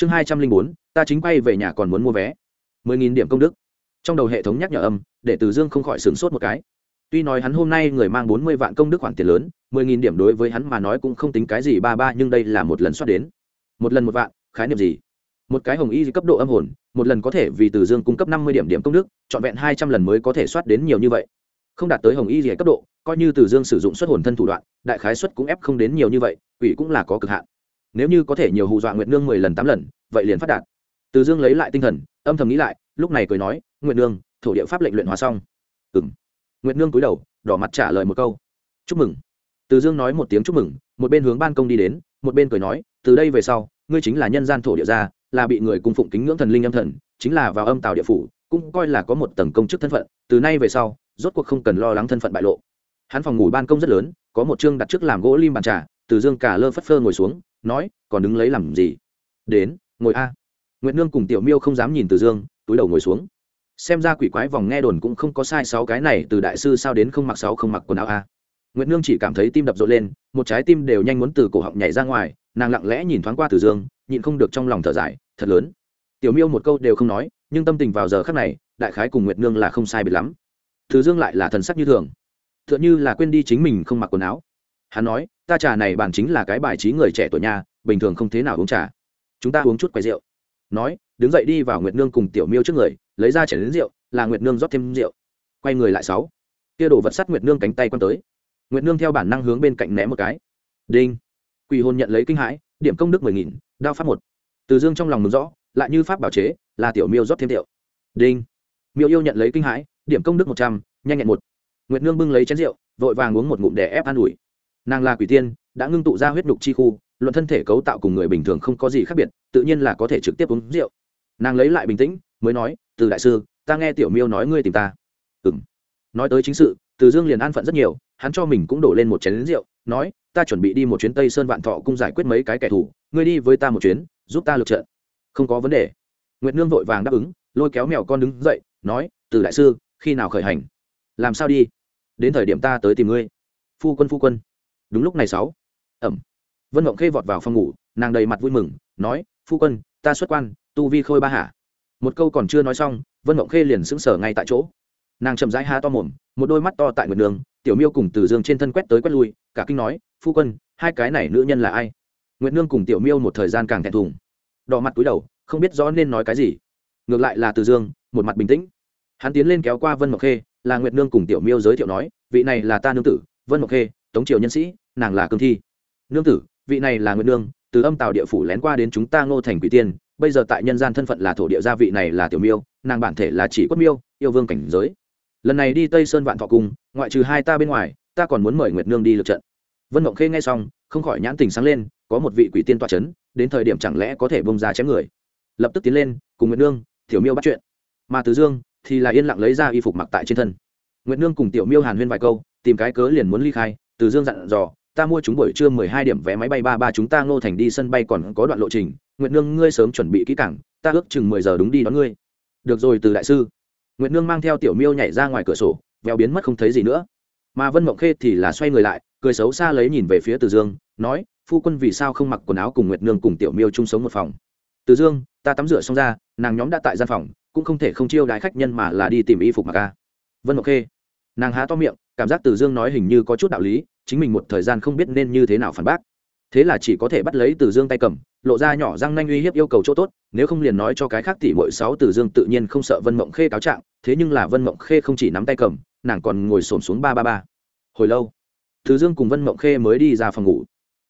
chương hai trăm linh bốn, ta chính quay về nhà còn muốn mua vé. Mười nghìn điểm công đức. Trong đầu hệ thống nhắc nhở âm, để từ dương không khỏi sửng sốt một cái. Tuy nói hắn hôm nay người mang bốn mươi vạn công đức khoản tiền lớn, mười nghìn điểm đối với hắn mà nói cũng không tính cái gì ba ba, nhưng đây là một lần soát đến. Một lần một vạn, khái niệm gì? Một cái hồng y cấp độ âm hồn, một lần có thể vì từ dương cung cấp năm mươi điểm điểm công đức, trọn vẹn hai trăm lần mới có thể soát đến nhiều như vậy. Không đạt tới hồng y gì cấp độ, coi như từ dương sử dụng xuất hồn thân thủ đoạn, đại khái xuất cũng ép không đến nhiều như vậy, quỷ cũng là có cực hạn nếu như có thể nhiều hù dọa nguyệt nương mười lần tám lần, vậy liền phát đạt. Từ dương lấy lại tinh thần, âm thầm nghĩ lại, lúc này cười nói, nguyệt nương, thổ địa pháp lệnh luyện hóa xong. Ừ m nguyệt nương cúi đầu, đỏ mặt trả lời một câu. Chúc mừng. Từ dương nói một tiếng chúc mừng, một bên hướng ban công đi đến, một bên cười nói, từ đây về sau, ngươi chính là nhân gian thổ địa gia, là bị người cung phụng kính ngưỡng thần linh âm thần, chính là vào âm tào địa phủ, cũng coi là có một tầng công chức thân phận, từ nay về sau, rốt cuộc không cần lo lắng thân phận bại lộ. Hắn phòng ngủ ban công rất lớn, có một chương đặt trước làm gỗ lim bàn trà, từ dương cả lơ phất phơ ngồi xuống nói, còn đứng lấy làm gì? Đến, ngồi a. Nguyệt nương cùng tiểu miêu không dám nhìn từ dương, túi đầu ngồi xuống. Xem ra quỷ quái vòng nghe đồn cũng không có sai sáu cái này, từ đại sư sao đến không mặc sáu không mặc quần áo a. Nguyệt nương chỉ cảm thấy tim đập rộn lên, một trái tim đều nhanh muốn từ cổ họng nhảy ra ngoài, nàng lặng lẽ nhìn thoáng qua từ dương, nhịn không được trong lòng thở dài, thật lớn. Tiểu miêu một câu đều không nói, nhưng tâm tình vào giờ khắc này, đại khái cùng nguyệt nương là không sai biệt lắm. Từ dương lại là thần sắc như thường. T h ư ợ n như là quên đi chính mình không mặc quần áo hắn nói, ta trà này bản chính là cái bài trí người trẻ tuổi nhà, bình thường không thế nào uống trà. Chúng ta uống chút quầy rượu. Nói, đứng dậy đi vào nguyệt nương cùng tiểu miêu trước người, lấy ra chảy đến rượu, là nguyệt nương rót thêm rượu. Quay người lại sáu. Kia đổ vật sắt nguyệt nương cánh tay quăng tới. Nguyệt nương theo bản năng hướng bên cạnh né một cái. Đinh. Quỷ hồn nhận lấy kinh hãi, điểm công đức mười nghìn, đao pháp một. Từ dương trong lòng mừng rõ, lại như pháp bảo chế, là tiểu miêu rót thêm rượu. Đinh. Miêu yêu nhận lấy kinh hãi, điểm công đức một trăm, nhanh nhẹn một. Nguyệt nương bưng lấy chén rượu, vội vàng uống một ngụm để ép an ủi nàng là quỷ tiên, đã ngưng tụ ra huyết nhục chi khu, luận thân thể cấu tạo cùng người bình thường không có gì khác biệt, tự nhiên là có thể trực tiếp uống rượu. Nàng lấy lại bình tĩnh, mới nói, từ đại sư, ta nghe tiểu miêu nói ngươi tìm ta. Ừ m nói tới chính sự, từ dương liền an phận rất nhiều, hắn cho mình cũng đổ lên một chén lính rượu, nói, ta chuẩn bị đi một chuyến tây sơn vạn thọ cung giải quyết mấy cái kẻ thù, ngươi đi với ta một chuyến, giúp ta lượt trận. Không có vấn đề. Nguyệt nương vội vàng đáp ứng, lôi kéo mèo con đứng dậy, nói, từ đại sư, khi nào khởi hành? Làm sao đi? Đến thời điểm ta tới tìm ngươi. Phu quân phu quân đúng lúc này sáu. Ẩm. Vân mộng khê vọt vào phòng ngủ, nàng đầy mặt vui mừng, nói, phu quân, ta xuất quan, tu vi khôi ba hả một câu còn chưa nói xong, vân mộng khê liền sững sờ ngay tại chỗ. Nàng chậm rãi ha to mồm, một đôi mắt to tại nguyệt đường, tiểu miêu cùng từ dương trên thân quét tới quét lui, cả kinh nói, phu quân, hai cái này nữ nhân là ai? Nguyệt nương cùng tiểu miêu một thời gian càng thẹn thùng. Đỏ mặt túi đầu, không biết rõ nên nói cái gì. Ngược lại là từ dương, một mặt bình tĩnh. Hắn tiến lên kéo qua vân mộc khê, là nguyệt nương cùng tiểu miêu giới thiệu nói, vị này là ta nương tử, vân mộc khê tống triều nhân sĩ, nàng là cương thi. Nương tử, vị này là nguyễn nương, từ âm tàu địa phủ lén qua đến chúng ta ngô thành quỷ tiên, bây giờ tại nhân gian thân phận là thổ địa gia vị này là tiểu miêu, nàng bản thể là chỉ quất miêu, yêu vương cảnh giới. Lần này đi tây sơn vạn thọ cung, ngoại trừ hai ta bên ngoài, ta còn muốn mời nguyệt nương đi lượt trận. Vân mộng khê nghe xong, không khỏi nhãn tình sáng lên, có một vị quỷ tiên toa c h ấ n đến thời điểm chẳng lẽ có thể bông ra chém người. Lập tức tiến lên, cùng nguyệt nương, tiểu miêu bắt chuyện. Mà từ dương thì là yên lặng lấy ra y phục mặc tại trên thân. Nguyệt nương cùng tiểu miêu hàn huyên vài câu, tìm cái cớ liền muốn ly khai từ dương dặn dò, ta mua chúng buổi trưa mười hai điểm vé máy bay ba ba chúng ta ngô thành đi sân bay còn có đoạn lộ trình. Nguyệt nương, ngươi sớm chuẩn bị kỹ cảng ta ước chừng mười giờ đúng đi đón ngươi. Được rồi, từ đại sư. Nguyệt nương mang theo tiểu miêu nhảy ra ngoài cửa sổ vèo biến mất không thấy gì nữa. Mà vân mộng khê thì là xoay người lại, cười xấu xa lấy nhìn về phía từ dương, nói, phu quân vì sao không mặc quần áo cùng nguyệt nương cùng tiểu miêu chung sống một phòng? Từ dương, ta tắm rửa xong ra, nàng nhóm đã tại gian phòng, cũng không thể không chiêu đái khách nhân mà là đi tìm y phục mặc ca vân mộng khê nàng há to miệng, cảm giác từ dương nói hình như có chút đạo lý, chính mình một thời gian không biết nên như thế nào phản bác. Thế là chỉ có thể bắt lấy từ dương tay cầm, lộ ra nhỏ răng nanh uy hiếp yêu cầu chỗ tốt, nếu không liền nói cho cái khác tỷ mỗi sáu từ dương tự nhiên không sợ vân mộng khê cáo trạng, thế nhưng là vân mộng khê không chỉ nắm tay cầm, nàng còn ngồi xổm xuống ba ba ba. Hồi lâu, từ dương cùng vân mộng khê mới đi ra phòng ngủ.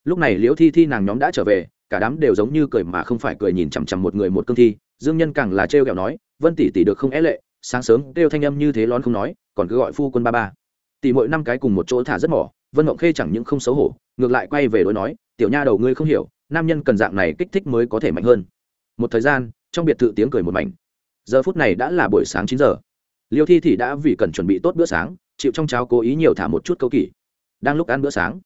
Lúc này liễu thi thi nàng nhóm đã trở về, cả đám đều giống như cười mà không phải cười nhìn chằm chằm một người một cương thi, dương nhân càng là trêu ghẹo nói, vân tỷ tỷ được không é lệ sáng sớm kêu thanh âm như thế lón không nói, còn cứ gọi phu quân ba ba. Tỷ mỗi năm cái cùng một chỗ thả rất mỏ, vân mộng khê chẳng những không xấu hổ, ngược lại quay về đối nói, tiểu nha đầu ngươi không hiểu, nam nhân cần dạng này kích thích mới có thể mạnh hơn. Một thời gian, trong biệt thự tiếng cười một mảnh. Giờ phút này đã là buổi sáng chín giờ. Liêu thi thì đã vì cần chuẩn bị tốt bữa sáng, chịu trong cháo cố ý nhiều thả một chút câu kỷ. Đang lúc ăn bữa sáng,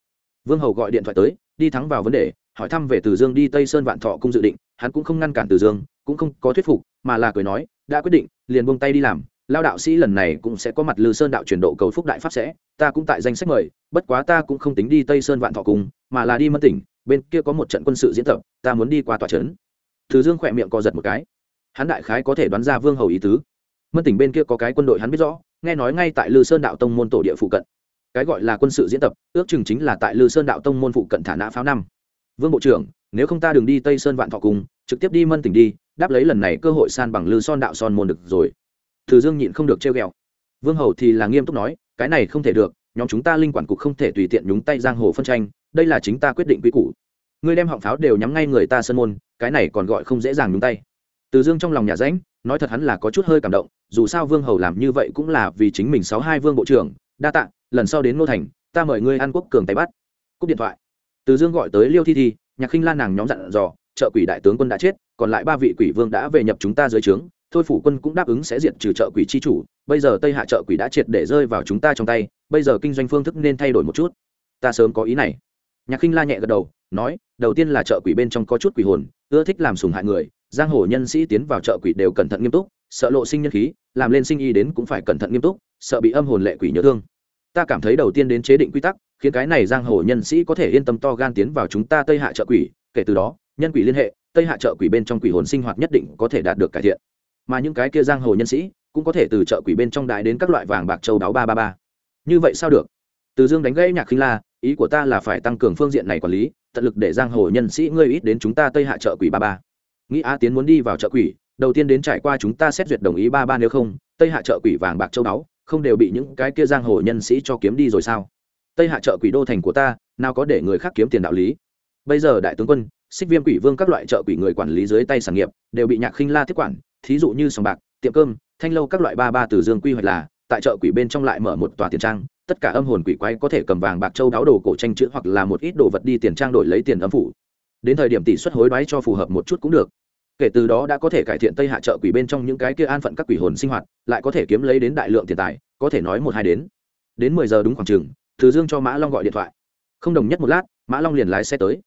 vương hầu gọi điện thoại tới, đi thắng vào vấn đề, hỏi thăm về từ dương đi tây sơn vạn thọ cung dự định, hắn cũng không ngăn cản từ dương, cũng không có thuyết phục, mà là cười nói đã quyết định liền buông tay đi làm. Lao đạo sĩ lần này cũng sẽ có mặt lư sơn đạo truyền độ cầu phúc đại pháp sẽ ta cũng tại danh sách mời bất quá ta cũng không tính đi tây sơn vạn thọ cùng, mà là đi mân tỉnh bên kia có một trận quân sự diễn tập ta muốn đi qua tòa trấn. Thứ dương khỏe miệng co giật một cái. Hắn đại khái có thể đoán ra vương hầu ý tứ. Mân tỉnh bên kia có cái quân đội hắn biết rõ nghe nói ngay tại lư sơn đạo tông môn tổ địa phụ cận. Cái gọi là quân sự diễn tập ước chừng chính là tại lư sơn đạo tông môn phụ cận thả nã pháo năm. Vương bộ trưởng nếu không ta đừng đi tây sơn vạn thọ cùng trực tiếp đi mân tỉnh đi đáp lấy lần này cơ hội san bằng lư son đạo son môn được rồi. Từ dương nhịn không được treo ghẹo. Vương hầu thì là nghiêm túc nói, cái này không thể được, nhóm chúng ta linh quản cục không thể tùy tiện nhúng tay giang hồ phân tranh, đây là chính ta quyết định quy củ. Ngươi đem họng pháo đều nhắm ngay người ta sân môn, cái này còn gọi không dễ dàng nhúng tay. Từ dương trong lòng nhà ránh, nói thật hắn là có chút hơi cảm động, dù sao vương hầu làm như vậy cũng là vì chính mình sáu hai vương bộ trưởng, đa tạ, lần sau đến ngô thành, ta mời ngươi ăn quốc cường tay bắt. Cúp điện thoại. Từ dương gọi tới liêu thi thi, nhạc khinh lan nàng nhóm dặn dò trợ quỷ đại tướng quân đã chết, còn lại ba vị quỷ vương đã về nhập chúng ta dưới trướng, thôi phủ quân cũng đáp ứng sẽ diệt trừ trợ quỷ chi chủ, bây giờ tây hạ trợ quỷ đã triệt để rơi vào chúng ta trong tay, bây giờ kinh doanh phương thức nên thay đổi một chút. Ta sớm có ý này. Nhạc khinh la nhẹ gật đầu, nói, đầu tiên là trợ quỷ bên trong có chút quỷ hồn, ưa thích làm sùng hại người, giang hồ nhân sĩ tiến vào trợ quỷ đều cẩn thận nghiêm túc, sợ lộ sinh nhân khí, làm lên sinh y đến cũng phải cẩn thận nghiêm túc, sợ bị âm hồn lệ quỷ nhớ thương ta cảm thấy đầu tiên đến chế định quy tắc, khiến cái này giang hồ nhân sĩ có thể yên tâm to gan tiến vào chúng ta tây hạ trợ quỷ, kể từ đó, nhân quỷ liên hệ, tây hạ trợ quỷ bên trong quỷ hồn sinh hoạt nhất định có thể đạt được cải thiện. Mà những cái kia giang hồ nhân sĩ cũng có thể từ trợ quỷ bên trong đại đến các loại vàng bạc châu đáo ba ba ba. Như vậy sao được? Từ dương đánh gãy nhạc khinh la, ý của ta là phải tăng cường phương diện này quản lý, tận lực để giang hồ nhân sĩ ngươi ít đến chúng ta tây hạ trợ quỷ ba ba. Nghĩ a tiến muốn đi vào trợ quỷ, đầu tiên đến trải qua chúng ta xét duyệt đồng ý ba ba nếu không, tây hạ trợ quỷ vàng bạc châu đáo không đều bị những cái kia giang hồ nhân sĩ cho kiếm đi rồi sao? Tây hạ trợ quỷ đô thành của ta, nào có để người khác kiếm tiền đạo lý? Bây giờ đại tướng quân, xích viêm quỷ vương các loại trợ quỷ người quản lý dưới tay sản nghiệp, đều bị nhạc khinh la tiếp quản, thí dụ như sòng bạc, tiệm cơm, thanh lâu các loại ba ba từ dương quy hoạch là, tại chợ quỷ bên trong lại mở một tòa tiền trang, tất cả âm hồn quỷ quái có thể cầm vàng bạc châu đáo đồ cổ tranh chữ hoặc là một ít đồ vật đi tiền trang đổi lấy tiền âm phủ. Đến thời điểm tỷ suất hối đoái cho phù hợp một chút cũng được kể từ đó đã có thể cải thiện tây hạ trợ quỷ bên trong những cái kia an phận các quỷ hồn sinh hoạt, lại có thể kiếm lấy đến đại lượng tiền tài, có thể nói một hai đến. Đến mười giờ đúng khoảng chừng, từ dương cho mã long gọi điện thoại. Không đồng nhất một lát, mã long liền lái xe tới.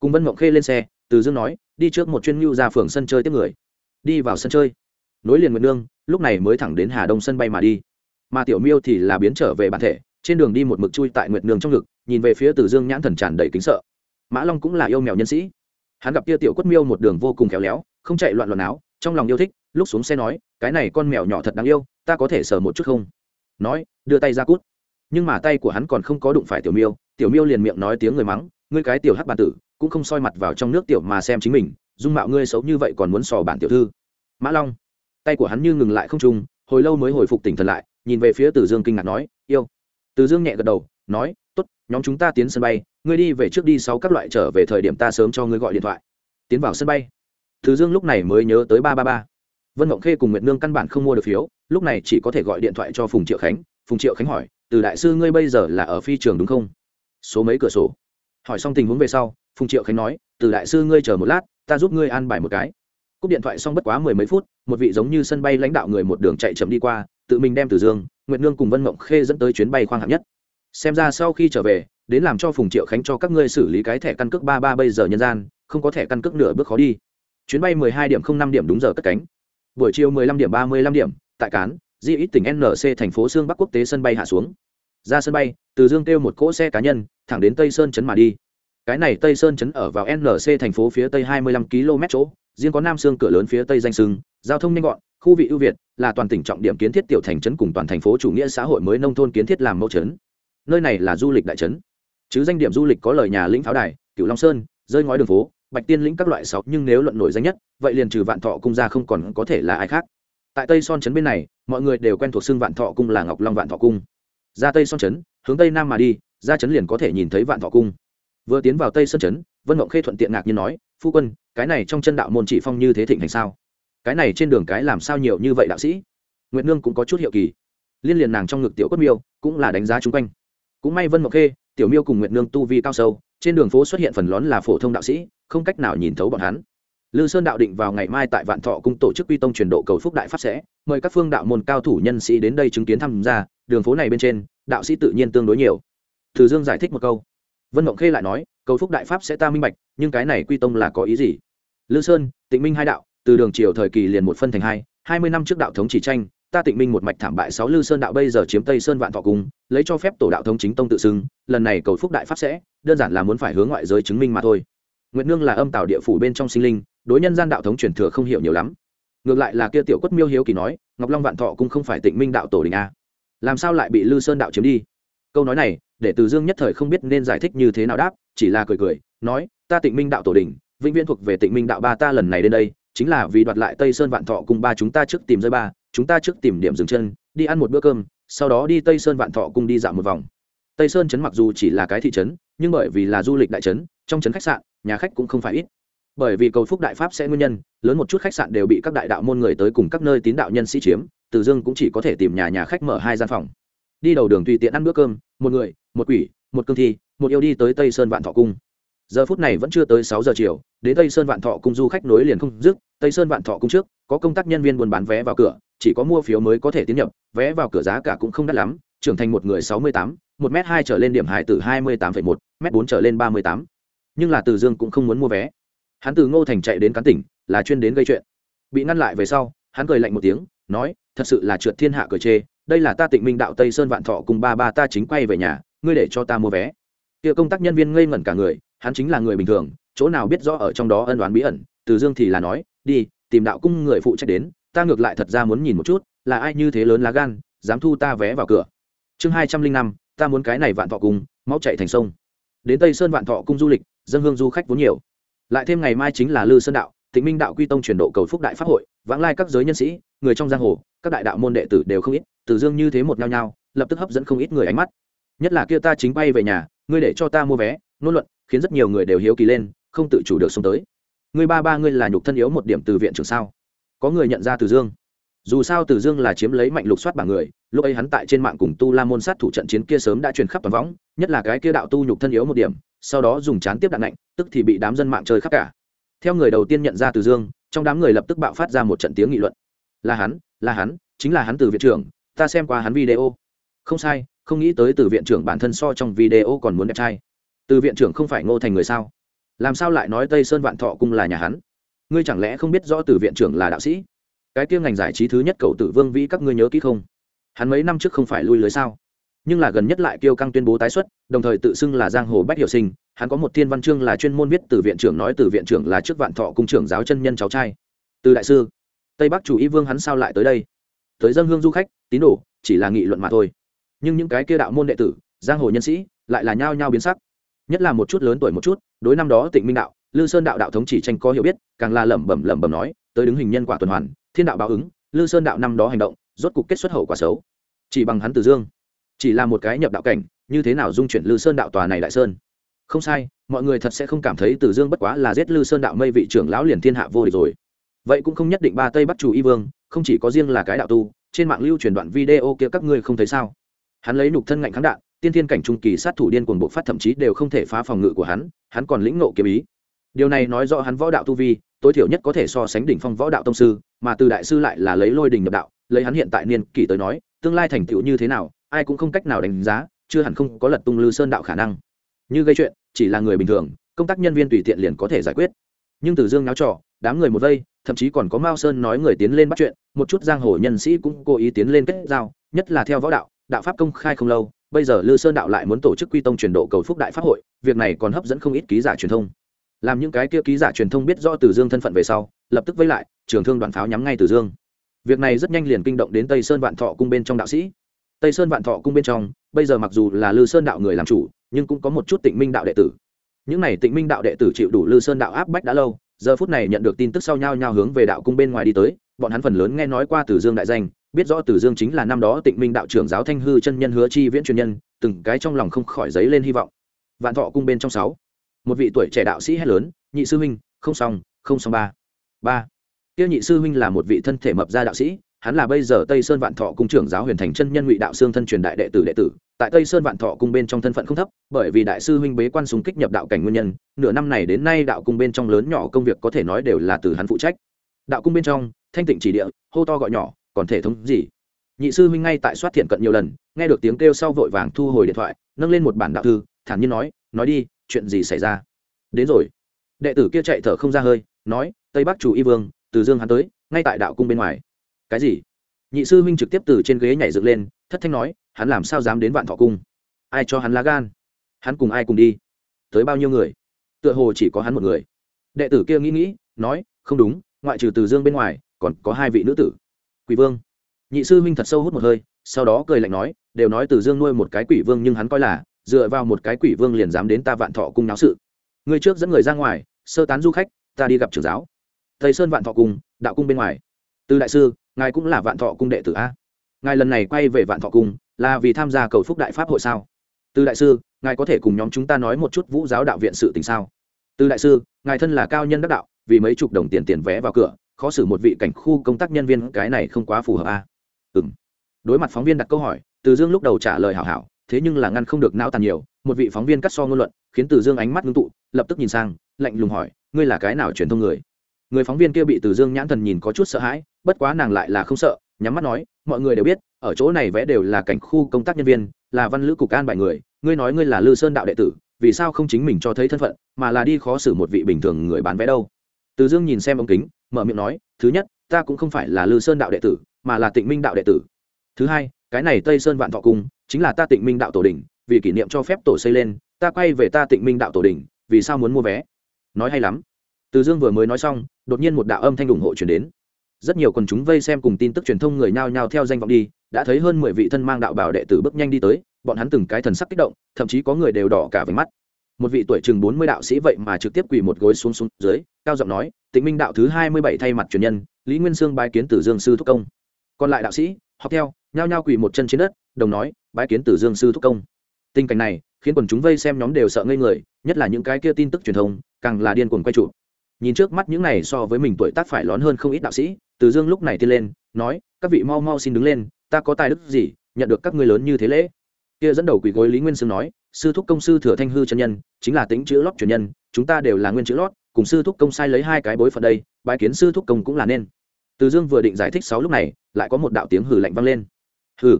Cùng vân mộng khê lên xe, từ dương nói, đi trước một chuyên mưu ra phường sân chơi tiếp người. Đi vào sân chơi. Nối liền nguyệt nương, lúc này mới thẳng đến hà đông sân bay mà đi. Mà tiểu miêu thì là biến trở về bản thể, trên đường đi một mực chui tại nguyệt nương trong ngực, nhìn về phía từ dương nhãn thần tràn đầy kính sợ. Mã long cũng là yêu mèo nhân sĩ. Hắn gặp kia tiểu quất miêu một đường vô cùng khéo léo không chạy loạn loạn áo, trong lòng yêu thích, lúc xuống xe nói, cái này con mèo nhỏ thật đáng yêu, ta có thể sờ một chút không? Nói, đưa tay ra cút. Nhưng mà tay của hắn còn không có đụng phải tiểu miêu tiểu miêu liền miệng nói tiếng người mắng, ngươi cái tiểu hắc bản tử, cũng không soi mặt vào trong nước tiểu mà xem chính mình, dung mạo ngươi xấu như vậy còn muốn sò bản tiểu thư. Mã long, tay của hắn như ngừng lại không trung, hồi lâu mới hồi phục tỉnh thần lại, nhìn về phía từ dương kinh ngạc nói, yêu. Từ dương nhẹ gật đầu, nói, tốt, nhóm chúng ta tiến sân bay, ngươi đi về trước đi, sau các loại trở về thời điểm ta sớm cho ngươi gọi điện thoại. Tiến vào sân bay? Thứ dương lúc này mới nhớ tới ba ba ba. Vân mộng khê cùng nguyệt nương căn bản không mua được phiếu, lúc này chỉ có thể gọi điện thoại cho phùng triệu khánh. Phùng triệu khánh hỏi, từ đại sư ngươi bây giờ là ở phi trường đúng không? Số mấy cửa sổ? Hỏi xong tình huống về sau, phùng triệu khánh nói, từ đại sư ngươi chờ một lát, ta giúp ngươi an bài một cái. Cúp điện thoại xong bất quá mười mấy phút, một vị giống như sân bay lãnh đạo người một đường chạy chậm đi qua, tự mình đem từ dương, nguyệt nương cùng vân mộng khê dẫn tới chuyến bay khoang hạng nhất. Xem ra sau khi trở về, đến làm cho phùng triệu khánh cho các ngươi xử lý cái thẻ căn cước ba ba bây giờ nhân gian, không có thẻ căn cước nửa bước khó đi chuyến bay mười hai điểm không năm điểm đúng giờ cất cánh. Buổi chiều mười lăm điểm ba mươi lăm điểm, tại cán di ít tỉnh nc thành phố sương bắc quốc tế sân bay hạ xuống. Ra sân bay, từ dương kêu một cỗ xe cá nhân, thẳng đến tây sơn chấn mà đi. Cái này tây sơn chấn ở vào nc thành phố phía tây hai mươi lăm km chỗ, riêng có nam sương cửa lớn phía tây danh sưng, giao thông nhanh gọn, khu vị ưu việt, là toàn tỉnh trọng điểm kiến thiết tiểu thành trấn cùng toàn thành phố chủ nghĩa xã hội mới nông thôn kiến thiết làm mẫu trấn. Nơi này là du lịch đại trấn. Chứ danh điểm du lịch có lời nhà lĩnh pháo đài, Cửu long sơn, rơi ngói đường phố bạch tiên lĩnh các loại sáu, nhưng nếu luận nổi danh nhất, vậy liền trừ vạn thọ cung ra không còn có thể là ai khác. Tại tây son trấn bên này, mọi người đều quen thuộc xưng vạn thọ cung là ngọc long vạn thọ cung. Ra tây son trấn, hướng tây nam mà đi, ra trấn liền có thể nhìn thấy vạn thọ cung. Vừa tiến vào tây sơn trấn, vân ngộng khê thuận tiện ngạc nhiên nói, phu quân, cái này trong chân đạo môn chỉ phong như thế thịnh hành sao? Cái này trên đường cái làm sao nhiều như vậy đạo sĩ? Nguyệt nương cũng có chút hiệu kỳ. Liên liền nàng trong ngực tiểu quất miêu cũng là đánh giá chung quanh. Cũng may vân ngộng khê, tiểu miêu cùng nguyệt nương tu vi cao sâu, trên đường phố xuất hiện phần lớn là phổ thông đạo sĩ không cách nào nhìn thấu bọn hắn. Lư sơn đạo định vào ngày mai tại vạn thọ cung tổ chức quy tông truyền độ cầu phúc đại pháp sẽ, mời các phương đạo môn cao thủ nhân sĩ đến đây chứng kiến tham gia, đường phố này bên trên, đạo sĩ tự nhiên tương đối nhiều. Thử dương giải thích một câu. Vân mộng khê lại nói, cầu phúc đại pháp sẽ ta minh bạch, nhưng cái này quy tông là có ý gì? Lư sơn, tịnh minh hai đạo, từ đường triều thời kỳ liền một phân thành hai hai mươi năm trước đạo thống chỉ tranh, ta tịnh minh một mạch thảm bại sáu lư sơn đạo bây giờ chiếm tây sơn vạn thọ cung, lấy cho phép tổ đạo thống chính tông tự xưng, lần này cầu phúc đại pháp sẽ, đơn giản là muốn phải hướng ngoại giới chứng minh mà thôi nguyệt nương là âm tạo địa phủ bên trong sinh linh, đối nhân gian đạo thống truyền thừa không hiểu nhiều lắm. Ngược lại là kia tiểu quất miêu hiếu kỳ nói, ngọc long vạn thọ cũng không phải tịnh minh đạo tổ đình a. Làm sao lại bị lư sơn đạo chiếm đi? Câu nói này, để từ dương nhất thời không biết nên giải thích như thế nào đáp, chỉ là cười cười, nói, ta tịnh minh đạo tổ đình, vĩnh viễn thuộc về tịnh minh đạo ba ta lần này đến đây, chính là vì đoạt lại tây sơn vạn thọ cùng ba chúng ta trước tìm rơi ba, chúng ta trước tìm điểm dừng chân, đi ăn một bữa cơm, sau đó đi tây sơn vạn thọ cùng đi dạo một vòng. Tây sơn trấn mặc dù chỉ là cái thị trấn, nhưng bởi vì là du lịch đại trấn, trong trấn khách sạn nhà khách cũng không phải ít. Bởi vì cầu phúc đại pháp sẽ nguyên nhân, lớn một chút khách sạn đều bị các đại đạo môn người tới cùng các nơi tín đạo nhân sĩ chiếm, từ dương cũng chỉ có thể tìm nhà nhà khách mở hai gian phòng. Đi đầu đường tùy tiện ăn bữa cơm, một người, một quỷ, một cương thi, một yêu đi tới tây sơn vạn thọ cung. Giờ phút này vẫn chưa tới sáu giờ chiều, đến tây sơn vạn thọ cung du khách nối liền không dứt, tây sơn vạn thọ cung trước, có công tác nhân viên buôn bán vé vào cửa, chỉ có mua phiếu mới có thể tiến nhập, vé vào cửa giá cả cũng không đắt lắm, trưởng thành một người sáu mươi tám, một m hai trở lên điểm hải từ hai mươi tám một m bốn trở lên ba mươi tám nhưng là từ dương cũng không muốn mua vé. Hắn từ ngô thành chạy đến cán tỉnh, là chuyên đến gây chuyện. Bị ngăn lại về sau, hắn cười lạnh một tiếng, nói, thật sự là trượt thiên hạ cười chê, đây là ta tịnh minh đạo tây sơn vạn thọ cùng ba ba ta chính quay về nhà, ngươi để cho ta mua vé. Kia công tác nhân viên ngây ngẩn cả người, hắn chính là người bình thường, chỗ nào biết rõ ở trong đó ân đoán bí ẩn, từ dương thì là nói, đi, tìm đạo cung người phụ trách đến, ta ngược lại thật ra muốn nhìn một chút, là ai như thế lớn lá gan, dám thu ta vé vào cửa. Chương hai trăm linh năm, ta muốn cái này vạn thọ cung máu chạy thành sông. Đến tây sơn vạn thọ cung du lịch dân hương du khách vốn nhiều. Lại thêm ngày mai chính là lư sơn đạo tịnh minh đạo quy tông chuyển độ cầu phúc đại pháp hội vãng lai các giới nhân sĩ người trong giang hồ các đại đạo môn đệ tử đều không ít từ dương như thế một nhao nhao, lập tức hấp dẫn không ít người ánh mắt. Nhất là kia ta chính bay về nhà ngươi để cho ta mua vé nôn luận khiến rất nhiều người đều hiếu kỳ lên không tự chủ được xuống tới. Ngươi ba ba ngươi là nhục thân yếu một điểm từ viện trường sao? Có người nhận ra từ dương. Dù sao từ dương là chiếm lấy mạnh lục soát bảng người lúc ấy hắn tại trên mạng cùng tu la môn sát thủ trận chiến kia sớm đã truyền khắp toàn võng nhất là cái kia đạo tu nhục thân yếu một điểm sau đó dùng chán tiếp đạn lạnh tức thì bị đám dân mạng chơi khắp cả. Theo người đầu tiên nhận ra từ dương, trong đám người lập tức bạo phát ra một trận tiếng nghị luận. Là hắn là hắn, chính là hắn từ viện trưởng, ta xem qua hắn video. Không sai, không nghĩ tới từ viện trưởng bản thân so trong video còn muốn đẹp trai. Từ viện trưởng không phải ngô thành người sao? Làm sao lại nói tây sơn vạn thọ cung là nhà hắn? Ngươi chẳng lẽ không biết rõ từ viện trưởng là đạo sĩ? Cái kia ngành giải trí thứ nhất cậu tử vương vĩ các ngươi nhớ kỹ không? Hắn mấy năm trước không phải lui lưới sao? Nhưng là gần nhất lại kêu căng tuyên bố tái xuất, đồng thời tự xưng là giang hồ bách hiệu sinh, hắn có một thiên văn chương là chuyên môn viết từ viện trưởng nói từ viện trưởng là trước vạn thọ cung trưởng giáo chân nhân cháu trai. Từ đại sư, tây bắc chủ y vương hắn sao lại tới đây? Tới dân hương du khách, tín đồ, chỉ là nghị luận mà thôi. Nhưng những cái kia đạo môn đệ tử, giang hồ nhân sĩ, lại là nhao nhao biến sắc. Nhất là một chút lớn tuổi một chút, đối năm đó tịnh minh đạo, lư sơn đạo đạo thống chỉ tranh có hiểu biết, càng là lẩm bẩm lẩm bẩm nói, tới đứng hình nhân quả tuần hoàn, thiên đạo báo ứng, lư sơn đạo năm đó hành động, rốt cục kết xuất hậu quả xấu. Chỉ bằng hắn từ dương chỉ là một cái nhập đạo cảnh, như thế nào dung chuyển lư sơn đạo tòa này đại sơn? Không sai, mọi người thật sẽ không cảm thấy từ dương bất quá là giết lư sơn đạo mây vị trưởng lão liền thiên hạ vô địch rồi. Vậy cũng không nhất định ba tây bắc chủ y vương, không chỉ có riêng là cái đạo tu, trên mạng lưu truyền đoạn video kia các ngươi không thấy sao? Hắn lấy nục thân ngạnh kháng đạn, tiên thiên cảnh trung kỳ sát thủ điên cuồng bộ phát thậm chí đều không thể phá phòng ngự của hắn hắn còn lĩnh nộ kiếm ý. Điều này nói rõ hắn võ đạo tu vi, tối thiểu nhất có thể so sánh đỉnh phong võ đạo tông sư, mà từ đại sư lại là lấy lôi đình nhập đạo, lấy hắn hiện tại niên kỷ tới nói, tương lai thành tựu như thế nào ai cũng không cách nào đánh giá, chưa hẳn không có lật tung lư sơn đạo khả năng. Như gây chuyện, chỉ là người bình thường, công tác nhân viên tùy tiện liền có thể giải quyết. Nhưng từ dương náo trò, đám người một vây, thậm chí còn có mao sơn nói người tiến lên bắt chuyện, một chút giang hồ nhân sĩ cũng cố ý tiến lên kết giao, nhất là theo võ đạo đạo pháp công khai không lâu, bây giờ lư sơn đạo lại muốn tổ chức quy tông truyền độ cầu phúc đại pháp hội, việc này còn hấp dẫn không ít ký giả truyền thông. Làm những cái kia ký giả truyền thông biết do từ dương thân phận về sau, lập tức vây lại, trường thương đoàn pháo nhắm ngay từ dương. Việc này rất nhanh liền kinh động đến tây sơn vạn thọ cung bên trong đạo sĩ tây sơn vạn thọ cung bên trong, bây giờ mặc dù là lư sơn đạo người làm chủ, nhưng cũng có một chút tịnh minh đạo đệ tử. Những này tịnh minh đạo đệ tử chịu đủ lư sơn đạo áp bách đã lâu, giờ phút này nhận được tin tức sau nhau nhau hướng về đạo cung bên ngoài đi tới, bọn hắn phần lớn nghe nói qua từ dương đại danh, biết rõ từ dương chính là năm đó tịnh minh đạo trưởng giáo thanh hư chân nhân hứa chi viễn truyền nhân, từng cái trong lòng không khỏi dấy lên hy vọng. Vạn thọ cung bên trong sáu, một vị tuổi trẻ đạo sĩ hét lớn, nhị sư huynh, không xong không xong ba ba. Tiêu nhị sư huynh là một vị thân thể mập gia đạo sĩ hắn là bây giờ tây sơn vạn thọ cung trưởng giáo huyền thành chân nhân ngụy đạo xương thân truyền đại đệ tử đệ tử. Tại tây sơn vạn thọ cung bên trong thân phận không thấp, bởi vì đại sư huynh bế quan súng kích nhập đạo cảnh nguyên nhân, nửa năm này đến nay đạo cung bên trong lớn nhỏ công việc có thể nói đều là từ hắn phụ trách. Đạo cung bên trong, thanh tịnh chỉ địa, hô to gọi nhỏ, còn thể thống gì? Nhị sư huynh ngay tại soát thiện cận nhiều lần, nghe được tiếng kêu sau vội vàng thu hồi điện thoại, nâng lên một bản đạo thư, thản nhiên nói nói đi, chuyện gì xảy ra? Đến rồi. Đệ tử kia chạy thở không ra hơi, nói, tây bắc chủ y vương, từ dương hắn tới, ngay tại đạo cung bên ngoài cái gì? Nhị sư huynh trực tiếp từ trên ghế nhảy dựng lên, thất thanh nói, hắn làm sao dám đến vạn thọ cung? Ai cho hắn lá gan? Hắn cùng ai cùng đi? Tới bao nhiêu người? Tựa hồ chỉ có hắn một người. Đệ tử kia nghĩ nghĩ, nói, không đúng, ngoại trừ từ dương bên ngoài, còn có hai vị nữ tử. Quỷ vương. Nhị sư huynh thật sâu hút một hơi, sau đó cười lạnh nói, đều nói từ dương nuôi một cái quỷ vương nhưng hắn coi là, dựa vào một cái quỷ vương liền dám đến ta vạn thọ cung náo sự. Người trước dẫn người ra ngoài, sơ tán du khách, ta đi gặp trưởng giáo. Thầy sơn vạn thọ cung, đạo cung bên ngoài. Từ đại sư ngài cũng là vạn thọ cung đệ tử a. Ngài lần này quay về vạn thọ cung, là vì tham gia cầu phúc đại pháp hội sao? Từ đại sư, ngài có thể cùng nhóm chúng ta nói một chút vũ giáo đạo viện sự tình sao? Từ đại sư, ngài thân là cao nhân đắc đạo, vì mấy chục đồng tiền tiền vé vào cửa, khó xử một vị cảnh khu công tác nhân viên, cái này không quá phù hợp a. Ừ m đối mặt phóng viên đặt câu hỏi, từ dương lúc đầu trả lời hảo hảo, thế nhưng là ngăn không được não tàn nhiều, một vị phóng viên cắt so ngôn luận, khiến từ dương ánh mắt ngưng tụ, lập tức nhìn sang, lạnh lùng hỏi, ngươi là cái nào truyền thông người? Người phóng viên kia bị từ dương nhãn thần nhìn có chút sợ hãi, bất quá nàng lại là không sợ, nhắm mắt nói, mọi người đều biết, ở chỗ này vẽ đều là cảnh khu công tác nhân viên, là văn lữ cục an bài người, ngươi nói ngươi là lư sơn đạo đệ tử, vì sao không chính mình cho thấy thân phận, mà là đi khó xử một vị bình thường người bán vé đâu? Từ dương nhìn xem ống kính, mở miệng nói, thứ nhất, ta cũng không phải là lư sơn đạo đệ tử, mà là tịnh minh đạo đệ tử. Thứ hai, cái này tây sơn vạn thọ cung, chính là ta tịnh minh đạo tổ đình vì kỷ niệm cho phép tổ xây lên, ta quay về ta tịnh minh đạo tổ đình vì sao muốn mua vé? Nói hay lắm từ dương vừa mới nói xong, đột nhiên một đạo âm thanh ủng hộ chuyển đến. Rất nhiều quần chúng vây xem cùng tin tức truyền thông người nhao nhao theo danh vọng đi, đã thấy hơn mười vị thân mang đạo bảo đệ tử bước nhanh đi tới, bọn hắn từng cái thần sắc kích động, thậm chí có người đều đỏ cả về mắt. Một vị tuổi chừng bốn mươi đạo sĩ vậy mà trực tiếp quỳ một gối xuống xuống dưới, cao giọng nói, tịnh minh đạo thứ hai mươi bảy thay mặt truyền nhân, lý nguyên sương bái kiến tử dương sư thúc công. Còn lại đạo sĩ, học theo, nhao nhao quỳ một chân trên đất, đồng nói, bái kiến tử dương sư thúc công. Tình cảnh này khiến quần chúng vây xem nhóm đều sợ ngây người, nhất là những cái kia tin tức truyền thông, càng là điên cuồng quay trụ nhìn trước mắt những này so với mình tuổi tác phải lón hơn không ít đạo sĩ, từ dương lúc này tiên lên, nói, các vị mau mau xin đứng lên, ta có tài đức gì, nhận được các ngươi lớn như thế lễ? Kia dẫn đầu quỳ gối lý nguyên sương nói, sư thúc công sư thừa thanh hư chân nhân, chính là tính chữ lót truyền nhân, chúng ta đều là nguyên chữ lót, cùng sư thúc công sai lấy hai cái bối phận đây, bái kiến sư thúc công cũng là nên. Từ dương vừa định giải thích sáu lúc này, lại có một đạo tiếng hử lạnh vang lên. Hử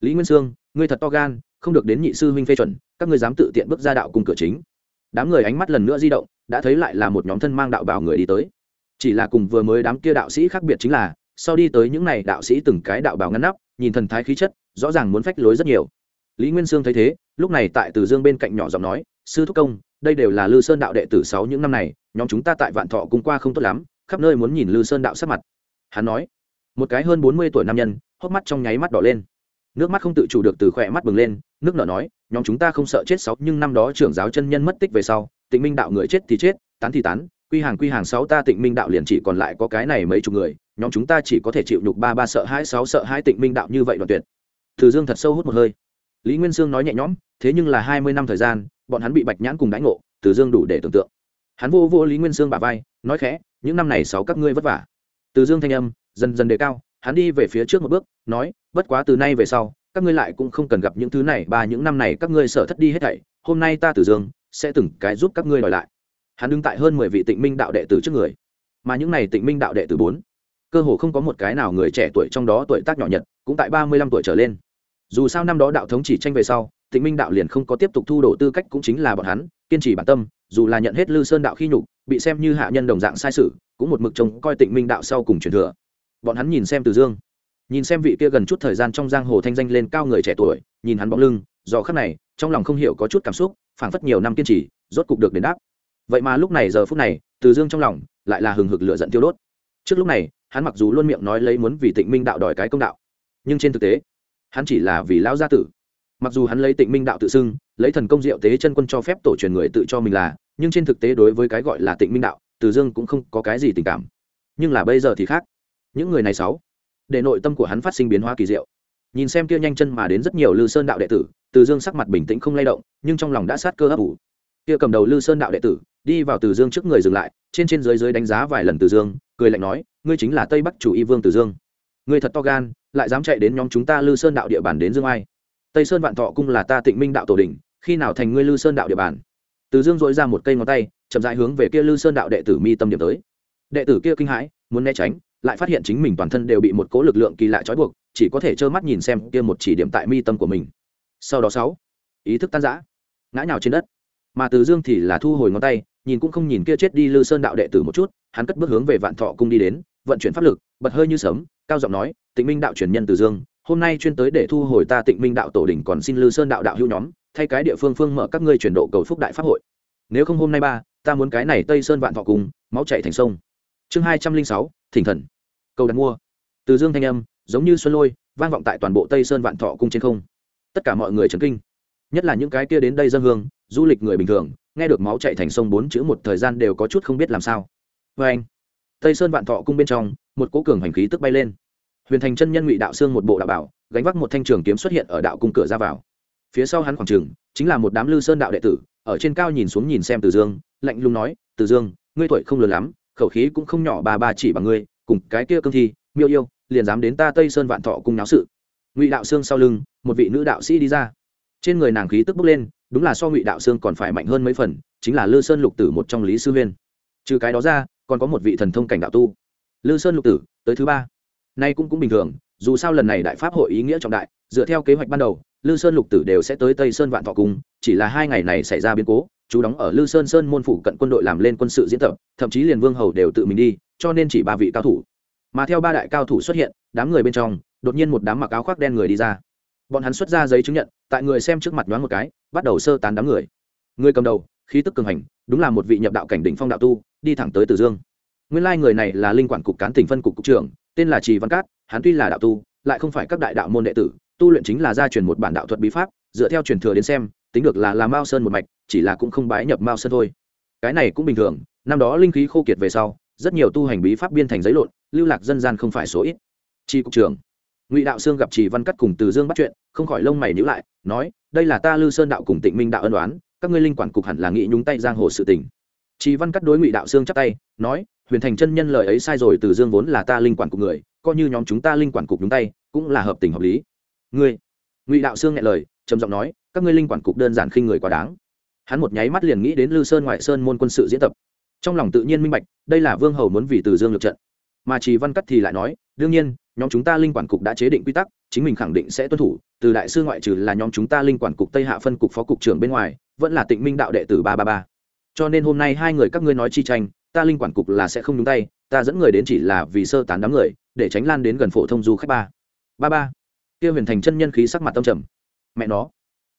lý nguyên sương, ngươi thật to gan, không được đến nhị sư huynh phê chuẩn, các ngươi dám tự tiện bước ra đạo cùng cửa chính đám người ánh mắt lần nữa di động, đã thấy lại là một nhóm thân mang đạo bào người đi tới. Chỉ là cùng vừa mới đám kia đạo sĩ khác biệt chính là, sau đi tới những này đạo sĩ từng cái đạo bào ngăn nắp, nhìn thần thái khí chất, rõ ràng muốn phách lối rất nhiều. Lý nguyên sương thấy thế, lúc này tại từ dương bên cạnh nhỏ giọng nói, sư thúc công, đây đều là lư sơn đạo đệ tử sáu những năm này, nhóm chúng ta tại vạn thọ cùng qua không tốt lắm, khắp nơi muốn nhìn lư sơn đạo sắc mặt. Hắn nói, một cái hơn bốn mươi tuổi nam nhân, hốc mắt trong nháy mắt đỏ lên nước mắt không tự chủ được từ khỏe mắt bừng lên, nước nở nói, nhóm chúng ta không sợ chết sáu, nhưng năm đó trưởng giáo chân nhân mất tích về sau, tịnh minh đạo người chết thì chết, tán thì tán, quy hàng quy hàng, sáu ta tịnh minh đạo liền chỉ còn lại có cái này mấy chục người, nhóm chúng ta chỉ có thể chịu nhục ba ba sợ hai sáu sợ hai tịnh minh đạo như vậy đoạn tuyệt. Từ dương thật sâu hút một hơi. Lý nguyên sương nói nhẹ nhõm, thế nhưng là hai mươi năm thời gian, bọn hắn bị bạch nhãn cùng đánh ngộ, từ dương đủ để tưởng tượng. Hắn vô vô lý nguyên sương bà vai, nói khẽ, những năm này sáu các ngươi vất vả. Từ dương thanh âm, dần dần đề cao hắn đi về phía trước một bước, nói, bất quá từ nay về sau, các ngươi lại cũng không cần gặp những thứ này, ba những năm này các ngươi sợ thất đi hết thảy, hôm nay ta từ dương, sẽ từng cái giúp các ngươi đòi lại. Hắn đứng tại hơn mười vị tịnh minh đạo đệ tử trước người. Mà những này tịnh minh đạo đệ tử bốn, cơ hồ không có một cái nào người trẻ tuổi trong đó tuổi tác nhỏ nhật, cũng tại ba mươi lăm tuổi trở lên. Dù sao năm đó đạo thống chỉ tranh về sau, tịnh minh đạo liền không có tiếp tục thu đổ tư cách cũng chính là bọn hắn, kiên trì bản tâm, dù là nhận hết lư sơn đạo khi nhục, bị xem như hạ nhân đồng dạng sai sự, cũng một mực trông coi tịnh minh đạo sau cùng truyền thừa bọn hắn nhìn xem từ dương. Nhìn xem vị kia gần chút thời gian trong giang hồ thanh danh lên cao người trẻ tuổi, nhìn hắn bóng lưng, do khắc này, trong lòng không hiểu có chút cảm xúc, phảng phất nhiều năm kiên trì, rốt cục được đền đáp. Vậy mà lúc này giờ phút này, từ dương trong lòng lại là hừng hực lửa giận tiêu đốt. Trước lúc này, hắn mặc dù luôn miệng nói lấy muốn vì tịnh minh đạo đòi cái công đạo, nhưng trên thực tế, hắn chỉ là vì lão gia tử. Mặc dù hắn lấy tịnh minh đạo tự xưng, lấy thần công diệu tế chân quân cho phép tổ truyền người tự cho mình là, nhưng trên thực tế đối với cái gọi là tịnh minh đạo, từ dương cũng không có cái gì tình cảm. Nhưng là bây giờ thì khác những người này sáu. Để nội tâm của hắn phát sinh biến hóa kỳ diệu. Nhìn xem kia nhanh chân mà đến rất nhiều lư sơn đạo đệ tử, từ dương sắc mặt bình tĩnh không lay động, nhưng trong lòng đã sát cơ ấp ủ. Kia cầm đầu lư sơn đạo đệ tử, đi vào từ dương trước người dừng lại, trên trên dưới dưới đánh giá vài lần từ dương, cười lạnh nói, ngươi chính là tây bắc chủ y vương từ dương. Ngươi thật to gan, lại dám chạy đến nhóm chúng ta lư sơn đạo địa bàn đến dương ai? Tây sơn vạn thọ cung là ta tịnh minh đạo tổ đình khi nào thành ngươi lư sơn đạo địa bàn? Từ dương dội ra một cây ngón tay, chậm dại hướng về kia lư sơn đạo đệ tử mi tâm điểm tới. Đệ tử kia kinh hãi, muốn né tránh lại phát hiện chính mình toàn thân đều bị một cố lực lượng kỳ lạ trói buộc, chỉ có thể trơ mắt nhìn xem kia một chỉ điểm tại mi tâm của mình. Sau đó sáu, ý thức tan rã, ngã nhào trên đất. Mà từ dương thì là thu hồi ngón tay, nhìn cũng không nhìn kia chết đi lư sơn đạo đệ tử một chút, hắn cất bước hướng về vạn thọ cung đi đến, vận chuyển pháp lực, bật hơi như sớm cao giọng nói, tịnh minh đạo truyền nhân từ dương, hôm nay chuyên tới để thu hồi ta tịnh minh đạo tổ đỉnh còn xin lư sơn đạo đạo hữu nhóm, thay cái địa phương phương mở các ngươi chuyển độ cầu phúc đại pháp hội. Nếu không hôm nay ba, ta muốn cái này tây sơn vạn thọ cùng máu chạy thành sông. Chương hai trăm linh sáu thỉnh thần. Cầu đặt mua. Từ dương thanh âm, giống như xuân lôi, vang vọng tại toàn bộ tây sơn vạn thọ cung trên không. Tất cả mọi người trấn kinh. Nhất là những cái kia đến đây dân hương, du lịch người bình thường, nghe được máu chạy thành sông bốn chữ một thời gian đều có chút không biết làm sao. Vê anh, tây sơn vạn thọ cung bên trong, một cố cường hành khí tức bay lên. Huyền thành chân nhân ngụy đạo xương một bộ đạo bảo, gánh vác một thanh trường kiếm xuất hiện ở đạo cung cửa ra vào. Phía sau hắn khoảng trường, chính là một đám lư sơn đạo đệ tử, ở trên cao nhìn xuống nhìn xem từ dương, lạnh lùng nói, từ dương, ngươi tuổi không lớn lắm khẩu khí cũng không nhỏ bà bà chỉ bằng ngươi, cùng cái kia cương thi, miêu yêu, liền dám đến ta tây sơn vạn thọ cung náo sự. Ngụy đạo xương sau lưng, một vị nữ đạo sĩ đi ra. Trên người nàng khí tức bốc lên, đúng là so ngụy đạo xương còn phải mạnh hơn mấy phần, chính là lư sơn lục tử một trong lý sư huyên. Trừ cái đó ra, còn có một vị thần thông cảnh đạo tu. Lư sơn lục tử, tới thứ ba. Nay cũng cũng bình thường, dù sao lần này đại pháp hội ý nghĩa trọng đại, dựa theo kế hoạch ban đầu, lư sơn lục tử đều sẽ tới tây sơn vạn thọ cung chỉ là hai ngày này xảy ra biến cố chú đóng ở lư sơn sơn môn phủ cận quân đội làm lên quân sự diễn tập, thậm chí liền vương hầu đều tự mình đi, cho nên chỉ ba vị cao thủ. Mà theo ba đại cao thủ xuất hiện, đám người bên trong, đột nhiên một đám mặc áo khoác đen người đi ra. Bọn hắn xuất ra giấy chứng nhận, tại người xem trước mặt nhoáng một cái, bắt đầu sơ tán đám người. Người cầm đầu, khí tức cường hành, đúng là một vị nhập đạo cảnh đỉnh phong đạo tu, đi thẳng tới từ dương. Nguyên lai người này là linh quản cục cán tỉnh phân cục cục trưởng, tên là trì văn cát, hắn tuy là đạo tu, lại không phải các đại đạo môn đệ tử, tu luyện chính là gia truyền một bản đạo thuật bí pháp, dựa theo truyền thừa đến xem tính được là làm mao sơn một mạch, chỉ là cũng không bái nhập mao sơn thôi. Cái này cũng bình thường, năm đó linh khí khô kiệt về sau, rất nhiều tu hành bí pháp biên thành giấy lộn, lưu lạc dân gian không phải số ít. Tri cục trưởng, ngụy đạo sương gặp trì văn cắt cùng từ dương bắt chuyện, không khỏi lông mày nhữ lại, nói, đây là ta lư sơn đạo cùng tịnh minh đạo ân đoán các ngươi linh quản cục hẳn là nghĩ nhúng tay giang hồ sự tình. Trì văn cắt đối ngụy đạo sương chắp tay, nói, huyền thành chân nhân lời ấy sai rồi, từ dương vốn là ta linh quản cục người, coi như nhóm chúng ta linh quản cục nhúng tay, cũng là hợp tình hợp lý. Ngươi? Ngụy đạo sương nghe lời, trầm giọng nói các ngươi linh quản cục đơn giản khinh người quá đáng. Hắn một nháy mắt liền nghĩ đến lư sơn ngoại sơn môn quân sự diễn tập. Trong lòng tự nhiên minh bạch, đây là vương hầu muốn vì từ dương lượt trận. Mà trì văn cắt thì lại nói, đương nhiên, nhóm chúng ta linh quản cục đã chế định quy tắc, chính mình khẳng định sẽ tuân thủ. Từ đại sư ngoại trừ là nhóm chúng ta linh quản cục tây hạ phân cục phó cục trưởng bên ngoài, vẫn là tịnh minh đạo đệ tử ba ba ba. Cho nên hôm nay hai người các ngươi nói chi tranh, ta linh quản cục là sẽ không nhúng tay, ta dẫn người đến chỉ là vì sơ tán đám người, để tránh lan đến gần phổ thông du khách ba. Ba ba. Kia huyền thành chân nhân khí sắc mặt tâm trầm. Mẹ nó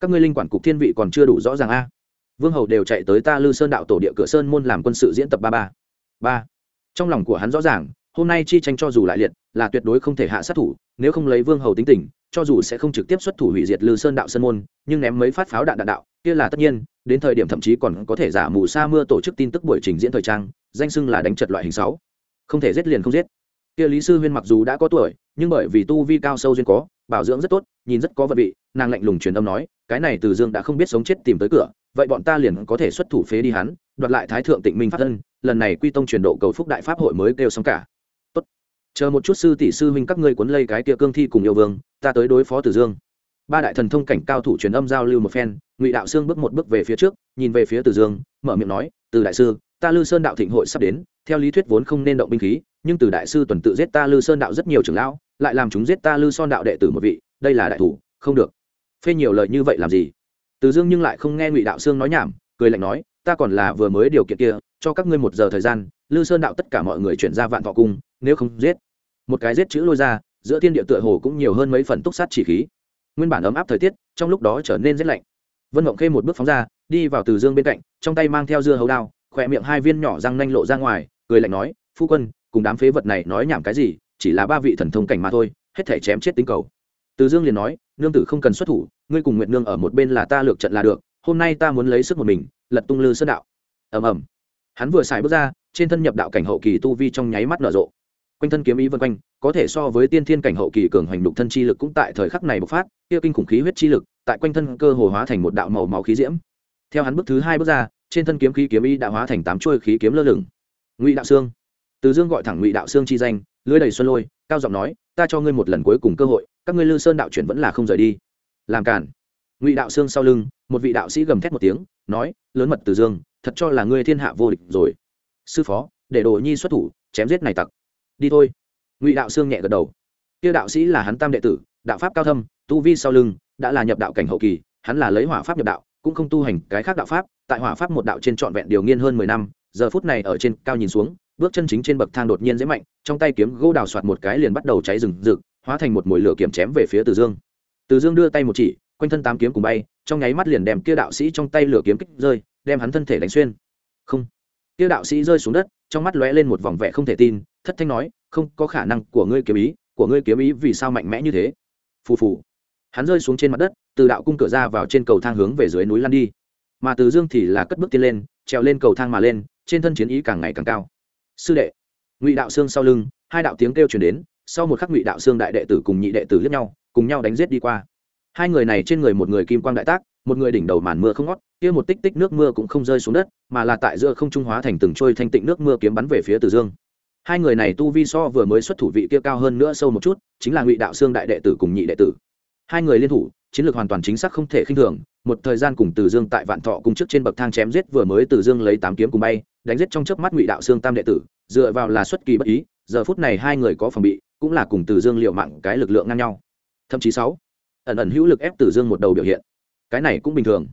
các ngươi linh quản cục thiên vị còn chưa đủ rõ ràng a. Vương hầu đều chạy tới ta lư sơn đạo tổ địa cửa sơn môn làm quân sự diễn tập ba ba. Ba. Trong lòng của hắn rõ ràng, hôm nay chi tranh cho dù lại liệt, là tuyệt đối không thể hạ sát thủ, nếu không lấy vương hầu tính tình, cho dù sẽ không trực tiếp xuất thủ hủy diệt lư sơn đạo sơn môn, nhưng ném mấy phát pháo đạn đạn đạo, kia là tất nhiên, đến thời điểm thậm chí còn có thể giả mù sa mưa tổ chức tin tức buổi trình diễn thời trang, danh xưng là đánh trật loại hình sáu. Không thể giết liền không giết. Kia lý sư huyên mặc dù đã có tuổi, nhưng bởi vì tu vi cao sâu duyên có bảo dưỡng rất tốt, nhìn rất có vật vị, nàng lạnh lùng truyền âm nói, cái này từ dương đã không biết sống chết tìm tới cửa, vậy bọn ta liền có thể xuất thủ phế đi hắn, đoạt lại thái thượng tịnh minh pháp thân, lần này quy tông truyền độ cầu phúc đại pháp hội mới kêu xong cả. Tốt. Chờ một chút sư tỷ sư huynh các ngươi cuốn lây cái kia cương thi cùng yêu vương, ta tới đối phó từ dương. Ba đại thần thông cảnh cao thủ truyền âm giao lưu một phen, ngụy đạo sương bước một bước về phía trước, nhìn về phía từ dương, mở miệng nói, từ đại sư, ta lư sơn đạo thịnh hội sắp đến, theo lý thuyết vốn không nên động binh khí, nhưng từ đại sư tuần tự giết ta lư sơn đạo rất nhiều trưởng lão lại làm chúng giết ta lư son đạo đệ tử một vị, đây là đại thủ, không được. Phê nhiều lời như vậy làm gì? Từ dương nhưng lại không nghe ngụy đạo sương nói nhảm, cười lạnh nói, ta còn là vừa mới điều kiện kia, cho các ngươi một giờ thời gian, lư sơn đạo tất cả mọi người chuyển ra vạn thọ cung, nếu không giết. Một cái giết chữ lôi ra, giữa thiên địa tựa hồ cũng nhiều hơn mấy phần túc sát chỉ khí. Nguyên bản ấm áp thời tiết, trong lúc đó trở nên rét lạnh. Vân mộng khê một bước phóng ra, đi vào từ dương bên cạnh, trong tay mang theo dưa hấu đao, khỏe miệng hai viên nhỏ răng nanh lộ ra ngoài, cười lạnh nói, phu quân, cùng đám phế vật này nói nhảm cái gì? Chỉ là ba vị thần thông cảnh mà thôi, hết thể chém chết tính cầu. Từ dương liền nói, nương tử không cần xuất thủ, ngươi cùng nguyệt nương ở một bên là ta lược trận là được, hôm nay ta muốn lấy sức một mình, lật tung lư sơn đạo. Ầm ầm. Hắn vừa xài bước ra, trên thân nhập đạo cảnh hậu kỳ tu vi trong nháy mắt nở rộ. Quanh thân kiếm ý vân quanh, có thể so với tiên thiên cảnh hậu kỳ cường hoành đục thân chi lực cũng tại thời khắc này bộc phát, kia kinh khủng khí huyết chi lực tại quanh thân cơ hồ hóa thành một đạo màu máu khí diễm. Theo hắn bước thứ hai bước ra, trên thân kiếm khí kiếm ý đã hóa thành tám chuôi khí kiếm lơ lửng. Ngụy đạo xương từ dương gọi thẳng ngụy đạo sương chi danh, lưới đầy xuân lôi, cao giọng nói, ta cho ngươi một lần cuối cùng cơ hội, các ngươi lư sơn đạo chuyển vẫn là không rời đi. Làm cản. Ngụy đạo sương sau lưng, một vị đạo sĩ gầm thét một tiếng, nói, lớn mật từ dương, thật cho là ngươi thiên hạ vô địch rồi. Sư phó, để đồ nhi xuất thủ, chém giết này tặc. Đi thôi. Ngụy đạo sương nhẹ gật đầu. Kia đạo sĩ là hắn tam đệ tử, đạo pháp cao thâm, tu vi sau lưng, đã là nhập đạo cảnh hậu kỳ, hắn là lấy hỏa pháp nhập đạo, cũng không tu hành cái khác đạo pháp, tại hỏa pháp một đạo trên trọn vẹn điều nghiên hơn mười năm, giờ phút này ở trên cao nhìn xuống bước chân chính trên bậc thang đột nhiên dễ mạnh, trong tay kiếm gỗ đào soạt một cái liền bắt đầu cháy rừng rực, hóa thành một mồi lửa kiếm chém về phía từ dương. Từ dương đưa tay một chỉ, quanh thân tám kiếm cùng bay, trong nháy mắt liền đem kia đạo sĩ trong tay lửa kiếm kích rơi, đem hắn thân thể đánh xuyên. Không. Kia đạo sĩ rơi xuống đất, trong mắt lóe lên một vòng vẻ không thể tin, thất thanh nói, không có khả năng của ngươi kiếm ý, của ngươi kiếm ý vì sao mạnh mẽ như thế? Phù phù. Hắn rơi xuống trên mặt đất, từ đạo cung cửa ra vào trên cầu thang hướng về dưới núi lăn đi. Mà từ dương thì là cất bước tiến lên, trèo lên cầu thang mà lên, trên thân chiến ý càng ngày càng cao sư đệ. Ngụy đạo xương sau lưng, hai đạo tiếng kêu chuyển đến, sau một khắc ngụy đạo xương đại đệ tử cùng nhị đệ tử lướt nhau, cùng nhau đánh giết đi qua. Hai người này trên người một người kim quang đại tác, một người đỉnh đầu màn mưa không ngót, kia một tích tích nước mưa cũng không rơi xuống đất, mà là tại giữa không trung hóa thành từng trôi thanh tịnh nước mưa kiếm bắn về phía từ dương. Hai người này tu vi so vừa mới xuất thủ vị kia cao hơn nữa sâu một chút, chính là ngụy đạo xương đại đệ tử cùng nhị đệ tử. Hai người liên thủ, chiến lược hoàn toàn chính xác không thể khinh thường, một thời gian cùng từ dương tại vạn thọ cùng trước trên bậc thang chém giết vừa mới từ dương lấy tám kiếm cùng bay đánh giết trong chớp mắt ngụy đạo xương tam đệ tử, dựa vào là xuất kỳ bất ý, giờ phút này hai người có phòng bị, cũng là cùng từ dương liệu mạng cái lực lượng ngang nhau. Thậm chí sáu, ẩn ẩn hữu lực ép từ dương một đầu biểu hiện. Cái này cũng bình thường.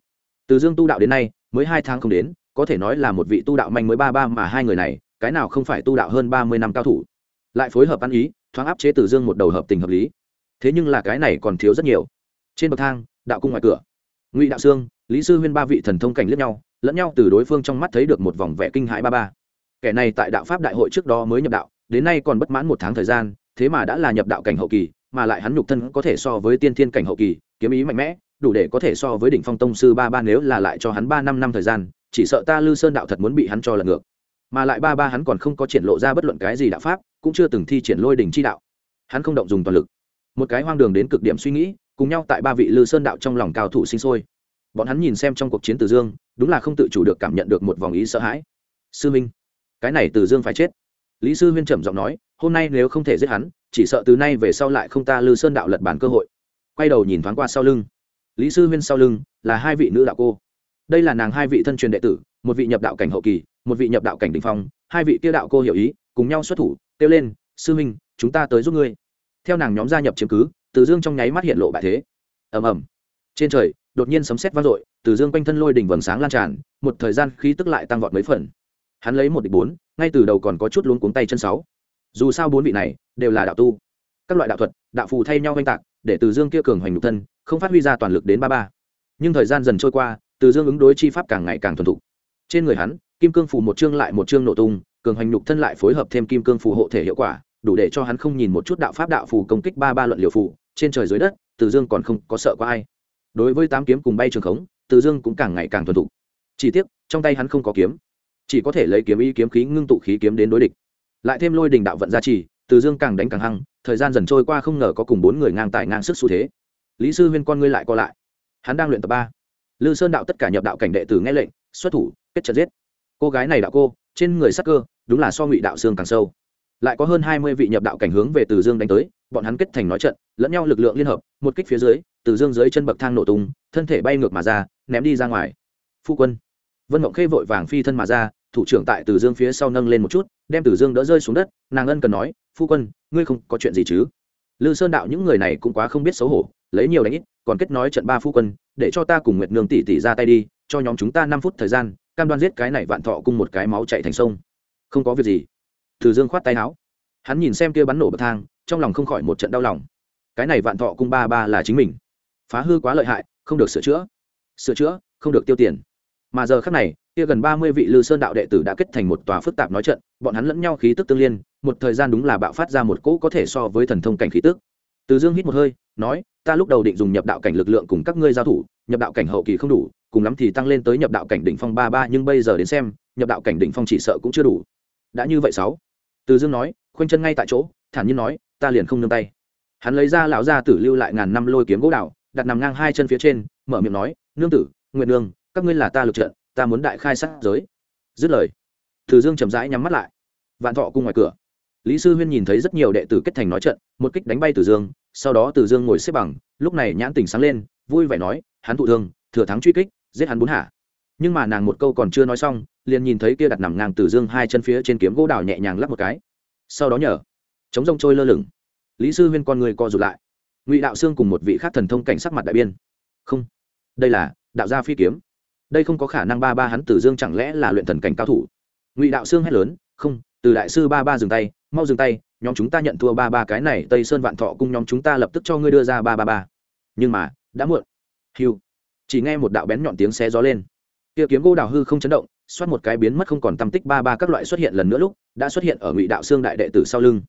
Từ dương tu đạo đến nay, mới hai tháng không đến, có thể nói là một vị tu đạo manh mới ba ba mà hai người này, cái nào không phải tu đạo hơn ba mươi năm cao thủ. Lại phối hợp ăn ý, thoáng áp chế từ dương một đầu hợp tình hợp lý. Thế nhưng là cái này còn thiếu rất nhiều. Trên bậc thang, đạo cung ngoài cửa. Ngụy đạo sương lý sư huyên ba vị thần thông cảnh liếc nhau lẫn nhau từ đối phương trong mắt thấy được một vòng vẻ kinh hãi ba ba. Kẻ này tại đạo pháp đại hội trước đó mới nhập đạo, đến nay còn bất mãn một tháng thời gian, thế mà đã là nhập đạo cảnh hậu kỳ, mà lại hắn nhục thân có thể so với tiên thiên cảnh hậu kỳ, kiếm ý mạnh mẽ, đủ để có thể so với đỉnh phong tông sư ba ba nếu là lại cho hắn ba năm năm thời gian, chỉ sợ ta lư sơn đạo thật muốn bị hắn cho lật ngược. Mà lại ba ba hắn còn không có triển lộ ra bất luận cái gì đạo pháp, cũng chưa từng thi triển lôi đỉnh chi đạo. Hắn không động dùng toàn lực. Một cái hoang đường đến cực điểm suy nghĩ, cùng nhau tại ba vị lư sơn đạo trong lòng cao thủ sinh sôi bọn hắn nhìn xem trong cuộc chiến từ dương, đúng là không tự chủ được cảm nhận được một vòng ý sợ hãi. Sư minh, cái này từ dương phải chết. Lý sư huyên trầm giọng nói, hôm nay nếu không thể giết hắn, chỉ sợ từ nay về sau lại không ta lư sơn đạo lật bản cơ hội. Quay đầu nhìn thoáng qua sau lưng. Lý sư huyên sau lưng, là hai vị nữ đạo cô. Đây là nàng hai vị thân truyền đệ tử, một vị nhập đạo cảnh hậu kỳ, một vị nhập đạo cảnh đình phong. Hai vị tiêu đạo cô hiểu ý, cùng nhau xuất thủ, kêu lên, sư minh, chúng ta tới giúp ngươi. Theo nàng nhóm gia nhập chiếm cứ, từ dương trong nháy mắt hiện lộ bại thế. Ầm ầm. Trên trời đột nhiên sấm sét vang dội, từ dương quanh thân lôi đỉnh vầng sáng lan tràn, một thời gian khí tức lại tăng vọt mấy phần. Hắn lấy một địch bốn, ngay từ đầu còn có chút luống cuống tay chân sáu. Dù sao bốn vị này đều là đạo tu. Các loại đạo thuật, đạo phù thay nhau oanh tạc, để từ dương kia cường hoành nhục thân, không phát huy ra toàn lực đến ba ba. Nhưng thời gian dần trôi qua, từ dương ứng đối chi pháp càng ngày càng thuần thục. Trên người hắn, kim cương phù một chương lại một chương nổ tung, cường hoành nhục thân lại phối hợp thêm kim cương phù hộ thể hiệu quả, đủ để cho hắn không nhìn một chút đạo pháp đạo phù công kích ba ba luận liều phù, trên trời dưới đất, từ dương còn không có sợ qua ai đối với tám kiếm cùng bay trường khống, từ dương cũng càng ngày càng thuần thục. Chỉ tiếc, trong tay hắn không có kiếm. Chỉ có thể lấy kiếm ý kiếm khí ngưng tụ khí kiếm đến đối địch. Lại thêm lôi đình đạo vận gia trì, từ dương càng đánh càng hăng, thời gian dần trôi qua không ngờ có cùng bốn người ngang tài ngang sức xu thế. Lý sư huyên con ngươi lại co lại. Hắn đang luyện tập ba. Lư sơn đạo tất cả nhập đạo cảnh đệ tử nghe lệnh, xuất thủ, kết trận giết. Cô gái này đạo cô, trên người sắc cơ, đúng là so ngụy đạo xương càng sâu lại có hơn hai mươi vị nhập đạo cảnh hướng về từ dương đánh tới, bọn hắn kết thành nói trận, lẫn nhau lực lượng liên hợp, một kích phía dưới, từ dương dưới chân bậc thang nổ tung, thân thể bay ngược mà ra, ném đi ra ngoài. Phu quân, vân mộng khê vội vàng phi thân mà ra, thủ trưởng tại từ dương phía sau nâng lên một chút, đem từ dương đỡ rơi xuống đất, nàng ân cần nói, phu quân, ngươi không có chuyện gì chứ? Lư sơn đạo những người này cũng quá không biết xấu hổ, lấy nhiều đánh ít, còn kết nói trận ba phu quân, để cho ta cùng nguyệt nương tỷ tỷ ra tay đi, cho nhóm chúng ta năm phút thời gian, cam đoan giết cái này vạn thọ cùng một cái máu chạy thành sông. Không có việc gì từ dương khoát tay áo. Hắn nhìn xem kia bắn nổ bậc thang, trong lòng không khỏi một trận đau lòng. Cái này vạn thọ cung ba ba là chính mình. Phá hư quá lợi hại, không được sửa chữa. Sửa chữa, không được tiêu tiền. Mà giờ khác này, kia gần ba mươi vị lư sơn đạo đệ tử đã kết thành một tòa phức tạp nói trận, bọn hắn lẫn nhau khí tức tương liên, một thời gian đúng là bạo phát ra một cỗ có thể so với thần thông cảnh khí tức. Từ dương hít một hơi, nói, ta lúc đầu định dùng nhập đạo cảnh lực lượng cùng các ngươi giao thủ, nhập đạo cảnh hậu kỳ không đủ, cùng lắm thì tăng lên tới nhập đạo cảnh đỉnh phong ba ba, nhưng bây giờ đến xem, nhập đạo cảnh đỉnh phong chỉ sợ cũng chưa đủ. Đã như vậy sáu từ dương nói khoanh chân ngay tại chỗ thản nhiên nói ta liền không nương tay. Hắn lấy ra lão gia tử lưu lại ngàn năm lôi kiếm gỗ đào, đặt nằm ngang hai chân phía trên mở miệng nói nương tử nguyện nương các ngươi là ta lực trận ta muốn đại khai sát giới. Dứt lời từ dương chậm rãi nhắm mắt lại. Vạn thọ cung ngoài cửa. Lý sư huyên nhìn thấy rất nhiều đệ tử kết thành nói trận một kích đánh bay từ dương sau đó từ dương ngồi xếp bằng lúc này nhãn tình sáng lên vui vẻ nói hắn thụ thương thừa thắng truy kích giết hắn bốn hạ nhưng mà nàng một câu còn chưa nói xong, liền nhìn thấy kia đặt nằm ngang từ dương hai chân phía trên kiếm gỗ đào nhẹ nhàng lắp một cái. Sau đó nhờ, chống rông trôi lơ lửng. Lý sư huyên con người co rụt lại. Ngụy đạo sương cùng một vị khác thần thông cảnh sắc mặt đại biên không, đây là đạo gia phi kiếm. Đây không có khả năng ba ba hắn tử dương chẳng lẽ là luyện thần cảnh cao thủ. Ngụy đạo sương hét lớn, không, từ đại sư ba ba dừng tay, mau dừng tay, nhóm chúng ta nhận thua ba ba cái này, tây sơn vạn thọ cung nhóm chúng ta lập tức cho ngươi đưa ra ba ba ba. Nhưng mà, đã muộn. Hiu chỉ nghe một đạo bén nhọn tiếng xe gió lên kia kiếm gỗ đào hư không chấn động, xoát một cái biến mất không còn tâm tích ba ba các loại xuất hiện lần nữa lúc, đã xuất hiện ở ngụy đạo xương đại đệ tử sau lưng.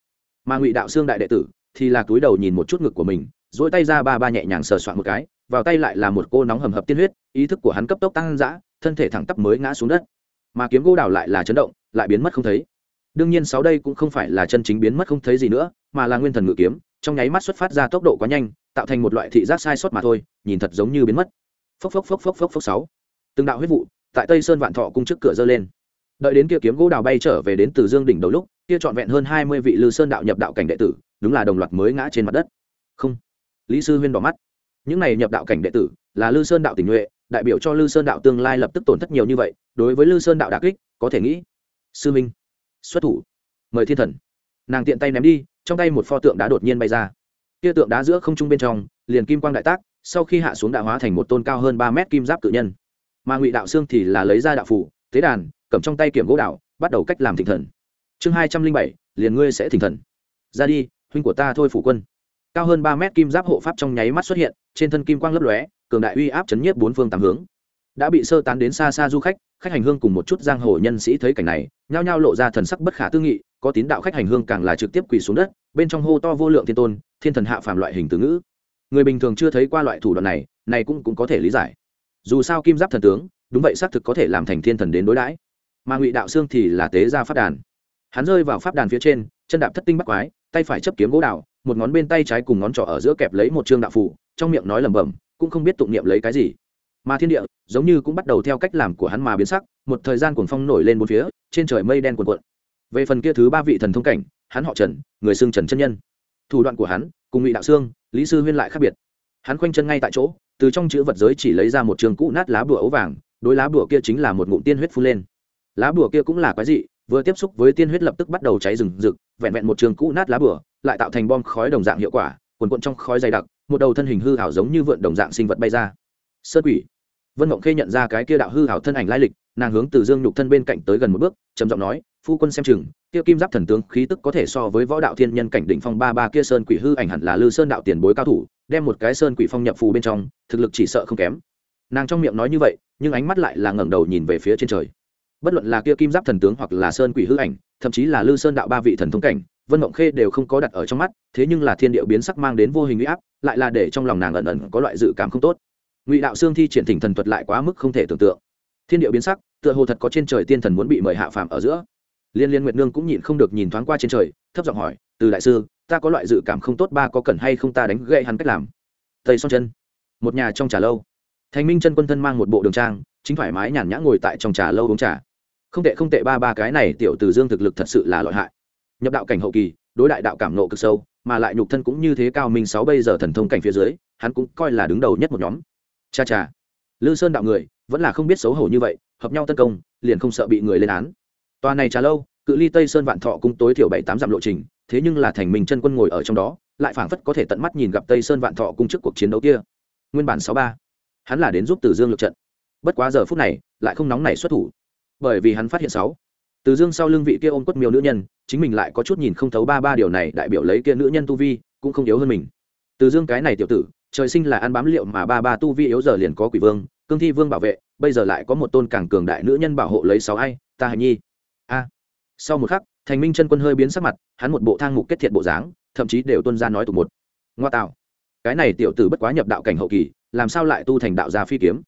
Mà ngụy đạo xương đại đệ tử thì là túi đầu nhìn một chút ngực của mình dỗi tay ra ba ba nhẹ nhàng sờ soạn một cái, vào tay lại là một cô nóng hầm hập tiên huyết, ý thức của hắn cấp tốc tăng dã, thân thể thẳng tắp mới ngã xuống đất. Mà kiếm gỗ đào lại là chấn động, lại biến mất không thấy. Đương nhiên sáu đây cũng không phải là chân chính biến mất không thấy gì nữa, mà là nguyên thần ngự kiếm, trong nháy mắt xuất phát ra tốc độ quá nhanh, tạo thành một loại thị giác sai sót mà thôi, nhìn thật giống như biến mất. Phốc phốc phốc phốc phốc phốc sáu từng đạo huyết vụ tại tây sơn vạn thọ cung trước cửa dơ lên. Đợi đến kia kiếm gỗ đào bay trở về đến từ dương đỉnh đầu lúc, kia trọn vẹn hơn hai mươi vị lư sơn đạo nhập đạo cảnh đệ tử, đúng là đồng loạt mới ngã trên mặt đất. Không. Lý sư huyên đỏ mắt. Những này nhập đạo cảnh đệ tử là lư sơn đạo tình nhuệ, đại biểu cho lư sơn đạo tương lai lập tức tổn thất nhiều như vậy, đối với lư sơn đạo đà kích, có thể nghĩ. Sư minh, xuất thủ. Mời thiên thần. Nàng tiện tay ném đi, trong tay một pho tượng đá đột nhiên bay ra. Kia tượng đá giữa không trung bên trong, liền kim quang đại tác, sau khi hạ xuống đã hóa thành một tôn cao hơn ba mét kim giáp cự nhân mà ngụy đạo xương thì là lấy ra đạo phủ tế đàn, cầm trong tay kiểm gỗ đạo bắt đầu cách làm thịnh thần. Chương hai trăm linh bảy, liền ngươi sẽ thỉnh thần. Ra đi, huynh của ta thôi phủ quân. Cao hơn ba mét kim giáp hộ pháp trong nháy mắt xuất hiện, trên thân kim quang lấp lóe, cường đại uy áp chấn nhiếp bốn phương tám hướng. Đã bị sơ tán đến xa xa du khách khách hành hương cùng một chút giang hồ nhân sĩ thấy cảnh này, nhao nhao lộ ra thần sắc bất khả tư nghị, có tín đạo khách hành hương càng là trực tiếp quỳ xuống đất, bên trong hô to vô lượng thiên tôn, thiên thần hạ phàm loại hình từ ngữ. Người bình thường chưa thấy qua loại thủ đoạn này này cũng cũng có thể lý giải dù sao kim giáp thần tướng đúng vậy xác thực có thể làm thành thiên thần đến đối đãi. Mà ngụy đạo xương thì là tế ra pháp đàn. Hắn rơi vào pháp đàn phía trên chân đạp thất tinh bắt quái tay phải chấp kiếm gỗ đào, một ngón bên tay trái cùng ngón trỏ ở giữa kẹp lấy một trương đạo phủ trong miệng nói lẩm bẩm cũng không biết tụng niệm lấy cái gì. Mà thiên địa giống như cũng bắt đầu theo cách làm của hắn mà biến sắc một thời gian cuồng phong nổi lên một phía trên trời mây đen cuồn cuộn. Về phần kia thứ ba vị thần thông cảnh hắn họ trần người xương trần chân nhân. Thủ đoạn của hắn cùng ngụy đạo sương lý sư huyên lại khác biệt. Hắn khoanh chân ngay tại chỗ từ trong chữ vật giới chỉ lấy ra một trường cũ nát lá bùa ấu vàng đối lá bùa kia chính là một ngụm tiên huyết phun lên. Lá bùa kia cũng là quái dị, vừa tiếp xúc với tiên huyết lập tức bắt đầu cháy rừng rực, vẹn vẹn một trường cũ nát lá bùa, lại tạo thành bom khói đồng dạng hiệu quả, quần quận trong khói dày đặc, một đầu thân hình hư hảo giống như vượn đồng dạng sinh vật bay ra. Sơn quỷ. Vân mộng khê nhận ra cái kia đạo hư hảo thân ảnh lai lịch, nàng hướng từ dương nhục thân bên cạnh tới gần một bước, trầm giọng nói, phu quân xem chừng, kia kim giáp thần tướng khí tức có thể so với võ đạo thiên nhân cảnh đỉnh phong ba ba kia sơn quỷ hư ảnh hẳn là lư sơn đạo tiền bối cao thủ đem một cái sơn quỷ phong nhập phù bên trong, thực lực chỉ sợ không kém. Nàng trong miệng nói như vậy, nhưng ánh mắt lại là ngẩng đầu nhìn về phía trên trời. Bất luận là kia kim giáp thần tướng hoặc là sơn quỷ hư ảnh, thậm chí là lư sơn đạo ba vị thần thông cảnh, vân mộng khê đều không có đặt ở trong mắt, thế nhưng là thiên điệu biến sắc mang đến vô hình uy áp, lại là để trong lòng nàng ẩn ẩn có loại dự cảm không tốt. Ngụy đạo sương thi triển thỉnh thần thuật lại quá mức không thể tưởng tượng. Thiên điệu biến sắc, tựa hồ thật có trên trời tiên thần muốn bị mời hạ phàm ở giữa. Liên liên nguyệt nương cũng nhịn không được nhìn thoáng qua trên trời, thấp giọng hỏi, từ đại sư ta có loại dự cảm không tốt ba có cần hay không ta đánh gậy hắn cách làm. Tây son chân một nhà trong trà lâu. Thành minh chân quân thân mang một bộ đường trang, chính thoải mái nhàn nhã ngồi tại trong trà lâu uống trà. Không tệ không tệ, ba ba cái này tiểu từ dương thực lực thật sự là lợi hại. Nhập đạo cảnh hậu kỳ, đối đại đạo cảm nộ cực sâu, mà lại nhục thân cũng như thế cao minh sáu bây giờ thần thông cảnh phía dưới, hắn cũng coi là đứng đầu nhất một nhóm. Cha cha. Lư sơn đạo người, vẫn là không biết xấu hổ như vậy, hợp nhau tấn công, liền không sợ bị người lên án. Tòa này trà lâu, cự ly tây sơn vạn thọ cung tối thiểu bảy tám dặm lộ trình thế nhưng là thành minh chân quân ngồi ở trong đó, lại phảng phất có thể tận mắt nhìn gặp tây sơn vạn thọ cung trước cuộc chiến đấu kia. Nguyên bản sáu ba, hắn là đến giúp tử dương lượt trận. Bất quá giờ phút này, lại không nóng này xuất thủ. Bởi vì hắn phát hiện sáu, từ dương sau lưng vị kia ôm quất miêu nữ nhân, chính mình lại có chút nhìn không thấu ba ba điều này đại biểu lấy kia nữ nhân tu vi, cũng không yếu hơn mình. Từ dương cái này tiểu tử, trời sinh là ăn bám liệu mà ba ba tu vi yếu giờ liền có quỷ vương, cương thi vương bảo vệ, bây giờ lại có một tôn càng cường đại nữ nhân bảo hộ lấy sáu ai, ta hạnh nhi. A. Sau một khắc thành minh chân quân hơi biến sắc mặt, hắn một bộ thang mục kết thiện bộ dáng, thậm chí đều tuân ra nói tục một. Ngoa tạo. Cái này tiểu tử bất quá nhập đạo cảnh hậu kỳ, làm sao lại tu thành đạo gia phi kiếm?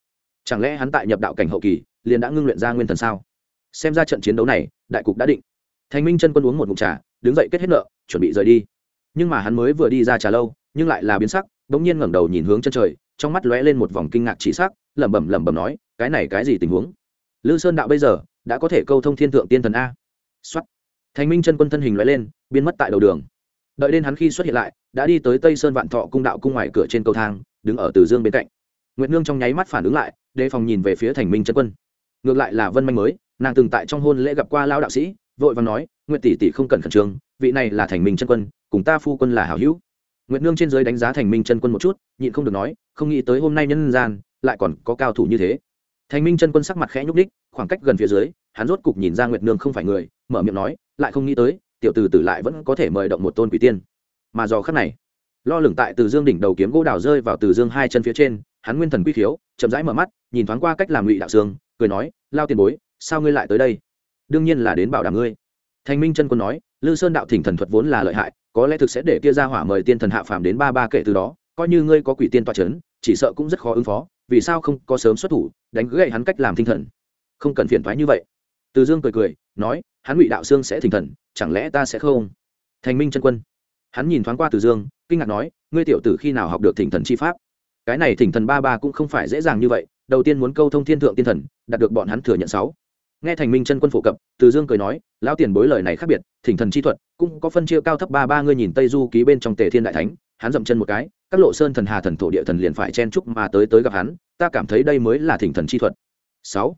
Chẳng lẽ hắn tại nhập đạo cảnh hậu kỳ, liền đã ngưng luyện ra nguyên thần sao? Xem ra trận chiến đấu này, đại cục đã định. Thành minh chân quân uống một mụn trà, đứng dậy kết hết nợ, chuẩn bị rời đi. Nhưng mà hắn mới vừa đi ra trà lâu, nhưng lại là biến sắc đ ỗ n g nhiên ngẩng đầu nhìn hướng chân trời, trong mắt lóe lên một vòng kinh ngạc chỉ sắc, lẩm bẩm lẩm bẩm nói, cái này cái gì tình huống? Lư sơn đạo bây giờ, đã có thể câu thông thiên thượng tiên thần a? Xuất thành minh chân quân thân hình lóe lên biến mất tại đầu đường. Đợi đến hắn khi xuất hiện lại đã đi tới tây sơn vạn thọ cung đạo cung ngoài cửa trên cầu thang đứng ở từ dương bên cạnh. Nguyệt nương trong nháy mắt phản ứng lại đề phòng nhìn về phía thành minh chân quân. Ngược lại là vân manh mới nàng từng tại trong hôn lễ gặp qua lao đạo sĩ vội và nói Nguyệt tỷ tỷ không cần khẩn trương vị này là thành minh chân quân cùng ta phu quân là hảo hữu. Nguyệt nương trên giới đánh giá thành minh chân quân một chút nhịn không được nói không nghĩ tới hôm nay nhân gian lại còn có cao thủ như thế. Thành minh chân quân sắc mặt khẽ nhúc nhích, khoảng cách gần phía dưới hắn rốt cục nhìn ra nguyệt nương không phải người mở miệng nói, lại không nghĩ tới, tiểu từ tử lại vẫn có thể mời động một tôn quỷ tiên. Mà do khắc này, lo lửng tại từ dương đỉnh đầu kiếm gỗ đào rơi vào từ dương hai chân phía trên, hắn nguyên thần quy khiếu, chậm rãi mở mắt, nhìn thoáng qua cách làm ngụy đạo sương, cười nói, lao tiền bối, sao ngươi lại tới đây? Đương nhiên là đến bảo đảm ngươi. Thành minh chân quân nói, lư sơn đạo thỉnh thần thuật vốn là lợi hại, có lẽ thực sẽ để kia ra hỏa mời tiên thần hạ phàm đến ba ba kể từ đó, coi như ngươi có quỷ tiên toa c h ấ n chỉ sợ cũng rất khó ứng phó, vì sao không có sớm xuất thủ, đánh gậy hắn cách làm tinh thần? Không cần phiền thoái như vậy. Từ dương cười cười, nói hắn ngụy đạo sương sẽ thỉnh thần, chẳng lẽ ta sẽ không? Thành minh chân quân. Hắn nhìn thoáng qua từ dương, kinh ngạc nói, ngươi tiểu tử khi nào học được thỉnh thần chi pháp? Cái này thỉnh thần ba ba cũng không phải dễ dàng như vậy, đầu tiên muốn câu thông thiên thượng tiên thần, đạt được bọn hắn thừa nhận sáu. Nghe thành minh chân quân phổ cập, từ dương cười nói, lão tiền bối lời này khác biệt thỉnh thần chi thuật cũng có phân chia cao thấp ba ba, ngươi nhìn tây du ký bên trong tề thiên đại thánh, hắn dậm chân một cái, các lộ sơn thần hà thần thổ địa thần liền phải chen chúc mà tới tới gặp hắn, ta cảm thấy đây mới là thỉnh thần chi thuật. Sáu.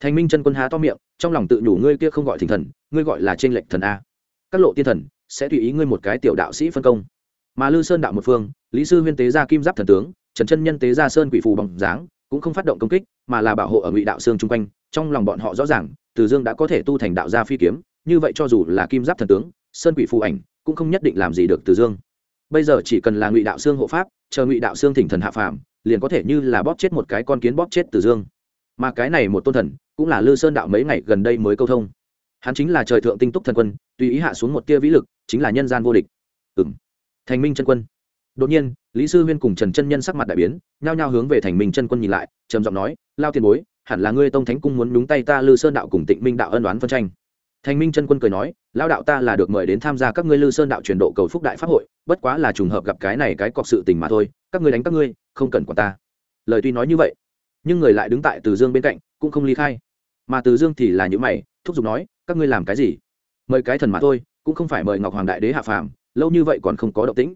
Thành minh chân quân há to miệng trong lòng tự nhủ ngươi kia không gọi thỉnh thần, ngươi gọi là trên lệnh thần a. Các lộ tiên thần sẽ tùy ý ngươi một cái tiểu đạo sĩ phân công. Mà lư sơn đạo một phương, lý sư huyên tế ra kim giáp thần tướng, trần chân nhân tế ra sơn quỷ phù bằng dáng, cũng không phát động công kích, mà là bảo hộ ở ngụy đạo sương chung quanh, trong lòng bọn họ rõ ràng, từ dương đã có thể tu thành đạo gia phi kiếm, như vậy cho dù là kim giáp thần tướng, sơn quỷ phù ảnh cũng không nhất định làm gì được từ dương. Bây giờ chỉ cần là ngụy đạo sương hộ pháp, chờ ngụy đạo sương thỉnh thần hạ phàm, liền có thể như là bóp chết một cái con kiến bóp chết từ dương mà cái này một tôn thần cũng là lư sơn đạo mấy ngày gần đây mới câu thông. Hắn chính là trời thượng tinh túc thần quân, tùy ý hạ xuống một tia vĩ lực, chính là nhân gian vô địch. Ừng thành minh chân quân. Đột nhiên, lý sư huyên cùng trần chân nhân sắc mặt đại biến, nhao nhao hướng về thành minh chân quân nhìn lại, trầm giọng nói, lao tiền bối, hẳn là ngươi tông thánh cung muốn đúng tay ta lư sơn đạo cùng tịnh minh đạo ân đoán phân tranh. Thành minh chân quân cười nói, lao đạo ta là được mời đến tham gia các ngươi lư sơn đạo truyền độ cầu phúc đại pháp hội, bất quá là trùng hợp gặp cái này cái cọc sự tình mà thôi, các ngươi đánh các ngươi, không cần quản ta. Lời tuy nói như vậy nhưng người lại đứng tại từ dương bên cạnh, cũng không ly khai. Mà từ dương thì là những mày, thúc giục nói, các ngươi làm cái gì? Mời cái thần mà thôi, cũng không phải mời ngọc hoàng đại đế hạ phàm, lâu như vậy còn không có động tĩnh.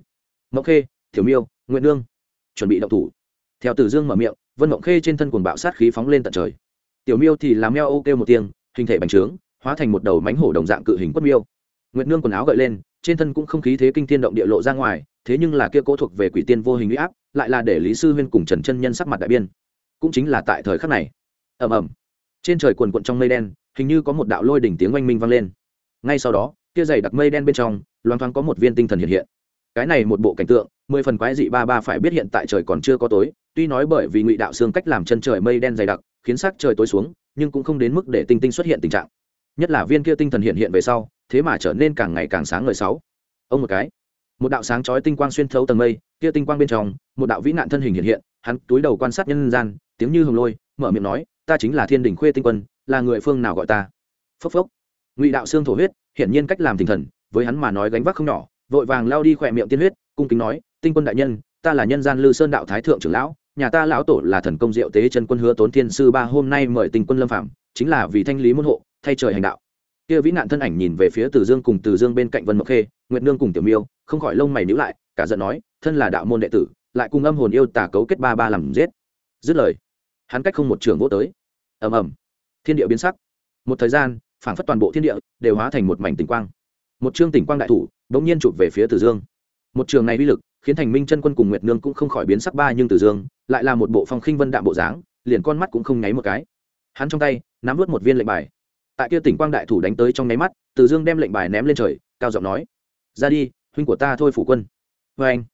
Ngọc khê thiểu miêu nguyễn nương, chuẩn bị động thủ. Theo từ dương mở miệng, vân mộng khê trên thân quần bạo sát khí phóng lên tận trời. Tiểu miêu thì làm meo ô kêu một tiếng, hình thể bành trướng, hóa thành một đầu mánh hổ đồng dạng cự hình quất miêu. Nguyệt nương quần áo gợi lên, trên thân cũng không khí thế kinh thiên động địa lộ ra ngoài, thế nhưng là kia cố thuộc về quỷ tiên vô hình uy áp, lại là để lý sư huyên cùng trần chân nhân sắc mặt đại biên cũng chính là tại thời khắc này. Ầm ầm. Trên trời cuồn cuộn trong mây đen, hình như có một đạo lôi đỉnh tiếng oanh minh vang lên. Ngay sau đó, kia dày đặc mây đen bên trong, loang thoáng có một viên tinh thần hiện hiện. Cái này một bộ cảnh tượng, mười phần quái dị ba ba phải biết hiện tại trời còn chưa có tối, tuy nói bởi vì ngụy đạo xương cách làm chân trời mây đen dày đặc, khiến sắc trời tối xuống, nhưng cũng không đến mức để tinh tinh xuất hiện tình trạng. Nhất là viên kia tinh thần hiện hiện về sau, thế mà trở nên càng ngày càng sáng ngời sáu. Ông một cái. Một đạo sáng chói tinh quang xuyên thấu tầng mây, kia tinh quang bên trong, một đạo vĩ nạn thân hình hiện hiện, hắn túi đầu quan sát nhân gian tiếng như hồng lôi, mở miệng nói, ta chính là thiên đình khuê tinh quân, là người phương nào gọi ta? Phốc phốc. Ngụy đạo xương thổ huyết, hiển nhiên cách làm tinh thần, với hắn mà nói gánh vác không nhỏ, vội vàng lao đi khỏe miệng tiên huyết, cung kính nói, tinh quân đại nhân, ta là nhân gian lư sơn đạo thái thượng trưởng lão, nhà ta lão tổ là thần công diệu tế chân quân hứa tốn thiên sư ba hôm nay mời tinh quân lâm phạm, chính là vì thanh lý môn hộ, thay trời hành đạo. Kia vĩ nạn thân ảnh nhìn về phía từ dương cùng từ dương bên cạnh vân mộc khê, nguyệt nương cùng tiểu miêu, không khỏi lông mày nhíu lại, cả giận nói, thân là đạo môn đệ tử, lại cùng âm hồn yêu tà cấu kết ba ba làm giết. Dứt lời hắn cách không một trường vô tới. Ầm ầm. Thiên địa biến sắc. Một thời gian, phảng phất toàn bộ thiên địa đều hóa thành một mảnh tỉnh quang. Một chương tỉnh quang đại thủ bỗng nhiên chụp về phía từ dương. Một trường này uy lực khiến thành minh chân quân cùng nguyệt nương cũng không khỏi biến sắc ba nhưng từ dương lại là một bộ phong khinh vân đạm bộ dáng, liền con mắt cũng không nháy một cái. Hắn trong tay nắm vớt một viên lệnh bài. Tại kia tỉnh quang đại thủ đánh tới trong nháy mắt, từ dương đem lệnh bài ném lên trời, cao giọng nói, ra đi, huynh của ta thôi phủ quân. Vê anh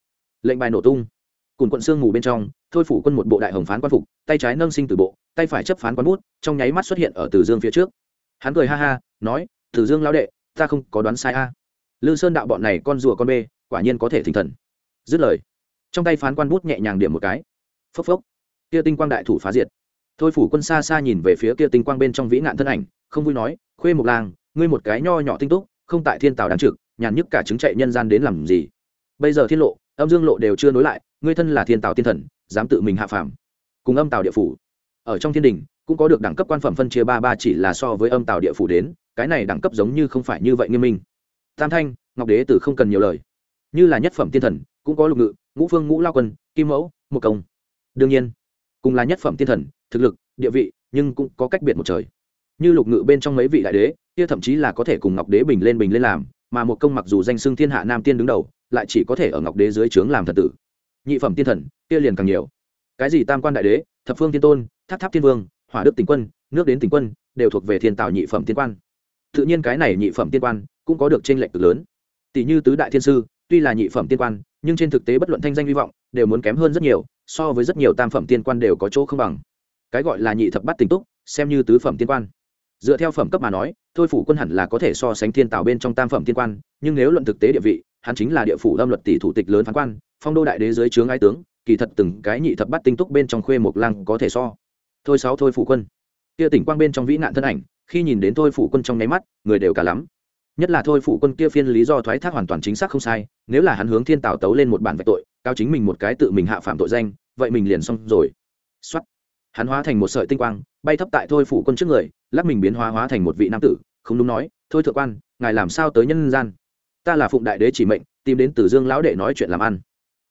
lệnh bài nổ tung. Cùng quận sương mù bên trong thôi phủ quân một bộ đại hồng phán quan phục, tay trái nâng sinh từ bộ, tay phải chấp phán quán bút, trong nháy mắt xuất hiện ở từ dương phía trước. Hắn cười ha ha, nói, từ dương lao đệ, ta không có đoán sai a. Lư sơn đạo bọn này con rùa con bê, quả nhiên có thể thỉnh thần. Dứt lời, trong tay phán quan bút nhẹ nhàng điểm một cái. Phốc phốc. Kia tinh quang đại thủ phá diệt. Thôi phủ quân xa xa nhìn về phía kia tinh quang bên trong vĩ nạn thân ảnh, không vui nói, khuê một làng ngươi một cái nho nhỏ tinh túc, không tại thiên tào đáng trực, nhàn nhức cả chứng chạy nhân gian đến làm gì? Bây giờ thiên lộ âm dương lộ đều chưa nối lại, ngươi thân là thiên tào tiên thần, dám tự mình hạ phàm, cùng âm tào địa phủ. Ở trong thiên đình, cũng có được đẳng cấp quan phẩm phân chia ba ba chỉ là so với âm tào địa phủ đến, cái này đẳng cấp giống như không phải như vậy nghiêm minh. Tam thanh, ngọc đế tử không cần nhiều lời. Như là nhất phẩm tiên thần, cũng có lục ngự, ngũ phương, ngũ lao quân, kim mẫu, một công. Đương nhiên, cùng là nhất phẩm tiên thần, thực lực, địa vị, nhưng cũng có cách biệt một trời. Như lục ngự bên trong mấy vị đại đế, kia thậm chí là có thể cùng ngọc đế bình lên bình lên làm, mà một công mặc dù danh xưng thiên hạ nam tiên đứng đầu lại chỉ có thể ở ngọc đế dưới trướng làm thần tử. Nhị phẩm tiên thần, kia liền càng nhiều. Cái gì tam quan đại đế, thập phương tiên tôn, tháp tháp tiên vương, hỏa đức tình quân, nước đến tình quân, đều thuộc về thiên tạo nhị phẩm tiên quan. Tự nhiên cái này nhị phẩm tiên quan cũng có được t r ê n lệch cực lớn. Tỷ như tứ đại thiên sư, tuy là nhị phẩm tiên quan, nhưng trên thực tế bất luận thanh danh hy vọng đều muốn kém hơn rất nhiều, so với rất nhiều tam phẩm tiên quan đều có chỗ không bằng. Cái gọi là nhị thập bắt tình túc, xem như tứ phẩm tiên quan. Dựa theo phẩm cấp mà nói, thôi phủ quân hẳn là có thể so sánh thiên tạo bên trong tam phẩm thiên quan, nhưng nếu luận thực tế địa vị hắn chính là địa phủ lâm luật tỷ thủ tịch lớn phán quan, phong đô đại đế dưới trướng ái tướng, kỳ thật từng cái nhị thập bắt tinh túc bên trong khuê một lăng có thể so. Thôi sáu thôi phủ quân. Kia tỉnh quang bên trong vĩ nạn thân ảnh, khi nhìn đến thôi phủ quân trong nháy mắt, người đều cả lắm. Nhất là thôi phủ quân kia phiên lý do thoái thác hoàn toàn chính xác không sai, nếu là hắn hướng thiên tào tấu lên một bản vạch tội, cao chính mình một cái tự mình hạ phạm tội danh, vậy mình liền xong rồi. Xuất hắn hóa thành một sợi tinh quang, bay thấp tại thôi phủ quân trước người, lắc mình biến hóa hóa thành một vị nam tử, không đúng nói, thôi thượng quan, ngài làm sao tới nhân gian? Ta là phụng đại đế chỉ mệnh, tìm đến từ dương lão đệ nói chuyện làm ăn.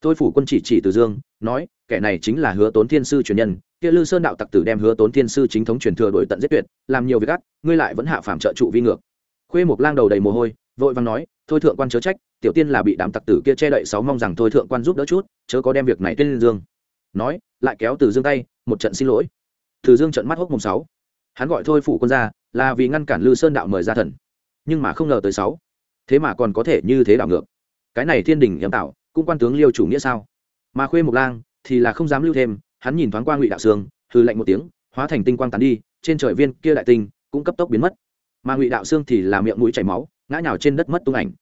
Thôi phủ quân chỉ chỉ từ dương, nói, kẻ này chính là hứa tốn thiên sư truyền nhân, kia lư sơn đạo tặc tử đem hứa tốn thiên sư chính thống truyền thừa đổi tận giết tuyệt, làm nhiều việc gắt, ngươi lại vẫn hạ phạm trợ trụ vi ngược. Khuê một lang đầu đầy mồ hôi, vội vàng nói, thôi thượng quan chớ trách, tiểu tiên là bị đám tặc tử kia che đậy sáu mong rằng thôi thượng quan giúp đỡ chút, chớ có đem việc này tên dương. Nói, lại kéo từ dương tay, một trận xin lỗi. Từ dương trận mắt hốc mùng sáu. Hắn gọi thôi phủ quân ra, là vì ngăn cản lư sơn đạo mời ra thần. Nhưng mà không ngờ tới sáu thế mà còn có thể như thế đảo ngược. Cái này thiên đình nhầm tạo, cũng quan tướng liêu chủ nghĩa sao? Mà khuê mộc lang thì là không dám lưu thêm, hắn nhìn thoáng qua ngụy đạo sương hư lạnh một tiếng, hóa thành tinh quang tán đi, trên trời viên kia đại tinh cũng cấp tốc biến mất. Mà ngụy đạo sương thì là miệng mũi chảy máu, ngã nhào trên đất mất tung ảnh.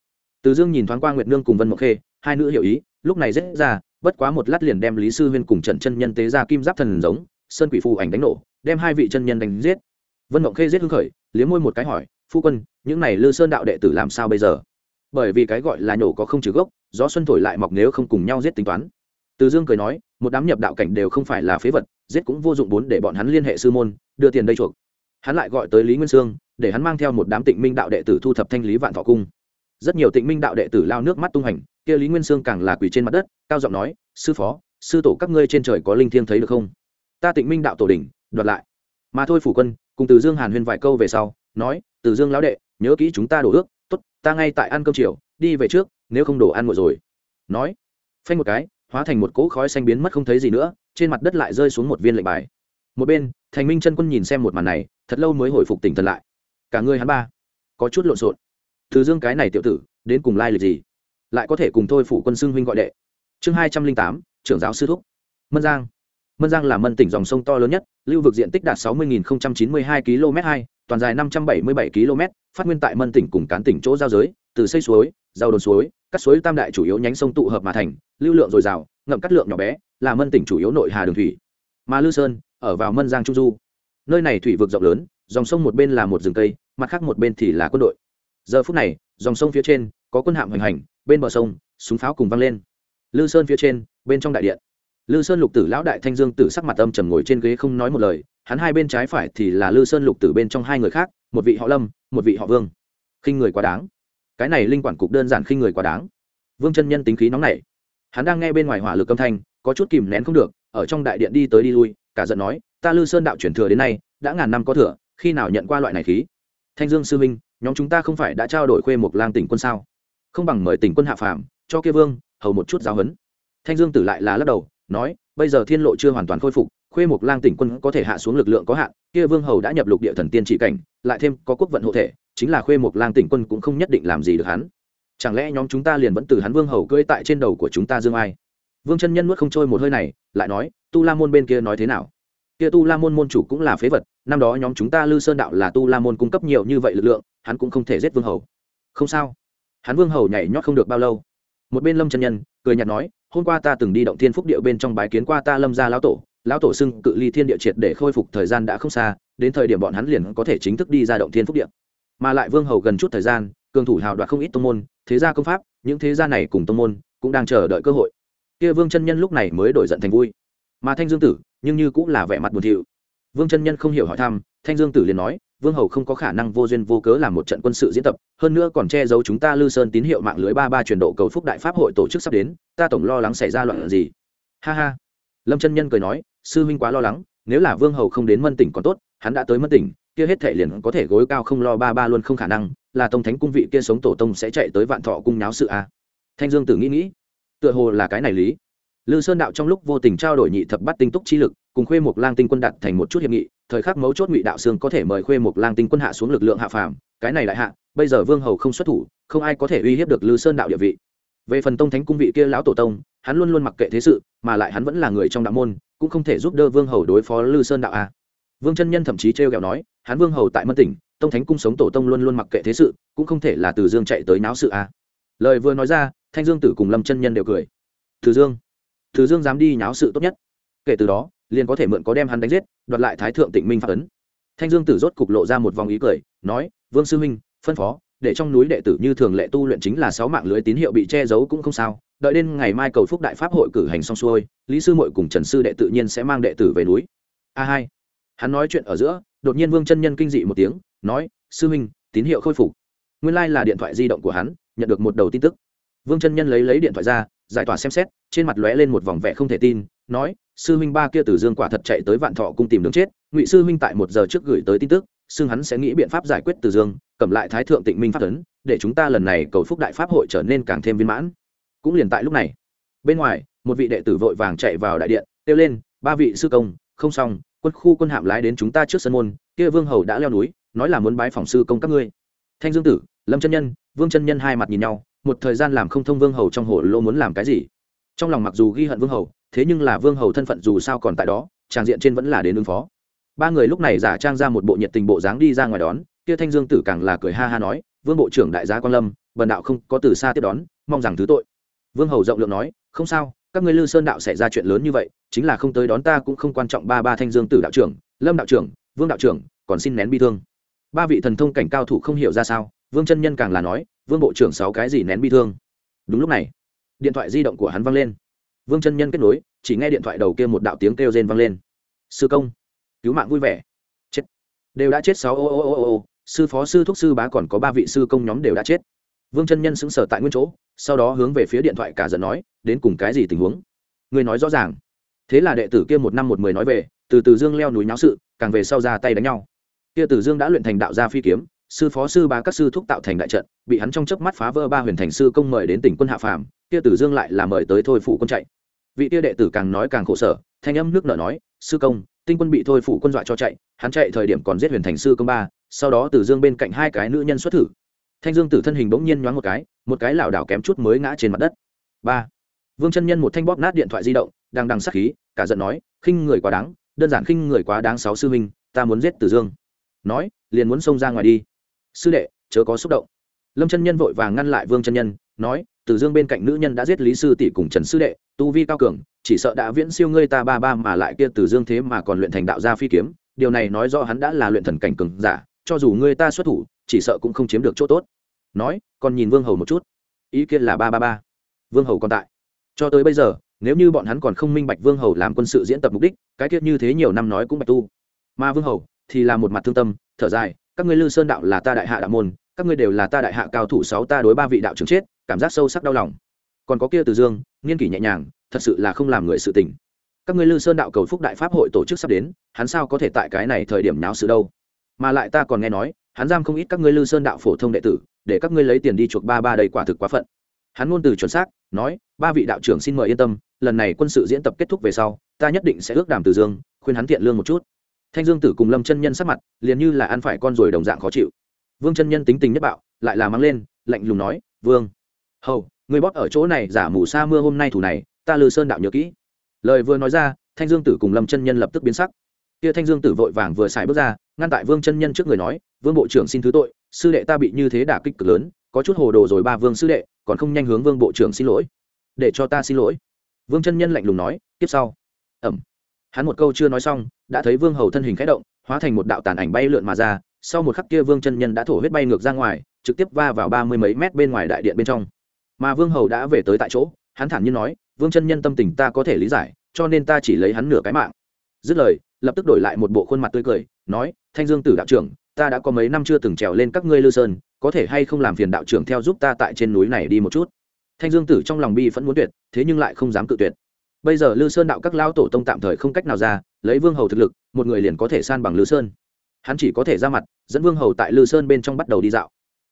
Từ dương nhìn thoáng qua nguyệt nương cùng vân mộc khê, hai nữ hiểu ý, lúc này dễ ra, bất quá một lát liền đem lý sư huyên cùng trần chân nhân tế ra kim giáp thần giống, sơn quỷ phù ảnh đánh nổ, đem hai vị chân nhân đánh giết. Vân mộng khê giết hưng khởi, liếm môi một cái hỏi phu quân, những này lư sơn đạo đệ tử làm sao bây giờ? Bởi vì cái gọi là nhổ có không trừ gốc, gió xuân thổi lại mọc nếu không cùng nhau giết tính toán. Từ dương cười nói, một đám nhập đạo cảnh đều không phải là phế vật, giết cũng vô dụng bốn để bọn hắn liên hệ sư môn, đưa tiền đây chuộc. Hắn lại gọi tới lý nguyên sương, để hắn mang theo một đám tịnh minh đạo đệ tử thu thập thanh lý vạn thọ cung. Rất nhiều tịnh minh đạo đệ tử lao nước mắt tung hành, kia lý nguyên sương càng là quỳ trên mặt đất, cao giọng nói, sư phó, sư tổ các ngươi trên trời có linh thiêng thấy được không? Ta tịnh minh đạo tổ đình đoạt lại. Mà thôi phủ quân, cùng từ dương hàn huyên vài câu về sau nói, từ dương lão đệ, nhớ kỹ chúng ta đổ ước t ố t ta ngay tại ăn cơm chiều, đi về trước, nếu không đổ ăn ngồi rồi. Nói, phanh một cái, hóa thành một cỗ khói xanh biến mất không thấy gì nữa, trên mặt đất lại rơi xuống một viên lệnh bài. Một bên, thành minh chân quân nhìn xem một màn này, thật lâu mới hồi phục tỉnh thần lại. Cả người hắn ba, có chút lộn xộn. Từ dương cái này tiểu tử, đến cùng lai lịch gì? Lại có thể cùng thôi phủ quân xưng huynh gọi đệ. Chương hai trăm linh tám, trưởng giáo sư thúc. Mân giang. Mân giang là mân tỉnh dòng sông to lớn nhất, lưu vực diện tích đạt sáu mươi chín mươi hai km hai toàn dài năm trăm bảy mươi bảy km, phát nguyên tại mân tỉnh cùng cán tỉnh chỗ giao giới, từ xây suối, giao đồn suối các suối tam đại chủ yếu nhánh sông tụ hợp mà thành, lưu lượng dồi dào, ngậm cắt lượng nhỏ bé, là mân tỉnh chủ yếu nội hà đường thủy. Mà lư sơn, ở vào mân giang trung du. Nơi này thủy vực rộng lớn, dòng sông một bên là một rừng cây, mặt khác một bên thì là quân đội. Giờ phút này, dòng sông phía trên, có quân hạm hoành hành, bên bờ sông, súng pháo cùng vang lên. Lư sơn phía trên, bên trong đại điện. Lư sơn lục tử lão đại thanh dương tử sắc mặt âm trầm ngồi trên ghế không nói một lời hắn hai bên trái phải thì là lư sơn lục tử bên trong hai người khác, một vị họ lâm, một vị họ vương. Khinh người quá đáng. Cái này linh quản cục đơn giản khinh người quá đáng. Vương chân nhân tính khí nóng nảy. Hắn đang nghe bên ngoài hỏa lực âm thanh, có chút kìm nén không được, ở trong đại điện đi tới đi lui, cả giận nói, ta lư sơn đạo chuyển thừa đến nay, đã ngàn năm có thừa, khi nào nhận qua loại này khí? Thanh dương sư minh nhóm chúng ta không phải đã trao đổi khuê một lang tỉnh quân sao? Không bằng mời tỉnh quân hạ phàm, cho kia vương, hầu một chút giáo huấn. Thanh dương tử lại là lắc đầu, nói, bây giờ thiên lộ chưa hoàn toàn khôi phục khuê Mục lang tỉnh quân có thể hạ xuống lực lượng có hạn, kia vương hầu đã nhập lục địa thần tiên trị cảnh, lại thêm có quốc vận hộ thể, chính là khuê Mục lang tỉnh quân cũng không nhất định làm gì được hắn. Chẳng lẽ nhóm chúng ta liền vẫn từ hắn vương hầu cưỡi tại trên đầu của chúng ta dương ai? Vương chân nhân nuốt không trôi một hơi này, lại nói, tu la môn bên kia nói thế nào? Kia tu la môn môn chủ cũng là phế vật, năm đó nhóm chúng ta lư sơn đạo là tu la môn cung cấp nhiều như vậy lực lượng, hắn cũng không thể giết vương hầu. Không sao. Hắn vương hầu nhảy nhót không được bao lâu. Một bên lâm chân nhân, cười nhạt nói, hôm qua ta từng đi động thiên phúc điệu bên trong bái kiến qua ta lâm gia lão tổ lão tổ xưng cự ly thiên địa triệt để khôi phục thời gian đã không xa, đến thời điểm bọn hắn liền có thể chính thức đi ra động thiên phúc điện mà lại vương hầu gần chút thời gian, cường thủ hào đoạt không ít tông môn, thế gia công pháp, những thế gia này cùng tông môn, cũng đang chờ đợi cơ hội. Kia vương chân nhân lúc này mới đổi giận thành vui. Mà thanh dương tử, nhưng như cũng là vẻ mặt buồn thiu vương chân nhân không hiểu hỏi thăm, thanh dương tử liền nói, vương hầu không có khả năng vô duyên vô cớ làm một trận quân sự diễn tập, hơn nữa còn che giấu chúng ta lư sơn tín hiệu mạng lưới ba ba truyền độ cầu phúc đại pháp hội tổ chức sắp đến, ta tổng lo lắng xảy ra loạn gì. Ha ha. Lâm chân nhân cười nói sư huynh quá lo lắng, nếu là vương hầu không đến mân tỉnh còn tốt, hắn đã tới mân tỉnh, kia hết thể liền có thể gối cao không lo ba ba luôn không khả năng, là tông thánh cung vị kia sống tổ tông sẽ chạy tới vạn thọ cung nháo sự a à. thanh dương tử nghĩ nghĩ, tựa hồ là cái này lý lư sơn đạo trong lúc vô tình trao đổi nhị thập bắt tinh túc chi lực, cùng khuê một lang tinh quân đặt thành một chút hiệp nghị, thời khắc mấu chốt ngụy đạo sương có thể mời khuê một lang tinh quân hạ xuống lực lượng hạ phàm, cái này lại hạ, bây giờ vương hầu không xuất thủ, không ai có thể uy hiếp được lư sơn đạo địa vị về phần tông thánh cung vị kia lão tổ tông, hắn luôn luôn mặc kệ thế sự, mà lại hắn vẫn là người trong đạo môn cũng không thể giúp đỡ vương hầu đối phó lư sơn đạo a. Vương chân nhân thậm chí trêu ghẹo nói hắn vương hầu tại mân tỉnh, tông thánh cung sống tổ tông luôn luôn mặc kệ thế sự, cũng không thể là từ dương chạy tới náo sự à. lời vừa nói ra, thanh dương tử cùng lâm chân nhân đều cười. Từ dương từ dương dám đi nháo sự tốt nhất. Kể từ đó, liền có thể mượn có đem hắn đánh giết, đoạt lại thái thượng tịnh minh phát ấn. Thanh dương tử rốt cục lộ ra một vòng ý cười, nói, vương sư huynh, phân phó để trong núi đệ tử như thường lệ tu luyện chính là sáu mạng lưới tín hiệu bị che giấu cũng không sao. Đợi đến ngày mai cầu phúc đại pháp hội cử hành xong xuôi, lý sư mội cùng trần sư đệ tự nhiên sẽ mang đệ tử về núi. A hai. Hắn nói chuyện ở giữa, đột nhiên vương chân nhân kinh dị một tiếng, nói, sư huynh tín hiệu khôi phục. Nguyên lai、like、là điện thoại di động của hắn, nhận được một đầu tin tức. Vương chân nhân lấy lấy điện thoại ra, giải tỏa xem xét, trên mặt lóe lên một vòng vẻ không thể tin, nói, sư huynh ba kia từ dương quả thật chạy tới vạn thọ cùng tìm đường chết, ngụy sư huynh tại một giờ trước gửi tới tin tức xưng hắn sẽ nghĩ biện pháp giải quyết từ dương, cầm lại thái thượng tịnh minh pháp tấn, để chúng ta lần này cầu phúc đại pháp hội trở nên càng thêm viên mãn. Cũng liền tại lúc này, bên ngoài, một vị đệ tử vội vàng chạy vào đại điện, kêu lên, ba vị sư công, không xong, quân khu quân hạm lái đến chúng ta trước sân môn, kia vương hầu đã leo núi, nói là muốn bái phòng sư công các ngươi. Thanh dương tử, lâm chân nhân, vương chân nhân hai mặt nhìn nhau, một thời gian làm không thông vương hầu trong hồ lô muốn làm cái gì. Trong lòng mặc dù ghi hận vương hầu, thế nhưng là vương hầu thân phận dù sao còn tại đó, tràng diện trên vẫn là đến ứng phó ba người lúc này giả trang ra một bộ nhiệt tình bộ dáng đi ra ngoài đón, kia thanh dương tử càng là cười ha ha nói, vương bộ trưởng đại gia quan lâm bần đạo không có từ xa tiếp đón, mong rằng thứ tội. Vương hầu rộng lượng nói, không sao, các ngươi lư sơn đạo xảy ra chuyện lớn như vậy, chính là không tới đón ta cũng không quan trọng ba ba thanh dương tử đạo trưởng, lâm đạo trưởng, vương đạo trưởng, còn xin nén bi thương. Ba vị thần thông cảnh cao thủ không hiểu ra sao, vương chân nhân càng là nói, vương bộ trưởng sáu cái gì nén bi thương? Đúng lúc này, điện thoại di động của hắn văng lên. Vương chân nhân kết nối, chỉ nghe điện thoại đầu kia một đạo tiếng kêu rên vang lên. Sư công cứu mạng vui vẻ. Chết. Đều đã chết sáu ô ô ô ô ô. Sư phó, sư thúc, sư bá còn có ba vị sư công nhóm đều đã chết. Vương chân nhân sững sờ tại nguyên chỗ, sau đó hướng về phía điện thoại cả giận nói, đến cùng cái gì tình huống? Người nói rõ ràng. Thế là đệ tử kia một năm một mười nói về, từ từ dương leo núi nháo sự, càng về sau ra tay đánh nhau. Kia tử dương đã luyện thành đạo gia phi kiếm, sư phó, sư bá các sư thúc tạo thành đại trận, bị hắn trong chớp mắt phá vỡ ba huyền thành sư công mời đến tỉnh quân hạ phàm, kia tử dương lại là mời tới thôi phụ quân chạy. Vị kia đệ tử càng nói càng khổ sở, thanh âm nước nở nói, sư công tinh quân bị thôi phụ quân dọa cho chạy, hắn chạy thời điểm còn giết huyền thành sư công ba, sau đó tử dương bên cạnh hai cái nữ nhân xuất thử. Thanh dương tử thân hình bỗng nhiên nhoáng một cái một cái lảo đảo kém chút mới ngã trên mặt đất. Ba. Vương chân nhân một thanh bóp nát điện thoại di động, đang đằng sắc khí, cả giận nói, khinh người quá đáng, đơn giản khinh người quá đáng sáu sư huynh, ta muốn giết tử dương. Nói, liền muốn xông ra ngoài đi. Sư đệ, chớ có xúc động lâm chân nhân vội vàng ngăn lại vương chân nhân, nói tử dương bên cạnh nữ nhân đã giết lý sư tỷ cùng trần sư đệ, tu vi cao cường, chỉ sợ đã viễn siêu ngươi ta ba ba mà lại kia tử dương thế mà còn luyện thành đạo gia phi kiếm, điều này nói rõ hắn đã là luyện thần cảnh cường giả, cho dù ngươi ta xuất thủ, chỉ sợ cũng không chiếm được chỗ tốt. Nói, còn nhìn vương hầu một chút. Ý kiến là ba ba ba. Vương hầu còn tại. Cho tới bây giờ, nếu như bọn hắn còn không minh bạch vương hầu làm quân sự diễn tập mục đích, cái tiết như thế nhiều năm nói cũng bạch tu. Mà vương hầu thì là một mặt thương tâm, thở dài, các ngươi lư sơn đạo là ta đại hạ đạo môn các ngươi đều là ta đại hạ cao thủ sáu ta đối ba vị đạo trưởng chết, cảm giác sâu sắc đau lòng. Còn có kia từ dương, nghiên kỷ nhẹ nhàng, thật sự là không làm người sự tình. Các ngươi lư sơn đạo cầu phúc đại pháp hội tổ chức sắp đến, hắn sao có thể tại cái này thời điểm náo sự đâu? Mà lại ta còn nghe nói, hắn giam không ít các ngươi lư sơn đạo phổ thông đệ tử, để các ngươi lấy tiền đi chuộc ba ba đầy quả thực quá phận. Hắn ngôn từ chuẩn xác, nói, ba vị đạo trưởng xin mời yên tâm, lần này quân sự diễn tập kết thúc về sau, ta nhất định sẽ ước đàm từ dương, khuyên hắn thiện lương một chút. Thanh dương tử cùng lâm chân nhân sắc mặt, liền như là ăn phải con ruồi đồng dạng khó chịu vương chân nhân tính tình nhất bạo, lại là mang lên, lạnh lùng nói, vương, hầu, người bóp ở chỗ này giả mù sa mưa hôm nay thủ này, ta lư sơn đạo nhớ kỹ. Lời vừa nói ra, thanh dương tử cùng lâm chân nhân lập tức biến sắc. Kia thanh dương tử vội vàng vừa xài bước ra, ngăn tại vương chân nhân trước người nói, vương bộ trưởng xin thứ tội, sư đệ ta bị như thế đả kích cực lớn, có chút hồ đồ rồi ba vương sư đệ, còn không nhanh hướng vương bộ trưởng xin lỗi. Để cho ta xin lỗi. Vương chân nhân lạnh lùng nói tiếp sau. Ẩm. Hắn một câu chưa nói xong, đã thấy vương hầu thân hình khẽ động, hóa thành một đạo tàn ảnh bay lượn mà ra sau một khắc kia vương chân nhân đã thổ huyết bay ngược ra ngoài, trực tiếp va vào ba mươi mấy mét bên ngoài đại điện bên trong. Mà vương hầu đã về tới tại chỗ, hắn thản nhiên nói, vương chân nhân tâm tình ta có thể lý giải, cho nên ta chỉ lấy hắn nửa cái mạng. Dứt lời, lập tức đổi lại một bộ khuôn mặt tươi cười, nói, thanh dương tử đạo trưởng, ta đã có mấy năm chưa từng trèo lên các ngươi lư sơn, có thể hay không làm phiền đạo trưởng theo giúp ta tại trên núi này đi một chút? Thanh dương tử trong lòng bi vẫn muốn tuyệt, thế nhưng lại không dám cự tuyệt. Bây giờ lư sơn đạo các lao tổ tông tạm thời không cách nào ra, lấy vương hầu thực lực, một người liền có thể san bằng lư sơn hắn chỉ có thể ra mặt, dẫn vương hầu tại lư sơn bên trong bắt đầu đi dạo.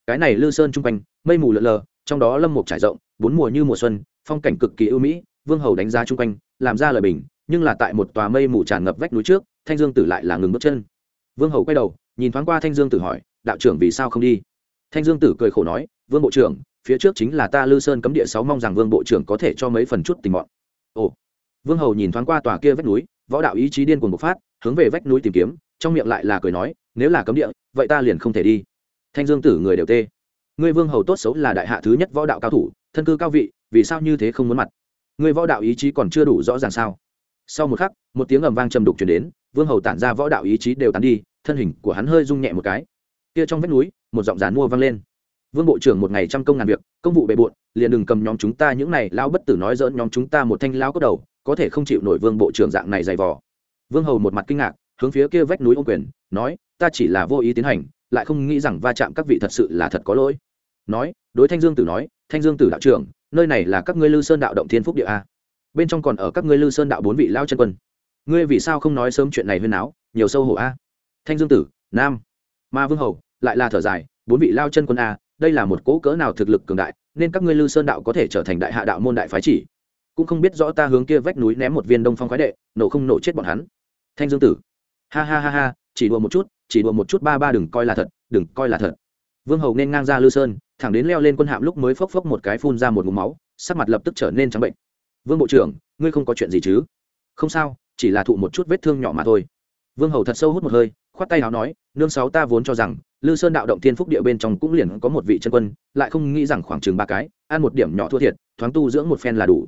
Cái này lư sơn chung quanh, mây mù lợn lờ, trong đó lâm mục trải rộng, bốn mùa như mùa xuân, phong cảnh cực kỳ ưu mỹ, vương hầu đánh giá chung quanh, làm ra lời bình, nhưng là tại một tòa mây mù tràn ngập vách núi trước, thanh dương tử lại là ngừng bước chân. Vương hầu quay đầu, nhìn thoáng qua thanh dương tử hỏi, đạo trưởng vì sao không đi? Thanh dương tử cười khổ nói, vương bộ trưởng, phía trước chính là ta lư sơn cấm địa sáu mong rằng vương bộ trưởng có thể cho mấy phần chút tình mọn. Ồ. Vương hầu nhìn thoáng qua tòa kia vách núi võ đạo ý chí điên cuồng bộc phát, hướng về vách núi tìm kiếm, trong miệng lại là cười nói, nếu là cấm địa, vậy ta liền không thể đi. Thanh dương tử người đều tê. Ngươi vương hầu tốt xấu là đại hạ thứ nhất võ đạo cao thủ, thân cư cao vị, vì sao như thế không muốn mặt? Ngươi võ đạo ý chí còn chưa đủ rõ ràng sao? Sau một khắc, một tiếng ầm vang trầm đục chuyển đến, vương hầu tản ra võ đạo ý chí đều tán đi, thân hình của hắn hơi rung nhẹ một cái. Kia trong vách núi, một giọng giàn mua vang lên. Vương bộ trưởng một ngày trăm công ngàn việc, công vụ bề bộn, liền đừng cầm nhóm chúng ta, những này lao bất tử nói dỡn nhóm chúng ta một thanh lao cốt đầu có thể không chịu nổi vương bộ trưởng dạng này dày vò. Vương hầu một mặt kinh ngạc, hướng phía kia vách núi ô quyền, nói, ta chỉ là vô ý tiến hành, lại không nghĩ rằng va chạm các vị thật sự là thật có lỗi. Nói, đối thanh dương tử nói, thanh dương tử đạo trưởng, nơi này là các ngươi lư sơn đạo động thiên phúc địa a. Bên trong còn ở các ngươi lư sơn đạo bốn vị lao chân quân. Ngươi vì sao không nói sớm chuyện này huyên áo nhiều sâu hổ a? Thanh dương tử, nam. Ma vương hầu lại là thở dài, bốn vị lao chân quân a, đây là một cỗ cỡ nào thực lực cường đại, nên các ngươi lư sơn đạo có thể trở thành đại hạ đạo môn đại phái chỉ cũng không biết rõ ta hướng kia vách núi ném một viên đông phong khoái đệ, nổ không nổ chết bọn hắn. Thanh dương tử. Ha ha ha ha, chỉ đùa một chút, chỉ đùa một chút ba ba đừng coi là thật, đừng coi là thật. Vương hầu nên ngang ra lư sơn, thẳng đến leo lên quân hạm lúc mới phốc phốc một cái phun ra một ngụm máu, sắc mặt lập tức trở nên trắng bệnh. Vương bộ trưởng, ngươi không có chuyện gì chứ? Không sao, chỉ là thụ một chút vết thương nhỏ mà thôi. Vương hầu thật sâu hút một hơi, khoát tay nào nói, nương sáu ta vốn cho rằng, lư sơn đạo động thiên phúc địa bên trong cũng liền có một vị chân quân, lại không nghĩ rằng khoảng chừng ba cái, ăn một điểm nhỏ thua thiệt, thoáng tu dưỡng một phen là đủ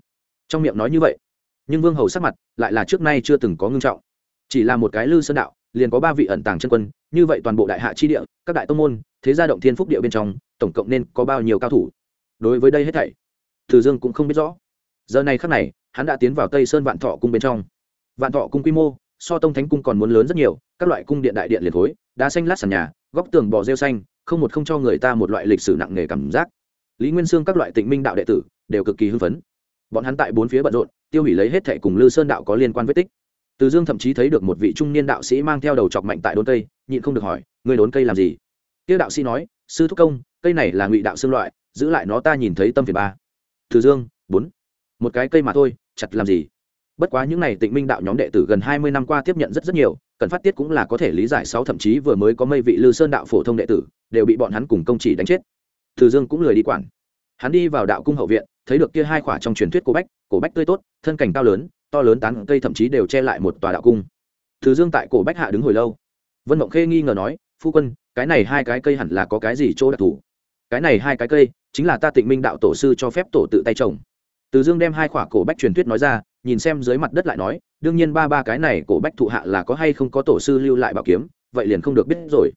trong miệng nói như vậy, nhưng vương hầu sắc mặt lại là trước nay chưa từng có ngưng trọng. Chỉ là một cái lư sơn đạo, liền có ba vị ẩn tàng chân quân, như vậy toàn bộ đại hạ chi địa, các đại tông môn, thế gia động thiên phúc địa bên trong, tổng cộng nên có bao nhiêu cao thủ? Đối với đây hết thảy thử dương cũng không biết rõ. Giờ này khắc này, hắn đã tiến vào tây sơn vạn thọ cung bên trong. Vạn thọ cung quy mô, so tông thánh cung còn muốn lớn rất nhiều, các loại cung điện đại điện liền khối đá xanh lát sàn nhà, góc tường bò rêu xanh, không một không cho người ta một loại lịch sử nặng nề cảm giác. Lý nguyên sương các loại tịnh minh đạo đệ tử đều cực kỳ hưng phấn bọn hắn tại bốn phía bận rộn, tiêu hủy lấy hết thẻ cùng lư sơn đạo có liên quan vết tích. Từ dương thậm chí thấy được một vị trung niên đạo sĩ mang theo đầu chọc mạnh tại đốn cây, nhịn không được hỏi người đốn cây làm gì? Tiêu đạo sĩ nói, sư thúc công, cây này là ngụy đạo xương loại, giữ lại nó ta nhìn thấy tâm phiền ba. Từ dương, bốn. Một cái cây mà thôi, chặt làm gì? Bất quá những n à y tịnh minh đạo nhóm đệ tử gần hai mươi năm qua tiếp nhận rất rất nhiều, cần phát tiết cũng là có thể lý giải sáu thậm chí vừa mới có mây vị lư sơn đạo phổ thông đệ tử, đều bị bọn hắn cùng công chỉ đánh chết. Từ dương cũng lười đi quản. Hắn đi vào đạo cung hậu viện thấy được kia hai khỏa trong truyền thuyết cổ bách cổ bách tươi tốt, thân cảnh cao lớn, to lớn tán cây thậm chí đều che lại một tòa đạo cung. Thứ dương tại cổ bách hạ đứng hồi lâu. Vân mộng khê nghi ngờ nói, phu quân, cái này hai cái cây hẳn là có cái gì chỗ đặc thù? Cái này hai cái cây, chính là ta tịnh minh đạo tổ sư cho phép tổ tự tay trồng. Từ dương đem hai khỏa cổ bách truyền thuyết nói ra, nhìn xem dưới mặt đất lại nói, đương nhiên ba ba cái này cổ bách thụ hạ là có hay không có tổ sư lưu lại bảo kiếm, vậy liền không được biết rồi.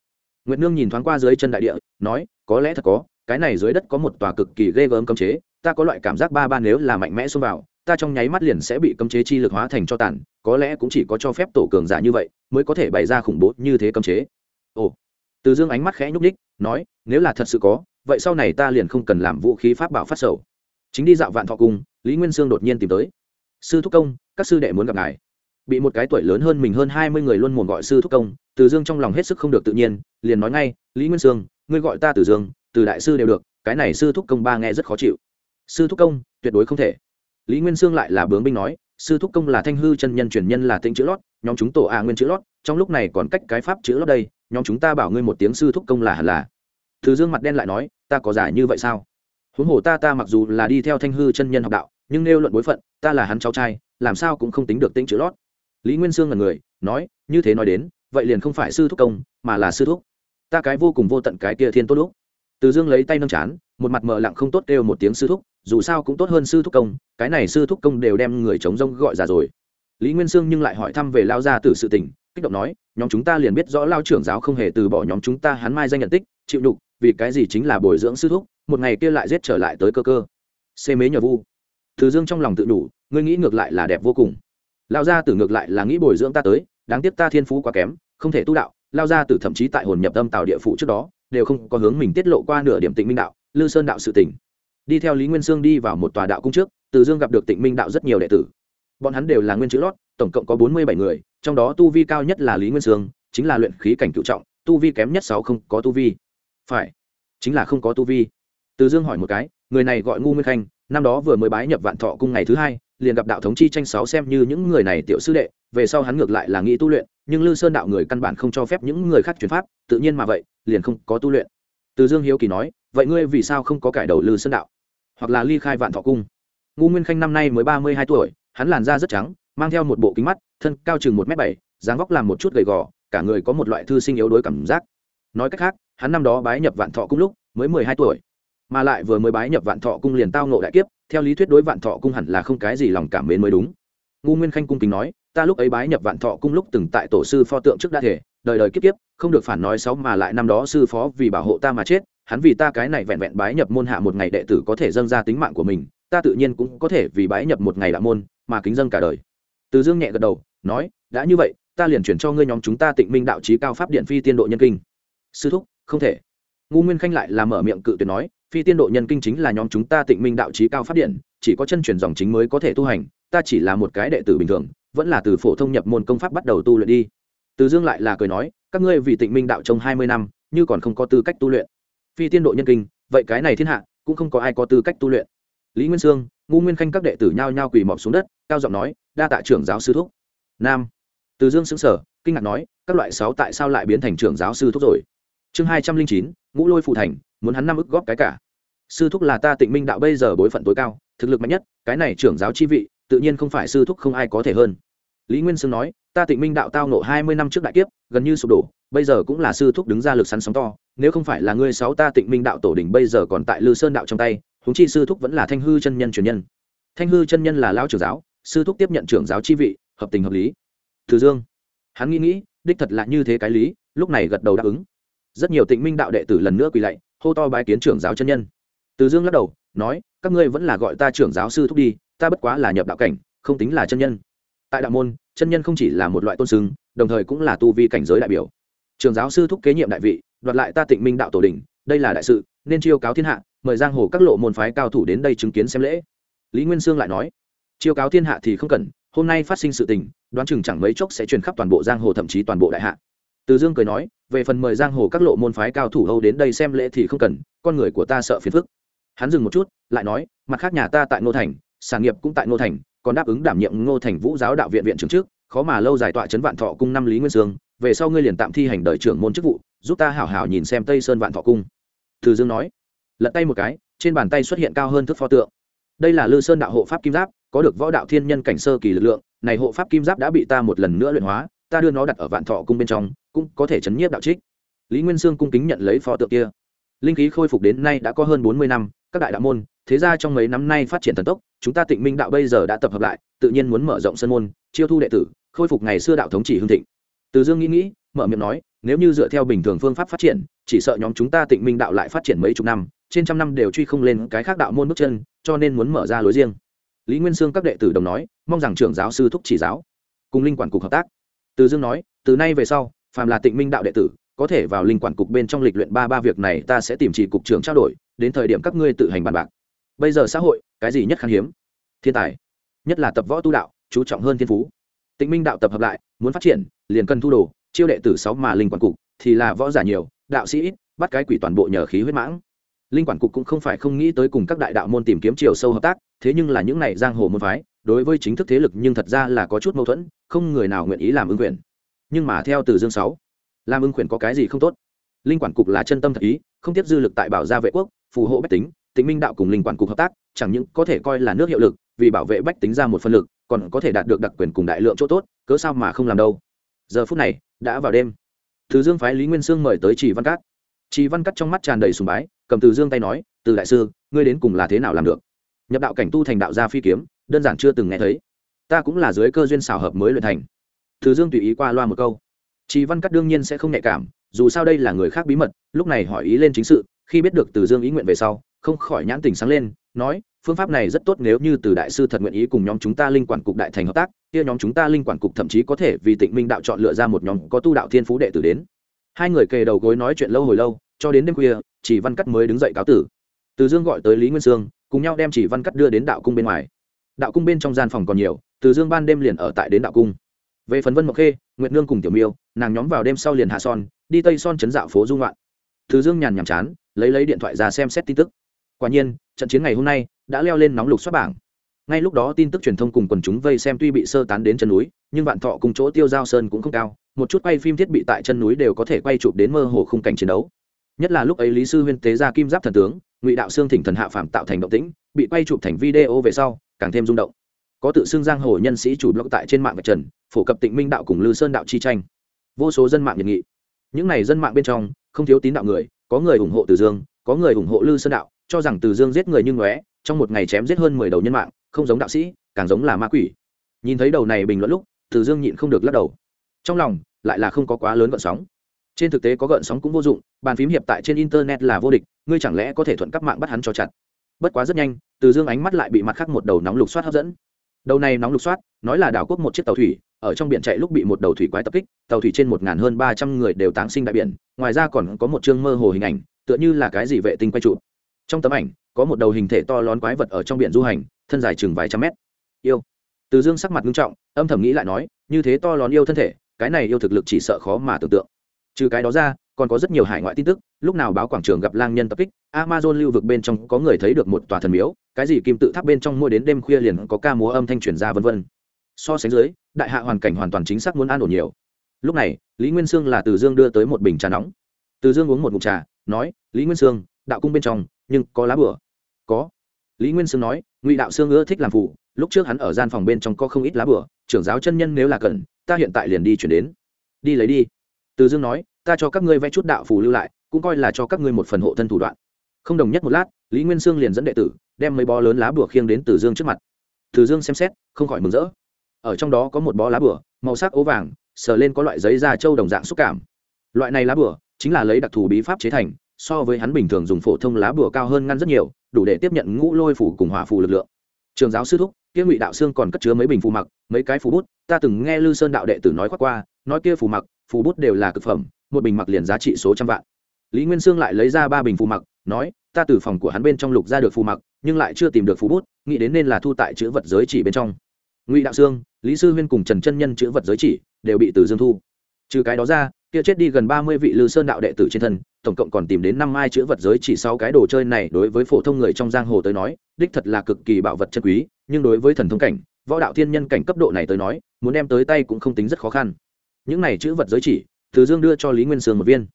Nguyệt nương nhìn thoáng qua dưới chân đại địa, nói, có lẽ thật có, cái này dưới đất có một tòa cực kỳ ghê gớm cấm chế ta có loại cảm giác ba ba nếu là mạnh mẽ xông vào, ta trong nháy mắt liền sẽ bị cấm chế chi lực hóa thành cho tàn, có lẽ cũng chỉ có cho phép tổ cường giả như vậy mới có thể bày ra khủng bố như thế cấm chế. Ồ. Từ dương ánh mắt khẽ nhúc ních nói, nếu là thật sự có, vậy sau này ta liền không cần làm vũ khí pháp bảo phát sầu. Chính đi dạo vạn thọ cung, lý nguyên sương đột nhiên tìm tới. Sư thúc công, các sư đệ muốn gặp ngài. Bị một cái tuổi lớn hơn mình hơn hai mươi người luôn mồm gọi sư thúc công, từ dương trong lòng hết sức không được tự nhiên, liền nói ngay, lý nguyên sương, ngươi gọi ta từ dương, từ đại sư đều được, cái này sư thúc công ba nghe rất khó chịu sư thúc công, tuyệt đối không thể. Lý nguyên sương lại là bướng binh nói, sư thúc công là thanh hư chân nhân truyền nhân là tĩnh chữ lót, nhóm chúng tổ a nguyên chữ lót, trong lúc này còn cách cái pháp chữ lót đây, nhóm chúng ta bảo ngươi một tiếng sư thúc công là hẳn là. Thứ dương mặt đen lại nói, ta có giải như vậy sao? Huống hồ ta ta mặc dù là đi theo thanh hư chân nhân học đạo, nhưng nêu luận bối phận, ta là hắn cháu trai, làm sao cũng không tính được tĩnh chữ lót. Lý nguyên sương là người, nói, như thế nói đến, vậy liền không phải sư thúc công, mà là sư thúc. Ta cái vô cùng vô tận cái kia thiên tốt lúc từ dương lấy tay nâng chán, một mặt mờ lặng không tốt kêu một tiếng sư thúc, dù sao cũng tốt hơn sư thúc công, cái này sư thúc công đều đem người chống rông gọi ra rồi. Lý nguyên sương nhưng lại hỏi thăm về lao gia tử sự tình, kích động nói, nhóm chúng ta liền biết rõ lao trưởng giáo không hề từ bỏ nhóm chúng ta, hắn mai danh nhận tích, chịu đục, vì cái gì chính là bồi dưỡng sư thúc, một ngày kia lại giết trở lại tới cơ cơ. Xê mế nhờ vu. Từ dương trong lòng tự đủ, ngươi nghĩ ngược lại là đẹp vô cùng. Lao gia tử ngược lại là nghĩ bồi dưỡng ta tới, đáng tiếc ta thiên phú quá kém, không thể tu đạo, lao gia tử thậm chí tại hồn nhập tâm tạo địa phủ trước đó đều không có hướng mình tiết lộ qua nửa điểm tịnh minh đạo, lư sơn đạo sự tỉnh đi theo lý nguyên sương đi vào một tòa đạo cung trước, từ dương gặp được tịnh minh đạo rất nhiều đệ tử. Bọn hắn đều là nguyên chữ lót, tổng cộng có bốn mươi bảy người, trong đó tu vi cao nhất là lý nguyên sương, chính là luyện khí cảnh cựu trọng, tu vi kém nhất sáu không có tu vi. Phải, chính là không có tu vi. Từ dương hỏi một cái, người này gọi ngu nguyên khanh, năm đó vừa mới bái nhập vạn thọ cung ngày thứ hai, liền gặp đạo thống chi tranh sáu xem như những người này tiểu sư đệ, về sau hắn ngược lại là nghĩ tu luyện nhưng lư sơn đạo người căn bản không cho phép những người khác chuyển pháp, tự nhiên mà vậy, liền không có tu luyện. Từ dương hiếu kỳ nói, vậy ngươi vì sao không có cải đầu lư sơn đạo? Hoặc là ly khai vạn thọ cung. Ngu nguyên khanh năm nay mới ba mươi hai tuổi, hắn làn da rất trắng, mang theo một bộ kính mắt, thân cao chừng một m bảy, dáng vóc làm một chút gầy gò, cả người có một loại thư sinh yếu đuối cảm giác. Nói cách khác, hắn năm đó bái nhập vạn thọ cung lúc mới mười hai tuổi, mà lại vừa mới bái nhập vạn thọ cung liền tao ngộ đại kiếp, theo lý thuyết đối vạn thọ cung hẳn là không cái gì lòng cảm mến mới đúng. Ngu nguyên khanh cung kính nói ta lúc ấy bái nhập vạn thọ cung lúc từng tại tổ sư pho tượng trước đã thể, đời đời kiếp kiếp, không được phản nói xấu mà lại năm đó sư phó vì bảo hộ ta mà chết, hắn vì ta cái này vẹn vẹn bái nhập môn hạ một ngày đệ tử có thể dâng ra tính mạng của mình, ta tự nhiên cũng có thể vì bái nhập một ngày đạo môn, mà kính dâng cả đời. Từ dương nhẹ gật đầu, nói, đã như vậy, ta liền chuyển cho ngươi nhóm chúng ta tịnh minh đạo trí cao pháp điện phi tiên độ nhân kinh. Sư thúc, không thể. Ngu nguyên khanh lại làm mở miệng cự tuyệt nói, phi tiên độ nhân kinh chính là nhóm chúng ta tịnh minh đạo trí cao pháp điện, chỉ có chân truyền dòng chính mới có thể tu hành, ta chỉ là một cái đệ tử bình thường vẫn là từ phổ thông nhập môn công pháp bắt đầu tu luyện đi. Từ dương lại là cười nói, các ngươi vì tịnh minh đạo trong hai mươi năm, như còn không có tư cách tu luyện. Phi tiên độ nhân kinh, vậy cái này thiên hạ, cũng không có ai có tư cách tu luyện. Lý nguyên sương ngu nguyên khanh các đệ tử nhao nhao quỳ mọc xuống đất, cao giọng nói, đa tạ trưởng giáo sư thúc. Nam. Từ dương xứng sở kinh ngạc nói, các loại sáu tại sao lại biến thành trưởng giáo sư thúc rồi? Chương hai trăm linh chín, ngũ lôi phụ thành, muốn hắn năm ức góp cái cả. Sư thúc là ta tịnh minh đạo bây giờ bối phận tối cao, thực lực mạnh nhất, cái này trưởng giáo chi vị, tự nhiên không phải sư thúc không ai có thể hơn lý nguyên sương nói, ta tịnh minh đạo tao nộ hai mươi năm trước đại kiếp, gần như sụp đổ, bây giờ cũng là sư thúc đứng ra lực sắn sóng to. Nếu không phải là ngươi sáu ta tịnh minh đạo tổ đình bây giờ còn tại lư sơn đạo trong tay, huống chi sư thúc vẫn là thanh hư chân nhân truyền nhân. Thanh hư chân nhân là lao trưởng giáo, sư thúc tiếp nhận trưởng giáo chi vị, hợp tình hợp lý. Từ dương, hắn nghĩ nghĩ, đích thật là như thế cái lý, lúc này gật đầu đáp ứng. Rất nhiều tịnh minh đạo đệ tử lần nữa quỳ lạy, hô to bái kiến trưởng giáo chân nhân. Từ dương lắc đầu, nói, các ngươi vẫn là gọi ta trưởng giáo sư thúc đi, ta bất quá là nhập đạo cảnh, không tính là chân nhân tại đạo môn, chân nhân không chỉ là một loại tôn xưng đồng thời cũng là tu vi cảnh giới đại biểu. Trường giáo sư thúc kế nhiệm đại vị, đoạt lại ta tịnh minh đạo tổ đình đây là đại sự, nên chiêu cáo thiên hạ, mời giang hồ các lộ môn phái cao thủ đến đây chứng kiến xem lễ. Lý nguyên sương lại nói, chiêu cáo thiên hạ thì không cần, hôm nay phát sinh sự tình, đoán chừng chẳng mấy chốc sẽ truyền khắp toàn bộ giang hồ thậm chí toàn bộ đại hạ. Từ dương cười nói, về phần mời giang hồ các lộ môn phái cao thủ hâu đến đây xem lễ thì không cần, con người của ta sợ phiền phức. Hắn dừng một chút, lại nói, mặt khác nhà ta tại ngô thành, sản nghiệp cũng tại ngô thành còn đáp ứng đảm nhiệm ngô thành vũ giáo đạo viện viện trưởng trước, khó mà lâu dài tọa chấn vạn thọ cung năm lý nguyên sương, về sau ngươi liền tạm thi hành đời trưởng môn chức vụ, giúp ta hảo hảo nhìn xem tây sơn vạn thọ cung. Từ dương nói. Lật tay một cái, trên bàn tay xuất hiện cao hơn thước pho tượng. Đây là lư sơn đạo hộ pháp kim giáp, có được võ đạo thiên nhân cảnh sơ kỳ lực lượng, này hộ pháp kim giáp đã bị ta một lần nữa luyện hóa, ta đưa nó đặt ở vạn thọ cung bên trong, cũng có thể chấn nhiếp đạo trích. Lý nguyên sương cung kính nhận lấy pho tượng kia. Linh khí khôi phục đến nay đã có hơn bốn mươi năm, các đại đạo môn, thế ra trong mấy năm nay phát triển thần tốc chúng ta tịnh minh đạo bây giờ đã tập hợp lại, tự nhiên muốn mở rộng sân môn, chiêu thu đệ tử, khôi phục ngày xưa đạo thống chỉ hương thịnh. Từ dương nghĩ nghĩ, mở miệng nói, nếu như dựa theo bình thường phương pháp phát triển, chỉ sợ nhóm chúng ta tịnh minh đạo lại phát triển mấy chục năm, trên trăm năm đều truy không lên cái khác đạo môn bước chân, cho nên muốn mở ra lối riêng. Lý nguyên sương các đệ tử đồng nói, mong rằng trưởng giáo sư thúc chỉ giáo, cùng linh quản cục hợp tác. Từ dương nói, từ nay về sau, phàm là tịnh minh đạo đệ tử, có thể vào linh quản cục bên trong lịch luyện ba ba việc này ta sẽ tìm chỉ cục trưởng trao đổi, đến thời điểm các ngươi tự hành bàn bạc bây giờ xã hội, cái gì nhất khan hiếm? Thiên tài. Nhất là tập võ tu đạo, chú trọng hơn thiên phú. Tịnh minh đạo tập hợp lại, muốn phát triển, liền cần thu đồ, chiêu đệ tử sáu mà linh quản cục, thì là võ giả nhiều, đạo sĩ ít, bắt cái quỷ toàn bộ nhờ khí huyết mãng. Linh quản cục cũng không phải không nghĩ tới cùng các đại đạo môn tìm kiếm chiều sâu hợp tác, thế nhưng là những này giang hồ môn phái, đối với chính thức thế lực nhưng thật ra là có chút mâu thuẫn, không người nào nguyện ý làm ứng quyền. Nhưng mà theo từ dương sáu, làm ứng quyền có cái gì không tốt? Linh quản cục là chân tâm thật ý, không tiếp dư lực tại bảo gia vệ quốc, phù hộ bách tính tịnh minh đạo cùng linh quản cục hợp tác, chẳng những có thể coi là nước hiệu lực, vì bảo vệ bách tính ra một phân lực, còn có thể đạt được đặc quyền cùng đại lượng chỗ tốt, cớ sao mà không làm đâu. Giờ phút này, đã vào đêm. Từ dương phái lý nguyên sương mời tới chỉ văn cát. Chỉ văn cát trong mắt tràn đầy sùng bái, cầm từ dương tay nói, từ đại sư, ngươi đến cùng là thế nào làm được? Nhập đạo cảnh tu thành đạo gia phi kiếm, đơn giản chưa từng nghe thấy. Ta cũng là dưới cơ duyên xảo hợp mới luyện thành. Từ dương tùy ý qua loa một câu. Chỉ văn cát đương nhiên sẽ không nhạy cảm, dù sao đây là người khác bí mật, lúc này hỏi ý lên chính sự, khi biết được từ dương ý nguyện về sau không khỏi nhãn tình sáng lên, nói, phương pháp này rất tốt nếu như từ đại sư thật nguyện ý cùng nhóm chúng ta linh quản cục đại thành hợp tác, kia nhóm chúng ta linh quản cục thậm chí có thể vì tịnh minh đạo chọn lựa ra một nhóm có tu đạo thiên phú đệ tử đến. Hai người kề đầu gối nói chuyện lâu hồi lâu, cho đến đêm khuya, chỉ văn cắt mới đứng dậy cáo tử. Từ dương gọi tới lý nguyên sương, cùng nhau đem chỉ văn cắt đưa đến đạo cung bên ngoài. Đạo cung bên trong gian phòng còn nhiều, từ dương ban đêm liền ở tại đến đạo cung. Về phần vân mộc khê, nguyệt nương cùng tiểu miêu, nàng nhóm vào đêm sau liền hạ son, đi tây son chấn dạo phố dung loạn từ dương nhàn nhàm chán, lấy lấy điện thoại ra xem xét tin tức quả nhiên, trận chiến ngày hôm nay đã leo lên nóng lục xuất bảng. Ngay lúc đó tin tức truyền thông cùng quần chúng vây xem tuy bị sơ tán đến chân núi, nhưng vạn thọ cùng chỗ tiêu giao sơn cũng không cao, một chút quay phim thiết bị tại chân núi đều có thể quay chụp đến mơ hồ khung cảnh chiến đấu. Nhất là lúc ấy lý sư huyên tế ra kim giáp thần tướng, ngụy đạo xương thỉnh thần hạ phạm tạo thành động tĩnh, bị quay chụp thành video về sau, càng thêm rung động. Có tự xưng giang hồ nhân sĩ chủ blog tại trên mạng vạch trần, phổ cập tịnh minh đạo cùng lư sơn đạo chi tranh. Vô số dân mạng nhiệt nghị. Những này dân mạng bên trong, không thiếu tín đạo người, có người ủng hộ từ dương, có người ủng hộ lư sơn đạo cho rằng từ dương giết người như ngóe, trong một ngày chém giết hơn mười đầu nhân mạng, không giống đạo sĩ, càng giống là ma quỷ. Nhìn thấy đầu này bình luận lúc, từ dương nhịn không được lắc đầu. Trong lòng, lại là không có quá lớn gợn sóng. Trên thực tế có gợn sóng cũng vô dụng, bàn phím hiệp tại trên internet là vô địch, ngươi chẳng lẽ có thể thuận các mạng bắt hắn cho chặt? Bất quá rất nhanh, từ dương ánh mắt lại bị mặt khác một đầu nóng lục soát hấp dẫn. Đầu này nóng lục soát, nói là đảo quốc một chiếc tàu thủy, ở trong biển chạy lúc bị một đầu thủy quái tập kích, tàu thủy trên một ngàn hơn ba trăm người đều táng sinh đại biển, ngoài ra còn có một chương mơ hồ hình ảnh, tựa như là cái gì vệ tinh quay trụ trong tấm ảnh, có một đầu hình thể to lón quái vật ở trong biển du hành, thân dài chừng vài trăm mét. Yêu. Từ dương sắc mặt nghiêm trọng, âm thầm nghĩ lại nói, như thế to lón yêu thân thể, cái này yêu thực lực chỉ sợ khó mà tưởng tượng. Trừ cái đó ra, còn có rất nhiều hải ngoại tin tức, lúc nào báo quảng trường gặp lang nhân tập kích, amazon lưu vực bên trong có người thấy được một tòa thần miếu, cái gì kim tự tháp bên trong mua đến đêm khuya liền có ca múa âm thanh truyền ra vân vân. So sánh dưới, đại hạ hoàn cảnh hoàn toàn chính xác muốn an ổn nhiều. Lúc này, lý nguyên sương là từ dương đưa tới một bình trà nóng. Từ dương uống một mụn trà, nói, lý nguyên sương, đạo cung bên trong nhưng có lá bửa có. Lý nguyên sương nói, ngụy đạo sương ưa thích làm phủ lúc trước hắn ở gian phòng bên trong có không ít lá bửa trưởng giáo chân nhân nếu là cần, ta hiện tại liền đi chuyển đến. Đi lấy đi. Từ dương nói, ta cho các ngươi vẽ chút đạo phù lưu lại, cũng coi là cho các ngươi một phần hộ thân thủ đoạn. Không đồng nhất một lát, lý nguyên sương liền dẫn đệ tử, đem mấy bó lớn lá bửa khiêng đến từ dương trước mặt. Từ dương xem xét, không khỏi mừng rỡ. Ở trong đó có một bó lá bửa màu sắc ố vàng, sờ lên có loại giấy da trâu đồng dạng xúc cảm. Loại này lá bửa chính là lấy đặc thù bí pháp chế thành so với hắn bình thường dùng phổ thông lá bùa cao hơn ngăn rất nhiều, đủ để tiếp nhận ngũ lôi phủ cùng hỏa phù lực lượng. Trường giáo sư thúc, kia ngụy đạo sương còn cất chứa mấy bình phù mặc, mấy cái phù bút, ta từng nghe lư sơn đạo đệ tử nói khoác qua, nói kia phù mặc, phù bút đều là cực phẩm, một bình mặc liền giá trị số trăm vạn. Lý nguyên sương lại lấy ra ba bình phù mặc, nói, ta từ phòng của hắn bên trong lục ra được phù mặc, nhưng lại chưa tìm được phù bút, nghĩ đến nên là thu tại chữ vật giới chỉ bên trong. Ngụy đạo sương lý sư huyên cùng trần chân nhân chữ vật giới chỉ, đều bị từ dương thu. Trừ cái đó ra kia chết đi gần ba mươi vị lư sơn đạo đệ tử trên thân, tổng cộng còn tìm đến năm mai chữ vật giới chỉ sau cái đồ chơi này đối với phổ thông người trong giang hồ tới nói, đích thật là cực kỳ bảo vật chân quý, nhưng đối với thần thông cảnh, võ đạo thiên nhân cảnh cấp độ này tới nói, muốn đem tới tay cũng không tính rất khó khăn. Những này chữ vật giới chỉ, từ dương đưa cho lý nguyên sương một viên.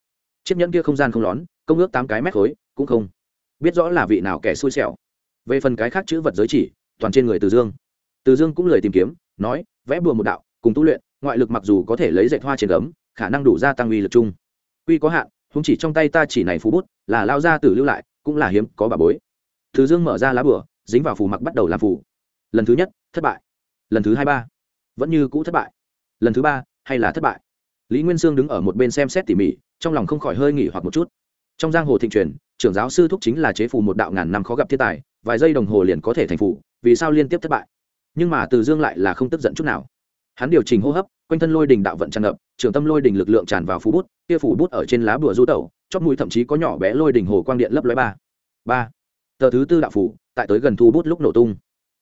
Chiếc nhẫn kia không gian không lón, công ước tám cái mét khối, cũng không biết rõ là vị nào kẻ xui xẻo. Về phần cái khác chữ vật giới chỉ, toàn trên người từ dương. Từ dương cũng lời tìm kiếm, nói, vẽ bùa một đạo, cùng tu luyện, ngoại lực mặc dù có thể lấy dạy hoa trên gấm khả năng đủ gia tăng uy lực chung. Quy có hạn húng chỉ trong tay ta chỉ này phú bút, là lao ra tử lưu lại, cũng là hiếm, có bà bối. Từ dương mở ra lá bửa dính vào phù mặc bắt đầu làm phù. Lần thứ nhất, thất bại. Lần thứ hai ba, vẫn như cũ thất bại. Lần thứ ba, hay là thất bại? Lý nguyên sương đứng ở một bên xem xét tỉ mỉ, trong lòng không khỏi hơi nghỉ hoặc một chút. Trong giang hồ thịnh truyền, trưởng giáo sư thúc chính là chế phù một đạo ngàn năm khó gặp thiên tài, vài giây đồng hồ liền có thể thành phù, vì sao liên tiếp thất bại? Nhưng mà từ dương lại là không tức giận chút nào hắn điều chỉnh hô hấp, quanh thân lôi đình đạo vận tràn ngập, trường tâm lôi đình lực lượng tràn vào phú bút, kia phủ bút ở trên lá bùa du tẩu chót mũi thậm chí có nhỏ bé lôi đình hồ quang điện lấp lóe ba. Ba. Tờ thứ tư đạo phủ, tại tới gần thu bút lúc nổ tung.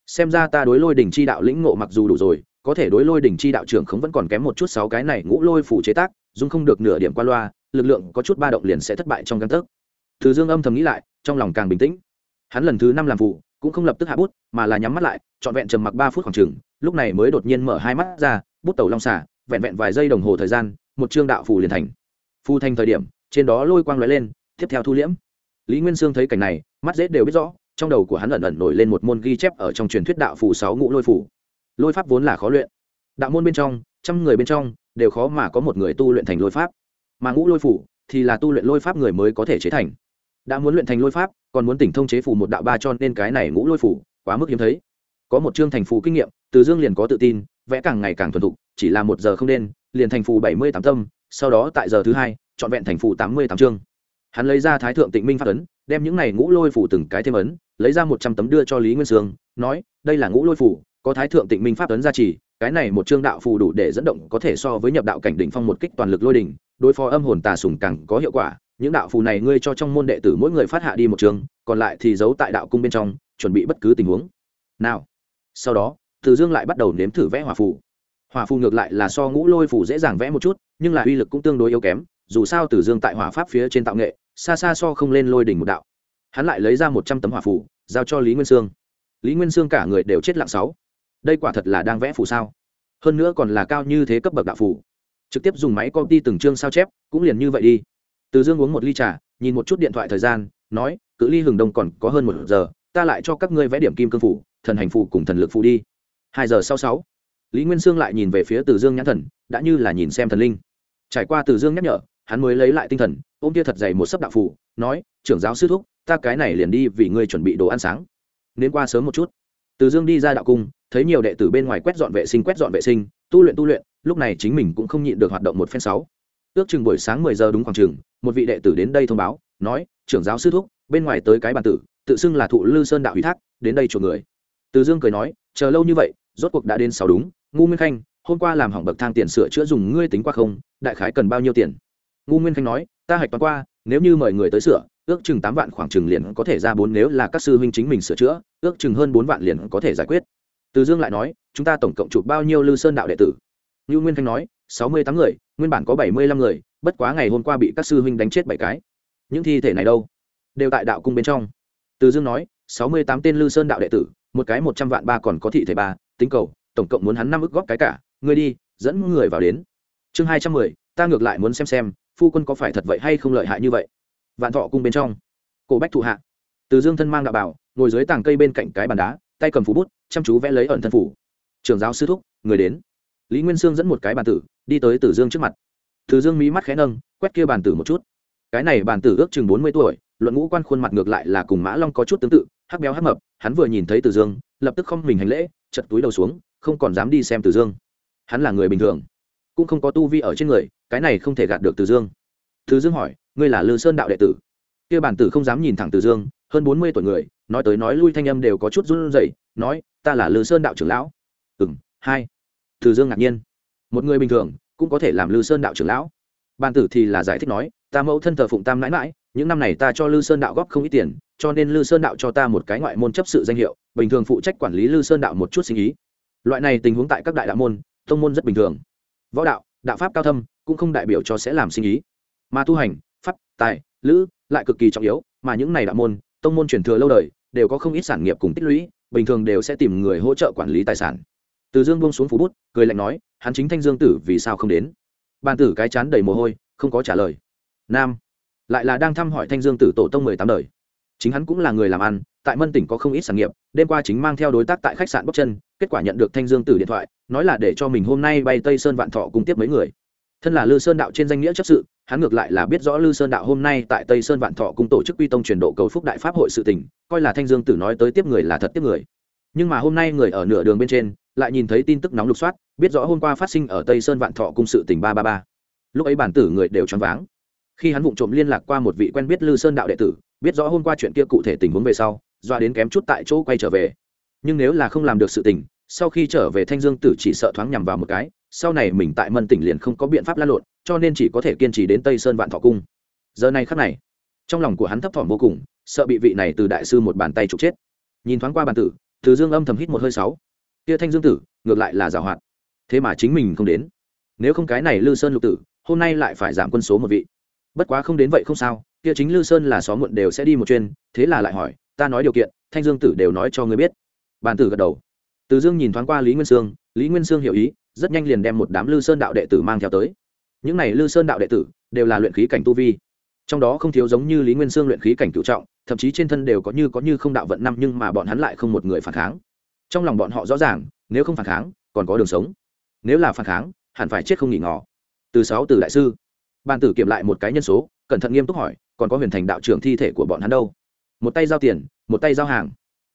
Xem ra ta đối lôi đình chi đạo lĩnh ngộ mặc dù đủ rồi, có thể đối lôi đình chi đạo trưởng không vẫn còn kém một chút sáu cái này ngũ lôi phủ chế tác, dung không được nửa điểm qua loa, lực lượng có chút ba động liền sẽ thất bại trong căn tấc. Từ dương âm thầm nghĩ lại, trong lòng càng bình tĩnh. Hắn lần thứ năm làm phụ cũng không lập tức hạ bút, mà là nhắm mắt lại, trọn vẹn trầm mặc ba phút khoảng chừng, lúc này mới đột nhiên mở hai mắt ra, bút tàu long xả vẹn vẹn vài giây đồng hồ thời gian, một chương đạo phù liền thành. Phù thành thời điểm, trên đó lôi quang lóe lên, tiếp theo thu liễm. Lý nguyên sương thấy cảnh này, mắt dễ đều biết rõ, trong đầu của hắn ẩn ẩn nổi lên một môn ghi chép ở trong truyền thuyết đạo phù sáu ngũ lôi phù. Lôi pháp vốn là khó luyện. Đạo môn bên trong, trăm người bên trong, đều khó mà có một người tu luyện thành lôi pháp. Mà ngũ lôi phù thì là tu luyện lôi pháp người mới có thể chế thành đã muốn luyện thành lôi pháp, còn muốn tỉnh thông chế phù một đạo ba cho nên cái này ngũ lôi phù, quá mức hiếm thấy. Có một chương thành phù kinh nghiệm, từ dương liền có tự tin, vẽ càng ngày càng thuần thục, chỉ là một giờ không đen liền thành phù bảy mươi tám tâm, sau đó tại giờ thứ hai, trọn vẹn thành phù tám mươi tám chương. Hắn lấy ra thái thượng tịnh minh phát ấn, đem những này ngũ lôi phủ từng cái thêm ấn, lấy ra một trăm tấm đưa cho lý nguyên sương, nói, đây là ngũ lôi phủ có thái thượng tịnh minh pháp ấn gia trì cái này một chương đạo phù đủ để dẫn động có thể so với nhập đạo cảnh đỉnh phong một kích toàn lực lôi đỉnh, đối phó âm hồn tà sùng càng có hiệu quả những đạo phù này ngươi cho trong môn đệ tử mỗi người phát hạ đi một trường, còn lại thì giấu tại đạo cung bên trong chuẩn bị bất cứ tình huống. Nào sau đó từ dương lại bắt đầu nếm thử vẽ hỏa phù. Hỏa phù ngược lại là so ngũ lôi phù dễ dàng vẽ một chút nhưng là uy lực cũng tương đối yếu kém dù sao từ dương tại hỏa pháp phía trên tạo nghệ xa xa so không lên lôi đỉnh một đạo. Hắn lại lấy ra một trăm tấm hỏa phù giao cho lý nguyên sương. Lý nguyên sương cả người đều chết lặng sáu. Đây quả thật là đang vẽ phù sao? Hơn nữa còn là cao như thế cấp bậc đạo phù. Trực tiếp dùng máy copy từng chương sao chép cũng liền như vậy đi từ dương uống một ly trà, nhìn một chút điện thoại thời gian, nói, cự ly hừng đông còn có hơn một giờ, ta lại cho các ngươi vẽ điểm kim cương phủ, thần hành phủ cùng thần lực phủ đi. Hai giờ sau sáu, lý nguyên sương lại nhìn về phía từ dương nhãn thần, đã như là nhìn xem thần linh. Trải qua từ dương nhắc nhở, hắn mới lấy lại tinh thần, ôm kia thật dày một sấp đạo phủ, nói, trưởng giáo sư thúc, ta cái này liền đi vì ngươi chuẩn bị đồ ăn sáng. Nên qua sớm một chút. Từ dương đi ra đạo cung, thấy nhiều đệ tử bên ngoài quét dọn vệ sinh, quét dọn vệ sinh, tu luyện tu luyện, lúc này chính mình cũng không nhịn được hoạt động một phen sáu ước chừng buổi sáng mười giờ đúng khoảng chừng, một vị đệ tử đến đây thông báo, nói, trưởng giáo sư thúc, bên ngoài tới cái bàn tử, tự xưng là thụ lư sơn đạo ủy thác, đến đây chuộc người. Từ dương cười nói, chờ lâu như vậy, rốt cuộc đã đến sáu đúng, ngu nguyên khanh, hôm qua làm hỏng bậc thang tiền sửa chữa dùng ngươi tính qua không, đại khái cần bao nhiêu tiền? Ngu nguyên khanh nói, ta hạch toán qua, nếu như mời người tới sửa, ước chừng tám vạn khoảng chừng liền có thể ra bốn nếu là các sư huynh chính mình sửa chữa, ước chừng hơn bốn vạn liền có thể giải quyết. Từ dương lại nói, chúng ta tổng cộng chụp bao nhiêu lư sơn đạo đệ tử? Ngưu nguyên khanh nói sáu mươi tám người, nguyên bản có bảy mươi lăm người, bất quá ngày hôm qua bị các sư huynh đánh chết bảy cái. Những thi thể này đâu? Đều tại đạo cung bên trong. Từ dương nói, sáu mươi tám tên lư sơn đạo đệ tử, một cái một trăm vạn ba còn có thị thể ba, tính cầu, tổng cộng muốn hắn năm ức góp cái cả. Ngươi đi, dẫn người vào đến. Chương hai trăm mười, ta ngược lại muốn xem xem, phu quân có phải thật vậy hay không lợi hại như vậy? Vạn thọ cung bên trong. Cổ bách thụ hạ. Từ dương thân mang đạo bảo, ngồi dưới tàng cây bên cạnh cái bàn đá, tay cầm phú bút, chăm chú vẽ lấy ẩn thân phủ. Trường giáo sư thúc, người đến lý nguyên sương dẫn một cái bàn tử, đi tới tử dương trước mặt. Từ dương mỹ mắt khẽ nâng, quét kia bàn tử một chút. Cái này bàn tử ước chừng bốn mươi tuổi, luận ngũ quan khuôn mặt ngược lại là cùng mã long có chút tương tự, hắc béo hắc mập, hắn vừa nhìn thấy từ dương, lập tức không mình hành lễ, chật túi đầu xuống, không còn dám đi xem từ dương. Hắn là người bình thường, cũng không có tu vi ở trên người, cái này không thể gạt được từ dương. Từ dương hỏi, ngươi là lư sơn đạo đệ tử? Kia bản tử không dám nhìn thẳng từ dương, hơn bốn mươi tuổi người, nói tới nói lui thanh âm đều có chút run rẩy, nói, ta là lư sơn đạo trưởng lão. Ừng hai từ dương ngạc nhiên. Một người bình thường, cũng có thể làm lư sơn đạo trưởng lão. Ban tử thì là giải thích nói, ta mẫu thân thờ phụng tam mãi mãi những năm này ta cho lư sơn đạo góp không ít tiền, cho nên lư sơn đạo cho ta một cái ngoại môn chấp sự danh hiệu, bình thường phụ trách quản lý lư sơn đạo một chút sinh ý. Loại này tình huống tại các đại đạo môn, tông môn rất bình thường. Võ đạo đạo pháp cao thâm, cũng không đại biểu cho sẽ làm sinh ý. Mà tu hành, pháp, tài, lữ, lại cực kỳ trọng yếu, mà những này đạo môn, tông môn truyền thừa lâu đời, đều có không ít sản nghiệp cùng tích lũy, bình thường đều sẽ tìm người hỗ trợ quản lý tài sản từ dương buông xuống phú bút, cười lạnh nói, hắn chính thanh dương tử, vì sao không đến? Bàn tử cái chán đầy mồ hôi, không có trả lời. Nam, lại là đang thăm hỏi thanh dương tử tổ tông mười tám đời. Chính hắn cũng là người làm ăn, tại mân tỉnh có không ít sản nghiệp, đêm qua chính mang theo đối tác tại khách sạn bóc chân, kết quả nhận được thanh dương tử điện thoại, nói là để cho mình hôm nay bay tây sơn vạn thọ cùng tiếp mấy người. Thân là lư sơn đạo trên danh nghĩa chấp sự, hắn ngược lại là biết rõ lư sơn đạo hôm nay tại tây sơn vạn thọ cùng tổ chức quy tông truyền độ cầu phúc đại pháp hội sự tỉnh coi là thanh dương tử nói tới tiếp người là thật tiếp người nhưng mà hôm nay người ở nửa đường bên trên, lại nhìn thấy tin tức nóng lục soát, biết rõ hôm qua phát sinh ở tây sơn vạn thọ cung sự tỉnh ba ba ba. Lúc ấy bản tử người đều choáng váng. Khi hắn vụng trộm liên lạc qua một vị quen biết lư sơn đạo đệ tử, biết rõ hôm qua chuyện kia cụ thể tình huống về sau, doa đến kém chút tại chỗ quay trở về. Nhưng nếu là không làm được sự tình, sau khi trở về thanh dương tử chỉ sợ thoáng nhằm vào một cái, sau này mình tại mân tỉnh liền không có biện pháp lan lộn, cho nên chỉ có thể kiên trì đến tây sơn vạn thọ cung. Giờ này khắc này, trong lòng của hắn thấp thỏm vô cùng, sợ bị vị này từ đại sư một bàn tay trục chết. Nhìn thoáng qua bàn tử từ dương âm thầm hít một hơi sáu. Kia thanh dương tử, ngược lại là giảo hoạt. Thế mà chính mình không đến. Nếu không cái này lư sơn lục tử, hôm nay lại phải giảm quân số một vị. Bất quá không đến vậy không sao, kia chính lư sơn là xóm muộn đều sẽ đi một chuyên thế là lại hỏi, ta nói điều kiện, thanh dương tử đều nói cho ngươi biết. Bàn tử gật đầu. Từ dương nhìn thoáng qua lý nguyên sương, lý nguyên sương hiểu ý, rất nhanh liền đem một đám lư sơn đạo đệ tử mang theo tới. Những này lư sơn đạo đệ tử đều là luyện khí cảnh tu vi. Trong đó không thiếu giống như lý nguyên sương luyện khí cảnh cựu trọng thậm chí trên thân đều có như có như không đạo vận năm nhưng mà bọn hắn lại không một người phản kháng. Trong lòng bọn họ rõ ràng, nếu không phản kháng, còn có đường sống. Nếu là phản kháng, hẳn phải chết không nghỉ ngỏ từ sáu từ đại sư. Ban tử kiểm lại một cái nhân số, cẩn thận nghiêm túc hỏi, còn có huyền thành đạo trưởng thi thể của bọn hắn đâu? Một tay giao tiền, một tay giao hàng.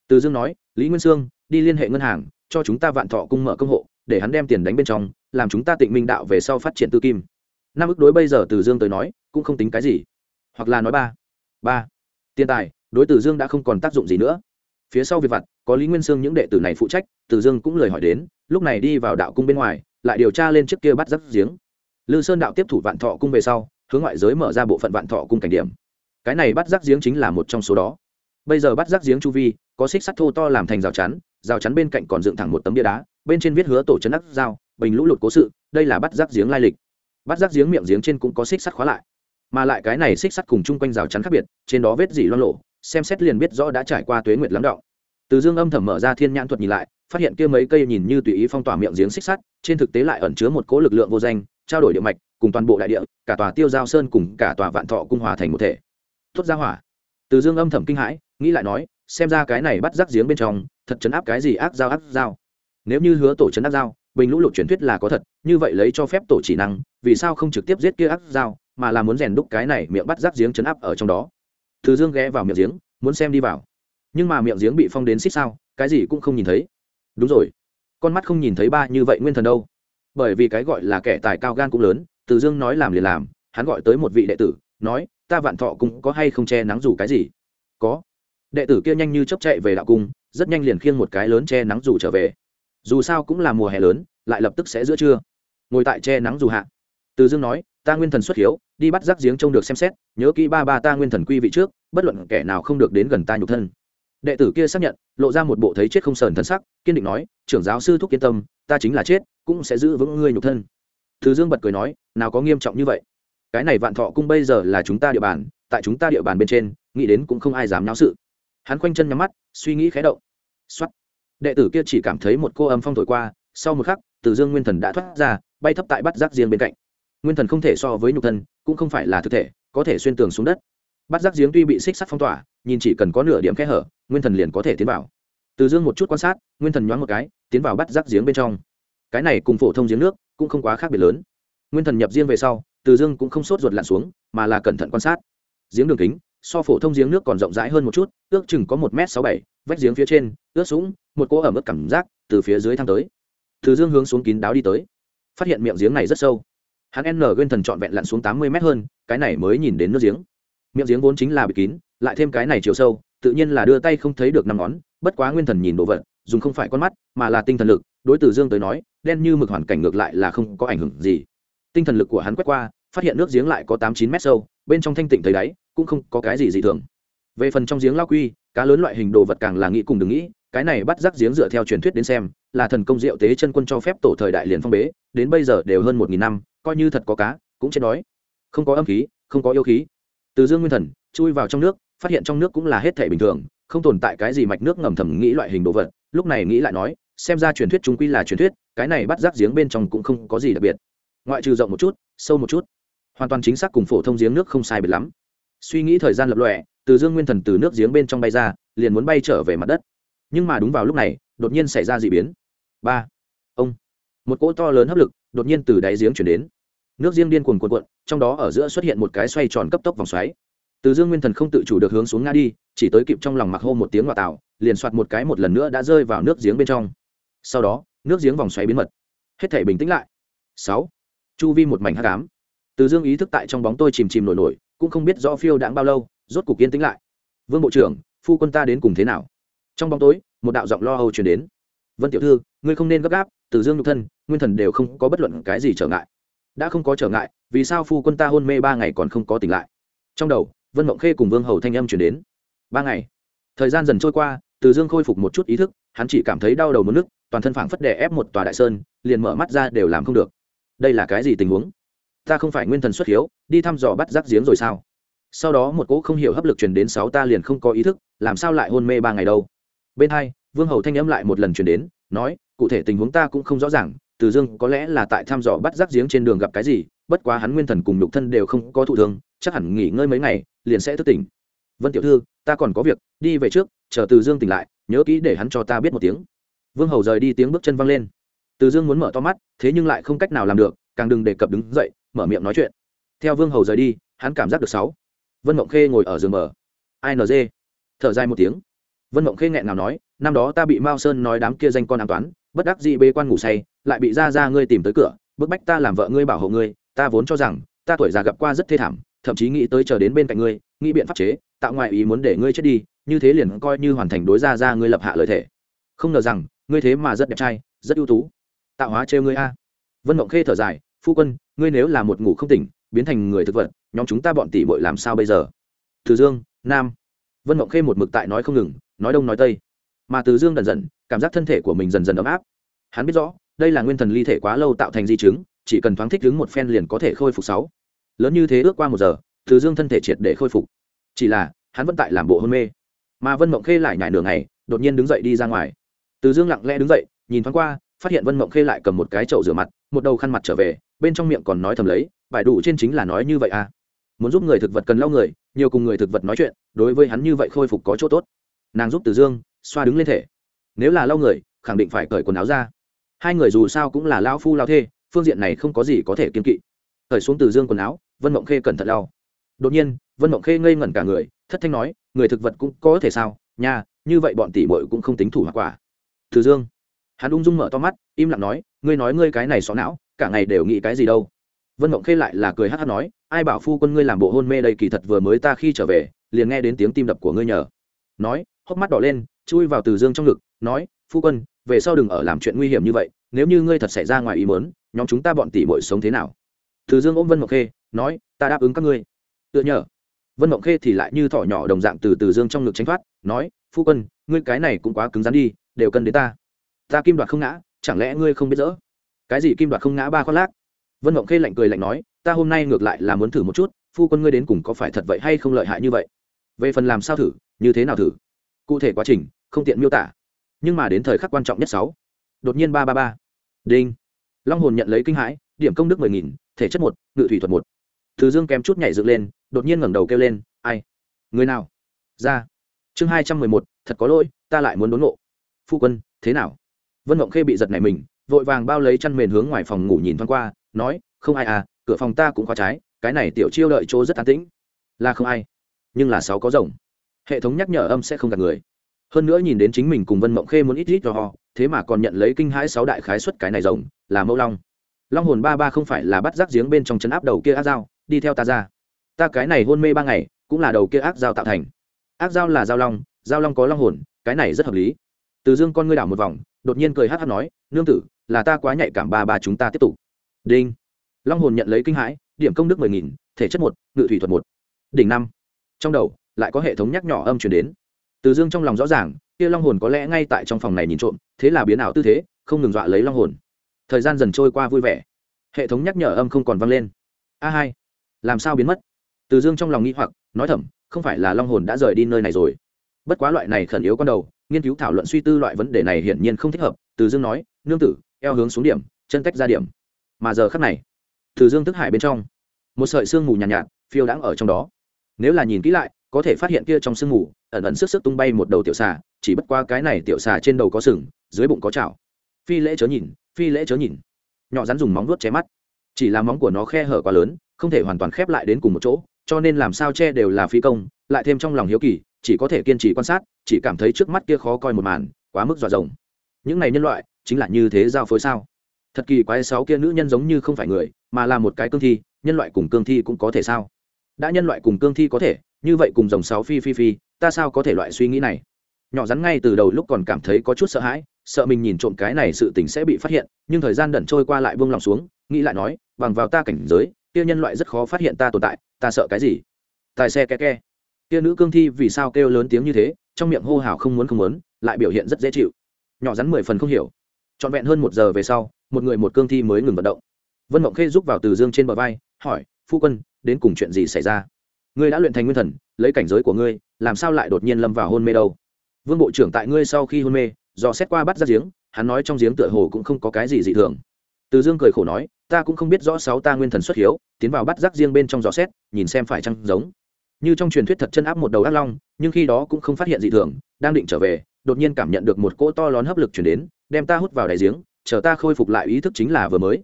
Từ dương nói, lý nguyên sương, đi liên hệ ngân hàng, cho chúng ta vạn thọ cung mở công hộ, để hắn đem tiền đánh bên trong, làm chúng ta tịnh minh đạo về sau phát triển tư kim. Năm ức đối bây giờ từ dương tới nói, cũng không tính cái gì. Hoặc là nói ba. Ba tiền tài, đối từ dương đã không còn tác dụng gì nữa. Phía sau việc vặt, có lý nguyên sương những đệ tử này phụ trách, từ dương cũng lời hỏi đến, lúc này đi vào đạo cung bên ngoài, lại điều tra lên trước kia bắt rắc giếng. Lư sơn đạo tiếp thủ vạn thọ cung về sau, hướng ngoại giới mở ra bộ phận vạn thọ cung cảnh điểm. Cái này bắt giáp giếng chính là một trong số đó. Bây giờ bắt giáp giếng chu vi, có xích sắt thô to làm thành rào chắn rào chắn bên cạnh còn dựng thẳng một tấm bia đá, bên trên viết hứa tổ chấn ác dao bình lũ lụt cố sự, đây là bắt giáp giếng lai lịch. Bắt giáp giếng miệng giếng trên cũng có xích sắt khóa lại mà lại cái này xích sắt cùng chung quanh rào chắn khác biệt, trên đó vết dỉ loan lộ xem xét liền biết rõ đã trải qua tuế nguyệt lắng đọng từ dương âm thầm mở ra thiên nhãn thuật nhìn lại, phát hiện kia mấy cây nhìn như tùy ý phong tỏa miệng giếng xích sắt, trên thực tế lại ẩn chứa một cỗ lực lượng vô danh, trao đổi địa mạch, cùng toàn bộ đại địa, cả tòa tiêu giao sơn cùng cả tòa vạn thọ cung hòa thành một thể. Tốt ra hỏa. Từ dương âm thầm kinh hãi, nghĩ lại nói, xem ra cái này bắt rác giếng bên trong, thật chấn áp cái gì ác dao ác dao. Nếu như hứa tổ chấn áp dao, bình lũ lụt truyền thuyết là có thật, như vậy lấy cho phép tổ chỉ năng, vì sao không trực tiếp giết kia ác dao? Mà là muốn rèn đúc cái này miệng bắt rác giếng chấn áp ở trong đó. Từ dương ghé vào miệng giếng, muốn xem đi vào. Nhưng mà miệng giếng bị phong đến xích sao, cái gì cũng không nhìn thấy. Đúng rồi. Con mắt không nhìn thấy ba như vậy nguyên thần đâu. Bởi vì cái gọi là kẻ tài cao gan cũng lớn, từ dương nói làm liền làm, hắn gọi tới một vị đệ tử, nói, ta vạn thọ cũng có hay không che nắng dù cái gì? Có. Đệ tử kia nhanh như chấp chạy về đạo cung, rất nhanh liền khiêng một cái lớn che nắng dù trở về. Dù sao cũng là mùa hè lớn, lại lập tức sẽ giữa trưa. Ngồi tại che nắng dù hạ. Từ dương nói ta nguyên thần xuất hiếu, đi bắt rác giếng trông được xem xét, nhớ kỹ ba ba ta nguyên thần quy vị trước, bất luận kẻ nào không được đến gần ta nhục thân. Đệ tử kia xác nhận, lộ ra một bộ thấy chết không sờn thân sắc, kiên định nói, trưởng giáo sư thúc yên tâm, ta chính là chết, cũng sẽ giữ vững ngươi nhục thân. Thứ dương bật cười nói, nào có nghiêm trọng như vậy. Cái này vạn thọ cung bây giờ là chúng ta địa bàn, tại chúng ta địa bàn bên trên, nghĩ đến cũng không ai dám náo sự. Hắn khoanh chân nhắm mắt, suy nghĩ khé động. Xuất đệ tử kia chỉ cảm thấy một cô âm phong thổi qua, sau một khắc, từ dương nguyên thần đã thoát ra, bay thấp tại bắt giác riêng bên cạnh nguyên thần không thể so với nhục thân, cũng không phải là thực thể, có thể xuyên tường xuống đất. Bắt giác giếng tuy bị xích sắt phong tỏa, nhìn chỉ cần có nửa điểm kẽ hở, nguyên thần liền có thể tiến vào. Từ dương một chút quan sát, nguyên thần nhoáng một cái, tiến vào bắt giác giếng bên trong. Cái này cùng phổ thông giếng nước cũng không quá khác biệt lớn. Nguyên thần nhập riêng về sau, từ dương cũng không sốt ruột lặn xuống, mà là cẩn thận quan sát. Giếng đường kính, so phổ thông giếng nước còn rộng rãi hơn một chút, ước chừng có một m sáu bảy, vách giếng phía trên, ướt sũng, một cỗ ẩm ướt cảm giác từ phía dưới thang tới. Từ dương hướng xuống kín đáo đi tới. Phát hiện miệng giếng này rất sâu hắn n nguyên thần trọn vẹn lặn xuống tám mươi mét hơn, cái này mới nhìn đến nước giếng. Miệng giếng vốn chính là bị kín, lại thêm cái này chiều sâu, tự nhiên là đưa tay không thấy được năm ngón, bất quá nguyên thần nhìn đồ vật, dùng không phải con mắt, mà là tinh thần lực, đối từ dương tới nói, đen như mực hoàn cảnh ngược lại là không có ảnh hưởng gì. Tinh thần lực của hắn quét qua, phát hiện nước giếng lại có tám chín mét sâu, bên trong thanh tịnh thấy đáy, cũng không có cái gì dị thường. Về phần trong giếng lao quy, cá lớn loại hình đồ vật càng là nghĩ cùng đừng nghĩ, cái này bắt rắc giếng dựa theo truyền thuyết đến xem là thần công diệu tế chân quân cho phép tổ thời đại liền phong bế, đến bây giờ đều hơn một nghìn năm, coi như thật có cá, cũng chết đói. Không có âm khí, không có yêu khí. Từ dương nguyên thần, chui vào trong nước, phát hiện trong nước cũng là hết thể bình thường, không tồn tại cái gì mạch nước ngầm thầm nghĩ loại hình đồ vật, lúc này nghĩ lại nói, xem ra truyền thuyết chúng quy là truyền thuyết, cái này bắt rác giếng bên trong cũng không có gì đặc biệt. Ngoại trừ rộng một chút, sâu một chút. Hoàn toàn chính xác cùng phổ thông giếng nước không sai biệt lắm. Suy nghĩ thời gian lập lọe từ dương nguyên thần từ nước giếng bên trong bay ra, liền muốn bay trở về mặt đất. Nhưng mà đúng vào lúc này đột nhiên xảy ra d ị biến. Ba. Ông. Một cỗ to lớn hấp lực đột nhiên từ đáy giếng chuyển đến. Nước riêng điên cuồn cuộn cuộn, trong đó ở giữa xuất hiện một cái xoay tròn cấp tốc vòng xoáy. Từ dương nguyên thần không tự chủ được hướng xuống ngã đi, chỉ tới kịp trong lòng mặc hô một tiếng ngoại tạo, liền soạt một cái một lần nữa đã rơi vào nước giếng bên trong. Sau đó, nước giếng vòng xoáy biến mật. Hết thể bình tĩnh lại. Sáu. Chu vi một mảnh hát cám từ dương ý thức tại trong bóng tôi chìm chìm nổi nổi, cũng không biết rõ phiêu đãng bao lâu, rốt cục yên tĩnh lại. Vương bộ trưởng, phu quân ta đến cùng thế nào? Trong bóng tối một đạo giọng lo âu truyền đến. Vân tiểu thư, ngươi không nên gấp gáp, từ dương nhục thân, nguyên thần đều không có bất luận cái gì trở ngại. Đã không có trở ngại, vì sao phu quân ta hôn mê ba ngày còn không có tỉnh lại? Trong đầu, vân mộng khê cùng vương hầu thanh âm chuyển đến. Ba ngày. Thời gian dần trôi qua, từ dương khôi phục một chút ý thức, hắn chỉ cảm thấy đau đầu mất nước, toàn thân phảng phất đè ép một tòa đại sơn, liền mở mắt ra đều làm không được. Đây là cái gì tình huống? Ta không phải nguyên thần xuất hiếu, đi thăm dò bắt rác giếng rồi sao? Sau đó một cỗ không hiểu hấp lực truyền đến sáu ta liền không có ý thức, làm sao lại hôn mê ba ngày đâu? Bên hai, vương hầu thanh âm lại một lần truyền đến, nói, cụ thể tình huống ta cũng không rõ ràng, từ dương có lẽ là tại thăm dò bắt rác giếng trên đường gặp cái gì, bất quá hắn nguyên thần cùng nhục thân đều không có thụ thương, chắc hẳn nghỉ ngơi mấy ngày, liền sẽ thức tỉnh. Vân tiểu thư, ta còn có việc, đi về trước, chờ từ dương tỉnh lại, nhớ kỹ để hắn cho ta biết một tiếng. Vương hầu rời đi tiếng bước chân văng lên. Từ dương muốn mở to mắt, thế nhưng lại không cách nào làm được, càng đừng đề cập đứng dậy, mở miệng nói chuyện. Theo vương hầu rời đi, hắn cảm giác được sáu. Vân mộng khê ngồi ở giường mở. Ing thở dài một tiếng vân mộng khê nghẹn nào nói, năm đó ta bị mao sơn nói đám kia danh con an toán, bất đắc dĩ bê quan ngủ say, lại bị ra ra ngươi tìm tới cửa, bức bách ta làm vợ ngươi bảo hộ ngươi, ta vốn cho rằng, ta tuổi già gặp qua rất thê thảm, thậm chí nghĩ tới chờ đến bên cạnh ngươi, nghĩ biện pháp chế, tạo ngoại ý muốn để ngươi chết đi, như thế liền coi như hoàn thành đối ra ra ngươi lập hạ lời thể không ngờ rằng, ngươi thế mà rất đẹp trai, rất ưu tú. Tạo hóa trêu ngươi a. Vân mộng khê thở dài, phu quân, ngươi nếu là một ngủ không tỉnh, biến thành người thực vật, nhóm chúng ta bọn tỷ bội làm sao bây giờ? Từ dương, nam. Vân mộng khê một mực tại nói không ngừng nói đông nói tây. Mà từ dương dần dần, cảm giác thân thể của mình dần dần ấm áp. Hắn biết rõ, đây là nguyên thần ly thể quá lâu tạo thành di chứng, chỉ cần thoáng thích đứng một phen liền có thể khôi phục sáu. Lớn như thế ước qua một giờ, từ dương thân thể triệt để khôi phục. Chỉ là, hắn vẫn tại làm bộ hôn mê. Mà vân mộng khê lại nhảy nửa ngày, đột nhiên đứng dậy đi ra ngoài. Từ dương lặng lẽ đứng dậy, nhìn thoáng qua, phát hiện vân mộng khê lại cầm một cái chậu rửa mặt, một đầu khăn mặt trở về, bên trong miệng còn nói thầm lấy, bài đủ trên chính là nói như vậy à? Muốn giúp người thực vật cần lau người, nhiều cùng người thực vật nói chuyện, đối với hắn như vậy khôi phục có chỗ tốt nàng giúp từ dương xoa đứng lên thể. Nếu là lau người, khẳng định phải cởi quần áo ra. Hai người dù sao cũng là lao phu lao thê, phương diện này không có gì có thể kiên kỵ. Cởi xuống từ dương quần áo, vân mộng khê cẩn thận lau. Đột nhiên, vân mộng khê ngây ngẩn cả người, thất thanh nói, người thực vật cũng có thể sao? Nha, như vậy bọn tỷ bội cũng không tính thủ hoặc quả. Từ dương. Hắn ung dung mở to mắt, im lặng nói, ngươi nói ngươi cái này xó não, cả ngày đều nghĩ cái gì đâu. Vân mộng khê lại là cười hát hát nói, ai bảo phu quân ngươi làm bộ hôn mê đây kỳ thật vừa mới ta khi trở về, liền nghe đến tiếng tim đập của ngươi nhờ. Nói hốc mắt đỏ lên, chui vào từ dương trong ngực, nói, phu quân, về sau đừng ở làm chuyện nguy hiểm như vậy, nếu như ngươi thật xảy ra ngoài ý mớn nhóm chúng ta bọn tỷ bội sống thế nào? Từ dương ôm vân mộng khê, nói, ta đáp ứng các ngươi. Tựa nhờ, vân mộng khê thì lại như thỏ nhỏ đồng dạng từ từ dương trong ngực tránh thoát, nói, phu quân, ngươi cái này cũng quá cứng rắn đi, đều cần đến ta. Ta kim đoạt không ngã, chẳng lẽ ngươi không biết dỡ? Cái gì kim đoạt không ngã ba khoác lác? Vân mộng khê lạnh cười lạnh nói, ta hôm nay ngược lại là muốn thử một chút, phu quân ngươi đến cùng có phải thật vậy hay không lợi hại như vậy? Về phần làm sao thử, như thế nào thử? Cụ thể quá trình, không tiện miêu tả. Nhưng mà đến thời khắc quan trọng nhất sáu. Đột nhiên ba ba ba. Đinh. Long hồn nhận lấy kinh hãi, điểm công đức mười nghìn, thể chất một, ngự thủy thuật một. Thứ dương kém chút nhảy dựng lên, đột nhiên ngẩng đầu kêu lên, ai? Người nào? Ra. Chương hai trăm mười một, thật có lỗi, ta lại muốn đốn ngộ. Phu quân, thế nào? Vân mộng khê bị giật này mình, vội vàng bao lấy chăn mền hướng ngoài phòng ngủ nhìn thoáng qua, nói, không ai à cửa phòng ta cũng khóa trái, cái này tiểu chiêu đợi chỗ rất an tĩnh. Là không ai, nhưng là sáu có rồng hệ thống nhắc nhở âm sẽ không gạt người. Hơn nữa nhìn đến chính mình cùng vân mộng khê muốn ít ít cho họ, thế mà còn nhận lấy kinh hãi sáu đại khái xuất cái này rồng, là mẫu long. Long hồn ba ba không phải là bắt rác giếng bên trong chân áp đầu kia ác dao, đi theo ta ra. Ta cái này hôn mê ba ngày, cũng là đầu kia ác dao tạo thành. Ác dao là dao long dao long có long hồn, cái này rất hợp lý. Từ dương con ngươi đảo một vòng, đột nhiên cười hát hát nói, nương tử, là ta quá nhạy cảm ba ba chúng ta tiếp tục. Đinh. Long hồn nhận lấy kinh hãi, điểm công đức mười nghìn, thể chất một, ngự thủy thuật một. Đỉnh năm. Trong đầu lại có hệ thống nhắc nhỏ âm truyền đến. Từ dương trong lòng rõ ràng kia long hồn có lẽ ngay tại trong phòng này nhìn trộm thế là biến ảo tư thế không ngừng dọa lấy long hồn. Thời gian dần trôi qua vui vẻ. Hệ thống nhắc nhở âm không còn vang lên. A hai làm sao biến mất? Từ dương trong lòng nghĩ hoặc nói thầm không phải là long hồn đã rời đi nơi này rồi. Bất quá loại này khẩn yếu con đầu nghiên cứu thảo luận suy tư loại vấn đề này hiển nhiên không thích hợp. Từ dương nói nương tử eo hướng xuống điểm chân tách ra điểm. Mà giờ khắc này từ dương thức hải bên trong. Một sợi sương mù nhàn nhạt, nhạt phiêu đãng ở trong đó. Nếu là nhìn kỹ lại có thể phát hiện kia trong sương mù, ẩn ẩn sức sức tung bay một đầu tiểu xà, chỉ bất qua cái này tiểu xà trên đầu có sừng, dưới bụng có chảo. Phi lễ chớ nhìn, phi lễ chớ nhìn. Nhỏ rắn dùng móng vuốt che mắt. Chỉ là móng của nó khe hở quá lớn, không thể hoàn toàn khép lại đến cùng một chỗ, cho nên làm sao che đều là phi công, lại thêm trong lòng hiếu kỳ, chỉ có thể kiên trì quan sát, chỉ cảm thấy trước mắt kia khó coi một màn, quá mức dọa rồng. Những này nhân loại, chính là như thế giao phối sao? Thật kỳ quái sáu kia nữ nhân giống như không phải người, mà là một cái cương thi, nhân loại cùng cương thi cũng có thể sao? Đã nhân loại cùng cương thi có thể như vậy cùng dòng sáu phi phi phi, ta sao có thể loại suy nghĩ này? Nhỏ rắn ngay từ đầu lúc còn cảm thấy có chút sợ hãi, sợ mình nhìn trộm cái này sự tình sẽ bị phát hiện, nhưng thời gian đẩn trôi qua lại buông lòng xuống, nghĩ lại nói, bằng vào ta cảnh giới, kia nhân loại rất khó phát hiện ta tồn tại, ta sợ cái gì? Tài xe ke ke. Kia nữ cương thi vì sao kêu lớn tiếng như thế, trong miệng hô hào không muốn không muốn, lại biểu hiện rất dễ chịu. Nhỏ rắn mười phần không hiểu. Trọn vẹn hơn một giờ về sau, một người một cương thi mới ngừng vận động. Vân mộng khê giúp vào từ dương trên bờ vai, hỏi, phu quân, đến cùng chuyện gì xảy ra? Ngươi đã luyện thành nguyên thần, lấy cảnh giới của ngươi, làm sao lại đột nhiên lâm vào hôn mê đâu? Vương bộ trưởng tại ngươi sau khi hôn mê, do xét qua bắt ra giếng, hắn nói trong giếng tựa hồ cũng không có cái gì dị thường. Từ dương cười khổ nói, ta cũng không biết rõ sáu ta nguyên thần xuất hiếu, tiến vào bắt rác riêng bên trong gió xét, nhìn xem phải chăng giống. Như trong truyền thuyết thật chân áp một đầu ác long, nhưng khi đó cũng không phát hiện gì thường, đang định trở về, đột nhiên cảm nhận được một cỗ to lón hấp lực chuyển đến, đem ta hút vào đáy giếng, chờ ta khôi phục lại ý thức chính là vừa mới.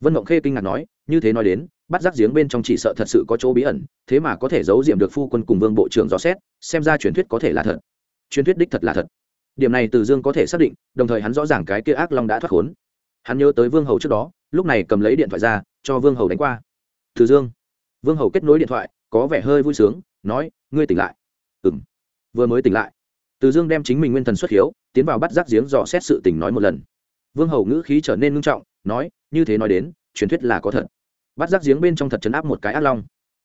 Vân mộng khê kinh ngạc nói như thế nói đến, bắt giác giếng bên trong chỉ sợ thật sự có chỗ bí ẩn, thế mà có thể giấu diệm được phu quân cùng vương bộ trưởng dò xét, xem ra truyền thuyết có thể là thật. Truyền thuyết đích thật là thật. Điểm này từ dương có thể xác định, đồng thời hắn rõ ràng cái kia ác long đã thoát khốn. Hắn nhớ tới vương hầu trước đó, lúc này cầm lấy điện thoại ra, cho vương hầu đánh qua. Từ dương. Vương hầu kết nối điện thoại, có vẻ hơi vui sướng, nói, ngươi tỉnh lại. Ừ m vừa mới tỉnh lại. Từ dương đem chính mình nguyên thần xuất hiếu, tiến vào bắt giác giếng dò xét sự tình nói một lần. Vương hầu ngữ khí trở nên ngưng trọng, nói, như thế nói đến, truyền thuyết là có thật bắt giác giếng bên trong thật chấn áp một cái ác long.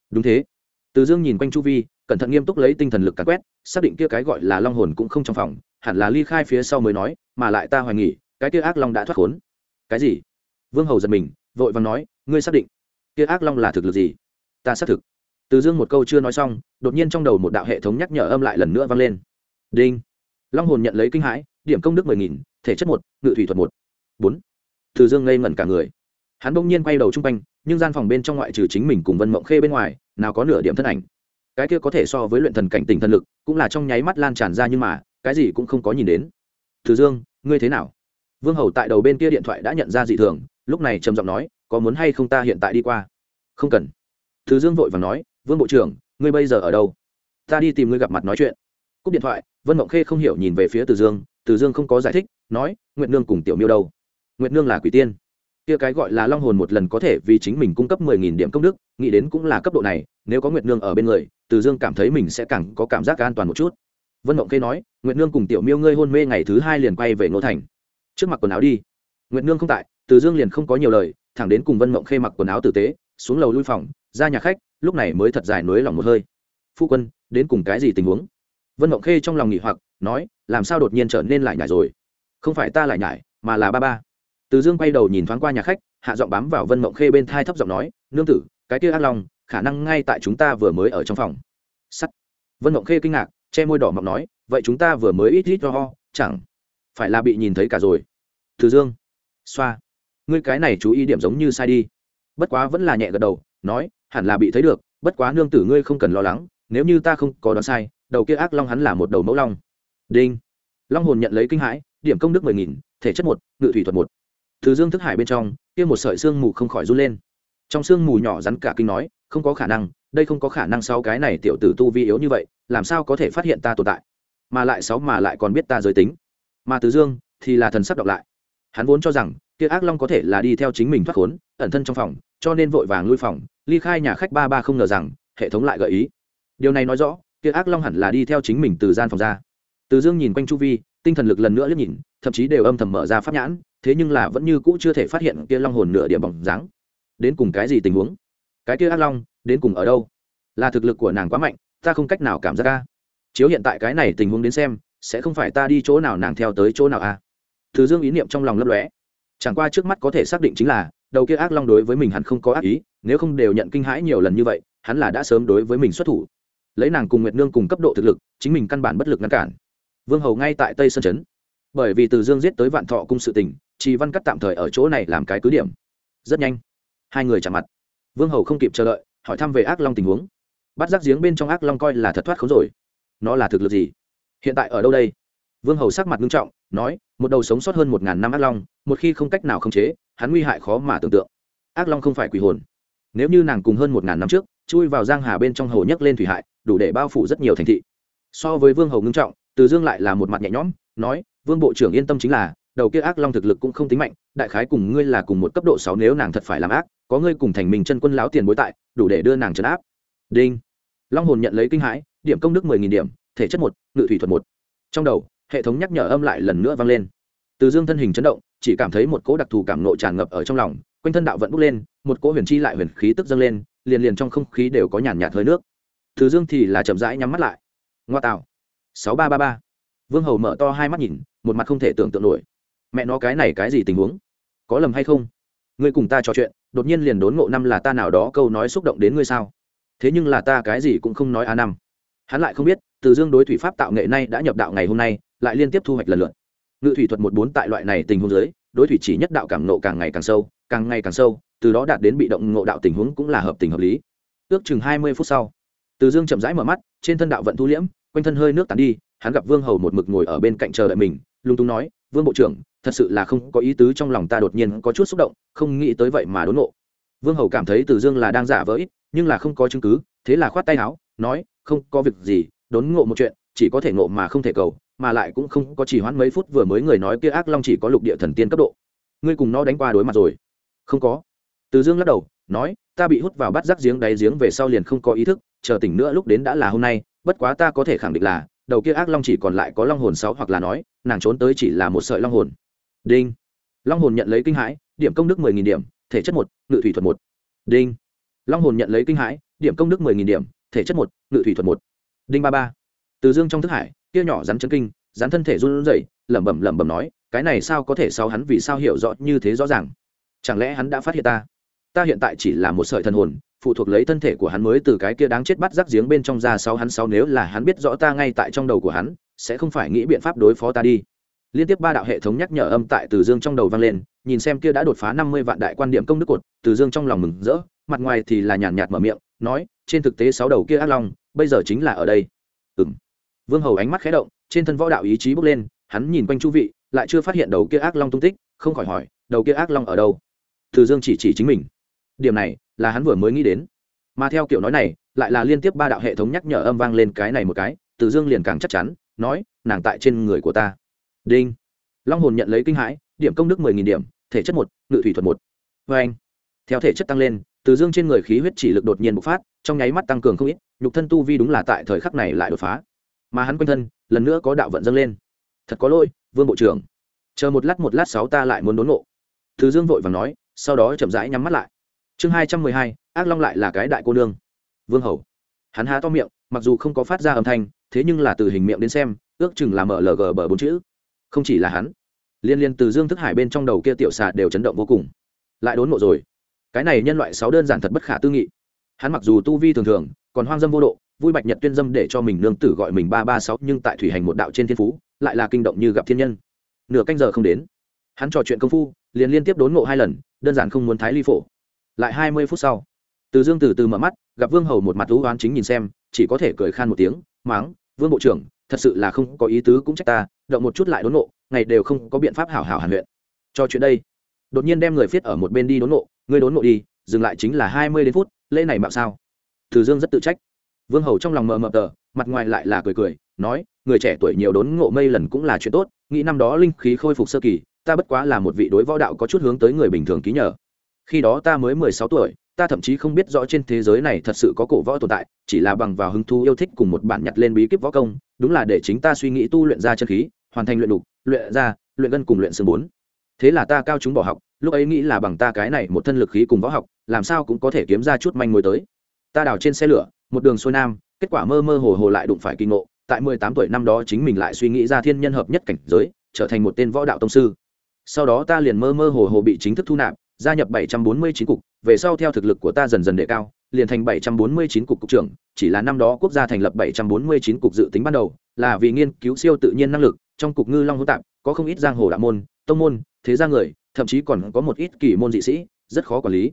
Đúng thế. Từ dương nhìn quanh chu vi, cẩn thận nghiêm túc lấy tinh thần lực cắn quét, xác định kia cái gọi là long hồn cũng không trong phòng, hẳn là ly khai phía sau mới nói, mà lại ta hoài nghỉ cái kia ác long đã thoát khốn. Cái gì? Vương hầu giật mình, vội vàng nói, ngươi xác định, kia ác long là thực lực gì? Ta xác thực. Từ dương một câu chưa nói xong, đột nhiên trong đầu một đạo hệ thống nhắc nhở âm lại lần nữa vang lên. Đinh. Long hồn nhận lấy kinh hãi, điểm công đức mười nghìn, thể chất một, ngự thủy thuật một. Bốn. Từ dương ngây ngẩn cả người. Hắn bỗng nhiên quay đầu chung quanh nhưng gian phòng bên trong ngoại trừ chính mình cùng vân mộng khê bên ngoài, nào có nửa điểm thân ảnh. Cái kia có thể so với luyện thần cảnh tỉnh thân lực, cũng là trong nháy mắt lan tràn ra nhưng mà, cái gì cũng không có nhìn đến. Từ dương, ngươi thế nào? Vương hầu tại đầu bên kia điện thoại đã nhận ra dị thường, lúc này trầm giọng nói, có muốn hay không ta hiện tại đi qua? Không cần. Thứ dương vội và nói, vương bộ trưởng, ngươi bây giờ ở đâu? Ta đi tìm ngươi gặp mặt nói chuyện. Cúp điện thoại, vân mộng khê không hiểu nhìn về phía từ dương từ dương không có giải thích, nói, nguyệt nương cùng tiểu miêu đâu? Nguyệt nương là quỷ tiên kia cái gọi là long hồn một lần có thể vì chính mình cung cấp mười nghìn điểm công đức, nghĩ đến cũng là cấp độ này, nếu có nguyệt nương ở bên người, từ dương cảm thấy mình sẽ càng có cảm giác an toàn một chút. Vân mộng khê nói, nguyệt nương cùng tiểu miêu ngươi hôn mê ngày thứ hai liền quay về ngô thành. Trước mặc quần áo đi. Nguyệt nương không tại, từ dương liền không có nhiều lời, thẳng đến cùng vân mộng khê mặc quần áo tử tế, xuống lầu lui phòng, ra nhà khách, lúc này mới thật dài nối lòng một hơi. Phu quân, đến cùng cái gì tình huống? Vân mộng khê trong lòng nghỉ hoặc, nói, làm sao đột nhiên trở nên lại nhải rồi? Không phải ta lại nhải, mà là ba ba từ dương quay đầu nhìn thoáng qua nhà khách, hạ giọng bám vào vân mộng khê bên thai thấp giọng nói, nương tử, cái kia ác long, khả năng ngay tại chúng ta vừa mới ở trong phòng. Sắt. Vân mộng khê kinh ngạc, che môi đỏ mọc nói, vậy chúng ta vừa mới ít ít cho ho, chẳng phải là bị nhìn thấy cả rồi. Từ dương. Xoa. Ngươi cái này chú ý điểm giống như sai đi. Bất quá vẫn là nhẹ gật đầu, nói, hẳn là bị thấy được, bất quá nương tử ngươi không cần lo lắng, nếu như ta không có đoán sai, đầu kia ác long hắn là một đầu mẫu long. Đinh. Long hồn nhận lấy kinh hãi, điểm công đức mười nghìn, thể chất một, ngự thủy thuật một từ dương thức hải bên trong, kia một sợi xương mù không khỏi run lên. Trong xương mù nhỏ rắn cả kinh nói, không có khả năng, đây không có khả năng sau cái này tiểu tử tu vi yếu như vậy, làm sao có thể phát hiện ta tồn tại? Mà lại sáu mà lại còn biết ta giới tính. Mà từ dương thì là thần sắc đọc lại. Hắn vốn cho rằng, kia ác long có thể là đi theo chính mình thoát khốn, ẩn thân trong phòng, cho nên vội vàng lui phòng, ly khai nhà khách ba ba không ngờ rằng, hệ thống lại gợi ý. Điều này nói rõ, kia ác long hẳn là đi theo chính mình từ gian phòng ra. Từ dương nhìn quanh chu vi, tinh thần lực lần nữa liếc nhìn thậm chí đều âm thầm mở ra pháp nhãn, thế nhưng là vẫn như cũ chưa thể phát hiện kia long hồn nửa điểm bóng dáng. Đến cùng cái gì tình huống? Cái kia ác long, đến cùng ở đâu? Là thực lực của nàng quá mạnh, ta không cách nào cảm giác ca chiếu hiện tại cái này tình huống đến xem, sẽ không phải ta đi chỗ nào nàng theo tới chỗ nào à? từ dương ý niệm trong lòng lấp lóe. Chẳng qua trước mắt có thể xác định chính là, đầu kia ác long đối với mình hẳn không có ác ý, nếu không đều nhận kinh hãi nhiều lần như vậy, hắn là đã sớm đối với mình xuất thủ. Lấy nàng cùng nguyệt nương cùng cấp độ thực lực, chính mình căn bản bất lực ngăn cản. Vương hầu ngay tại tây sơn trấn bởi vì từ dương giết tới vạn thọ cung sự tình chị văn cắt tạm thời ở chỗ này làm cái cứ điểm. Rất nhanh, hai người chạm mặt. Vương hầu không kịp chờ đợi, hỏi thăm về ác long tình huống. Bắt rác giếng bên trong ác long coi là thật thoát khốn rồi. Nó là thực lực gì? Hiện tại ở đâu đây? Vương hầu sắc mặt nghiêm trọng, nói, một đầu sống sót hơn một ngàn năm ác long, một khi không cách nào khống chế, hắn nguy hại khó mà tưởng tượng. Ác long không phải quỷ hồn. Nếu như nàng cùng hơn một ngàn năm trước, chui vào giang hà bên trong hồ nhấc lên thủy hại, đủ để bao phủ rất nhiều thành thị. So với vương hầu ngưng trọng, từ dương lại là một mặt nhẹ nhõm, nói vương bộ trưởng yên tâm chính là, đầu kia ác long thực lực cũng không tính mạnh, đại khái cùng ngươi là cùng một cấp độ sáu nếu nàng thật phải làm ác, có ngươi cùng thành mình chân quân láo tiền bối tại, đủ để đưa nàng trấn áp. Đinh. Long hồn nhận lấy kinh hãi, điểm công đức mười nghìn điểm, thể chất một, ngự thủy thuật một. Trong đầu, hệ thống nhắc nhở âm lại lần nữa vang lên. Từ dương thân hình chấn động, chỉ cảm thấy một cỗ đặc thù cảm nộ tràn ngập ở trong lòng, quanh thân đạo vẫn bốc lên, một cỗ huyền chi lại huyền khí tức dâng lên, liền liền trong không khí đều có nhàn nhạt hơi nước. Từ dương thì là chậm rãi nhắm mắt lại. Ngoa tạo. Sáu ba ba ba. Vương hầu mở to hai mắt nhìn một mặt không thể tưởng tượng nổi. Mẹ nó cái này cái gì tình huống? Có lầm hay không? Ngươi cùng ta trò chuyện đột nhiên liền đốn ngộ năm là ta nào đó câu nói xúc động đến ngươi sao? Thế nhưng là ta cái gì cũng không nói a năm. Hắn lại không biết từ dương đối thủy pháp tạo nghệ nay đã nhập đạo ngày hôm nay lại liên tiếp thu hoạch lần lượt. Ngự thủy thuật một bốn tại loại này tình huống dưới, đối thủy chỉ nhất đạo cảm nộ càng ngày càng sâu càng ngày càng sâu từ đó đạt đến bị động ngộ đạo tình huống cũng là hợp tình hợp lý. Ước chừng hai mươi phút sau từ dương chậm rãi mở mắt trên thân đạo vận thu liễm quanh thân hơi nước tàn đi hắn gặp vương hầu một mực ngồi ở bên cạnh chờ đợi mình lúng túng nói, vương bộ trưởng, thật sự là không có ý tứ trong lòng ta đột nhiên có chút xúc động, không nghĩ tới vậy mà đốn ngộ. Vương hầu cảm thấy từ dương là đang giả vỡ ít, nhưng là không có chứng cứ, thế là khoát tay áo, nói, không có việc gì, đốn ngộ một chuyện, chỉ có thể ngộ mà không thể cầu, mà lại cũng không có chỉ hoãn mấy phút vừa mới người nói kia ác long chỉ có lục địa thần tiên cấp độ. Ngươi cùng nó đánh qua đối mặt rồi. Không có. Từ dương lắc đầu, nói, ta bị hút vào bắt rác giếng đáy giếng về sau liền không có ý thức, chờ tỉnh nữa lúc đến đã là hôm nay, bất quá ta có thể khẳng định là, đầu kia ác long chỉ còn lại có long hồn sáu hoặc là nói nàng trốn tới chỉ là một sợi long hồn. Đinh. Long hồn nhận lấy kinh hãi, điểm công đức mười nghìn điểm, thể chất một, ngự thủy thuật một. Đinh. Long hồn nhận lấy kinh hãi, điểm công đức mười nghìn điểm, thể chất một, ngự thủy thuật một. Đinh ba ba. Từ dương trong thức hải, kia nhỏ rắn chân kinh, rắn thân thể run rẩy, lẩm bẩm lẩm bẩm nói, cái này sao có thể sau hắn vì sao hiểu rõ như thế rõ ràng? Chẳng lẽ hắn đã phát hiện ta? Ta hiện tại chỉ là một sợi thần hồn phụ thuộc lấy thân thể của hắn mới từ cái kia đáng chết bắt rắc giếng bên trong ra sau hắn sau nếu là hắn biết rõ ta ngay tại trong đầu của hắn, sẽ không phải nghĩ biện pháp đối phó ta đi. Liên tiếp ba đạo hệ thống nhắc nhở âm tại từ dương trong đầu vang lên, nhìn xem kia đã đột phá năm mươi vạn đại quan điểm công đức cột, từ dương trong lòng mừng rỡ, mặt ngoài thì là nhàn nhạt mở miệng, nói, trên thực tế sáu đầu kia ác long, bây giờ chính là ở đây. Ừng vương hầu ánh mắt khé động, trên thân võ đạo ý chí bốc lên, hắn nhìn quanh chu vị, lại chưa phát hiện đầu kia ác long tung tích, không khỏi hỏi, đầu kia ác long ở đâu? Từ dương chỉ chỉ chính mình điểm này là hắn vừa mới nghĩ đến. Mà theo kiểu nói này, lại là liên tiếp ba đạo hệ thống nhắc nhở âm vang lên cái này một cái, từ dương liền càng chắc chắn, nói, nàng tại trên người của ta. Đinh. Long hồn nhận lấy kinh hãi, điểm công đức mười nghìn điểm, thể chất một, ngự thủy thuật một. Vê anh theo thể chất tăng lên, từ dương trên người khí huyết chỉ lực đột nhiên bộc phát, trong nháy mắt tăng cường không ít, nhục thân tu vi đúng là tại thời khắc này lại đột phá. Mà hắn quanh thân, lần nữa có đạo vận dâng lên. Thật có lỗi, vương bộ trưởng. Chờ một lát một lát, sáu ta lại muốn đốn ngộ. Từ dương vội và nói, sau đó chậm rãi nhắm mắt lại chương hai trăm mười hai, ác long lại là cái đại cô nương. Vương hầu. Hắn há to miệng, mặc dù không có phát ra âm thanh, thế nhưng là từ hình miệng đến xem, ước chừng là mở bờ bốn chữ. Không chỉ là hắn, liên liên từ dương thức hải bên trong đầu kia tiểu xà đều chấn động vô cùng. Lại đốn ngộ rồi. Cái này nhân loại sáu đơn giản thật bất khả tư nghị. Hắn mặc dù tu vi thường thường, còn hoang dâm vô độ, vui bạch nhật tuyên dâm để cho mình nương tử gọi mình ba ba sáu, nhưng tại thủy hành một đạo trên thiên phú, lại là kinh động như gặp thiên nhân. Nửa canh giờ không đến. Hắn trò chuyện công phu, liền liên tiếp đốn ngộ hai lần, đơn giản không muốn thái ly phổ lại hai mươi phút sau. Từ dương từ từ mở mắt gặp vương hầu một mặt thú oán chính nhìn xem chỉ có thể cười khan một tiếng máng vương bộ trưởng thật sự là không có ý tứ cũng trách ta động một chút lại đốn nộ, ngày đều không có biện pháp hảo hảo hàn luyện. Cho chuyện đây đột nhiên đem người viết ở một bên đi đốn nộ, ngươi đốn nộ đi dừng lại chính là hai mươi đến phút lễ này mạo sao? Từ dương rất tự trách. Vương hầu trong lòng mờ mờ tờ mặt ngoài lại là cười cười nói người trẻ tuổi nhiều đốn ngộ mây lần cũng là chuyện tốt nghĩ năm đó linh khí khôi phục sơ kỳ ta bất quá là một vị đối võ đạo có chút hướng tới người bình thường ký nhờ khi đó ta mới mười sáu tuổi, ta thậm chí không biết rõ trên thế giới này thật sự có cổ võ tồn tại, chỉ là bằng vào hứng thú yêu thích cùng một bản nhặt lên bí kíp võ công, đúng là để chính ta suy nghĩ tu luyện ra chân khí, hoàn thành luyện đục, luyện ra, luyện gân cùng luyện xương bốn. Thế là ta cao chúng bỏ học, lúc ấy nghĩ là bằng ta cái này một thân lực khí cùng võ học, làm sao cũng có thể kiếm ra chút manh mối tới. Ta đào trên xe lửa, một đường xuôi nam, kết quả mơ mơ hồ hồ lại đụng phải kỳ ngộ, tại mười tám tuổi năm đó chính mình lại suy nghĩ ra thiên nhân hợp nhất cảnh giới, trở thành một tên võ đạo tông sư. Sau đó ta liền mơ mơ hồ hồ bị chính thức thu nạp gia nhập bảy trăm bốn mươi chín cục, về sau theo thực lực của ta dần dần đề cao, liền thành bảy trăm bốn mươi chín cục cục trưởng, chỉ là năm đó quốc gia thành lập bảy trăm bốn mươi chín cục dự tính ban đầu, là vì nghiên cứu siêu tự nhiên năng lực, trong cục ngư long hữu tạp, có không ít giang hồ đạo môn, tông môn, thế gia người, thậm chí còn có một ít kỳ môn dị sĩ, rất khó quản lý.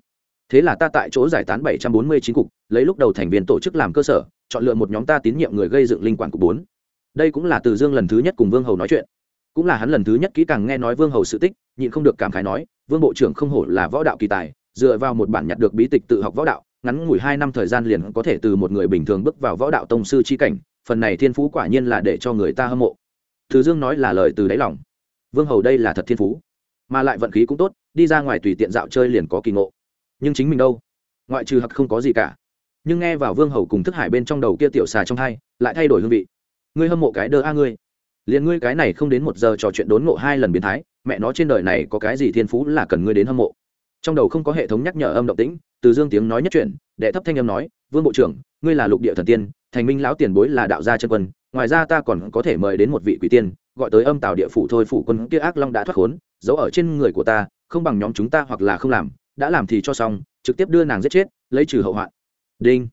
Thế là ta tại chỗ giải tán bảy trăm bốn mươi chín cục, lấy lúc đầu thành viên tổ chức làm cơ sở, chọn lựa một nhóm ta tín nhiệm người gây dựng linh quản cục bốn. Đây cũng là từ dương lần thứ nhất cùng vương hầu nói chuyện. Cũng là hắn lần thứ nhất kỹ càng nghe nói vương hầu sự tích, nhịn không được cảm khái nói vương bộ trưởng không hổ là võ đạo kỳ tài, dựa vào một bản nhặt được bí tịch tự học võ đạo, ngắn ngủi hai năm thời gian liền có thể từ một người bình thường bước vào võ đạo tông sư c h i cảnh, phần này thiên phú quả nhiên là để cho người ta hâm mộ. Thứ dương nói là lời từ đáy lòng. Vương hầu đây là thật thiên phú, mà lại vận khí cũng tốt, đi ra ngoài tùy tiện dạo chơi liền có kỳ ngộ. Nhưng chính mình đâu? Ngoại trừ hặc không có gì cả. Nhưng nghe vào vương hầu cùng thức hải bên trong đầu kia tiểu xà trong hai, lại thay đổi hương vị. Ngươi hâm mộ cái đơ a ngươi. Liền ngươi cái này không đến một giờ trò chuyện đốn ngộ hai lần biến thái mẹ nó trên đời này có cái gì thiên phú là cần ngươi đến hâm mộ. Trong đầu không có hệ thống nhắc nhở âm động tĩnh, từ dương tiếng nói nhất chuyển, đệ thấp thanh âm nói, vương bộ trưởng, ngươi là lục địa thần tiên, thành minh lão tiền bối là đạo gia chân quân, ngoài ra ta còn có thể mời đến một vị quỷ tiên, gọi tới âm tào địa phủ thôi phủ quân kia ác long đã thoát khốn, giấu ở trên người của ta, không bằng nhóm chúng ta hoặc là không làm, đã làm thì cho xong, trực tiếp đưa nàng giết chết, lấy trừ hậu hoạn. Đinh.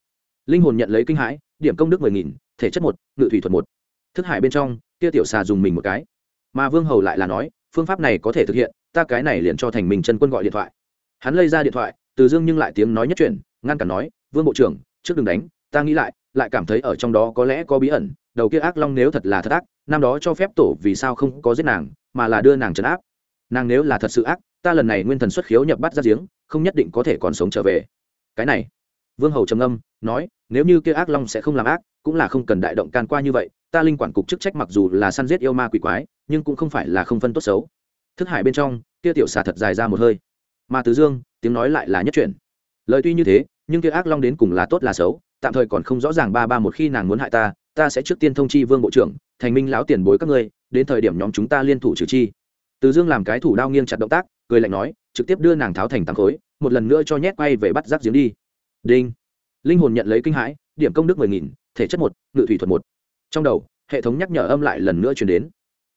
Linh hồn nhận lấy kinh hãi, điểm công đức mười nghìn, thể chất một, ngự thủy thuật một. Thức hải bên trong, kia tiểu xà dùng mình một cái. Mà vương hầu lại là nói phương pháp này có thể thực hiện, ta cái này liền cho thành mình chân quân gọi điện thoại. Hắn lây ra điện thoại, từ dương nhưng lại tiếng nói nhất chuyển, ngăn cản nói, vương bộ trưởng, trước đừng đánh, ta nghĩ lại lại cảm thấy ở trong đó có lẽ có bí ẩn, đầu kia ác long nếu thật là thật ác, năm đó cho phép tổ vì sao không có giết nàng, mà là đưa nàng trấn áp. Nàng nếu là thật sự ác, ta lần này nguyên thần xuất khiếu nhập bắt ra giếng, không nhất định có thể còn sống trở về. Cái này, vương hầu trầm âm nói, nếu như kia ác long sẽ không làm ác, cũng là không cần đại động can qua như vậy ta linh quản cục chức trách mặc dù là săn giết yêu ma quỷ quái, nhưng cũng không phải là không phân tốt xấu. Thức hải bên trong, kia tiểu xà thật dài ra một hơi. Mà tứ dương, tiếng nói lại là nhất chuyển. Lời tuy như thế, nhưng kia ác long đến cùng là tốt là xấu, tạm thời còn không rõ ràng ba ba một khi nàng muốn hại ta ta sẽ trước tiên thông chi vương bộ trưởng, thành minh lão tiền bối các ngươi, đến thời điểm nhóm chúng ta liên thủ trừ chi. Từ dương làm cái thủ đao nghiêng chặt động tác, cười lạnh nói, trực tiếp đưa nàng tháo thành tám khối, một lần nữa cho nhét quay về bắt giáp giếng đi. Đinh. Linh hồn nhận lấy kinh hãi, điểm công đức mười nghìn, thể chất một, ngự thủy thuật một trong đầu, hệ thống nhắc nhở âm lại lần nữa chuyển đến.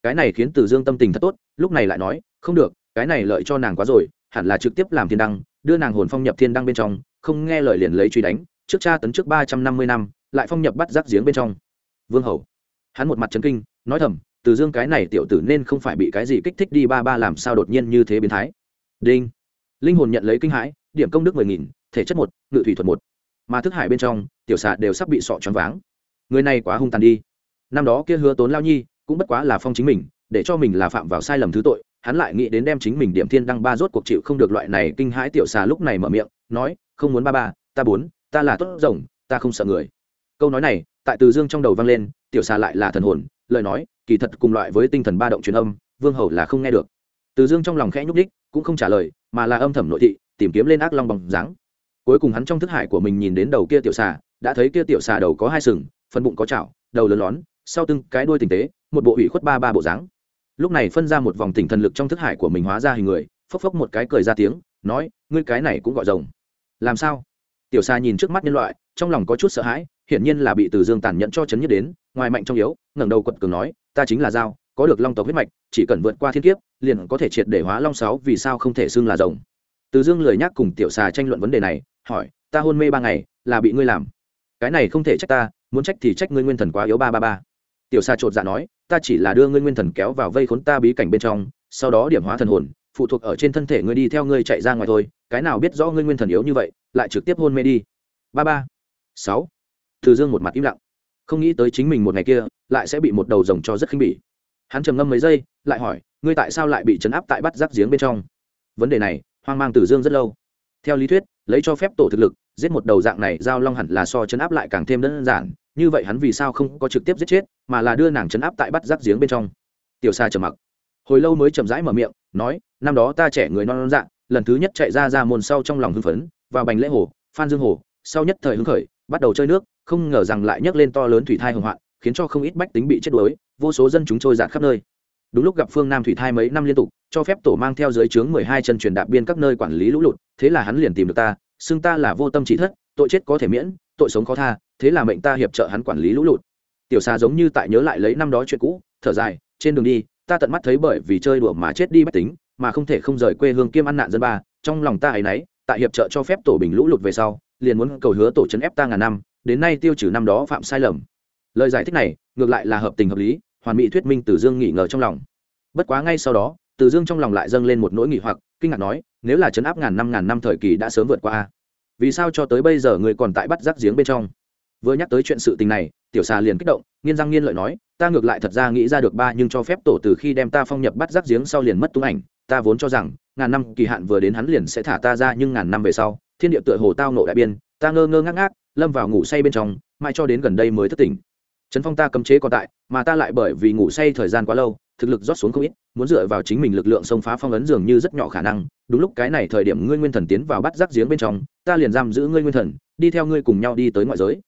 Cái này khiến từ dương tâm tình thật tốt, lúc này lại nói, không được, cái này lợi cho nàng quá rồi, hẳn là trực tiếp làm thiên đăng, đưa nàng hồn phong nhập thiên đăng bên trong, không nghe lời liền lấy truy đánh, trước cha tấn trước ba trăm năm mươi năm, lại phong nhập bắt rác giếng bên trong. Vương hầu, hắn một mặt chấn kinh, nói thầm, từ dương cái này tiểu tử nên không phải bị cái gì kích thích đi, ba ba làm sao đột nhiên như thế biến thái? Đinh, linh hồn nhận lấy kinh hãi, điểm công đức mười nghìn, thể chất một, ngự thủy thuật một. Mà thức hải bên trong, tiểu xạ đều sắp bị sọ choáng váng người này quá hung tàn đi. Năm đó kia hứa tốn lao nhi cũng bất quá là phong chính mình, để cho mình là phạm vào sai lầm thứ tội, hắn lại nghĩ đến đem chính mình điểm thiên đăng ba rốt cuộc chịu không được loại này kinh hãi tiểu xà lúc này mở miệng, nói, không muốn ba ba, ta bốn, ta là tốt rồng, ta không sợ người. Câu nói này, tại từ dương trong đầu vang lên, tiểu xà lại là thần hồn, lời nói, kỳ thật cùng loại với tinh thần ba động truyền âm, vương hầu là không nghe được. Từ dương trong lòng khẽ nhúc đích cũng không trả lời, mà là âm thầm nội thị, tìm kiếm lên ác long bằng dáng. Cuối cùng hắn trong thức hải của mình nhìn đến đầu kia tiểu xà, đã thấy kia tiểu xà đầu có hai sừng phần bụng có chảo, đầu lớn lón, sau từng cái đuôi tình tế, một bộ ủy khuất ba ba bộ dáng. Lúc này phân ra một vòng tỉnh thần lực trong thức hải của mình hóa ra hình người, phốc phốc một cái cười ra tiếng, nói, ngươi cái này cũng gọi rồng. Làm sao? Tiểu xa nhìn trước mắt nhân loại, trong lòng có chút sợ hãi, hiển nhiên là bị từ dương tàn nhẫn cho chấn nhất đến, ngoài mạnh trong yếu, ngẩng đầu quật cường nói, ta chính là dao, có được long tộc huyết mạch, chỉ cần vượt qua thiên kiếp, liền có thể triệt để hóa long sáu vì sao không thể xưng là rồng. Từ dương lười nhắc cùng tiểu xà tranh luận vấn đề này, hỏi, ta hôn mê ba ngày, là bị ngươi làm? Cái này không thể trách ta muốn trách thì trách ngươi nguyên thần quá yếu ba ba ba. Tiểu xa chột dạ nói, ta chỉ là đưa ngươi nguyên thần kéo vào vây khốn ta bí cảnh bên trong, sau đó điểm hóa thần hồn, phụ thuộc ở trên thân thể ngươi đi theo ngươi chạy ra ngoài thôi, cái nào biết rõ ngươi nguyên thần yếu như vậy, lại trực tiếp hôn mê đi. Ba ba. Sáu. Từ dương một mặt im lặng. Không nghĩ tới chính mình một ngày kia, lại sẽ bị một đầu rồng cho rất khinh bỉ. Hắn trầm ngâm mấy giây, lại hỏi, ngươi tại sao lại bị chấn áp tại bắt giáp giếng bên trong? Vấn đề này, hoang mang từ dương rất lâu. Theo lý thuyết, lấy cho phép tổ thực lực giết một đầu dạng này, giao long hẳn là so chấn áp lại càng thêm đơn giản. Như vậy hắn vì sao không có trực tiếp giết chết, mà là đưa nàng chấn áp tại bắt rác giếng bên trong? Tiểu sa trầm mặc. Hồi lâu mới chậm rãi mở miệng, nói, năm đó ta trẻ người non non dạng lần thứ nhất chạy ra ra môn sau trong lòng hưng phấn, vào bành lễ hồ, phan dương hồ, sau nhất thời hứng khởi, bắt đầu chơi nước, không ngờ rằng lại nhấc lên to lớn thủy thai hồng hoạn, khiến cho không ít bách tính bị chết đuối, vô số dân chúng trôi dạt khắp nơi. Đúng lúc gặp phương nam thủy thai mấy năm liên tục, cho phép tổ mang theo dưới trướng mười hai chân truyền đạp biên các nơi quản lý lũ lụt, thế là hắn liền tìm được ta xưng ta là vô tâm chỉ thất, tội chết có thể miễn, tội sống khó tha, thế là mệnh ta hiệp trợ hắn quản lý lũ lụt. Tiểu xà giống như tại nhớ lại lấy năm đó chuyện cũ, thở dài, trên đường đi, ta tận mắt thấy bởi vì chơi đùa mà chết đi bách tính, mà không thể không rời quê hương kiêm ăn nạn dân ba, trong lòng ta ấy nấy, tại hiệp trợ cho phép tổ bình lũ lụt về sau, liền muốn cầu hứa tổ trấn ép ta ngàn năm, đến nay tiêu trừ năm đó phạm sai lầm. Lời giải thích này, ngược lại là hợp tình hợp lý, hoàn mỹ thuyết minh từ dương nghỉ ngờ trong lòng. Bất quá ngay sau đó, từ dương trong lòng lại dâng lên một nỗi nghỉ hoặc, kinh ngạc nói nếu là chấn áp ngàn năm ngàn năm thời kỳ đã sớm vượt qua vì sao cho tới bây giờ người còn tại bắt rác giếng bên trong? Vừa nhắc tới chuyện sự tình này, tiểu xà liền kích động, nghiên răng nghiên lợi nói, ta ngược lại thật ra nghĩ ra được ba, nhưng cho phép tổ từ khi đem ta phong nhập bắt rác giếng sau liền mất tung ảnh. Ta vốn cho rằng, ngàn năm kỳ hạn vừa đến hắn liền sẽ thả ta ra, nhưng ngàn năm về sau, thiên địa tựa hồ tao nộ đại biên. Ta ngơ ngơ ngác ngác, lâm vào ngủ say bên trong, mãi cho đến gần đây mới thức tỉnh. Trấn phong ta cấm chế còn tại, mà ta lại bởi vì ngủ say thời gian quá lâu thực lực rót xuống không ít, muốn dựa vào chính mình lực lượng xông phá phong ấn dường như rất nhỏ khả năng. Đúng lúc cái này thời điểm ngươi nguyên thần tiến vào bắt rác giếng bên trong, ta liền giam giữ ngươi nguyên thần, đi theo ngươi cùng nhau đi tới ngoại giới.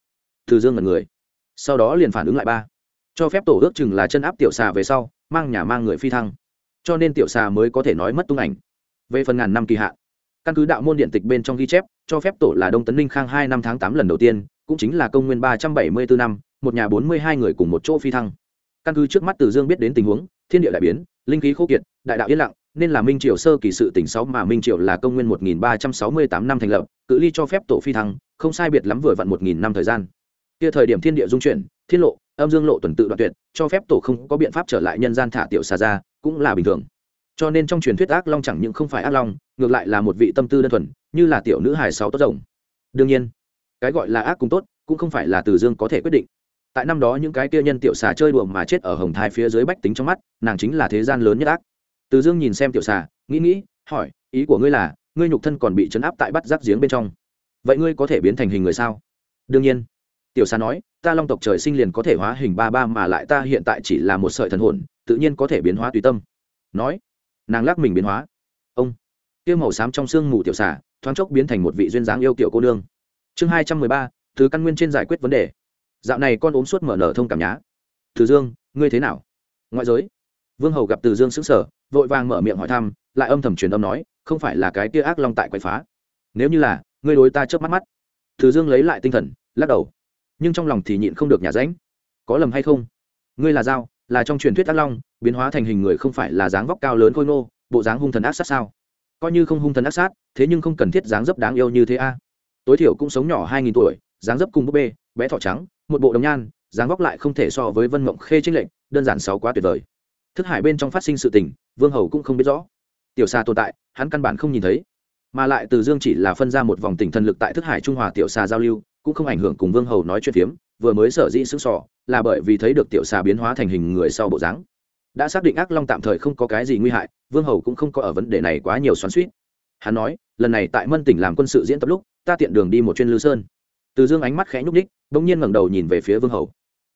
Từ dương là người. Sau đó liền phản ứng lại ba. Cho phép tổ ước chừng là chân áp tiểu xà về sau, mang nhà mang người phi thăng. Cho nên tiểu xà mới có thể nói mất tung ảnh. Về phần ngàn năm kỳ hạn, căn cứ đạo môn điện tịch bên trong ghi chép, cho phép tổ là đông tấn ninh khang hai năm tháng tám lần đầu tiên, cũng chính là công nguyên ba trăm bảy mươi bốn năm, một nhà bốn mươi hai người cùng một chỗ phi thăng. Căn cứ trước mắt từ dương biết đến tình huống thiên địa đại biến, linh khí khô kiệt, đại đạo yên lặng, nên là minh triều sơ kỳ sự tỉnh sáu mà minh triều là công nguyên một nghìn ba trăm sáu mươi tám năm thành lập, cự ly cho phép tổ phi thăng, không sai biệt lắm vừa vặn một nghìn năm thời gian. Kia thời điểm thiên địa dung chuyển, thiên lộ, âm dương lộ tuần tự đoạn tuyệt, cho phép tổ không có biện pháp trở lại nhân gian thả tiểu xà ra, cũng là bình thường. Cho nên trong truyền thuyết ác long chẳng những không phải ác long, ngược lại là một vị tâm tư đơn thuần, như là tiểu nữ hài sáu tốt rồng. Đương nhiên, cái gọi là ác cũng tốt, cũng không phải là từ dương có thể quyết định tại năm đó những cái kia nhân tiểu xà chơi đùa mà chết ở hồng thai phía dưới bách tính trong mắt, nàng chính là thế gian lớn nhất ác. Từ dương nhìn xem tiểu xà, nghĩ nghĩ, hỏi, ý của ngươi là, ngươi nhục thân còn bị chấn áp tại bắt giáp giếng bên trong. Vậy ngươi có thể biến thành hình người sao? Đương nhiên. Tiểu xà nói, ta long tộc trời sinh liền có thể hóa hình ba ba mà lại ta hiện tại chỉ là một sợi thần hồn, tự nhiên có thể biến hóa tùy tâm. Nói, nàng lắc mình biến hóa. Ông tiêu màu xám trong sương mù tiểu xà, thoáng chốc biến thành một vị duyên dáng yêu kiểu cô nương. Chương hai trăm mười ba, thứ căn nguyên trên giải quyết vấn đề dạo này con ốm suốt mở nở thông cảm nhá. Từ dương, ngươi thế nào? Ngoại giới. Vương hầu gặp từ dương xứng sở vội vàng mở miệng hỏi thăm, lại âm thầm truyền âm nói, không phải là cái tia ác long tại quậy phá. Nếu như là, ngươi đối ta chớp mắt mắt. Từ dương lấy lại tinh thần, lắc đầu. Nhưng trong lòng thì nhịn không được nhà ránh. Có lầm hay không? Ngươi là dao, là trong truyền thuyết ác long, biến hóa thành hình người không phải là dáng vóc cao lớn khôi nô bộ dáng hung thần ác sát sao? Coi như không hung thần ác sát, thế nhưng không cần thiết dáng dấp đáng yêu như thế a. Tối thiểu cũng sống nhỏ hai nghìn tuổi, dáng dấp cùng búp bê, bé thỏ trắng một bộ đồng nhan, dáng vóc lại không thể so với vân mộng khê trinh lệnh đơn giản sáu quá tuyệt vời. Thức hải bên trong phát sinh sự tình, vương hầu cũng không biết rõ. Tiểu xa tồn tại, hắn căn bản không nhìn thấy. Mà lại từ dương chỉ là phân ra một vòng tỉnh thần lực tại thức hải trung hòa tiểu xà giao lưu, cũng không ảnh hưởng cùng vương hầu nói chuyện phiếm, vừa mới sở dĩ sững sỏ là bởi vì thấy được tiểu xà biến hóa thành hình người sau bộ dáng. Đã xác định ác long tạm thời không có cái gì nguy hại, vương hầu cũng không có ở vấn đề này quá nhiều xoắn suýt hắn nói, lần này tại mân tỉnh làm quân sự diễn tập lúc, ta tiện đường đi một chuyên Lưu sơn từ dương ánh mắt khẽ nhúc ních bỗng nhiên ngẩng đầu nhìn về phía vương hầu.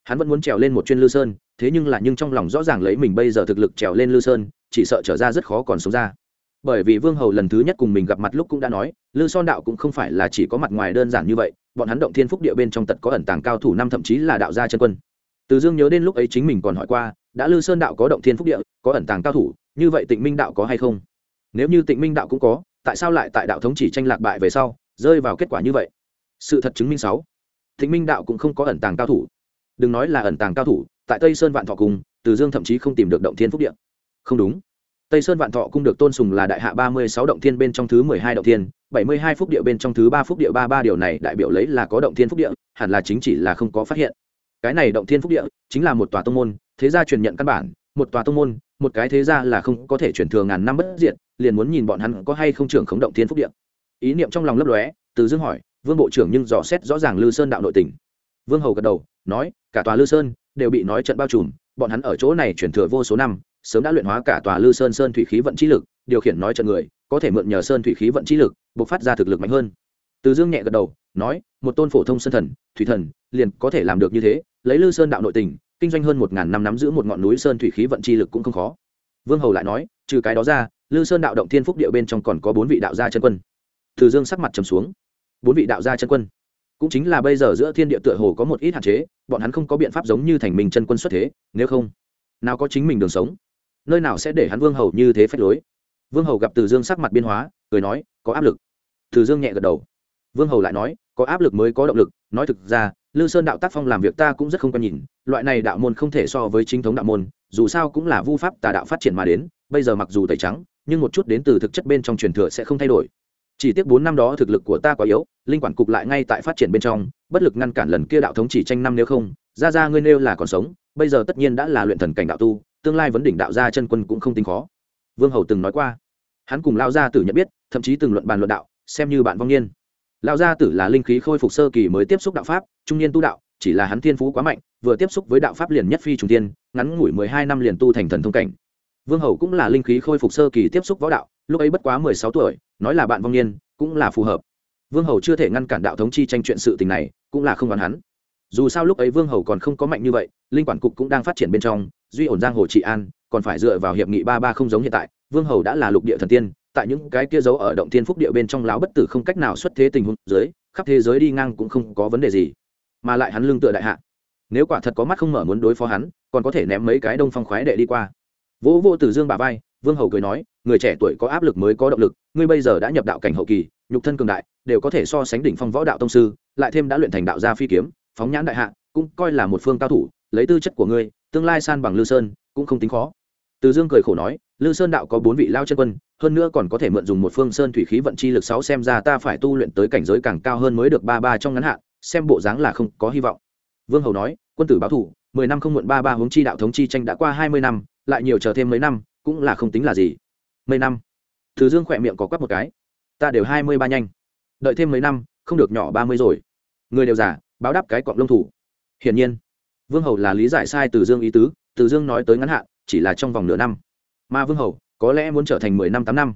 Hắn vẫn muốn trèo lên một chuyên lư sơn, thế nhưng là nhưng trong lòng rõ ràng lấy mình bây giờ thực lực trèo lên lư sơn, chỉ sợ trở ra rất khó còn sống ra. Bởi vì vương hầu lần thứ nhất cùng mình gặp mặt lúc cũng đã nói, lư son đạo cũng không phải là chỉ có mặt ngoài đơn giản như vậy, bọn hắn động thiên phúc địa bên trong tật có ẩn tàng cao thủ năm thậm chí là đạo gia chân quân. Từ dương nhớ đến lúc ấy chính mình còn hỏi qua, đã lư sơn đạo có động thiên phúc địa, có ẩn tàng cao thủ, như vậy tịnh minh đạo có hay không? Nếu như tịnh minh đạo cũng có, tại sao lại tại đạo thống chỉ tranh lạc bại về sau, rơi vào kết quả như vậy? Sự thật chứng minh sáu. Thịnh minh đạo cũng không có ẩn tàng cao thủ. Đừng nói là ẩn tàng cao thủ, tại tây sơn vạn thọ cung từ dương thậm chí không tìm được động thiên phúc địa. Không đúng. Tây sơn vạn thọ cung được tôn sùng là đại hạ ba mươi sáu động thiên bên trong thứ mười hai động thiên, bảy mươi hai phúc địa bên trong thứ ba phúc địa ba ba, điều này đại biểu lấy là có động thiên phúc địa, hẳn là chính chỉ là không có phát hiện. Cái này động thiên phúc địa chính là một tòa tông môn, thế gia truyền nhận căn bản, một tòa tông môn, một cái thế gia là không có thể chuyển thừa ngàn năm bất diện liền muốn nhìn bọn hắn có hay không trưởng khống động thiên phúc địa. Ý niệm trong lòng lấp lóe, từ dương hỏi vương bộ trưởng nhưng dò xét rõ ràng lư sơn đạo nội tình. Vương hầu gật đầu, nói, cả tòa lư sơn đều bị nói trận bao trùm, bọn hắn ở chỗ này chuyển thừa vô số năm, sớm đã luyện hóa cả tòa lư sơn sơn thủy khí vận chi lực, điều khiển nói trận người, có thể mượn nhờ sơn thủy khí vận chi lực buộc phát ra thực lực mạnh hơn. Từ dương nhẹ gật đầu, nói, một tôn phổ thông sơn thần, thủy thần, liền có thể làm được như thế, lấy lư sơn đạo nội tình, kinh doanh hơn một ngàn năm nắm giữ một ngọn núi sơn thủy khí vận chi lực cũng không khó. Vương hầu lại nói, trừ cái đó ra, lư sơn đạo động thiên phúc địa bên trong còn có bốn vị đạo gia chân quân. Từ dương sắc mặt trầm xuống bốn vị đạo gia chân quân. Cũng chính là bây giờ giữa thiên địa tựa hồ có một ít hạn chế, bọn hắn không có biện pháp giống như thành mình chân quân xuất thế, nếu không, nào có chính mình đường sống? Nơi nào sẽ để hắn vương hầu như thế phép lối? Vương hầu gặp từ dương sắc mặt biên hóa, cười nói, có áp lực. Từ dương nhẹ gật đầu. Vương hầu lại nói, có áp lực mới có động lực. Nói thực ra, lư sơn đạo tác phong làm việc ta cũng rất không quen nhìn, loại này đạo môn không thể so với chính thống đạo môn, dù sao cũng là vu pháp tà đạo phát triển mà đến, bây giờ mặc dù tẩy trắng, nhưng một chút đến từ thực chất bên trong truyền thừa sẽ không thay đổi chỉ tiếc bốn năm đó thực lực của ta quá yếu, linh quản cục lại ngay tại phát triển bên trong, bất lực ngăn cản lần kia đạo thống chỉ tranh năm nếu không, ra ra ngươi nêu là còn sống, bây giờ tất nhiên đã là luyện thần cảnh đạo tu, tương lai vấn đỉnh đạo gia chân quân cũng không tính khó. Vương hầu từng nói qua, hắn cùng lao gia tử nhận biết, thậm chí từng luận bàn luận đạo, xem như bạn vong niên. Lao gia tử là linh khí khôi phục sơ kỳ mới tiếp xúc đạo pháp, trung niên tu đạo, chỉ là hắn thiên phú quá mạnh, vừa tiếp xúc với đạo pháp liền nhất phi trùng tiên ngắn ngủi mười hai năm liền tu thành thần thông cảnh vương hầu cũng là linh khí khôi phục sơ kỳ tiếp xúc võ đạo, lúc ấy bất quá mười sáu tuổi, nói là bạn vong niên, cũng là phù hợp. Vương hầu chưa thể ngăn cản đạo thống chi tranh chuyện sự tình này, cũng là không đoán hắn. Dù sao lúc ấy vương hầu còn không có mạnh như vậy, linh quản cục cũng đang phát triển bên trong, duy ổn giang hồ trị an, còn phải dựa vào hiệp nghị ba ba không giống hiện tại, vương hầu đã là lục địa thần tiên, tại những cái kia giấu ở động thiên phúc địa bên trong láo bất tử không cách nào xuất thế tình huống dưới, khắp thế giới đi ngang cũng không có vấn đề gì. Mà lại hắn lương tựa đại hạ. Nếu quả thật có mắt không mở muốn đối phó hắn, còn có thể ném mấy cái đông phong khoái đệ đi qua vỗ vô tử dương bà vai, vương hầu cười nói, người trẻ tuổi có áp lực mới có động lực, ngươi bây giờ đã nhập đạo cảnh hậu kỳ, nhục thân cường đại, đều có thể so sánh đỉnh phong võ đạo tông sư, lại thêm đã luyện thành đạo gia phi kiếm, phóng nhãn đại hạ, cũng coi là một phương cao thủ, lấy tư chất của ngươi, tương lai san bằng lư sơn, cũng không tính khó. Từ dương cười khổ nói, lư sơn đạo có bốn vị lao chân quân, hơn nữa còn có thể mượn dùng một phương sơn thủy khí vận chi lực sáu xem ra ta phải tu luyện tới cảnh giới càng cao hơn mới được ba ba trong ngắn hạn, xem bộ dáng là không có hy vọng. Vương hầu nói, quân tử báo thủ, mười năm không muộn ba ba hướng chi đạo thống chi tranh đã qua hai mươi năm lại nhiều chờ thêm mấy năm, cũng là không tính là gì. Mấy năm? Từ dương khỏe miệng có quắp một cái. Ta đều hai mươi ba nhanh. Đợi thêm mấy năm, không được nhỏ ba mươi rồi. Người đều giả báo đáp cái cọng lông thủ. Hiển nhiên, vương hầu là lý giải sai từ dương ý tứ, từ dương nói tới ngắn hạn, chỉ là trong vòng nửa năm. Mà vương hầu, có lẽ muốn trở thành mười năm tám năm.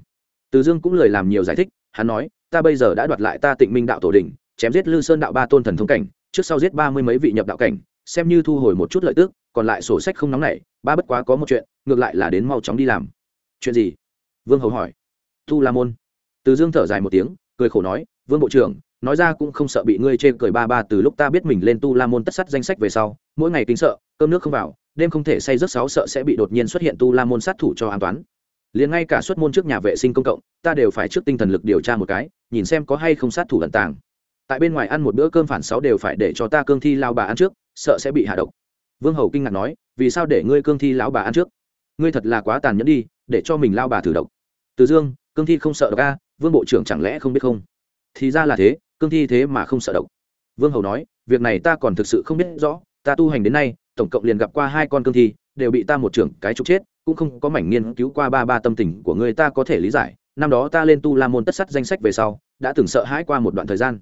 Từ dương cũng lời làm nhiều giải thích, hắn nói, ta bây giờ đã đoạt lại ta tịnh minh đạo tổ đình chém giết lư sơn đạo ba tôn thần thống cảnh, trước sau giết ba mươi mấy vị nhập đạo cảnh, xem như thu hồi một chút lợi tức, còn lại sổ sách không nóng nảy ba bất quá có một chuyện, ngược lại là đến mau chóng đi làm. Chuyện gì? Vương hầu hỏi. Tu la môn. Từ dương thở dài một tiếng, cười khổ nói, vương bộ trưởng, nói ra cũng không sợ bị ngươi chê cười ba ba từ lúc ta biết mình lên tu la môn tất sắt danh sách về sau, mỗi ngày kính sợ, cơm nước không vào, đêm không thể say rất sáu sợ sẽ bị đột nhiên xuất hiện tu la môn sát thủ cho an toán liền ngay cả xuất môn trước nhà vệ sinh công cộng, ta đều phải trước tinh thần lực điều tra một cái, nhìn xem có hay không sát thủ lần tàng. Tại bên ngoài ăn một bữa cơm phản sáu đều phải để cho ta cương thi lao bà ăn trước, sợ sẽ bị hạ độc vương hầu kinh ngạc nói, vì sao để ngươi cương thi lão bà ăn trước? Ngươi thật là quá tàn nhẫn đi, để cho mình lao bà thử độc. Từ dương, cương thi không sợ độc a vương bộ trưởng chẳng lẽ không biết không? Thì ra là thế, cương thi thế mà không sợ độc. Vương hầu nói, việc này ta còn thực sự không biết rõ, ta tu hành đến nay, tổng cộng liền gặp qua hai con cương thi, đều bị ta một trưởng cái trục chết, cũng không có mảnh nghiên cứu qua ba ba tâm tình của người ta có thể lý giải. Năm đó ta lên tu la môn tất sắt danh sách về sau, đã từng sợ hãi qua một đoạn thời gian.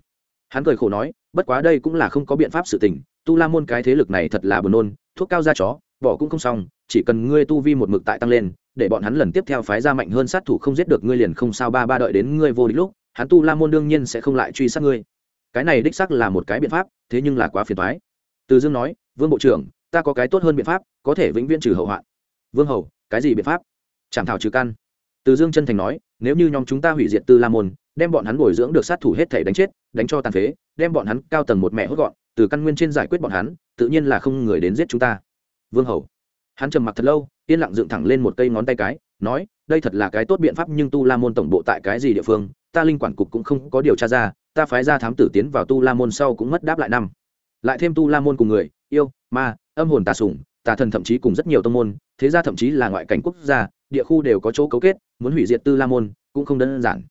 Hắn cười khổ nói bất quá đây cũng là không có biện pháp sự tình, tu la môn cái thế lực này thật là buồn nôn, thuốc cao ra chó, bỏ cũng không xong, chỉ cần ngươi tu vi một mực tại tăng lên, để bọn hắn lần tiếp theo phái ra mạnh hơn sát thủ không giết được ngươi liền không sao ba ba đợi đến ngươi vô địch lúc, hắn tu la môn đương nhiên sẽ không lại truy sát ngươi. Cái này đích sắc là một cái biện pháp, thế nhưng là quá phiền thoái từ dương nói, vương bộ trưởng, ta có cái tốt hơn biện pháp, có thể vĩnh viễn trừ hậu hoạn. Vương hầu, cái gì biện pháp? Chảm thảo trừ căn. Từ dương chân thành nói, nếu như nhóm chúng ta hủy diệt tư la môn đem bọn hắn bồi dưỡng được sát thủ hết thể đánh chết, đánh cho tàn phế, đem bọn hắn cao tầng một mẹ hốt gọn, từ căn nguyên trên giải quyết bọn hắn, tự nhiên là không người đến giết chúng ta. Vương hầu. Hắn trầm mặc thật lâu, yên lặng dựng thẳng lên một cây ngón tay cái, nói, đây thật là cái tốt biện pháp, nhưng tu la môn tổng bộ tại cái gì địa phương, ta linh quản cục cũng không có điều tra ra, ta phái ra thám tử tiến vào tu la môn sau cũng mất đáp lại năm. Lại thêm tu la môn cùng người, yêu, ma, âm hồn tà sủng, tà thần thậm chí cùng rất nhiều tông môn, thế gia thậm chí là ngoại cảnh quốc gia, địa khu đều có chỗ cấu kết, muốn hủy diệt tư la môn cũng không đơn giản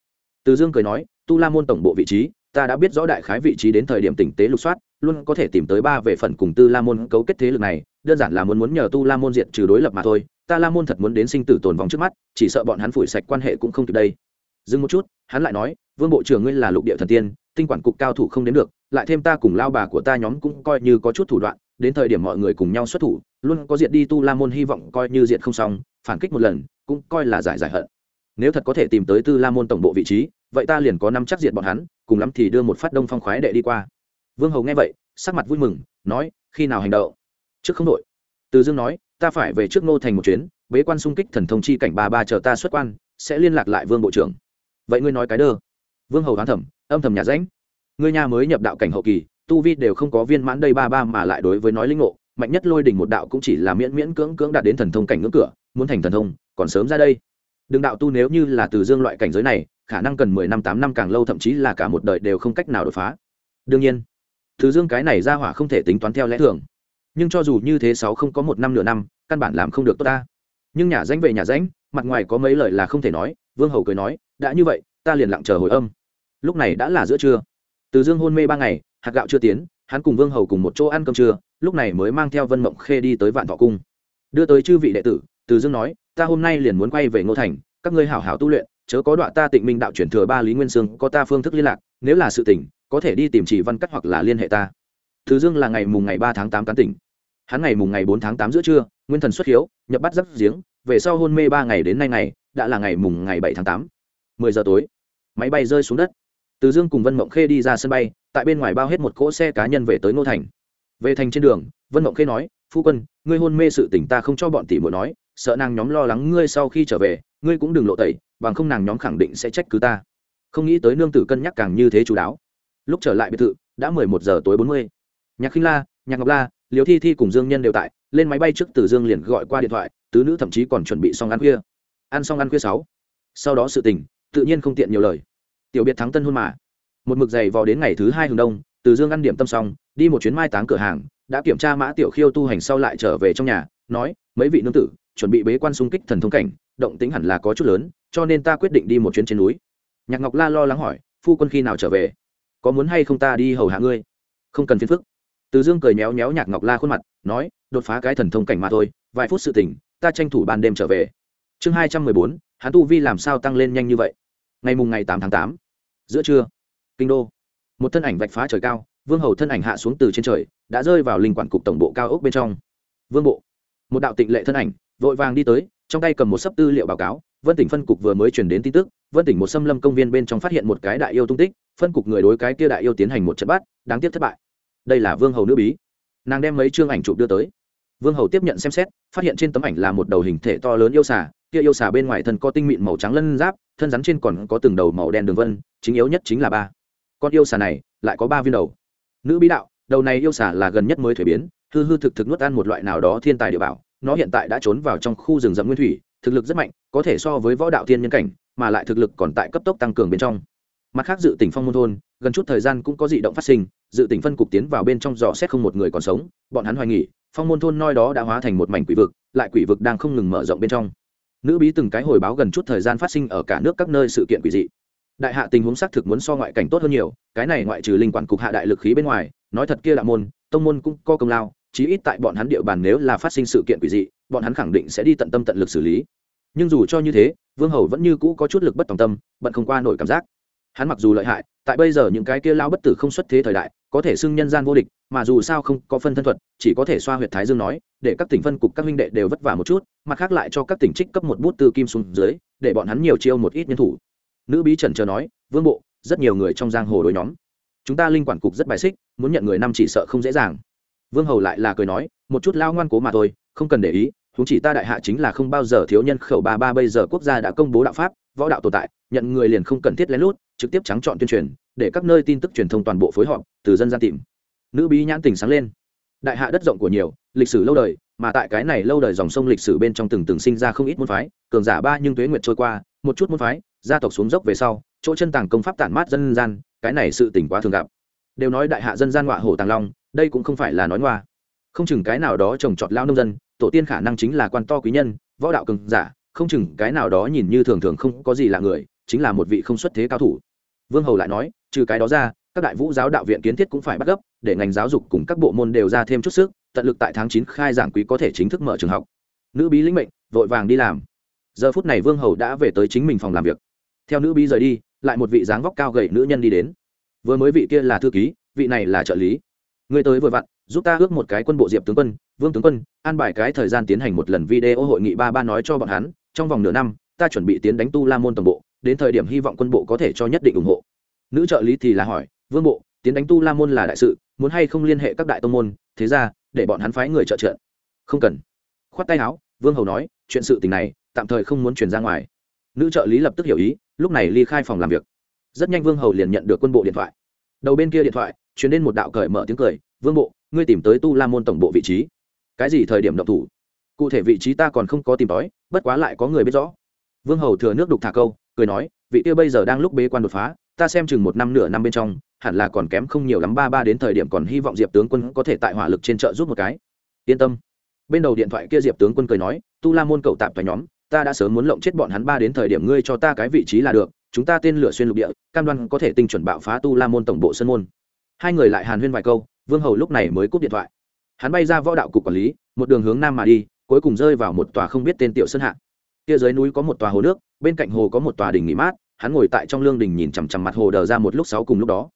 từ dương cười nói, tu la môn tổng bộ vị trí, ta đã biết rõ đại khái vị trí đến thời điểm tỉnh tế lục soát, luôn có thể tìm tới ba về phần cùng tư la môn cấu kết thế lực này, đơn giản là muốn muốn nhờ tu la môn diện trừ đối lập mà thôi. Ta la môn thật muốn đến sinh tử tồn vong trước mắt, chỉ sợ bọn hắn phủi sạch quan hệ cũng không kịp đây. Dừng một chút, hắn lại nói, vương bộ trưởng ngươi là lục địa thần tiên, tinh quản cục cao thủ không đến được, lại thêm ta cùng lao bà của ta nhóm cũng coi như có chút thủ đoạn, đến thời điểm mọi người cùng nhau xuất thủ, luôn có diệt đi tu la môn hy vọng coi như diệt không xong, phản kích một lần, cũng coi là giải giải hận nếu thật có thể tìm tới tư la môn tổng bộ vị trí, vậy ta liền có năm chắc diệt bọn hắn, cùng lắm thì đưa một phát đông phong khoái đệ đi qua. Vương hầu nghe vậy, sắc mặt vui mừng, nói, khi nào hành động? Trước không đội từ dương nói, ta phải về trước ngô thành một chuyến, bế quan xung kích thần thông chi cảnh ba ba chờ ta xuất quan, sẽ liên lạc lại vương bộ trưởng. Vậy ngươi nói cái đơ. Vương hầu hoán thẩm âm thầm nhà rãnh. Ngươi nhà mới nhập đạo cảnh hậu kỳ, tu vi đều không có viên mãn đây ba ba mà lại đối với nói linh ngộ, mạnh nhất lôi đỉnh một đạo cũng chỉ là miễn miễn cưỡng cưỡng đạt đến thần thông cảnh ngưỡng cửa, muốn thành thần thông, còn sớm ra đây đừng đạo tu nếu như là từ dương loại cảnh giới này, khả năng cần mười năm, tám năm càng lâu, thậm chí là cả một đời đều không cách nào đột phá. Đương nhiên, từ dương cái này ra hỏa không thể tính toán theo lẽ thường. Nhưng cho dù như thế sáu không có một năm nửa năm, căn bản làm không được tốt ta. Nhưng nhà danh về nhà danh mặt ngoài có mấy lời là không thể nói, vương hầu cười nói, đã như vậy, ta liền lặng chờ hồi âm. Lúc này đã là giữa trưa. Từ dương hôn mê ba ngày, hạt gạo chưa tiến, hắn cùng vương hầu cùng một chỗ ăn cơm trưa, lúc này mới mang theo vân mộng khê đi tới vạn thọ cung. Đưa tới chư vị đệ tử, từ dương nói ta hôm nay liền muốn quay về ngô thành, các ngươi hảo hảo tu luyện, chớ có đoạn ta tịnh minh đạo chuyển thừa ba lý nguyên sương, có ta phương thức liên lạc, nếu là sự tỉnh có thể đi tìm chỉ văn cắt hoặc là liên hệ ta. Thứ dương là ngày mùng ngày ba tháng tám cán tỉnh. Hắn ngày mùng ngày bốn tháng tám giữa trưa, nguyên thần xuất hiếu, nhập bắt giấc giếng, về sau hôn mê ba ngày đến nay ngày, đã là ngày mùng ngày bảy tháng tám. Mười giờ tối, máy bay rơi xuống đất. Từ dương cùng vân mộng khê đi ra sân bay, tại bên ngoài bao hết một cỗ xe cá nhân về tới ngô thành. Về thành trên đường, vân mộng khê nói, phu quân, ngươi hôn mê sự tỉnh ta không cho bọn tỷ muội nói sợ nàng nhóm lo lắng ngươi sau khi trở về, ngươi cũng đừng lộ tẩy, bằng không nàng nhóm khẳng định sẽ trách cứ ta. Không nghĩ tới nương tử cân nhắc càng như thế chú đáo. Lúc trở lại biệt thự, đã mười một giờ tối bốn mươi. Nhạc khinh la, nhạc ngọc la liều thi thi cùng dương nhân đều tại, lên máy bay trước từ dương liền gọi qua điện thoại, tứ nữ thậm chí còn chuẩn bị xong ăn khuya. Ăn xong ăn khuya sáu. Sau đó sự tình, tự nhiên không tiện nhiều lời. Tiểu biệt thắng tân hôn mà. Một mực giày vò đến ngày thứ hai hừng đông, từ dương ăn điểm tâm xong, đi một chuyến mai táng cửa hàng, đã kiểm tra mã tiểu khiêu tu hành sau lại trở về trong nhà, nói, mấy vị nương tử chuẩn bị bế quan xung kích thần thông cảnh, động tính hẳn là có chút lớn, cho nên ta quyết định đi một chuyến trên núi. Nhạc ngọc la lo lắng hỏi, phu quân khi nào trở về? Có muốn hay không ta đi hầu hạ ngươi? Không cần phiền phức. Từ dương cười méo méo nhạc ngọc la khuôn mặt, nói, đột phá cái thần thông cảnh mà thôi, vài phút sự tỉnh ta tranh thủ ban đêm trở về. Chương hai trăm mười bốn hắn tu vi làm sao tăng lên nhanh như vậy? Ngày mùng ngày tám tháng tám, giữa trưa, kinh đô. Một thân ảnh vạch phá trời cao, vương hầu thân ảnh hạ xuống từ trên trời, đã rơi vào linh quản cục tổng bộ cao ốc bên trong. Vương bộ, một đạo tịnh lệ thân ảnh vội vàng đi tới, trong tay cầm một sấp tư liệu báo cáo, vân tỉnh phân cục vừa mới chuyển đến tin tức, vân tỉnh một xâm lâm công viên bên trong phát hiện một cái đại yêu tung tích, phân cục người đối cái kia đại yêu tiến hành một trận bắt, đáng tiếc thất bại. Đây là vương hầu nữ bí. Nàng đem mấy chương ảnh chụp đưa tới. Vương hầu tiếp nhận xem xét, phát hiện trên tấm ảnh là một đầu hình thể to lớn yêu xà, kia yêu xà bên ngoài thân có tinh mịn màu trắng lân giáp, thân rắn trên còn có từng đầu màu đen đường vân, chính yếu nhất chính là ba. Con yêu xà này, lại có ba viên đầu. Nữ bí đạo, đầu này yêu xà là gần nhất mới thuế biến, hư hư thực thực nuốt ăn một loại nào đó thiên tài địa bảo nó hiện tại đã trốn vào trong khu rừng rậm nguyên thủy, thực lực rất mạnh, có thể so với võ đạo thiên nhân cảnh, mà lại thực lực còn tại cấp tốc tăng cường bên trong. Mặt khác dự tỉnh phong môn thôn, gần chút thời gian cũng có dị động phát sinh, dự tỉnh phân cục tiến vào bên trong dò xét không một người còn sống, bọn hắn hoài nghỉ phong môn thôn noi đó đã hóa thành một mảnh quỷ vực, lại quỷ vực đang không ngừng mở rộng bên trong. Nữ bí từng cái hồi báo gần chút thời gian phát sinh ở cả nước các nơi sự kiện quỷ dị. Đại hạ tình huống xác thực muốn so ngoại cảnh tốt hơn nhiều, cái này ngoại trừ linh quản cục hạ đại lực khí bên ngoài, nói thật kia đạo môn, tông môn cũng có công lao chí ít tại bọn hắn địa bàn nếu là phát sinh sự kiện quỷ dị, bọn hắn khẳng định sẽ đi tận tâm tận lực xử lý. Nhưng dù cho như thế, vương hầu vẫn như cũ có chút lực bất tòng tâm, bận không qua nổi cảm giác. Hắn mặc dù lợi hại, tại bây giờ những cái kia lao bất tử không xuất thế thời đại, có thể xưng nhân gian vô địch, mà dù sao không có phân thân thuật, chỉ có thể xoa huyệt thái dương nói, để các tỉnh phân cục các huynh đệ đều vất vả một chút, mặt khác lại cho các tỉnh trích cấp một bút từ kim xuống dưới, để bọn hắn nhiều chiêu một ít nhân thủ. Nữ bí trần chờ nói, vương bộ, rất nhiều người trong giang hồ đối nhóm. Chúng ta linh quản cục rất bài xích, muốn nhận người năm chỉ sợ không dễ dàng vương hầu lại là cười nói, một chút lao ngoan cố mà thôi, không cần để ý chúng chỉ ta đại hạ chính là không bao giờ thiếu nhân khẩu ba ba bây giờ quốc gia đã công bố đạo pháp, võ đạo tồn tại, nhận người liền không cần thiết lén lút, trực tiếp trắng chọn tuyên truyền, để các nơi tin tức truyền thông toàn bộ phối hợp, từ dân gian tìm. Nữ bí nhãn tình sáng lên. Đại hạ đất rộng của nhiều, lịch sử lâu đời, mà tại cái này lâu đời dòng sông lịch sử bên trong từng từng sinh ra không ít môn phái, cường giả ba nhưng tuế nguyệt trôi qua, một chút môn phái, gia tộc xuống dốc về sau, chỗ chân tàng công pháp tản mát dân gian, cái này sự tỉnh quá thường gặp. Đều nói đại hạ dân gian ngọa hổ tàng long đây cũng không phải là nói ngoa. Không chừng cái nào đó trồng trọt lao nông dân, tổ tiên khả năng chính là quan to quý nhân, võ đạo cường giả, không chừng cái nào đó nhìn như thường thường không có gì là người, chính là một vị không xuất thế cao thủ. Vương hầu lại nói, trừ cái đó ra, các đại vũ giáo đạo viện kiến thiết cũng phải bắt gấp, để ngành giáo dục cùng các bộ môn đều ra thêm chút sức, tận lực tại tháng chín khai giảng quý có thể chính thức mở trường học. Nữ bí lĩnh mệnh, vội vàng đi làm. Giờ phút này vương hầu đã về tới chính mình phòng làm việc. Theo nữ bí rời đi, lại một vị dáng vóc cao gầy nữ nhân đi đến. Vừa mới vị kia là thư ký, vị này là trợ lý người tới vừa vặn, giúp ta ước một cái quân bộ diệp tướng quân, vương tướng quân, an bài cái thời gian tiến hành một lần video hội nghị ba ba nói cho bọn hắn. Trong vòng nửa năm, ta chuẩn bị tiến đánh tu la môn toàn bộ, đến thời điểm hy vọng quân bộ có thể cho nhất định ủng hộ. Nữ trợ lý thì là hỏi, vương bộ, tiến đánh tu la môn là đại sự, muốn hay không liên hệ các đại tông môn? Thế ra, để bọn hắn phái người trợ trợ không cần. Khoát tay áo, vương hầu nói, chuyện sự tình này, tạm thời không muốn truyền ra ngoài. Nữ trợ lý lập tức hiểu ý, lúc này ly khai phòng làm việc. Rất nhanh vương hầu liền nhận được quân bộ điện thoại đầu bên kia điện thoại chuyến đến một đạo cởi mở tiếng cười, vương bộ, ngươi tìm tới tu la môn tổng bộ vị trí. Cái gì thời điểm động thủ? Cụ thể vị trí ta còn không có tìm tòi, bất quá lại có người biết rõ. Vương hầu thừa nước đục thả câu, cười nói, vị kia bây giờ đang lúc bế quan đột phá, ta xem chừng một năm nửa năm bên trong, hẳn là còn kém không nhiều lắm ba ba đến thời điểm còn hy vọng diệp tướng quân có thể tại hỏa lực trên chợ giúp một cái. Yên tâm. Bên đầu điện thoại kia diệp tướng quân cười nói, tu la môn cậu tạm toài nhóm, ta đã sớm muốn lộng chết bọn hắn ba đến thời điểm ngươi cho ta cái vị trí là được chúng ta tên lửa xuyên lục địa, cam đoan có thể tinh chuẩn bạo phá tu la môn tổng bộ sân môn. Hai người lại hàn huyên vài câu, vương hầu lúc này mới cúp điện thoại. Hắn bay ra võ đạo cục quản lý, một đường hướng nam mà đi, cuối cùng rơi vào một tòa không biết tên tiểu sơn hạ. Kia dưới núi có một tòa hồ nước, bên cạnh hồ có một tòa đỉnh nghỉ mát, hắn ngồi tại trong lương đình nhìn chằm chằm mặt hồ đờ ra một lúc sáu cùng lúc đó.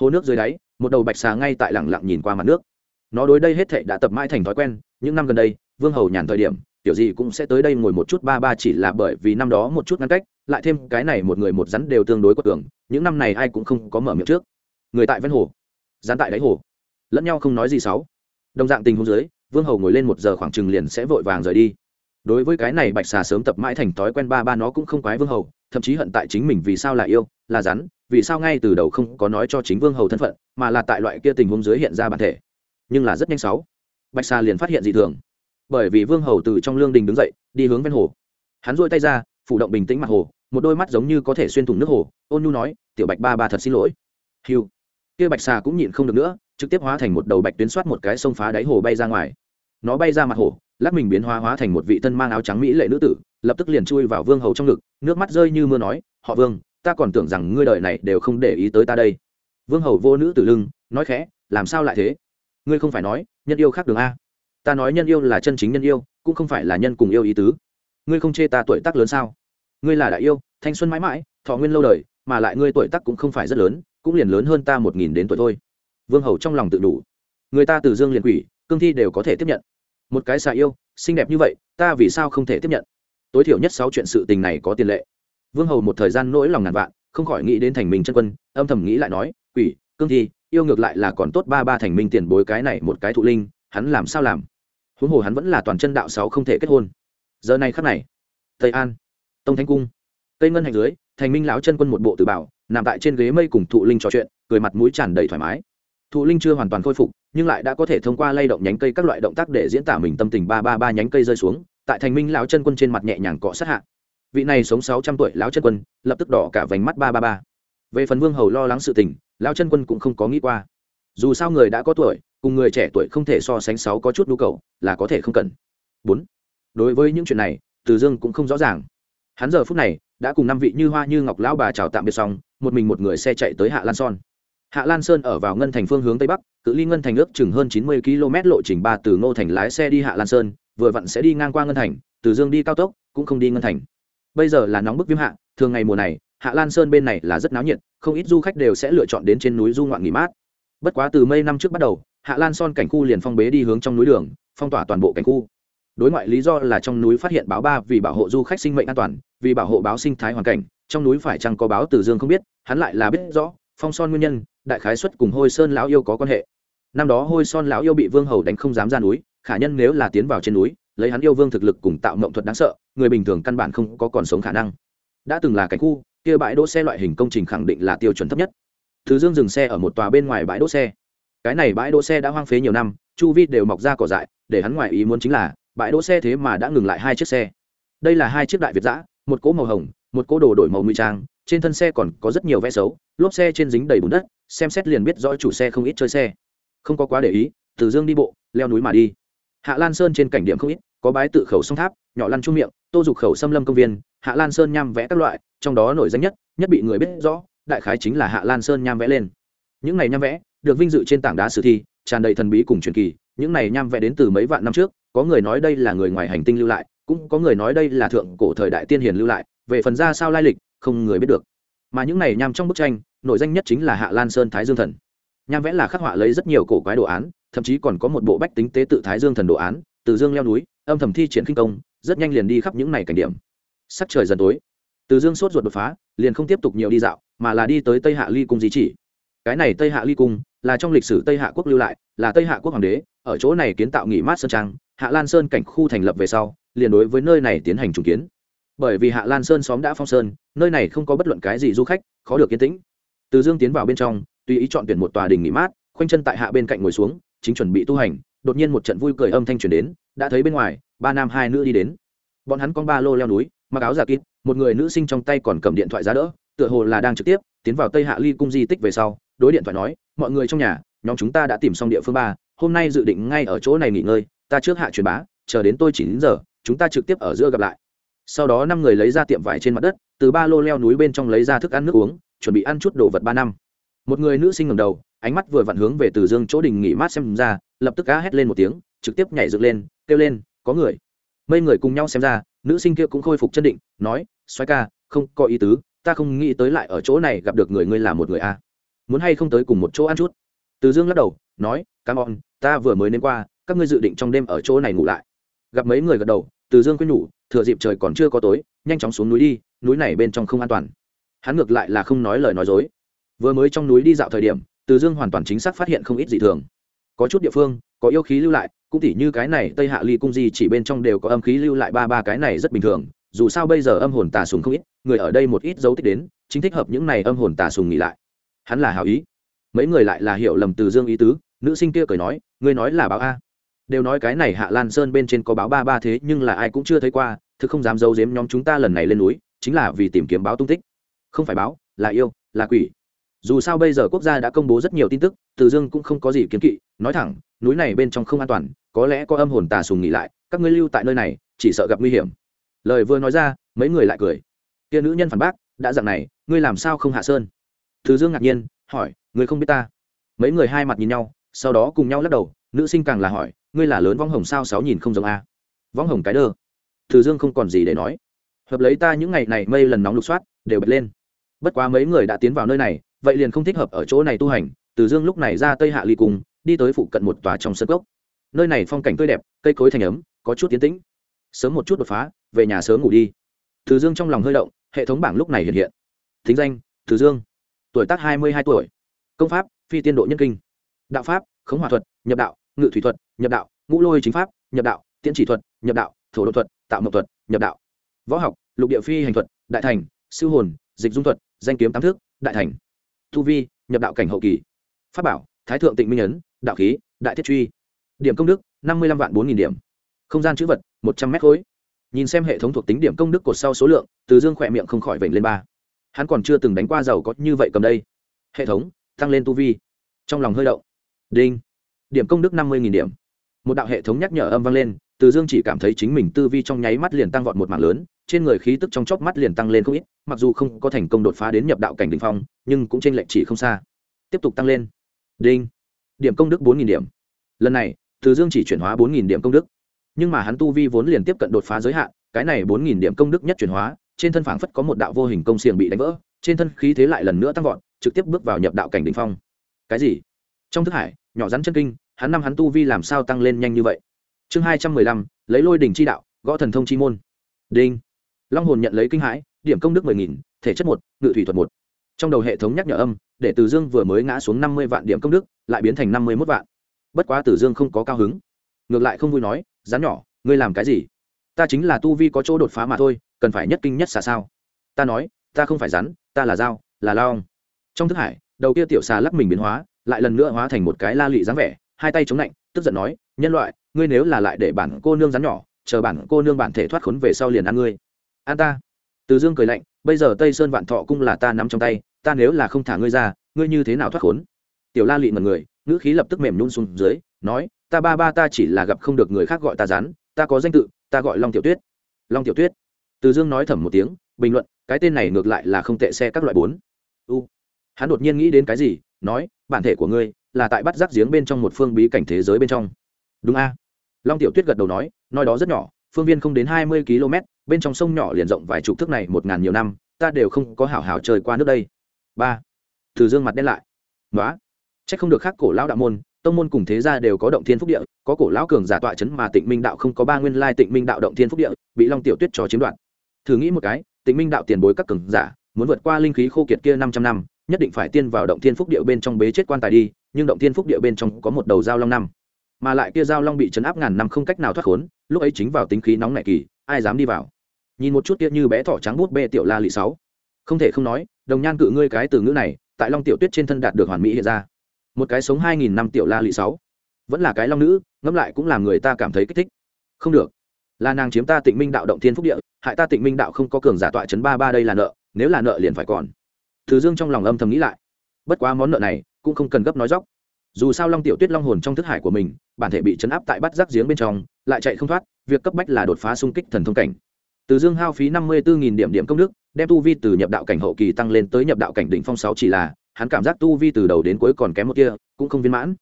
Hồ nước dưới đáy, một đầu bạch xà ngay tại lẳng lặng nhìn qua mặt nước. Nó đối đây hết thệ đã tập mãi thành thói quen, những năm gần đây, vương hầu nhàn thời điểm kiểu gì cũng sẽ tới đây ngồi một chút, ba ba chỉ là bởi vì năm đó một chút ngăn cách, lại thêm cái này một người một rắn đều tương đối quật tưởng, những năm này ai cũng không có mở miệng trước. Người tại ven hồ, rắn tại đáy hồ, lẫn nhau không nói gì xấu đồng dạng tình huống dưới, vương hầu ngồi lên một giờ khoảng chừng liền sẽ vội vàng rời đi. Đối với cái này bạch xà sớm tập mãi thành thói quen ba ba nó cũng không quái vương hầu, thậm chí hận tại chính mình vì sao là yêu, là rắn, vì sao ngay từ đầu không có nói cho chính vương hầu thân phận, mà là tại loại kia tình huống dưới hiện ra bản thể. Nhưng là rất nhanh sáu. Bạch xà liền phát hiện dị thường bởi vì vương hầu từ trong lương đình đứng dậy, đi hướng ven hồ. Hắn dôi tay ra, phủ động bình tĩnh mặt hồ, một đôi mắt giống như có thể xuyên thủng nước hồ, ôn nhu nói, tiểu bạch ba ba thật xin lỗi. Hiu kia bạch xà cũng nhịn không được nữa, trực tiếp hóa thành một đầu bạch tuyến soát một cái sông phá đáy hồ bay ra ngoài. Nó bay ra mặt hồ, lắc mình biến hóa hóa thành một vị thân mang áo trắng mỹ lệ nữ tử, lập tức liền chui vào vương hầu trong ngực, nước mắt rơi như mưa nói, họ vương, ta còn tưởng rằng ngươi đời này đều không để ý tới ta đây. Vương hầu vô nữ tử lưng, nói khẽ, làm sao lại thế? Ngươi không phải nói, nhân yêu khác đường a ta nói nhân yêu là chân chính nhân yêu, cũng không phải là nhân cùng yêu ý tứ. Ngươi không chê ta tuổi tác lớn sao? Ngươi là đại yêu, thanh xuân mãi mãi, thọ nguyên lâu đời, mà lại ngươi tuổi tác cũng không phải rất lớn, cũng liền lớn hơn ta một nghìn đến tuổi thôi. Vương hầu trong lòng tự đủ. Người ta từ dương liền quỷ, cương thi đều có thể tiếp nhận. Một cái xà yêu, xinh đẹp như vậy, ta vì sao không thể tiếp nhận? Tối thiểu nhất sáu chuyện sự tình này có tiền lệ. Vương hầu một thời gian nỗi lòng ngàn vạn, không khỏi nghĩ đến thành minh chân quân, âm thầm nghĩ lại nói, quỷ, cương thi, yêu ngược lại là còn tốt ba ba thành minh tiền bối cái này một cái thụ linh, hắn làm sao làm? Huống hồ hắn vẫn là toàn chân đạo sáu không thể kết hôn. Giờ này khắc này, tây an, tông thanh cung, tây ngân hành dưới, thành minh lão chân quân một bộ tử bảo, nằm tại trên ghế mây cùng thụ linh trò chuyện, cười mặt mũi tràn đầy thoải mái. Thụ linh chưa hoàn toàn khôi phục, nhưng lại đã có thể thông qua lay động nhánh cây các loại động tác để diễn tả mình tâm tình ba ba ba nhánh cây rơi xuống, tại thành minh lão chân quân trên mặt nhẹ nhàng cọ sát hạ. Vị này sống sáu trăm tuổi lão chân quân, lập tức đỏ cả vành mắt ba ba ba. Về phần vương hầu lo lắng sự tình, lão chân quân cũng không có nghĩ qua. Dù sao người đã có tuổi cùng người trẻ tuổi không thể so sánh sáu có chút nhu cầu, là có thể không cần. Bốn, đối với những chuyện này, từ dương cũng không rõ ràng. Hắn giờ phút này, đã cùng năm vị như hoa như ngọc lão bà chào tạm biệt xong, một mình một người xe chạy tới hạ lan son. Hạ lan sơn ở vào ngân thành phương hướng tây bắc, cự ly ngân thành ước chừng hơn chín mươi km lộ trình ba từ ngô thành lái xe đi hạ lan sơn, vừa vặn sẽ đi ngang qua ngân thành, từ dương đi cao tốc, cũng không đi ngân thành. Bây giờ là nóng bức viêm hạ, thường ngày mùa này, hạ lan sơn bên này là rất náo nhiệt, không ít du khách đều sẽ lựa chọn đến trên núi du ngoạn nghỉ mát. Bất quá từ mây năm trước bắt đầu hạ lan son cảnh khu liền phong bế đi hướng trong núi đường, phong tỏa toàn bộ cảnh khu. Đối ngoại lý do là trong núi phát hiện báo ba vì bảo hộ du khách sinh mệnh an toàn, vì bảo hộ báo sinh thái hoàn cảnh, trong núi phải chăng có báo từ dương không biết, hắn lại là biết rõ, phong son nguyên nhân, đại khái xuất cùng hôi sơn lão yêu có quan hệ. Năm đó hôi son lão yêu bị vương hầu đánh không dám ra núi, khả nhân nếu là tiến vào trên núi, lấy hắn yêu vương thực lực cùng tạo mộng thuật đáng sợ, người bình thường căn bản không có còn sống khả năng. Đã từng là cảnh khu, kia bãi đỗ xe loại hình công trình khẳng định là tiêu chuẩn thấp nhất. Thứ dương dừng xe ở một tòa bên ngoài bãi đỗ xe cái này bãi đỗ xe đã hoang phế nhiều năm, chu vi đều mọc ra cỏ dại, để hắn ngoài ý muốn chính là, bãi đỗ xe thế mà đã ngừng lại hai chiếc xe. Đây là hai chiếc đại việt giã một cỗ màu hồng, một cỗ đồ đổi màu nguy trang, trên thân xe còn có rất nhiều vẽ xấu, lốp xe trên dính đầy bùn đất, xem xét liền biết rõ chủ xe không ít chơi xe. Không có quá để ý, từ dương đi bộ, leo núi mà đi. Hạ lan sơn trên cảnh điểm không ít, có bái tự khẩu sông tháp, nhỏ lăn trung miệng, tô dục khẩu xâm lâm công viên, hạ lan sơn nham vẽ các loại, trong đó nổi danh nhất nhất bị người biết rõ, đại khái chính là hạ lan sơn nham vẽ lên. Những này nham vẽ được vinh dự trên tảng đá sử thi, tràn đầy thần bí cùng truyền kỳ. Những này nham vẽ đến từ mấy vạn năm trước, có người nói đây là người ngoài hành tinh lưu lại, cũng có người nói đây là thượng cổ thời đại tiên hiền lưu lại, về phần ra sao lai lịch, không người biết được. Mà những này nham trong bức tranh, nổi danh nhất chính là hạ lan sơn thái dương thần. Nham vẽ là khắc họa lấy rất nhiều cổ quái đồ án, thậm chí còn có một bộ bách tính tế tự thái dương thần đồ án, từ dương leo núi, âm thầm thi triển khinh công, rất nhanh liền đi khắp những này cảnh điểm. Sắc trời dần tối, từ dương sốt ruột đột phá, liền không tiếp tục nhiều đi dạo, mà là đi tới tây hạ ly cung di chỉ. Cái này tây hạ ly cung là trong lịch sử tây hạ quốc lưu lại, là tây hạ quốc hoàng đế, ở chỗ này kiến tạo nghỉ mát sơn trang, hạ lan sơn cảnh khu thành lập về sau, liền đối với nơi này tiến hành trùng kiến. Bởi vì hạ lan sơn xóm đã phong sơn, nơi này không có bất luận cái gì du khách, khó được yên tĩnh. Từ dương tiến vào bên trong, tùy ý chọn tuyển một tòa đình nghỉ mát, khoanh chân tại hạ bên cạnh ngồi xuống, chính chuẩn bị tu hành, đột nhiên một trận vui cười âm thanh truyền đến, đã thấy bên ngoài, ba nam hai nữ đi đến. Bọn hắn con ba lô leo núi, mặc áo giả kín một người nữ sinh trong tay còn cầm điện thoại giá đỡ, tựa hồ là đang trực tiếp, tiến vào tây hạ ly cung di tích về sau, đối điện thoại nói mọi người trong nhà, nhóm chúng ta đã tìm xong địa phương ba, hôm nay dự định ngay ở chỗ này nghỉ ngơi, ta trước hạ truyền bá, chờ đến tôi chỉ đến giờ, chúng ta trực tiếp ở giữa gặp lại. Sau đó năm người lấy ra tiệm vải trên mặt đất, từ ba lô leo núi bên trong lấy ra thức ăn nước uống, chuẩn bị ăn chút đồ vật ba năm. Một người nữ sinh ngầm đầu, ánh mắt vừa vặn hướng về từ dương chỗ đình nghỉ mát xem ra, lập tức cá hét lên một tiếng, trực tiếp nhảy dựng lên, kêu lên, có người. Mấy người cùng nhau xem ra, nữ sinh kia cũng khôi phục chân định, nói xoay ca, không có ý tứ, ta không nghĩ tới lại ở chỗ này gặp được người, ngươi là một người a muốn hay không tới cùng một chỗ ăn chút? Từ dương lắc đầu, nói cám on ta vừa mới đến qua, các ngươi dự định trong đêm ở chỗ này ngủ lại. Gặp mấy người gật đầu, từ dương quyết nhủ, thừa dịp trời còn chưa có tối, nhanh chóng xuống núi đi, núi này bên trong không an toàn. Hắn ngược lại là không nói lời nói dối. Vừa mới trong núi đi dạo thời điểm, từ dương hoàn toàn chính xác phát hiện không ít dị thường. Có chút địa phương, có yêu khí lưu lại, cũng tỉ như cái này tây hạ ly cung gì chỉ bên trong đều có âm khí lưu lại ba ba cái này rất bình thường, dù sao bây giờ âm hồn tà sùng không ít, người ở đây một ít dấu tích đến, chính thích hợp những này âm hồn tà sùng nghỉ lại hắn là hào ý. Mấy người lại là hiểu lầm từ dương ý tứ, nữ sinh kia cười nói, ngươi nói là báo a. Đều nói cái này hạ lan sơn bên trên có báo ba ba thế, nhưng là ai cũng chưa thấy qua, thực không dám giấu giếm nhóm chúng ta lần này lên núi, chính là vì tìm kiếm báo tung tích. Không phải báo, là yêu, là quỷ. Dù sao bây giờ quốc gia đã công bố rất nhiều tin tức, từ dương cũng không có gì kiến kỵ, nói thẳng, núi này bên trong không an toàn, có lẽ có âm hồn tà sùng nghỉ lại, các ngươi lưu tại nơi này, chỉ sợ gặp nguy hiểm. Lời vừa nói ra, mấy người lại cười. Kia nữ nhân phản bác, đã dặn này, ngươi làm sao không hạ sơn? Thứ dương ngạc nhiên, hỏi, người không biết ta? Mấy người hai mặt nhìn nhau, sau đó cùng nhau lắc đầu, nữ sinh càng là hỏi, ngươi là lớn võng hồng sao sáu nhìn không giống a? Võng hồng cái đơ. Thứ dương không còn gì để nói. Hợp lấy ta những ngày này mây lần nóng lục soát, đều bật lên. Bất quá mấy người đã tiến vào nơi này, vậy liền không thích hợp ở chỗ này tu hành. Từ dương lúc này ra tây hạ ly cùng đi tới phụ cận một tòa trong sân gốc nơi này phong cảnh tươi đẹp, cây cối thành ấm, có chút tiến tĩnh. Sớm một chút đột phá, về nhà sớm ngủ đi. Từ dương trong lòng hơi động, hệ thống bảng lúc này hiện hiện. Thính danh, từ dương tuổi tác hai mươi hai tuổi. Công pháp, phi tiên độ nhân kinh. Đạo pháp, khống hòa thuật, nhập đạo, ngự thủy thuật, nhập đạo, ngũ lôi chính pháp, nhập đạo, tiễn chỉ thuật, nhập đạo, thổ đột thuật, tạo mộc thuật, nhập đạo. Võ học, lục địa phi hành thuật, đại thành, sư hồn, dịch dung thuật, danh kiếm tám thước, đại thành. Thu vi, nhập đạo cảnh hậu kỳ. Pháp bảo, thái thượng tịnh minh ấn, đạo khí, đại thiết truy. Điểm công đức, năm mươi năm vạn bốn nghìn điểm. Không gian chữ vật, một trăm mét khối. Nhìn xem hệ thống thuộc tính điểm công đức cột sau số lượng, từ dương khỏe miệng không khỏi vểnh lên ba hắn còn chưa từng đánh qua giàu có như vậy cầm đây. Hệ thống, tăng lên tu vi. Trong lòng hơi động. Đinh. Điểm công đức năm mươi điểm. Một đạo hệ thống nhắc nhở âm vang lên, từ dương chỉ cảm thấy chính mình tư vi trong nháy mắt liền tăng vọt một mạng lớn, trên người khí tức trong chóp mắt liền tăng lên không ít, mặc dù không có thành công đột phá đến nhập đạo cảnh đ ỉ n h phong, nhưng cũng t r ê n lệch chỉ không xa. Tiếp tục tăng lên. Đinh. Điểm công đức bốn điểm. Lần này, từ dương chỉ chuyển hóa bốn điểm công đức. Nhưng mà hắn tu vi vốn liền tiếp cận đột phá giới hạn, cái này bốn điểm công đức nhất chuyển hóa trên thân phảng phất có một đạo vô hình công xiềng bị đánh vỡ, trên thân khí thế lại lần nữa tăng vọt, trực tiếp bước vào nhập đạo cảnh đ ỉ n h phong. Cái gì? Trong thức hải, nhỏ rắn chân kinh, hắn năm hắn tu vi làm sao tăng lên nhanh như vậy? Chương hai trăm mười lăm, lấy lôi đình chi đạo, gõ thần thông chi môn. Đinh. Long hồn nhận lấy kinh hãi, điểm công đức mười nghìn, thể chất một, ngự thủy thuật một. Trong đầu hệ thống nhắc nhở âm, để từ dương vừa mới ngã xuống năm mươi vạn điểm công đức, lại biến thành năm mươi mốt vạn. Bất quá tử dương không có cao hứng. Ngược lại không vui nói, rắn nhỏ, ngươi làm cái gì? Ta chính là tu vi có chỗ đột phá mà thôi cần phải nhất kinh nhất xà sao? Ta nói, ta không phải rắn, ta là dao, là long. trong thức hải, đầu kia tiểu xà lắc mình biến hóa, lại lần nữa hóa thành một cái la lị dáng vẻ, hai tay chống lạnh, tức giận nói, nhân loại, ngươi nếu là lại để bản cô nương rắn nhỏ, chờ bản cô nương bản thể thoát khốn về sau liền ăn ngươi. An ta. Từ dương cười lạnh, bây giờ tây sơn vạn thọ cung là ta nắm trong tay, ta nếu là không thả ngươi ra, ngươi như thế nào thoát khốn? Tiểu la lị mật người, ngữ khí lập tức mềm nhún xuống dưới, nói, ta ba ba ta chỉ là gặp không được người khác gọi ta rắn, ta có danh tự, ta gọi long tiểu tuyết. Long tiểu tuyết từ dương nói thầm một tiếng, bình luận, cái tên này ngược lại là không tệ xe các loại bốn. U. Hắn đột nhiên nghĩ đến cái gì, nói, bản thể của ngươi là tại bắt rác giếng bên trong một phương bí cảnh thế giới bên trong. Đúng a. Long tiểu tuyết gật đầu nói nói đó rất nhỏ, phương viên không đến hai mươi km, bên trong sông nhỏ liền rộng vài chục thước này một ngàn nhiều năm, ta đều không có hảo hảo chơi qua nước đây. Ba. Từ dương mặt đen lại. Nói trách không được khác cổ lão đạo môn, tông môn cùng thế gia đều có động thiên phúc địa, có cổ lão cường giả tọa chấn mà tịnh minh đạo không có ba nguyên lai tịnh minh đạo động thiên phúc địa, bị long tiểu tuyết cho chiếm đoạt thử nghĩ một cái, tịnh minh đạo tiền bối các cường giả, muốn vượt qua linh khí khô kiệt kia năm trăm năm, nhất định phải tiên vào động thiên phúc địa bên trong bế chết quan tài đi, nhưng động thiên phúc địa bên trong có một đầu dao long năm. Mà lại kia dao long bị chấn áp ngàn năm không cách nào thoát khốn, lúc ấy chính vào tính khí nóng nảy kỳ, ai dám đi vào? Nhìn một chút kia như bé thỏ trắng bút bê tiểu la lị sáu. Không thể không nói, đồng nhan cự ngươi cái từ ngữ này, tại long tiểu tuyết trên thân đạt được hoàn mỹ hiện ra. Một cái sống hai nghìn năm tiểu la lị sáu. Vẫn là cái long nữ, ngẫm lại cũng làm người ta cảm thấy kích thích. Không được là nàng chiếm ta tịnh minh đạo động thiên phúc địa, hại ta tịnh minh đạo không có cường giả tọa chấn ba ba đây là nợ, nếu là nợ liền phải còn. Thứ dương trong lòng âm thầm nghĩ lại. Bất quá món nợ này cũng không cần gấp nói dóc dù sao long tiểu tuyết long hồn trong thức hải của mình, bản thể bị chấn áp tại bắt rác giếng bên trong, lại chạy không thoát, việc cấp bách là đột phá xung kích thần thông cảnh. Từ dương hao phí năm mươi bốn điểm điểm công đức, đem tu vi từ nhập đạo cảnh hậu kỳ tăng lên tới nhập đạo cảnh đỉnh phong sáu chỉ là, hắn cảm giác tu vi từ đầu đến cuối còn kém một kia, cũng không viên mãn.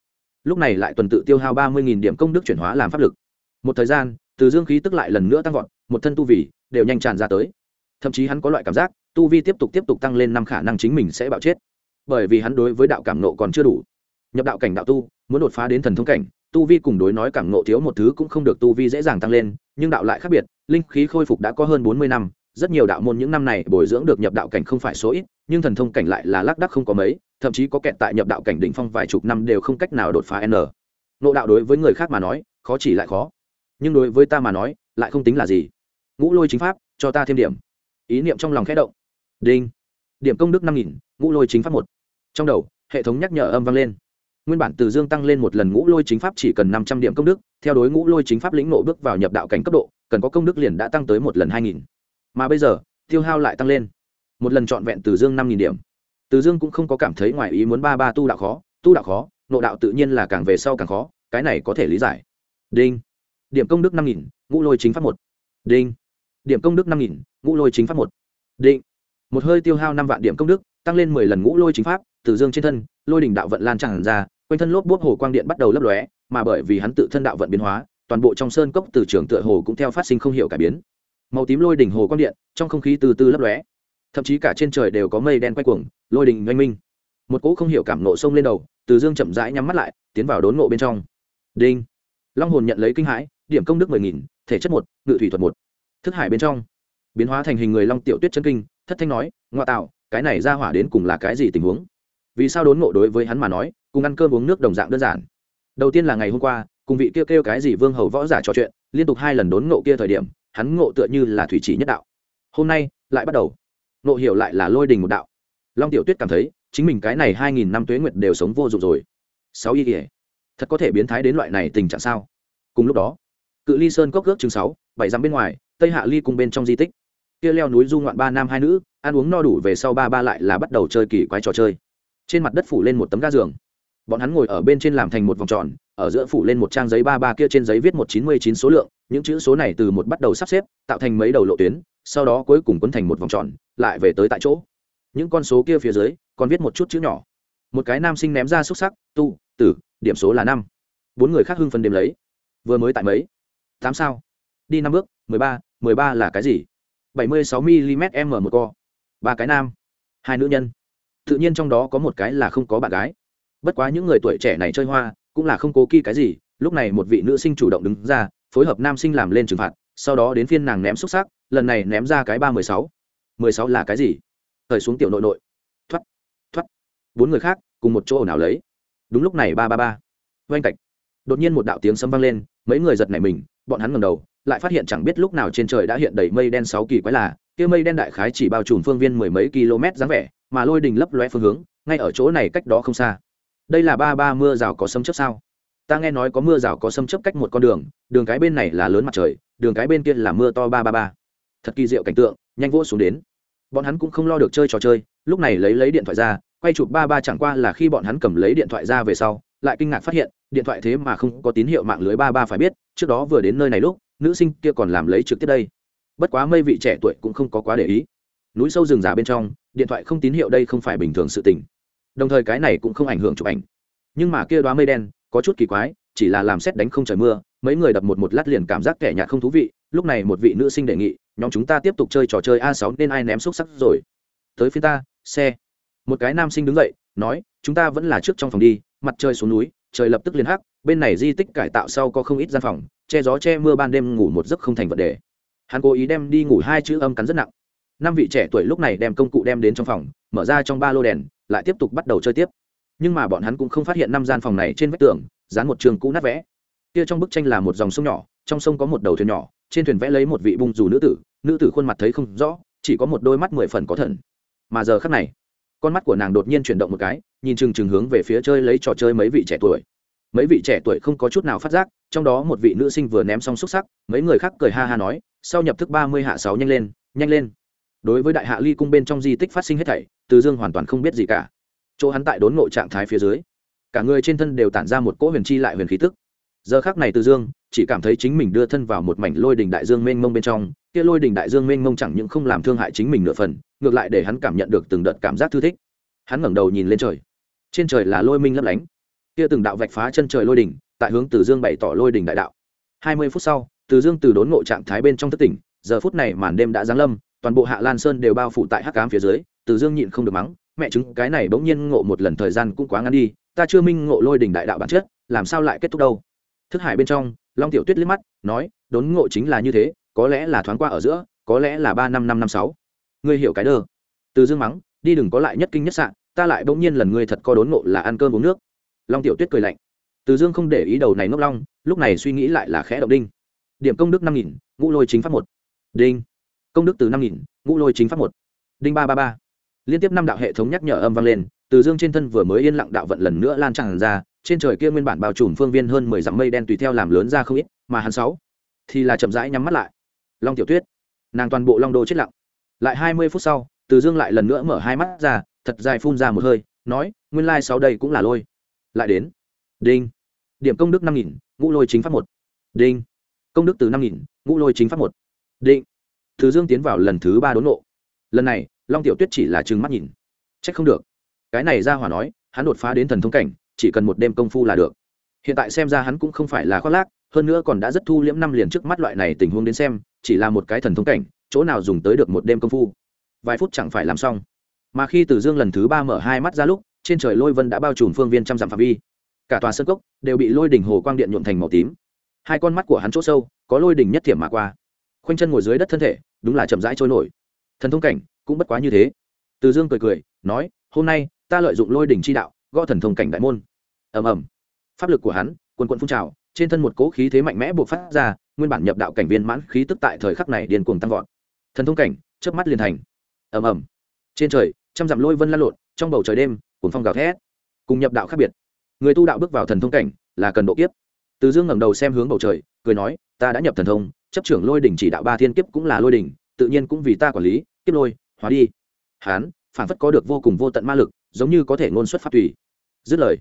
Lúc này lại tuần tự tiêu hao ba mươi điểm công đức chuyển hóa làm pháp lực. Một thời gian từ dương khí tức lại lần nữa tăng vọt, một thân tu vi đều nhanh tràn ra tới. Thậm chí hắn có loại cảm giác, tu vi tiếp tục tiếp tục tăng lên năm khả năng chính mình sẽ bạo chết. Bởi vì hắn đối với đạo cảm nộ còn chưa đủ. Nhập đạo cảnh đạo tu, muốn đột phá đến thần thông cảnh, tu vi cùng đối nói cảm nộ thiếu một thứ cũng không được tu vi dễ dàng tăng lên, nhưng đạo lại khác biệt, linh khí khôi phục đã có hơn bốn mươi năm, rất nhiều đạo môn những năm này bồi dưỡng được nhập đạo cảnh không phải số ít, nhưng thần thông cảnh lại là lác đắc không có mấy, thậm chí có kẹt tại nhập đạo cảnh đỉnh phong vài chục năm đều không cách nào đột phá n. Nộ đạo đối với người khác mà nói, khó chỉ lại khó nhưng đối với ta mà nói, lại không tính là gì. Ngũ lôi chính pháp, cho ta thêm điểm. Ý niệm trong lòng khẽ động. Đinh. Điểm công đức năm nghìn, ngũ lôi chính pháp một. Trong đầu, hệ thống nhắc nhở âm vang lên. Nguyên bản từ dương tăng lên một lần ngũ lôi chính pháp chỉ cần năm trăm điểm công đức, theo đối ngũ lôi chính pháp lĩnh nộ bước vào nhập đạo cảnh cấp độ, cần có công đức liền đã tăng tới một lần hai nghìn. Mà bây giờ, tiêu hao lại tăng lên. Một lần trọn vẹn từ dương năm nghìn điểm. Từ dương cũng không có cảm thấy ngoài ý muốn ba ba tu đạo khó, tu đạo khó, nộ đạo tự nhiên là càng về sau càng khó, cái này có thể lý giải. Đinh điểm công đức năm nghìn, ngũ lôi chính pháp một. Đinh. Điểm công đức năm nghìn, ngũ lôi chính pháp một. Định. Một hơi tiêu hao năm vạn điểm công đức, tăng lên mười lần ngũ lôi chính pháp, từ dương trên thân, lôi đỉnh đạo vận lan tràn ra, quanh thân lốp bốp hồ quang điện bắt đầu lấp lóe, mà bởi vì hắn tự thân đạo vận biến hóa, toàn bộ trong sơn cốc từ trường tựa hồ cũng theo phát sinh không hiểu cải biến. Màu tím lôi đỉnh hồ quang điện, trong không khí từ từ lấp lóe. Thậm chí cả trên trời đều có mây đen quay cuồng, lôi đỉnh oanh minh. Một cỗ không hiểu cảm nộ sông lên đầu, từ dương chậm rãi nhắm mắt lại, tiến vào đốn ngộ bên trong. Đinh. Long hồn nhận lấy kinh hãi điểm công đức mười nghìn thể chất một ngự thủy thuật một. Thức hải bên trong biến hóa thành hình người long tiểu tuyết chân kinh thất thanh nói ngoại tạo cái này ra hỏa đến cùng là cái gì tình huống? Vì sao đốn ngộ đối với hắn mà nói cùng ăn cơm uống nước đồng dạng đơn giản. Đầu tiên là ngày hôm qua cùng vị kia kêu, kêu cái gì vương hầu võ giả trò chuyện liên tục hai lần đốn ngộ kia thời điểm hắn ngộ tựa như là thủy chỉ nhất đạo. Hôm nay lại bắt đầu. Ngộ hiểu lại là lôi đình một đạo. Long tiểu tuyết cảm thấy chính mình cái này hai nghìn năm tuế nguyệt đều sống vô dụng rồi. Sáu y kỉa thật có thể biến thái đến loại này tình trạng sao? Cùng lúc đó cự ly sơn cốc ước chừng sáu, bảy dặm bên ngoài, tây hạ ly cùng bên trong di tích. Kia leo núi du ngoạn ba nam hai nữ, ăn uống no đủ về sau ba ba lại là bắt đầu chơi kỳ quái trò chơi. Trên mặt đất phủ lên một tấm ga giường. Bọn hắn ngồi ở bên trên làm thành một vòng tròn, ở giữa phủ lên một trang giấy ba ba kia trên giấy viết một chín mươi chín số lượng, những chữ số này từ một bắt đầu sắp xếp, tạo thành mấy đầu lộ tuyến, sau đó cuối cùng quấn thành một vòng tròn, lại về tới tại chỗ. Những con số kia phía dưới, còn viết một chút chữ nhỏ. Một cái nam sinh ném ra xúc sắc, tu, tử, điểm số là năm. Bốn người khác hưng phân đêm lấy. Vừa mới tại mấy? Tám sao? Đi năm bước, mười ba mười ba là cái gì? Bảy mươi sáu mm m một co. Ba cái nam, hai nữ nhân. Tự nhiên trong đó có một cái là không có bạn gái. Bất quá những người tuổi trẻ này chơi hoa, cũng là không cố kỳ cái gì. Lúc này một vị nữ sinh chủ động đứng ra, phối hợp nam sinh làm lên trừng phạt, sau đó đến phiên nàng ném xúc xác lần này ném ra cái ba mười sáu. mười sáu là cái gì? Thời xuống tiểu nội nội. Thoát thoát. Bốn người khác, cùng một chỗ ồn ào lấy. Đúng lúc này ba ba ba. Oanh cạch. Đột nhiên một đạo tiếng sấm vang lên, mấy người giật nảy mình bọn hắn ngầm đầu, lại phát hiện chẳng biết lúc nào trên trời đã hiện đầy mây đen sáu kỳ quái là kia mây đen đại khái chỉ bao trùm phương viên mười mấy km dáng vẻ, mà lôi đình lấp loe phương hướng, ngay ở chỗ này cách đó không xa. Đây là ba ba mưa rào có sấm chấp sao? Ta nghe nói có mưa rào có sấm chấp cách một con đường đường cái bên này là lớn mặt trời, đường cái bên kia là mưa to ba ba ba. Thật kỳ diệu cảnh tượng, nhanh vỗ xuống đến. Bọn hắn cũng không lo được chơi trò chơi, lúc này lấy lấy điện thoại ra, quay chụp ba ba chẳng qua là khi bọn hắn cầm lấy điện thoại ra về sau, lại kinh ngạc phát hiện điện thoại thế mà không có tín hiệu mạng lưới ba ba phải biết, trước đó vừa đến nơi này lúc, nữ sinh kia còn làm lấy trực tiếp đây. Bất quá mây vị trẻ tuổi cũng không có quá để ý. Núi sâu rừng già bên trong, điện thoại không tín hiệu đây không phải bình thường sự tình. Đồng thời cái này cũng không ảnh hưởng chụp ảnh. Nhưng mà kia đoá mây đen, có chút kỳ quái, chỉ là làm xét đánh không trời mưa, mấy người đập một một lát liền cảm giác kẻ nhạt không thú vị, lúc này một vị nữ sinh đề nghị, nhóm chúng ta tiếp tục chơi trò chơi a sáu nên ai ném xúc sắc rồi? Tới phía ta, xe. Một cái nam sinh đứng dậy, nói, chúng ta vẫn là trước trong phòng đi, mặt trời xuống núi trời lập tức liền hắc, bên này di tích cải tạo sau có không ít gian phòng, che gió che mưa ban đêm ngủ một giấc không thành vấn đề. Hắn cố ý đem đi ngủ hai chữ âm cắn rất nặng. Năm vị trẻ tuổi lúc này đem công cụ đem đến trong phòng, mở ra trong ba lô đèn, lại tiếp tục bắt đầu chơi tiếp. Nhưng mà bọn hắn cũng không phát hiện năm gian phòng này trên vách tường, dán một trường cũ nát vẽ. Kia trong bức tranh là một dòng sông nhỏ, trong sông có một đầu thuyền nhỏ, trên thuyền vẽ lấy một vị bung dù nữ tử nữ tử khuôn mặt thấy không rõ, chỉ có một đôi mắt mười phần có thần. Mà giờ khắc này con mắt của nàng đột nhiên chuyển động một cái, nhìn chừng chừng hướng về phía chơi lấy trò chơi mấy vị trẻ tuổi. Mấy vị trẻ tuổi không có chút nào phát giác, trong đó một vị nữ sinh vừa ném xong xúc sắc, mấy người khác cười ha ha nói, sau nhập thức ba mươi hạ sáu nhanh lên nhanh lên. Đối với đại hạ ly cung bên trong di tích phát sinh hết thảy, từ dương hoàn toàn không biết gì cả. Chỗ hắn tại đốn ngộ trạng thái phía dưới, cả người trên thân đều tản ra một cỗ huyền chi lại huyền khí tức giờ khác này từ dương chỉ cảm thấy chính mình đưa thân vào một mảnh lôi đình đại dương mênh mông bên trong, kia lôi đình đại dương mênh mông chẳng những không làm thương hại chính mình nửa phần, ngược lại để hắn cảm nhận được từng đợt cảm giác thư thích. Hắn ngẩng đầu nhìn lên trời. Trên trời là lôi minh lấp lánh. Kia từng đạo vạch phá chân trời lôi đỉnh tại hướng từ dương bày tỏ lôi đỉnh đại đạo. Hai mươi phút sau, từ dương từ đốn ngộ trạng thái bên trong thất tỉnh, giờ phút này màn đêm đã giáng lâm, toàn bộ hạ lan sơn đều bao phủ tại hắc cám phía dưới, từ dương nhịn không được mắng, mẹ chứng, cái này bỗng nhiên ngộ một lần thời gian cũng quá ngắn đi, ta chưa minh ngộ lôi đỉnh đại đạo bản chất, làm sao lại kết thúc đâu? Thức hải bên trong, long tiểu tuyết liếc mắt, nói, đốn ngộ chính là như thế, có lẽ là thoáng qua ở giữa, có lẽ là ba năm năm năm sáu. Ngươi hiểu cái đơ. Từ dương mắng, đi đừng có lại nhất kinh nhất sạn, ta lại bỗng nhiên lần ngươi thật có đốn ngộ là ăn cơm uống nước. Long tiểu tuyết cười lạnh. Từ dương không để ý đầu này ngốc long, lúc này suy nghĩ lại là khẽ động đinh. Điểm công đức năm nghìn, ngũ lôi chính pháp một. Đinh. Công đức từ năm nghìn, ngũ lôi chính pháp một. Đinh ba ba ba. Liên tiếp năm đạo hệ thống nhắc nhở âm vang lên, từ dương trên thân vừa mới yên lặng đạo vận lần nữa lan tràn ra trên trời kia nguyên bản bao trùm phương viên hơn mười dặm mây đen tùy theo làm lớn ra không ít, mà hắn sáu thì là chậm rãi nhắm mắt lại. Long tiểu tuyết, nàng toàn bộ long đô chết lặng. Lại hai mươi phút sau, từ dương lại lần nữa mở hai mắt ra, thật dài phun ra một hơi, nói, nguyên lai sáu đây cũng là lôi. Lại đến. Đinh. Điểm công đức năm nghìn, ngũ lôi chính pháp một. Đinh. Công đức từ năm nghìn, ngũ lôi chính pháp một. Định từ dương tiến vào lần thứ ba đốn nộ lần này, long tiểu tuyết chỉ là trừng mắt nhìn. C h ắ c không được. Cái này ra hỏa nói, hắn đột phá đến thần thông cảnh chỉ cần một đêm công phu là được. Hiện tại xem ra hắn cũng không phải là khoác lác, hơn nữa còn đã rất thu liễm năm liền trước mắt loại này tình huống đến xem, chỉ là một cái thần thông cảnh, chỗ nào dùng tới được một đêm công phu. Vài phút chẳng phải làm xong. Mà khi từ dương lần thứ ba mở hai mắt ra lúc, trên trời lôi vân đã bao trùm phương viên trăm dặm phạm vi. Cả tòa sân cốc đều bị lôi đỉnh hồ quang điện nhuộm thành màu tím. Hai con mắt của hắn chỗ sâu, có lôi đỉnh nhất thiểm mà qua. Khoanh chân ngồi dưới đất thân thể, đúng là chậm rãi trôi nổi. Thần thông cảnh cũng bất quá như thế. Từ dương cười cười, nói, hôm nay, ta lợi dụng lôi đỉnh chi đạo, gõ thần thông cảnh đại môn ầm ầm. Pháp lực của hắn, quần quận phun trào, trên thân một cỗ khí thế mạnh mẽ buộc phát ra, nguyên bản nhập đạo cảnh viên mãn khí tức tại thời khắc này điên cuồng tăng vọt. Thần thông cảnh, chớp mắt liền thành. Ầm ầm. Trên trời, trăm dặm lôi vân lan lộn, trong bầu trời đêm, cuồng phong gào thét. Cùng nhập đạo khác biệt. Người tu đạo bước vào thần thông cảnh, là cần độ kiếp. Từ dương ngẩng đầu xem hướng bầu trời, cười nói, ta đã nhập thần thông, chấp trưởng lôi đỉnh chỉ đạo ba thiên kiếp cũng là lôi đỉnh, tự nhiên cũng vì ta quản lý, kiếp lôi, hóa đi. Hán, phản phất có được vô cùng vô tận ma lực, giống như có thể ngôn xuất phát tùy. Dứt lời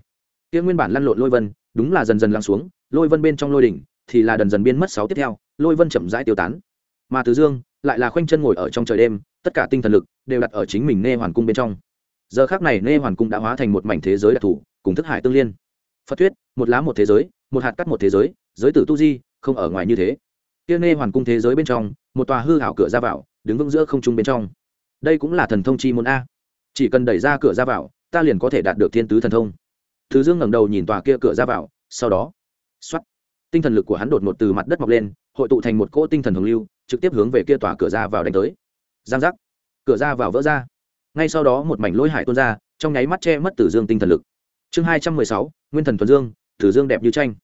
kia nguyên bản lăn lộn lôi vân, đúng là dần dần lắng xuống, lôi vân bên trong lôi đỉnh thì là dần dần biên mất sáu tiếp theo, lôi vân chậm rãi tiêu tán. Mà từ dương lại là khoanh chân ngồi ở trong trời đêm, tất cả tinh thần lực đều đặt ở chính mình nê hoàn cung bên trong. Giờ khác này nê hoàn cung đã hóa thành một mảnh thế giới đặc thù, cùng thức hải tương liên. Phật thuyết, một lá một thế giới, một hạt cắt một thế giới giới tử tu di, không ở ngoài như thế. Kia nê hoàn cung thế giới bên trong, một tòa hư hảo cửa ra vào, đứng vững giữa không trung bên trong. Đây cũng là thần thông chi môn a. Chỉ cần đẩy ra cửa ra vào, ta liền có thể đạt được thiên tứ thần thông thứ dương ngẩng đầu nhìn tòa kia cửa ra vào, sau đó xoắt tinh thần lực của hắn đột ngột từ mặt đất mọc lên, hội tụ thành một cỗ tinh thần hồng lưu, trực tiếp hướng về kia tòa cửa ra vào đánh tới. Giang giác, cửa ra vào vỡ ra. Ngay sau đó một mảnh lôi hải tuôn ra, trong nháy mắt che mất tử dương tinh thần lực. Chương hai trăm mười sáu, nguyên thần thuần dương tử dương đẹp như tranh.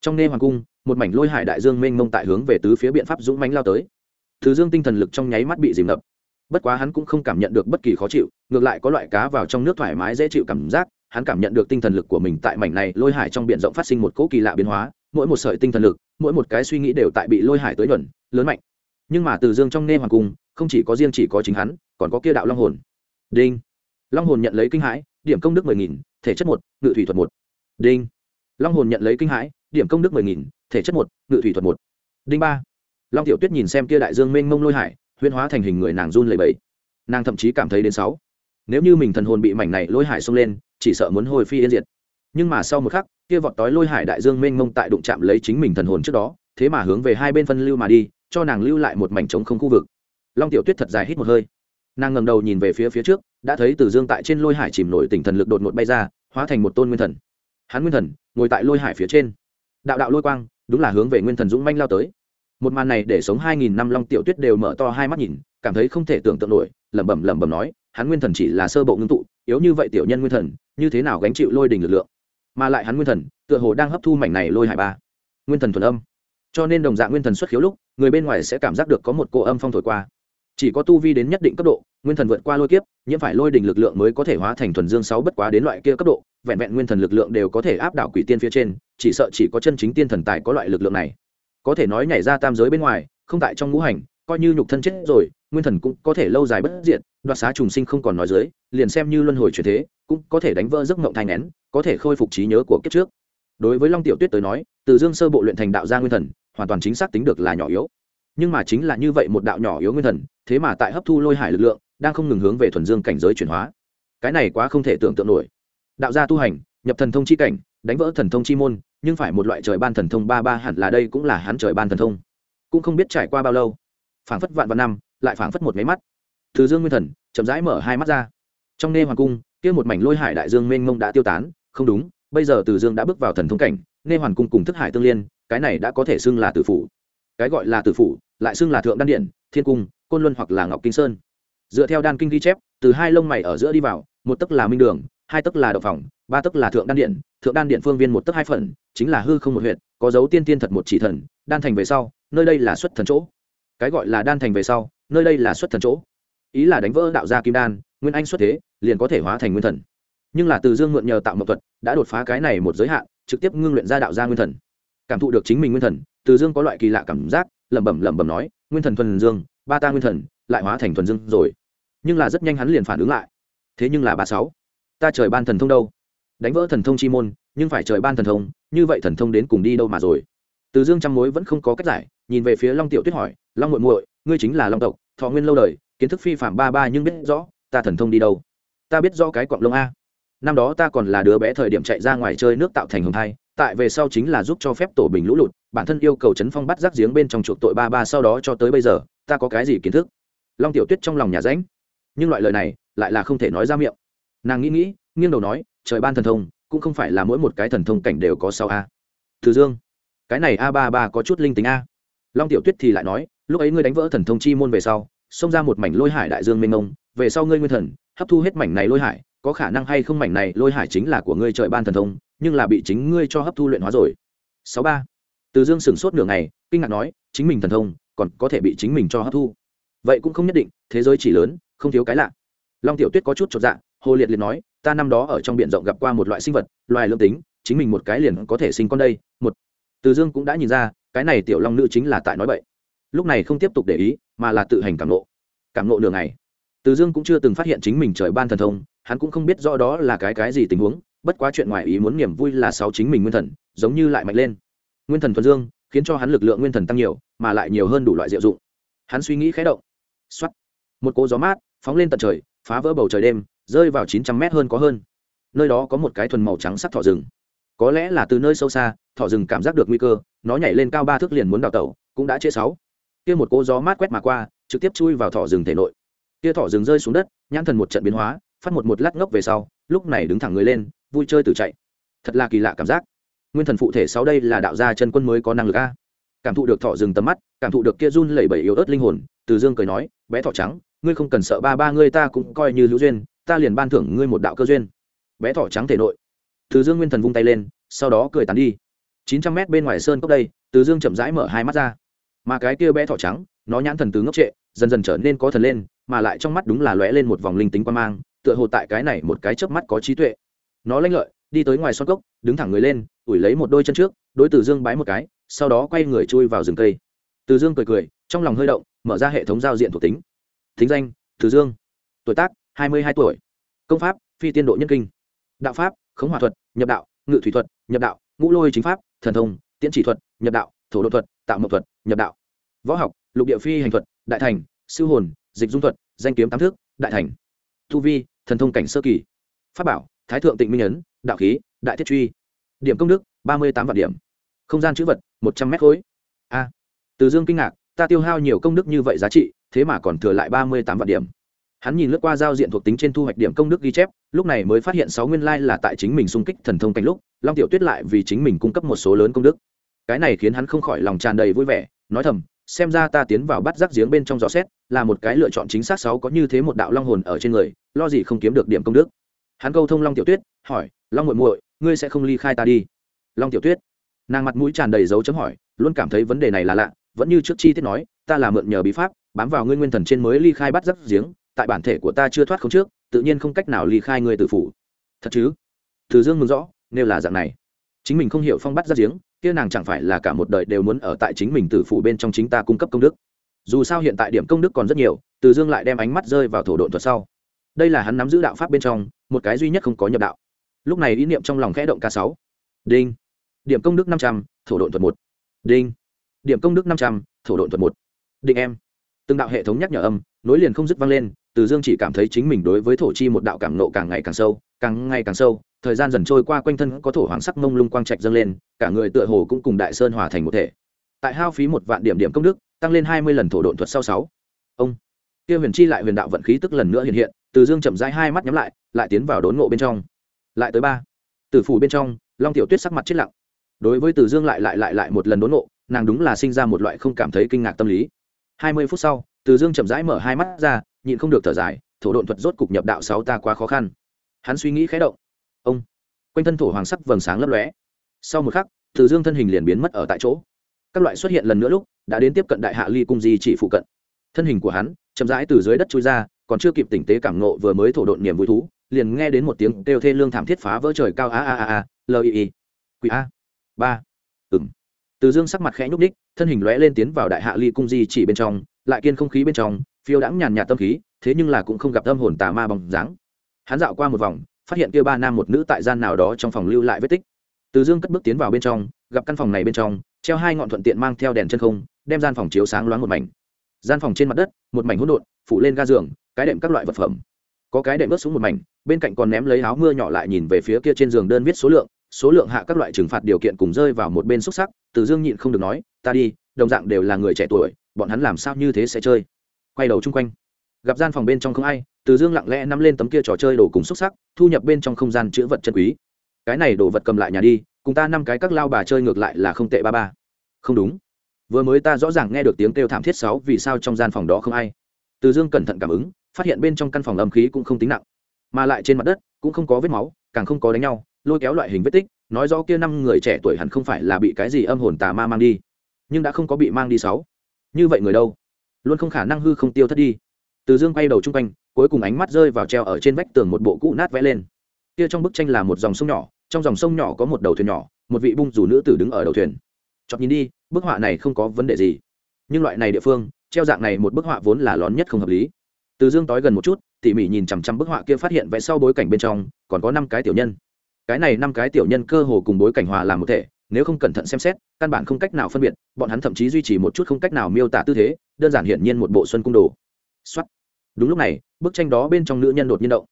Trong nê hoàng cung, một mảnh lôi hải đại dương mênh mông tại hướng về tứ phía biện pháp dũng mánh lao tới. Tử dương tinh thần lực trong nháy mắt bị dìm ngập. Bất quá hắn cũng không cảm nhận được bất kỳ khó chịu, ngược lại có loại cá vào trong nước thoải mái dễ chịu cảm giác hắn cảm nhận được tinh thần lực của mình tại mảnh này lôi hải trong b i ể n rộng phát sinh một cỗ kỳ lạ biến hóa, mỗi một sợi tinh thần lực, mỗi một cái suy nghĩ đều tại bị lôi hải tới nhuận, lớn mạnh. Nhưng mà từ dương trong nê hoàng cung, không chỉ có riêng chỉ có chính hắn, còn có kia đạo long hồn. Đinh. Long hồn nhận lấy kinh hãi, điểm công đức mười nghìn, thể chất một, ngự thủy thuật một. Đinh. Long hồn nhận lấy kinh hãi, điểm công đức mười nghìn, thể chất một, ngự thủy thuật một. Đinh ba. Long tiểu tuyết nhìn xem kia đại dương mênh mông lôi hải huyên hóa thành hình người nàng run lẩy bẩy. Nàng thậm chí cảm thấy đến sáu. Nếu như mình thần hồn bị mảnh này lôi hải xông lên chỉ sợ muốn hồi phi yên diệt. Nhưng mà sau một khắc, kia vọt tói lôi hải đại dương mênh mông tại đụng chạm lấy chính mình thần hồn trước đó, thế mà hướng về hai bên phân lưu mà đi, cho nàng lưu lại một mảnh trống không khu vực. Long tiểu tuyết thật dài hít một hơi. Nàng ngầm đầu nhìn về phía phía trước, đã thấy từ dương tại trên lôi hải chìm nổi tỉnh thần lực đột ngột bay ra, hóa thành một tôn nguyên thần. Hắn nguyên thần, ngồi tại lôi hải phía trên. Đạo đạo lôi quang, đúng là hướng về nguyên thần dũng manh lao tới. Một màn này để sống hai nghìn năm long tiểu tuyết đều mở to hai mắt nhìn, cảm thấy không thể tưởng tượng nổi, lẩm bẩm lẩm bẩm nói hắn nguyên thần chỉ là sơ bộ ngưng tụ, yếu như vậy tiểu nhân nguyên thần, như thế nào gánh chịu lôi đình lực lượng? Mà lại hắn nguyên thần, tựa hồ đang hấp thu mảnh này lôi hải ba. Nguyên thần thuần âm. Cho nên đồng dạng nguyên thần xuất khiếu lúc, người bên ngoài sẽ cảm giác được có một cỗ âm phong thổi qua. Chỉ có tu vi đến nhất định cấp độ, nguyên thần vượt qua lôi kiếp, nhiễm phải lôi đình lực lượng mới có thể hóa thành thuần dương sáu bất quá đến loại kia cấp độ, vẹn vẹn nguyên thần lực lượng đều có thể áp đảo quỷ tiên phía trên, chỉ sợ chỉ có chân chính tiên thần tài có loại lực lượng này. Có thể nói nhảy ra tam giới bên ngoài, không tại trong ngũ hành coi như nhục thân chết rồi, nguyên thần cũng có thể lâu dài bất diện đoạt xá trùng sinh không còn nói dưới, liền xem như luân hồi chuyển thế, cũng có thể đánh vỡ giấc mộng thanh nén có thể khôi phục trí nhớ của kiếp trước. Đối với long tiểu tuyết tới nói, từ dương sơ bộ luyện thành đạo gia nguyên thần, hoàn toàn chính xác tính được là nhỏ yếu. Nhưng mà chính là như vậy một đạo nhỏ yếu nguyên thần, thế mà tại hấp thu lôi hải lực lượng, đang không ngừng hướng về thuần dương cảnh giới chuyển hóa. Cái này quá không thể tưởng tượng nổi. Đạo gia tu hành, nhập thần thông chi cảnh, đánh vỡ thần thông chi môn, nhưng phải một loại trời ban thần thông ba ba hẳn là đây cũng là hắn trời ban thần thông. Cũng không biết trải qua bao lâu phảng phất vạn vạn năm, lại phảng phất một máy mắt. Từ dương nguyên thần chậm rãi mở hai mắt ra. Trong nê hoàng cung, kia một mảnh lôi hải đại dương mênh mông đã tiêu tán, không đúng, bây giờ từ dương đã bước vào thần thông cảnh, nê hoàn cung cùng thức hải tương liên, cái này đã có thể xưng là tử phủ. Cái gọi là tử phủ, lại xưng là thượng đan điện, thiên cung, côn luân hoặc là ngọc kinh sơn. Dựa theo đan kinh ghi chép, từ hai lông mày ở giữa đi vào, một tấc là minh đường, hai tấc là đậu phòng ba tấc là thượng đan điện. Thượng đan điện phương viên một tấc hai phần, chính là hư không một huyện có dấu tiên tiên thật một chỉ thần, đan thành về sau, nơi đây là xuất thần chỗ cái gọi là đan thành về sau, nơi đây là xuất thần chỗ. Ý là đánh vỡ đạo gia kim đan, nguyên anh xuất thế, liền có thể hóa thành nguyên thần. Nhưng là từ dương mượn nhờ tạo mậu thuật, đã đột phá cái này một giới hạn, trực tiếp ngưng luyện ra đạo gia nguyên thần. Cảm thụ được chính mình nguyên thần, từ dương có loại kỳ lạ cảm giác, lẩm bẩm lẩm bẩm nói, nguyên thần thuần dương, ba ta nguyên thần, lại hóa thành thuần dương rồi. Nhưng là rất nhanh hắn liền phản ứng lại. Thế nhưng là ba sáu, ta trời ban thần thông đâu? Đánh vỡ thần thông chi môn, nhưng phải trời ban thần thông, như vậy thần thông đến cùng đi đâu mà rồi? Từ dương trăm mối vẫn không có cách giải nhìn về phía long tiểu tuyết hỏi, long muội muội, ngươi chính là long tộc, thọ nguyên lâu đời, kiến thức phi phạm ba ba nhưng biết rõ, ta thần thông đi đâu? Ta biết rõ cái quạng lông a. Năm đó ta còn là đứa bé thời điểm chạy ra ngoài chơi nước tạo thành hồng thai, tại về sau chính là giúp cho phép tổ bình lũ lụt, bản thân yêu cầu chấn phong bắt rác giếng bên trong chuộc tội ba ba sau đó cho tới bây giờ, ta có cái gì kiến thức? Long tiểu tuyết trong lòng nhà ránh nhưng loại lời này lại là không thể nói ra miệng. Nàng nghĩ nghĩ, nghiêng đầu nói, trời ban thần thông, cũng không phải là mỗi một cái thần thông cảnh đều có sao a. Từ dương, cái này a ba ba có chút linh tính a long tiểu tuyết thì lại nói, lúc ấy ngươi đánh vỡ thần thông chi môn về sau, xông ra một mảnh lôi hải đại dương mênh mông, về sau ngươi nguyên thần, hấp thu hết mảnh này lôi hải, có khả năng hay không mảnh này lôi hải chính là của ngươi trời ban thần thông, nhưng là bị chính ngươi cho hấp thu luyện hóa rồi. Sáu ba. Từ dương sửng sốt nửa ngày, kinh ngạc nói, chính mình thần thông, còn có thể bị chính mình cho hấp thu? Vậy cũng không nhất định, thế giới chỉ lớn, không thiếu cái lạ. Long tiểu tuyết có chút chột dạ hồ liệt liệt nói, ta năm đó ở trong biển rộng gặp qua một loại sinh vật, loài lương tính, chính mình một cái liền có thể sinh con đây, một. Từ dương cũng đã nhìn ra cái này tiểu long nữ chính là tại nói bậy. Lúc này không tiếp tục để ý, mà là tự hành cảm nộ. Cảm nộ nửa ngày. Từ dương cũng chưa từng phát hiện chính mình trời ban thần thông, hắn cũng không biết rõ đó là cái cái gì tình huống, bất quá chuyện ngoài ý muốn niềm vui là sáu chính mình nguyên thần, giống như lại mạnh lên. Nguyên thần thuần dương, khiến cho hắn lực lượng nguyên thần tăng nhiều, mà lại nhiều hơn đủ loại diệu dụng. Hắn suy nghĩ khé động. X một cỗ gió mát, phóng lên tận trời, phá vỡ bầu trời đêm, rơi vào chín trăm mét hơn có hơn. Nơi đó có một cái thuần màu trắng sắc thỏ rừng. Có lẽ là từ nơi sâu xa thỏ rừng cảm giác được nguy cơ, nó nhảy lên cao ba thước liền muốn đào tẩu, cũng đã chế sáu. Kia một cỗ gió mát quét mà qua, trực tiếp chui vào thỏ rừng thể nội. Kia thỏ rừng rơi xuống đất, nhãn thần một trận biến hóa, phát một một lát ngốc về sau, lúc này đứng thẳng người lên, vui chơi từ chạy. Thật là kỳ lạ cảm giác. Nguyên thần phụ thể sau đây là đạo gia chân quân mới có năng lực a. Cảm thụ được thọ rừng tầm mắt, cảm thụ được kia run lẩy bẩy yếu ớt linh hồn, từ dương cười nói, bé thọ trắng, ngươi không cần sợ ba ba ngươi ta cũng coi như hữu duyên, ta liền ban thưởng ngươi một đạo cơ duyên. Bé thọ trắng thể nội. Từ dương nguyên thần vung tay lên, sau đó cười tàn đi chín trăm mét bên ngoài sơn cốc đây, từ dương chậm rãi mở hai mắt ra. Mà cái kia bé thỏ trắng, nó nhãn thần từ ngốc trệ, dần dần trở nên có thần lên, mà lại trong mắt đúng là lóe lên một vòng linh tính quan mang, tựa hồ tại cái này một cái chớp mắt có trí tuệ. Nó lanh lợi, đi tới ngoài son cốc, đứng thẳng người lên, ủi lấy một đôi chân trước, đối từ dương bái một cái, sau đó quay người chui vào rừng cây. Từ dương cười cười, trong lòng hơi động, mở ra hệ thống giao diện thuộc tính. Thính danh, từ dương. Tuổi tác, hai mươi hai tuổi. Công pháp, phi tiên độ nhân kinh. Đạo pháp, khống hòa thuật, nhập đạo, ngự thủy thuật, nhập đạo ngũ lôi chính pháp, thần thông, tiễn chỉ thuật, nhập đạo, thổ độ thuật, tạo mậu thuật, nhập đạo. Võ học, lục địa phi hành thuật, đại thành siêu hồn, dịch dung thuật, danh kiếm tám thước, đại thành. Thu vi, thần thông cảnh sơ kỳ. Pháp bảo, thái thượng tịnh minh ấn, đạo khí, đại thiết truy. Điểm công đức, ba mươi tám vạn điểm. Không gian chữ vật, một trăm mét khối. A. Từ dương kinh ngạc, ta tiêu hao nhiều công đức như vậy giá trị, thế mà còn thừa lại ba mươi tám vạn điểm hắn nhìn lướt qua giao diện thuộc tính trên thu hoạch điểm công đức ghi chép, lúc này mới phát hiện sáu nguyên lai là tại chính mình xung kích thần thông cảnh lúc, long tiểu tuyết lại vì chính mình cung cấp một số lớn công đức. Cái này khiến hắn không khỏi lòng tràn đầy vui vẻ, nói thầm, xem ra ta tiến vào bắt rác giếng bên trong gió xét, là một cái lựa chọn chính xác sáu có như thế một đạo long hồn ở trên người, lo gì không kiếm được điểm công đức. Hắn câu thông long tiểu tuyết, hỏi, long muội muội, ngươi sẽ không ly khai ta đi? Long tiểu tuyết, nàng mặt mũi tràn đầy dấu chấm hỏi, luôn cảm thấy vấn đề này là lạ, vẫn như trước chi tiết nói, ta là mượn nhờ bí pháp, bám vào ngươi nguyên thần trên mới ly khai bắt rác giếng tại bản thể của ta chưa thoát không trước, tự nhiên không cách nào ly khai ngươi từ phủ. Thật chứ? Từ dương mừng rõ nếu là dạng này. Chính mình không hiểu phong bắt ra giếng, kia nàng chẳng phải là cả một đời đều muốn ở tại chính mình từ phủ bên trong chính ta cung cấp công đức. Dù sao hiện tại điểm công đức còn rất nhiều, từ dương lại đem ánh mắt rơi vào thổ độn thuật sau. Đây là hắn nắm giữ đạo pháp bên trong, một cái duy nhất không có nhập đạo. Lúc này ý niệm trong lòng khẽ động k sáu. Đinh. Điểm công đức năm trăm, thổ độn thuật một. Đinh. Điểm công đức năm trăm, thổ độn thuật một. Định em. Từng đạo hệ thống nhắc nhở âm, nối liền không dứt vang lên từ dương chỉ cảm thấy chính mình đối với thổ chi một đạo cảm nộ càng ngày càng sâu, càng ngày càng sâu, thời gian dần trôi qua quanh thân có thổ hoàng sắc mông lung quang trạch dâng lên, cả người tựa hồ cũng cùng đại sơn hòa thành một thể. Tại hao phí một vạn điểm điểm công đức, tăng lên hai mươi lần thổ độn thuật sau sáu. Ông, kia huyền chi lại huyền đạo vận khí tức lần nữa hiện hiện, từ dương chậm rãi hai mắt nhắm lại lại tiến vào đốn ngộ bên trong. Lại tới ba. Từ phủ bên trong, long tiểu tuyết sắc mặt chết lặng. Đối với từ dương lại lại lại lại một lần đốn ngộ, nàng đúng là sinh ra một loại không cảm thấy kinh ngạc tâm lý. Hai mươi phút sau, từ dương chậm rãi mở hai mắt ra nhịn không được thở dài, thổ độn thuật rốt cục nhập đạo sáu ta quá khó khăn. Hắn suy nghĩ khẽ động. Ông, quanh thân thổ hoàng sắc vầng sáng lấp lóe. Sau một khắc, từ dương thân hình liền biến mất ở tại chỗ. Các loại xuất hiện lần nữa lúc, đã đến tiếp cận đại hạ ly cung di chỉ phụ cận. Thân hình của hắn chậm rãi từ dưới đất chui ra, còn chưa kịp tỉnh tế cảm nộ vừa mới thổ độn niềm vui thú, liền nghe đến một tiếng kêu thê lương thảm thiết phá vỡ trời cao a a a a, l i i, quỷ a. Ba. Ừng từ dương sắc mặt khẽ nhúc ních thân hình lóe lên tiến vào đại hạ ly cung di chỉ bên trong, lại kiên không khí bên trong phiêu đãng nhàn nhạt tâm khí, thế nhưng là cũng không gặp tâm hồn tà ma bóng dáng. Hắn dạo qua một vòng, phát hiện kia ba nam một nữ tại gian nào đó trong phòng lưu lại vết tích. Từ dương cất bước tiến vào bên trong, gặp căn phòng này bên trong, treo hai ngọn thuận tiện mang theo đèn chân không, đem gian phòng chiếu sáng loáng một mảnh. Gian phòng trên mặt đất, một mảnh hỗn độn, phủ lên ga giường, cái đệm các loại vật phẩm. Có cái đệm ướt xuống một mảnh, bên cạnh còn ném lấy áo mưa nhỏ lại nhìn về phía kia trên giường đơn viết số lượng số lượng hạ các loại trừng phạt điều kiện cùng rơi vào một bên xúc sắc, từ dương nhịn không được nói, ta đi, đồng dạng đều là người trẻ tuổi, bọn hắn làm sao như thế sẽ chơi? Quay đầu chung quanh. Gặp gian phòng bên trong không ai, từ dương lặng lẽ nắm lên tấm kia trò chơi đồ cùng xúc sắc, thu nhập bên trong không gian chữ vật chân quý. Cái này đồ vật cầm lại nhà đi, cùng ta năm cái các lao bà chơi ngược lại là không tệ ba ba. Không đúng. Vừa mới ta rõ ràng nghe được tiếng kêu thảm thiết sáu vì sao trong gian phòng đó không ai. Từ dương cẩn thận cảm ứng, phát hiện bên trong căn phòng âm khí cũng không tính nặng. Mà lại trên mặt đất, cũng không có vết máu, càng không có đánh nhau, lôi kéo loại hình vết tích, nói rõ kia năm người trẻ tuổi hẳn không phải là bị cái gì âm hồn tà ma mang đi. Nhưng đã không có bị mang đi sáu. Như vậy người đâu? Luôn không khả năng hư không tiêu thất đi. Từ dương quay đầu chung quanh, cuối cùng ánh mắt rơi vào treo ở trên vách tường một bộ cũ nát vẽ lên. Kia trong bức tranh là một dòng sông nhỏ, trong dòng sông nhỏ có một đầu thuyền nhỏ, một vị bung rủ nữ tử đứng ở đầu thuyền. Chọc nhìn đi, bức họa này không có vấn đề gì. Nhưng loại này địa phương, treo dạng này một bức họa vốn là lón nhất không hợp lý. Từ dương tối gần một chút, tỉ mỉ nhìn chằm chằm bức họa kia phát hiện vẽ sau bối cảnh bên trong, còn có năm cái tiểu nhân. Cái này năm cái tiểu nhân cơ hồ cùng bối cảnh hòa làm một thể nếu không cẩn thận xem xét, căn bản không cách nào phân biệt, bọn hắn thậm chí duy trì một chút không cách nào miêu tả tư thế, đơn giản hiển nhiên một bộ xuân cung đồ. Xuất đúng lúc này, bức tranh đó bên trong nữ nhân đột nhiên động.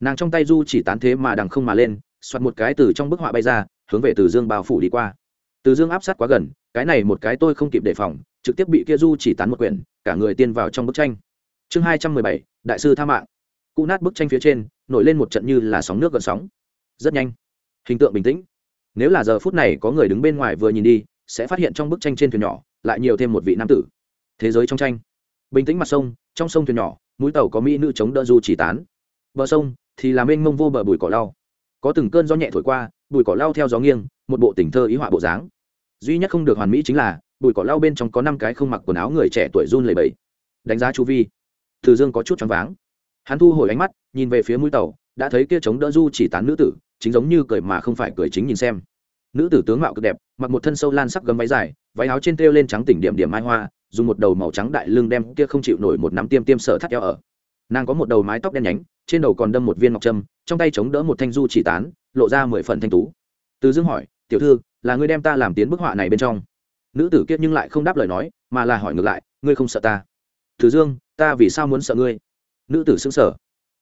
Nàng trong tay du chỉ tán thế mà đằng không mà lên xoặt một cái từ trong bức họa bay ra, hướng về từ dương bao phủ đi qua. Từ dương áp sát quá gần, cái này một cái tôi không kịp đề phòng, trực tiếp bị kia du chỉ tán một quyển, cả người tiên vào trong bức tranh. Chương hai trăm mười bảy, đại sư tha mạng. Cụ nát bức tranh phía trên, nổi lên một trận như là sóng nước gần sóng. Rất nhanh. Hình tượng bình tĩnh nếu là giờ phút này có người đứng bên ngoài vừa nhìn đi, sẽ phát hiện trong bức tranh trên thuyền nhỏ lại nhiều thêm một vị nam tử. Thế giới trong tranh. Bình tĩnh mặt sông, trong sông thuyền nhỏ, mũi tàu có mỹ nữ chống đỡ du chỉ tán. Bờ sông thì làm mênh mông vô bờ bụi cỏ lau. Có từng cơn gió nhẹ thổi qua, bụi cỏ lau theo gió nghiêng, một bộ tình thơ ý họa bộ dáng. Duy nhất không được hoàn mỹ chính là, bụi cỏ lau bên trong có năm cái không mặc quần áo người trẻ tuổi run lầy bẫy đánh giá chu vi, từ dương có chút choáng váng. Hắn thu hồi ánh mắt, nhìn về phía mũi tàu, đã thấy kia chống đỡ du chỉ tán nữ tử chính giống như cười mà không phải cười chính nhìn xem. Nữ tử tướng mạo cực đẹp, mặc một thân sâu lan sắc gấm váy dài, váy áo trên treo lên trắng tỉnh điểm điểm mai hoa, dùng một đầu màu trắng đại lưng đem kia không chịu nổi một nắm tiêm tiêm sợ thắt eo ở. Nàng có một đầu mái tóc đen nhánh, trên đầu còn đâm một viên ngọc trâm, trong tay chống đỡ một thanh du chỉ tán, lộ ra mười phần thanh tú. Từ dương hỏi, tiểu thư, là ngươi đem ta làm tiến bức họa này bên trong? Nữ tử kiết nhưng lại không đáp lời nói, mà là hỏi ngược lại, ngươi không sợ ta? Từ dương, ta vì sao muốn sợ ngươi? Nữ tử xứng sở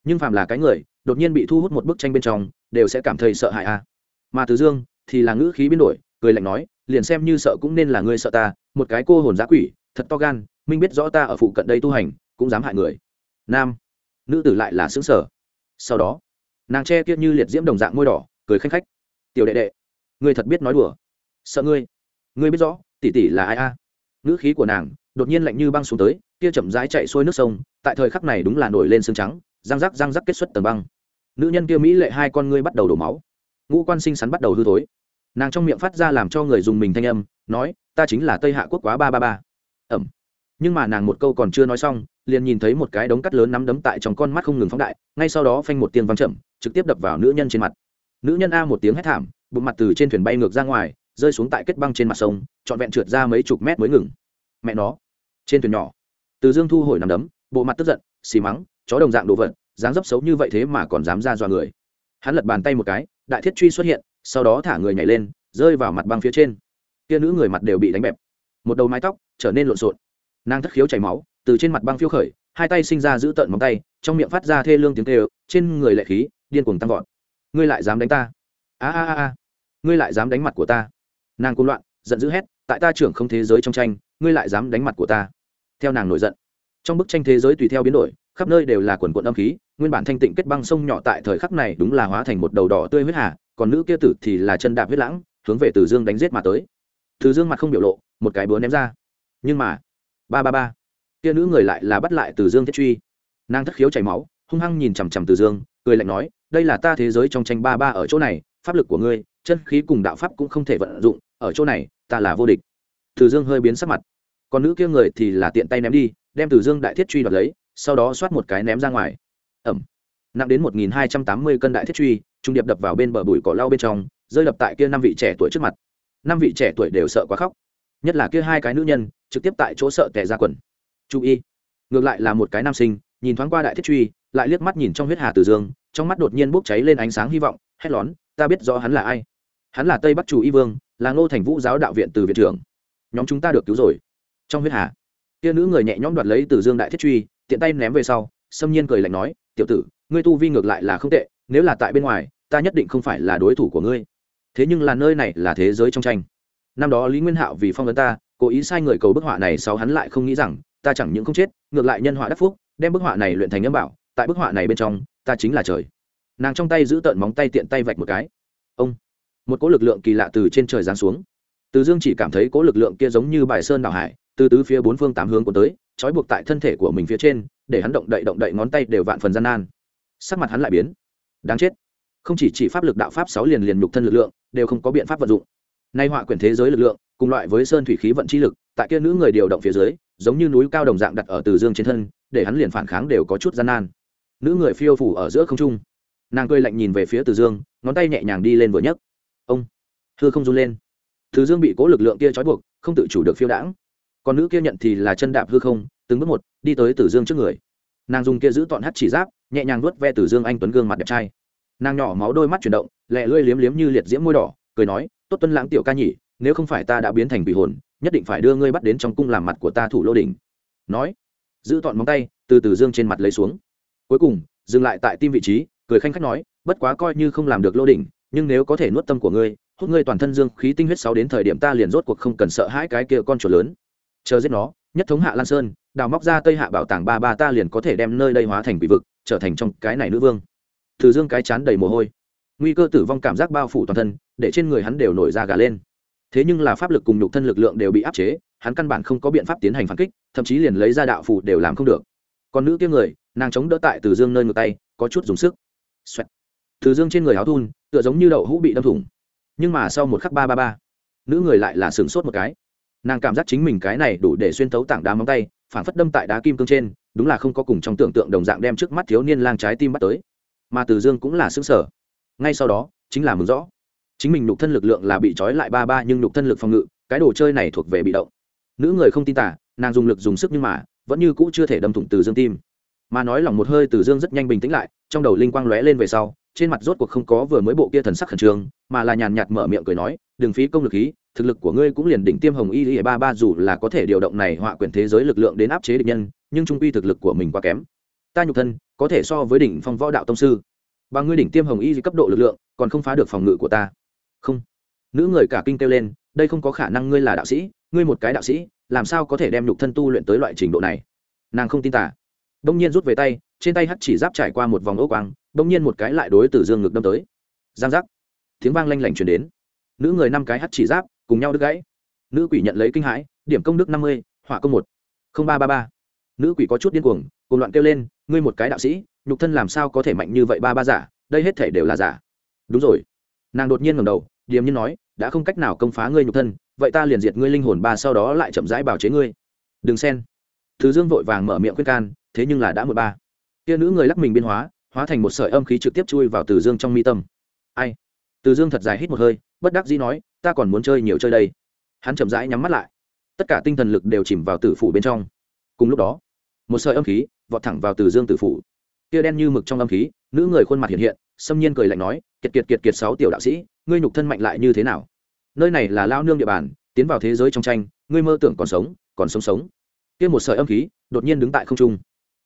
nhưng phàm là cái người, đột nhiên bị thu hút một bức tranh bên trong đều sẽ cảm thấy sợ hãi a à. mà từ dương thì là ngữ khí biến đổi, cười lạnh nói, liền xem như sợ cũng nên là ngươi sợ ta, một cái cô hồn giá quỷ, thật to gan, minh biết rõ ta ở phụ cận đây tu hành, cũng dám hại người. Nam, nữ tử lại là xứng sở sau đó, nàng che kia như liệt diễm đồng dạng môi đỏ, cười khanh khách. Tiểu đệ đệ, ngươi thật biết nói đùa. Sợ ngươi. Ngươi biết rõ, tỷ tỷ là ai a? À? khí của nàng đột nhiên lạnh như băng xuống tới, kia chậm rãi chạy xuôi nước sông, tại thời khắc này đúng là nổi lên sương trắng, răng rắc răng rắc kết xuất tầng băng nữ nhân kia mỹ lệ hai con ngươi bắt đầu đổ máu. Ngũ quan sinh sắn bắt đầu hư thối. Nàng trong miệng phát ra làm cho người dùng mình thanh âm, nói, ta chính là tây hạ quốc quá ba ba ba. Ẩm. Nhưng mà nàng một câu còn chưa nói xong, liền nhìn thấy một cái đống cắt lớn nắm đấm tại trong con mắt không ngừng phóng đại, ngay sau đó phanh một tiếng văng chậm, trực tiếp đập vào nữ nhân trên mặt. Nữ nhân a một tiếng hét thảm, bụng mặt từ trên thuyền bay ngược ra ngoài, rơi xuống tại kết băng trên mặt sông, trọn vẹn trượt ra mấy chục mét mới ngừng. Mẹ nó. Trên thuyền nhỏ, từ dương thu hồi nằm đấm, bộ mặt tức giận, xì mắng, chó đồng dạng đồ vật dáng dấp xấu như vậy thế mà còn dám ra dọa người. Hắn lật bàn tay một cái, đại thiết truy xuất hiện, sau đó thả người nhảy lên, rơi vào mặt băng phía trên. Kia nữ người mặt đều bị đánh bẹp. Một đầu mái tóc trở nên lộn xộn. Nàng thất khiếu chảy máu, từ trên mặt băng phiêu khởi, hai tay sinh ra giữ tợn móng tay, trong miệng phát ra thê lương tiếng tê ơ trên người lệ khí, điên cuồng tăng vọt. Ngươi lại dám đánh ta? A a a ngươi lại dám đánh mặt của ta? Nàng côn loạn, giận dữ hét, tại ta trưởng không thế giới trong tranh, ngươi lại dám đánh mặt của ta? Theo nàng nổi giận. Trong bức tranh thế giới tùy theo biến đổi, khắp nơi đều là quần quận âm khí nguyên bản thanh tịnh kết băng sông nhỏ tại thời khắc này đúng là hóa thành một đầu đỏ tươi huyết hà, còn nữ kia tử thì là chân đạp huyết lãng, hướng về từ dương đánh giết mà tới. Từ dương mặt không biểu lộ, một cái búa ném ra. Nhưng mà, ba ba ba, kia nữ người lại là bắt lại từ dương thiết truy. Nàng thất khiếu chảy máu, hung hăng nhìn chằm chằm từ dương, cười lạnh nói, đây là ta thế giới trong tranh ba ba ở chỗ này, pháp lực của ngươi, chân khí cùng đạo pháp cũng không thể vận dụng, ở chỗ này, ta là vô địch. Từ dương hơi biến sắc mặt. Còn nữ kia người thì là tiện tay ném đi, đem từ dương đại thiết truy đoạt lấy, sau đó xoát một cái ném ra ngoài ẩm. Nặng đến một nghìn hai trăm tám mươi cân đại thiết truy, trung điệp đập vào bên bờ bụi cỏ lau bên trong, rơi đập tại kia năm vị trẻ tuổi trước mặt. Năm vị trẻ tuổi đều sợ quá khóc. Nhất là kia hai cái nữ nhân, trực tiếp tại chỗ sợ tẻ ra quần. Chú ý, ngược lại là một cái nam sinh, nhìn thoáng qua đại thiết truy, lại liếc mắt nhìn trong huyết hà từ dương, trong mắt đột nhiên bốc cháy lên ánh sáng hy vọng, hét lón ta biết rõ hắn là ai. Hắn là tây bắc chủ y vương, là ngô thành vũ giáo đạo viện từ viện trưởng. Nhóm chúng ta được cứu rồi. Trong huyết hà, kia nữ người nhẹ nhõm đoạt lấy từ dương đại thiết truy, tiện tay ném về sau, xâm nhiên cười lạnh nói tiểu tử, ngươi tu vi ngược lại là không tệ, nếu là tại bên ngoài, ta nhất định không phải là đối thủ của ngươi. Thế nhưng là nơi này là thế giới trong tranh. Năm đó lý nguyên hạo vì phong ấn ta, cố ý sai người cầu bức họa này sau hắn lại không nghĩ rằng, ta chẳng những không chết, ngược lại nhân họa đắc phúc, đem bức họa này luyện thành âm bảo, tại bức họa này bên trong, ta chính là trời. Nàng trong tay giữ tợn móng tay tiện tay vạch một cái. Ông, một cỗ lực lượng kỳ lạ từ trên trời giáng xuống. Từ dương chỉ cảm thấy cỗ lực lượng kia giống như bài sơn đảo hải, từ tứ phía bốn phương tám hướng của tới trói buộc tại thân thể của mình phía trên, để hắn động đậy động đậy ngón tay đều vạn phần gian nan. Sắc mặt hắn lại biến. Đáng chết. Không chỉ chỉ pháp lực đạo pháp sáu liền liền nhục thân lực lượng, đều không có biện pháp vận dụng. Nay họa quyển thế giới lực lượng, cùng loại với sơn thủy khí vận chi lực, tại kia nữ người điều động phía dưới, giống như núi cao đồng dạng đặt ở từ dương trên thân, để hắn liền phản kháng đều có chút gian nan. Nữ người phiêu phủ ở giữa không trung. Nàng cười lạnh nhìn về phía từ dương, ngón tay nhẹ nhàng đi lên vừa nhấc. Ông. Thưa không run lên. Từ dương bị cố lực lượng kia trói buộc, không tự chủ được phiêu đãng còn nữ kia nhận thì là chân đạp hư không, từng bước một, đi tới tử dương trước người. Nàng dùng kia giữ tọn hắt chỉ giáp, nhẹ nhàng nuốt ve tử dương anh tuấn gương mặt đẹp trai. Nàng nhỏ máu đôi mắt chuyển động, lẹ lưỡi liếm liếm như liệt diễm môi đỏ, cười nói, tốt tuân lãng tiểu ca nhỉ, nếu không phải ta đã biến thành quỷ hồn, nhất định phải đưa ngươi bắt đến trong cung làm mặt của ta thủ lô đình nói, giữ tọn móng tay, từ tử dương trên mặt lấy xuống. Cuối cùng, dừng lại tại tim vị trí, cười khanh khách nói, bất quá coi như không làm được lô đỉnh, nhưng nếu có thể nuốt tâm của ngươi, hút ngươi toàn thân dương khí tinh huyết sáu đến thời điểm ta liền rốt cuộc không cần sợ hãi cái kia con chuột lớn chờ giết nó, nhất thống hạ lan sơn, đào móc ra tây hạ bảo tàng ba ba ta liền có thể đem nơi đây hóa thành quỷ vực, trở thành trong cái này nữ vương. Từ dương cái chán đầy mồ hôi. Nguy cơ tử vong cảm giác bao phủ toàn thân, để trên người hắn đều nổi ra gà lên. Thế nhưng là pháp lực cùng nhục thân lực lượng đều bị áp chế, hắn căn bản không có biện pháp tiến hành phản kích, thậm chí liền lấy ra đạo phủ đều làm không được. Còn nữ kia người, nàng chống đỡ tại từ dương nơi ngược tay, có chút dùng sức. Từ dương trên người áo thun, tựa giống như đậu hũ bị đâm thủng. Nhưng mà sau một khắc ba ba ba, nữ người lại là sửng sốt một cái nàng cảm giác chính mình cái này đủ để xuyên thấu tảng đá móng tay phản phất đâm tại đá kim cương trên, đúng là không có cùng trong tưởng tượng đồng dạng đem trước mắt thiếu niên lang trái tim bắt tới. Mà từ dương cũng là xứng sở ngay sau đó, chính là mừng rõ. Chính mình nhục thân lực lượng là bị trói lại ba ba nhưng nhục thân lực phòng ngự, cái đồ chơi này thuộc về bị động. Nữ người không tin tả nàng dùng lực dùng sức nhưng mà, vẫn như cũ chưa thể đâm thủng từ dương tim. Mà nói lòng một hơi từ dương rất nhanh bình tĩnh lại, trong đầu linh quang lóe lên về sau, trên mặt rốt cuộc không có vừa mới bộ kia thần sắc khẩn trương, mà là nhàn nhạt mở miệng cười nói, đừng phí công lực khí thực lực của ngươi cũng liền đỉnh tiêm hồng y y ba ba dù là có thể điều động này họa quyển thế giới lực lượng đến áp chế địch nhân, nhưng trung quy thực lực của mình quá kém. Ta nhục thân, có thể so với đỉnh phong võ đạo tông sư. Bằng ngươi đỉnh tiêm hồng y cấp độ lực lượng, còn không phá được phòng ngự của ta. Không. Nữ người cả kinh kêu lên, đây không có khả năng ngươi là đạo sĩ, ngươi một cái đạo sĩ, làm sao có thể đem nhục thân tu luyện tới loại trình độ này? Nàng không tin tả đông nhiên rút về tay, trên tay hắt chỉ giáp trải qua một vòng ô quang, đông nhiên một cái lại đối từ dương ngực đâm tới. Giang giác. Tiếng vang lanh lảnh truyền đến. Nữ người năm cái hắt chỉ giáp cùng nhau đứt gãy. Nữ quỷ nhận lấy kinh hãi, điểm công đức năm mươi, hỏa công một. Không ba ba ba. Nữ quỷ có chút điên cuồng cùng loạn kêu lên, ngươi một cái đạo sĩ, nhục thân làm sao có thể mạnh như vậy ba ba giả? Đây hết thể đều là giả. Đúng rồi. Nàng đột nhiên ngầm đầu, điềm nhiên nói, đã không cách nào công phá ngươi nhục thân, vậy ta liền diệt ngươi linh hồn ba sau đó lại chậm rãi bào chế ngươi. Đừng xen. Thứ dương vội vàng mở miệng khuyên can, thế nhưng là đã một ba. Kia nữ người lắc mình biên hóa hóa thành một sợi âm khí trực tiếp chui vào từ dương trong mi tâm. Ai? Từ dương thật dài hít một hơi, bất đắc dĩ nói ta còn muốn chơi nhiều chơi đây. Hắn chậm rãi nhắm mắt lại. Tất cả tinh thần lực đều chìm vào tử phủ bên trong. Cùng lúc đó, một sợi âm khí vọt thẳng vào từ dương tử phủ. Tia đen như mực trong âm khí, nữ người khuôn mặt hiện hiện, xâm nhiên cười lạnh nói, kiệt kiệt kiệt kiệt sáu tiểu đạo sĩ, ngươi nhục thân mạnh lại như thế nào? Nơi này là lao nương địa bàn, tiến vào thế giới trong tranh, ngươi mơ tưởng còn sống còn sống sống. Kia một sợi âm khí đột nhiên đứng tại không trung.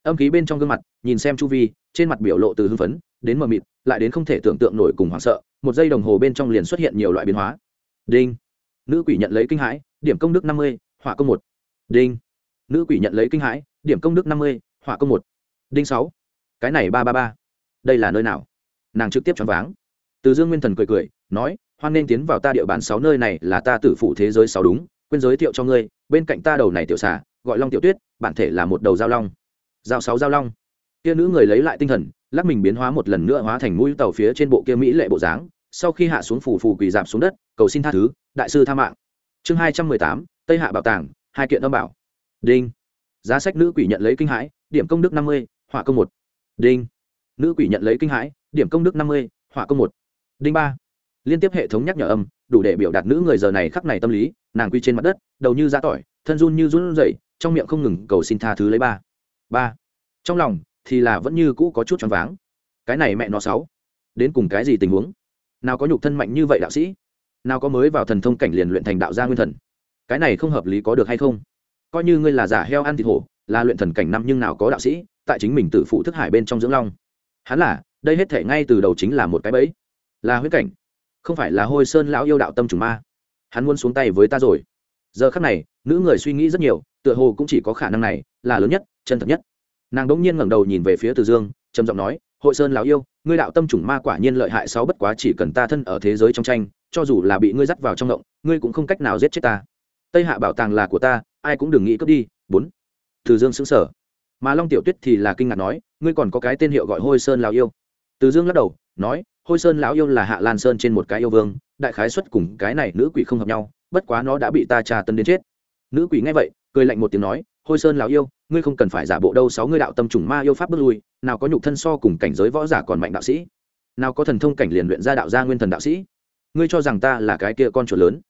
Âm khí bên trong gương mặt, nhìn xem chu vi, trên mặt biểu lộ từ hưng phấn đến mờ mịt, lại đến không thể tưởng tượng nổi cùng hoảng sợ, một giây đồng hồ bên trong liền xuất hiện nhiều loại biến hóa đinh. Nữ quỷ nhận lấy kinh hãi, điểm công đức năm mươi, hỏa công một. Đinh. Nữ quỷ nhận lấy kinh hãi, điểm công đức năm mươi, hỏa công một. Đinh sáu. Cái này ba ba ba. Đây là nơi nào? Nàng trực tiếp choáng váng. Từ dương nguyên thần cười cười, nói, hoan nên tiến vào ta địa bàn sáu nơi này là ta tử phụ thế giới sáu đúng, quên giới thiệu cho ngươi, bên cạnh ta đầu này tiểu xà, gọi long tiểu tuyết, bản thể là một đầu giao long. Giao sáu giao long. Kia nữ người lấy lại tinh thần, lắc mình biến hóa một lần nữa hóa thành mũi tàu phía trên bộ kia mỹ lệ bộ dáng sau khi hạ xuống phủ phù quỳ giảm xuống đất, cầu xin tha thứ, đại sư tha mạng. Chương hai trăm mười tám, tây hạ bảo tàng, hai kiện âm bảo. Đinh. Giá sách nữ quỷ nhận lấy kinh hãi, điểm công đức năm mươi hỏa công một. Đinh. Nữ quỷ nhận lấy kinh hãi, điểm công đức năm mươi hỏa công một. Đinh ba. Liên tiếp hệ thống nhắc nhở âm, đủ để biểu đạt nữ người giờ này khắc này tâm lý, nàng quy trên mặt đất, đầu như da tỏi, thân run như run rẩy, trong miệng không ngừng cầu xin tha thứ lấy ba. Ba. Trong lòng thì là vẫn như cũ có chút choáng váng. Cái này mẹ nó sáu. Đến cùng cái gì tình huống? Nào có nhục thân mạnh như vậy đạo sĩ? Nào có mới vào thần thông cảnh liền luyện thành đạo gia nguyên thần? Cái này không hợp lý có được hay không? Coi như ngươi là giả heo ăn thịt hổ, là luyện thần cảnh năm nhưng nào có đạo sĩ, tại chính mình tự phụ thức hải bên trong dưỡng long. Hắn là, đây hết thể ngay từ đầu chính là một cái bẫy. Là huyết cảnh. Không phải là hôi sơn lão yêu đạo tâm trùng ma. Hắn muốn xuống tay với ta rồi. Giờ khắc này, nữ người suy nghĩ rất nhiều, tựa hồ cũng chỉ có khả năng này, là lớn nhất, chân thật nhất. Nàng đ ỗ n g nhiên ngẩng đầu nhìn về phía từ dương, trầm giọng nói hội sơn lão yêu, ngươi đạo tâm chủng ma quả nhiên lợi hại sáu bất quá chỉ cần ta thân ở thế giới trong tranh, cho dù là bị ngươi dắt vào trong động, ngươi cũng không cách nào giết chết ta. Tây hạ bảo tàng là của ta, ai cũng đừng nghĩ cướp đi. Bốn. Từ dương xứng sở mà long tiểu tuyết thì là kinh ngạc nói, ngươi còn có cái tên hiệu gọi hôi sơn lão yêu. Từ dương lắc đầu, nói, hôi sơn lão yêu là hạ lan sơn trên một cái yêu vương, đại khái xuất cùng cái này nữ quỷ không hợp nhau, bất quá nó đã bị ta trà tân đến chết. Nữ quỷ nghe vậy, cười lạnh một tiếng nói hôi sơn lão yêu, ngươi không cần phải giả bộ đâu, sáu ngươi đạo tâm trùng ma yêu pháp bước lui, nào có nhục thân so cùng cảnh giới võ giả còn mạnh đạo sĩ. Nào có thần thông cảnh liền luyện ra đạo gia nguyên thần đạo sĩ. Ngươi cho rằng ta là cái kia con chuột lớn?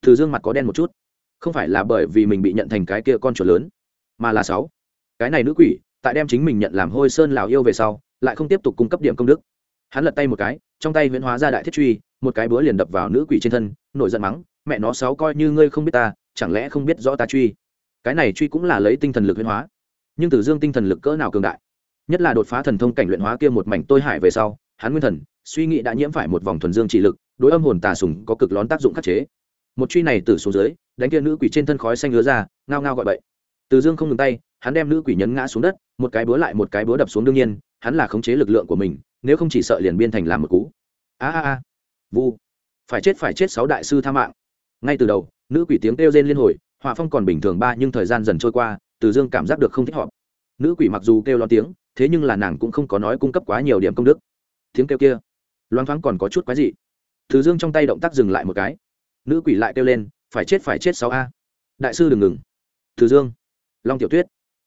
Từ dương mặt có đen một chút. Không phải là bởi vì mình bị nhận thành cái kia con chuột lớn, mà là sáu. Cái này nữ quỷ, tại đem chính mình nhận làm hôi sơn lão yêu về sau, lại không tiếp tục cung cấp điểm công đức. Hắn lật tay một cái, trong tay huyễn hóa ra đại thiết truy, một cái búa liền đập vào nữ quỷ trên thân, nổi giận mắng, mẹ nó, sáu coi như ngươi không biết ta, chẳng lẽ không biết rõ ta truy? Cái này truy cũng là lấy tinh thần lực huyễn hóa. Nhưng tử dương tinh thần lực cỡ nào cường đại? Nhất là đột phá thần thông cảnh luyện hóa kia một mảnh tôi hải về sau, hắn nguyên thần, suy nghĩ đã nhiễm phải một vòng thuần dương trị lực, đối âm hồn tà sùng có cực lón tác dụng khắc chế. Một truy này từ xuống dưới, đánh kia nữ quỷ trên thân khói xanh lứa ra, ngao ngao gọi bậy. Từ dương không ngừng tay, hắn đem nữ quỷ nhấn ngã xuống đất, một cái búa lại một cái búa đập xuống đương nhiên, hắn là khống chế lực lượng của mình, nếu không chỉ sợ liền biên thành làm một cú. A a a. Vu. Phải chết phải chết, sáu đại sư tha mạng. Ngay từ đầu, nữ quỷ tiếng kêu rên liên hồi họa phong còn bình thường ba nhưng thời gian dần trôi qua, từ dương cảm giác được không thích họp nữ quỷ mặc dù kêu lo tiếng, thế nhưng là nàng cũng không có nói cung cấp quá nhiều điểm công đức. Tiếng kêu kia loáng thoáng còn có chút quái dị. Từ dương trong tay động tác dừng lại một cái. Nữ quỷ lại kêu lên, phải chết phải chết sáu a. Đại sư đừng ngừng. Từ dương. Long tiểu tuyết.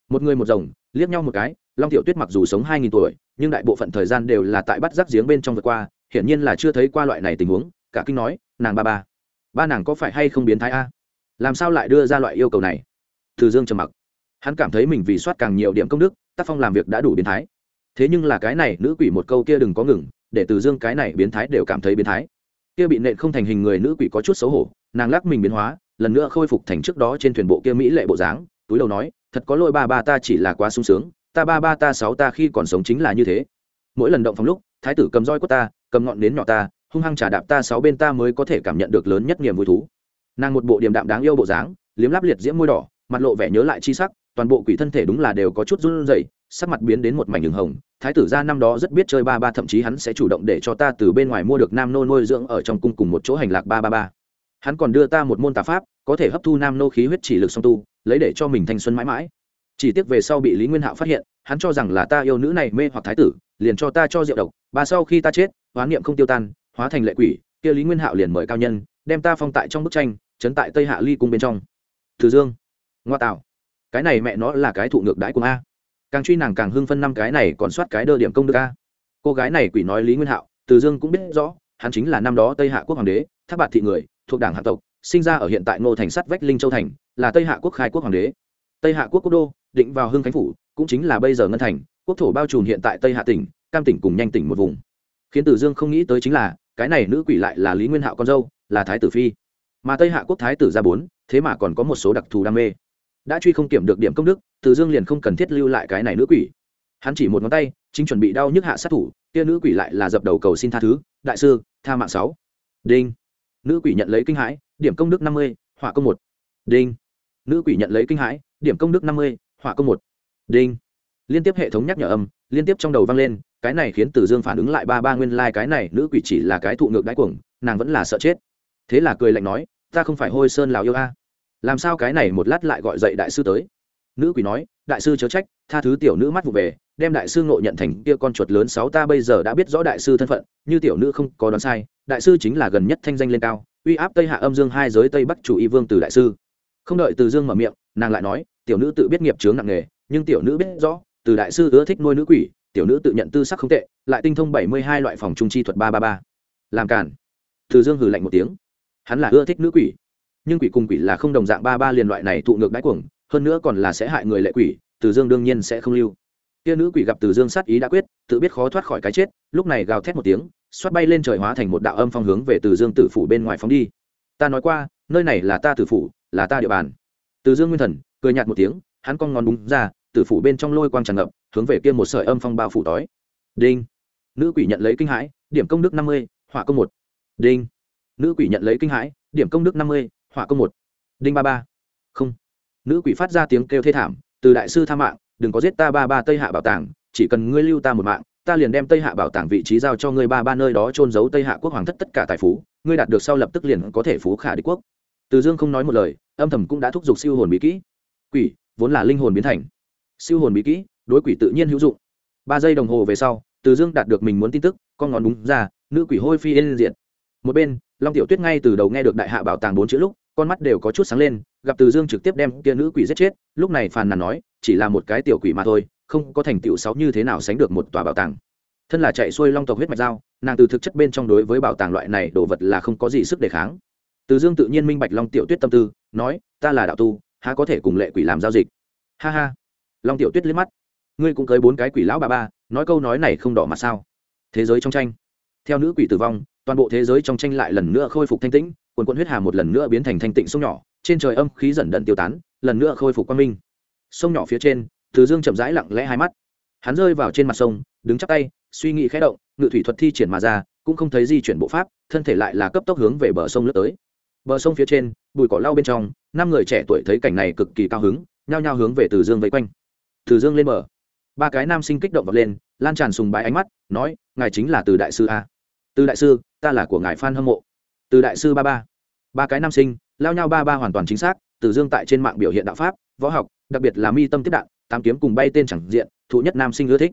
Một người một rồng, liếc nhau một cái, long tiểu tuyết mặc dù sống hai nghìn tuổi, nhưng đại bộ phận thời gian đều là tại bắt rác giếng bên trong vượt qua, hiển nhiên là chưa thấy qua loại này tình huống, cả kinh nói, nàng ba ba ba nàng có phải hay không biến thái a? Làm sao lại đưa ra loại yêu cầu này? Từ dương trầm mặc. Hắn cảm thấy mình vì soát càng nhiều điểm công đức, tác phong làm việc đã đủ biến thái. Thế nhưng là cái này nữ quỷ một câu kia đừng có ngừng, để từ dương cái này biến thái đều cảm thấy biến thái. Kia bị nện không thành hình người nữ quỷ có chút xấu hổ, nàng lắc mình biến hóa, lần nữa khôi phục thành trước đó trên thuyền bộ kia mỹ lệ bộ dáng, túi đầu nói, thật có lỗi ba ba ta chỉ là quá sung sướng, ta ba ba ta sáu ta khi còn sống chính là như thế. Mỗi lần động phòng lúc, thái tử cầm roi của ta, cầm ngọn nến nhỏ ta, hung hăng trả đạp ta sáu bên ta mới có thể cảm nhận được lớn nhất niềm vui thú nàng một bộ điềm đạm đáng yêu bộ dáng, liếm láp liệt diễm môi đỏ, mặt lộ vẻ nhớ lại chi sắc, toàn bộ quỷ thân thể đúng là đều có chút run rẩy, sắc mặt biến đến một mảnh đường hồng. Thái tử gia năm đó rất biết chơi ba ba, thậm chí hắn sẽ chủ động để cho ta từ bên ngoài mua được nam nô nuôi dưỡng ở trong cung cùng một chỗ hành lạc ba ba ba. Hắn còn đưa ta một môn tà pháp, có thể hấp thu nam nô khí huyết chỉ lực song tu, lấy để cho mình thanh xuân mãi mãi. Chỉ tiếc về sau bị lý nguyên hạo phát hiện, hắn cho rằng là ta yêu nữ này mê hoặc thái tử, liền cho ta cho rượu độc và sau khi ta chết hoán niệm không tiêu tan, hóa thành lệ quỷ kia lý nguyên hạo liền mời cao nhân, đem ta phong tại trong bức tranh, chấn tại tây hạ ly cung bên trong. Từ dương. Ngoa tạo. Cái này mẹ nó là cái thụ ngược đãi của a. Càng truy nàng càng hưng phân năm cái này còn soát cái đơ điểm công đức a. Cô gái này quỷ nói lý nguyên hạo, từ dương cũng biết rõ, hắn chính là năm đó tây hạ quốc hoàng đế, thác bạt thị người, thuộc đảng hạ tộc, sinh ra ở hiện tại ngô thành sắt vách linh châu thành, là tây hạ quốc khai quốc hoàng đế. Tây hạ quốc quốc đô, định vào hưng khánh phủ, cũng chính là bây giờ ngân thành, quốc thổ bao trùm hiện tại tây hạ tỉnh, cam tỉnh cùng nhanh tỉnh một vùng. Khiến tử dương không nghĩ tới chính là cái này nữ quỷ lại là lý nguyên hạo con dâu là thái tử phi mà tây hạ quốc thái tử ra bốn thế mà còn có một số đặc thù đam mê đã truy không kiểm được điểm công đức từ dương liền không cần thiết lưu lại cái này nữ quỷ hắn chỉ một ngón tay chính chuẩn bị đau nhức hạ sát thủ kia nữ quỷ lại là dập đầu cầu xin tha thứ đại sư tha mạng sáu đinh nữ quỷ nhận lấy kinh hãi điểm công đức năm mươi hỏa công một đinh nữ quỷ nhận lấy kinh hãi điểm công đức năm mươi hỏa công một đinh liên tiếp hệ thống nhắc nhở âm liên tiếp trong đầu vang lên, cái này khiến tử dương phản ứng lại ba ba nguyên lai、like、cái này nữ quỷ chỉ là cái thụ ngược đáy cuồng, nàng vẫn là sợ chết. Thế là cười lạnh nói, ta không phải hôi sơn lào yêu a. Làm sao cái này một lát lại gọi dậy đại sư tới? Nữ quỷ nói, đại sư chớ trách, tha thứ tiểu nữ mắt vụ về, đem đại sư ngộ nhận thành kia con chuột lớn sáu ta bây giờ đã biết rõ đại sư thân phận, như tiểu nữ không có đoán sai, đại sư chính là gần nhất thanh danh lên cao, uy áp tây hạ âm dương hai giới tây bắc chủ y vương từ đại sư. Không đợi từ dương mở miệng, nàng lại nói, tiểu nữ tự biết nghiệp chướng nặng nghề nhưng tiểu nữ biết rõ từ đại sư ưa thích nuôi nữ quỷ, tiểu nữ tự nhận tư sắc không tệ, lại tinh thông bảy mươi hai loại phòng trung chi thuật ba ba ba. Làm cản từ dương hử lạnh một tiếng. Hắn là ưa thích nữ quỷ. Nhưng quỷ cùng quỷ là không đồng dạng, ba ba liền loại này tụ ngược đáy cuồng, hơn nữa còn là sẽ hại người lệ quỷ, từ dương đương nhiên sẽ không lưu. Kia nữ quỷ gặp từ dương sát ý đã quyết, tự biết khó thoát khỏi cái chết, lúc này gào thét một tiếng, xoát bay lên trời hóa thành một đạo âm phong hướng về từ dương tử phủ bên ngoài phóng đi. Ta nói qua, nơi này là ta tử phủ, là ta địa bàn. Từ dương nguyên thần, cười nhạt một tiếng, hắn cong ngón đúng ra tử phủ bên trong lôi quang tràn ngập, hướng về kia một sợi âm phong bao phủ tối đinh. Nữ quỷ nhận lấy kinh hãi, điểm công đức năm mươi, hỏa công một. Đinh. Nữ quỷ nhận lấy kinh hãi, điểm công đức năm mươi, hỏa công một. Đinh ba ba. Không. Nữ quỷ phát ra tiếng kêu thê thảm, từ đại sư tha mạng, đừng có giết ta ba ba tây hạ bảo tàng, chỉ cần ngươi lưu ta một mạng, ta liền đem tây hạ bảo tàng vị trí giao cho ngươi ba ba nơi đó trôn giấu tây hạ quốc hoàng thất tất cả tài phú, ngươi đạt được sau lập tức liền có thể phú khả đế quốc. Từ dương không nói một lời, âm thầm cũng đã thúc giục siêu hồn bí kỹ. Quỷ, vốn là linh hồn biến thành siêu hồn bí kỹ, đối quỷ tự nhiên hữu dụng. Ba giây đồng hồ về sau, từ dương đạt được mình muốn tin tức, con ngón đúng ra, nữ quỷ hôi phi lên diện một bên, long tiểu tuyết ngay từ đầu nghe được đại hạ bảo tàng bốn chữ lúc, con mắt đều có chút sáng lên, gặp từ dương trực tiếp đem kia nữ quỷ giết chết, lúc này phàn nàn nói, chỉ là một cái tiểu quỷ mà thôi, không có thành tựu sáu như thế nào sánh được một tòa bảo tàng. Thân là chạy xuôi long tộc huyết mạch dao nàng từ thực chất bên trong đối với bảo tàng loại này đồ vật là không có gì sức đề kháng. Từ dương tự nhiên minh bạch long tiểu tuyết tâm tư, nói, ta là đạo tu, há có thể cùng lệ quỷ làm giao dịch? Ha ha long tiểu tuyết liếc mắt. Ngươi cũng cưới bốn cái quỷ lão bà ba, nói câu nói này không đỏ mặt sao? Thế giới trong tranh. Theo nữ quỷ tử vong, toàn bộ thế giới trong tranh lại lần nữa khôi phục thanh tĩnh, quần quận huyết hà một lần nữa biến thành thanh tịnh sông nhỏ, trên trời âm khí dần đận tiêu tán, lần nữa khôi phục quang minh. Sông nhỏ phía trên, từ dương chậm rãi lặng lẽ hai mắt. Hắn rơi vào trên mặt sông, đứng chắp tay, suy nghĩ khẽ động, ngự thủy thuật thi triển mà ra, cũng không thấy di chuyển bộ pháp, thân thể lại là cấp tốc hướng về bờ sông lướt tới. Bờ sông phía trên, bụi cỏ lau bên trong, năm người trẻ tuổi thấy cảnh này cực kỳ cao hứng, nhao nhao hướng về từ dương vây quanh từ dương lên bờ. Ba cái nam sinh kích động vật lên, lan tràn sùng bái ánh mắt, nói, ngài chính là từ đại sư a. Từ đại sư, ta là của ngài phan hâm mộ. Từ đại sư ba ba. Ba cái nam sinh, lao nhau ba ba hoàn toàn chính xác, từ dương tại trên mạng biểu hiện đạo pháp, võ học, đặc biệt là mi tâm tiếp đạn, tám kiếm cùng bay tên chẳng diện, thụ nhất nam sinh ưa thích.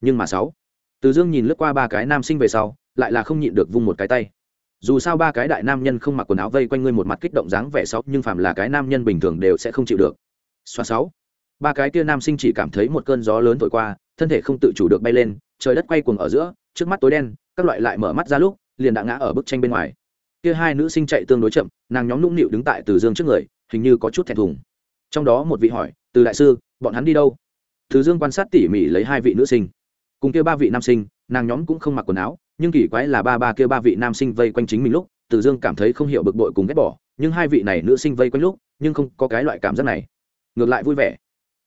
Nhưng mà sáu, từ dương nhìn lướt qua ba cái nam sinh về sau, lại là không nhịn được vung một cái tay. Dù sao ba cái đại nam nhân không mặc quần áo vây quanh ngươi một mặt kích động dáng vẻ sáu nhưng phàm là cái nam nhân bình thường đều sẽ không chịu được. Xoa sáu ba cái kia nam sinh chỉ cảm thấy một cơn gió lớn thổi qua, thân thể không tự chủ được bay lên, trời đất quay cuồng ở giữa, trước mắt tối đen, các loại lại mở mắt ra lúc, liền đã ngã ở bức tranh bên ngoài. Kia hai nữ sinh chạy tương đối chậm, nàng nhóm nũng nịu đứng tại từ dương trước người, hình như có chút thẹn thùng. Trong đó một vị hỏi, từ đại sư, bọn hắn đi đâu? Từ dương quan sát tỉ mỉ lấy hai vị nữ sinh. Cùng kia ba vị nam sinh, nàng nhóm cũng không mặc quần áo, nhưng kỳ quái là ba ba kia ba vị nam sinh vây quanh chính mình lúc, từ dương cảm thấy không hiểu bực bội cùng ghét bỏ, nhưng hai vị này nữ sinh vây quanh lúc, nhưng không có cái loại cảm giác này. Ngược lại vui vẻ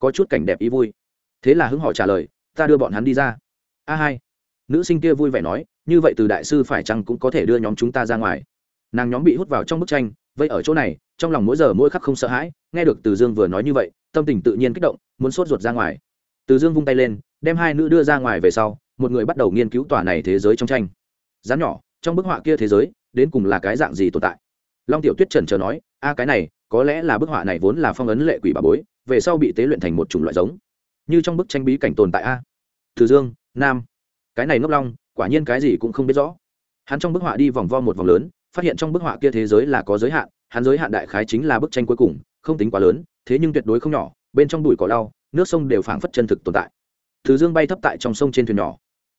có chút cảnh đẹp ý vui. Thế là hứng hỏi trả lời, ta đưa bọn hắn đi ra. A hai. Nữ sinh kia vui vẻ nói, như vậy từ đại sư phải chăng cũng có thể đưa nhóm chúng ta ra ngoài? Nàng nhóm bị hút vào trong bức tranh vậy ở chỗ này, trong lòng mỗi giờ mỗi khắc không sợ hãi, nghe được từ dương vừa nói như vậy, tâm tình tự nhiên kích động, muốn sốt ruột ra ngoài. Từ dương vung tay lên, đem hai nữ đưa ra ngoài về sau, một người bắt đầu nghiên cứu tòa này thế giới trong tranh. Rán nhỏ, trong bức họa kia thế giới, đến cùng là cái dạng gì tồn tại? Long tiểu tuyết trần chờ nói, a, cái này, có lẽ là bức họa này vốn là phong ấn lệ quỷ bà bối về sau bị tế luyện thành một chủng loại giống. Như trong bức tranh bí cảnh tồn tại a. Từ dương, nam. Cái này ngốc long, quả nhiên cái gì cũng không biết rõ. Hắn trong bức họa đi vòng vo một vòng lớn, phát hiện trong bức họa kia thế giới là có giới hạn, hắn giới hạn đại khái chính là bức tranh cuối cùng, không tính quá lớn, thế nhưng tuyệt đối không nhỏ, bên trong bụi cỏ lau, nước sông đều phảng phất chân thực tồn tại. Từ dương bay thấp tại trong sông trên thuyền nhỏ.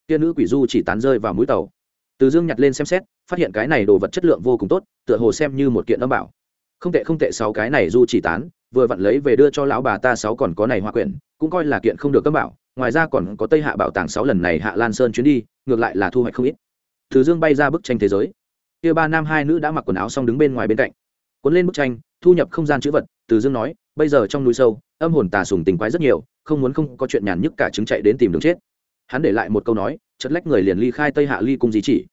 Kia nữ quỷ du chỉ tán rơi vào mũi tàu. Từ dương nhặt lên xem xét, phát hiện cái này đồ vật chất lượng vô cùng tốt, tựa hồ xem như một kiện âm bảo. Không tệ không tệ, sáu cái này du chỉ tán vừa vặn lấy về đưa cho lão bà ta sáu còn có này hoa quyển, cũng coi là kiện không được cấp bảo, ngoài ra còn có tây hạ bảo tàng sáu lần này hạ lan sơn chuyến đi, ngược lại là thu hoạch không ít. Từ dương bay ra bức tranh thế giới. Kia ba nam hai nữ đã mặc quần áo xong đứng bên ngoài bên cạnh. Cuốn lên bức tranh, thu nhập không gian chữ vật, từ dương nói, bây giờ trong núi sâu, âm hồn tà sùng tình quái rất nhiều, không muốn không có chuyện nhàn nhức cả chứng chạy đến tìm đường chết. Hắn để lại một câu nói chất lách người liền ly khai tây hạ ly cung di chỉ.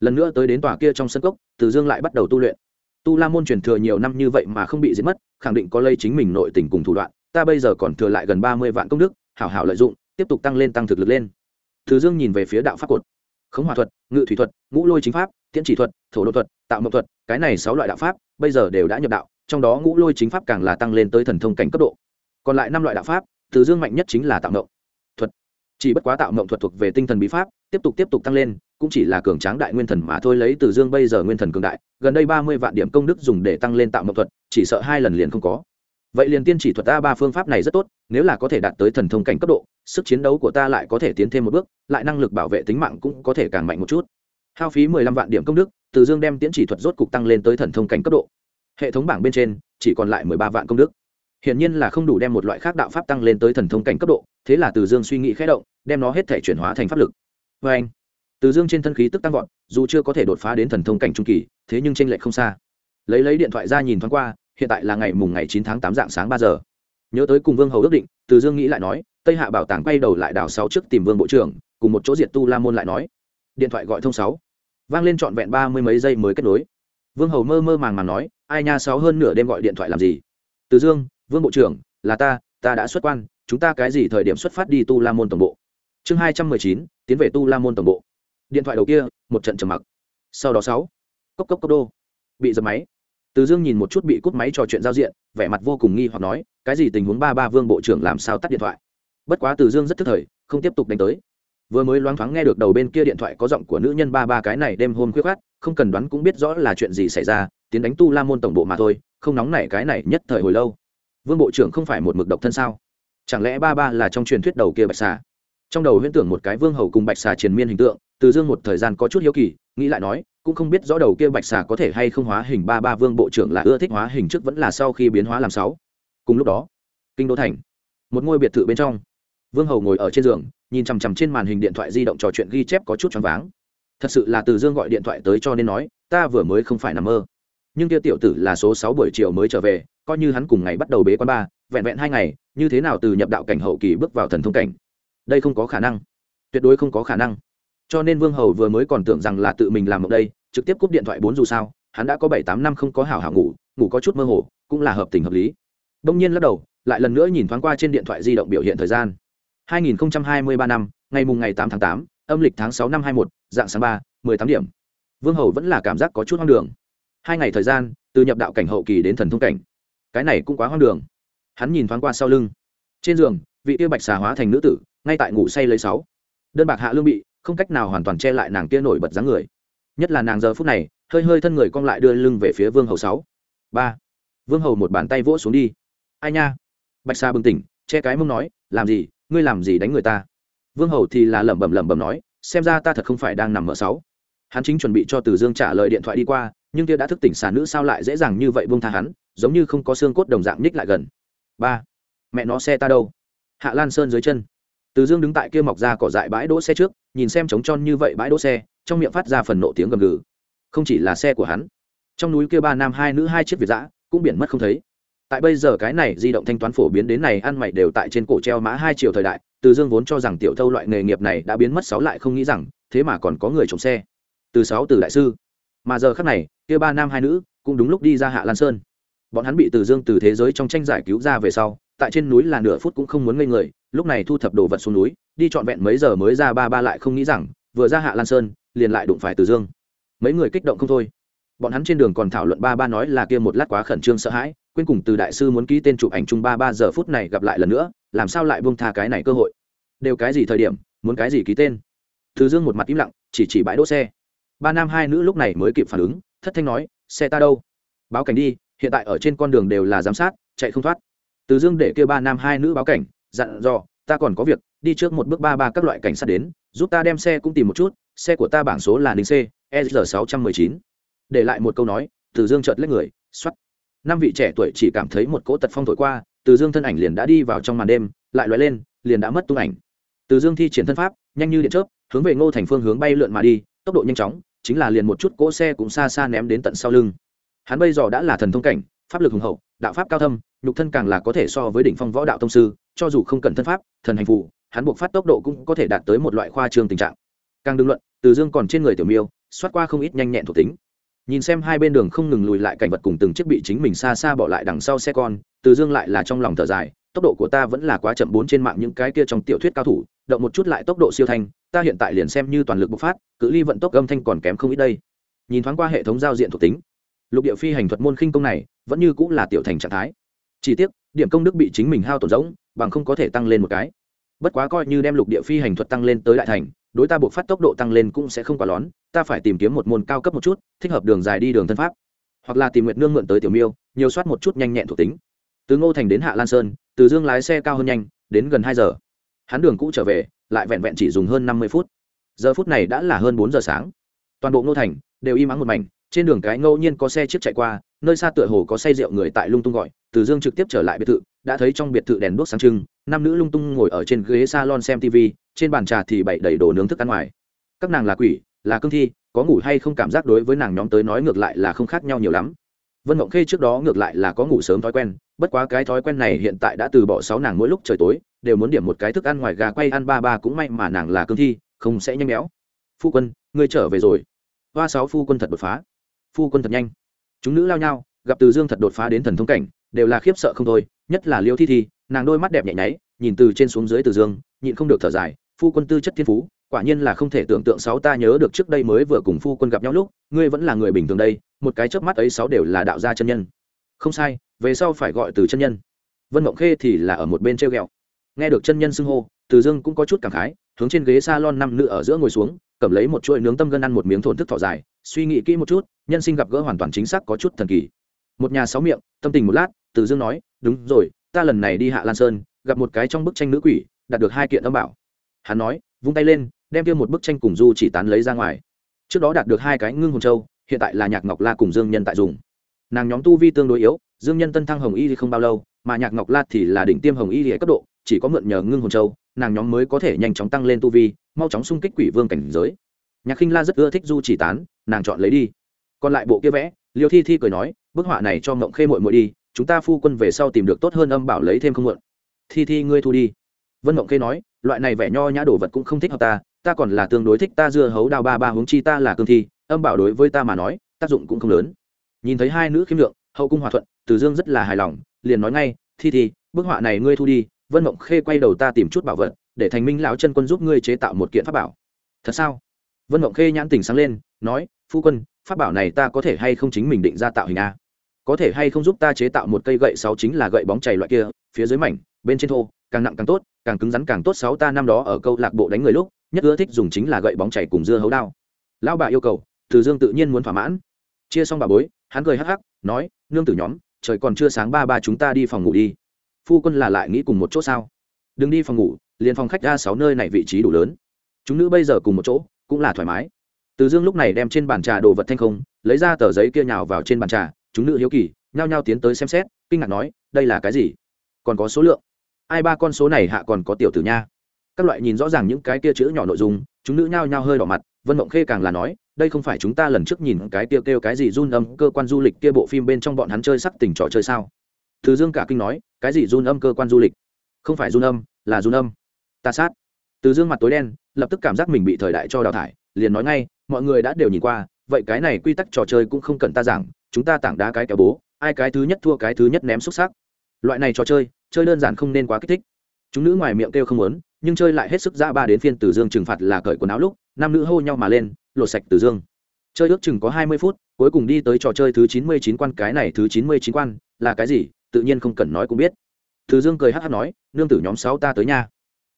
Lần nữa tới đến tòa kia trong sân cốc, từ dương lại bắt đầu tu luyện. Tu la môn truyền thừa nhiều năm như vậy mà không bị diệt mất khẳng định có lây chính mình nội tình cùng thủ đoạn, ta bây giờ còn thừa lại gần ba mươi vạn công đức, hảo hảo lợi dụng, tiếp tục tăng lên tăng thực lực lên. Thứ dương nhìn về phía đạo pháp cột. Khống hòa thuật, ngự thủy thuật, ngũ lôi chính pháp, tiễn chỉ thuật, thổ đô thuật, tạo mậu thuật, cái này sáu loại đạo pháp, bây giờ đều đã nhập đạo, trong đó ngũ lôi chính pháp càng là tăng lên tới thần thông cảnh cấp độ. Còn lại năm loại đạo pháp từ dương mạnh nhất chính là tạo mậu thuật. Chỉ bất quá tạo mậu thuật thuộc về tinh thần bí pháp, tiếp tục tiếp tục tăng lên cũng chỉ là cường tráng đại nguyên thần mà thôi, lấy từ dương bây giờ nguyên thần cường đại, gần đây ba mươi vạn điểm công đức dùng để tăng lên tạo mậu thuật, chỉ sợ hai lần liền không có. Vậy liền tiên chỉ thuật ta ba phương pháp này rất tốt, nếu là có thể đạt tới thần thông cảnh cấp độ, sức chiến đấu của ta lại có thể tiến thêm một bước, lại năng lực bảo vệ tính mạng cũng có thể càng mạnh một chút. Hao phí mười lăm vạn điểm công đức, từ dương đem tiến chỉ thuật rốt cục tăng lên tới thần thông cảnh cấp độ. Hệ thống bảng bên trên, chỉ còn lại mười ba vạn công đức. Hiển nhiên là không đủ đem một loại khác đạo pháp tăng lên tới thần thông cảnh cấp độ, thế là từ dương suy nghĩ khẽ động, đem nó hết thể chuyển hóa thành pháp lực. Vê anh từ dương trên thân khí tức tăng vọt, dù chưa có thể đột phá đến thần thông cảnh trung kỳ, thế nhưng tranh lệch không xa. Lấy lấy điện thoại ra nhìn thoáng qua, hiện tại là ngày mùng ngày chín tháng tám dạng sáng ba giờ. Nhớ tới cùng vương hầu ước định, từ dương nghĩ lại nói, tây hạ bảo tàng quay đầu lại đào sáu trước tìm vương bộ trưởng, cùng một chỗ diệt tu la môn lại nói. Điện thoại gọi thông sáu. Vang lên trọn vẹn ba mươi mấy giây mới kết nối. Vương hầu mơ mơ màng màng nói, ai nha sáu hơn nửa đêm gọi điện thoại làm gì? Từ dương, vương bộ trưởng, là ta ta đã xuất quan, chúng ta cái gì thời điểm xuất phát đi tu la môn tổng bộ? Chương hai trăm mười chín, tiến về tu la môn tổng bộ điện thoại đầu kia, một trận trầm mặc. Sau đó sáu, cốc cốc cốc đô, bị dập máy. Từ dương nhìn một chút bị cút máy trò chuyện giao diện, vẻ mặt vô cùng nghi hoặc nói, cái gì tình huống ba ba vương bộ trưởng làm sao tắt điện thoại? Bất quá từ dương rất thức thời, không tiếp tục đánh tới. Vừa mới loáng thoáng nghe được đầu bên kia điện thoại có giọng của nữ nhân ba ba cái này đêm hôm khuyết khát không cần đoán cũng biết rõ là chuyện gì xảy ra, tiến đánh tu la môn tổng bộ mà thôi, không nóng nảy cái này nhất thời hồi lâu. Vương bộ trưởng không phải một mực độc thân sao? Chẳng lẽ ba ba là trong truyền thuyết đầu kia bạch xà? Trong đầu huyễn tưởng một cái vương hầu cùng bạch xà triền miên hình tượng, từ dương một thời gian có chút hiếu kỳ, nghĩ lại nói, cũng không biết rõ đầu kia bạch xà có thể hay không hóa hình ba ba vương bộ trưởng là ưa thích hóa hình trước vẫn là sau khi biến hóa làm sáu. Cùng lúc đó, kinh đô thành, một ngôi biệt thự bên trong, vương hầu ngồi ở trên giường, nhìn chằm chằm trên màn hình điện thoại di động trò chuyện ghi chép có chút choáng váng. Thật sự là từ dương gọi điện thoại tới cho nên nói, ta vừa mới không phải nằm mơ. Nhưng kia tiểu tử là số sáu buổi chiều mới trở về, coi như hắn cùng ngày bắt đầu bế quan ba, vẹn vẹn hai ngày, như thế nào từ nhập đạo cảnh hậu kỳ bước vào thần thông cảnh đây không có khả năng. Tuyệt đối không có khả năng. Cho nên vương hầu vừa mới còn tưởng rằng là tự mình làm mộng đây trực tiếp cúp điện thoại bốn dù sao hắn đã có bảy tám năm không có hảo hảo ngủ ngủ có chút mơ hồ cũng là hợp tình hợp lý. Đông nhiên lắc đầu lại lần nữa nhìn thoáng qua trên điện thoại di động biểu hiện thời gian. 2023 năm ngày mùng ngày 8 tháng 8, âm lịch tháng 6 năm 21, dạng sáng 3, 18 điểm. Vương hầu vẫn là cảm giác có chút hoang đường. Hai ngày thời gian từ nhập đạo cảnh hậu kỳ đến thần thông cảnh. Cái này cũng quá hoang đường. Hắn nhìn thoáng qua sau lưng. Trên giường vị tiêu bạch xà hóa thành nữ tử ngay tại ngủ say lấy sáu. Đơn bạc hạ lương bị, không cách nào hoàn toàn che lại nàng kia nổi bật dáng người. Nhất là nàng giờ phút này, hơi hơi thân người cong lại đưa lưng về phía vương hầu sáu. Ba. Vương hầu một bàn tay vỗ xuống đi. Ai nha? Bạch sa bừng tỉnh, che cái mông nói, làm gì? Ngươi làm gì đánh người ta? Vương hầu thì là lẩm bẩm lẩm bẩm nói, xem ra ta thật không phải đang nằm ở sáu. Hắn chính chuẩn bị cho từ dương trả lời điện thoại đi qua, nhưng kia đã thức tỉnh xà nữ sao lại dễ dàng như vậy buông tha hắn, giống như không có xương cốt đồng dạng nhích lại gần. Ba. Mẹ nó, xe ta đâu? Hạ lan sơn dưới chân từ dương đứng tại kia mọc ra cỏ dại bãi đỗ xe trước, nhìn xem trống tròn như vậy bãi đỗ xe, trong miệng phát ra phần nộ tiếng gầm gừ. Không chỉ là xe của hắn, trong núi kia ba nam hai nữ hai chiếc việt giã cũng biển mất không thấy. Tại bây giờ cái này di động thanh toán phổ biến đến này ăn mày đều tại trên cổ treo mã hai triệu thời đại, từ dương vốn cho rằng tiểu thâu loại nghề nghiệp này đã biến mất sáu lại không nghĩ rằng, thế mà còn có người trồng xe. Từ sáu, từ đại sư. Mà giờ khác này, kia ba nam hai nữ cũng đúng lúc đi ra hạ lan sơn. Bọn hắn bị từ dương từ thế giới trong tranh giải cứu ra về sau, tại trên núi là nửa phút cũng không muốn ngây người lúc này thu thập đồ vật xuống núi, đi trọn vẹn mấy giờ mới ra ba ba lại không nghĩ rằng, vừa ra hạ lan sơn, liền lại đụng phải từ dương. Mấy người kích động không thôi. Bọn hắn trên đường còn thảo luận ba ba nói là kia một lát quá khẩn trương sợ hãi, quên cùng từ đại sư muốn ký tên chụp ảnh chung ba ba giờ phút này gặp lại lần nữa, làm sao lại buông tha cái này cơ hội? Đều cái gì thời điểm, muốn cái gì ký tên? Từ dương một mặt im lặng, chỉ chỉ bãi đỗ xe. Ba nam hai nữ lúc này mới kịp phản ứng, thất thanh nói, xe ta đâu? Báo cảnh đi, hiện tại ở trên con đường đều là giám sát, chạy không thoát. Từ dương để kêu ba nam hai nữ báo cảnh dặn dò, ta còn có việc, đi trước một bước ba ba các loại cảnh sát đến, giúp ta đem xe cũng tìm một chút, xe của ta bảng số là ninh c e r sáu trăm mười chín. Để lại một câu nói, từ dương chợt lấy người x năm vị trẻ tuổi chỉ cảm thấy một cỗ tật phong thổi qua, từ dương thân ảnh liền đã đi vào trong màn đêm, lại loại lên, liền đã mất tung ảnh. Từ dương thi triển thân pháp, nhanh như điện chớp, hướng về ngô thành phương hướng bay lượn mà đi, tốc độ nhanh chóng, chính là liền một chút cỗ xe cũng xa xa ném đến tận sau lưng. Hắn bây giờ đã là thần thông cảnh, pháp lực hùng hậu, đạo pháp cao thâm, nhục thân càng là có thể so với đỉnh phong võ đạo thông sư cho dù không cần thân pháp, thần hành phụ hắn buộc phát tốc độ cũng có thể đạt tới một loại khoa trương tình trạng. Càng đương luận, từ dương còn trên người tiểu miêu, xoát qua không ít nhanh nhẹn thuộc tính. Nhìn xem hai bên đường không ngừng lùi lại cảnh vật cùng từng chiếc bị chính mình xa xa bỏ lại đằng sau xe con, từ dương lại là trong lòng thở dài, tốc độ của ta vẫn là quá chậm bốn trên mạng những cái kia trong tiểu thuyết cao thủ, động một chút lại tốc độ siêu thanh, ta hiện tại liền xem như toàn lực bộc phát, cự ly vận tốc âm thanh còn kém không ít đây. Nhìn thoáng qua hệ thống giao diện thuộc tính, lục địa phi hành thuật môn khinh công này vẫn như cũng là tiểu thành trạng thái. Chỉ tiếc, điểm công đức bị chính mình hao tổn rỗng bằng không có thể tăng lên một cái. Bất quá coi như đem lục địa phi hành thuật tăng lên tới đại thành, đối ta buộc phát tốc độ tăng lên cũng sẽ không quá lón, ta phải tìm kiếm một môn cao cấp một chút, thích hợp đường dài đi đường thân pháp. Hoặc là tìm nguyện nương mượn tới tiểu miêu, nhiều soát một chút nhanh nhẹn thuộc tính. Từ ngô thành đến hạ lan sơn, từ dương lái xe cao hơn nhanh, đến gần hai giờ. Hắn đường cũ trở về, lại vẹn vẹn chỉ dùng hơn năm mươi phút. Giờ phút này đã là hơn bốn giờ sáng. Toàn bộ ngô thành đều im ắng một mảnh, trên đường cái ngẫu nhiên có xe chiếc chạy qua, nơi xa tựa hồ có say rượu người tại lung tung gọi từ dương trực tiếp trở lại biệt thự, đã thấy trong biệt thự đèn đuốc sáng trưng, nam nữ lung tung ngồi ở trên ghế salon xem tv trên bàn trà thì bày đầy đồ nướng thức ăn ngoài. Các nàng là quỷ, là cương thi, có ngủ hay không cảm giác đối với nàng nhóm tới nói ngược lại là không khác nhau nhiều lắm. Vân mộng khê trước đó ngược lại là có ngủ sớm thói quen, bất quá cái thói quen này hiện tại đã từ bỏ sáu nàng mỗi lúc trời tối, đều muốn điểm một cái thức ăn ngoài gà quay ăn ba ba cũng may mà nàng là cương thi, không sẽ nhanh béo. Phu quân, ngươi trở về rồi. Hoa sáu phu quân thật đột phá. Phu quân thật nhanh. Chúng nữ lao nhau, gặp từ dương thật đột phá đến thần thông cảnh đều là khiếp sợ không thôi, nhất là liêu thi thi, nàng đôi mắt đẹp nhẹ nháy, nhìn từ trên xuống dưới từ dương, nhịn không được thở dài, phu quân tư chất thiên phú, quả nhiên là không thể tưởng tượng sáu ta nhớ được trước đây mới vừa cùng phu quân gặp nhau lúc, ngươi vẫn là người bình thường đây, một cái chớp mắt ấy sáu đều là đạo gia chân nhân. Không sai, về sau phải gọi từ chân nhân. Vân mộng khê thì là ở một bên treo ghẹo. Nghe được chân nhân xưng hô, từ dương cũng có chút cảm khái, hướng trên ghế s a lon năm nữ ở giữa ngồi xuống, cầm lấy một chuỗi nướng tâm gân ăn một miếng thổn thức thỏ dài, suy nghĩ kỹ một chút, nhân sinh gặp gỡ hoàn toàn chính xác có chút thần kỳ một nhà sáu miệng, tâm tình một lát, từ dương nói, đúng rồi, ta lần này đi hạ lan sơn, gặp một cái trong bức tranh nữ quỷ, đạt được hai kiện âm bảo. Hắn nói, vung tay lên, đem kia một bức tranh cùng du chỉ tán lấy ra ngoài. Trước đó đạt được hai cái ngưng hồn châu, hiện tại là nhạc ngọc la cùng dương nhân tại dùng. Nàng nhóm tu vi tương đối yếu, dương nhân tân thăng hồng y thì không bao lâu, mà nhạc ngọc la thì là đỉnh tiêm hồng y thì cấp độ, chỉ có mượn nhờ ngưng hồn châu, nàng nhóm mới có thể nhanh chóng tăng lên tu vi, mau chóng xung kích quỷ vương cảnh giới. Nhạc khinh la rất ưa thích du chỉ tán, nàng chọn lấy đi. Còn lại bộ kia vẽ liêu thi thi cười nói, bức họa này cho mộng khê mội mội đi, chúng ta phu quân về sau tìm được tốt hơn âm bảo lấy thêm không mượn thi thi, ngươi thu đi. Vân mộng khê nói, loại này vẻ nho nhã đồ vật cũng không thích hợp ta ta còn là tương đối thích ta dưa hấu đào ba ba hướng chi ta là cương thi, âm bảo đối với ta mà nói, tác dụng cũng không lớn. Nhìn thấy hai nữ khiêm lượng, hậu cung hòa thuận, từ dương rất là hài lòng, liền nói ngay, thi thi, bức họa này ngươi thu đi. Vân mộng khê quay đầu ta tìm chút bảo vật, để thành minh lão chân quân giúp ngươi chế tạo một kiện pháp bảo. Thật sao? Vân mộng khê nhãn tình sáng lên, nói, phu quân pháp bảo này ta có thể hay không chính mình định ra tạo hình a? Có thể hay không giúp ta chế tạo một cây gậy sáu chính là gậy bóng chảy loại kia, phía dưới mảnh, bên trên thô, càng nặng càng tốt, càng cứng rắn càng tốt. Sáu ta năm đó ở câu lạc bộ đánh người lúc, nhất ưa thích dùng chính là gậy bóng chảy cùng dưa hấu đao. Lão bà yêu cầu, từ dương tự nhiên muốn thỏa mãn. Chia xong bà bối, hắn cười hắc hắc, nói, nương tử nhóm, trời còn chưa sáng ba ba chúng ta đi phòng ngủ đi. Phu quân là lại nghĩ cùng một chỗ sao? Đừng đi phòng ngủ, liền phòng khách ra sáu nơi này vị trí đủ lớn. Chúng nữ bây giờ cùng một chỗ, cũng là thoải mái từ dương lúc này đem trên bàn trà đồ vật thanh không, lấy ra tờ giấy kia nhào vào trên bàn trà, chúng nữ hiếu kỳ, nhao nhao tiến tới xem xét, kinh ngạc nói, đây là cái gì? Còn có số lượng? Ai ba con số này hạ còn có tiểu tử nha? Các loại nhìn rõ ràng những cái kia chữ nhỏ nội dung, chúng nữ nhao nhao hơi đỏ mặt, vân mộng khê càng là nói, đây không phải chúng ta lần trước nhìn cái tiêu kêu cái gì run âm cơ quan du lịch kia bộ phim bên trong bọn hắn chơi sắc tình trò chơi sao? Từ dương cả kinh nói, cái gì run âm cơ quan du lịch? Không phải run âm, là run âm. Ta sát. Từ dương mặt tối đen, lập tức cảm giác mình bị thời đại cho đào thải, liền nói ngay mọi người đã đều nhìn qua, vậy cái này quy tắc trò chơi cũng không cần ta giảng, chúng ta tảng đá cái kéo bố, ai cái thứ nhất thua cái thứ nhất ném xúc xác loại này trò chơi chơi đơn giản không nên quá kích thích. Chúng nữ ngoài miệng kêu không muốn, nhưng chơi lại hết sức ra ba đến phiên Tử dương trừng phạt là cởi quần áo lúc, nam nữ hô nhau mà lên, lột sạch Tử dương. Chơi ước chừng có hai mươi phút, cuối cùng đi tới trò chơi thứ chín mươi chín quan, cái này thứ chín mươi chín quan là cái gì, tự nhiên không cần nói cũng biết. Tử dương cười hát hát nói, nương tử nhóm sáu ta tới nha.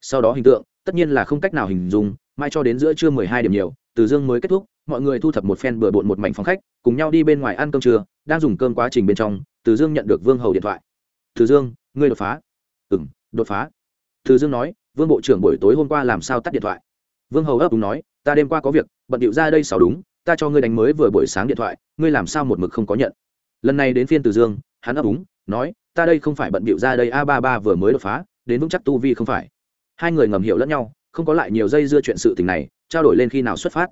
Sau đó hình tượng, tất nhiên là không cách nào hình dung, mai cho đến giữa trưa mười hai điểm nhiều từ dương mới kết thúc, mọi người thu thập một phen bừa bộn một mảnh phòng khách, cùng nhau đi bên ngoài ăn cơm trưa, đang dùng cơm quá trình bên trong, từ dương nhận được vương hầu điện thoại. Từ dương, ngươi đột phá. Ừ m đột phá. Từ dương nói, vương bộ trưởng buổi tối hôm qua làm sao tắt điện thoại? Vương hầu ấp đúng nói, ta đêm qua có việc, bận điệu ra đây xảo đúng, ta cho ngươi đánh mới vừa buổi sáng điện thoại, ngươi làm sao một mực không có nhận? Lần này đến phiên từ dương, hắn ấp úng, nói, ta đây không phải bận điệu ra đây a ba ba vừa mới đột phá, đến vững chắc tu vi không phải. Hai người ngầm hiểu lẫn nhau, không có lại nhiều dây dưa chuyện sự tình này trao đổi lên khi nào xuất phát.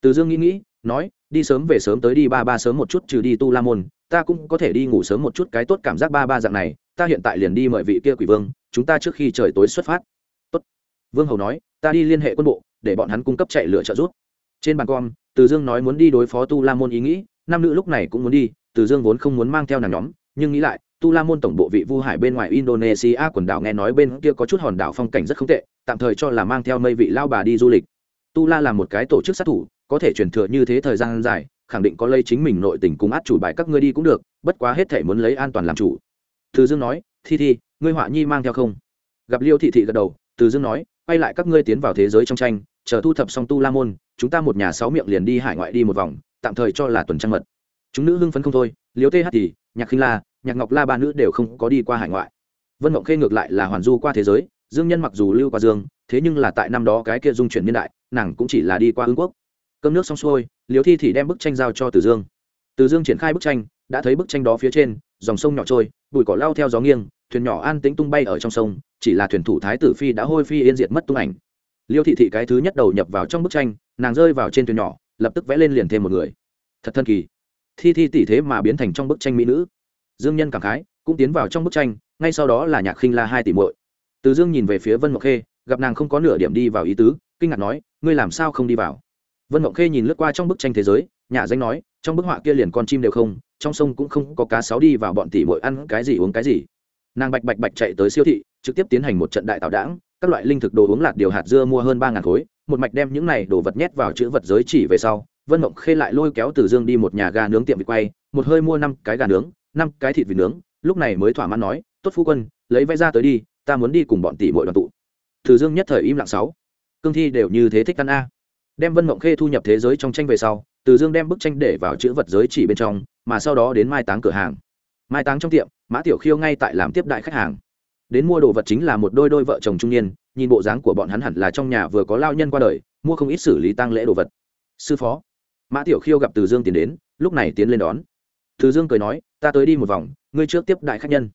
Từ dương nghĩ nghĩ, nói, đi sớm về sớm tới đi ba ba sớm một chút trừ đi tu la môn, ta cũng có thể đi ngủ sớm một chút, cái tốt cảm giác ba ba dạng này, ta hiện tại liền đi mời vị kia quỷ vương, chúng ta trước khi trời tối xuất phát. Tốt. vương hầu nói, ta đi liên hệ quân bộ, để bọn hắn cung cấp chạy lửa trợ giúp. Trên bàn com từ dương nói muốn đi đối phó tu la môn ý nghĩ, nam nữ lúc này cũng muốn đi, từ dương vốn không muốn mang theo nàng nhóm, nhưng nghĩ lại, tu la môn tổng bộ vị vu hải bên ngoài indonesia quần đảo nghe nói bên kia có chút hòn đảo phong cảnh rất không tệ, tạm thời cho là mang theo mây vị lao bà đi du lịch tu la là một cái tổ chức sát thủ, có thể truyền thừa như thế thời gian dài, khẳng định có lấy chính mình nội tình cùng át chủ bài các ngươi đi cũng được, bất quá hết thể muốn lấy an toàn làm chủ. Từ dương nói, thi thi, ngươi họa nhi mang theo không? Gặp liêu thị thị gật đầu, từ dương nói, quay lại các ngươi tiến vào thế giới trong tranh, chờ thu thập xong tu la môn, chúng ta một nhà sáu miệng liền đi hải ngoại đi một vòng, tạm thời cho là tuần trăng mật. Chúng nữ hưng phấn không thôi liếu tê thì, nhạc khinh la, nhạc ngọc la ba nữ đều không có đi qua hải ngoại. Vân mộng khê ngược lại là hoàn du qua thế giới, dương nhân mặc dù lưu qua dương, thế nhưng là tại năm đó cái kia dung chuyển niên đại nàng cũng chỉ là đi qua ương quốc. Cơm nước xong xuôi liều thi thì đem bức tranh giao cho từ dương. Từ dương triển khai bức tranh, đã thấy bức tranh đó phía trên, dòng sông nhỏ trôi, bụi cỏ lao theo gió nghiêng, thuyền nhỏ an tĩnh tung bay ở trong sông, chỉ là thuyền thủ thái tử phi đã hôi phi yên diệt mất tung ảnh. Liêu thị thị cái thứ nhất đầu nhập vào trong bức tranh, nàng rơi vào trên thuyền nhỏ, lập tức vẽ lên liền thêm một người. Thật thân kỳ. Thi thi tỷ thế mà biến thành trong bức tranh mỹ nữ. Dương nhân cảm khái, cũng tiến vào trong bức tranh, ngay sau đó là nhạc khinh la hai tỷ muội. Từ dương nhìn về phía vân mộc khê, gặp nàng không có nửa điểm đi vào ý tứ, kinh ngạc nói ngươi làm sao không đi vào? Vân mộng khê nhìn lướt qua trong bức tranh thế giới nhà danh nói, trong bức họa kia liền con chim đều không, trong sông cũng không có cá sáo đi vào bọn tỷ bội ăn cái gì uống cái gì. Nàng bạch bạch bạch chạy tới siêu thị, trực tiếp tiến hành một trận đại tạo đảng các loại linh thực đồ uống lạt điều hạt dưa mua hơn ba ngàn khối, một mạch đem những này đồ vật nhét vào chữ vật giới chỉ về sau, vân mộng khê lại lôi kéo từ dương đi một nhà gà nướng tiệm vịt quay, một hơi mua năm cái gà nướng, năm cái thịt vịt nướng, lúc này mới thỏa mãn nói, tốt phu quân, lấy vay ra tới đi, ta muốn đi cùng bọn tỷ bội đoàn tụ. Từ dương nhất thời im lặng sáu cương thi đều như thế thích ăn a. Đem vân mộng khê thu nhập thế giới trong tranh về sau, từ dương đem bức tranh để vào chữ vật giới chỉ bên trong, mà sau đó đến mai táng cửa hàng. Mai táng trong tiệm, mã tiểu khiêu ngay tại làm tiếp đại khách hàng. Đến mua đồ vật chính là một đôi đôi vợ chồng trung niên, nhìn bộ dáng của bọn hắn hẳn là trong nhà vừa có lao nhân qua đời, mua không ít xử lý tăng lễ đồ vật. Sư phó. Mã tiểu khiêu gặp từ dương tiến đến, lúc này tiến lên đón. Từ dương cười nói, ta tới đi một vòng, ngươi trước tiếp đại khách nhân.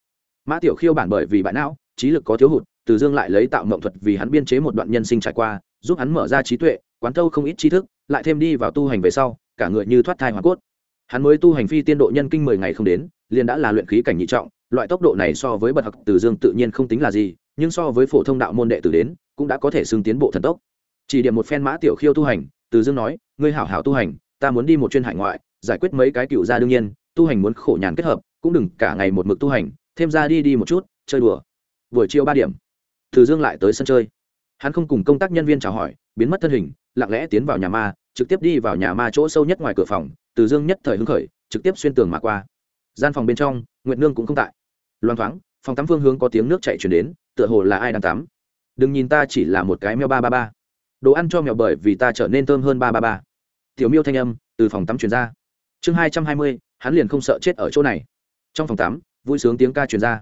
Mã tiểu khiêu bản bởi vì bại não, trí lực có thiếu hụt từ dương lại lấy tạo mộng thuật vì hắn biên chế một đoạn nhân sinh trải qua, giúp hắn mở ra trí tuệ, quán thâu không ít tri thức, lại thêm đi vào tu hành về sau, cả người như thoát thai hoa cốt. Hắn mới tu hành phi tiên độ nhân kinh mười ngày không đến, liền đã là luyện khí cảnh nhị trọng, loại tốc độ này so với bậc học từ dương tự nhiên không tính là gì, nhưng so với phổ thông đạo môn đệ tử đến, cũng đã có thể xưng tiến bộ thần tốc. Chỉ điểm một phen mã tiểu khiêu tu hành, từ dương nói, ngươi hảo hảo tu hành, ta muốn đi một chuyên hải ngoại, giải quyết mấy cái cựu gia đương nhiên, tu hành muốn khổ nhàn kết hợp, cũng đừng cả ngày một mực tu hành, thêm ra đi đi một chút, chơi đùa. Buổi chiều ba điểm từ dương lại tới sân chơi. Hắn không cùng công tác nhân viên chào hỏi, biến mất thân hình, lặng lẽ tiến vào nhà ma, trực tiếp đi vào nhà ma chỗ sâu nhất ngoài cửa phòng, từ dương nhất thời hứng khởi, trực tiếp xuyên tường mà qua. Gian phòng bên trong, nguyệt nương cũng không tại. Loan thoáng, phòng tắm phương hướng có tiếng nước chảy chuyển đến, tựa hồ là ai đang tắm. Đừng nhìn ta chỉ là một cái mèo ba ba ba. Đồ ăn cho mèo bởi vì ta trở nên thơm hơn ba ba ba. Tiểu miêu thanh âm, từ phòng tắm chuyển ra. Chương hai trăm hai mươi, hắn liền không sợ chết ở chỗ này. Trong phòng tắm, vui sướng tiếng ca chuyển ra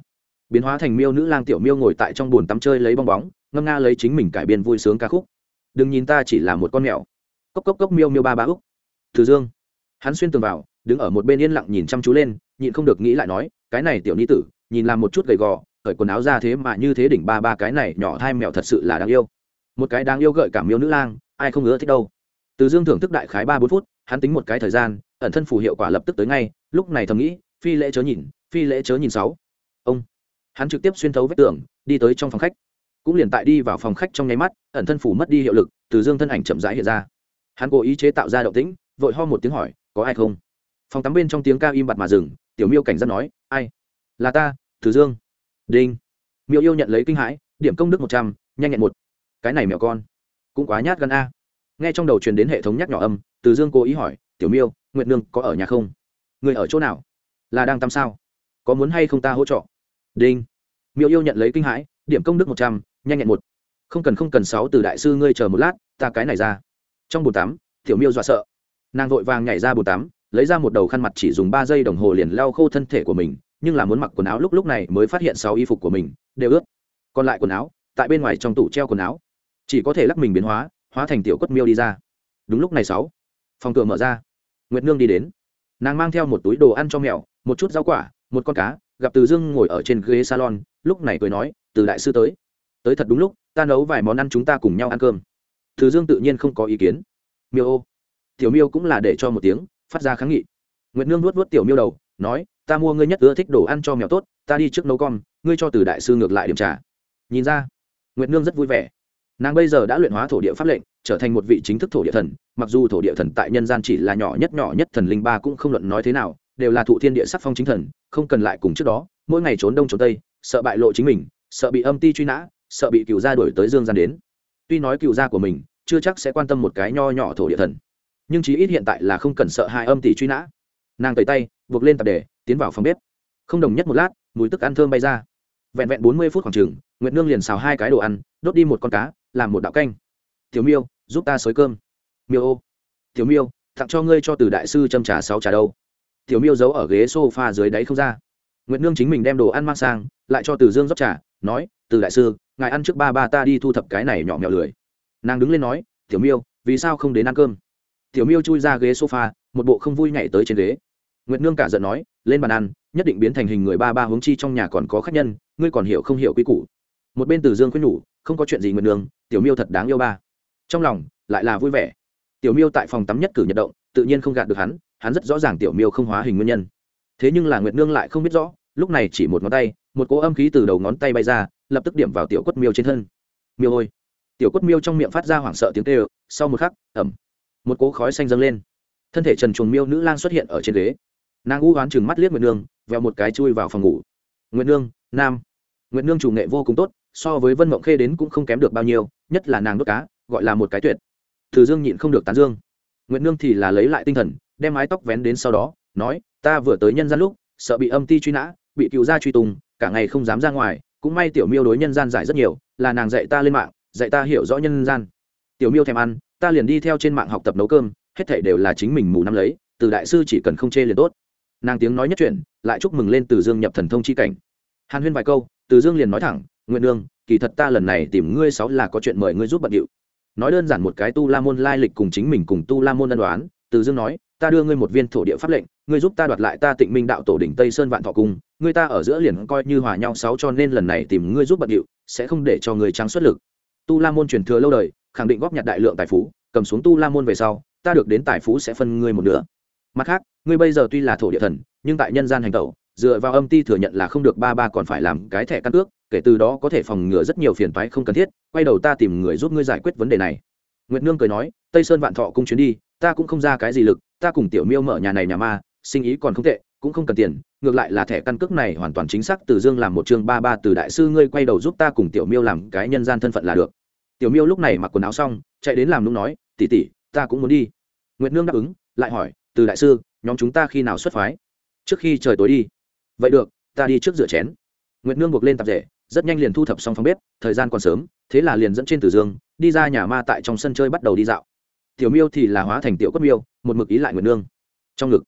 biến hóa thành miêu nữ lang tiểu miêu ngồi tại trong bồn tắm chơi lấy bong bóng, ngâm nga lấy chính mình cải biên vui sướng ca khúc. Đừng nhìn ta chỉ là một con mèo. Cốc cốc cốc miêu miêu ba ba úc. Từ dương. Hắn xuyên tường vào, đứng ở một bên yên lặng nhìn chăm chú lên, nhịn không được nghĩ lại nói, cái này tiểu ni tử, nhìn làm một chút gầy gò, cởi quần áo ra thế mà như thế đỉnh ba ba cái này nhỏ hai mèo thật sự là đáng yêu. Một cái đáng yêu gợi cảm miêu nữ lang, ai không ngứa thích đâu. Từ dương thưởng thức đại khái ba bốn phút, hắn tính một cái thời gian, ẩn thân phù hiệu quả lập tức tới ngay, lúc này thầm nghĩ, phi lễ chớ nhìn, phi lễ chớ nhìn sáu. Ông hắn trực tiếp xuyên thấu vết tường, đi tới trong phòng khách. Cũng liền tại đi vào phòng khách trong nháy mắt, ẩn thân phủ mất đi hiệu lực, từ dương thân ảnh chậm rãi hiện ra. Hắn cố ý chế tạo ra động tĩnh, vội ho một tiếng hỏi, có ai không? Phòng tắm bên trong tiếng ca im bặt mà dừng, tiểu miêu cảnh giác nói, ai? Là ta, từ dương. Đinh. Miêu yêu nhận lấy kinh hãi, điểm công đức một trăm, nhanh nhẹn một. Cái này mẹo con, cũng quá nhát gan a. Nghe trong đầu truyền đến hệ thống nhắc nhỏ âm, từ dương cố ý hỏi, tiểu miêu nguyện nương có ở nhà không? Người ở chỗ nào? Là đang tắm sao? Có muốn hay không ta hỗ trợ? Đinh. Miêu yêu nhận lấy kinh hãi, điểm công đức một trăm, nhanh nhẹn một. Không cần không cần sáu từ đại sư ngươi chờ một lát, ta cái này ra. Trong bồn tắm, tiểu miêu dọa sợ. Nàng vội vàng nhảy ra bồn tắm, lấy ra một đầu khăn mặt chỉ dùng ba giây đồng hồ liền lau khô thân thể của mình, nhưng là muốn mặc quần áo lúc lúc này mới phát hiện sáu y phục của mình, đều ướt. Còn lại quần áo, tại bên ngoài trong tủ treo quần áo. Chỉ có thể lắc mình biến hóa hóa thành tiểu quất miêu đi ra. Đúng lúc này sáu, phòng cửa mở ra. Nguyệt nương đi đến. Nàng mang theo một túi đồ ăn cho mèo một chút rau quả, một con cá gặp từ dương ngồi ở trên ghế salon, lúc này cười nói, từ đại sư tới. Tới thật đúng lúc, ta nấu vài món ăn chúng ta cùng nhau ăn cơm. Từ dương tự nhiên không có ý kiến. Miêu ô. Tiểu miêu cũng là để cho một tiếng, phát ra kháng nghị. Nguyệt nương nuốt nuốt tiểu miêu đầu, nói, ta mua ngươi nhất ưa thích đồ ăn cho mèo tốt, ta đi trước nấu con, ngươi cho từ đại sư ngược lại điểm trả nhìn ra, nguyệt nương rất vui vẻ. Nàng bây giờ đã luyện hóa thổ địa pháp lệnh, trở thành một vị chính thức thổ địa thần, mặc dù thổ địa thần tại nhân gian chỉ là nhỏ nhất nhỏ nhất thần linh ba cũng không luận nói thế nào đều là thụ thiên địa sắc phong chính thần, không cần lại cùng trước đó, mỗi ngày trốn đông trốn tây, sợ bại lộ chính mình, sợ bị âm ti truy nã, sợ bị cựu gia đuổi tới dương gian đến. Tuy nói cựu gia của mình chưa chắc sẽ quan tâm một cái nho nhỏ thổ địa thần, nhưng chí ít hiện tại là không cần sợ hai âm tỷ truy nã. Nàng tẩy tay, buộc lên tạp đề, tiến vào phòng bếp. Không đồng nhất một lát, mùi tức ăn thơm bay ra. Vẹn vẹn bốn mươi phút khoảng chừng, nguyệt nương liền xào hai cái đồ ăn, đốt đi một con cá, làm một đạo canh. Tiểu miêu, giúp ta xới cơm. Miêu ô. Tiểu miêu, tặng cho ngươi cho từ đại sư châm trà sáu trà đâu tiểu miêu giấu ở ghế sofa dưới đáy không ra. Nguyệt nương chính mình đem đồ ăn mang sang, lại cho từ dương rót trà, nói, từ đại sư, ngài ăn trước ba ba ta đi thu thập cái này nhỏ mèo lười. Nàng đứng lên nói, tiểu miêu, vì sao không đến ăn cơm? Tiểu miêu chui ra ghế sofa, một bộ không vui nhảy tới trên ghế. Nguyệt nương cả giận nói, lên bàn ăn, nhất định biến thành hình người ba ba hướng chi trong nhà còn có khách nhân, ngươi còn hiểu không hiểu quy củ. Một bên từ dương khuyên nhủ, không có chuyện gì nguyệt nương, tiểu miêu thật đáng yêu ba. Trong lòng lại là vui vẻ. Tiểu miêu tại phòng tắm nhất cử nhật động, tự nhiên không gạt được hắn hắn rất rõ ràng tiểu miêu không hóa hình nguyên nhân. Thế nhưng là nguyệt nương lại không biết rõ, lúc này chỉ một ngón tay, một cỗ âm khí từ đầu ngón tay bay ra, lập tức điểm vào tiểu quất miêu trên thân. Miêu ôi! Tiểu quất miêu trong miệng phát ra hoảng sợ tiếng kêu, sau một khắc ẩm một cỗ khói xanh dâng lên. Thân thể trần chuồng miêu nữ lang xuất hiện ở trên ghế. Nàng u oán chừng mắt liếc nguyệt nương, vèo một cái chui vào phòng ngủ. Nguyệt nương, nam. Nguyệt nương chủ nghệ vô cùng tốt, so với vân mộng khê đến cũng không kém được bao nhiêu, nhất là nàng đốt cá, gọi là một cái tuyệt. Từ dương nhịn không được tán dương. Nguyệt nương thì là lấy lại tinh thần đem mái tóc vén đến sau đó, nói, ta vừa tới nhân gian lúc, sợ bị âm ti truy nã, bị cựu gia truy tùng, cả ngày không dám ra ngoài, cũng may tiểu miêu đối nhân gian giải rất nhiều, là nàng dạy ta lên mạng, dạy ta hiểu rõ nhân gian. Tiểu miêu thèm ăn, ta liền đi theo trên mạng học tập nấu cơm, hết thảy đều là chính mình mù năm lấy, từ đại sư chỉ cần không chê liền tốt. Nàng tiếng nói nhất chuyện lại chúc mừng lên từ dương nhập thần thông chi cảnh. Hàn huyên vài câu, từ dương liền nói thẳng, nguyện nương, kỳ thật ta lần này tìm ngươi sáu là có chuyện mời ngươi giúp bận điệu. Nói đơn giản một cái tu la môn lai lịch cùng chính mình cùng tu la môn ân đoán, từ dương nói ta đưa ngươi một viên thổ địa pháp lệnh, ngươi giúp ta đoạt lại ta tịnh minh đạo tổ đỉnh tây sơn vạn thọ cung, ngươi ta ở giữa liền coi như hòa nhau sáu cho nên lần này tìm ngươi giúp bận điệu, sẽ không để cho người trắng xuất lực. Tu la môn truyền thừa lâu đời, khẳng định góp nhặt đại lượng tài phú, cầm xuống tu la môn về sau, ta được đến tài phú sẽ phân ngươi một nửa. Mặt khác, ngươi bây giờ tuy là thổ địa thần, nhưng tại nhân gian hành tẩu, dựa vào âm ti thừa nhận là không được ba ba còn phải làm cái thẻ căn cước, kể từ đó có thể phòng ngừa rất nhiều phiền toái không cần thiết, quay đầu ta tìm người giúp ngươi giải quyết vấn đề này. Nguyệt nương cười nói, tây sơn vạn thọ cung chuyến đi ta cũng không ra cái gì lực, ta cùng tiểu miêu mở nhà này nhà ma, sinh ý còn không tệ, cũng không cần tiền, ngược lại là thẻ căn cước này hoàn toàn chính xác từ dương làm một chương ba ba từ đại sư ngươi quay đầu giúp ta cùng tiểu miêu làm cái nhân gian thân phận là được. Tiểu miêu lúc này mặc quần áo xong, chạy đến làm nung nói, tỷ tỷ, ta cũng muốn đi. Nguyệt nương đáp ứng, lại hỏi, từ đại sư, nhóm chúng ta khi nào xuất phái? Trước khi trời tối đi. Vậy được, ta đi trước rửa chén. Nguyệt nương buộc lên tạp rể rất nhanh liền thu thập xong phòng bếp, thời gian còn sớm, thế là liền dẫn trên tử dương, đi ra nhà ma tại trong sân chơi bắt đầu đi dạo tiểu miêu thì là hóa thành tiểu quất miêu, một mực ý lại nguyệt nương. Trong ngực,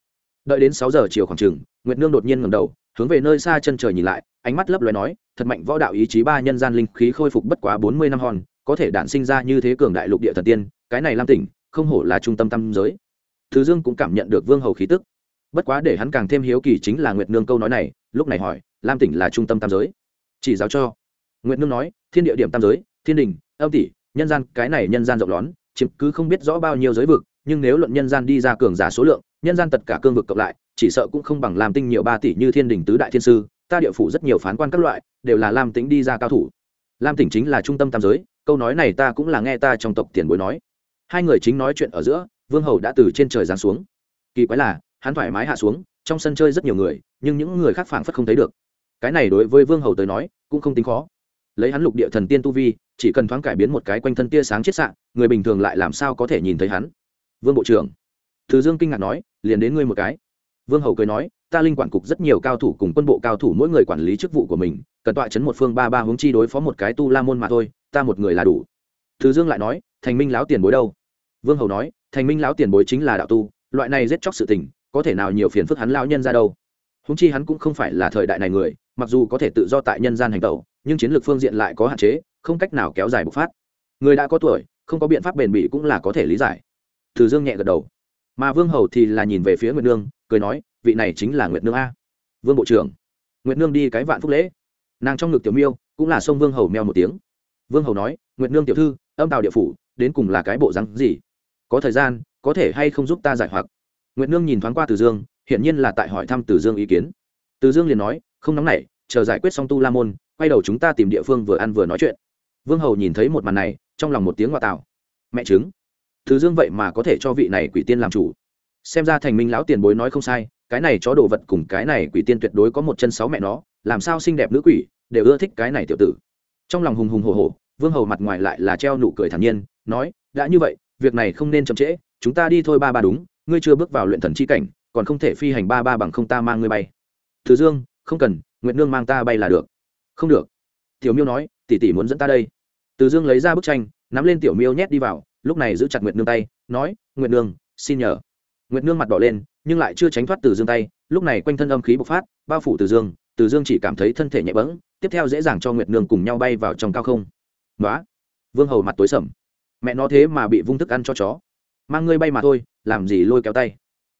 đợi đến sáu giờ chiều khoảng chừng, nguyệt nương đột nhiên ngầm đầu, hướng về nơi xa chân trời nhìn lại, ánh mắt lấp lóe nói, thật mạnh võ đạo ý chí ba nhân gian linh khí khôi phục bất quá bốn mươi năm hòn, có thể đản sinh ra như thế cường đại lục địa thần tiên, cái này lam tỉnh, không hổ là trung tâm tâm giới. Thứ dương cũng cảm nhận được vương hầu khí tức. Bất quá để hắn càng thêm hiếu kỳ chính là nguyệt nương câu nói này, lúc này hỏi, lam tỉnh là trung tâm tam giới? Chỉ giáo cho. Nguyệt nương nói, thiên địa điểm tam giới, thiên đình, âm tỷ, nhân gian, cái này nhân gian rộng lón chiếm cứ không biết rõ bao nhiêu giới vực, nhưng nếu luận nhân gian đi ra cường giả số lượng, nhân gian tất cả cương vực cộng lại, chỉ sợ cũng không bằng làm tinh nhiều ba tỷ như thiên đình tứ đại thiên sư, ta địa phủ rất nhiều phán quan các loại, đều là lam tính đi ra cao thủ. Lam tỉnh chính là trung tâm tam giới, câu nói này ta cũng là nghe ta trong tộc tiền bối nói. Hai người chính nói chuyện ở giữa, vương hầu đã từ trên trời giáng xuống. Kỳ quái là, hắn thoải mái hạ xuống, trong sân chơi rất nhiều người, nhưng những người khác phảng phất không thấy được. Cái này đối với vương hầu tới nói, cũng không tính khó. Lấy hắn lục địa thần tiên tu vi, chỉ cần thoáng cải biến một cái quanh thân tia sáng chết sạn người bình thường lại làm sao có thể nhìn thấy hắn? Vương bộ trưởng thứ dương kinh ngạc nói, liền đến ngươi một cái. Vương hầu cười nói, ta linh quản cục rất nhiều cao thủ cùng quân bộ cao thủ mỗi người quản lý chức vụ của mình, cần tọa chấn một phương ba ba hướng chi đối phó một cái tu la môn mà thôi, ta một người là đủ. Thứ dương lại nói, thành minh lão tiền bối đâu? Vương hầu nói, thành minh lão tiền bối chính là đạo tu, loại này giết chóc sự tình, có thể nào nhiều phiền phức hắn lão nhân ra đâu? Húng chi hắn cũng không phải là thời đại này người, mặc dù có thể tự do tại nhân gian hành tẩu, nhưng chiến lược phương diện lại có hạn chế, không cách nào kéo dài bộc phát. Người đã có tuổi không có biện pháp bền bỉ cũng là có thể lý giải. Từ dương nhẹ gật đầu. Mà vương hầu thì là nhìn về phía nguyệt nương, cười nói, vị này chính là nguyệt nương a. Vương bộ trưởng, nguyệt nương đi cái vạn phúc lễ. Nàng trong ngực tiểu miêu, cũng là sông vương hầu meo một tiếng. Vương hầu nói, nguyệt nương tiểu thư, âm tào địa phủ, đến cùng là cái bộ rắn gì? Có thời gian, có thể hay không giúp ta giải hoặc? Nguyệt nương nhìn thoáng qua từ dương, hiển nhiên là tại hỏi thăm từ dương ý kiến. Từ dương liền nói, không nóng nảy, chờ giải quyết xong tu la môn, quay đầu chúng ta tìm địa phương vừa ăn vừa nói chuyện vương hầu nhìn thấy một màn này, trong lòng một tiếng ngoại tạo. Mẹ chứng thứ dương vậy mà có thể cho vị này quỷ tiên làm chủ. Xem ra thành minh lão tiền bối nói không sai, cái này chó đồ vật cùng cái này quỷ tiên tuyệt đối có một chân sáu mẹ nó, làm sao xinh đẹp nữ quỷ, đều ưa thích cái này tiểu tử. Trong lòng hùng hùng hồ hồ vương hầu mặt ngoài lại là treo nụ cười thản nhiên, nói, đã như vậy, việc này không nên chậm trễ, chúng ta đi thôi ba ba đúng, ngươi chưa bước vào luyện thần chi cảnh, còn không thể phi hành ba ba bằng không ta mang ngươi bay. Thứ dương, không cần nguyện nương mang ta bay là được. Không được. Tiểu miêu nói, tỷ tỷ muốn dẫn ta đây từ dương lấy ra bức tranh, nắm lên tiểu miêu nhét đi vào, lúc này giữ chặt nguyệt nương tay, nói, nguyệt nương, xin nhờ. Nguyệt nương mặt đỏ lên, nhưng lại chưa tránh thoát từ dương tay, lúc này quanh thân âm khí bộc phát, bao phủ từ dương từ dương chỉ cảm thấy thân thể nhẹ bẫng, tiếp theo dễ dàng cho nguyệt nương cùng nhau bay vào trong cao không. Nói vương hầu mặt tối sầm. Mẹ nó thế mà bị vung thức ăn cho chó. Mang ngươi bay mà thôi, làm gì lôi kéo tay.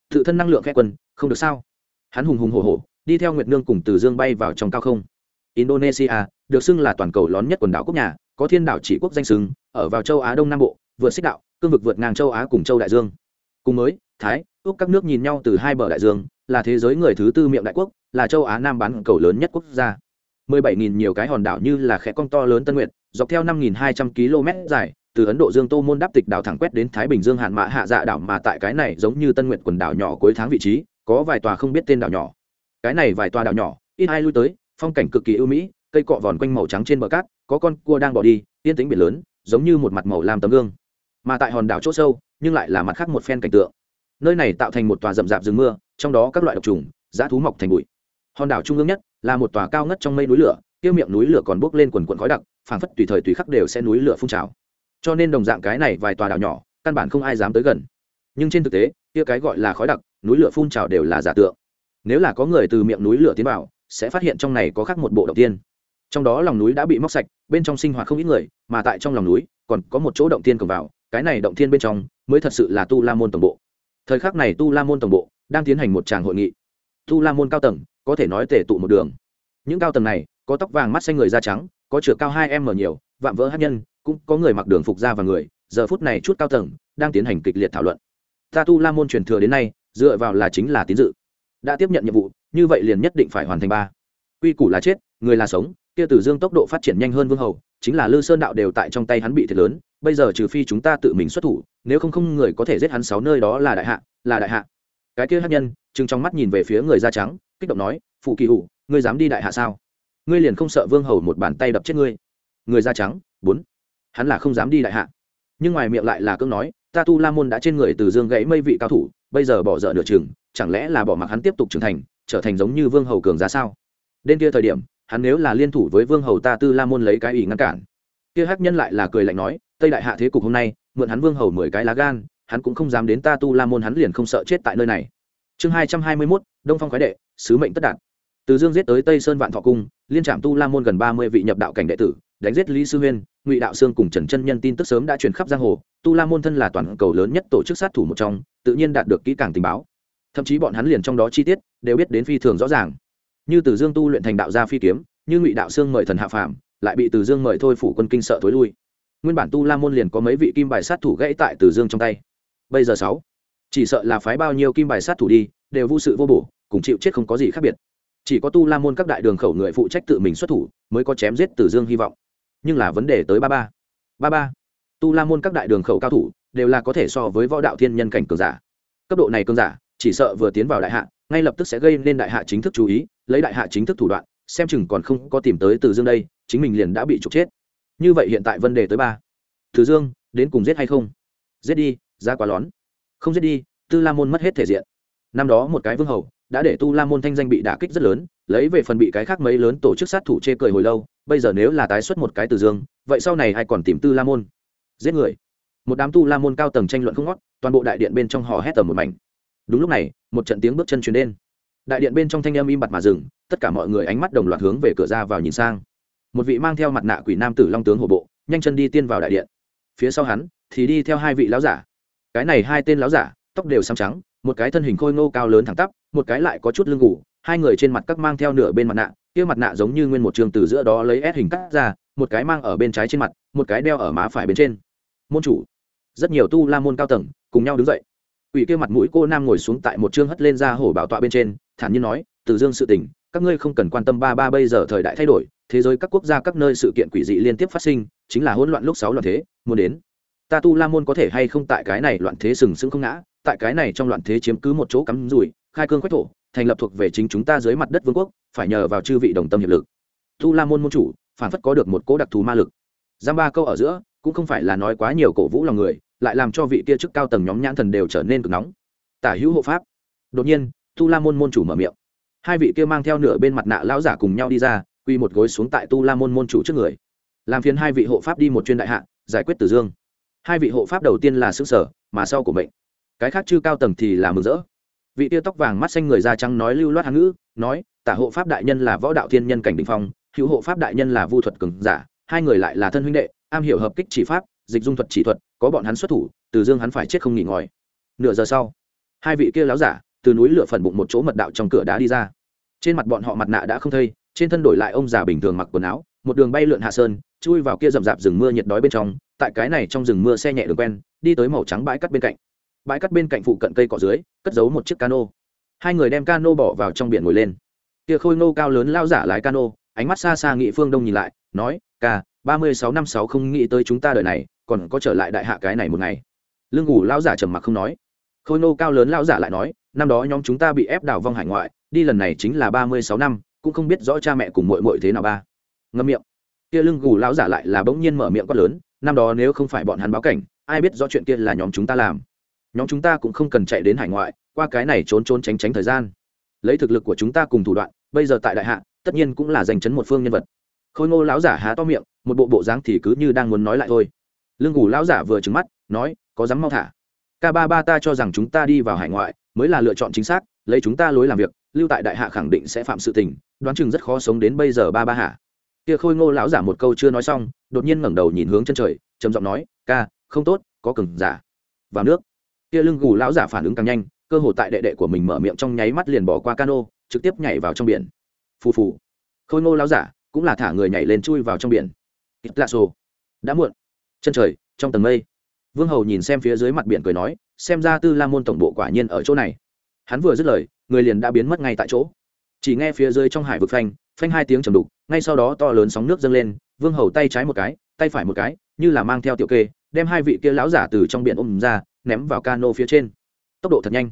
Tự thân năng lượng khẽ quân không được sao? Hắn hùng hùng hổ hổ, đi theo nguyệt nương cùng từ dương bay vào trong cao không. Indonesia, được xưng là toàn cầu lớn nhất quần đảo quốc nhà có thiên đảo chỉ quốc danh sừng, ở vào châu á đông nam bộ vượt xích đạo cương vực vượt ngang châu á cùng châu đại dương. Cùng mới thái úc các nước nhìn nhau từ hai bờ đại dương là thế giới người thứ tư miệng đại quốc là châu á nam bán cầu lớn nhất quốc gia. 17.000 nhiều cái hòn đảo như là khẽ cong to lớn tân nguyệt dọc theo 5.200 km dài từ ấn độ dương tô môn đáp tịch đảo thẳng quét đến thái bình dương hạn mã hạ dạ đảo mà tại cái này giống như tân nguyệt quần đảo nhỏ cuối tháng vị trí có vài tòa không biết tên đảo nhỏ. Cái này vài tòa đảo nhỏ ít ai lui tới phong cảnh cực kỳ ưu mỹ cây cọ vòn quanh màu trắng trên bờ cát có con cua đang bỏ đi, yên tĩnh biển lớn, giống như một mặt màu làm tấm gương. Mà tại hòn đảo chỗ sâu, nhưng lại là mặt khác một phen cảnh tượng. Nơi này tạo thành một tòa rậm rạp rừng mưa, trong đó các loại độc trùng, dã thú mọc thành bụi. Hòn đảo trung ương nhất là một tòa cao ngất trong mây núi lửa tiêu miệng núi lửa còn bốc lên quần quần khói đặc, phảng phất tùy thời tùy khắc đều sẽ núi lửa phun trào. Cho nên đồng dạng cái này vài tòa đảo nhỏ, căn bản không ai dám tới gần. Nhưng trên thực tế, kia cái gọi là khói đặc, núi lửa phun trào đều là giả tượng. Nếu là có người từ miệng núi lửa tiến vào, sẽ phát hiện trong này có khác một bộ động tiên trong đó lòng núi đã bị móc sạch, bên trong sinh hoạt không ít người, mà tại trong lòng núi, còn có một chỗ động tiên cầm vào, cái này động thiên bên trong mới thật sự là tu la môn tổng bộ. Thời khắc này tu la môn tổng bộ đang tiến hành một tràng hội nghị. Tu la môn cao tầng, có thể nói tể tụ một đường. Những cao tầng này, có tóc vàng mắt xanh người da trắng, có chửa cao hai em mở nhiều, vạm vỡ hát nhân, cũng có người mặc đường phục da và người, giờ phút này chút cao tầng đang tiến hành kịch liệt thảo luận. Ta tu la môn truyền thừa đến nay, dựa vào là chính là tín dự. Đã tiếp nhận nhiệm vụ, như vậy liền nhất định phải hoàn thành ba. Quy củ là chết người là sống, kia tử dương tốc độ phát triển nhanh hơn vương hầu, chính là lư sơn đạo đều tại trong tay hắn bị thiệt lớn, bây giờ trừ phi chúng ta tự mình xuất thủ, nếu không không người có thể giết hắn sáu nơi đó là đại hạ, là đại hạ. Cái kia hát nhân chừng trong mắt nhìn về phía người da trắng, kích động nói phụ kỳ hủ, ngươi dám đi đại hạ sao? Ngươi liền không sợ vương hầu một bàn tay đập chết ngươi? Người da trắng, bốn. Hắn là không dám đi đại hạ. Nhưng ngoài miệng lại là cương nói, ta tu la môn đã trên người từ dương gãy mây vị cao thủ, bây giờ bỏ dở nửa chừng, chẳng lẽ là bỏ mặc hắn tiếp tục trưởng thành, trở thành giống như vương hầu cường ra sao? Đến kia thời điểm hắn nếu là liên thủ với vương hầu ta tư la môn lấy cái ý ngăn cản. Kia hắc nhân lại là cười lạnh nói, tây đại hạ thế cục hôm nay, mượn hắn vương hầu mười cái lá gan, hắn cũng không dám đến ta tu la môn hắn liền không sợ chết tại nơi này. Chương hai trăm hai mươi mốt, đông phong khoái đệ, sứ mệnh tất đạt. Từ dương giết tới tây sơn vạn thọ cung, liên trạm tu la môn gần ba mươi vị nhập đạo cảnh đệ tử, đánh giết lý sư huyên, ngụy đạo sương cùng trần chân nhân tin tức sớm đã truyền khắp giang hồ, tu la môn thân là toàn cầu lớn nhất tổ chức sát thủ một trong, tự nhiên đạt được kỹ càng tình báo. Thậm chí bọn hắn liền trong đó chi tiết, đều biết đến phi thường rõ ràng như từ dương tu luyện thành đạo gia phi kiếm, như ngụy đạo sương mời thần hạ phàm, lại bị từ dương mời thôi phủ quân kinh sợ thối lui. Nguyên bản tu la môn liền có mấy vị kim bài sát thủ gãy tại từ dương trong tay. Bây giờ sáu, chỉ sợ là phái bao nhiêu kim bài sát thủ đi, đều vô sự vô bổ, cùng chịu chết không có gì khác biệt. Chỉ có tu la môn các đại đường khẩu người phụ trách tự mình xuất thủ, mới có chém giết từ dương hy vọng. Nhưng là vấn đề tới ba ba. Ba ba, tu la môn các đại đường khẩu cao thủ, đều là có thể so với võ đạo thiên nhân cảnh cường giả. Cấp độ này cường giả, chỉ sợ vừa tiến vào đại hạ, ngay lập tức sẽ gây nên đại hạ chính thức chú ý lấy đại hạ chính thức thủ đoạn, xem chừng còn không có tìm tới từ dương đây, chính mình liền đã bị trục chết. Như vậy hiện tại vấn đề tới ba. Từ dương, đến cùng giết hay không? Giết đi ra quá lón. Không giết đi, tư la môn mất hết thể diện. Năm đó một cái vương hầu, đã để tu la môn thanh danh bị đả kích rất lớn, lấy về phần bị cái khác mấy lớn tổ chức sát thủ chê cười hồi lâu, bây giờ nếu là tái xuất một cái từ dương, vậy sau này ai còn tìm tư la môn? Giết người. Một đám tu la môn cao tầng tranh luận không ngót, toàn bộ đại điện bên trong hò hét tầm một mảnh. Đúng lúc này, một trận tiếng bước chân truyền đến đại điện bên trong thanh âm im bặt mà dừng, tất cả mọi người ánh mắt đồng loạt hướng về cửa ra vào nhìn sang. Một vị mang theo mặt nạ quỷ nam tử long tướng hộ bộ, nhanh chân đi tiên vào đại điện. Phía sau hắn thì đi theo hai vị lão giả. Cái này hai tên lão giả, tóc đều xám trắng, một cái thân hình khôi ngô cao lớn thẳng tắp, một cái lại có chút lưng ngủ hai người trên mặt các mang theo nửa bên mặt nạ, kia mặt nạ giống như nguyên một trường từ giữa đó lấy ép hình cắt ra, một cái mang ở bên trái trên mặt, một cái đeo ở má phải bên trên. Môn chủ, rất nhiều tu la môn cao tầng cùng nhau đứng dậy quỷ kia mặt mũi cô nam ngồi xuống tại một chương hất lên ra hổ bảo tọa bên trên, thản nhiên nói, từ dương sự tình, các ngươi không cần quan tâm ba ba bây giờ thời đại thay đổi, thế giới các quốc gia các nơi sự kiện quỷ dị liên tiếp phát sinh, chính là hỗn loạn lúc sáu loạn thế, muốn đến. Ta tu la môn có thể hay không tại cái này loạn thế sừng sững không ngã, tại cái này trong loạn thế chiếm cứ một chỗ cắm rủi, khai cương quách thổ, thành lập thuộc về chính chúng ta dưới mặt đất vương quốc, phải nhờ vào chư vị đồng tâm hiệp lực. Tu la môn môn chủ, phản phất có được một cố đặc thù ma lực. Giam ba câu ở giữa, cũng không phải là nói quá nhiều cổ vũ lòng người lại làm cho vị kia chức cao tầng nhóm nhãn thần đều trở nên cực nóng. Tả hữu hộ pháp. Đột nhiên, tu la môn môn chủ mở miệng. Hai vị kia mang theo nửa bên mặt nạ lão giả cùng nhau đi ra, quy một gối xuống tại tu la môn môn chủ trước người. Làm phiền hai vị hộ pháp đi một chuyên đại hạ, giải quyết tử dương. Hai vị hộ pháp đầu tiên là xứ sở mà sau của mệnh. Cái khác chư cao tầng thì là mừng rỡ. Vị tia tóc vàng mắt xanh người da trắng nói lưu loát hán ngữ, nói, tả hộ pháp đại nhân là võ đạo thiên nhân cảnh đình phong, hữu hộ pháp đại nhân là vu thuật cường giả, hai người lại là thân huynh đệ, am hiểu hợp kích chỉ pháp dịch dung thuật chỉ thuật, có bọn hắn xuất thủ, từ dương hắn phải chết không nghỉ ngòi nửa giờ sau, hai vị kia láo giả, từ núi lửa phần bụng một chỗ mật đạo trong cửa đá đi ra. Trên mặt bọn họ mặt nạ đã không thây trên thân đổi lại ông già bình thường mặc quần áo, một đường bay lượn hạ sơn, chui vào kia rậm rạp rừng mưa nhiệt đói bên trong, tại cái này trong rừng mưa xe nhẹ đường quen, đi tới màu trắng bãi cắt bên cạnh. Bãi cắt bên cạnh phụ cận cây cỏ dưới, cất giấu một chiếc cano. Hai người đem cano bỏ vào trong biển ngồi lên. Kia khôi ngô cao lớn lao giả lái cano, ánh mắt xa xa nghị phương đông nhìn lại, nói, ca, ba mươi sáu năm sáu không nghĩ tới chúng ta đời này còn có trở lại đại hạ cái này một ngày. Lương ngủ lao giả trầm mặc không nói. Khôi nô cao lớn lao giả lại nói, năm đó nhóm chúng ta bị ép đào vong hải ngoại, đi lần này chính là ba mươi sáu năm, cũng không biết rõ cha mẹ cùng mội mội thế nào ba. Ngâm miệng. Kia lưng gù lão giả lại là bỗng nhiên mở miệng quát lớn, năm đó nếu không phải bọn hắn báo cảnh, ai biết rõ chuyện kia là nhóm chúng ta làm. Nhóm chúng ta cũng không cần chạy đến hải ngoại, qua cái này trốn trốn tránh tránh thời gian. Lấy thực lực của chúng ta cùng thủ đoạn, bây giờ tại đại hạ, tất nhiên cũng là giành chấn một phương nhân vật. Khôi ngô lão giả há to miệng, một bộ bộ dáng thì cứ như đang muốn nói lại thôi lương ngủ lão giả vừa trứng mắt, nói, có dám mau thả? K ba ba ta cho rằng chúng ta đi vào hải ngoại, mới là lựa chọn chính xác, lấy chúng ta lối làm việc, lưu tại đại hạ khẳng định sẽ phạm sự tình, đoán chừng rất khó sống đến bây giờ ba ba hạ. Kia khôi ngô lão giả một câu chưa nói xong, đột nhiên ngẩng đầu nhìn hướng chân trời, trầm giọng nói, ca, không tốt, có cừng giả vào nước. Kia lưng gù lão giả phản ứng càng nhanh, cơ hồ tại đệ đệ của mình mở miệng trong nháy mắt liền bỏ qua cano, trực tiếp nhảy vào trong biển. Phù phù. Khôi ngô lão giả cũng là thả người nhảy lên chui vào trong biển. Ít lạ sổ. Đã muộn chân trời, trong tầng mây. Vương hầu nhìn xem phía dưới mặt biển cười nói, xem ra tư la môn tổng bộ quả nhiên ở chỗ này. Hắn vừa dứt lời, người liền đã biến mất ngay tại chỗ. Chỉ nghe phía dưới trong hải vực phanh phanh hai tiếng trầm đục, ngay sau đó to lớn sóng nước dâng lên, vương hầu tay trái một cái, tay phải một cái, như là mang theo tiểu kê, đem hai vị kia lão giả từ trong biển ôm ra, ném vào cano phía trên. Tốc độ thật nhanh.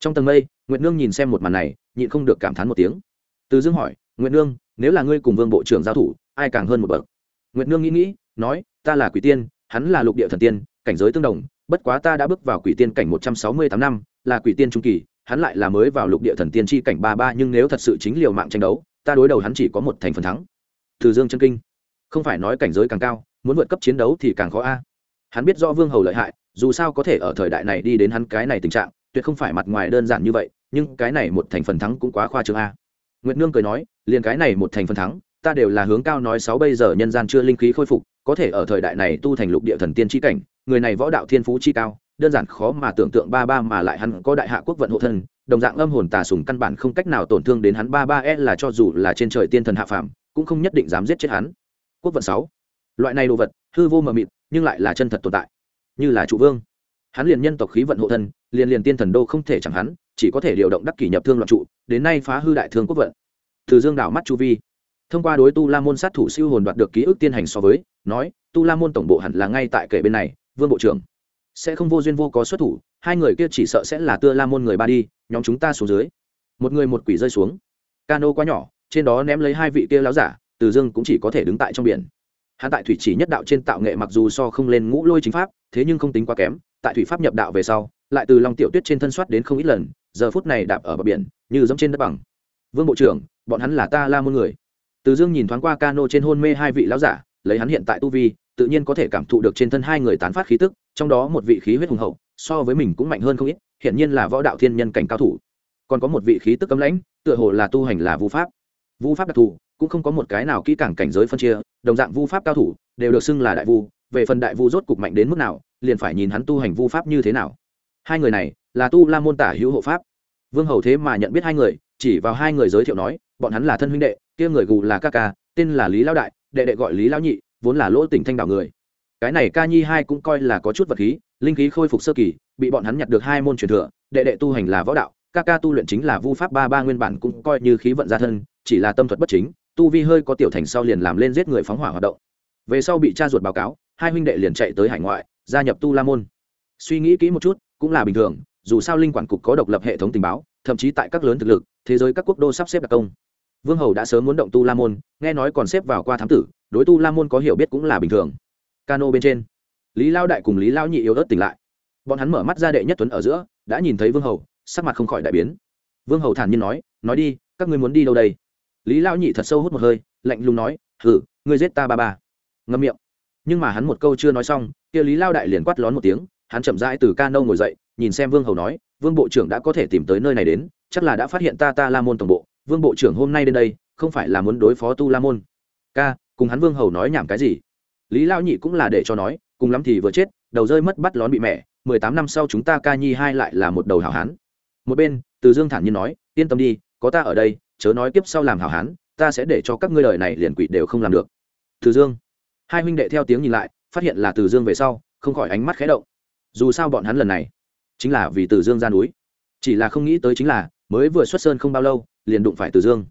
Trong tầng mây, nguyệt nương nhìn xem một màn này, nhịn không được cảm thán một tiếng. Từ dương hỏi, nguyệt nương, nếu là ngươi cùng vương bộ trưởng giao thủ, ai càng hơn một bậc? Nguyệt nương nghĩ nghĩ, nói, ta là quỷ tiên hắn là lục địa thần tiên, cảnh giới tương đồng, bất quá ta đã bước vào quỷ tiên cảnh một trăm sáu mươi tám năm, là quỷ tiên trung kỳ, hắn lại là mới vào lục địa thần tiên chi cảnh ba ba, nhưng nếu thật sự chính liều mạng tranh đấu, ta đối đầu hắn chỉ có một thành phần thắng. Từ dương chân kinh. Không phải nói cảnh giới càng cao, muốn vượt cấp chiến đấu thì càng khó a. Hắn biết do vương hầu lợi hại, dù sao có thể ở thời đại này đi đến hắn cái này tình trạng, tuyệt không phải mặt ngoài đơn giản như vậy, nhưng cái này một thành phần thắng cũng quá khoa trương a. Nguyệt nương cười nói, liền cái này một thành phần thắng, ta đều là hướng cao nói sáu bây giờ nhân gian chưa linh khí khôi phục có thể ở thời đại này tu thành lục địa thần tiên chi cảnh, người này võ đạo thiên phú chi cao, đơn giản khó mà tưởng tượng ba ba mà lại hắn có đại hạ quốc vận hộ thân, đồng dạng âm hồn tà sùng căn bản không cách nào tổn thương đến hắn. Ba ba e là cho dù là trên trời tiên thần hạ phàm, cũng không nhất định dám giết chết hắn. Quốc vận sáu. Loại này đồ vật, hư vô mờ mịt, nhưng lại là chân thật tồn tại. Như là trụ vương. Hắn liền nhân tộc khí vận hộ thân, liền liền tiên thần đô không thể chẳng hắn, chỉ có thể điều động đắc kỷ nhập thương loạn trụ, đến nay phá hư đại thương quốc vận. Từ dương đảo mắt chu vi. Thông qua đối tu la môn sát thủ siêu hồn đoạt được ký ức tiên hành so với nói, tu la môn tổng bộ hẳn là ngay tại kể bên này, vương bộ trưởng. Sẽ không vô duyên vô có xuất thủ, hai người kia chỉ sợ sẽ là tưa la môn người ba đi, nhóm chúng ta xuống dưới. Một người một quỷ rơi xuống. Cano quá nhỏ, trên đó ném lấy hai vị kia láo giả, từ dương cũng chỉ có thể đứng tại trong biển. Hắn tại thủy chỉ nhất đạo trên tạo nghệ mặc dù so không lên ngũ lôi chính pháp, thế nhưng không tính quá kém, tại thủy pháp nhập đạo về sau, lại từ long tiểu tuyết trên thân soát đến không ít lần, giờ phút này đạp ở bờ biển, như giống trên đất bằng. Vương bộ trưởng, bọn hắn là ta la môn người. Từ dương nhìn thoáng qua cano trên hôn mê hai vị láo giả lấy hắn hiện tại tu vi, tự nhiên có thể cảm thụ được trên thân hai người tán phát khí tức, trong đó một vị khí huyết hùng hậu, so với mình cũng mạnh hơn không ít hiện nhiên là võ đạo thiên nhân cảnh cao thủ. Còn có một vị khí tức cấm lãnh, tựa hồ là tu hành là vu pháp. Vu pháp đặc thù, cũng không có một cái nào kỹ càng cảnh giới phân chia, đồng dạng vu pháp cao thủ, đều được xưng là đại vu, về phần đại vu rốt cục mạnh đến mức nào, liền phải nhìn hắn tu hành vu pháp như thế nào. Hai người này, là tu la môn tả hữu hộ pháp. Vương hầu thế mà nhận biết hai người, chỉ vào hai người giới thiệu nói, bọn hắn là thân huynh đệ, kia người gù là ca ca, tên là lý lão đại đệ đệ gọi lý lão nhị, vốn là lỗ tỉnh thanh đảo người. Cái này ca nhi hai cũng coi là có chút vật khí, linh khí khôi phục sơ kỳ, bị bọn hắn nhặt được hai môn truyền thừa, đệ đệ tu hành là võ đạo, ca ca tu luyện chính là vu pháp ba ba nguyên bản cũng coi như khí vận gia thân, chỉ là tâm thuật bất chính, tu vi hơi có tiểu thành sau liền làm lên giết người phóng hỏa hoạt động. Về sau bị cha ruột báo cáo, hai huynh đệ liền chạy tới hải ngoại, gia nhập tu la môn. Suy nghĩ kỹ một chút, cũng là bình thường, dù sao linh quản cục có độc lập hệ thống tình báo, thậm chí tại các lớn thực lực, thế giới các quốc đô sắp xếp đặc công vương hầu đã sớm muốn động tu la môn, nghe nói còn xếp vào qua thám tử, đối tu la môn có hiểu biết cũng là bình thường. Cano bên trên, lý lao đại cùng lý lao nhị yếu ớt tỉnh lại. Bọn hắn mở mắt ra đệ nhất tuấn ở giữa, đã nhìn thấy vương hầu, sắc mặt không khỏi đại biến. Vương hầu thản nhiên nói nói đi, các ngươi muốn đi đâu đây? Lý lao nhị thật sâu hút một hơi, lạnh lùng nói hử ngươi giết ta ba ba. Ngâm miệng. Nhưng mà hắn một câu chưa nói xong, kia lý lao đại liền quát lón một tiếng, hắn chậm rãi từ ca nâu ngồi dậy, nhìn xem vương hầu nói, vương bộ trưởng đã có thể tìm tới nơi này đến, chắc là đã phát hiện ta ta la môn tổng bộ vương bộ trưởng hôm nay đến đây, không phải là muốn đối phó tu la môn. Ca, cùng hắn vương hầu nói nhảm cái gì? Lý lao nhị cũng là để cho nói, cùng lắm thì vừa chết, đầu rơi mất bắt lón bị mẹ, mười tám năm sau chúng ta ca nhi hai lại là một đầu hảo hán. Một bên, từ dương thản nhiên nói, yên tâm đi, có ta ở đây, chớ nói tiếp sau làm hảo hán, ta sẽ để cho các ngươi lời này liền quỷ đều không làm được. Từ dương. Hai huynh đệ theo tiếng nhìn lại, phát hiện là từ dương về sau, không khỏi ánh mắt khé động. Dù sao bọn hắn lần này, chính là vì từ dương ra núi. Chỉ là không nghĩ tới chính là mới vừa xuất sơn không bao lâu, liền đụng phải từ dương.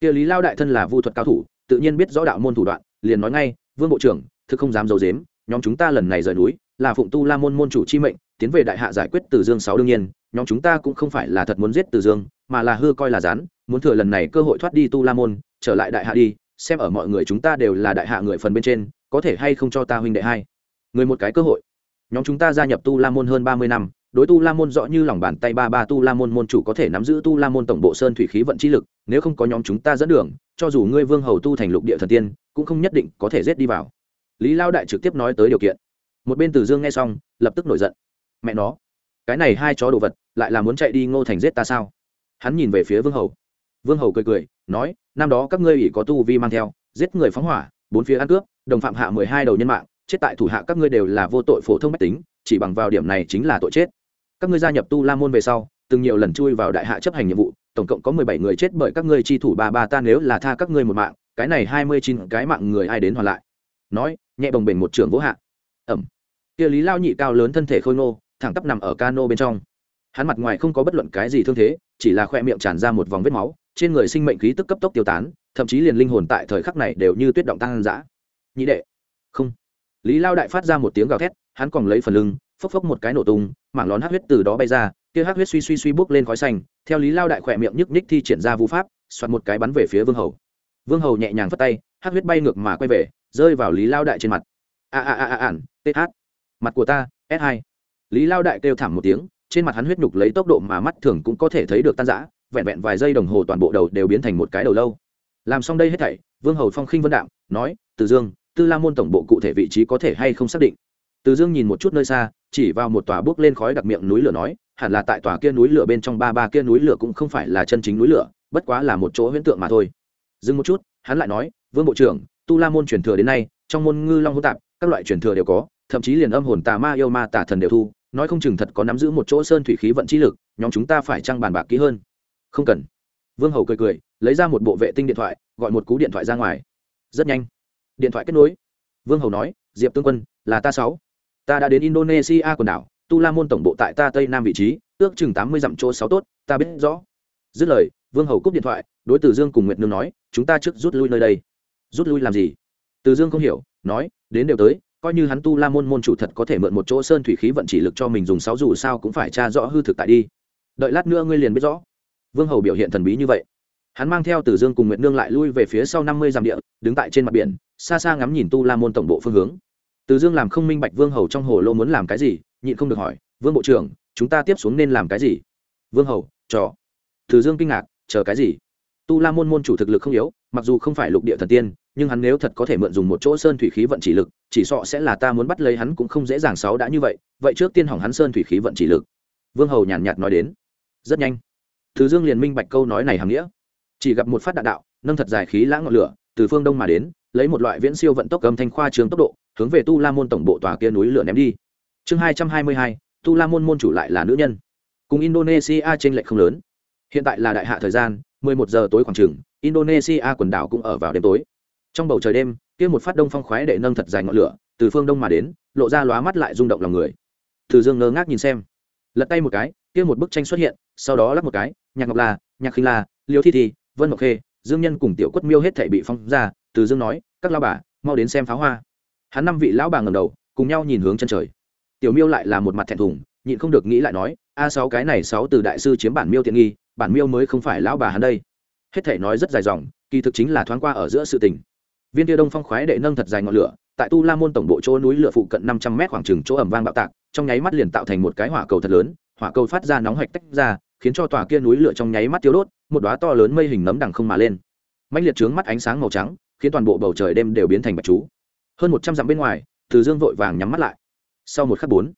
Kia lý lao đại thân là vu thuật cao thủ, tự nhiên biết rõ đạo môn thủ đoạn, liền nói ngay, vương bộ trưởng, thực không dám d i ấ u dếm nhóm chúng ta lần này rời núi, là phụng tu la môn môn chủ chi mệnh, tiến về đại hạ giải quyết từ dương sáu đương nhiên, nhóm chúng ta cũng không phải là thật muốn giết từ dương, mà là hư coi là rán muốn thừa lần này cơ hội thoát đi tu la môn, trở lại đại hạ đi, xem ở mọi người chúng ta đều là đại hạ người phần bên trên, có thể hay không cho ta huynh đệ hai, người một cái cơ hội. Nhóm chúng ta gia nhập tu la môn hơn ba mươi năm đối tu la môn rõ như lòng bàn tay ba ba tu la môn môn chủ có thể nắm giữ tu la môn tổng bộ sơn thủy khí vận chi lực, nếu không có nhóm chúng ta dẫn đường, cho dù ngươi vương hầu tu thành lục địa thần tiên, cũng không nhất định có thể rết đi vào. Lý lao đại trực tiếp nói tới điều kiện. Một bên từ dương nghe xong, lập tức nổi giận. Mẹ nó, cái này hai chó đồ vật, lại là muốn chạy đi ngô thành giết ta sao? Hắn nhìn về phía vương hầu. Vương hầu cười cười, nói, năm đó các ngươi ỷ có tu vi mang theo, giết người phóng hỏa, bốn phía ăn cướp, đồng phạm hạ mười hai đầu nhân mạng, chết tại thủ hạ các ngươi đều là vô tội phổ thông mách tính, chỉ bằng vào điểm này chính là tội chết các ngươi gia nhập tu la môn về sau, từng nhiều lần chui vào đại hạ chấp hành nhiệm vụ, tổng cộng có mười bảy người chết bởi các ngươi chi thủ ba ba ta nếu là tha các ngươi một mạng, cái này hai mươi chín cái mạng người ai đến hoàn lại? Nói, nhẹ bồng bềnh một trường vỗ hạ. Ẩm. Kia lý lao nhị cao lớn thân thể khôi ngô, thẳng tắp nằm ở cano bên trong. Hắn mặt ngoài không có bất luận cái gì thương thế, chỉ là khoe miệng tràn ra một vòng vết máu, trên người sinh mệnh khí tức cấp tốc tiêu tán, thậm chí liền linh hồn tại thời khắc này đều như tuyết động tăng dã nhị đệ. Không. Lý lao đại phát ra một tiếng gào thét, hắn còn lấy phần lưng phốc phốc một cái nổ tung, mảng lón hát huyết từ đó bay ra, kia hát huyết suy suy suy bốc lên khói xanh, theo lý lao đại khỏe miệng nhức nhích thi triển ra vũ pháp soạt một cái bắn về phía vương hầu. Vương hầu nhẹ nhàng phất tay hát huyết bay ngược mà quay về, rơi vào lý lao đại trên mặt. A a a a ản th mặt của ta, s 2 lý lao đại kêu thảm một tiếng, trên mặt hắn huyết nhục lấy tốc độ mà mắt thường cũng có thể thấy được tan rã, vẹn vẹn vài giây đồng hồ toàn bộ đầu đều biến thành một cái đầu lâu. Làm xong đây hết thảy, vương hầu phong khinh vân đạm, nói, từ dương, tư la môn tổng bộ cụ thể vị trí có thể hay không xác định? Từ dương nhìn một chút nơi xa, chỉ vào một tòa bước lên khói đặc miệng núi lửa nói, hẳn là tại tòa kia núi lửa bên trong ba ba kia núi lửa cũng không phải là chân chính núi lửa, bất quá là một chỗ huyễn tượng mà thôi. Dừng một chút, hắn lại nói, vương bộ trưởng, tu la môn truyền thừa đến nay, trong môn ngư long hỗn tạp, các loại truyền thừa đều có, thậm chí liền âm hồn tà ma yêu ma tà thần đều thu, nói không chừng thật có nắm giữ một chỗ sơn thủy khí vận chi lực, nhóm chúng ta phải trăng bàn bạc kỹ hơn. Không cần. Vương hầu cười cười, lấy ra một bộ vệ tinh điện thoại, gọi một cú điện thoại ra ngoài. Rất nhanh. Điện thoại kết nối. Vương hầu nói, diệp tương quân, là ta sáu ta đã đến indonesia quần đảo, tu la môn tổng bộ tại ta tây nam vị trí, ước chừng tám mươi dặm chỗ sáu tốt, ta biết rõ. Dứt lời, vương hầu cúp điện thoại, đối tử dương cùng nguyệt nương nói, chúng ta trước rút lui nơi đây. Rút lui làm gì? Từ dương không hiểu, nói, đến đều tới, coi như hắn tu la môn môn chủ thật có thể mượn một chỗ sơn thủy khí vận chỉ lực cho mình dùng sáu dù sao cũng phải tra rõ hư thực tại đi. Đợi lát nữa ngươi liền biết rõ. Vương hầu biểu hiện thần bí như vậy. Hắn mang theo từ dương cùng nguyệt nương lại lui về phía sau năm mươi dặm địa, đứng tại trên mặt biển, xa xa ngắm nhìn tu la môn tổng bộ phương hướng từ dương làm không minh bạch vương hầu trong hồ lô muốn làm cái gì, nhịn không được hỏi, vương bộ trưởng, chúng ta tiếp xuống nên làm cái gì? Vương hầu, trò. Từ dương kinh ngạc, chờ cái gì? Tu la môn môn chủ thực lực không yếu, mặc dù không phải lục địa thần tiên, nhưng hắn nếu thật có thể mượn dùng một chỗ sơn thủy khí vận chỉ lực, chỉ sợ sẽ là ta muốn bắt lấy hắn cũng không dễ dàng sáu đã như vậy vậy trước tiên hỏng hắn sơn thủy khí vận chỉ lực. Vương hầu nhàn nhạt nói đến. Rất nhanh. Thứ dương liền minh bạch câu nói này hàm nghĩa. Chỉ gặp một phát đạn đạo, nâng thật dài khí lãng ngọn lửa, từ phương đông mà đến, lấy một loại viễn siêu vận tốc cầm thanh khoa trường tốc độ hướng về tu la môn tổng bộ tòa kia núi lửa ném đi. Chương hai trăm hai mươi hai, tu la môn môn chủ lại là nữ nhân. Cùng indonesia trên lệch không lớn. Hiện tại là đại hạ thời gian 11 giờ tối khoảng chừng, indonesia quần đảo cũng ở vào đêm tối. Trong bầu trời đêm, kia một phát đông phong khoái để nâng thật dài ngọn lửa, từ phương đông mà đến, lộ ra lóa mắt lại rung động lòng người. Từ dương ngơ ngác nhìn xem. Lật tay một cái, kia một bức tranh xuất hiện, sau đó lắp một cái, nhạc ngọc la, nhạc khinh la, liêu thi thi, vân ngọc khê, dương nhân cùng tiểu quất miêu hết thể bị phong ra, từ dương nói, các lao bà, mau đến xem pháo hoa hắn năm vị lão bà ngầm đầu, cùng nhau nhìn hướng chân trời. Tiểu miêu lại là một mặt thẹn thùng, nhịn không được nghĩ lại nói, a sáu, cái này sáu từ đại sư chiếm bản miêu tiện nghi, bản miêu mới không phải lão bà hắn đây. Hết thể nói rất dài dòng, kỳ thực chính là thoáng qua ở giữa sự tình. Viên tia đông phong khoái đệ nâng thật dài ngọn lửa, tại tu la môn tổng bộ chỗ núi lửa phụ cận năm trăm mét khoảng trừng chỗ ẩm vang bạo tạc, trong nháy mắt liền tạo thành một cái hỏa cầu thật lớn, hỏa cầu phát ra nóng hạch tách ra, khiến cho tòa kia núi lửa trong nháy mắt tiêu đốt, một đoá to lớn mây hình nấm đằng không mà lên. Mạnh liệt trướng mắt ánh sáng màu trắng, khiến toàn bộ bầu trời đêm đều biến thành bạch chú hơn một trăm dặm bên ngoài, từ dương vội vàng nhắm mắt lại. Sau một khắc bốn,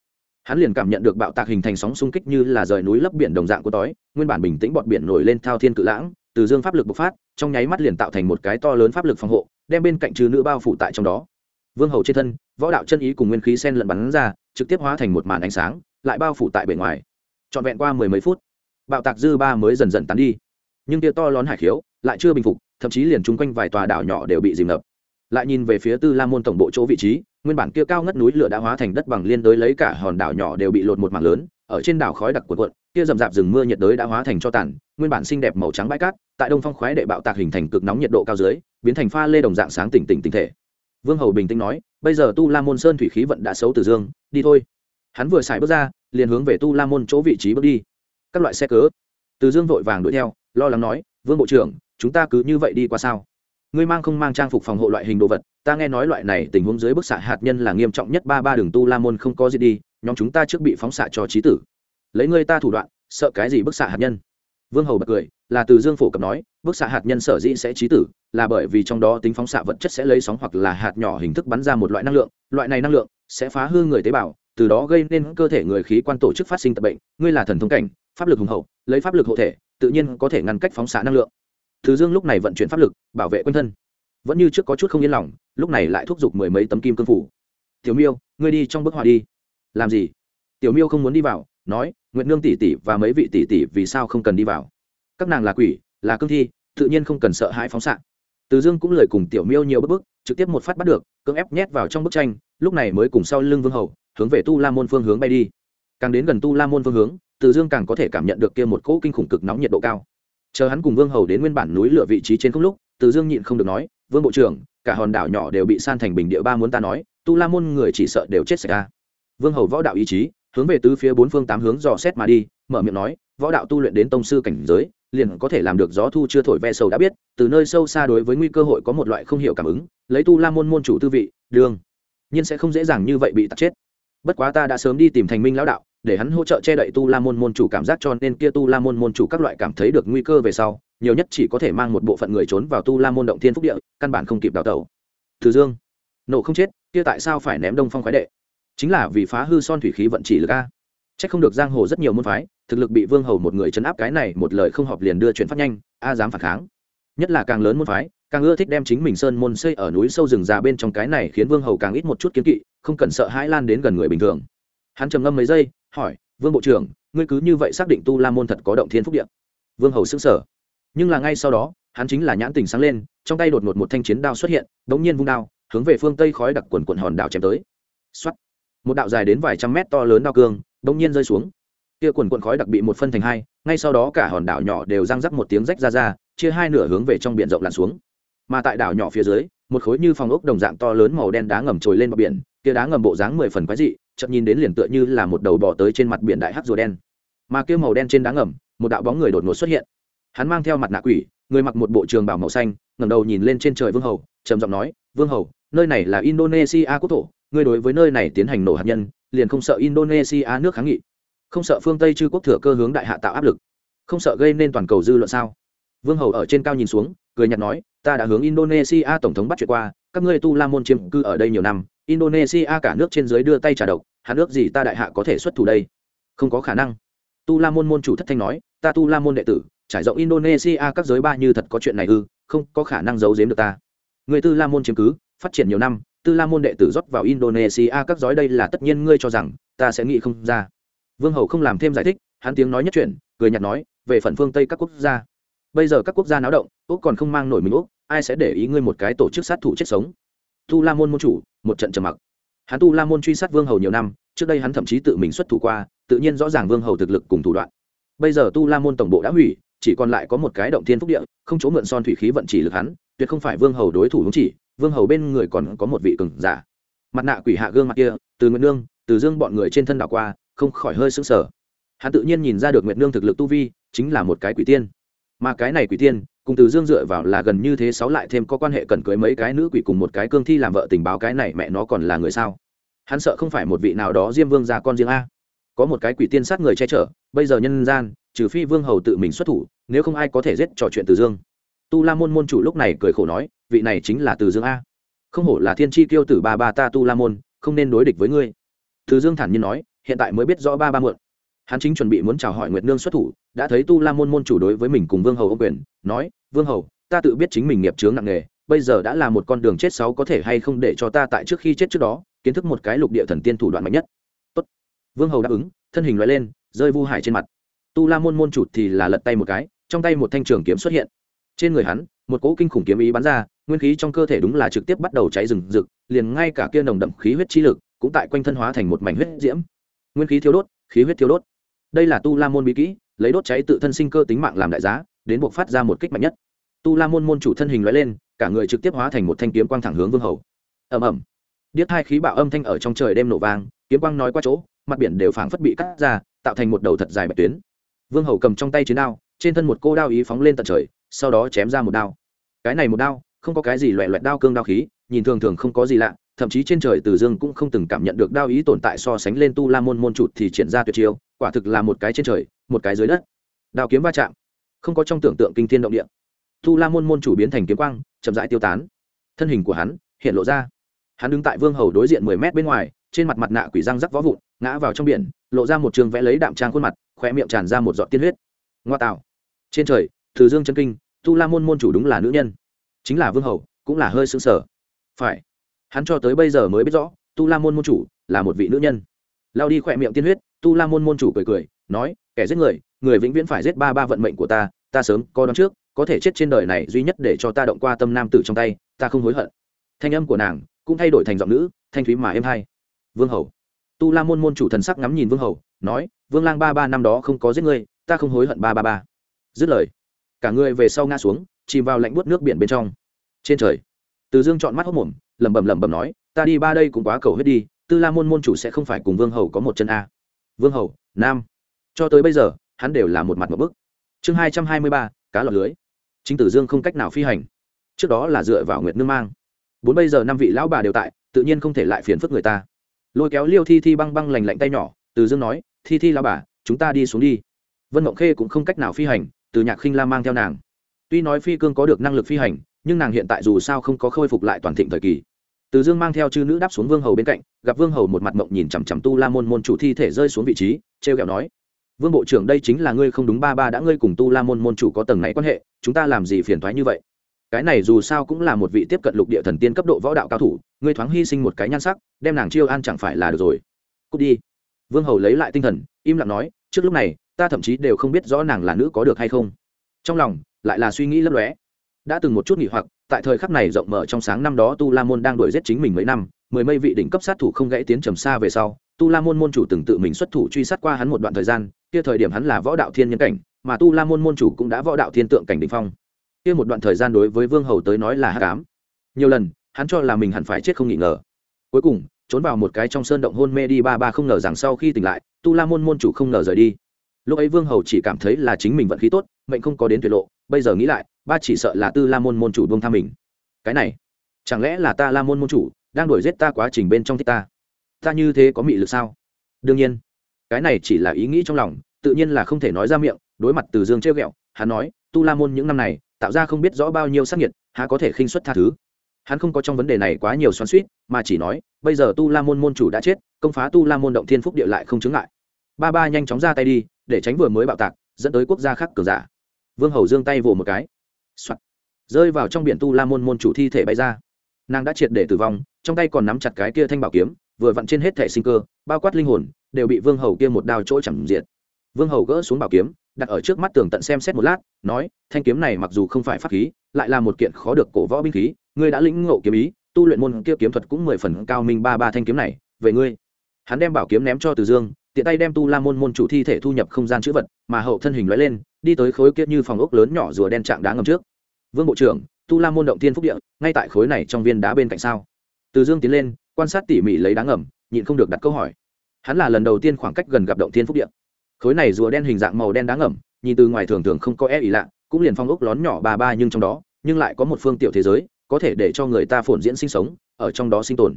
hắn liền cảm nhận được bạo tạc hình thành sóng xung kích như là rời núi lấp biển đồng dạng của tói, nguyên bản bình tĩnh bọt biển nổi lên thao thiên cự lãng, từ dương pháp lực bộc phát, trong nháy mắt liền tạo thành một cái to lớn pháp lực phòng hộ, đem bên cạnh trừ nữ bao phủ tại trong đó. Vương hầu trên thân, võ đạo chân ý cùng nguyên khí sen lẫn bắn ra, trực tiếp hóa thành một màn ánh sáng, lại bao phủ tại bề ngoài. Trọn vẹn qua mười mấy phút, bạo tạc dư ba mới dần dần tán đi. Nhưng tia to lớn hải khiếu lại chưa bình phục, thậm chí liền chung quanh vài tòa đảo nhỏ đều bị dìm ngập lại nhìn về phía tư la môn tổng bộ chỗ vị trí, nguyên bản kia cao ngất núi lửa đã hóa thành đất bằng liên đới lấy cả hòn đảo nhỏ đều bị lột một mảng lớn, ở trên đảo khói đặc cuộn cuộn, kia rậm rạp rừng mưa nhiệt đới đã hóa thành cho tàn, nguyên bản xinh đẹp màu trắng bãi cát, tại đông phong khoái đệ bạo tạc hình thành cực nóng nhiệt độ cao dưới, biến thành pha lê đồng dạng sáng tỉnh tỉnh tinh thể. Vương hầu bình tĩnh nói, bây giờ tu la môn sơn thủy khí vận đã xấu từ dương, đi thôi. Hắn vừa xài bước ra, liền hướng về tu la môn chỗ vị trí bước đi. Các loại xe cớ. Từ dương vội vàng đuổi theo, lo lắng nói, vương bộ trưởng, chúng ta cứ như vậy đi qua sao? Ngươi mang không mang trang phục phòng hộ loại hình đồ vật, ta nghe nói loại này tình huống dưới bức xạ hạt nhân là nghiêm trọng nhất, ba ba đường tu la môn không có gì đi, nhóm chúng ta trước bị phóng xạ cho trí tử. Lấy ngươi ta thủ đoạn, sợ cái gì bức xạ hạt nhân? Vương hầu bật cười, là từ dương phổ cập nói, bức xạ hạt nhân sở dĩ sẽ trí tử, là bởi vì trong đó tính phóng xạ vật chất sẽ lấy sóng hoặc là hạt nhỏ hình thức bắn ra một loại năng lượng, loại này năng lượng sẽ phá hư người tế bào, từ đó gây nên cơ thể người khí quan tổ chức phát sinh tập bệnh. Ngươi là thần thông cảnh, pháp lực hùng hậu, lấy pháp lực hộ thể, tự nhiên có thể ngăn cách phóng xạ năng lượng thứ dương lúc này vận chuyển pháp lực, bảo vệ quân thân. Vẫn như trước có chút không yên lòng, lúc này lại thúc giục mười mấy tấm kim cương phủ. Tiểu miêu, ngươi đi trong bức họa đi. Làm gì? Tiểu miêu không muốn đi vào, nói nguyện nương tỷ tỷ và mấy vị tỷ tỷ vì sao không cần đi vào? Các nàng là quỷ, là cương thi, tự nhiên không cần sợ hãi phóng xạ. Từ dương cũng lời cùng tiểu miêu nhiều bức bức trực tiếp một phát bắt được, cưỡng ép nhét vào trong bức tranh, lúc này mới cùng sau lưng vương hầu, hướng về tu la môn phương hướng bay đi. Càng đến gần tu la môn phương hướng, từ dương càng có thể cảm nhận được kia một cỗ kinh khủng cực nóng nhiệt độ cao chờ hắn cùng vương hầu đến nguyên bản núi lửa vị trí trên không lúc, từ dương nhịn không được nói, vương bộ trưởng, cả hòn đảo nhỏ đều bị san thành bình địa ba muốn ta nói, tu la môn người chỉ sợ đều chết sạch ra vương hầu võ đạo ý chí, hướng về tứ phía bốn phương tám hướng dò xét mà đi, mở miệng nói, võ đạo tu luyện đến tông sư cảnh giới, liền có thể làm được gió thu chưa thổi ve sầu đã biết, từ nơi sâu xa đối với nguy cơ hội có một loại không hiểu cảm ứng, lấy tu la môn môn chủ tư vị đương nhiên sẽ không dễ dàng như vậy bị tắt chết. Bất quá ta đã sớm đi tìm thành minh lão đạo để hắn hỗ trợ che đậy tu la môn môn chủ cảm giác cho nên kia tu la môn môn chủ các loại cảm thấy được nguy cơ về sau, nhiều nhất chỉ có thể mang một bộ phận người trốn vào tu la môn động thiên phúc địa, căn bản không kịp đào tẩu. Từ dương nổ không chết, kia tại sao phải ném đông phong khoái đệ? Chính là vì phá hư son thủy khí vận chỉ lực a. Trách không được giang hồ rất nhiều môn phái, thực lực bị vương hầu một người chấn áp cái này, một lời không họp liền đưa chuyển phát nhanh, a dám phản kháng. Nhất là càng lớn môn phái, càng ưa thích đem chính mình sơn môn xây ở núi sâu rừng già bên trong cái này khiến vương hầu càng ít một chút kiến kỵ, không cần sợ hãi lan đến gần người bình thường. Hắn trầm ngâm mấy giây hỏi, vương bộ trưởng, ngươi cứ như vậy xác định tu la môn thật có động thiên phúc điện vương hầu xứng sở nhưng là ngay sau đó, hắn chính là nhãn tình sáng lên, trong tay đột ngột một thanh chiến đao xuất hiện đ ỗ n g nhiên vung đao, hướng về phương tây khói đặc quần quần hòn đảo chém tới. X một đạo dài đến vài trăm mét to lớn đao cương đ ỗ n g nhiên rơi xuống. Kia quần quần khói đặc bị một phân thành hai, ngay sau đó cả hòn đảo nhỏ đều răng rắc một tiếng rách ra ra, chia hai nửa hướng về trong biển rộng lặn xuống. Mà tại đảo nhỏ phía dưới, một khối như phòng ốc đồng dạng to lớn màu đen đá ngầm trồi lên bờ biển, kia đá ngầm bộ dáng mười phần quái dị chậm nhìn đến liền tựa như là một đầu bò tới trên mặt biển đại hắc rùa đen. Mà kia màu đen trên đá ngầm, một đạo bóng người đột ngột xuất hiện. Hắn mang theo mặt nạ quỷ, người mặc một bộ trường bảo màu xanh, ngẩng đầu nhìn lên trên trời vương hầu, trầm giọng nói, vương hầu, nơi này là indonesia quốc thổ, ngươi đối với nơi này tiến hành nổ hạt nhân, liền không sợ indonesia nước kháng nghị. Không sợ phương tây chư quốc thừa cơ hướng đại hạ tạo áp lực. Không sợ gây nên toàn cầu dư luận sao? Vương hầu ở trên cao nhìn xuống, cười nhạt nói, ta đã hướng indonesia tổng thống bắt chuyện qua, các ngươi tu la môn chiếm cư ở đây nhiều năm indonesia cả nước trên dưới đưa tay trả độc hạ nước gì ta đại hạ có thể xuất thủ đây? Không có khả năng. Tu la môn môn chủ thất thanh nói, ta tu la môn đệ tử, trải rộng indonesia các giới ba như thật có chuyện này ư, không có khả năng giấu giếm được ta. Người tư la môn chiếm cứ, phát triển nhiều năm, tư la môn đệ tử rót vào indonesia các giới đây là tất nhiên ngươi cho rằng, ta sẽ nghĩ không ra. Vương hầu không làm thêm giải thích, hắn tiếng nói nhất chuyện cười nhạt nói, về phần phương tây các quốc gia, bây giờ các quốc gia náo động, úc còn không mang nổi mình úc, ai sẽ để ý ngươi một cái tổ chức sát thủ chết sống? Tu la môn môn chủ, một trận trầm mặc. Hắn tu la môn truy sát vương hầu nhiều năm, trước đây hắn thậm chí tự mình xuất thủ qua, tự nhiên rõ ràng vương hầu thực lực cùng thủ đoạn. Bây giờ tu la môn tổng bộ đã hủy, chỉ còn lại có một cái động thiên phúc địa, không chỗ mượn son thủy khí vận chỉ lực hắn, tuyệt không phải vương hầu đối thủ đúng chỉ, vương hầu bên người còn có một vị cường giả. Mặt nạ quỷ hạ gương mặt kia, từ nguyệt nương, từ dương bọn người trên thân đảo qua, không khỏi hơi sững sờ. Hắn tự nhiên nhìn ra được nguyệt nương thực lực tu vi, chính là một cái quỷ tiên mà cái này quỷ tiên, cùng từ dương dựa vào là gần như thế sáu lại thêm có quan hệ cần cưới mấy cái nữ quỷ cùng một cái cương thi làm vợ tình báo cái này mẹ nó còn là người sao? Hắn sợ không phải một vị nào đó diêm vương ra con riêng a. Có một cái quỷ tiên sát người che chở, bây giờ nhân gian, trừ phi vương hầu tự mình xuất thủ, nếu không ai có thể giết trò chuyện từ dương. Tu la môn môn chủ lúc này cười khổ nói, vị này chính là từ dương a. Không hổ là thiên tri tiêu tử ba ba ta tu la môn, không nên đối địch với ngươi. Từ dương thản nhiên nói, hiện tại mới biết rõ ba ba mượn hắn chính chuẩn bị muốn chào hỏi nguyệt nương xuất thủ đã thấy tu la môn môn chủ đối với mình cùng vương hầu ông quyền, nói, vương hầu, ta tự biết chính mình nghiệp chướng nặng nề, bây giờ đã là một con đường chết sáu có thể hay không để cho ta tại trước khi chết trước đó, kiến thức một cái lục địa thần tiên thủ đoạn mạnh nhất. Tốt. vương hầu đáp ứng, thân hình loại lên, rơi vu hải trên mặt. Tu la môn môn chủ thì là lật tay một cái, trong tay một thanh trường kiếm xuất hiện. Trên người hắn, một cỗ kinh khủng kiếm ý bắn ra, nguyên khí trong cơ thể đúng là trực tiếp bắt đầu cháy rừng rực, liền ngay cả kia nồng đậm khí huyết chi lực cũng tại quanh thân hóa thành một mảnh huyết diễm. Nguyên khí thiếu đốt, khí huyết thiếu đốt. Đây là tu la môn bí kỹ lấy đốt cháy tự thân sinh cơ tính mạng làm đại giá, đến buộc phát ra một kích mạnh nhất. Tu la môn môn chủ thân hình loại lên, cả người trực tiếp hóa thành một thanh kiếm quang thẳng hướng vương hầu. Ầm ầm. Điếc hai khí bạo âm thanh ở trong trời đêm nổ vang, kiếm quang nói qua chỗ, mặt biển đều phảng phất bị cắt ra, tạo thành một đầu thật dài bạch tuyến. Vương hầu cầm trong tay chiến đao, trên thân một cô đao ý phóng lên tận trời, sau đó chém ra một đao. Cái này một đao, không có cái gì loẹ loẹt đao cương đao khí, nhìn thường thường không có gì lạ, thậm chí trên trời từ dương cũng không từng cảm nhận được đao ý tồn tại so sánh lên tu la môn môn trụt thì triển ra tuyệt chiêu, quả thực là một cái trên trời một cái dưới đất. Đào kiếm va chạm. Không có trong tưởng tượng kinh thiên động địa. Tu la môn môn chủ biến thành kiếm quang, chậm rãi tiêu tán. Thân hình của hắn hiện lộ ra. Hắn đứng tại vương hầu đối diện mười mét bên ngoài, trên mặt mặt nạ quỷ răng rắc vó vụn, ngã vào trong biển, lộ ra một trường vẽ lấy đạm trang khuôn mặt khoe miệng tràn ra một giọt tiên huyết. Ngoa tạo. Trên trời, từ dương chân kinh tu la môn môn chủ đúng là nữ nhân. Chính là vương hầu, cũng là hơi xứng sở phải. Hắn cho tới bây giờ mới biết rõ tu la môn môn chủ là một vị nữ nhân. Lao đi khỏe miệng tiên huyết tu la môn môn chủ cười cười nói, kẻ giết người người vĩnh viễn phải giết ba ba vận mệnh của ta ta sớm có đón trước, có thể chết trên đời này duy nhất để cho ta động qua tâm nam tử trong tay, ta không hối hận. Thanh âm của nàng cũng thay đổi thành giọng nữ, thanh thúy mà êm hay. Vương hầu. Tu la môn môn chủ thần sắc ngắm nhìn vương hầu, nói, vương lang ba ba năm đó không có giết ngươi, ta không hối hận ba ba ba. Dứt lời, cả người về sau ngã xuống, chìm vào lạnh buốt nước biển bên trong. Trên trời, từ dương chọn mắt hốc mồm, lẩm bẩm lẩm bẩm nói, ta đi ba đây cũng quá cầu hết đi, tư la môn môn chủ sẽ không phải cùng vương hầu có một chân a. Vương hầu, nam cho tới bây giờ, hắn đều là một mặt một bức. Chương hai trăm hai mươi ba, cá lọt lưới. Chính tử dương không cách nào phi hành. Trước đó là dựa vào nguyệt nương mang. Bốn bây giờ năm vị lão bà đều tại, tự nhiên không thể lại phiền phức người ta. Lôi kéo liêu thi thi băng băng lành lạnh tay nhỏ, từ dương nói, thi thi lao bà, chúng ta đi xuống đi. Vân mộng khê cũng không cách nào phi hành, từ nhạc khinh la mang theo nàng. Tuy nói phi cương có được năng lực phi hành, nhưng nàng hiện tại dù sao không có khôi phục lại toàn thịnh thời kỳ. Từ dương mang theo chư nữ đáp xuống vương hầu bên cạnh, gặp vương hầu một mặt mộng nhìn chằm chằm tu la môn môn chủ thi thể rơi xuống vị trí t r e o kẹo nói vương bộ trưởng đây chính là ngươi không đúng, ba ba đã ngươi cùng tu la môn môn chủ có tầng này quan hệ, chúng ta làm gì phiền thoái như vậy? Cái này dù sao cũng là một vị tiếp cận lục địa thần tiên cấp độ võ đạo cao thủ, ngươi thoáng hy sinh một cái nhan sắc, đem nàng chiêu an chẳng phải là được rồi. Cút đi. Vương hầu lấy lại tinh thần, im lặng nói, trước lúc này, ta thậm chí đều không biết rõ nàng là nữ có được hay không. Trong lòng, lại là suy nghĩ lấp lóe. Đã từng một chút nghỉ hoặc, tại thời khắc này rộng mở trong sáng năm đó tu la môn đang đuổi giết chính mình mấy năm, mười mây vị đỉnh cấp sát thủ không gãy tiến trầm xa về sau, tu la môn môn chủ từng tự mình xuất thủ truy sát qua hắn một đoạn thời gian kia thời điểm hắn là võ đạo thiên nhân cảnh, mà tu la môn môn chủ cũng đã võ đạo thiên tượng cảnh đỉnh phong. Kia một đoạn thời gian đối với vương hầu tới nói là hát cám nhiều lần, hắn cho là mình hẳn phải chết không nghỉ ngờ. Cuối cùng, trốn vào một cái trong sơn động hôn mê đi ba ba không ngờ rằng sau khi tỉnh lại, tu la môn môn chủ không ngờ rời đi. Lúc ấy vương hầu chỉ cảm thấy là chính mình vận khí tốt, mệnh không có đến tuyệt lộ, bây giờ nghĩ lại, ba chỉ sợ là tư la môn môn chủ buông tha mình. Cái này, chẳng lẽ là ta la môn môn chủ đang đuổi giết ta quá trình bên trong thích ta? Ta như thế có mị lực sao? Đương nhiên cái này chỉ là ý nghĩ trong lòng, tự nhiên là không thể nói ra miệng, đối mặt từ dương trêu ghẹo, hắn nói, tu la môn những năm này, tạo ra không biết rõ bao nhiêu sắc nhiệt há có thể khinh xuất tha thứ? Hắn không có trong vấn đề này quá nhiều xoắn suýt mà chỉ nói, bây giờ tu la môn môn chủ đã chết, công phá tu la môn động thiên phúc địa lại không chứng ngại. Ba ba nhanh chóng ra tay đi, để tránh vừa mới bạo tạc, dẫn tới quốc gia khác cường giả. Vương hầu dương tay vỗ một cái、Soạn. rơi vào trong biển tu la môn môn chủ thi thể bay ra. Nàng đã triệt để tử vong trong tay còn nắm chặt cái kia thanh bảo kiếm, vừa vặn trên hết thể sinh cơ, bao quát linh hồn, đều bị vương hầu kia một đao chỗ chẳng diện. Vương hầu gỡ xuống bảo kiếm, đặt ở trước mắt tường tận xem xét một lát, nói, thanh kiếm này mặc dù không phải pháp khí, lại là một kiện khó được cổ võ binh khí, ngươi đã lĩnh ngộ kiếm ý, tu luyện môn kia kiếm thuật cũng mười phần cao minh ba ba thanh kiếm này, về ngươi. Hắn đem bảo kiếm ném cho từ dương, tiện tay đem tu la môn môn chủ thi thể thu nhập không gian chữ vật, mà hậu thân hình lóe lên, đi tới khối kia như phòng ốc lớn nhỏ rùa đen trạng đá ngầm trước. Vương bộ trưởng, tu la môn động tiên phúc địa, ngay tại khối này trong viên đá bên cạnh sao? Từ dương tiến lên, quan sát tỉ mỉ lấy đá ngầm, nhịn không được đặt câu hỏi. Hắn là lần đầu tiên khoảng cách gần gặp động thiên phúc địa. Khối này rùa đen hình dạng màu đen đá ngầm, nhìn từ ngoài thường thường không có e ý lạ, cũng liền phong ốc lón nhỏ ba ba nhưng trong đó, nhưng lại có một phương tiểu thế giới, có thể để cho người ta phồn diễn sinh sống, ở trong đó sinh tồn.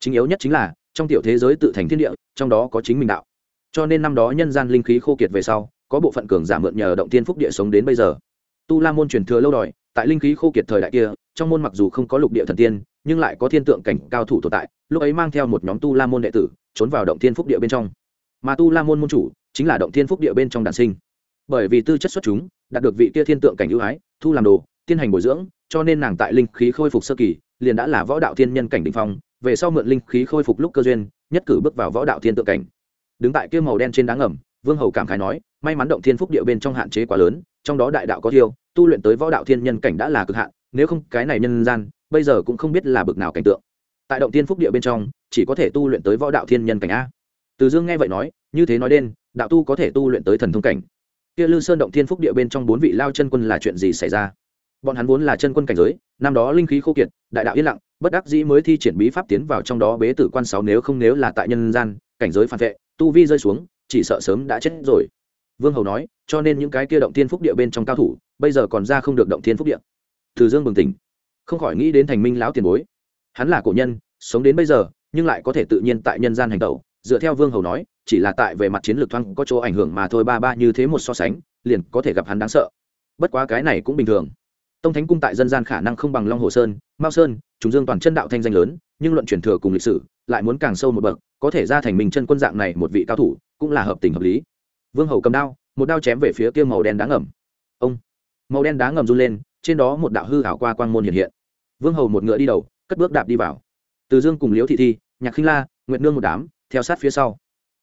Chính yếu nhất chính là, trong tiểu thế giới tự thành thiên địa, trong đó có chính mình đạo. Cho nên năm đó nhân gian linh khí khô kiệt về sau, có bộ phận cường giả mượn nhờ động tiên phúc địa sống đến bây giờ. Tu la môn truyền thừa lâu đòi, tại linh khí khô kiệt thời đại kia, trong môn mặc dù không có lục địa thần tiên nhưng lại có thiên tượng cảnh cao thủ tồn tại, lúc ấy mang theo một nhóm tu la môn đệ tử, trốn vào động thiên phúc địa bên trong. Mà tu la môn môn chủ chính là động thiên phúc địa bên trong đàn sinh. Bởi vì tư chất xuất chúng, đạt được vị kia thiên tượng cảnh ưu ái, thu làm đồ, tiên hành bồi dưỡng, cho nên nàng tại linh khí khôi phục sơ kỳ, liền đã là võ đạo thiên nhân cảnh đ ỉ n h phong, về sau mượn linh khí khôi phục lúc cơ duyên, nhất cử bước vào võ đạo thiên tượng cảnh. Đứng tại kia màu đen trên đá ngầm, vương hầu cảm khái nói, may mắn động thiên phúc địa bên trong hạn chế quá lớn, trong đó đại đạo có thiêu, tu luyện tới võ đạo thiên nhân cảnh đã là cực hạn, nếu không cái này nhân gian bây giờ cũng không biết là bực nào cảnh tượng. Tại động thiên phúc địa bên trong, chỉ có thể tu luyện tới võ đạo thiên nhân cảnh a. Từ dương nghe vậy nói, như thế nói đến đạo tu có thể tu luyện tới thần thông cảnh. Kia lư sơn động thiên phúc địa bên trong bốn vị lao chân quân là chuyện gì xảy ra? Bọn hắn vốn là chân quân cảnh giới, năm đó linh khí khô kiệt, đại đạo yên lặng, bất đắc dĩ mới thi triển bí pháp tiến vào trong đó bế tử quan sáu nếu không nếu là tại nhân gian, cảnh giới phản vệ, tu vi rơi xuống, chỉ sợ sớm đã chết rồi. Vương hầu nói, cho nên những cái kia động thiên phúc địa bên trong cao thủ, bây giờ còn ra không được động thiên phúc địa. Từ dương bừng tỉnh không khỏi nghĩ đến thành minh lão tiền bối. Hắn là cổ nhân, sống đến bây giờ, nhưng lại có thể tự nhiên tại nhân gian hành tẩu. Dựa theo vương hầu nói, chỉ là tại về mặt chiến lược thoáng có chỗ ảnh hưởng mà thôi, ba ba như thế một so sánh, liền có thể gặp hắn đáng sợ. Bất quá cái này cũng bình thường. Tông thánh cung tại dân gian khả năng không bằng long hồ sơn, mao sơn chúng dương toàn chân đạo thanh danh lớn, nhưng luận truyền thừa cùng lịch sử, lại muốn càng sâu một bậc, có thể ra thành mình chân quân dạng này một vị cao thủ, cũng là hợp tình hợp lý. Vương hầu cầm đao, một đao chém về phía kia màu đen đá ngầm. Ông, màu đen đá ngầm run lên, trên đó một đạo hư hảo qua quang môn hiện hiện vương hầu một ngựa đi đầu, cất bước đạp đi vào. Từ dương cùng liễu thị thi, nhạc khinh la, nguyệt nương một đám, theo sát phía sau.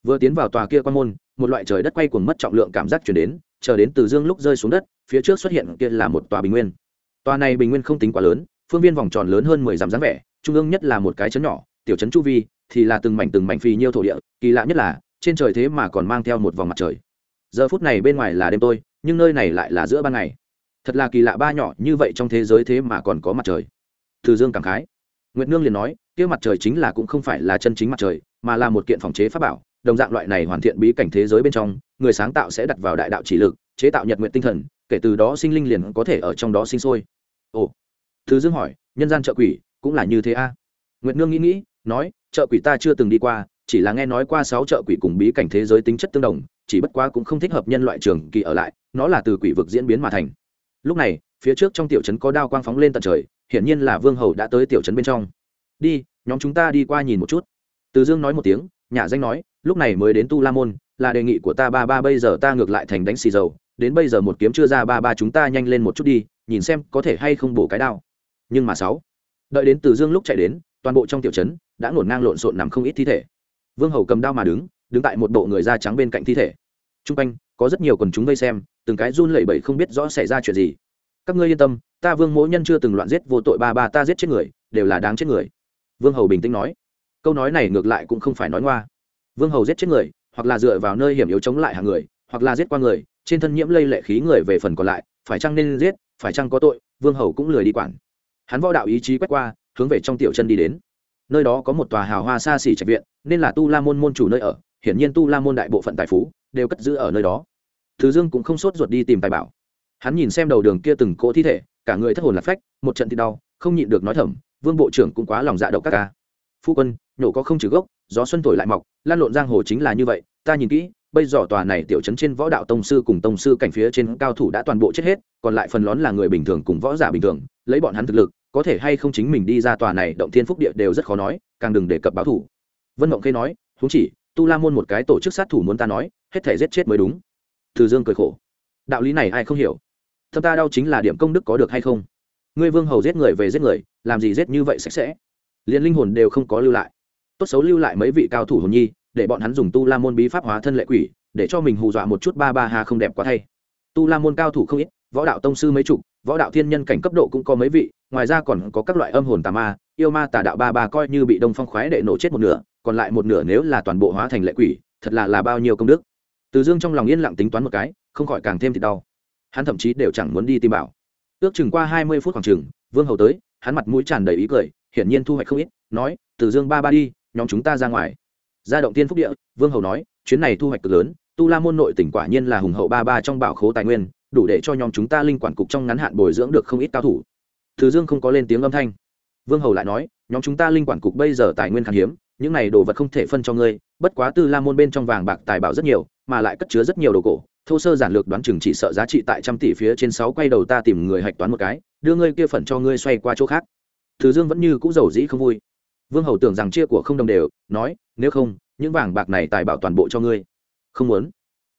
Vừa tiến vào tòa kia quan môn, một loại trời đất quay cuồng mất trọng lượng cảm giác chuyển đến, chờ đến từ dương lúc rơi xuống đất, phía trước xuất hiện kia là một tòa bình nguyên. Tòa này bình nguyên không tính quá lớn, phương viên vòng tròn lớn hơn mười dặm dáng vẻ, trung ương nhất là một cái chấn nhỏ, tiểu chấn chu vi, thì là từng mảnh từng mảnh phì nhiêu thổ địa, kỳ lạ nhất là, trên trời thế mà còn mang theo một vòng mặt trời. Giờ phút này bên ngoài là đêm tôi nhưng nơi này lại là giữa ban ngày. Thật là kỳ lạ ba nhỏ như vậy trong thế giới thế mà còn có mặt trời từ dương cảm khái. Nguyệt nương liền nói, kia mặt trời chính là cũng không phải là chân chính mặt trời, mà là một kiện phòng chế pháp bảo, đồng dạng loại này hoàn thiện bí cảnh thế giới bên trong, người sáng tạo sẽ đặt vào đại đạo chỉ lực, chế tạo nhật nguyện tinh thần, kể từ đó sinh linh liền có thể ở trong đó sinh sôi. Ồ. Thứ dương hỏi, nhân gian chợ quỷ cũng là như thế a? À? nguyệt nương nghĩ nghĩ, nói chợ quỷ ta chưa từng đi qua, chỉ là nghe nói qua sáu chợ quỷ cùng bí cảnh thế giới tính chất tương đồng, chỉ bất quá cũng không thích hợp nhân loại trường kỳ ở lại, nó là từ quỷ vực diễn biến mà thành. Lúc này, phía trước trong tiểu trấn có đao quang phóng lên tận trời hiển nhiên là vương hầu đã tới tiểu trấn bên trong. Đi, nhóm chúng ta đi qua nhìn một chút. Từ dương nói một tiếng nhà danh nói, lúc này mới đến tu la môn, là đề nghị của ta ba ba bây giờ ta ngược lại thành đánh xì dầu, đến bây giờ một kiếm chưa ra ba ba chúng ta nhanh lên một chút đi, nhìn xem có thể hay không bổ cái đao. Nhưng mà sáu, đợi đến từ dương lúc chạy đến, toàn bộ trong tiểu trấn đã ngổn ngang lộn xộn nằm không ít thi thể. Vương hầu cầm đao mà đứng đứng tại một bộ người da trắng bên cạnh thi thể. T r u n g quanh, có rất nhiều quần chúng vây xem, từng cái run lẩy bẩy không biết rõ xảy ra chuyện gì các ngươi yên tâm, ta vương mỗi nhân chưa từng loạn giết vô tội ba ba ta giết chết người, đều là đáng chết người. Vương hầu bình tĩnh nói. Câu nói này ngược lại cũng không phải nói ngoa. Vương hầu giết chết người, hoặc là dựa vào nơi hiểm yếu chống lại hàng người, hoặc là giết qua người, trên thân nhiễm lây lệ khí người về phần còn lại, phải chăng nên giết, phải chăng có tội, vương hầu cũng lười đi quản. Hắn võ đạo ý chí quét qua, hướng về trong tiểu chân đi đến. Nơi đó có một tòa hào hoa xa xỉ trạch viện, nên là tu la môn môn chủ nơi ở, hiển nhiên tu la môn đại bộ phận tài phú, đều cất giữ ở nơi đó. Thứ dương cũng không sốt ruột đi tìm tài bảo hắn nhìn xem đầu đường kia từng cỗ thi thể, cả người thất hồn lạc phách, một trận thì đau, không nhịn được nói thầm, vương bộ trưởng cũng quá lòng dạ độc các ca. Phu quân, nhổ có không trừ gốc, gió xuân thổi lại mọc, lan lộn giang hồ chính là như vậy, ta nhìn kỹ, bây giờ tòa này tiểu trấn trên võ đạo tông sư cùng tông sư cảnh phía trên cao thủ đã toàn bộ chết hết, còn lại phần lớn là người bình thường cùng võ giả bình thường, lấy bọn hắn thực lực, có thể hay không chính mình đi ra tòa này động thiên phúc địa đều rất khó nói, càng đừng đề cập báo thủ. Vân mộng khê nói húng chỉ, tu la môn một cái tổ chức sát thủ muốn ta nói, hết thể giết chết mới đúng. Từ dương cười khổ, đạo lý này ai không hiểu? Thâm ta đau chính là điểm công đức có được hay không? Ngươi vương hầu giết người về giết người, làm gì giết như vậy sạch sẽ? Liền linh hồn đều không có lưu lại. Tốt xấu lưu lại mấy vị cao thủ hồn nhi, để bọn hắn dùng tu la môn bí pháp hóa thân lệ quỷ, để cho mình hù dọa một chút ba ba hà không đẹp quá thay. Tu la môn cao thủ không ít, võ đạo tông sư mấy chục, võ đạo thiên nhân cảnh cấp độ cũng có mấy vị, ngoài ra còn có các loại âm hồn tà ma, yêu ma tà đạo ba ba coi như bị đông phong khoái đệ nổ chết một nửa, còn lại một nửa nếu là toàn bộ hóa thành lệ quỷ, thật là là bao nhiêu công đức. Từ dương trong lòng yên lặng tính toán một cái, không khỏi càng thêm thì đau hắn thậm chí đều chẳng muốn đi tìm bảo. Ước chừng qua hai mươi phút khoảng chừng, vương hầu tới, hắn mặt mũi tràn đầy ý cười, hiển nhiên thu hoạch không ít, nói, từ dương ba ba đi, nhóm chúng ta ra ngoài. Ra động tiên phúc địa, vương hầu nói, chuyến này thu hoạch cực lớn, tu la môn nội tỉnh quả nhiên là hùng hậu ba ba trong bảo khố tài nguyên, đủ để cho nhóm chúng ta linh quản cục trong ngắn hạn bồi dưỡng được không ít cao thủ. Từ dương không có lên tiếng âm thanh. Vương hầu lại nói, nhóm chúng ta linh quản cục bây giờ tài nguyên khan hiếm, những này đồ vật không thể phân cho ngươi, bất quá tư la môn bên trong vàng bạc tài bảo rất nhiều, mà lại cất chứa rất nhiều đồ cổ thô sơ giản lược đoán chừng chỉ sợ giá trị tại trăm tỷ phía trên sáu, quay đầu ta tìm người hạch toán một cái, đưa ngươi kia phần cho ngươi xoay qua chỗ khác. Thứ dương vẫn như cũ giàu dĩ không vui. Vương hầu tưởng rằng chia của không đồng đều, nói, nếu không, những vàng bạc này tài bảo toàn bộ cho ngươi. Không muốn.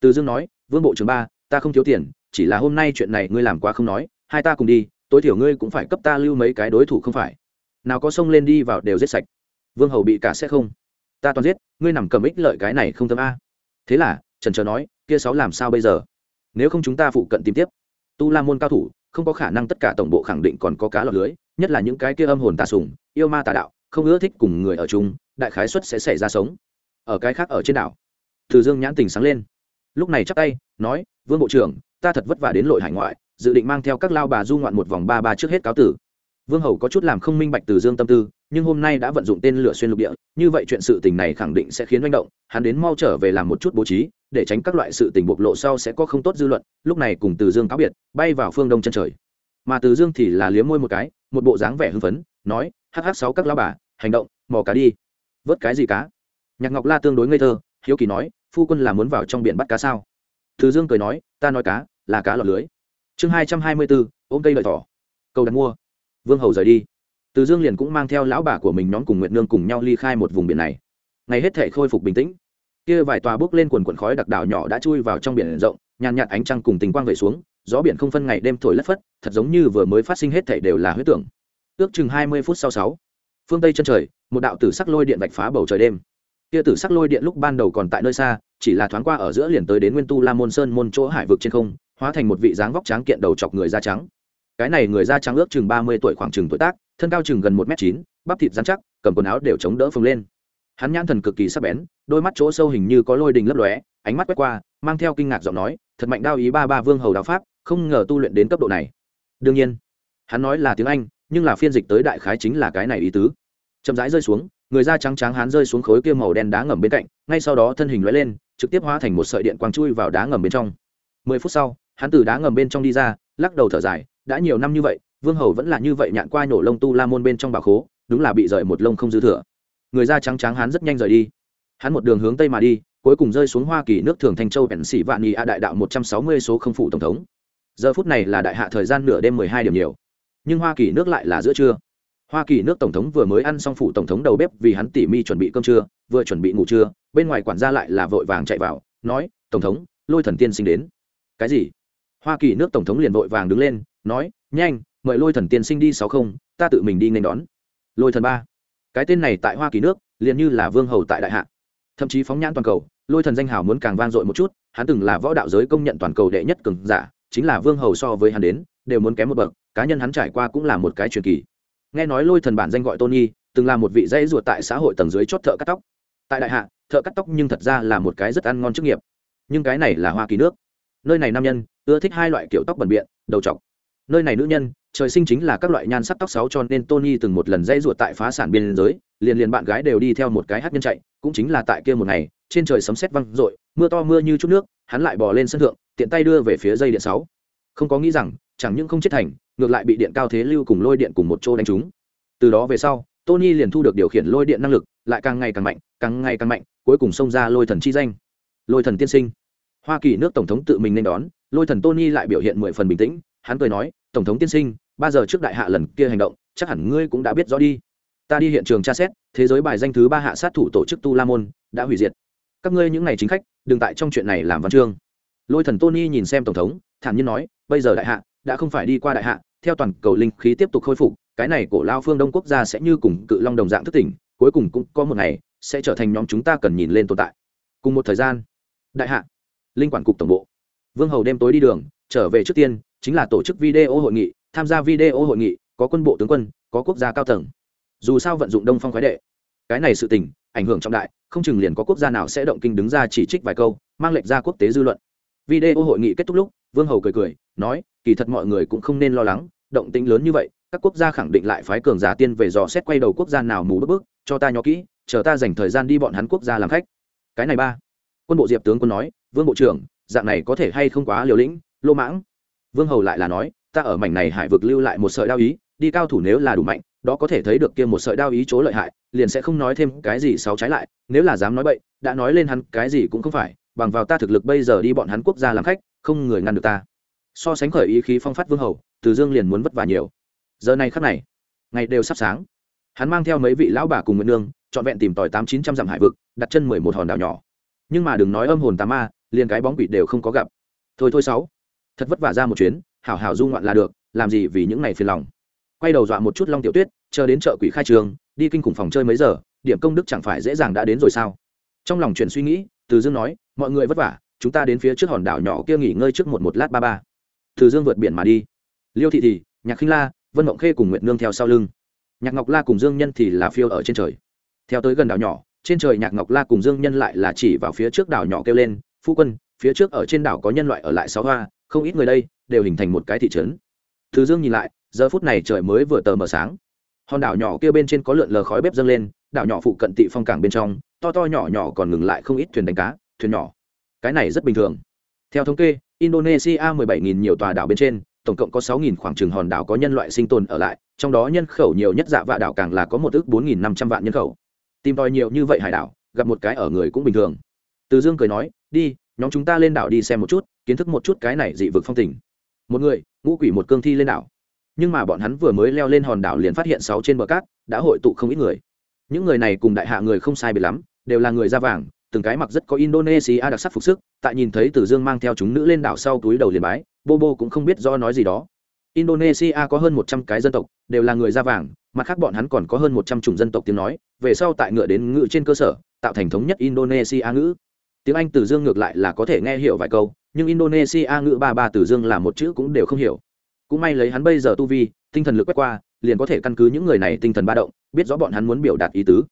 Từ dương nói, vương bộ trưởng ba, ta không thiếu tiền, chỉ là hôm nay chuyện này ngươi làm quá không nói, hai ta cùng đi, tối thiểu ngươi cũng phải cấp ta lưu mấy cái đối thủ không phải. Nào có sông lên đi vào đều giết sạch. Vương hầu bị cả sẽ không. Ta toàn giết, ngươi nằm cầm ích lợi cái này không tâm a. Thế là trần trờ nói, kia sáu làm sao bây giờ? Nếu không chúng ta phụ cận tìm tiếp. Tu la môn cao thủ, không có khả năng tất cả tổng bộ khẳng định còn có cá lọt lưới, nhất là những cái kia âm hồn tà sùng, yêu ma tà đạo, không ưa thích cùng người ở chung, đại khái xuất sẽ xảy ra sống. Ở cái khác ở trên đảo, từ dương nhãn tình sáng lên. Lúc này chắc tay, nói, vương bộ trưởng, ta thật vất vả đến lội hải ngoại, dự định mang theo các lao bà du ngoạn một vòng ba ba trước hết cáo tử. Vương hầu có chút làm không minh bạch từ dương tâm tư, nhưng hôm nay đã vận dụng tên lửa xuyên lục địa, như vậy chuyện sự tình này khẳng định sẽ khiến manh động, hắn đến mau trở về làm một chút bố trí để tránh các loại sự tình bộc lộ sau sẽ có không tốt dư luận, lúc này cùng từ dương cáo biệt, bay vào phương đông chân trời. Mà từ dương thì là liếm môi một cái, một bộ dáng vẻ hưng phấn, nói hh sáu các lao bà, hành động, mò cá đi. Vớt cái gì cá? Nhạc ngọc la tương đối ngây thơ, hiếu kỳ nói, phu quân là muốn vào trong biển bắt cá sao? Từ dương cười nói, ta nói cá, là cá lọt lưới. Chương hai trăm hai mươi bốn, ôm cây lợi thỏ. Cầu đặt mua. Vương hầu rời đi. Từ dương liền cũng mang theo lão bà của mình nhóm cùng nguyệt nương cùng nhau ly khai một vùng biển này. Ngày hết thể khôi phục bình tĩnh kia vài tòa bước lên quần quần khói đặc đảo nhỏ đã chui vào trong biển rộng, nhàn nhạt ánh trăng cùng tình quang về xuống, gió biển không phân ngày đêm thổi lất phất, thật giống như vừa mới phát sinh hết thảy đều là huyết tưởng. Ước chừng hai mươi phút sau sáu, phương tây chân trời, một đạo tử sắc lôi điện vạch phá bầu trời đêm. Kia tử sắc lôi điện lúc ban đầu còn tại nơi xa, chỉ là thoáng qua ở giữa liền tới đến nguyên tu la môn sơn môn chỗ hải vực trên không, hóa thành một vị dáng vóc tráng kiện đầu chọc người da trắng. Cái này người da trắng ước chừng ba mươi tuổi khoảng chừng tuổi tác, thân cao chừng gần một m chín, bắp thịt dán chắc, cầm quần áo đều chống đỡ phồng lên hắn nhãn thần cực kỳ sắc bén, đôi mắt chỗ sâu hình như có lôi đình lấp lóe, ánh mắt quét qua, mang theo kinh ngạc giọng nói, thật mạnh đao ý ba ba vương hầu đạo pháp, không ngờ tu luyện đến cấp độ này. Đương nhiên, hắn nói là tiếng anh, nhưng là phiên dịch tới đại khái chính là cái này ý tứ. Chậm rãi rơi xuống, người da trắng trắng hắn rơi xuống khối kia màu đen đá ngầm bên cạnh, ngay sau đó thân hình lóe lên, trực tiếp hóa thành một sợi điện quang chui vào đá ngầm bên trong. Mười phút sau, hắn từ đá ngầm bên trong đi ra, lắc đầu thở dài, đã nhiều năm như vậy, vương hầu vẫn là như vậy nhạn qua nhổ lông tu la môn bên trong bà khố, đúng là bị rời một lông không dư thừa người da trắng trắng hắn rất nhanh rời đi. Hắn một đường hướng tây mà đi, cuối cùng rơi xuống hoa kỳ nước thường thanh châu bèn sĩ vạn nghị a đại đạo một trăm sáu mươi số không phụ tổng thống. Giờ phút này là đại hạ thời gian nửa đêm mười hai điểm nhiều. Nhưng hoa kỳ nước lại là giữa trưa. Hoa kỳ nước tổng thống vừa mới ăn xong phụ tổng thống đầu bếp vì hắn tỉ mi chuẩn bị cơm trưa, vừa chuẩn bị ngủ trưa, bên ngoài quản gia lại là vội vàng chạy vào, nói, tổng thống, lôi thần tiên sinh đến. Cái gì? Hoa kỳ nước tổng thống liền vội vàng đứng lên, nói, nhanh, mời lôi thần tiên sinh đi sáu không, ta tự mình đi nên đón. Lôi thần ba cái tên này tại hoa kỳ nước, liền như là vương hầu tại đại hạ. Thậm chí phóng nhãn toàn cầu, lôi thần danh hào muốn càng vang dội một chút, hắn từng là võ đạo giới công nhận toàn cầu đệ nhất cường giả, chính là vương hầu so với hắn đến, đều muốn kém một bậc, cá nhân hắn trải qua cũng là một cái truyền kỳ. Nghe nói lôi thần bản danh gọi tony, từng là một vị dãy ruột tại xã hội tầng dưới chót thợ cắt tóc. Tại đại hạ, thợ cắt tóc nhưng thật ra là một cái rất ăn ngon chức nghiệp. Nhưng cái này là hoa kỳ nước. Nơi này nam nhân, ưa thích hai loại kiểu tóc bẩn biện, đầu trọc nơi này nữ nhân, trời sinh chính là các loại nhan sắc tóc sáu cho nên tony từng một lần dây ruột tại phá sản biên giới, liền liền bạn gái đều đi theo một cái hát nhân chạy, cũng chính là tại kia một ngày, trên trời sấm sét văng rội mưa to mưa như chút nước, hắn lại bò lên sân thượng, tiện tay đưa về phía dây điện sáu. Không có nghĩ rằng, chẳng những không chết thành, ngược lại bị điện cao thế lưu cùng lôi điện cùng một chỗ đánh trúng. Từ đó về sau, tony liền thu được điều khiển lôi điện năng lực, lại càng ngày càng mạnh, càng ngày càng mạnh, cuối cùng xông ra lôi thần chi danh. Lôi thần tiên sinh. Hoa kỳ nước tổng thống tự mình nên đón, lôi thần tony lại biểu hiện mười phần bình tĩnh hắn cười nói, tổng thống tiên sinh, ba giờ trước đại hạ lần kia hành động, chắc hẳn ngươi cũng đã biết rõ đi. Ta đi hiện trường tra xét, thế giới bài danh thứ ba hạ sát thủ tổ chức tu la môn đã hủy diệt. Các ngươi những ngày chính khách, đừng tại trong chuyện này làm văn chương. Lôi thần tony nhìn xem tổng thống, thản nhiên nói, bây giờ đại hạ đã không phải đi qua đại hạ, theo toàn cầu linh khí tiếp tục khôi phục, cái này cổ lao phương đông quốc gia sẽ như cùng cự long đồng dạng thức tỉnh, cuối cùng cũng có một ngày sẽ trở thành nhóm chúng ta cần nhìn lên tồn tại. Cùng một thời gian, đại hạ, linh quản cục tổng bộ, vương hầu đêm tối đi đường, trở về trước tiên chính là tổ chức video hội nghị tham gia video hội nghị có quân bộ tướng quân có quốc gia cao tầng. Dù sao vận dụng đông phong khoái đệ. Cái này sự tình ảnh hưởng trọng đại không chừng liền có quốc gia nào sẽ động kinh đứng ra chỉ trích vài câu mang lệnh ra quốc tế dư luận. Video hội nghị kết thúc lúc vương hầu cười cười nói kỳ thật mọi người cũng không nên lo lắng động tĩnh lớn như vậy các quốc gia khẳng định lại phái cường giả tiên về dò xét quay đầu quốc gia nào mù bước bước, cho ta nhó kỹ chờ ta dành thời gian đi bọn hắn quốc gia làm khách. Cái này ba. Quân bộ diệp tướng quân nói vương bộ trưởng dạng này có thể hay không quá liều lĩnh lô mãng? Vương hầu lại là nói, ta ở mảnh này hải vực lưu lại một sợi đao ý, đi cao thủ nếu là đủ mạnh, đó có thể thấy được kia một sợi đao ý chỗ lợi hại, liền sẽ không nói thêm cái gì xấu trái lại, nếu là dám nói bậy, đã nói lên hắn cái gì cũng không phải, bằng vào ta thực lực bây giờ đi bọn hắn quốc gia làm khách, không người ngăn được ta. So sánh khởi ý khí phong phát vương hầu, từ dương liền muốn vất vả nhiều. Giờ này khắc này, ngày đều sắp sáng. Hắn mang theo mấy vị lão bà cùng nguyễn nương, trọn vẹn tìm tòi tám chín trăm dặm hải vực, đặt chân mười một hòn đảo nhỏ. Nhưng mà đừng nói âm hồn tà ma, liền cái bóng quỷ đều không có gặp. Thôi thôi sáu thật vất vả ra một chuyến, hảo hảo du ngoạn là được, làm gì vì những ngày phiền lòng. Quay đầu dọa một chút long tiểu tuyết, chờ đến chợ quỷ khai trường, đi kinh khủng phòng chơi mấy giờ, điểm công đức chẳng phải dễ dàng đã đến rồi sao? Trong lòng chuyển suy nghĩ, từ dương nói, mọi người vất vả, chúng ta đến phía trước hòn đảo nhỏ kia nghỉ ngơi trước một một lát ba ba. Từ dương vượt biển mà đi. Liêu thị thì, nhạc khinh la, vân mộng khê cùng nguyệt nương theo sau lưng. Nhạc ngọc la cùng dương nhân thì là phiêu ở trên trời. Theo tới gần đảo nhỏ, trên trời nhạc ngọc la cùng dương nhân lại là chỉ vào phía trước đảo nhỏ kêu lên, phu quân, phía trước ở trên đảo có nhân loại ở lại sáu hoa không ít người đây đều hình thành một cái thị trấn. Từ dương nhìn lại, giờ phút này trời mới vừa tờ mờ sáng. Hòn đảo nhỏ kia bên trên có lượn lờ khói bếp dâng lên, đảo nhỏ phụ cận tị phong cảng bên trong, to to nhỏ nhỏ còn ngừng lại không ít thuyền đánh cá, thuyền nhỏ. Cái này rất bình thường. Theo thống kê, indonesia 17.000 nhiều tòa đảo bên trên, tổng cộng có 6.000 khoảng trường hòn đảo có nhân loại sinh tồn ở lại, trong đó nhân khẩu nhiều nhất dạ vạ đảo càng là có một ước 4.500 vạn nhân khẩu. Tìm tòi nhiều như vậy hải đảo, gặp một cái ở người cũng bình thường. Từ dương cười nói, đi, nhóm chúng ta lên đảo đi xem một chút kiến thức một chút cái này dị vực phong tình. Một người, ngũ quỷ một cương thi lên đảo. Nhưng mà bọn hắn vừa mới leo lên hòn đảo liền phát hiện sáu trên bờ cát đã hội tụ không ít người. Những người này cùng đại hạ người không sai biệt lắm, đều là người da vàng, từng cái mặc rất có indonesia đặc sắc phục sức, tại nhìn thấy tử dương mang theo chúng nữ lên đảo sau túi đầu liền bái, bobo cũng không biết do nói gì đó. Indonesia có hơn một trăm cái dân tộc, đều là người da vàng, mặt khác bọn hắn còn có hơn một trăm chủng dân tộc tiếng nói, về sau tại ngựa đến ngữ trên cơ sở, tạo thành thống nhất indonesia ngữ tiếng anh từ dương ngược lại là có thể nghe hiểu vài câu, nhưng indonesia ngữ ba ba từ dương là một chữ cũng đều không hiểu. Cũng may lấy hắn bây giờ tu vi, tinh thần lực quét qua, liền có thể căn cứ những người này tinh thần ba động, biết rõ bọn hắn muốn biểu đạt ý tứ.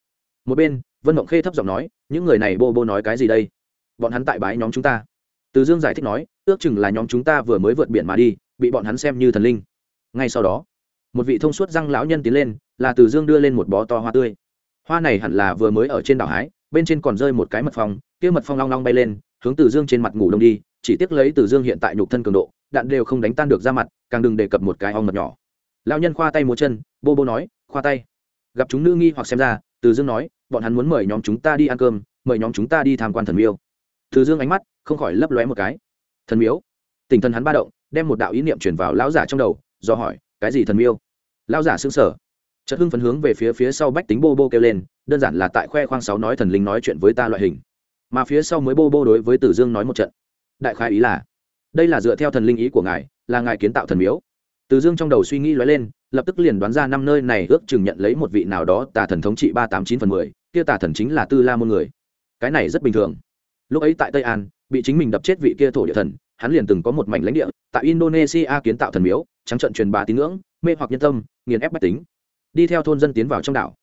Một bên, vân mộng khê thấp giọng nói, những người này bô bô nói cái gì đây? Bọn hắn tại bái nhóm chúng ta. Từ dương giải thích nói, ước chừng là nhóm chúng ta vừa mới vượt biển mà đi, bị bọn hắn xem như thần linh. Ngay sau đó, một vị thông suốt răng lão nhân tiến lên, là từ dương đưa lên một bó to hoa tươi. Hoa này hẳn là vừa mới ở trên đảo hái, bên trên còn rơi một cái mật phòng kia mật phong long long bay lên, hướng từ dương trên mặt ngủ đông đi, chỉ tiếc lấy từ dương hiện tại nhục thân cường độ, đạn đều không đánh tan được ra mặt, càng đừng đề cập một cái ong mật nhỏ. Lão nhân khoa tay múa chân, bô bô nói, khoa tay. Gặp chúng nữ nghi hoặc xem ra, từ dương nói, bọn hắn muốn mời nhóm chúng ta đi ăn cơm, mời nhóm chúng ta đi tham quan thần miêu. từ dương ánh mắt không khỏi lấp lóe một cái. Thần miếu tình thần hắn ba động, đem một đạo ý niệm chuyển vào lão giả trong đầu, do hỏi, cái gì thần miêu? Lão giả xương sở chợt hưng phấn hướng về phía phía sau bách tính bô bô kêu lên, đơn giản là tại khoe khoang sáu nói thần linh nói chuyện với ta loại hình mà phía sau mới bô bô đối với tử dương nói một trận. Đại khai ý là, đây là dựa theo thần linh ý của ngài, là ngài kiến tạo thần miếu. Tử dương trong đầu suy nghĩ lóe lên, lập tức liền đoán ra năm nơi này ước chừng nhận lấy một vị nào đó tà thần thống trị ba tám chín phần mười, kia tà thần chính là tư la môn người. Cái này rất bình thường. Lúc ấy tại tây an, bị chính mình đập chết vị kia thổ địa thần, hắn liền từng có một mảnh lãnh địa, tại indonesia kiến tạo thần miếu, trắng trận truyền bá tín ngưỡng, mê hoặc nhân tâm, nghiền ép bách tính. Đi theo thôn dân tiến vào trong đảo.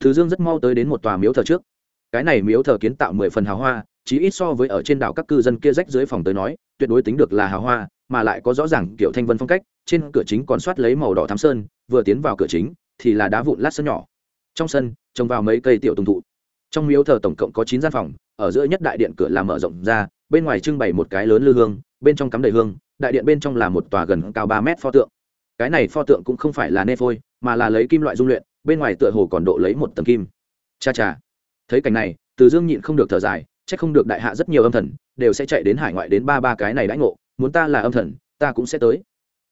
Thứ dương rất mau tới đến một tòa miếu thờ trước cái này miếu thờ kiến tạo mười phần hào hoa chỉ ít so với ở trên đảo các cư dân kia rách dưới phòng tới nói, tuyệt đối tính được là hào hoa, mà lại có rõ ràng kiểu thanh vân phong cách, trên cửa chính còn soát lấy màu đỏ thám sơn, vừa tiến vào cửa chính, thì là đá vụn lát sân nhỏ. Trong sân, trồng vào mấy cây tiểu tùng thụ. Trong miếu thờ tổng cộng có chín gian phòng, ở giữa nhất đại điện cửa làm mở rộng ra, bên ngoài trưng bày một cái lớn lư hương, bên trong cắm đầy hương, đại điện bên trong là một tòa gần cao ba mét pho tượng. Cái này pho tượng cũng không phải là nê phôi, mà là lấy kim loại dung luyện, bên ngoài tựa hồ còn độ lấy một tầng kim. Cha cha thấy cảnh này, từ dương nhịn không được thở dài c h ắ c không được đại hạ rất nhiều âm thần, đều sẽ chạy đến hải ngoại đến ba ba cái này đãi ngộ, muốn ta là âm thần, ta cũng sẽ tới.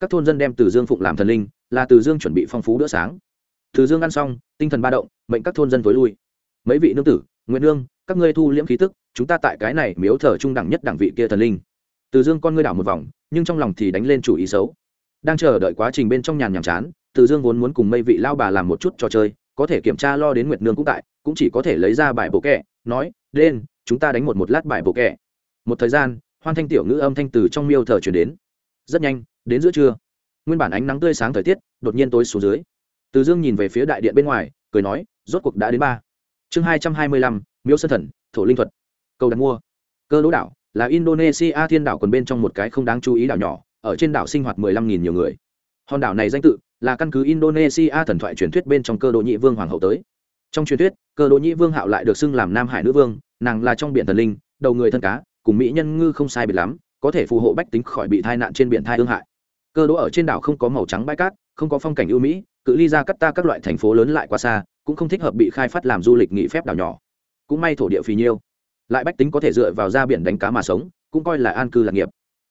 Các thôn dân đem từ dương phụng làm thần linh, là từ dương chuẩn bị phong phú bữa sáng. Từ dương ăn xong, tinh thần ba động, mệnh các thôn dân tối lui. Mấy vị nương tử nguyễn nương, các ngươi thu liễm khí tức, chúng ta tại cái này miếu thờ trung đẳng nhất đẳng vị kia thần linh. Từ dương con ngươi đảo một vòng, nhưng trong lòng thì đánh lên chủ ý xấu. Đang chờ đợi quá trình bên trong nhàn nhàm chán, từ dương vốn muốn cùng mây vị lao bà làm một chút trò chơi có thể kiểm tra lo đến nguyệt nương cũng tại, cũng chỉ có thể lấy ra bài bộ kẹ, nói lên chúng ta đánh một một lát bài bộ kẹ. Một thời gian, hoan thanh tiểu ngữ âm thanh từ trong miêu thờ chuyển đến. Rất nhanh, đến giữa trưa. Nguyên bản ánh nắng tươi sáng thời tiết, đột nhiên tối xuống dưới. Từ dương nhìn về phía đại điện bên ngoài, cười nói, rốt cuộc đã đến ba. Chương hai trăm hai mươi lăm miếu sân thần, thổ linh thuật. Câu đặt mua. Cơ đỗ đảo là indonesia thiên đảo còn bên trong một cái không đáng chú ý đảo nhỏ, ở trên đảo sinh hoạt mười lăm nghìn nhiều người. Hòn đảo này danh tự là căn cứ indonesia thần thoại truyền thuyết bên trong cơ đỗ nhị vương hoàng hậu tới. Trong truyền thuyết, cơ đỗ nhị vương hạo lại được xưng làm nam hải nữ vương, nàng là trong biển thần linh, đầu người thân cá, cùng mỹ nhân ngư không sai biệt lắm, có thể phù hộ bách tính khỏi bị tai nạn trên biển thai hương hại. Cơ đỗ ở trên đảo không có màu trắng bãi cát, không có phong cảnh ưu mỹ, cự ly ra cắt ta các loại thành phố lớn lại quá xa, cũng không thích hợp bị khai phát làm du lịch nghỉ phép đảo nhỏ. Cũng may thổ địa phì nhiêu. Lại bách tính có thể dựa vào ra biển đánh cá mà sống, cũng coi là an cư lạc nghiệp.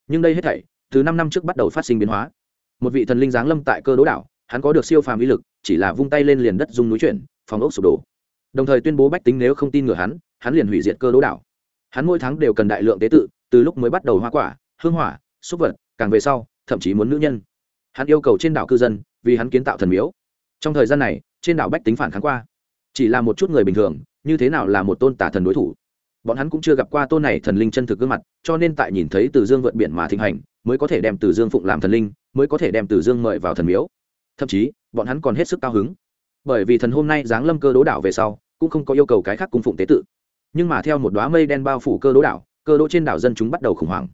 Nhưng đây hết thảy, từ năm năm trước bắt đầu phát sinh biến hóa một vị thần linh giáng lâm tại cơ đố đảo, hắn có được siêu phàm uy lực, chỉ là vung tay lên liền đất dung núi chuyển, phòng ốc sụp đổ. Đồng thời tuyên bố bách tính nếu không tin ngừa hắn hắn liền hủy diệt cơ đố đảo. Hắn mỗi tháng đều cần đại lượng tế tự, từ lúc mới bắt đầu hoa quả, hương hỏa, súc vật, càng về sau, thậm chí muốn nữ nhân. Hắn yêu cầu trên đảo cư dân, vì hắn kiến tạo thần miếu. Trong thời gian này, trên đảo bách tính phản kháng qua. Chỉ là một chút người bình thường, như thế nào là một tôn tả thần đối thủ? Bọn hắn cũng chưa gặp qua tôn này thần linh chân thực gương mặt, cho nên tại nhìn thấy từ dương vượt biển mà thịnh hành, mới có thể đem từ dương phụng làm thần linh mới có thể đem Tử dương mời vào thần miếu. Thậm chí, bọn hắn còn hết sức cao hứng. Bởi vì thần hôm nay giáng lâm cơ đố đảo về sau, cũng không có yêu cầu cái khác cung phụng tế tự. Nhưng mà theo một đóa mây đen bao phủ cơ đố đảo, cơ đố trên đảo dân chúng bắt đầu khủng hoảng.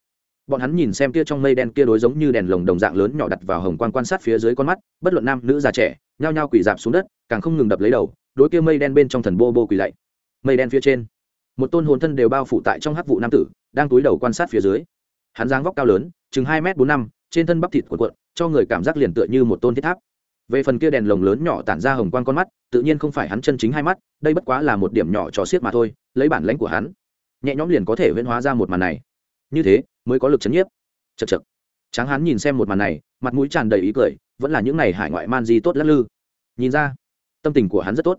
Bọn hắn nhìn xem kia trong mây đen kia đối giống như đèn lồng đồng dạng lớn nhỏ đặt vào hồng quan quan sát phía dưới con mắt, bất luận nam, nữ, già, trẻ, nhao nhao quỳ rạp xuống đất, càng không ngừng đập lấy đầu, đối kia mây đen bên trong thần bô bô quỳ lạy. Mây đen phía trên, một tôn hồn thân đều bao phủ tại trong hắc vụ nam tử, đang túi đầu quan sát phía dưới. Hắn dáng vóc cao lớn, chừng hai m bốn năm trên thân bắp thịt cuộn cuộn, cho người cảm giác liền tựa như một tôn thiết tháp. Về phần kia đèn lồng lớn nhỏ tản ra hồng quang con mắt, tự nhiên không phải hắn chân chính hai mắt, đây bất quá là một điểm nhỏ trò xiết mà thôi, lấy bản lãnh của hắn, nhẹ nhõm liền có thể huyễn hóa ra một màn này. Như thế, mới có lực chấn nhiếp. Chật chật tráng hắn nhìn xem một màn này, mặt mũi tràn đầy ý cười, vẫn là những ngày hải ngoại man di tốt lắc lư. Nhìn ra, tâm tình của hắn rất tốt.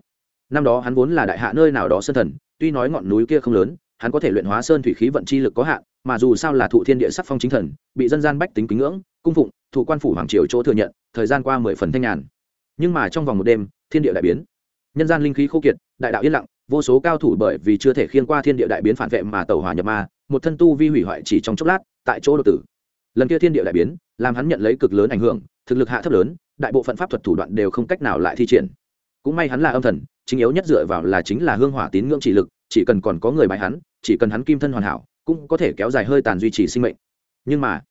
Năm đó hắn vốn là đại hạ nơi nào đó sơn thần, tuy nói ngọn núi kia không lớn hắn có thể luyện hóa sơn thủy khí vận chi lực có hạn, mà dù sao là thụ thiên địa sắc phong chính thần, bị dân gian bách tính kính ngưỡng, cung phụng thủ quan phủ hoàng triều chỗ thừa nhận, thời gian qua mười phần thanh nhàn. Nhưng mà trong vòng một đêm, thiên địa đại biến. Nhân gian linh khí khô kiệt, đại đạo yên lặng, vô số cao thủ bởi vì chưa thể khiên qua thiên địa đại biến phản vệ mà tàu hỏa nhập ma, một thân tu vi hủy hoại chỉ trong chốc lát, tại chỗ đột tử. Lần kia thiên địa đại biến, làm hắn nhận lấy cực lớn ảnh hưởng, thực lực hạ thấp lớn, đại bộ phận pháp thuật thủ đoạn đều không cách nào lại thi triển. Cũng may hắn là âm thần, chính yếu nhất dựa vào là chính là hương hỏa tín ngưỡng chỉ lực, chỉ cần còn có người bài hắn chỉ cần hắn kim thân hoàn hảo, cũng có thể kéo dài hơi tàn duy trì sinh mệnh. Nhưng mà,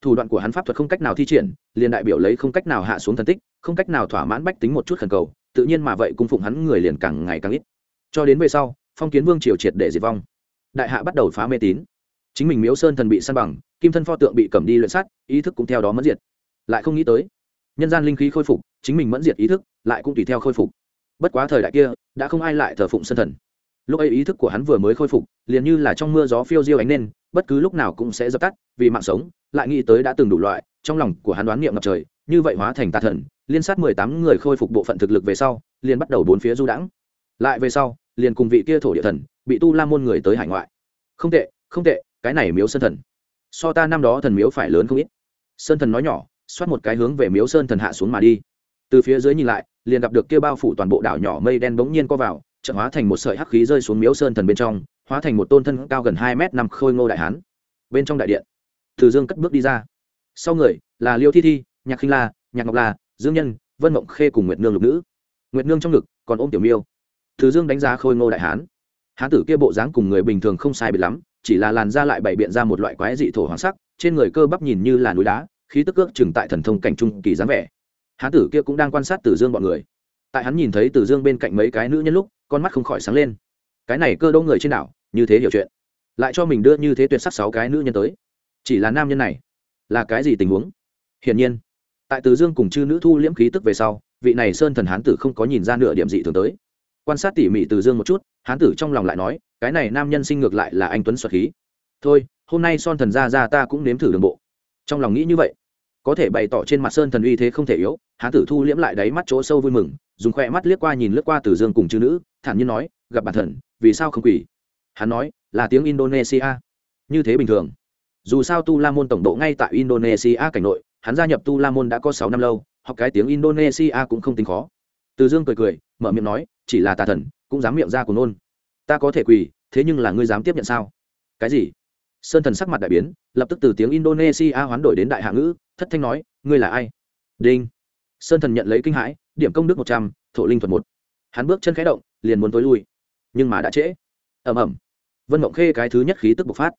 thủ đoạn của hắn pháp thuật không cách nào thi triển, liền đại biểu lấy không cách nào hạ xuống thần tích, không cách nào thỏa mãn bách tính một chút khẩn cầu, tự nhiên mà vậy cung phụng hắn người liền càng ngày càng ít. Cho đến về sau, phong kiến vương triều triệt để diệt vong. Đại hạ bắt đầu phá mê tín. Chính mình miếu sơn thần bị săn bằng, kim thân pho tượng bị cầm đi luyện sát, ý thức cũng theo đó mẫn diệt. Lại không nghĩ tới, nhân gian linh khí khôi phục, chính mình mẫn diệt ý thức, lại cũng tùy theo khôi phục. Bất quá thời đại kia, đã không ai lại thờ phụng sân thần lúc ấy ý thức của hắn vừa mới khôi phục, liền như là trong mưa gió phiêu diêu ánh lên, bất cứ lúc nào cũng sẽ dập tắt, vì mạng sống, lại nghĩ tới đã từng đủ loại, trong lòng của hắn đoán niệm ngập trời, như vậy hóa thành tà thần, liên sát mười tám người khôi phục bộ phận thực lực về sau, liền bắt đầu bốn phía du đãng. Lại về sau, liền cùng vị kia thổ địa thần, bị tu la môn người tới hải ngoại. Không tệ không tệ, cái này miếu sơn thần. So ta năm đó thần miếu phải lớn không ít. Sơn thần nói nhỏ, xoát một cái hướng về miếu sơn thần hạ xuống mà đi. Từ phía dưới nhìn lại, liền gặp được kia bao phủ toàn bộ đảo nhỏ mây đen bỗng nhiên co vào trận hóa thành một sợi hắc khí rơi xuống miếu sơn thần bên trong, hóa thành một tôn thân cao gần hai mét năm khôi ngô đại hán. Bên trong đại điện, từ dương cất bước đi ra. Sau người là liêu thi thi, nhạc khinh la, nhạc ngọc la, dương nhân, vân mộng khê cùng nguyệt nương lục nữ. Nguyệt nương trong ngực còn ôm tiểu miêu. Từ dương đánh giá khôi ngô đại hán. Hán tử kia bộ dáng cùng người bình thường không sai biệt lắm, chỉ là làn da lại bày biện ra một loại quái dị thổ hoàng sắc, trên người cơ bắp nhìn như là núi đá, khí tức ước chừng tại thần thông cảnh trung kỳ dáng vẻ. Hán tử kia cũng đang quan sát tử dương bọn người. Tại hắn nhìn thấy tử dương bên cạnh mấy cái nữ nhân lúc con mắt không khỏi sáng lên. Cái này cơ đỗ người trên đảo, như thế hiểu chuyện. Lại cho mình đưa như thế tuyệt sắc sáu cái nữ nhân tới. Chỉ là nam nhân này, là cái gì tình huống? Hiển nhiên, tại Từ dương cùng chư nữ thu liễm khí tức về sau, vị này sơn thần hán tử không có nhìn ra nửa điểm dị thường tới. Quan sát tỉ mỉ Từ dương một chút, hán tử trong lòng lại nói, cái này nam nhân sinh ngược lại là anh tuấn xuất khí. Thôi, hôm nay son thần ra ra ta cũng nếm thử đường bộ. Trong lòng nghĩ như vậy, có thể bày tỏ trên mặt sơn thần uy thế không thể yếu, hán tử thu liễm lại đáy mắt chỗ sâu vui mừng dùng khoe mắt liếc qua nhìn lướt qua từ dương cùng chữ nữ, thản nhiên nói, gặp bản thần, vì sao không quỷ hắn nói, là tiếng indonesia. Như thế bình thường. Dù sao tu la môn tổng độ ngay tại indonesia cảnh nội, hắn gia nhập tu la môn đã có sáu năm lâu, học cái tiếng indonesia cũng không tính khó. Từ dương cười cười, mở miệng nói, chỉ là tà thần, cũng dám miệng ra của nôn ta có thể quỳ, thế nhưng là ngươi dám tiếp nhận sao? Cái gì? Sơn thần sắc mặt đại biến, lập tức từ tiếng indonesia hoán đổi đến đại hạ ngữ, thất thanh nói, ngươi là ai? Đinh. Sơn thần nhận lấy kinh hãi điểm công đức một trăm, thổ linh thuật một. Hắn bước chân khẽ động, liền muốn tối lui. Nhưng mà đã trễ. Ẩm ẩm vân mộng khê cái thứ nhất khí tức bộc phát.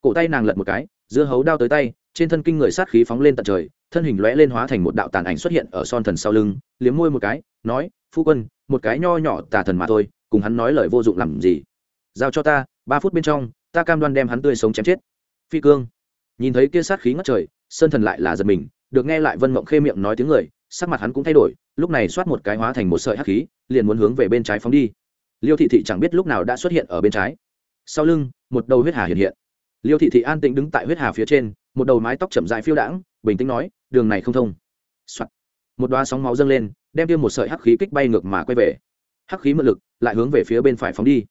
Cổ tay nàng lật một cái, dưa hấu đao tới tay, trên thân kinh người sát khí phóng lên tận trời, thân hình lóe lên hóa thành một đạo tàn ảnh xuất hiện ở son thần sau lưng, liếm môi một cái, nói, phu quân, một cái nho nhỏ tà thần mà thôi, cùng hắn nói lời vô dụng làm gì? Giao cho ta, ba phút bên trong, ta cam đoan đem hắn tươi sống chém chết. Phi cương. Nhìn thấy kia sát khí ngất trời, sơn thần lại là giật mình, được nghe lại vân mộng khê miệng nói tiếng người sắc mặt hắn cũng thay đổi, lúc này xoát một cái hóa thành một sợi hắc khí, liền muốn hướng về bên trái phóng đi. Liêu thị thị chẳng biết lúc nào đã xuất hiện ở bên trái. Sau lưng, một đầu huyết hà hiện hiện. Liêu thị thị an tĩnh đứng tại huyết hà phía trên, một đầu mái tóc chậm dài phiêu đãng, bình tĩnh nói, đường này không thông、Soạn. một đoá sóng máu dâng lên, đem tiêm một sợi hắc khí kích bay ngược mà quay về. Hắc khí mượn lực, lại hướng về phía bên phải phóng đi.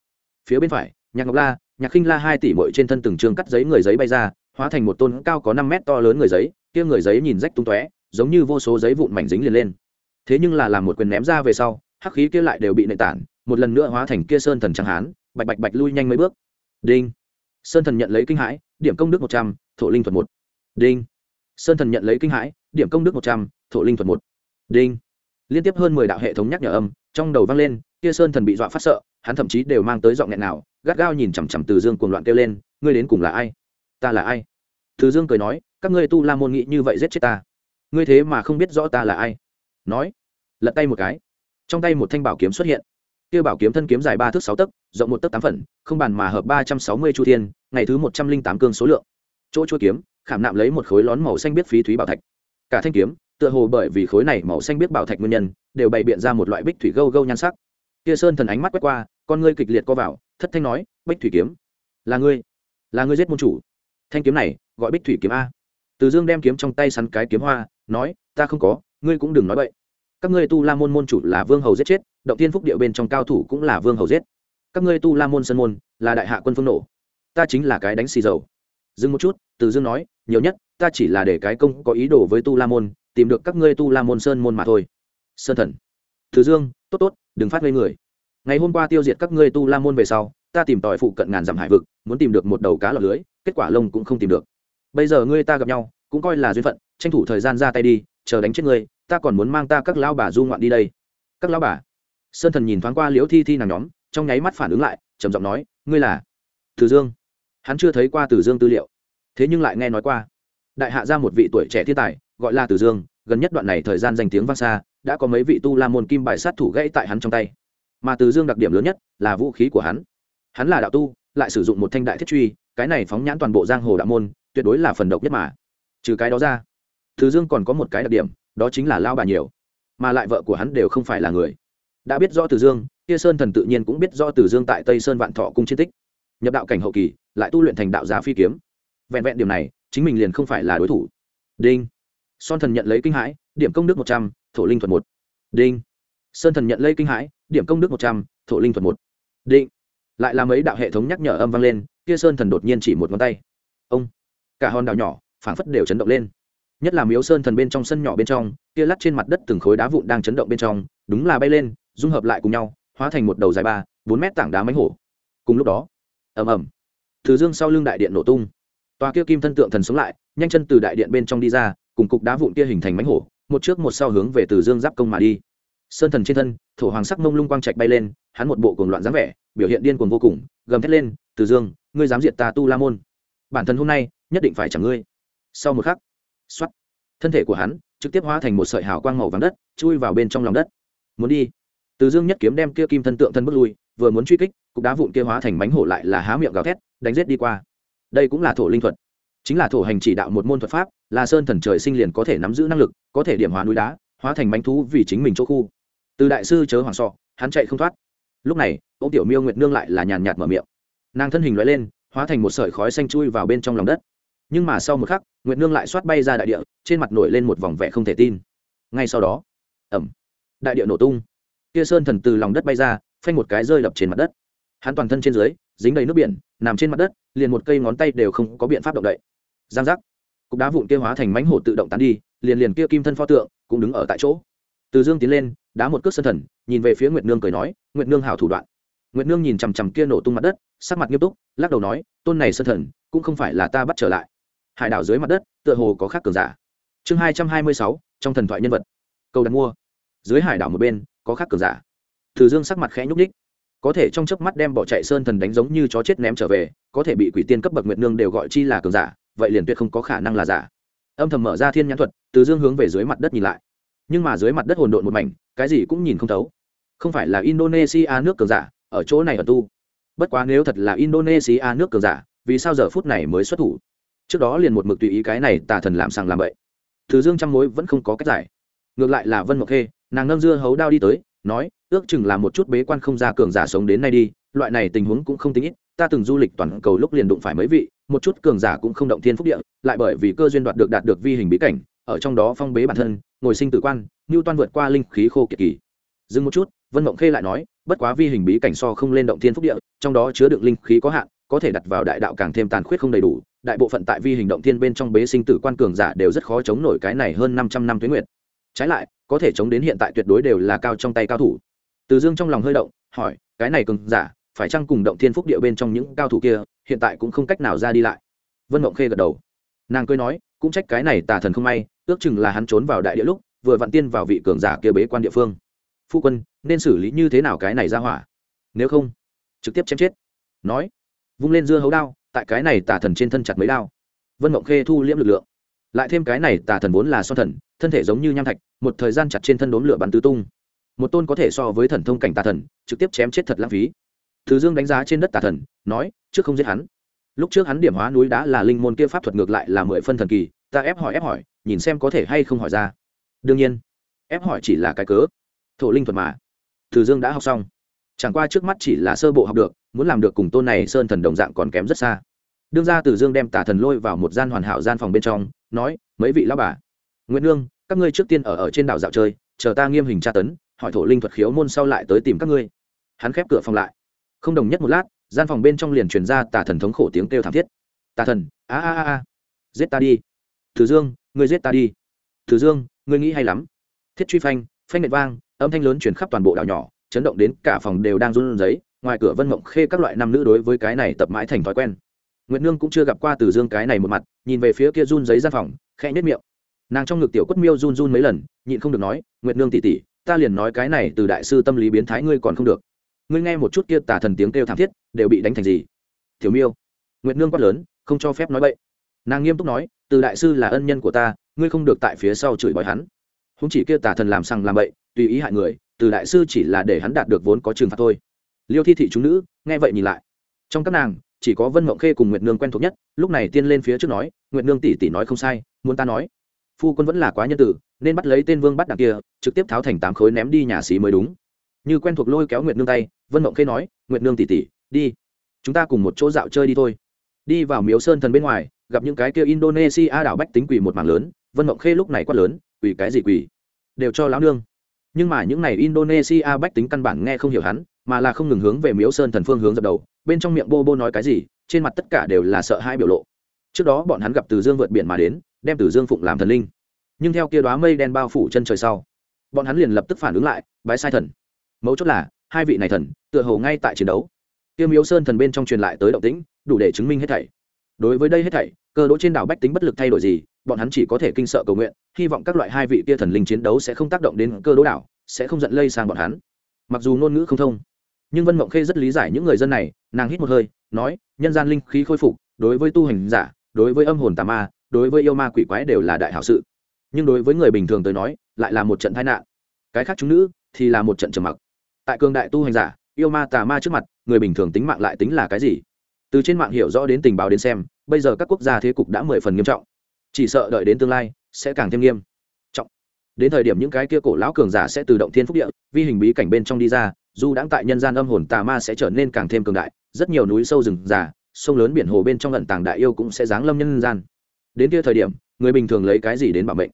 Phía bên phải, nhạc ngọc la, nhạc khinh la hai tỷ mội trên thân từng trường cắt giấy người giấy bay ra, hóa thành một tôn cao có năm mét to lớn người giấy, kia người giấy nhìn rách tung tóe giống như vô số giấy vụn mảnh dính liền lên. Thế nhưng là làm một quyền ném ra về sau, hắc khí kia lại đều bị nệ tản, một lần nữa hóa thành kia sơn thần trắng hán, bạch bạch bạch lui nhanh mấy bước. Đinh. Sơn thần nhận lấy kinh hãi, điểm công đức một trăm, thổ linh thuật một. Đinh. Sơn thần nhận lấy kinh hãi, điểm công đức một trăm, thổ linh thuật một. Đinh. Liên tiếp hơn mười đạo hệ thống nhắc nhở âm, trong đầu vang lên, kia sơn thần bị dọa phát sợ, hắn thậm chí đều mang tới giọng nghẹn nào, gắt gao nhìn chằm chằm từ dương cuồng loạn kêu lên, ngươi đến cùng là ai? Ta là ai? Từ dương cười nói, các ngươi tu la môn nghị như vậy giết chết ta ngươi thế mà không biết rõ ta là ai. Nói, lật tay một cái. Trong tay một thanh bảo kiếm xuất hiện. Kia bảo kiếm thân kiếm dài ba thước sáu tấc, rộng một tấc tám phần, không bàn mà hợp ba trăm sáu mươi chu thiên, ngày thứ một trăm linh tám cương số lượng. Chỗ chua kiếm, khảm nạm lấy một khối lón màu xanh biết phí thúy bảo thạch. Cả thanh kiếm, tựa hồ bởi vì khối này màu xanh biết bảo thạch nguyên nhân, đều bày biện ra một loại bích thủy gâu gâu nhan sắc. Kia sơn thần ánh mắt quét qua, con ngươi kịch liệt co vào, thất thanh nói, bích thủy kiếm, là ngươi là ngươi giết môn chủ. Thanh kiếm này, gọi bích thủy kiếm a từ dương đem kiếm trong tay sắn cái kiếm hoa, nói, ta không có, ngươi cũng đừng nói vậy các ngươi tu la môn môn chủ là vương hầu giết chết, động tiên phúc điệu bên trong cao thủ cũng là vương hầu giết. Các ngươi tu la môn sân môn là đại hạ quân phương nổ. Ta chính là cái đánh xì dầu. Dừng một chút, từ dương nói, nhiều nhất, ta chỉ là để cái công có ý đồ với tu la môn, tìm được các ngươi tu la môn sơn môn mà thôi. Sơn thần. Từ dương, tốt tốt, đừng phát ngây người. Ngày hôm qua tiêu diệt các ngươi tu la môn về sau, ta tìm tòi phụ cận ngàn dặm hải vực, muốn tìm được một đầu cá lọt lưới, kết quả lông cũng không tìm được bây giờ ngươi ta gặp nhau, cũng coi là duyên phận, tranh thủ thời gian ra tay đi, chờ đánh chết ngươi, ta còn muốn mang ta các lão bà du ngoạn đi đây. Các lão bà? Sơn thần nhìn thoáng qua liễu thi thi nàng nhóm, trong nháy mắt phản ứng lại, trầm giọng nói, ngươi là từ dương. Hắn chưa thấy qua từ dương tư liệu, thế nhưng lại nghe nói qua. Đại hạ ra một vị tuổi trẻ thiên tài, gọi là từ dương, gần nhất đoạn này thời gian danh tiếng vang xa, đã có mấy vị tu la môn kim bài sát thủ gãy tại hắn trong tay. Mà từ dương đặc điểm lớn nhất là vũ khí của hắn. Hắn là đạo tu, lại sử dụng một thanh đại thiết truy, cái này phóng nhãn toàn bộ giang hồ đạo môn tuyệt đối là phần độc nhất mà. Trừ cái đó ra, thứ dương còn có một cái đặc điểm, đó chính là lao bà nhiều, mà lại vợ của hắn đều không phải là người. Đã biết rõ từ dương, kia sơn thần tự nhiên cũng biết rõ từ dương tại tây sơn vạn thọ cung chiến tích. Nhập đạo cảnh hậu kỳ, lại tu luyện thành đạo giá phi kiếm. Vẹn vẹn điểm này, chính mình liền không phải là đối thủ. Đinh. Son thần nhận lấy kinh hãi, điểm công đức một trăm, thổ linh thuật một. Đinh. Sơn thần nhận lấy kinh hãi, điểm công đức một trăm, thổ linh thuật một. Định lại là mấy đạo hệ thống nhắc nhở âm vang lên, kia sơn thần đột nhiên chỉ một ngón tay. Ông cả hòn đảo nhỏ, phảng phất đều chấn động lên. Nhất là miếu sơn thần bên trong sân nhỏ bên trong, kia lắt trên mặt đất từng khối đá vụn đang chấn động bên trong, đúng là bay lên, dung hợp lại cùng nhau, hóa thành một đầu dài ba, bốn mét tảng đá mánh hổ. Cùng lúc đó, ầm ầm, từ dương sau lưng đại điện nổ tung. Tòa kia kim thân tượng thần sống lại, nhanh chân từ đại điện bên trong đi ra, cùng cục đá vụn kia hình thành mánh hổ, một trước một sau hướng về từ dương giáp công mà đi. Sơn thần trên thân, thổ hoàng sắc mông lung quang trạch bay lên, hắn một bộ cuồng loạn dáng vẻ, biểu hiện điên cuồng vô cùng, gầm thét lên, từ dương, ngươi dám diệt ta tu la môn. Bản thân hôm nay nhất định phải chẳng ngươi. Sau một khắc xoắt thân thể của hắn trực tiếp hóa thành một sợi hào quang màu vàng đất, chui vào bên trong lòng đất. Muốn đi. Từ dương nhất kiếm đem kia kim thân tượng thân bước lui, vừa muốn truy kích, cục đá vụn kia hóa thành bánh hổ lại là há miệng gào thét, đánh giết đi qua. Đây cũng là thổ linh thuật. Chính là thổ hành chỉ đạo một môn thuật pháp, là sơn thần trời sinh liền có thể nắm giữ năng lực, có thể điểm hóa núi đá, hóa thành bánh thú vì chính mình chỗ khu. Từ đại sư chớ hoàng sọ hắn chạy không thoát. Lúc này ô tiểu miêu nguyệt nương lại là nhàn nhạt mở miệng. Nàng thân hình loại lên, hóa thành một sợi khói xanh chui vào bên trong lòng đất nhưng mà sau một khắc, nguyệt nương lại xoát bay ra đại địa, trên mặt nổi lên một vòng vẻ không thể tin. Ngay sau đó ẩm đại địa nổ tung. Kia sơn thần từ lòng đất bay ra, phanh một cái rơi đập trên mặt đất. Hắn toàn thân trên dưới, dính đầy nước biển, nằm trên mặt đất, liền một cây ngón tay đều không có biện pháp động đậy. Giang giác. Cục đá vụn kia hóa thành mánh hổ tự động tán đi, liền liền kia kim thân pho tượng cũng đứng ở tại chỗ. Từ dương tiến lên, đá một cước sơn thần, nhìn về phía nguyệt nương cười nói, nguyệt nương hảo thủ đoạn. Nguyệt nương nhìn chằm chằm kia nổ tung mặt đất, sắc mặt nghiêm túc, lắc đầu nói, tôn này sơn thần, cũng không phải là ta bắt trở lại hải đảo dưới mặt đất, tựa hồ có khác cường giả. Chương hai trăm hai mươi sáu, trong thần thoại nhân vật. Câu đặt mua. Dưới hải đảo một bên, có khác cường giả. Từ dương sắc mặt khẽ nhúc ních có thể trong chớp mắt đem bỏ chạy sơn thần đánh giống như chó chết ném trở về, có thể bị quỷ tiên cấp bậc nguyệt nương đều gọi chi là cường giả, vậy liền tuyệt không có khả năng là giả. Âm thầm mở ra thiên nhãn thuật, từ dương hướng về dưới mặt đất nhìn lại. Nhưng mà dưới mặt đất hồn độn một mảnh, cái gì cũng nhìn không thấu. Không phải là indonesia nước cường giả, ở chỗ này ở tu. Bất quá nếu thật là indonesia nước cường giả, vì sao giờ phút này mới xuất thủ? Trước đó liền một mực tùy ý cái này tà thần làm sàng làm bậy. Thứ dương trăm mối vẫn không có cách giải. Ngược lại là vân mộc khê, nàng nâng dưa hấu đao đi tới, nói, ước chừng là một chút bế quan không ra cường giả sống đến nay đi, loại này tình huống cũng không tính ít, ta từng du lịch toàn cầu lúc liền đụng phải mấy vị, một chút cường giả cũng không động thiên phúc địa, lại bởi vì cơ duyên đoạt được đạt được vi hình bí cảnh, ở trong đó phong bế bản thân, ngồi sinh tử quan, như toan vượt qua linh khí khô kiệt kỳ. Dừng một chút, vân mộng khê lại nói, bất quá vi hình bí cảnh so không lên động thiên phúc địa, trong đó chứa đựng linh khí có hạn, có thể đặt vào đại đạo càng thêm tàn khuyết không đầy đủ đại bộ phận tại vi hình động thiên bên trong bế sinh tử quan cường giả đều rất khó chống nổi cái này hơn năm trăm năm tuyến nguyệt. Trái lại, có thể chống đến hiện tại tuyệt đối đều là cao trong tay cao thủ. Từ dương trong lòng hơi động, hỏi, cái này cường giả, phải chăng cùng động thiên phúc địa bên trong những cao thủ kia, hiện tại cũng không cách nào ra đi lại? Vân mộng khê gật đầu. Nàng cười nói, cũng trách cái này tà thần không may, ước chừng là hắn trốn vào đại địa lúc, vừa vặn tiên vào vị cường giả kia bế quan địa phương. Phu quân, nên xử lý như thế nào cái này ra hỏa? Nếu không, trực tiếp chém chết. Nói, vung lên dưa hấu đao tại cái này tà thần trên thân chặt mấy đao. Vân mộng khê thu liễm lực lượng. Lại thêm cái này tà thần vốn là so thần, thân thể giống như nham thạch, một thời gian chặt trên thân đốn lửa bắn tứ tung. Một tôn có thể so với thần thông cảnh tà thần, trực tiếp chém chết thật lãng phí. Thứ dương đánh giá trên đất tà thần, nói, trước không giết hắn. Lúc trước hắn điểm hóa núi đá là linh môn kia pháp thuật ngược lại là mười phân thần kỳ, ta ép hỏi ép hỏi, nhìn xem có thể hay không hỏi ra. Đương nhiên, ép hỏi chỉ là cái cớ. Thổ linh thuật mà. Từ dương đã học xong chẳng qua trước mắt chỉ là sơ bộ học được, muốn làm được cùng tôn này sơn thần đồng dạng còn kém rất xa. Đương ra từ dương đem tà thần lôi vào một gian hoàn hảo gian phòng bên trong, nói, mấy vị lao bà nguyễn nương, các ngươi trước tiên ở ở trên đảo dạo chơi, chờ ta nghiêm hình tra tấn, hỏi thổ linh thuật khiếu môn sau lại tới tìm các ngươi. Hắn khép cửa phòng lại. Không đồng nhất một lát, gian phòng bên trong liền truyền ra tà thần thống khổ tiếng kêu thảm thiết. Tà thần, a a a a, giết ta đi. Thử dương, ngươi giết ta đi. Thử dương, ngươi nghĩ hay lắm. Thiết truy phanh phanh nệ vang, âm thanh lớn chuyển khắp toàn bộ đảo nhỏ chấn động đến cả phòng đều đang run rẩy, ngoài cửa vân mộng khê các loại nam nữ đối với cái này tập mãi thành thói quen. Nguyệt nương cũng chưa gặp qua từ dương cái này một mặt, nhìn về phía kia run giấy gian phòng, khẽ nhất miệng. Nàng trong ngực tiểu quất miêu run run mấy lần, nhịn không được nói, nguyệt nương tỉ tỉ ta liền nói cái này từ đại sư tâm lý biến thái ngươi còn không được. Ngươi nghe một chút kia tà thần tiếng kêu thảm thiết, đều bị đánh thành gì? Tiểu miêu. Nguyệt nương quát lớn, không cho phép nói bậy. Nàng nghiêm túc nói, từ đại sư là ân nhân của ta, ngươi không được tại phía sau chửi bói hắn. Không chỉ kia tà thần làm sằng làm bậy, tùy ý hại người từ đại sư chỉ là để hắn đạt được vốn có trừng phạt thôi. Liêu thi thị chúng nữ, nghe vậy nhìn lại. Trong các nàng, chỉ có vân mộng khê cùng nguyệt nương quen thuộc nhất, lúc này tiên lên phía trước nói, nguyệt nương tỷ tỷ nói không sai, muốn ta nói. Phu quân vẫn là quá nhân tử, nên bắt lấy tên vương bắt đằng kia, trực tiếp tháo thành tám khối ném đi nhà xí mới đúng. Như quen thuộc lôi kéo nguyệt nương tay, vân mộng khê nói, nguyệt nương tỷ tỷ, đi. Chúng ta cùng một chỗ dạo chơi đi thôi. Đi vào miếu sơn thần bên ngoài, gặp những cái kia indonesia đảo bách tính quỳ một mảng lớn, vân mộng khê lúc này quát lớn, quỳ cái gì quỳ? Đều cho lão nương nhưng mà những này indonesia bách tính căn bản nghe không hiểu hắn, mà là không ngừng hướng về miếu sơn thần phương hướng dập đầu, bên trong miệng bô bô nói cái gì, trên mặt tất cả đều là sợ hai biểu lộ. Trước đó bọn hắn gặp từ dương vượt biển mà đến, đem từ dương phụng làm thần linh. Nhưng theo kia đoá mây đen bao phủ chân trời sau, bọn hắn liền lập tức phản ứng lại, bái sai thần. Mấu chốt là, hai vị này thần, tựa hồ ngay tại chiến đấu. Kia miếu sơn thần bên trong truyền lại tới động tĩnh, đủ để chứng minh hết thảy đối với đây hết thảy, cơ đỗ trên đảo bách tính bất lực thay đổi gì, bọn hắn chỉ có thể kinh sợ cầu nguyện, hy vọng các loại hai vị kia thần linh chiến đấu sẽ không tác động đến cơ đỗ đảo, sẽ không giận lây sang bọn hắn. Mặc dù ngôn ngữ không thông, nhưng vân mộng khê rất lý giải những người dân này, nàng hít một hơi, nói, nhân gian linh khí khôi phục, đối với tu hành giả, đối với âm hồn tà ma, đối với yêu ma quỷ quái đều là đại hảo sự. Nhưng đối với người bình thường tới nói, lại là một trận tai nạn. Cái khác chúng nữ thì là một trận trầm mặc. Tại cường đại tu hành giả, yêu ma tà ma trước mặt, người bình thường tính mạng lại tính là cái gì? Từ trên mạng hiểu rõ đến tình báo đến xem, bây giờ các quốc gia thế cục đã mười phần nghiêm trọng. Chỉ sợ đợi đến tương lai, sẽ càng thêm nghiêm trọng. Đến thời điểm những cái kia cổ lão cường giả sẽ tự động thiên phúc địa, vi hình bí cảnh bên trong đi ra, dù đáng tại nhân gian âm hồn tà ma sẽ trở nên càng thêm cường đại, rất nhiều núi sâu rừng già, sông lớn biển hồ bên trong lận tàng đại yêu cũng sẽ giáng lâm nhân gian. Đến kia thời điểm, người bình thường lấy cái gì đến bảo mệnh?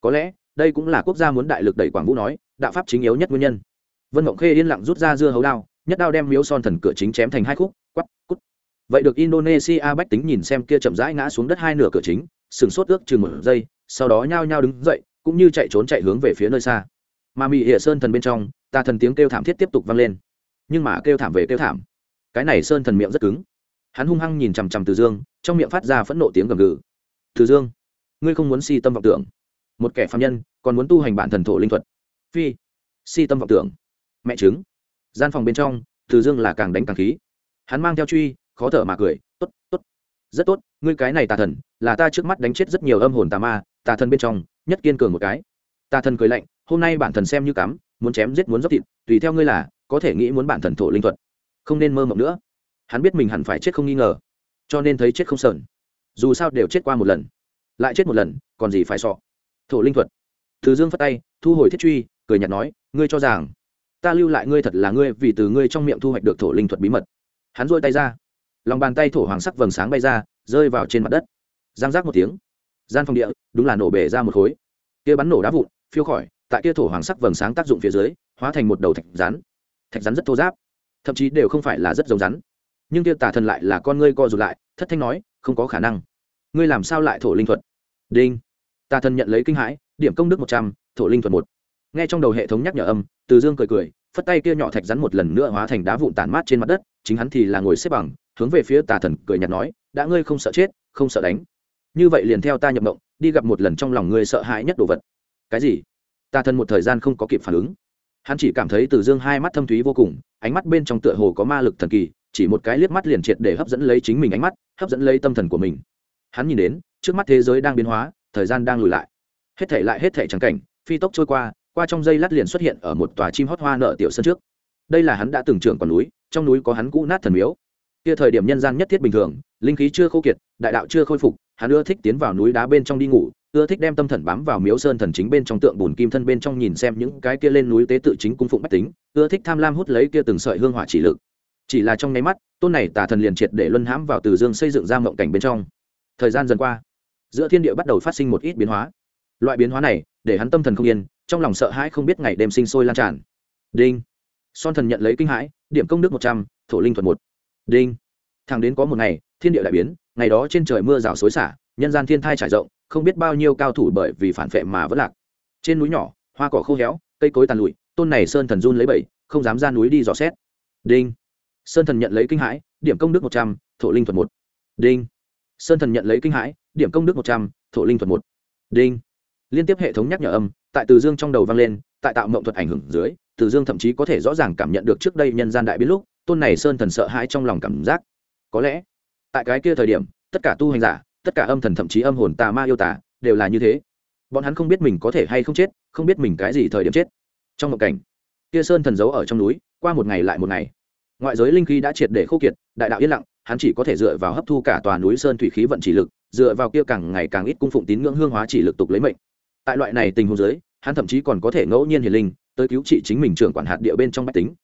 Có lẽ, đây cũng là quốc gia muốn đại lực đẩy quảng vũ nói, đạo pháp chính yếu nhất nguyên nhân. Vân mộng khê yên lặng rút ra dưa hấu đao, nhất đao đem miếu son thần cửa chính chém thành hai khúc quắp cút vậy được indonesia bách tính nhìn xem kia chậm rãi ngã xuống đất hai nửa cửa chính, sừng sốt ước chừng một giây, sau đó nhao nhao đứng dậy, cũng như chạy trốn chạy hướng về phía nơi xa. Mà mỹ hệ sơn thần bên trong, ta thần tiếng kêu thảm thiết tiếp tục vang lên. Nhưng mà kêu thảm về kêu thảm. Cái này sơn thần miệng rất cứng. Hắn hung hăng nhìn chằm chằm từ dương, trong miệng phát ra phẫn nộ tiếng gầm gừ. Từ dương, ngươi không muốn si tâm vọng tưởng. Một kẻ phạm nhân, còn muốn tu hành bản thần thổ linh thuật. Phi, si tâm vọng tưởng. Mẹ chứng gian phòng bên trong, từ dương là càng đánh càng khí. Hắn mang theo truy khó thở mà cười, tốt tốt, rất tốt, ngươi cái này tà thần, là ta trước mắt đánh chết rất nhiều âm hồn tà ma, tà thần bên trong, nhất kiên cường một cái. Tà thần cười lạnh, hôm nay bản thần xem như cắm, muốn chém giết muốn dốc thịt, tùy theo ngươi là, có thể nghĩ muốn bản thần thổ linh thuật. Không nên mơ mộng nữa. Hắn biết mình hẳn phải chết không nghi ngờ, cho nên thấy chết không sờn. Dù sao đều chết qua một lần, lại chết một lần, còn gì phải sọ. Thổ linh thuật. Từ dương phất tay, thu hồi thiết truy, cười nhạt nói, ngươi cho rằng, ta lưu lại ngươi thật là ngươi vì từ ngươi trong miệng thu hoạch được thổ linh thuật bí mật. Hắn dôi tay ra lòng bàn tay thổ hoàng sắc vầng sáng bay ra, rơi vào trên mặt đất. Giang rác một tiếng. Gian phòng địa, đúng là nổ bể ra một khối. Kia bắn nổ đá vụn, phiêu khỏi, tại kia thổ hoàng sắc vầng sáng tác dụng phía dưới, hóa thành một đầu thạch rắn. Thạch rắn rất thô giáp thậm chí đều không phải là rất giống rắn. Nhưng kia tà thần lại là con ngươi co rụt lại, thất thanh nói, không có khả năng. Ngươi làm sao lại thổ linh thuật? Đinh. Tà thần nhận lấy kinh hãi, điểm công đức một trăm, thổ linh thuật một. Nghe trong đầu hệ thống nhắc nhở âm, từ dương cười cười, phất tay kia nhỏ thạch rắn một lần nữa hóa thành đá vụn tàn mát trên mặt đất, chính hắn thì là ngồi xếp bằng hướng về phía tà thần cười nhạt nói, đã ngươi không sợ chết, không sợ đánh. Như vậy liền theo ta nhập động đi gặp một lần trong lòng ngươi sợ hãi nhất đồ vật. Cái gì? Tà thần một thời gian không có kịp phản ứng. Hắn chỉ cảm thấy từ dương hai mắt thâm thúy vô cùng, ánh mắt bên trong tựa hồ có ma lực thần kỳ, chỉ một cái liếc mắt liền triệt để hấp dẫn lấy chính mình ánh mắt, hấp dẫn lấy tâm thần của mình. Hắn nhìn đến, trước mắt thế giới đang biến hóa, thời gian đang lùi lại. Hết thể lại hết thể trắng cảnh, phi tốc trôi qua qua trong dây lát liền xuất hiện ở một tòa chim hót hoa nợ tiểu sân trước. Đây là hắn đã từng trưởng còn núi, trong núi có hắn cũ nát thần miếu kia thời điểm nhân gian nhất thiết bình thường, linh khí chưa khô kiệt, đại đạo chưa khôi phục, hắn ưa thích tiến vào núi đá bên trong đi ngủ, ưa thích đem tâm thần bám vào miếu sơn thần chính bên trong tượng bùn kim thân bên trong nhìn xem những cái kia lên núi tế tự chính cung phụng bách tính, ưa thích tham lam hút lấy kia từng sợi hương hỏa chỉ lực. Chỉ là trong nháy mắt, tôn này tà thần liền triệt để luân hãm vào từ dương xây dựng ra mộng cảnh bên trong. Thời gian dần qua, giữa thiên địa bắt đầu phát sinh một ít biến hóa. Loại biến hóa này, để hắn tâm thần không yên, trong lòng sợ hãi không biết ngày đêm sinh sôi lan tràn. Đinh. Son thần nhận lấy kinh hãi, điểm công đức một trăm, thổ linh thuật một đinh. Thẳng đến có một ngày, thiên địa đại biến, ngày đó trên trời mưa rào xối xả, nhân gian thiên thai trải rộng, không biết bao nhiêu cao thủ bởi vì phản phệ mà vẫn lạc. Trên núi nhỏ, hoa cỏ khô héo, cây cối tàn lụi, tôn này sơn thần run lấy bẩy không dám ra núi đi dò xét. Đinh. Sơn thần nhận lấy kinh hãi, điểm công đức một trăm, thổ linh thuật một. Đinh. Sơn thần nhận lấy kinh hãi, điểm công đức một trăm, thổ linh thuật một. Đinh. Liên tiếp hệ thống nhắc nhở âm, tại từ dương trong đầu vang lên, tại tạo mộng thuật ảnh hưởng dưới, từ dương thậm chí có thể rõ ràng cảm nhận được trước đây nhân gian đại biến lúc tôn này sơn thần sợ hãi trong lòng cảm giác. Có lẽ, tại cái kia thời điểm, tất cả tu hành giả, tất cả âm thần thậm chí âm hồn tà ma yêu tà, đều là như thế. Bọn hắn không biết mình có thể hay không chết, không biết mình cái gì thời điểm chết. Trong một cảnh, kia sơn thần giấu ở trong núi, qua một ngày lại một ngày. Ngoại giới linh khí đã triệt để khô kiệt, đại đạo yên lặng, hắn chỉ có thể dựa vào hấp thu cả tòa núi sơn thủy khí vận chỉ lực, dựa vào kia càng ngày càng ít cung phụng tín ngưỡng hương hóa chỉ lực tục lấy mệnh. Tại loại này tình huống giới hắn thậm chí còn có thể ngẫu nhiên hiền linh, tới cứu trị chính mình trưởng quản hạt địa bên trong bách tính.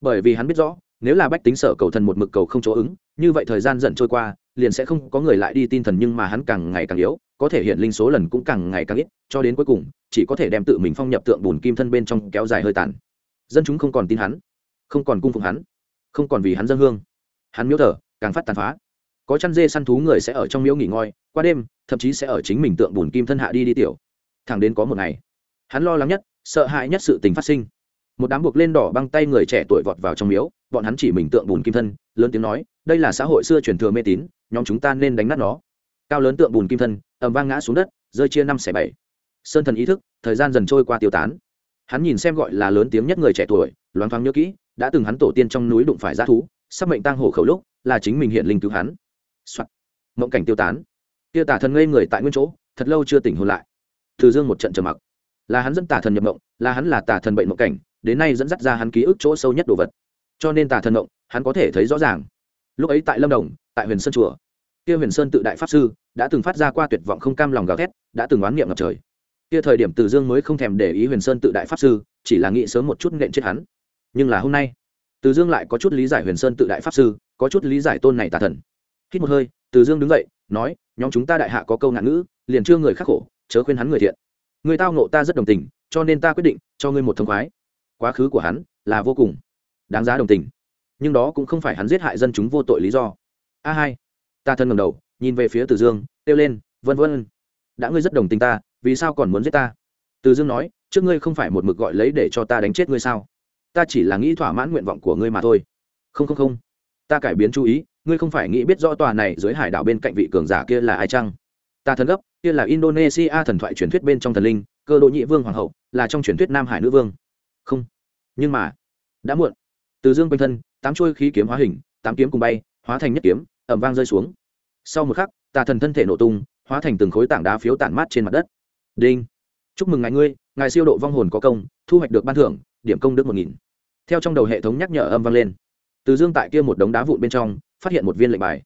Bởi vì hắn biết rõ nếu là bách tính sở cầu thần một mực cầu không chỗ ứng, như vậy thời gian dần trôi qua, liền sẽ không có người lại đi tin thần nhưng mà hắn càng ngày càng yếu, có thể hiện linh số lần cũng càng ngày càng ít, cho đến cuối cùng, chỉ có thể đem tự mình phong nhập tượng bùn kim thân bên trong kéo dài hơi tàn. Dân chúng không còn tin hắn, không còn cung phụng hắn, không còn vì hắn dân hương. Hắn miếu thờ, càng phát tàn phá. Có chăn dê săn thú người sẽ ở trong miếu nghỉ ngơi, qua đêm, thậm chí sẽ ở chính mình tượng bùn kim thân hạ đi đi tiểu. Thẳng đến có một ngày, hắn lo lắng nhất, sợ hãi nhất sự tình phát sinh một đám buộc lên đỏ băng tay người trẻ tuổi vọt vào trong miếu, bọn hắn chỉ mình tượng bùn kim thân, lớn tiếng nói, đây là xã hội xưa truyền thừa mê tín, nhóm chúng ta nên đánh nát nó. Cao lớn tượng bùn kim thân, ầm vang ngã xuống đất, rơi chia năm xẻ bảy. Sơn thần ý thức, thời gian dần trôi qua tiêu tán. Hắn nhìn xem gọi là lớn tiếng nhất người trẻ tuổi, loáng thoáng nhớ kỹ, đã từng hắn tổ tiên trong núi đụng phải g thú, sắp mệnh tăng hổ khẩu lúc, là chính mình hiện linh cứu hắn、Soạn. mộng cảnh tiêu tán. Kia tả thần ngây người tại nguyên chỗ, thật lâu chưa tỉnh hồn lại. Từ dương một trận trầm mặc. Là hắn dẫn tả thần nhập mộng, là hắn là tả thần bệnh mộng cảnh đến nay dẫn dắt ra hắn ký ức chỗ sâu nhất đồ vật. Cho nên tà thần động, hắn có thể thấy rõ ràng. Lúc ấy tại lâm đồng tại huyền sơn chùa kia huyền sơn tự đại pháp sư đã từng phát ra qua tuyệt vọng không cam lòng gào thét đã từng oán niệm ngập trời. Kia thời điểm từ dương mới không thèm để ý huyền sơn tự đại pháp sư chỉ là nghĩ sớm một chút nện chết hắn. Nhưng là hôm nay từ dương lại có chút lý giải huyền sơn tự đại pháp sư có chút lý giải tôn này tà thần. Hít một hơi từ dương đứng dậy nói nhóm chúng ta đại hạ có câu nạn ngữ liền chưa người khắc khổ chớ khuyên hắn người thiện. Người tao nộ ta rất đồng tình cho nên ta quyết định cho ngươi một thông khoái quá khứ của hắn là vô cùng đáng giá đồng tình. Nhưng đó cũng không phải hắn giết hại dân chúng vô tội lý do. A hai, ta thân ngầm đầu, nhìn về phía từ dương, kêu lên, vân vân, đã ngươi rất đồng tình ta, vì sao còn muốn giết ta? Từ dương nói, trước ngươi không phải một mực gọi lấy để cho ta đánh chết ngươi sao? Ta chỉ là nghĩ thỏa mãn nguyện vọng của ngươi mà thôi. Không không không, ta cải biến chú ý, ngươi không phải nghĩ biết rõ tòa này dưới hải đảo bên cạnh vị cường giả kia là ai chăng? Ta thần gấp, kia là indonesia thần thoại truyền thuyết bên trong thần linh, cơ đội nhị vương hoàng hậu, là trong truyền thuyết nam hải nữ vương không. Nhưng mà, đã muộn. Từ dương quanh thân, tám chuôi khí kiếm hóa hình, tám kiếm cùng bay, hóa thành nhất kiếm, ẩm vang rơi xuống. Sau một khắc, tà thần thân thể nổ tung, hóa thành từng khối tảng đá phiếu tản mát trên mặt đất. Đinh. Chúc mừng ngài ngươi, ngài siêu độ vong hồn có công, thu hoạch được ban thưởng, điểm công đức một nghìn. Theo trong đầu hệ thống nhắc nhở âm vang lên, từ dương tại kia một đống đá vụn bên trong, phát hiện một viên lệnh bài.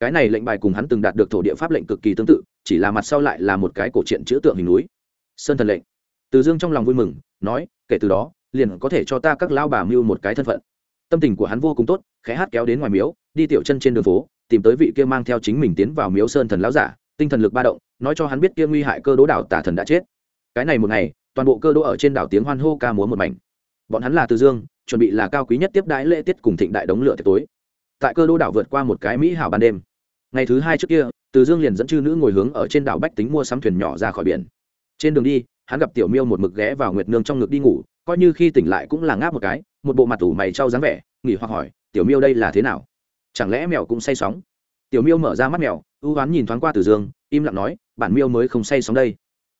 Cái này lệnh bài cùng hắn từng đạt được thổ địa pháp lệnh cực kỳ tương tự, chỉ là mặt sau lại là một cái cổ truyện chữ tượng hình núi. Sơn thần lệnh. Từ dương trong lòng vui mừng, nói, kể từ đó liền có thể cho ta các lao bà mưu một cái thân phận. Tâm tình của hắn vô cùng tốt, khẽ hát kéo đến ngoài miếu, đi tiểu chân trên đường phố, tìm tới vị kia mang theo chính mình tiến vào miếu sơn thần lão giả, tinh thần lực ba động, nói cho hắn biết kia nguy hại cơ đỗ đảo tả thần đã chết. Cái này một ngày, toàn bộ cơ đỗ ở trên đảo tiếng hoan hô ca múa một mảnh. Bọn hắn là từ dương, chuẩn bị là cao quý nhất tiếp đãi lễ tiết cùng thịnh đại đống lửa tối. Tại cơ đỗ đảo vượt qua một cái mỹ hảo ban đêm. Ngày thứ hai trước kia, từ dương liền dẫn chư nữ ngồi hướng ở trên đảo bách tính mua sắm thuyền nhỏ ra khỏi biển. Trên đường đi, hắn gặp tiểu miêu một mực ghé vào nguyệt nương trong ngực đi ngủ coi như khi tỉnh lại cũng là ngáp một cái, một bộ mặt ủ mày trao dáng vẻ, nghỉ hoặc hỏi, tiểu miêu đây là thế nào? Chẳng lẽ mèo cũng say sóng? Tiểu miêu mở ra mắt mèo, ưu oán nhìn thoáng qua từ dương, im lặng nói, bản miêu mới không say sóng đây.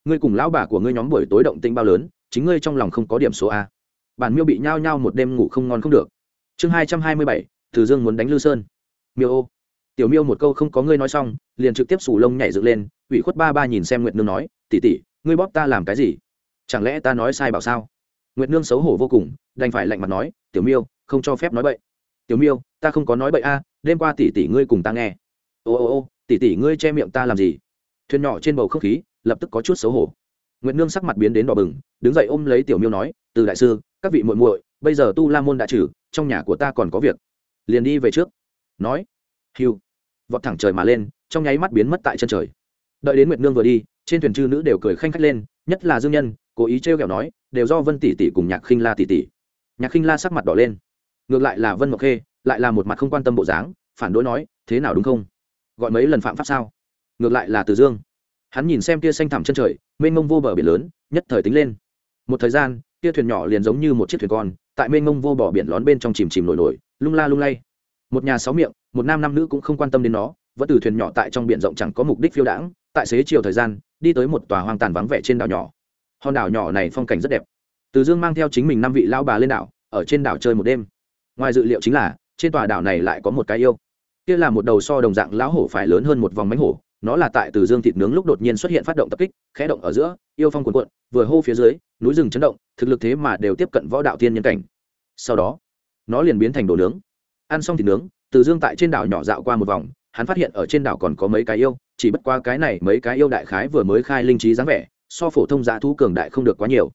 Ngươi cùng lão bà của ngươi nhóm buổi tối động tinh bao lớn, chính ngươi trong lòng không có điểm số a. Bản miêu bị nhao nhao một đêm ngủ không ngon không được. Chương hai trăm hai mươi bảy từ dương muốn đánh lư sơn. Miêu ô. Tiểu miêu một câu không có ngươi nói xong, liền trực tiếp sủ lông nhảy dựng lên, ủy khuất ba ba nhìn xem nguyệt nương nói tỉ tỉ ngươi bóp ta làm cái gì? Chẳng lẽ ta nói sai bảo sao? Nguyệt nương xấu hổ vô cùng, đành phải lạnh mặt nói, tiểu miêu, không cho phép nói bậy. Tiểu miêu, ta không có nói bậy a, đêm qua tỷ tỷ ngươi cùng ta nghe. Ô ô ô, tỷ tỷ ngươi che miệng ta làm gì? Thuyền nhỏ trên bầu không khí lập tức có chút xấu hổ. Nguyệt nương sắc mặt biến đến đỏ bừng, đứng dậy ôm lấy tiểu miêu nói, từ đại sư, các vị muội muội, bây giờ tu la môn đã trừ, trong nhà của ta còn có việc. Liền đi về trước. Nói, hiu, vọt thẳng trời mà lên, trong nháy mắt biến mất tại chân trời. Đợi đến nguyệt nương vừa đi trên thuyền chư nữ đều cười khanh khách lên, nhất là dương nhân, cố ý trêu ghẹo nói, đều do vân tỷ tỷ cùng nhạc khinh la tỷ tỷ. Nhạc khinh la sắc mặt đỏ lên. Ngược lại là vân ngọc khê, lại là một mặt không quan tâm bộ dáng, phản đối nói, thế nào đúng không? Gọi mấy lần phạm pháp sao? Ngược lại là từ dương. Hắn nhìn xem kia xanh thẳm chân trời, mênh mông vô bờ biển lớn, nhất thời tính lên. Một thời gian kia thuyền nhỏ liền giống như một chiếc thuyền con, tại mênh mông vô bờ biển lón bên trong chìm chìm nổi nổi, lung la lung lay. Một nhà sáu miệng, một nam năm nữ cũng không quan tâm đến nó, vẫn từ thuyền nhỏ tại trong biển rộng chẳng có mục đích phiêu đãng, tại xế chiều thời gian đi tới một tòa hoang tàn vắng vẻ trên đảo nhỏ. Hòn đảo nhỏ này phong cảnh rất đẹp. Từ dương mang theo chính mình năm vị lão bà lên đảo, ở trên đảo chơi một đêm. Ngoài dự liệu chính là, trên tòa đảo này lại có một cái yêu. Kia là một đầu so đồng dạng lão hổ phải lớn hơn một vòng mánh hổ, nó là tại từ dương thịt nướng lúc đột nhiên xuất hiện phát động tập kích, khẽ động ở giữa, yêu phong cuồn cuộn, vừa hô phía dưới, núi rừng chấn động, thực lực thế mà đều tiếp cận võ đạo tiên nhân cảnh. Sau đó, nó liền biến thành đồ nướng. Ăn xong thịt nướng, từ dương tại trên đảo nhỏ dạo qua một vòng hắn phát hiện ở trên đảo còn có mấy cái yêu, chỉ bất qua cái này mấy cái yêu đại khái vừa mới khai linh trí dáng vẻ, so phổ thông giá thú cường đại không được quá nhiều.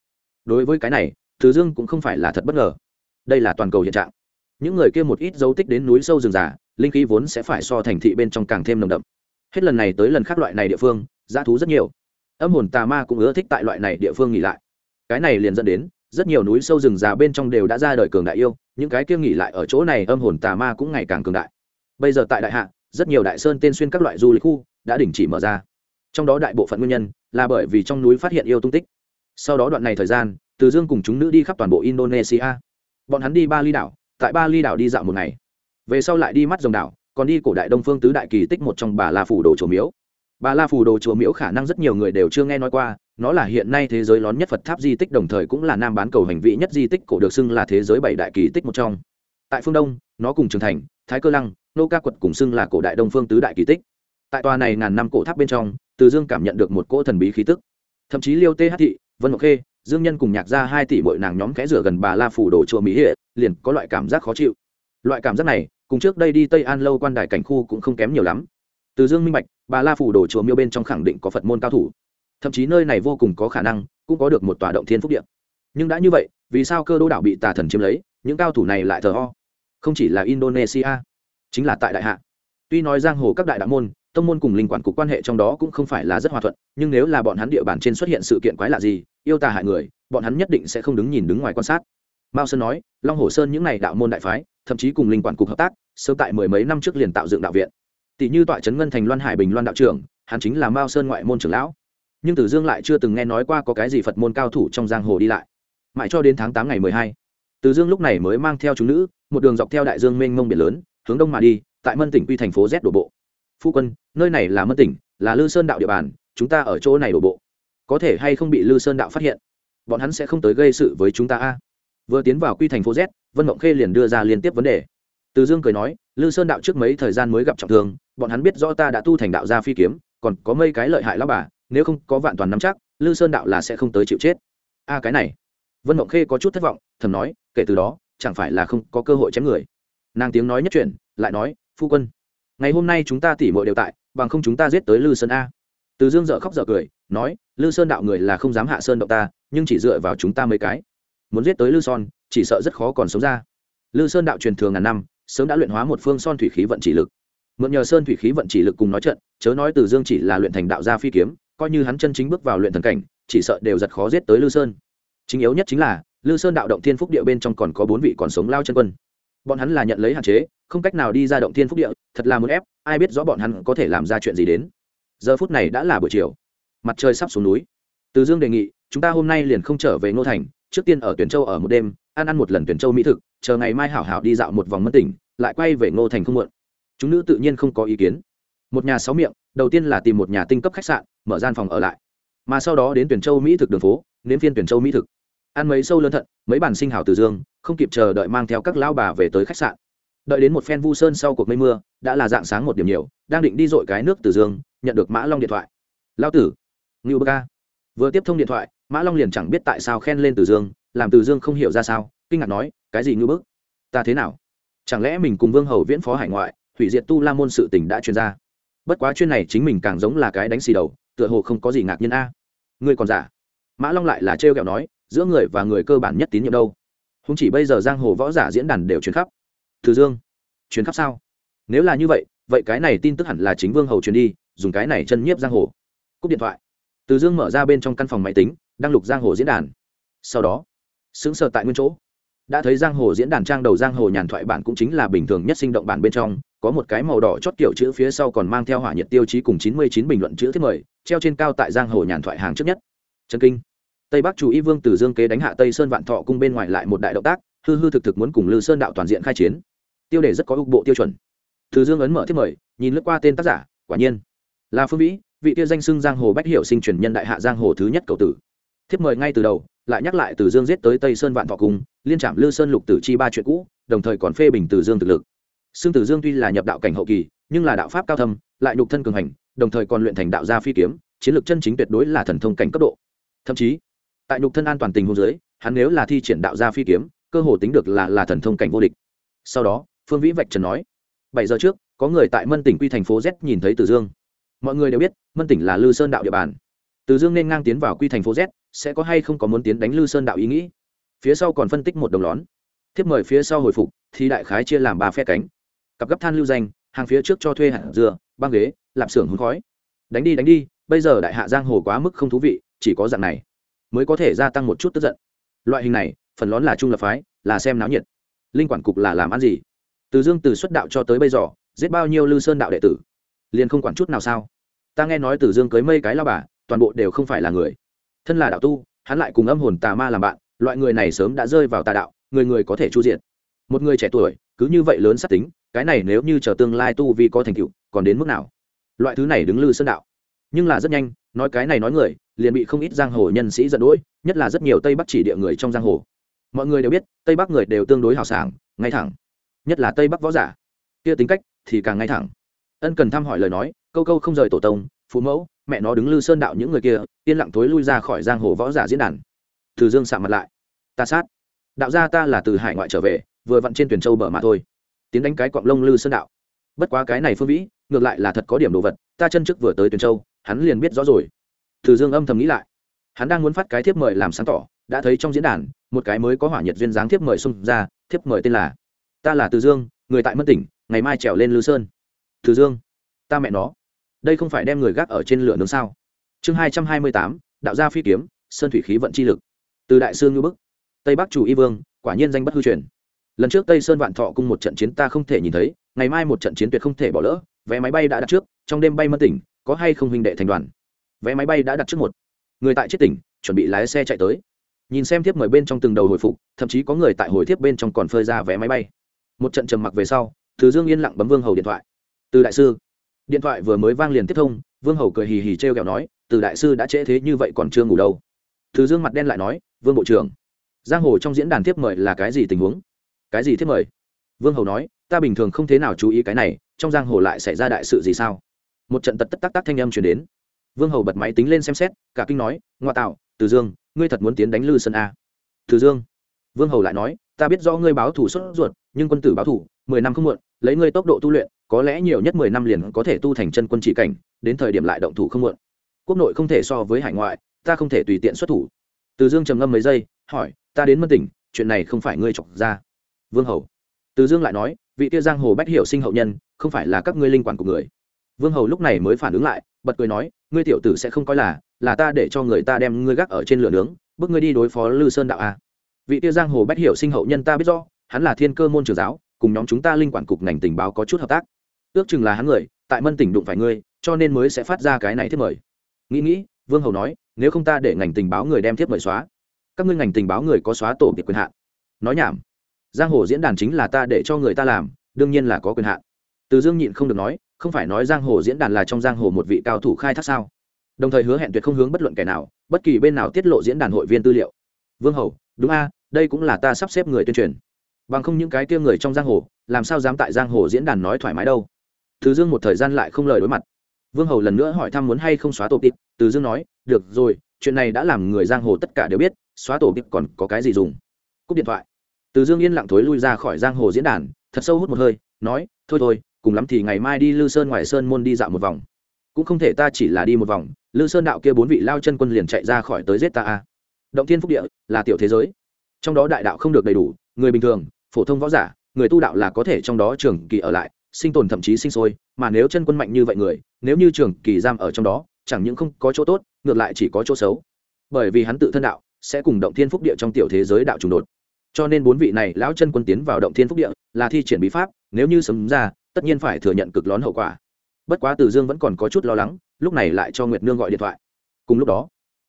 Đối với cái này thứ dương cũng không phải là thật bất ngờ. Đây là toàn cầu hiện trạng. Những người kia một ít dấu tích đến núi sâu rừng già, linh khí vốn sẽ phải so thành thị bên trong càng thêm nồng đậm. Hết lần này tới lần khác loại này địa phương g thú rất nhiều. Âm hồn tà ma cũng ưa thích tại loại này địa phương nghỉ lại. Cái này liền dẫn đến, rất nhiều núi sâu rừng già bên trong đều đã ra đời cường đại yêu, những cái kia nghỉ lại ở chỗ này âm hồn tà ma cũng ngày càng cường đại. Bây giờ tại đại hạ rất nhiều đại sơn tên xuyên các loại du lịch khu đã đình chỉ mở ra. Trong đó đại bộ phận nguyên nhân là bởi vì trong núi phát hiện yêu tung tích. Sau đó đoạn này thời gian, từ dương cùng chúng nữ đi khắp toàn bộ indonesia. Bọn hắn đi ba ly đảo, tại ba ly đảo đi dạo một ngày. Về sau lại đi mắt rồng đảo, còn đi cổ đại đông phương tứ đại kỳ tích một trong bà la phủ đồ chùa miếu. Bà la phủ đồ chùa miếu khả năng rất nhiều người đều chưa nghe nói qua, nó là hiện nay thế giới lớn nhất phật tháp di tích, đồng thời cũng là nam bán cầu hành vị nhất di tích cổ được xưng là thế giới bảy đại kỳ tích một trong. Tại phương đông, nó cùng trường thành, thái cơ lăng nô ca quật cùng xưng là cổ đại đông phương tứ đại kỳ tích. Tại tòa này ngàn năm cổ tháp bên trong, từ dương cảm nhận được một cỗ thần bí khí tức. Thậm chí liêu tê hát thị, vân ngọc khê, dương nhân cùng nhạc ra hai tỷ bội nàng nhóm kẽ rửa gần bà la phủ đồ chùa mỹ hệ, liền có loại cảm giác khó chịu. Loại cảm giác này, cùng trước đây đi tây an lâu quan đài cảnh khu cũng không kém nhiều lắm. Từ dương minh bạch, bà la phủ đồ chùa miêu bên trong khẳng định có phật môn cao thủ. Thậm chí nơi này vô cùng có khả năng, cũng có được một tòa động thiên phúc điện nhưng đã như vậy, vì sao cơ đô đảo bị tà thần chiếm lấy, những cao thủ này lại thờ ho không chỉ là indonesia chính là tại đại hạ. Tuy nói giang hồ các đại đạo môn, tông môn cùng linh quản cục quan hệ trong đó cũng không phải là rất hòa thuận, nhưng nếu là bọn hắn địa bàn trên xuất hiện sự kiện quái lạ gì, yêu tà hại người, bọn hắn nhất định sẽ không đứng nhìn đứng ngoài quan sát. Mao sơn nói, long hồ sơn những n à y đạo môn đại phái, thậm chí cùng linh quản cục hợp tác, sớm tại mười mấy năm trước liền tạo dựng đạo viện. Tỷ như tọa trấn ngân thành loan hải bình loan đạo trưởng, hắn chính là mao sơn ngoại môn trưởng lão. Nhưng tử dương lại chưa từng nghe nói qua có cái gì phật môn cao thủ trong giang hồ đi lại. Mãi cho đến tháng tám ngày mười hai, tử dương lúc này mới mang theo chúng nữ, một đường dọc theo đại dương mênh mông biển lớn hướng đông mà đi, tại mân tỉnh quy thành phố z đổ bộ. Phu quân, nơi này là mân tỉnh, là lư sơn đạo địa bàn, chúng ta ở chỗ này đổ bộ. Có thể hay không bị lư sơn đạo phát hiện? Bọn hắn sẽ không tới gây sự với chúng ta a. Vừa tiến vào quy thành phố z, vân mộng khê liền đưa ra liên tiếp vấn đề. Từ dương cười nói, lư sơn đạo trước mấy thời gian mới gặp trọng thương, bọn hắn biết rõ ta đã tu thành đạo gia phi kiếm, còn có mấy cái lợi hại lao bà, nếu không có vạn toàn nắm chắc, lư sơn đạo là sẽ không tới chịu chết. A, cái này. Vân mộng khê có chút thất vọng, thầm nói, kể từ đó, chẳng phải là không có cơ hội chém người nàng tiếng nói nhất chuyển, lại nói, phu quân, ngày hôm nay chúng ta tỉ mội đều tại, bằng không chúng ta giết tới lư sơn a. Từ dương dợ khóc dợ cười, nói, lư sơn đạo người là không dám hạ sơn động ta, nhưng chỉ dựa vào chúng ta mấy cái. Muốn giết tới lư son, chỉ sợ rất khó còn sống ra. Lư sơn đạo truyền thường ngàn năm, sớm đã luyện hóa một phương son thủy khí vận chỉ lực. Mượn nhờ sơn thủy khí vận chỉ lực cùng nói trận, chớ nói từ dương chỉ là luyện thành đạo gia phi kiếm, coi như hắn chân chính bước vào luyện thần cảnh, chỉ sợ đều giật khó giết tới lư sơn. Chính yếu nhất chính là, lư sơn đạo động thiên phúc địa bên trong còn có bốn vị còn sống lao chân quân bọn hắn là nhận lấy hạn chế, không cách nào đi ra động thiên phúc địa, thật là muốn ép, ai biết rõ bọn hắn có thể làm ra chuyện gì đến. Giờ phút này đã là buổi chiều. Mặt trời sắp xuống núi. Từ dương đề nghị, chúng ta hôm nay liền không trở về ngô thành, trước tiên ở tuyển châu ở một đêm, ăn ăn một lần tuyển châu mỹ thực, chờ ngày mai hảo hảo đi dạo một vòng mân tỉnh, lại quay về ngô thành không muộn. Chúng nữ tự nhiên không có ý kiến. Một nhà sáu miệng, đầu tiên là tìm một nhà tinh cấp khách sạn, mở gian phòng ở lại. Mà sau đó đến tuyển châu mỹ thực đường phố, nếm phiên tuyển châu mỹ thực. Ăn mấy sâu lớn thận, mấy bàn sinh hảo từ dương không kịp chờ đợi mang theo các lão bà về tới khách sạn. Đợi đến một phen vu sơn sau cuộc mây mưa, đã là dạng sáng một điểm nhiều, đang định đi dội cái nước từ dương, nhận được mã long điện thoại. Lao tử, ngưu bơ ca. Vừa tiếp thông điện thoại, mã long liền chẳng biết tại sao khen lên từ dương, làm từ dương không hiểu ra sao, kinh ngạc nói, cái gì ngưu bức? Ta thế nào? Chẳng lẽ mình cùng vương hầu viễn phó hải ngoại hủy diệt tu la môn sự tình đã truyền ra? Bất quá chuyên này chính mình càng giống là cái đánh xì đầu, tựa hồ không có gì ngạc nhiên a. Ngươi còn giả? Mã long lại là trêu ghẹo nói, giữa người và người cơ bản nhất tín nhiệm đâu? Không chỉ bây giờ giang hồ võ giả diễn đàn đều truyền khắp. Từ dương, truyền khắp sao? Nếu là như vậy vậy cái này tin tức hẳn là chính vương hầu truyền đi, dùng cái này chân nhiếp giang hồ. Cúp điện thoại. Từ dương mở ra bên trong căn phòng máy tính, đăng lục giang hồ diễn đàn. Sau đó xứng sờ tại nguyên chỗ. Đã thấy giang hồ diễn đàn trang đầu giang hồ nhàn thoại bản cũng chính là bình thường nhất sinh động bản bên trong, có một cái màu đỏ chót kiểu chữ phía sau còn mang theo hỏa nhiệt tiêu chí cùng chín mươi chín bình luận chữ thiết mời, treo trên cao tại giang hồ nhàn thoại hàng trước nhất. Trần kinh tây bắc chủ y vương từ dương kế đánh hạ tây sơn vạn thọ cung bên ngoài lại một đại động tác, hư hư thực thực muốn cùng lư sơn đạo toàn diện khai chiến. Tiêu đề rất có ục bộ tiêu chuẩn. Từ dương ấn mở thiết mời, nhìn lướt qua tên tác giả, quả nhiên là phương vĩ, vị tiêu danh xưng giang hồ bách hiệu sinh truyền nhân đại hạ giang hồ thứ nhất cầu tử. Thiếp mời ngay từ đầu, lại nhắc lại từ dương giết tới tây sơn vạn thọ cung, liên trạm lư sơn lục tử chi ba chuyện cũ, đồng thời còn phê bình từ dương thực lực. Xưng tử dương tuy là nhập đạo cảnh hậu kỳ, nhưng là đạo pháp cao thâm, lại nhục thân cường hành, đồng thời còn luyện thành đạo gia phi kiếm, chiến lược chân chính tuyệt đối là thần thông cảnh cấp độ. Thậm chí tại nhục thân an toàn tình hôn giới hắn nếu là thi triển đạo gia phi kiếm, cơ hồ tính được là là thần thông cảnh vô địch. Sau đó, phương vĩ vạch trần nói, bảy giờ trước, có người tại mân tỉnh quy thành phố z nhìn thấy từ dương. Mọi người đều biết, mân tỉnh là lư sơn đạo địa bàn. Từ dương nên ngang tiến vào quy thành phố z, sẽ có hay không có muốn tiến đánh lư sơn đạo ý nghĩ. Phía sau còn phân tích một đồng lón. Thiếp mời phía sau hồi phục, thì đại khái chia làm ba phe cánh. Cặp gấp than lưu danh, hàng phía trước cho thuê hạt dừa, băng ghế, lạp xưởng hứng khói. Đánh đi đánh đi, bây giờ đại hạ giang hồ quá mức không thú vị, chỉ có dạng này mới có thể gia tăng một chút tức giận. Loại hình này, phần lớn là trung lập phái, là xem náo nhiệt. Linh quản cục là làm ăn gì? Từ dương từ xuất đạo cho tới bây giờ, giết bao nhiêu lư sơn đạo đệ tử? Liền không quản chút nào sao? Ta nghe nói từ dương cưới mây cái lao bà, toàn bộ đều không phải là người. Thân là đạo tu, hắn lại cùng âm hồn tà ma làm bạn, loại người này sớm đã rơi vào tà đạo, người người có thể chu diện. Một người trẻ tuổi, cứ như vậy lớn sát tính, cái này nếu như chờ tương lai tu vi có thành tựu, còn đến mức nào? Loại thứ này đứng lư sơn đạo. Nhưng là rất nhanh, nói cái này nói người liền bị không ít giang hồ nhân sĩ giận đỗi nhất là rất nhiều tây bắc chỉ địa người trong giang hồ. Mọi người đều biết, tây bắc người đều tương đối hào sảng, ngay thẳng. Nhất là tây bắc võ giả. Kia tính cách thì càng ngay thẳng. Ân cần thăm hỏi lời nói, câu câu không rời tổ tông, phụ mẫu, mẹ nó đứng lư sơn đạo những người kia, yên lặng thối lui ra khỏi giang hồ võ giả diễn đàn. Từ dương sạm mặt lại. Ta sát. Đạo gia ta là từ hải ngoại trở về, vừa vặn trên tuyển châu bờ mà thôi. Tiến đánh cái quạng lông lư sơn đạo. Bất quá cái này phương vĩ, ngược lại là thật có điểm đồ vật, ta chân trước vừa tới tuyển châu, hắn liền biết rõ rồi từ dương âm thầm nghĩ lại. Hắn đang muốn phát cái thiếp mời làm sáng tỏ, đã thấy trong diễn đàn, một cái mới có hỏa nhiệt duyên dáng thiếp mời xung ra, thiếp mời tên là, ta là từ dương, người tại mân tỉnh, ngày mai trèo lên lư sơn. Từ dương, ta mẹ nó. Đây không phải đem người gác ở trên lửa nướng sao? Chương hai trăm hai mươi tám, đạo gia phi kiếm, sơn thủy khí vận chi lực. Từ đại sương ngư bức, tây bắc chủ y vương, quả nhiên danh bất hư truyền. Lần trước tây sơn vạn thọ cung một trận chiến ta không thể nhìn thấy, ngày mai một trận chiến tuyệt không thể bỏ lỡ, vé máy bay đã đặt trước, trong đêm bay mất tỉnh, có hay không huynh đệ thành đoàn? Vé máy bay đã đặt trước một. Người tại chết tỉnh, chuẩn bị lái xe chạy tới. Nhìn xem thiếp mời bên trong từng đầu hồi phục, thậm chí có người tại hồi thiếp bên trong còn phơi ra vé máy bay. Một trận trầm mặc về sau Từ dương yên lặng bấm vương hầu điện thoại. Từ đại sư. Điện thoại vừa mới vang liền tiếp thông, vương hầu cười hì hì t r e o kẹo nói, từ đại sư đã trễ thế như vậy còn chưa ngủ đâu. Từ dương mặt đen lại nói, vương bộ trưởng, giang hồ trong diễn đàn thiếp mời là cái gì tình huống? Cái gì thiếp mời? Vương hầu nói, ta bình thường không thế nào chú ý cái này, trong giang hồ lại xảy ra đại sự gì sao? Một trận tật tất tắc tắc thanh âm chuyển đến vương hầu bật máy tính lên xem xét, cả kinh nói, ngoa tạo, từ dương, ngươi thật muốn tiến đánh lư sơn a. Từ dương? Vương hầu lại nói, ta biết do ngươi báo thủ xuất ruột, nhưng quân tử báo thủ, mười năm không muộn, lấy ngươi tốc độ tu luyện, có lẽ nhiều nhất mười năm liền có thể tu thành chân quân chỉ cảnh, đến thời điểm lại động thủ không muộn. Quốc nội không thể so với hải ngoại, ta không thể tùy tiện xuất thủ. Từ dương trầm ngâm mấy giây, hỏi, ta đến mân tỉnh, chuyện này không phải ngươi chọc ra. Vương hầu, từ dương lại nói, vị tia giang hồ bách hiểu sinh hậu nhân, không phải là các ngươi linh quản của người vương hầu lúc này mới phản ứng lại, bật cười nói, ngươi tiểu tử sẽ không coi là là ta để cho người ta đem ngươi gác ở trên lửa nướng, bước ngươi đi đối phó lư sơn đạo a. Vị Tiêu giang hồ bách hiểu sinh hậu nhân ta biết rõ, hắn là thiên cơ môn trường giáo, cùng nhóm chúng ta linh quản cục ngành tình báo có chút hợp tác. Ước chừng là hắn người, tại mân tỉnh đụng phải ngươi, cho nên mới sẽ phát ra cái này thiết mời. Nghĩ nghĩ, vương hầu nói, nếu không ta để ngành tình báo người đem thiết mời xóa, các ngươi ngành tình báo người có xóa tổ biệt quyền hạn. Nói nhảm. Giang hồ diễn đàn chính là ta để cho người ta làm, đương nhiên là có quyền hạn. Từ dương nhịn không được nói không phải nói giang hồ diễn đàn là trong giang hồ một vị cao thủ khai thác sao? Đồng thời hứa hẹn tuyệt không hướng bất luận kẻ nào, bất kỳ bên nào tiết lộ diễn đàn hội viên tư liệu. Vương hầu, đúng a, đây cũng là ta sắp xếp người tuyên truyền. Bằng không những cái kia người trong giang hồ, làm sao dám tại giang hồ diễn đàn nói thoải mái đâu? Từ dương một thời gian lại không lời đối mặt. Vương hầu lần nữa hỏi thăm muốn hay không xóa tổ tịp từ dương nói, được rồi, chuyện này đã làm người giang hồ tất cả đều biết, xóa tổ tịp còn có cái gì dùng? Cúp điện thoại. Từ dương yên lặng thối lui ra khỏi giang hồ diễn đàn, thật sâu hút một hơi, nói, thôi thôi cùng lắm thì ngày mai đi lư sơn ngoài sơn môn đi dạo một vòng. Cũng không thể ta chỉ là đi một vòng, lư sơn đạo kia bốn vị lao chân quân liền chạy ra khỏi tới giết ta a. Động thiên phúc địa là tiểu thế giới. Trong đó đại đạo không được đầy đủ, người bình thường, phổ thông võ giả, người tu đạo là có thể trong đó trường kỳ ở lại, sinh tồn thậm chí sinh sôi, mà nếu chân quân mạnh như vậy người, nếu như trường kỳ giam ở trong đó, chẳng những không có chỗ tốt, ngược lại chỉ có chỗ xấu. Bởi vì hắn tự thân đạo sẽ cùng động thiên phúc địa trong tiểu thế giới đạo trùng đột. Cho nên bốn vị này, lão chân quân tiến vào động thiên phúc địa là thi triển bí pháp, nếu như sấm ra tất nhiên phải thừa nhận cực lón hậu quả. Bất quá từ dương vẫn còn có chút lo lắng, lúc này lại cho nguyệt nương gọi điện thoại. Cùng lúc đó,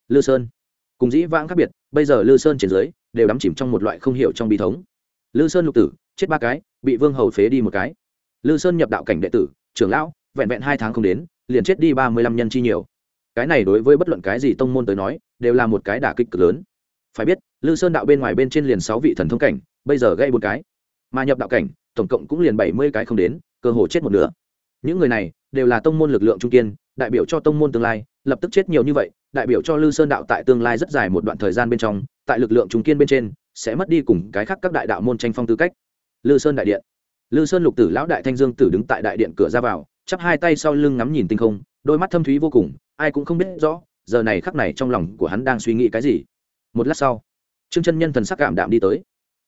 lư sơn cùng dĩ vãng khác biệt, bây giờ lư sơn trên dưới đều đắm chìm trong một loại không hiểu trong bi thống. Lư sơn lục tử, chết ba cái, bị vương hầu phế đi một cái. Lư sơn nhập đạo cảnh đệ tử, trưởng lão, vẹn vẹn hai tháng không đến, liền chết đi ba mươi lăm nhân chi nhiều. Cái này đối với bất luận cái gì tông môn tới nói, đều là một cái đả kích cực lớn. Phải biết, lư sơn đạo bên ngoài bên trên liền sáu vị thần thông cảnh, bây giờ gây một cái. Mà nhập đạo cảnh, tổng cộng cũng liền bảy mươi cái không đến cơ hồ chết một nửa. Những người này đều là tông môn lực lượng trung kiên, đại biểu cho tông môn tương lai, lập tức chết nhiều như vậy, đại biểu cho lư sơn đạo tại tương lai rất dài một đoạn thời gian bên trong, tại lực lượng trung kiên bên trên, sẽ mất đi cùng cái khác các đại đạo môn tranh phong tư cách. Lư sơn đại điện. Lư sơn lục tử lão đại thanh dương tử đứng tại đại điện cửa ra vào, chắp hai tay sau lưng ngắm nhìn tinh không, đôi mắt thâm thúy vô cùng, ai cũng không biết rõ, giờ này khắc này trong lòng của hắn đang suy nghĩ cái gì. Một lát sau, trương chân nhân thần sắc cảm đạm đi tới.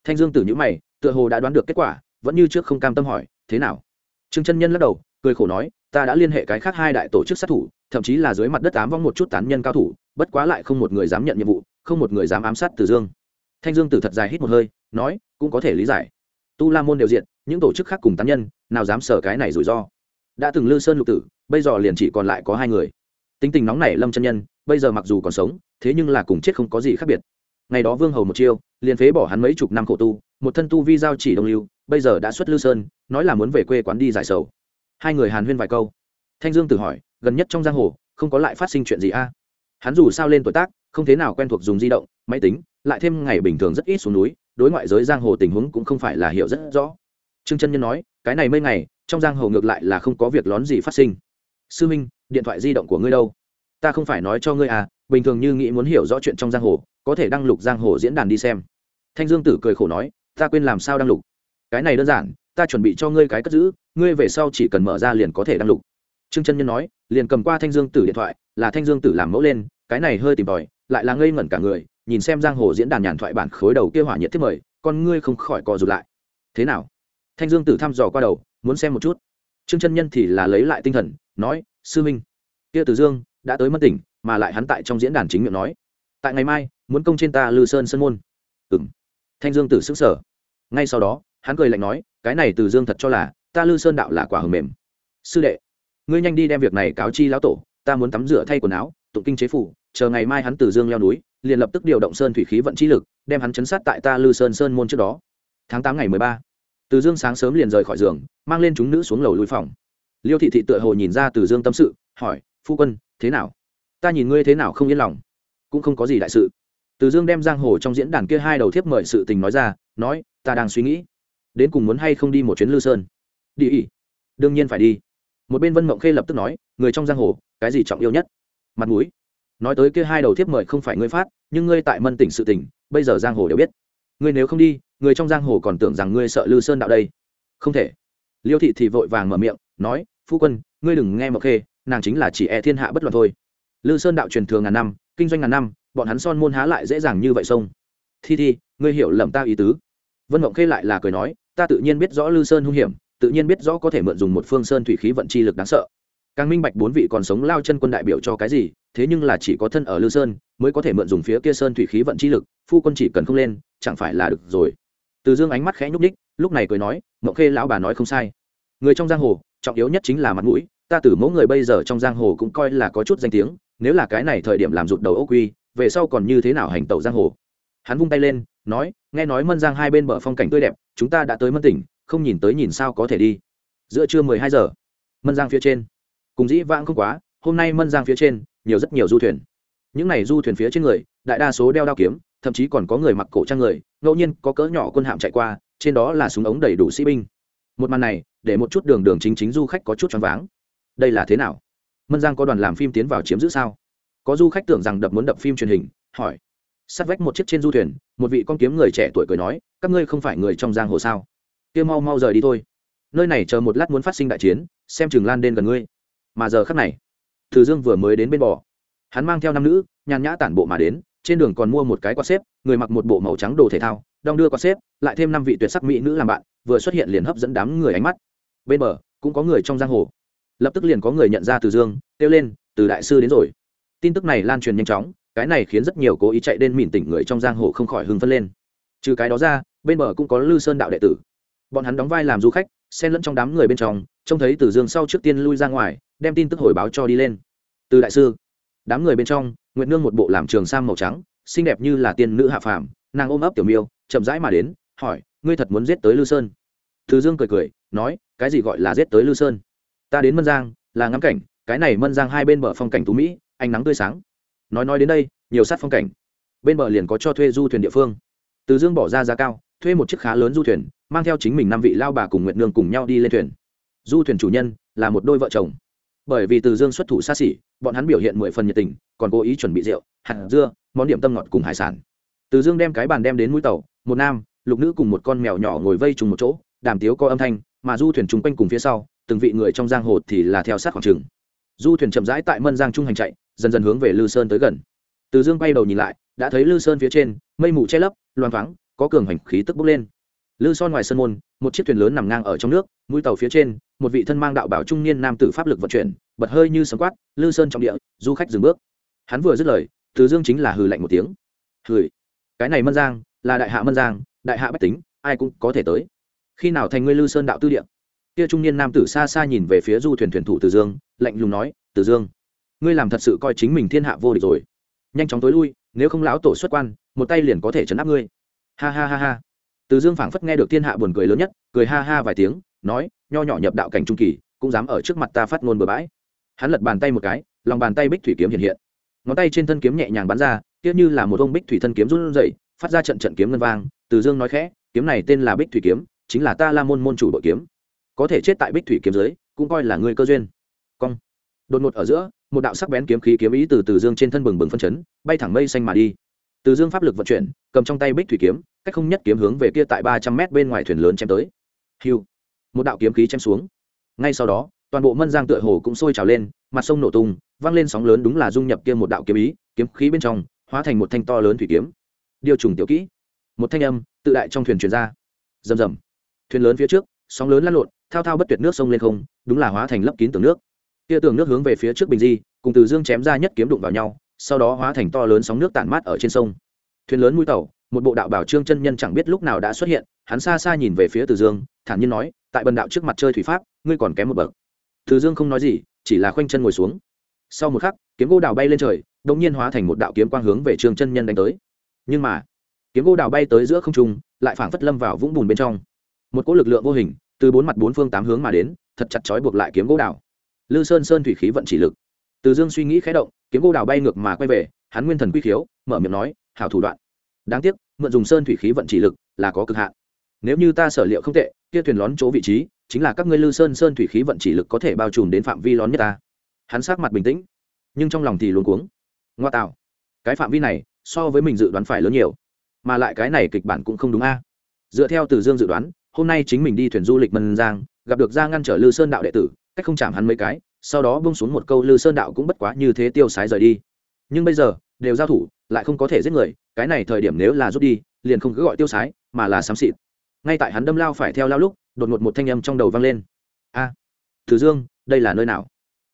Thanh dương tử nhữ mày, tựa hồ đã đoán được kết quả, vẫn như trước không cam tâm hỏi, thế nào? Trương chân nhân lắc đầu, cười khổ nói, ta đã liên hệ cái khác hai đại tổ chức sát thủ, thậm chí là dưới mặt đất ám vong một chút tán nhân cao thủ, bất quá lại không một người dám nhận nhiệm vụ, không một người dám ám sát từ dương. Thanh dương tử thật dài hít một hơi, nói, cũng có thể lý giải. Tu la môn đều diện những tổ chức khác cùng tán nhân, nào dám sở cái này rủi ro. Đã từng lư sơn lục tử, bây giờ liền chỉ còn lại có hai người. Tính tình nóng nảy lâm chân nhân, bây giờ mặc dù còn sống, thế nhưng là cùng chết không có gì khác biệt ngày đó vương hầu một chiêu, liền phế bỏ hắn mấy chục năm khổ tu, một thân tu vi giao chỉ đồng lưu, bây giờ đã xuất lư sơn, nói là muốn về quê quán đi giải sầu. Hai người hàn huyên vài câu. Thanh dương tự hỏi, gần nhất trong giang hồ, không có lại phát sinh chuyện gì a? Hắn dù sao lên tuổi tác, không thế nào quen thuộc dùng di động, máy tính, lại thêm ngày bình thường rất ít xuống núi, đối ngoại giới giang hồ tình huống cũng không phải là hiểu rất rõ. Trương chân nhân nói, cái này mấy ngày, trong giang hồ ngược lại là không có việc lón gì phát sinh. Sư minh, điện thoại di động của ngươi đâu? Ta không phải nói cho ngươi à bình thường như nghĩ muốn hiểu rõ chuyện trong giang hồ có thể đăng lục giang hồ diễn đàn đi xem. Thanh dương tử cười khổ nói, ta quên làm sao đăng lục? Cái này đơn giản, ta chuẩn bị cho ngươi cái cất giữ, ngươi về sau chỉ cần mở ra liền có thể đăng lục. Trương chân nhân nói, liền cầm qua thanh dương tử điện thoại, là thanh dương tử làm mẫu lên, cái này hơi tìm tòi, lại là ngây ngẩn cả người, nhìn xem giang hồ diễn đàn nhàn thoại bản khối đầu kia hỏa nhiệt thiết mời, con ngươi không khỏi co rụt lại. Thế nào? Thanh dương tử thăm dò qua đầu, muốn xem một chút. Trương chân nhân thì là lấy lại tinh thần, nói, sư minh. Kia tử dương đã tới mất tỉnh, mà lại hắn tại trong diễn đàn chính miệng nói tại ngày mai, muốn công trên ta lư sơn sơn môn. Ừng thanh dương tử xứng sở ngay sau đó, hắn cười lạnh nói, cái này từ dương thật cho là, ta lư sơn đạo là quả hầm mềm. Sư đệ, ngươi nhanh đi đem việc này cáo chi lão tổ, ta muốn tắm rửa thay quần áo, tụng kinh chế phủ, chờ ngày mai hắn từ dương leo núi, liền lập tức điều động sơn thủy khí vận chi lực, đem hắn chấn sát tại ta lư sơn sơn môn trước đó. Tháng tám ngày mười ba, từ dương sáng sớm liền rời khỏi giường, mang lên chúng nữ xuống lầu lui phòng. Liêu thị thị tựa hồ nhìn ra từ dương tâm sự, hỏi, phu quân, thế nào? Ta nhìn ngươi thế nào không yên lòng cũng không có gì đại sự. Từ dương đem giang hồ trong diễn đàn kia hai đầu thiếp mời sự tình nói ra, nói, ta đang suy nghĩ, đến cùng muốn hay không đi một chuyến lư sơn? Đi ỉ đương nhiên phải đi. Một bên vân mộng khê lập tức nói, người trong giang hồ, cái gì trọng yêu nhất? Mặt mũi. Nói tới kia hai đầu thiếp mời không phải ngươi phát, nhưng ngươi tại mân tỉnh sự tỉnh bây giờ giang hồ đều biết. Ngươi nếu không đi, người trong giang hồ còn tưởng rằng ngươi sợ lư sơn đạo đây. Không thể. Liêu thị thì vội vàng mở miệng, nói, phu quân, ngươi đừng nghe mộng khê, nàng chính là chỉ e thiên hạ bất luận thôi. Lư sơn đạo truyền thường ngàn năm kinh doanh ngàn năm, bọn hắn son môn há lại dễ dàng như vậy xong thi thi, ngươi hiểu lầm ta ý tứ. Vân mộng khê lại là cười nói, ta tự nhiên biết rõ lư sơn hung hiểm, tự nhiên biết rõ có thể mượn dùng một phương sơn thủy khí vận chi lực đáng sợ. Càng minh bạch bốn vị còn sống lao chân quân đại biểu cho cái gì, thế nhưng là chỉ có thân ở lư sơn, mới có thể mượn dùng phía kia sơn thủy khí vận chi lực, phu quân chỉ cần không lên, chẳng phải là được rồi. Từ dương ánh mắt khẽ nhúc ních lúc này cười nói, mộng khê lão bà nói không sai. Người trong giang hồ, trọng yếu nhất chính là mặt mũi, ta từ mẫu người bây giờ trong giang hồ cũng coi là có chút danh tiếng nếu là cái này thời điểm làm rụt đầu ốc quy, về sau còn như thế nào hành tẩu giang hồ? Hắn vung tay lên, nói, nghe nói mân giang hai bên bờ phong cảnh tươi đẹp, chúng ta đã tới mân tỉnh, không nhìn tới nhìn sao có thể đi. Giữa trưa mười hai giờ, mân giang phía trên. Cùng dĩ vãng không quá, hôm nay mân giang phía trên, nhiều rất nhiều du thuyền. Những này du thuyền phía trên người, đại đa số đeo đao kiếm, thậm chí còn có người mặc cổ trang người, ngẫu nhiên có cỡ nhỏ quân hạm chạy qua, trên đó là súng ống đầy đủ sĩ binh. Một màn này, để một chút đường đường chính chính du khách có chút choáng váng. Đây là thế nào? Mân giang có đoàn làm phim tiến vào chiếm giữ sao? Có du khách tưởng rằng đập muốn đập phim truyền hình, hỏi. Sát vách một chiếc trên du thuyền, một vị con kiếm người trẻ tuổi cười nói, các ngươi không phải người trong giang hồ sao? Kia mau mau rời đi thôi. Nơi này chờ một lát muốn phát sinh đại chiến, xem chừng lan đến gần ngươi. Mà giờ khắc này thử dương vừa mới đến bên bò hắn mang theo năm nữ, nhàn nhã tản bộ mà đến, trên đường còn mua một cái quạt xếp, người mặc một bộ màu trắng đồ thể thao, đong đưa quạt xếp, lại thêm năm vị tuyệt sắc mỹ nữ làm bạn, vừa xuất hiện liền hấp dẫn đám người ánh mắt. Bên bờ, cũng có người trong giang hồ lập tức liền có người nhận ra từ dương kêu lên từ đại sư đến rồi tin tức này lan truyền nhanh chóng cái này khiến rất nhiều cố ý chạy đến mỉn tỉnh người trong giang hồ không khỏi hưng phân lên trừ cái đó ra bên bờ cũng có lư sơn đạo đệ tử bọn hắn đóng vai làm du khách xen lẫn trong đám người bên trong trông thấy từ dương sau trước tiên lui ra ngoài đem tin tức hồi báo cho đi lên từ đại sư đám người bên trong nguyện nương một bộ làm trường sam màu trắng xinh đẹp như là tiên nữ hạ phàm nàng ôm ấp tiểu miêu chậm rãi mà đến hỏi ngươi thật muốn giết tới lư sơn từ dương cười cười nói cái gì gọi là giết tới lư sơn ta đến mân giang, là ngắm cảnh, cái này mân giang hai bên bờ phong cảnh tú mỹ, ánh nắng tươi sáng. Nói nói đến đây, nhiều sát phong cảnh. Bên bờ liền có cho thuê du thuyền địa phương. Từ dương bỏ ra giá cao, thuê một chiếc khá lớn du thuyền, mang theo chính mình năm vị lao bà cùng nguyện nương cùng nhau đi lên thuyền. Du thuyền chủ nhân là một đôi vợ chồng. Bởi vì từ dương xuất thủ xa xỉ, bọn hắn biểu hiện mười phần nhiệt tình, còn cố ý chuẩn bị rượu, hạt dưa, món điểm tâm ngọt cùng hải sản. Từ dương đem cái bàn đem đến mũi tàu, một nam, lục nữ cùng một con mèo nhỏ ngồi vây trùng một chỗ, đàm tiếu có âm thanh, mà du thuyền chung quanh cùng phía sau từng vị người trong giang hồ thì là theo sát khoảng trường du thuyền chậm rãi tại mân giang trung hành chạy, dần dần hướng về lư sơn tới gần. Từ dương bay đầu nhìn lại, đã thấy lư sơn phía trên, mây mù che lấp, loang thoáng, có cường hành khí tức bốc lên. Lư son ngoài sân môn, một chiếc thuyền lớn nằm ngang ở trong nước, mũi tàu phía trên, một vị thân mang đạo bảo trung niên nam tử pháp lực vận chuyển, bật hơi như sấm quát, lư sơn trong địa, du khách dừng bước. Hắn vừa dứt lời, từ dương chính là hừ lạnh một tiếng. Hừ, cái này mân giang, là đại hạ mân giang, đại hạ bách tính, ai cũng có thể tới. Khi nào thành ngươi lư sơn đạo tư địa? Kia trung niên nam tử xa xa nhìn về phía du thuyền thuyền thủ từ dương, lạnh lùng nói, từ dương, ngươi làm thật sự coi chính mình thiên hạ vô địch rồi. Nhanh chóng tối lui, nếu không lão tổ xuất quan, một tay liền có thể chấn áp ngươi. Ha ha ha ha. Từ dương phảng phất nghe được thiên hạ buồn cười lớn nhất, cười ha ha vài tiếng, nói, nho nhỏ nhập đạo cảnh trung kỳ, cũng dám ở trước mặt ta phát ngôn bừa bãi. Hắn lật bàn tay một cái, lòng bàn tay bích thủy kiếm hiện hiện. Ngón tay trên thân kiếm nhẹ nhàng bắn ra tiếc như là một ông bích thủy thân kiếm run rẩy, phát ra trận trận kiếm ngân vang. Từ dương nói khẽ, kiếm này tên là bích thủy kiếm, chính là ta la môn môn chủ đội kiếm có thể chết tại bích thủy kiếm dưới cũng coi là ngươi cơ duyên. Cong. Đột ngột ở giữa, một đạo sắc bén kiếm khí kiếm ý từ từ dương trên thân bừng bừng phân chấn, bay thẳng mây xanh mà đi. Từ dương pháp lực vận chuyển, cầm trong tay bích thủy kiếm, cách không nhất kiếm hướng về kia tại ba trăm mét bên ngoài thuyền lớn chém tới. Hiu. Một đạo kiếm khí chém xuống. Ngay sau đó, toàn bộ mân giang tựa hồ cũng sôi trào lên, mặt sông nổ tung văng lên sóng lớn đúng là dung nhập kia một đạo kiếm ý, kiếm khí bên trong, hóa thành một thanh to lớn thủy kiếm. Điều trùng tiểu kỹ. Một thanh âm, tự đại trong thuyền truyền ra. Rầm rầm. Thuyền lớn phía trước, sóng lớn lăn lộn thao thao bất tuyệt nước sông lên không, đúng là hóa thành lấp kín tường nước. Kia tường nước hướng về phía trước bình di, cùng từ dương chém ra nhất kiếm đụng vào nhau, sau đó hóa thành to lớn sóng nước tản mát ở trên sông. Thuyền lớn mũi tàu, một bộ đạo bảo trương chân nhân chẳng biết lúc nào đã xuất hiện, hắn xa xa nhìn về phía từ dương, thản nhiên nói, tại bần đạo trước mặt chơi thủy pháp, ngươi còn kém một bậc. Từ dương không nói gì, chỉ là khoanh chân ngồi xuống. Sau một khắc, kiếm gỗ đào bay lên trời đ ỗ n g nhiên hóa thành một đạo kiếm quang hướng về trương chân nhân đánh tới. Nhưng mà, kiếm gỗ đào bay tới giữa không trung, lại phảng phất lâm vào vũng bùn bên trong. Một cỗ lực lượng vô hình từ bốn mặt bốn phương tám hướng mà đến, thật chặt chói buộc lại kiếm gỗ đào. Lư sơn sơn thủy khí vận chỉ lực. Từ dương suy nghĩ khé động, kiếm gỗ đào bay ngược mà quay về, hắn nguyên thần quy khiếu, mở miệng nói, hảo thủ đoạn. Đáng tiếc, mượn dùng sơn thủy khí vận chỉ lực là có cực hạn. Nếu như ta sở liệu không tệ, kia thuyền lón chỗ vị trí, chính là các ngươi lư sơn sơn thủy khí vận chỉ lực có thể bao trùm đến phạm vi lón nhất ta. Hắn sát mặt bình tĩnh, nhưng trong lòng thì luôn cuống. Ngoa tạo. Cái phạm vi này, so với mình dự đoán phải lớn nhiều, mà lại cái này kịch bản cũng không đúng a. Dựa theo từ dương dự đoán hôm nay chính mình đi thuyền du lịch mân giang, gặp được ra ngăn trở lư sơn đạo đệ tử, cách không chạm hắn mấy cái, sau đó bông xuống một câu lư sơn đạo cũng bất quá như thế tiêu sái rời đi. Nhưng bây giờ, đều giao thủ, lại không có thể giết người, cái này thời điểm nếu là rút đi, liền không cứ gọi tiêu sái, mà là xám xịt. Ngay tại hắn đâm lao phải theo lao lúc, đột ngột một thanh âm trong đầu vang lên. A, từ dương, đây là nơi nào?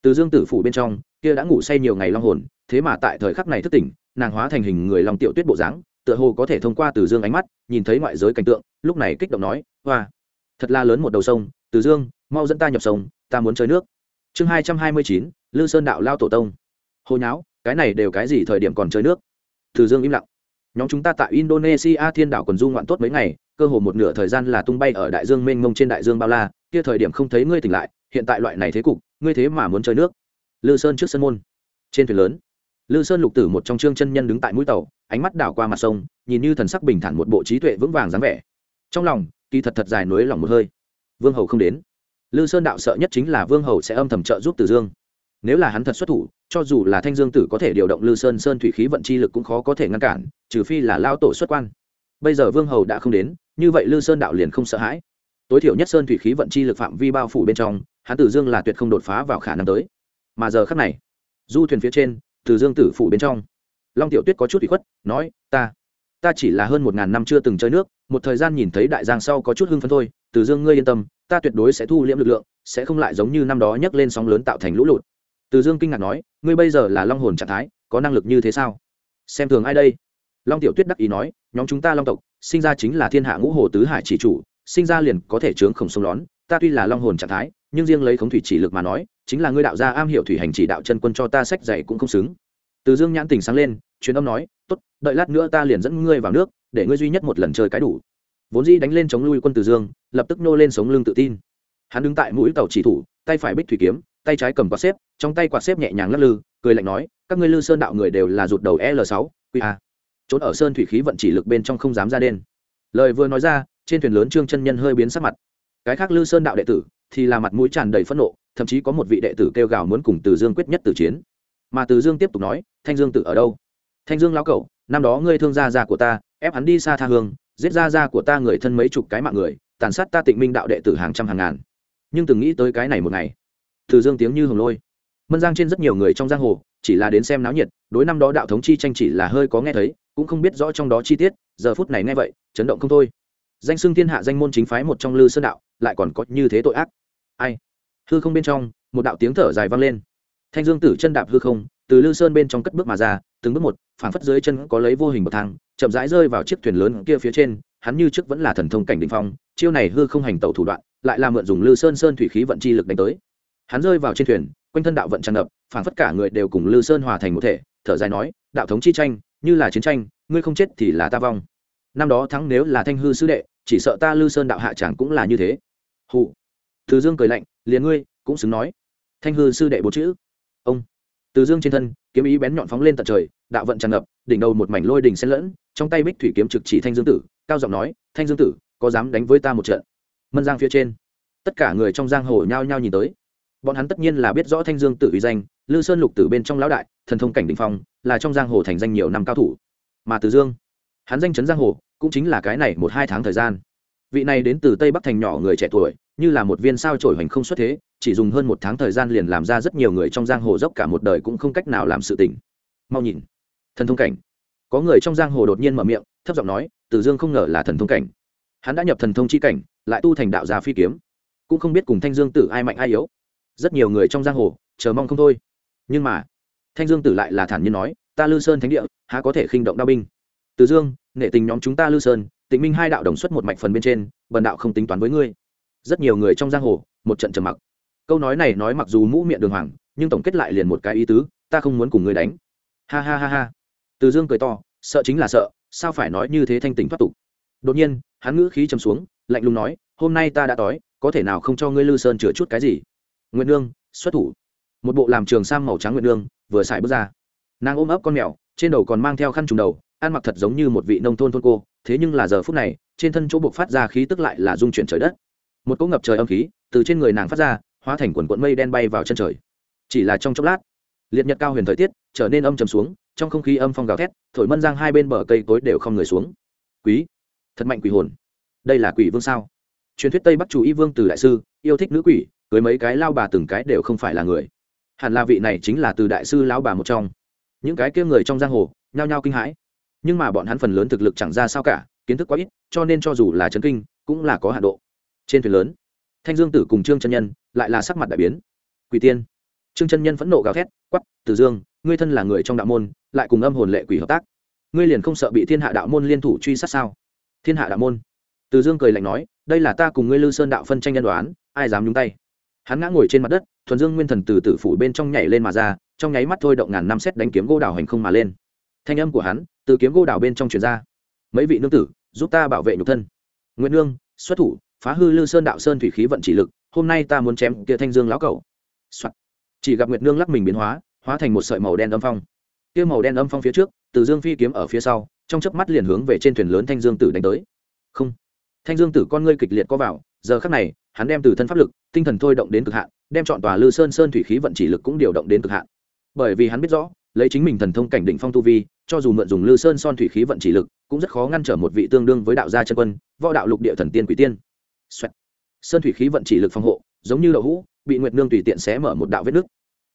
Từ dương tử phủ bên trong, kia đã ngủ say nhiều ngày long hồn, thế mà tại thời khắc này thức tỉnh, nàng hóa thành hình người lòng tiểu tuyết bộ dáng tựa hồ có thể thông qua từ dương ánh mắt, nhìn thấy ngoại giới cảnh tượng, lúc này kích động nói, hoa, thật là lớn một đầu sông, từ dương, mau dẫn ta nhập sông, ta muốn chơi nước. Chương hai trăm hai mươi chín, lư sơn đạo lao tổ tông. Hồi nháo, cái này đều cái gì thời điểm còn chơi nước? Từ dương im lặng. Nhóm chúng ta tại indonesia thiên đảo còn du ngoạn tốt mấy ngày, cơ hồ một nửa thời gian là tung bay ở đại dương mênh mông trên đại dương bao la, kia thời điểm không thấy ngươi tỉnh lại, hiện tại loại này thế cục, ngươi thế mà muốn chơi nước? Lư sơn trước sân môn. Trên thuyền lớn lư sơn lục tử một trong trương chân nhân đứng tại mũi tàu, ánh mắt đảo qua mặt sông, nhìn như thần sắc bình thản một bộ trí tuệ vững vàng dáng vẻ. Trong lòng, kỳ thật thật dài núi lòng một hơi. Vương hầu không đến. Lư sơn đạo sợ nhất chính là vương hầu sẽ âm thầm trợ giúp tử dương. Nếu là hắn thật xuất thủ, cho dù là thanh dương tử có thể điều động lư sơn sơn thủy khí vận chi lực cũng khó có thể ngăn cản, trừ phi là lao tổ xuất quan. Bây giờ vương hầu đã không đến, như vậy lư sơn đạo liền không sợ hãi. Tối thiểu nhất sơn thủy khí vận chi lực phạm vi bao phủ bên trong, hắn tử dương là tuyệt không đột phá vào khả năng tới. Mà giờ khắc này, du thuyền phía trên từ dương tử phủ bên trong. Long tiểu tuyết có chút bị khuất, nói, ta ta chỉ là hơn một ngàn năm chưa từng chơi nước, một thời gian nhìn thấy đại giang sau có chút hưng phấn thôi. Từ dương, ngươi yên tâm, ta tuyệt đối sẽ thu liễm lực lượng, sẽ không lại giống như năm đó nhấc lên sóng lớn tạo thành lũ lụt. Từ dương kinh ngạc nói, ngươi bây giờ là long hồn trạng thái, có năng lực như thế sao? Xem thường ai đây? Long tiểu tuyết đắc ý nói, nhóm chúng ta long tộc, sinh ra chính là thiên hạ ngũ hồ tứ hải chỉ chủ, sinh ra liền có thể chướng khổng sông lón. Ta tuy là long hồn trạng thái nhưng riêng lấy khống thủy chỉ lực mà nói, chính là ngươi đạo gia am hiểu thủy hành chỉ đạo chân quân cho ta sách dạy cũng không xứng. Từ dương nhãn tình sáng lên, truyền âm nói, tốt, đợi lát nữa ta liền dẫn ngươi vào nước, để ngươi duy nhất một lần chơi cái đủ. Vốn dĩ đánh lên chống lui quân từ dương, lập tức nô lên sống lưng tự tin. Hắn đứng tại mũi tàu chỉ thủ, tay phải bích thủy kiếm, tay trái cầm quạt xếp, trong tay quạt xếp nhẹ nhàng lắc lư, cười lạnh nói, các ngươi lư sơn đạo người đều là rụt đầu l sáu qa trốn ở sơn thủy khí vận chỉ lực bên trong không dám ra đen. Lời vừa nói ra, trên thuyền lớn trương chân nhân hơi biến sắc mặt. Cái khác lư sơn đạo đệ tử thì là mặt mũi tràn đầy phẫn nộ, thậm chí có một vị đệ tử kêu gào muốn cùng từ dương quyết nhất từ chiến. Mà từ dương tiếp tục nói, thanh dương tử ở đâu? Thanh dương lão cẩu năm đó ngươi thương gia già của ta, ép hắn đi xa tha hương, giết gia gia của ta người thân mấy chục cái mạng người, tàn sát ta tịnh minh đạo đệ tử hàng trăm hàng ngàn. Nhưng từng nghĩ tới cái này một ngày, từ dương tiếng như hồng lôi. Mân giang trên rất nhiều người trong giang hồ, chỉ là đến xem náo nhiệt, đối năm đó đạo thống chi tranh chỉ là hơi có nghe thấy, cũng không biết rõ trong đó chi tiết, giờ phút này nghe vậy, chấn động không thôi. Danh xưng thiên hạ danh môn chính phái một trong lư sơn đạo lại còn có như thế tội ác. Ai? Hư không bên trong, một đạo tiếng thở dài vang lên. Thanh dương tử chân đạp hư không, từ lư sơn bên trong cất bước mà ra, từng bước một, phảng phất dưới chân có lấy vô hình bậc thang, chậm rãi rơi vào chiếc thuyền lớn kia phía trên, hắn như trước vẫn là thần thông cảnh đỉnh phong, chiêu này hư không hành tẩu thủ đoạn, lại là mượn dùng lư sơn sơn thủy khí vận chi lực đánh tới. Hắn rơi vào trên thuyền, quanh thân đạo vận tràn ngập, phảng phất cả người đều cùng lư sơn hòa thành một thể, thở dài nói, đạo thống chi tranh, như là chiến tranh, ngươi không chết thì là ta vong. Năm đó thắng nếu là thanh hư sứ đệ, chỉ sợ ta lư sơn đạo hạ chẳng cũng là như thế hụ từ dương cười lạnh, liền ngươi, cũng xứng nói. Thanh hư sư đệ bốn chữ. Ông. Từ dương trên thân, kiếm ý bén nhọn phóng lên tận trời, đạo vận tràn ngập, đỉnh đầu một mảnh lôi đình xen lẫn, trong tay bích thủy kiếm trực chỉ thanh dương tử, cao giọng nói, thanh dương tử, có dám đánh với ta một trận? Mân giang phía trên, tất cả người trong giang hồ nhao nhao nhìn tới. Bọn hắn tất nhiên là biết rõ thanh dương tử uy danh, lư sơn lục tử bên trong lão đại, thần thông cảnh đình phong, là trong giang hồ thành danh nhiều năm cao thủ. Mà từ dương, hắn danh chấn giang hồ, cũng chính là cái này một hai tháng thời gian vị này đến từ tây bắc thành nhỏ người trẻ tuổi, như là một viên sao trổi hoành không xuất thế, chỉ dùng hơn một tháng thời gian liền làm ra rất nhiều người trong giang hồ dốc cả một đời cũng không cách nào làm sự tình. Mau nhìn. Thần thông cảnh. Có người trong giang hồ đột nhiên mở miệng, thấp giọng nói, từ dương không ngờ là thần thông cảnh. Hắn đã nhập thần thông chi cảnh, lại tu thành đạo gia phi kiếm. Cũng không biết cùng thanh dương tử ai mạnh ai yếu. Rất nhiều người trong giang hồ, chờ mong không thôi. Nhưng mà, thanh dương tử lại là thản nhiên nói, ta lư sơn thánh địa, há có thể khinh động đao binh? Từ dương nệ tình nhóm chúng ta lư sơn tịnh minh hai đạo đồng xuất một mạch phần bên trên, bần đạo không tính toán với ngươi. Rất nhiều người trong giang hồ, một trận trầm mặc. Câu nói này nói mặc dù mũ miệng đường hoàng, nhưng tổng kết lại liền một cái ý tứ, ta không muốn cùng ngươi đánh. Ha ha ha ha. Từ dương cười to, sợ chính là sợ, sao phải nói như thế thanh tỉnh thoát tục? Đột nhiên, hắn ngữ khí trầm xuống, lạnh lùng nói, hôm nay ta đã đói có thể nào không cho ngươi lư sơn chữa chút cái gì? Nguyện nương, xuất thủ. Một bộ làm trường sam màu trắng nguyện nương, vừa xài bước ra. Nàng ôm ấp con mèo, trên đầu còn mang theo khăn trùng đầu, ăn mặc thật giống như một vị nông thôn thôn cô thế nhưng là giờ phút này, trên thân chỗ buộc phát ra khí tức lại là dung chuyển trời đất. Một cỗ ngập trời âm khí từ trên người nàng phát ra, hóa thành quần quận mây đen bay vào chân trời. Chỉ là trong chốc lát, liệt nhật cao huyền thời tiết trở nên âm trầm xuống, trong không khí âm phong gào thét, thổi mân giang hai bên bờ cây tối đều không người xuống. Quý, thật mạnh quỷ hồn. Đây là quỷ vương sao? Truyền thuyết tây bắc chủ y vương từ đại sư, yêu thích nữ quỷ, cưới mấy cái lao bà từng cái đều không phải là người. Hẳn là vị này chính là từ đại sư lão bà một trong. Những cái kia người trong giang hồ, nhao nhao kinh hãi nhưng mà bọn hắn phần lớn thực lực chẳng ra sao cả, kiến thức quá ít, cho nên cho dù là chấn kinh, cũng là có hạ độ. Trên thuyền lớn, thanh dương tử cùng trương chân nhân lại là sắc mặt đại biến. Quỷ tiên. Trương chân nhân phẫn nộ gào thét quắp tử dương, ngươi thân là người trong đạo môn, lại cùng âm hồn lệ quỷ hợp tác. Ngươi liền không sợ bị thiên hạ đạo môn liên thủ truy sát sao? Thiên hạ đạo môn. Từ dương cười lạnh nói, đây là ta cùng ngươi lư sơn đạo phân tranh nhân đoán, ai dám nhúng tay? Hắn ngã ngồi trên mặt đất, thuần dương nguyên thần từ tử phủ bên trong nhảy lên mà ra, trong nháy mắt thôi động ngàn năm xét đánh kiếm gỗ đào hành không mà lên. Thanh âm của hắn từ kiếm gô đào bên trong truyền ra. Mấy vị nương tử, giúp ta bảo vệ nhục thân. Nguyễn nương, xuất thủ, phá hư lư sơn đạo sơn thủy khí vận chỉ lực, hôm nay ta muốn chém kia thanh dương lão cầu、Soạn. chỉ gặp nguyệt nương lắc mình biến hóa hóa thành một sợi màu đen âm phong. Kia màu đen âm phong phía trước, từ dương phi kiếm ở phía sau, trong chớp mắt liền hướng về trên thuyền lớn thanh dương tử đánh tới. Không. Thanh dương tử con ngươi kịch liệt có vào, giờ khắc này, hắn đem từ thân pháp lực, tinh thần thôi động đến cực hạn, đem chọn tòa lư sơn sơn thủy khí vận chỉ lực cũng điều động đến cực hạn. Bởi vì hắn biết rõ, lấy chính mình thần thông cảnh định phong tu vi cho dù mượn dùng lư sơn son thủy khí vận chỉ lực, cũng rất khó ngăn trở một vị tương đương với đạo gia chân quân, võ đạo lục địa thần tiên quỷ tiên. Xoẹt. sơn thủy khí vận chỉ lực phòng hộ, giống như đậu hũ, bị nguyệt nương tùy tiện xé mở một đạo vết nước.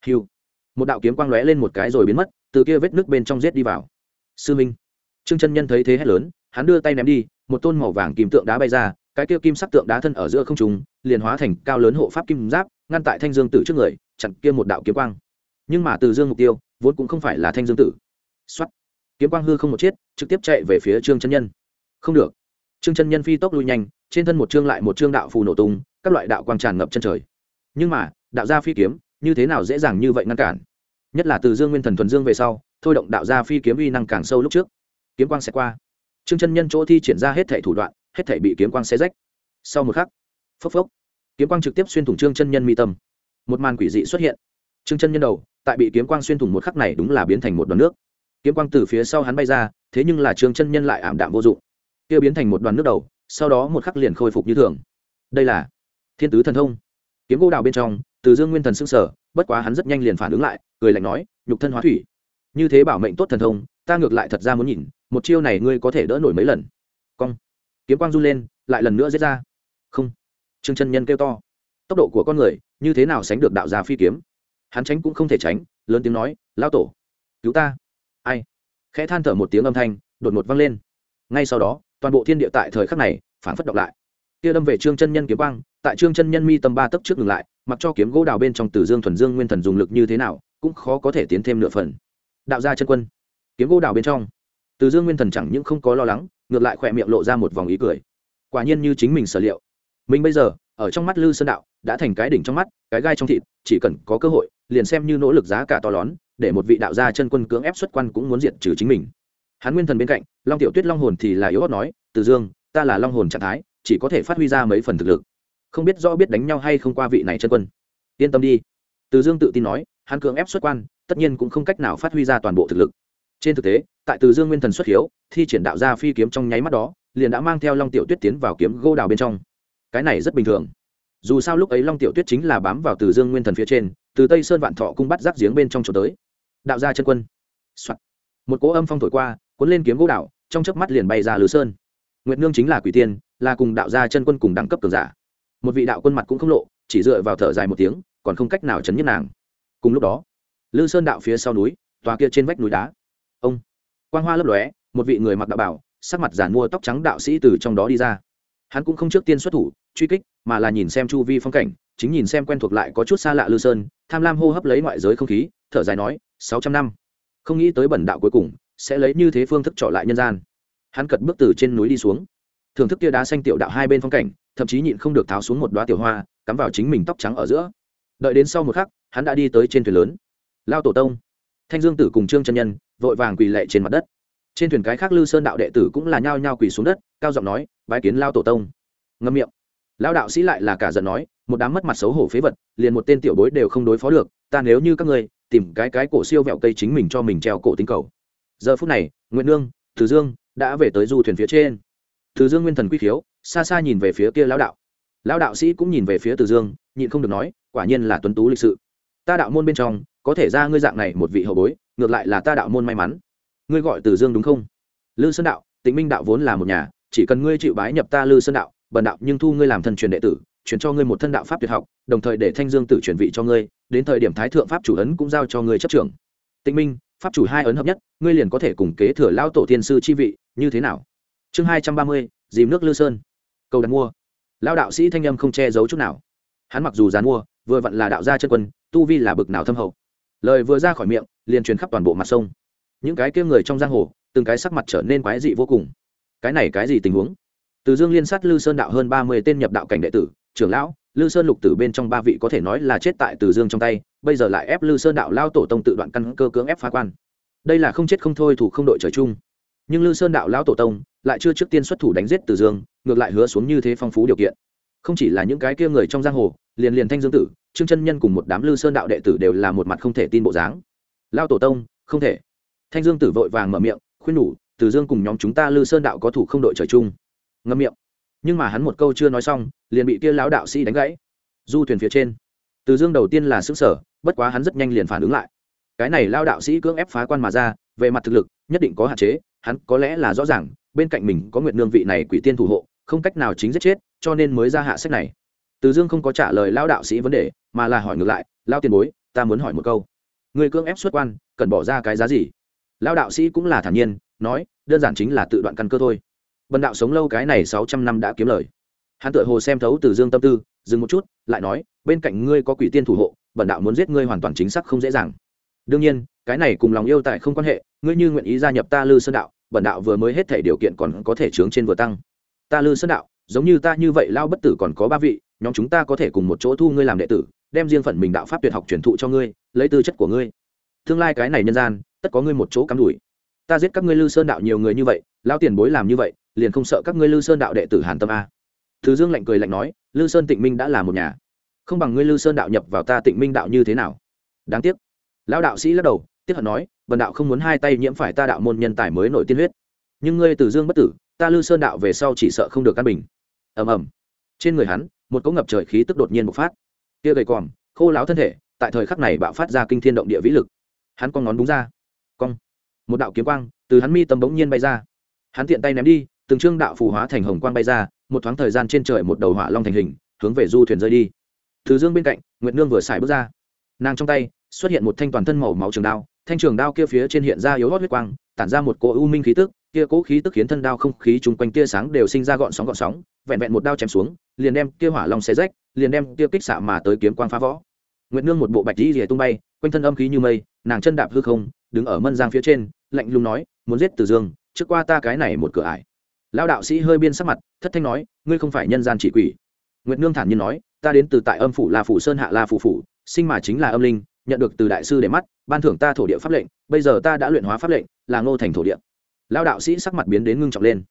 Hiu. Một đạo kiếm quang lóe lên một cái rồi biến mất, từ kia vết nước bên trong rết đi vào. Sư minh. Trương chân nhân thấy thế hét lớn, hắn đưa tay ném đi, một tôn màu vàng kim tượng đá bay ra, cái kia kim sắc tượng đá thân ở giữa không trung, liền hóa thành cao lớn hộ pháp kim giáp, ngăn tại thanh dương tử trước người, chặn kia một đạo kiếm quang. Nhưng mà từ dương mục tiêu, vốn cũng không phải là thanh dương tử. Xuất kiếm quang hư không một chiết trực tiếp chạy về phía trương chân nhân. Không được. Trương chân nhân phi tốc lui nhanh, trên thân một trương lại một trương đạo phù nổ tung, các loại đạo quang tràn ngập chân trời. Nhưng mà, đạo gia phi kiếm, như thế nào dễ dàng như vậy ngăn cản? Nhất là từ dương nguyên thần thuần dương về sau, thôi động đạo gia phi kiếm uy năng càng sâu lúc trước. Kiếm quang sẽ qua. Trương chân nhân chỗ thi triển ra hết thể thủ đoạn, hết thể bị kiếm quang xé rách. Sau một khắc, phốc phốc, kiếm quang trực tiếp xuyên thủng trương chân nhân mi tâm. Một màn quỷ dị xuất hiện. Trương chân nhân đầu, tại bị kiếm quang xuyên thủng một khắc này đúng là biến thành một đoàn nước kiếm quang từ phía sau hắn bay ra, thế nhưng là trương chân nhân lại ảm đạm vô dụng. Kia biến thành một đoàn nước đầu, sau đó một khắc liền khôi phục như thường. Đây là thiên tứ thần thông. Kiếm gỗ đào bên trong, từ dương nguyên thần s ư n g sở bất quá hắn rất nhanh liền phản ứng lại, cười lạnh nói, nhục thân hóa thủy. Như thế bảo mệnh tốt thần thông, ta ngược lại thật ra muốn nhìn, một chiêu này ngươi có thể đỡ nổi mấy lần. Cong. Kiếm quang run lên, lại lần nữa giết ra. Không. Trương chân nhân kêu to. Tốc độ của con người, như thế nào sánh được đạo gia phi kiếm? Hắn tránh cũng không thể tránh, lớn tiếng nói lao tổ, cứu ta ai? Khẽ than thở một tiếng âm thanh, đột ngột vang lên. Ngay sau đó, toàn bộ thiên địa tại thời khắc này phản phất động lại. Kia đâm về trương chân nhân kiếm quang, tại trương chân nhân mi tâm ba tấc trước ngừng lại, mặc cho kiếm gỗ đào bên trong tử dương thuần dương nguyên thần dùng lực như thế nào, cũng khó có thể tiến thêm nửa phần. Đạo gia chân quân, kiếm gỗ đào bên trong. Từ dương nguyên thần chẳng những không có lo lắng, ngược lại khỏe miệng lộ ra một vòng ý cười. Quả nhiên như chính mình sở liệu. Mình bây giờ, ở trong mắt lư sơn đạo, đã thành cái đỉnh trong mắt, cái gai trong thịt, chỉ cần có cơ hội, liền xem như nỗ lực giá cả to lớn để một vị đạo gia chân quân cưỡng ép xuất quan cũng muốn diệt trừ chính mình. Hắn nguyên thần bên cạnh, long tiểu tuyết long hồn thì là yếu hót nói, từ dương, ta là long hồn trạng thái, chỉ có thể phát huy ra mấy phần thực lực. Không biết rõ biết đánh nhau hay không qua vị này chân quân. Yên tâm đi. Từ dương tự tin nói, hắn cưỡng ép xuất quan, tất nhiên cũng không cách nào phát huy ra toàn bộ thực lực. Trên thực tế, tại từ dương nguyên thần xuất hiếu, thi triển đạo ra phi kiếm trong nháy mắt đó, liền đã mang theo long tiểu tuyết tiến vào kiếm gô đào bên trong. Cái này rất bình thường. Dù sao lúc ấy long tiểu tuyết chính là bám vào từ dương nguyên thần phía trên, từ tây sơn vạn thọ cung bắt giáp giếng bên trong chỗ tới đạo gia chân quân、Soạn. một cỗ âm phong thổi qua, cuốn lên kiếm gỗ đạo trong chớp mắt liền bay ra lư sơn. Nguyệt nương chính là quỷ tiên, là cùng đạo gia chân quân cùng đẳng cấp cường giả. Một vị đạo quân mặt cũng không lộ, chỉ dựa vào thở dài một tiếng, còn không cách nào chấn nhất nàng. Cùng lúc đó, lư sơn đạo phía sau núi, tòa kia trên vách núi đá. Ông. Quang hoa lấp lóe, một vị người mặc đạo bảo, sắc mặt giản mua tóc trắng đạo sĩ từ trong đó đi ra hắn cũng không trước tiên xuất thủ, truy kích, mà là nhìn xem chu vi phong cảnh, chính nhìn xem quen thuộc lại có chút xa lạ lư sơn, tham lam hô hấp lấy ngoại giới không khí, thở dài nói, sáu trăm năm. Không nghĩ tới bẩn đạo cuối cùng sẽ lấy như thế phương thức trọ lại nhân gian. Hắn cật bước từ trên núi đi xuống. Thưởng thức tia đá xanh tiểu đạo hai bên phong cảnh, thậm chí nhịn không được tháo xuống một đoá tiểu hoa, cắm vào chính mình tóc trắng ở giữa. Đợi đến sau một khắc, hắn đã đi tới trên thuyền lớn. Lao tổ tông. Thanh dương tử cùng trương chân nhân vội vàng quỳ lệ trên mặt đất trên thuyền cái khác lư sơn đạo đệ tử cũng là nhao nhao quỳ xuống đất, cao giọng nói, bái kiến lao tổ tông. Ngâm miệng. Lao đạo sĩ lại là cả giận nói, một đám mất mặt xấu hổ phế vật, liền một tên tiểu bối đều không đối phó được, ta nếu như các ngươi tìm cái cái cổ siêu vẹo cây chính mình cho mình treo cổ tính cầu. Giờ phút này nguyễn nương, từ dương đã về tới du thuyền phía trên. Từ dương nguyên thần quy khiếu, xa xa nhìn về phía kia lão đạo. Lão đạo sĩ cũng nhìn về phía từ dương, nhịn không được nói, quả nhiên là tuấn tú lịch sự. Ta đạo môn bên trong, có thể ra ngươi dạng này một vị hậu bối, ngược lại là ta đạo môn may mắn ngươi gọi từ dương đúng không? Lư sơn đạo, tịnh minh đạo vốn là một nhà, chỉ cần ngươi chịu bái nhập ta lư sơn đạo, bần đạo nhưng thu ngươi làm thần truyền đệ tử chuyển cho ngươi một thân đạo pháp tuyệt học, đồng thời để thanh dương tử chuyển vị cho ngươi, đến thời điểm thái thượng pháp chủ ấn cũng giao cho ngươi chấp trưởng. Tịnh minh, pháp chủ hai ấn hợp nhất, ngươi liền có thể cùng kế thừa lao tổ tiên sư chi vị, như thế nào? Chương hai trăm ba mươi, dìm nước lư sơn. Cầu đặt mua. Lao đạo sĩ thanh âm không che giấu chút nào. Hắn mặc dù dán mua, vừa vặn là đạo gia chân quân, tu vi là bực nào thâm hậu. Lời vừa ra khỏi miệng, liền truyền khắp toàn bộ mặt sông những cái kia người trong giang hồ, từng cái sắc mặt trở nên quái dị vô cùng. Cái này cái gì tình huống? Từ dương liên sát lư sơn đạo hơn ba mươi tên nhập đạo cảnh đệ tử, trưởng lão, lư sơn lục tử bên trong ba vị có thể nói là chết tại từ dương trong tay, bây giờ lại ép lư sơn đạo lao tổ tông tự đoạn căn cơ cưỡng ép phá quan. Đây là không chết không thôi thủ không đội trời chung. Nhưng lư sơn đạo lao tổ tông lại chưa trước tiên xuất thủ đánh giết từ dương, ngược lại hứa xuống như thế phong phú điều kiện. Không chỉ là những cái kia người trong giang hồ, liền liền thanh dương tử, trương chân nhân cùng một đám lư sơn đạo đệ tử đều là một mặt không thể tin bộ dáng. Lao tổ tông, không thể thanh dương tử vội vàng mở miệng, khuyên nhủ, từ dương cùng nhóm chúng ta lư sơn đạo có thủ không đội trời chung. Ngâm miệng. Nhưng mà hắn một câu chưa nói xong, liền bị kia lão đạo sĩ đánh gãy. Du thuyền phía trên, từ dương đầu tiên là xứ sở bất quá hắn rất nhanh liền phản ứng lại. Cái này lao đạo sĩ cưỡng ép phá quan mà ra, về mặt thực lực, nhất định có hạn chế, hắn có lẽ là rõ ràng, bên cạnh mình có nguyệt nương vị này quỷ tiên thủ hộ, không cách nào chính giết chết, cho nên mới ra hạ sách này. Từ dương không có trả lời lao đạo sĩ vấn đề, mà là hỏi ngược lại lao tiền bối, ta muốn hỏi một câu. Người cưỡng ép xuất quan, cần bỏ ra cái giá gì? Lao đạo sĩ cũng là thản nhiên, nói, đơn giản chính là tự đoạn căn cơ thôi. Bần đạo sống lâu cái này sáu trăm năm đã kiếm lời. Hắn tự hồ xem thấu từ dương tâm tư, dừng một chút, lại nói, bên cạnh ngươi có quỷ tiên thủ hộ, bần đạo muốn giết ngươi hoàn toàn chính xác không dễ dàng. Đương nhiên, cái này cùng lòng yêu tại không quan hệ, ngươi như nguyện ý gia nhập ta lư sơn đạo, bần đạo vừa mới hết thể điều kiện còn có thể chướng trên vừa tăng. Ta lư sơn đạo, giống như ta như vậy lao bất tử còn có ba vị, nhóm chúng ta có thể cùng một chỗ thu ngươi làm đệ tử, đem riêng phận mình đạo pháp tuyệt học truyền thụ cho ngươi, lấy tư chất của ngươi. Tương lai cái này nhân gian tất có ngươi một chỗ cắm đùi. Ta giết các ngươi lư sơn đạo nhiều người như vậy, lão tiền bối làm như vậy, liền không sợ các ngươi lư sơn đạo đệ tử hàn tâm a? Thứ dương lạnh cười lạnh nói, lư sơn tịnh minh đã là một nhà. Không bằng ngươi lư sơn đạo nhập vào ta tịnh minh đạo như thế nào? Đáng tiếc. Lão đạo sĩ lắc đầu, tiếc hận nói vần đạo không muốn hai tay nhiễm phải ta đạo môn nhân tài mới nổi tiên huyết. Nhưng ngươi từ dương bất tử, ta lư sơn đạo về sau chỉ sợ không được căn bình. Ầm ầm. Trên người hắn, một cỗ ngập trời khí tức đột nhiên bộc phát. Kia gầy còm khô láo thân thể, tại thời khắc này bạo phát ra kinh thiên động địa vĩ lực. Hắn con ngón đúng ra cong. Một đạo kiếm quang từ hắn mi tâm bỗng nhiên bay ra. Hắn tiện tay ném đi, từng trương đạo phù hóa thành hồng quang bay ra, một thoáng thời gian trên trời một đầu hỏa long thành hình, hướng về du thuyền rơi đi. Từ dương bên cạnh, nguyệt nương vừa xài bước ra. Nàng trong tay xuất hiện một thanh toàn thân màu máu trường đao, thanh trường đao kia phía trên hiện ra yếu hót huyết quang, tản ra một cỗ u minh khí tức, kia cỗ khí tức khiến thân đao không khí chung quanh tia sáng đều sinh ra gọn sóng gọn sóng, vẹn vẹn một đao chém xuống, liền đem kia hỏa long xé rách, liền đem kia kích xạ mà tới kiếm quang phá võ nguyệt nương một bộ bạch dĩ rìa tung bay quanh thân âm khí như mây, nàng chân đạp hư không, đứng ở mân giang phía trên, lạnh lùng nói, muốn giết từ dương, trước qua ta cái này một cửa ải. Lão đạo sĩ hơi biên sắc mặt, thất thanh nói, ngươi không phải nhân gian chỉ quỷ. Nguyệt nương thản nhiên nói, ta đến từ tại âm phủ la phủ sơn hạ la phủ phủ, sinh mà chính là âm linh, nhận được từ đại sư để mắt, ban thưởng ta thổ địa pháp lệnh, bây giờ ta đã luyện hóa pháp lệnh, là ngô thành thổ địa. Lão đạo sĩ sắc mặt biến đến ngưng trọng lên.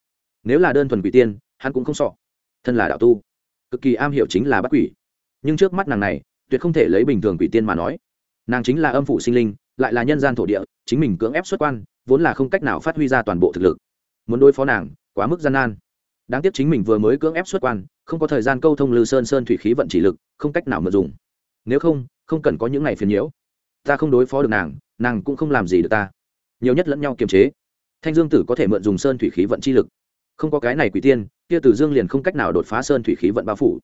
Nếu là đơn thuần quỷ tiên, hắn cũng không sọ thân là đạo tu, cực kỳ am hiểu chính là bắt quỷ. Nhưng trước mắt nàng này, tuyệt không thể lấy bình thường quỷ tiên mà nói nàng chính là âm phủ sinh linh, lại là nhân gian thổ địa, chính mình cưỡng ép xuất quan, vốn là không cách nào phát huy ra toàn bộ thực lực. Muốn đối phó nàng, quá mức gian nan. Đáng tiếc chính mình vừa mới cưỡng ép xuất quan, không có thời gian câu thông lư sơn sơn thủy khí vận chỉ lực, không cách nào mượn dùng. Nếu không không cần có những ngày phiền nhiễu. Ta không đối phó được nàng nàng cũng không làm gì được ta. Nhiều nhất lẫn nhau kiềm chế. Thanh dương tử có thể mượn dùng sơn thủy khí vận chi lực. Không có cái này quỷ tiên, kia tử dương liền không cách nào đột phá sơn thủy khí vận bao phủ.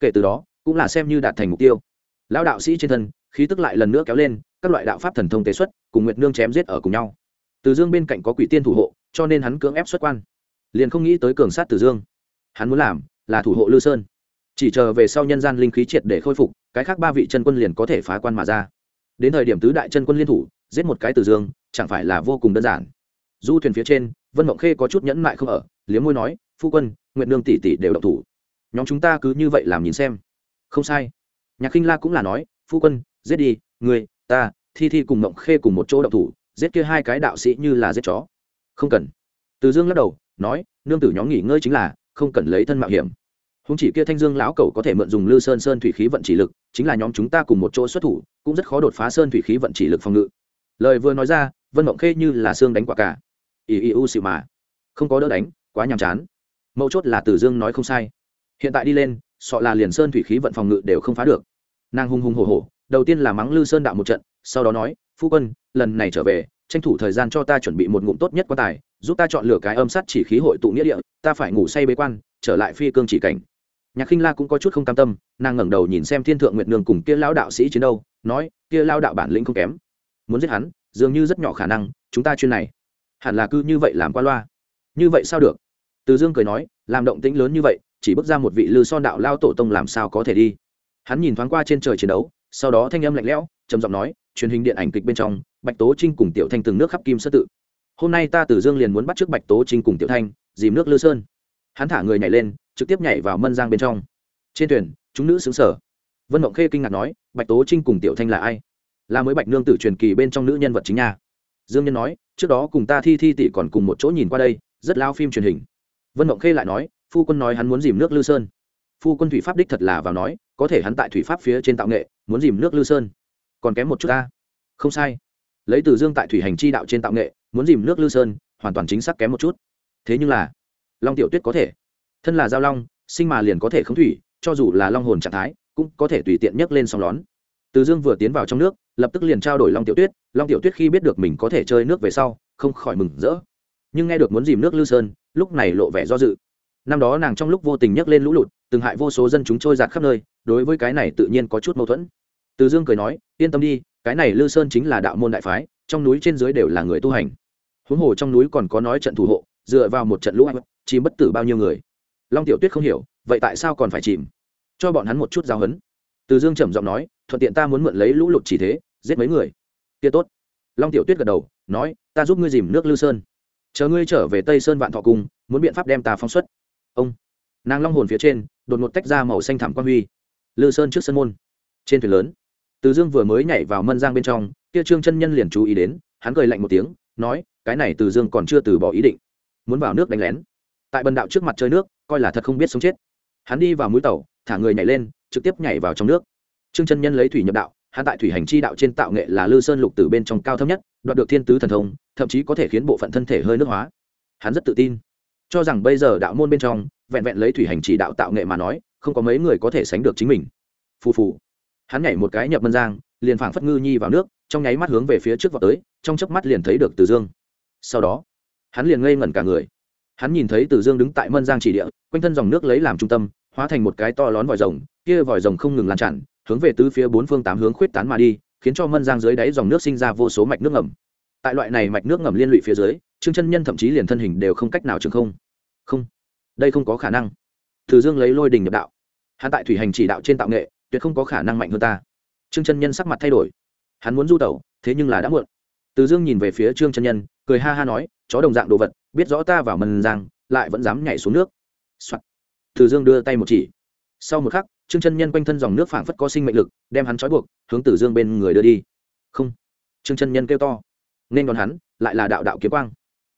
Kể từ đó, cũng là xem như đạt thành mục tiêu. Lão đạo sĩ trên thân khí tức lại lần nữa kéo lên, các loại đạo pháp thần thông tế xuất, cùng nguyệt nương chém giết ở cùng nhau. Từ dương bên cạnh có quỷ tiên thủ hộ, cho nên hắn cưỡng ép xuất quan. Liền không nghĩ tới cường sát từ dương. Hắn muốn làm là thủ hộ lư sơn. Chỉ chờ về sau nhân gian linh khí triệt để khôi phục, cái khác ba vị chân quân liền có thể phá quan mà ra. Đến thời điểm tứ đại chân quân liên thủ, giết một cái từ dương, chẳng phải là vô cùng đơn giản. Du thuyền phía trên, vân mộng khê có chút nhẫn mại không ở, liếm môi nói, phu quân nguyện nương tỷ tỷ đều độc thủ. Nhóm chúng ta cứ như vậy làm nhìn xem. Không sai. Nhạc khinh la cũng là nói, phu quân giết đi người ta, thi thi cùng mộng khê cùng một chỗ động thủ, giết kia hai cái đạo sĩ như là giết chó. Không cần. Từ dương lắc đầu, nói, nương tử nhóm nghỉ ngơi chính là, không cần lấy thân mạo hiểm. Húng chỉ kia thanh dương lão cầu có thể mượn dùng lư sơn sơn thủy khí vận chỉ lực, chính là nhóm chúng ta cùng một chỗ xuất thủ, cũng rất khó đột phá sơn thủy khí vận chỉ lực phòng ngự. Lời vừa nói ra, vân mộng khê như là xương đánh quả cả. Ì ì u xịu mà. Không có đỡ đánh, quá nhàm chán. Mấu chốt là tử dương nói không sai. Hiện tại đi lên sọ là liền sơn thủy khí vận phòng ngự đều không phá được. Nàng hung hùng hổ hổ đầu tiên là mắng lư sơn đạo một trận, sau đó nói, phu quân, lần này trở về, tranh thủ thời gian cho ta chuẩn bị một ngụm tốt nhất quan tài, giúp ta chọn lựa cái âm sắt chỉ khí hội tụ nghĩa địa, ta phải ngủ say bế quan, trở lại phi cương chỉ cảnh. Nhạc khinh la cũng có chút không cam tâm, nàng ngẩng đầu nhìn xem thiên thượng nguyệt nương cùng kia lão đạo sĩ chiến đâu nói, kia lao đạo bản lĩnh không kém. Muốn giết hắn, dường như rất nhỏ khả năng, chúng ta chuyên này. Hẳn là cứ như vậy làm qua loa. Như vậy sao được? Từ dương cười nói, làm động tĩnh lớn như vậy, chỉ bước ra một vị lư son đạo lao tổ tông làm sao có thể đi? Hắn nhìn thoáng qua trên trời chiến đấu sau đó thanh âm lạnh lẽo, trầm giọng nói, truyền hình điện ảnh kịch bên trong, bạch tố trinh cùng tiểu thanh từng nước khắp kim sơ tự. Hôm nay ta từ dương liền muốn bắt trước bạch tố trinh cùng tiểu thanh, dìm nước lư sơn. Hắn thả người nhảy lên, trực tiếp nhảy vào mân giang bên trong. Trên thuyền, chúng nữ xứng sở vân mộng khê kinh ngạc nói, bạch tố trinh cùng tiểu thanh là ai? Là mới bạch nương tử truyền kỳ bên trong nữ nhân vật chính nhà dương nhân nói, trước đó cùng ta thi thi tỷ còn cùng một chỗ nhìn qua đây, rất lao phim truyền hình. Vân mộng khê lại nói, phu quân nói hắn muốn dìm nước lư sơn. Phu quân thủy pháp đích thật là vào nói có thể hắn tại thủy pháp phía trên tạo nghệ, muốn dìm nước lư sơn. Còn kém một chút ta. Không sai. Lấy từ dương tại thủy hành chi đạo trên tạo nghệ, muốn dìm nước lư sơn, hoàn toàn chính xác kém một chút. Thế nhưng là, long tiểu tuyết có thể. Thân là giao long, sinh mà liền có thể không thủy, cho dù là long hồn trạng thái, cũng có thể tùy tiện nhấc lên sóng lón. Từ dương vừa tiến vào trong nước, lập tức liền trao đổi long tiểu tuyết, long tiểu tuyết khi biết được mình có thể chơi nước về sau, không khỏi mừng rỡ. Nhưng nghe được muốn dìm nước lư sơn, lúc này lộ vẻ do dự. Năm đó nàng trong lúc vô tình nhấc lên lũ lụt từng hại vô số dân chúng trôi giạt khắp nơi, đối với cái này tự nhiên có chút mâu thuẫn. Từ dương cười nói, yên tâm đi, cái này lư sơn chính là đạo môn đại phái, trong núi trên dưới đều là người tu hành. Huống hồ trong núi còn có nói trận thủ hộ, dựa vào một trận lũ anh chìm bất tử bao nhiêu người. Long tiểu tuyết không hiểu, vậy tại sao còn phải chìm? Cho bọn hắn một chút giao hấn từ dương trầm giọng nói, thuận tiện ta muốn mượn lấy lũ lụt chỉ thế, giết mấy người. Kia tốt. Long tiểu tuyết gật đầu, nói, ta giúp ngươi dìm nước lư sơn. Chờ ngươi trở về tây sơn vạn thọ cung, muốn biện pháp đem ta phóng xuất. Ông nàng long hồn phía trên đột ngột tách ra màu xanh thảm quan huy lư sơn trước sân môn trên thuyền lớn từ dương vừa mới nhảy vào mân giang bên trong kia trương chân nhân liền chú ý đến hắn cười lạnh một tiếng nói cái này từ dương còn chưa từ bỏ ý định muốn vào nước đánh lén tại bần đạo trước mặt chơi nước coi là thật không biết sống chết hắn đi vào mũi tàu thả người nhảy lên trực tiếp nhảy vào trong nước trương chân nhân lấy thủy nhập đạo hắn tại thủy hành chi đạo trên tạo nghệ là lư sơn lục từ bên trong cao thấp nhất đoạt được thiên tứ thần thông thậm chí có thể khiến bộ phận thân thể hơi nước hóa hắn rất tự tin cho rằng bây giờ đạo môn bên trong vẹn vẹn lấy thủy hành chỉ đạo tạo nghệ mà nói, không có mấy người có thể sánh được chính mình. Phù phù. Hắn nhảy một cái nhập mân giang, liền phảng phất ngư nhi vào nước, trong nháy mắt hướng về phía trước vào tới, trong chớp mắt liền thấy được từ dương. Sau đó, hắn liền ngây ngẩn cả người. Hắn nhìn thấy từ dương đứng tại mân giang chỉ địa, quanh thân dòng nước lấy làm trung tâm, hóa thành một cái to lón vòi rồng, kia vòi rồng không ngừng lan tràn, hướng về tứ phía bốn phương tám hướng khuyết tán mà đi, khiến cho mân giang dưới đáy dòng nước sinh ra vô số mạch nước ngầm. Tại loại này mạch nước ngầm liên lụy phía dưới, trương chân nhân thậm chí liền thân hình đều không cách nào trường không. Không đây không có khả năng. Từ dương lấy lôi đình nhập đạo. Hắn tại thủy hành chỉ đạo trên tạo nghệ, tuyệt không có khả năng mạnh hơn ta. Trương chân nhân sắc mặt thay đổi. Hắn muốn du tẩu, thế nhưng là đã muộn. Từ dương nhìn về phía trương chân nhân, cười ha ha nói, chó đồng dạng đồ vật, biết rõ ta vào mần giang, lại vẫn dám nhảy xuống nước、Soạn. từ dương đưa tay một chỉ. Sau một khắc, trương chân nhân quanh thân dòng nước phảng phất có sinh mệnh lực, đem hắn trói buộc, hướng tử dương bên người đưa đi. Không. Trương chân nhân kêu to. Nên đón hắn, lại là đạo đạo kiếm quang.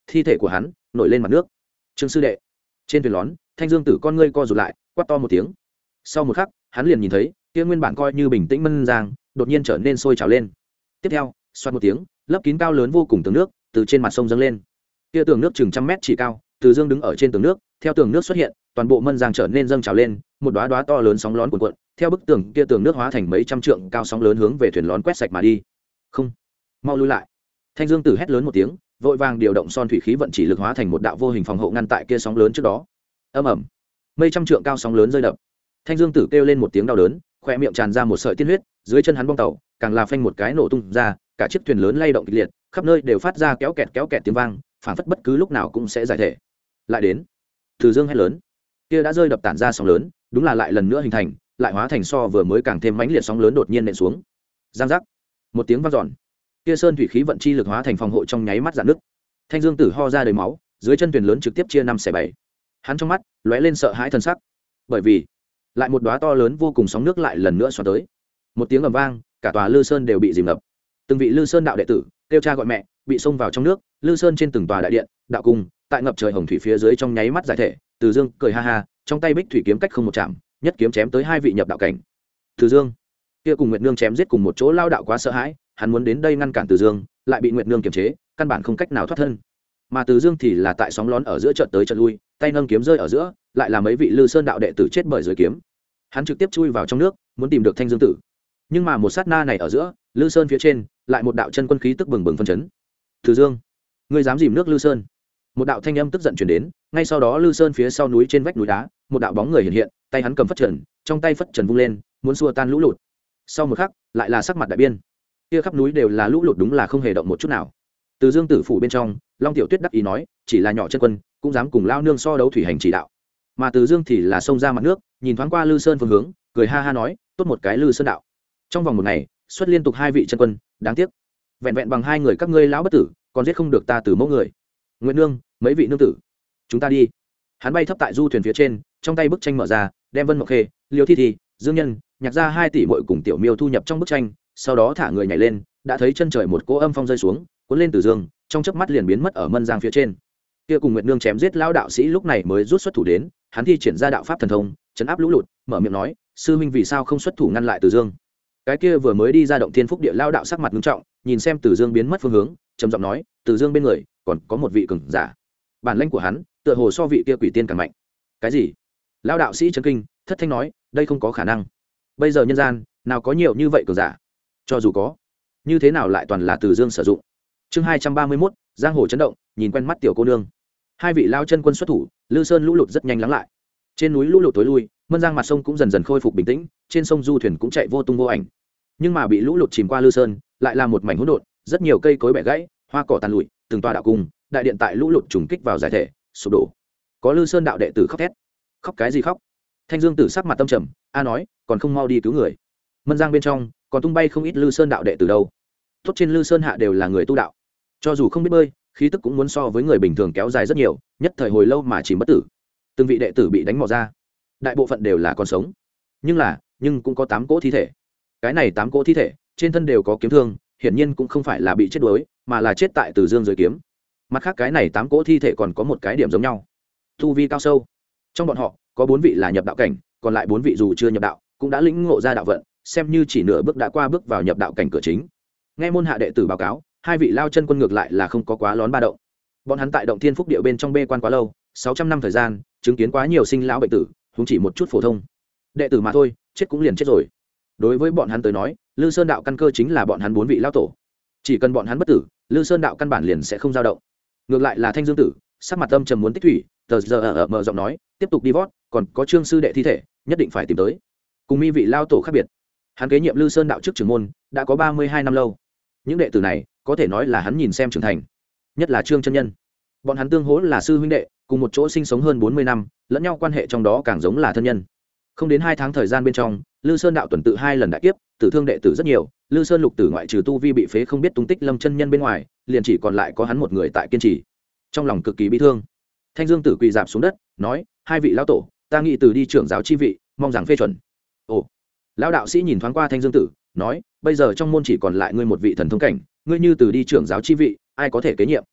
Thi thể của hắn nổi lên mặt nước. Trương sư đệ trên thuyền lón, thanh dương tử con ngươi co rụt lại quắt to một tiếng. Sau một khắc, hắn liền nhìn thấy, kia nguyên bản coi như bình tĩnh mân giang, đột nhiên trở nên sôi trào lên. Tiếp theo xoát một tiếng lấp kín cao lớn vô cùng tường nước, từ trên mặt sông dâng lên. Kia tường nước chừng trăm mét chỉ cao, từ dương đứng ở trên tường nước, theo tường nước xuất hiện, toàn bộ mân giang trở nên dâng trào lên, một đoá đoá to lớn sóng lón cuộn cuộn, theo bức tường kia tường nước hóa thành mấy trăm trượng cao sóng lớn hướng về thuyền lón quét sạch mà đi. Không, mau lui lại. Thanh dương tử hét lớn một tiếng vội vàng điều động son thủy khí vận chỉ lực hóa thành một đạo vô hình phòng hộ ngăn tại kia sóng lớn trước đó. Âm ẩm mây trăm trượng cao sóng lớn rơi đập. Thanh dương tử kêu lên một tiếng đau đớn khoe miệng tràn ra một sợi tiên huyết, dưới chân hắn bong tàu, càng là phanh một cái nổ tung ra, cả chiếc thuyền lớn lay động kịch liệt, khắp nơi đều phát ra kéo kẹt kéo kẹt tiếng vang phản phất bất cứ lúc nào cũng sẽ giải thể. Lại đến, từ dương hét lớn. Kia đã rơi đập tản ra sóng lớn, đúng là lại lần nữa hình thành, lại hóa thành so vừa mới càng thêm mãnh liệt sóng lớn đột nhiên nện xuống. Giang giác. Một tiếng vang dọn kia sơn thủy khí vận chi lực hóa thành phòng hộ trong nháy mắt dạn nước thanh dương tử ho ra đầy máu, dưới chân thuyền lớn trực tiếp chia năm xẻ bảy. Hắn trong mắt lóe lên sợ hãi thân sắc. Bởi vì, lại một đóa to lớn vô cùng sóng nước lại lần nữa xoắn tới. Một tiếng ầm vang, cả tòa lư sơn đều bị dìm ngập. Từng vị lư sơn đạo đệ tử, kêu cha gọi mẹ, bị xông vào trong nước, lư sơn trên từng tòa đại điện, đạo cung, tại ngập trời hồng thủy phía dưới trong nháy mắt giải thể, từ dương cười ha ha, trong tay bích thủy kiếm cách không một chạm, nhất kiếm chém tới hai vị nhập đạo cảnh. Từ dương, kia cùng nguyệt nương chém giết cùng một chỗ lao đạo quá sợ hãi hắn muốn đến đây ngăn cản từ dương, lại bị nguyệt nương kiềm chế, căn bản không cách nào thoát thân. Mà từ dương thì là tại sóng lón ở giữa trận tới trận lui, tay nâng kiếm rơi ở giữa, lại là mấy vị lư sơn đạo đệ tử chết bởi dưới kiếm. Hắn trực tiếp chui vào trong nước, muốn tìm được thanh dương tử. Nhưng mà một sát na này ở giữa, lư sơn phía trên, lại một đạo chân quân khí tức bừng bừng phân chấn. Từ dương, ngươi dám dìm nước lư sơn? Một đạo thanh âm tức giận chuyển đến, ngay sau đó lư sơn phía sau núi trên vách núi đá, một đạo bóng người hiện hiện, tay hắn cầm phất trần, trong tay phất trần vung lên, muốn xua tan lũ lụt. Sau một khắc, lại là sắc mặt đại biên kia khắp núi đều là lũ lụt đúng là không hề động một chút nào. Từ dương tử phủ bên trong, long tiểu tuyết đắc ý nói, chỉ là nhỏ chân quân, cũng dám cùng lao nương so đấu thủy hành chỉ đạo. Mà từ dương thì là xông ra mặt nước, nhìn thoáng qua lư sơn phương hướng, cười ha ha nói, tốt một cái lư sơn đạo. Trong vòng một ngày, xuất liên tục hai vị chân quân, đáng tiếc. Vẹn vẹn bằng hai người các ngươi lão bất tử, còn giết không được ta từ mẫu người. Nguyễn nương, mấy vị nương tử? Chúng ta đi. Hắn bay thấp tại du thuyền phía trên, trong tay bức tranh mở ra, đem vân mộc khê, liêu thi thi, dương nhân, nhạc ra hai tỷ bội cùng tiểu miêu thu nhập trong bức tranh sau đó thả người nhảy lên, đã thấy chân trời một cỗ âm phong rơi xuống, cuốn lên từ dương, trong chớp mắt liền biến mất ở mân giang phía trên. Kia cùng nguyệt nương chém giết lão đạo sĩ lúc này mới rút xuất thủ đến, hắn thi triển ra đạo pháp thần thông, chấn áp lũ lụt, mở miệng nói, sư huynh vì sao không xuất thủ ngăn lại từ dương? Cái kia vừa mới đi ra động thiên phúc địa lao đạo sắc mặt nghiêm trọng, nhìn xem từ dương biến mất phương hướng, trầm giọng nói, từ dương bên người, còn có một vị cường giả. Bản lãnh của hắn, tựa hồ so vị kia quỷ tiên càng mạnh. Cái gì? Lao đạo sĩ trấn kinh, thất thanh nói, đây không có khả năng. Bây giờ nhân gian, nào có nhiều như vậy cường giả cho dù có. Như thế nào lại toàn là từ dương sử dụng? Chương hai trăm ba mươi mốt, giang hồ chấn động, nhìn quen mắt tiểu cô nương. Hai vị lao chân quân xuất thủ, lư sơn lũ lụt rất nhanh lắng lại. Trên núi lũ lụt tối lui, mân giang mặt sông cũng dần dần khôi phục bình tĩnh, trên sông du thuyền cũng chạy vô tung vô ảnh. Nhưng mà bị lũ lụt chìm qua lư sơn, lại là một mảnh hỗn độn, rất nhiều cây cối bẻ gãy, hoa cỏ tàn lụi, từng tòa đạo cung, đại điện tại lũ lụt trùng kích vào giải thể, sụp đổ. Có lư sơn đạo đệ tử khóc thét. Khóc cái gì khóc? Thanh dương tử sắc mặt tâm trầm, a nói, còn không mau đi cứu người. Mân giang bên trong còn tung bay không ít lư sơn đạo đệ từ đâu. Tốt trên lư sơn hạ đều là người tu đạo. Cho dù không biết bơi, khí tức cũng muốn so với người bình thường kéo dài rất nhiều, nhất thời hồi lâu mà chỉ mất tử. Từng vị đệ tử bị đánh mò ra. Đại bộ phận đều là còn sống. Nhưng là, nhưng cũng có tám cỗ thi thể. Cái này tám cỗ thi thể, trên thân đều có kiếm thương, hiển nhiên cũng không phải là bị chết đuối, mà là chết tại từ dương dưới kiếm. Mặt khác cái này tám cỗ thi thể còn có một cái điểm giống nhau. Thu vi cao sâu. Trong bọn họ, có bốn vị là nhập đạo cảnh, còn lại bốn vị dù chưa nhập đạo, cũng đã lĩnh ngộ ra đạo vận xem như chỉ nửa bước đã qua bước vào nhập đạo cảnh cửa chính. Nghe môn hạ đệ tử báo cáo, hai vị lao chân quân ngược lại là không có quá lón ba động. Bọn hắn tại động thiên phúc địa bên trong bê quan quá lâu, sáu trăm năm thời gian, chứng kiến quá nhiều sinh lão bệnh tử không chỉ một chút phổ thông. Đệ tử mà thôi, chết cũng liền chết rồi. Đối với bọn hắn tới nói, lư sơn đạo căn cơ chính là bọn hắn bốn vị lao tổ. Chỉ cần bọn hắn bất tử, lư sơn đạo căn bản liền sẽ không dao động. Ngược lại là thanh dương tử, sắc mặt âm trầm muốn tích thủy, tờ giờ ở mở giọng nói, tiếp tục đi vót, còn có trương sư đệ thi thể, nhất định phải tìm tới. Cùng mi vị lao tổ khác biệt hắn kế nhiệm lư sơn đạo chức trưởng môn, đã có ba mươi hai năm lâu. Những đệ tử này, có thể nói là hắn nhìn xem trưởng thành, nhất là trương chân nhân. Bọn hắn tương hỗ là sư huynh đệ, cùng một chỗ sinh sống hơn bốn mươi năm, lẫn nhau quan hệ trong đó càng giống là thân nhân. Không đến hai tháng thời gian bên trong, lư sơn đạo tuần tự hai lần đại kiếp, tử thương đệ tử rất nhiều, lư sơn lục tử ngoại trừ tu vi bị phế không biết tung tích lâm chân nhân bên ngoài, liền chỉ còn lại có hắn một người tại kiên trì. Trong lòng cực kỳ bi thương. Thanh dương tử quỳ dạp xuống đất, nói, hai vị lão tổ, ta nghĩ từ đi trưởng giáo chi vị, mong rằng phê chuẩn. Ồ lão đạo sĩ nhìn thoáng qua thanh dương tử, nói, bây giờ trong môn chỉ còn lại ngươi một vị thần thông cảnh, ngươi như từ đi trưởng giáo chi vị, ai có thể kế nhiệm?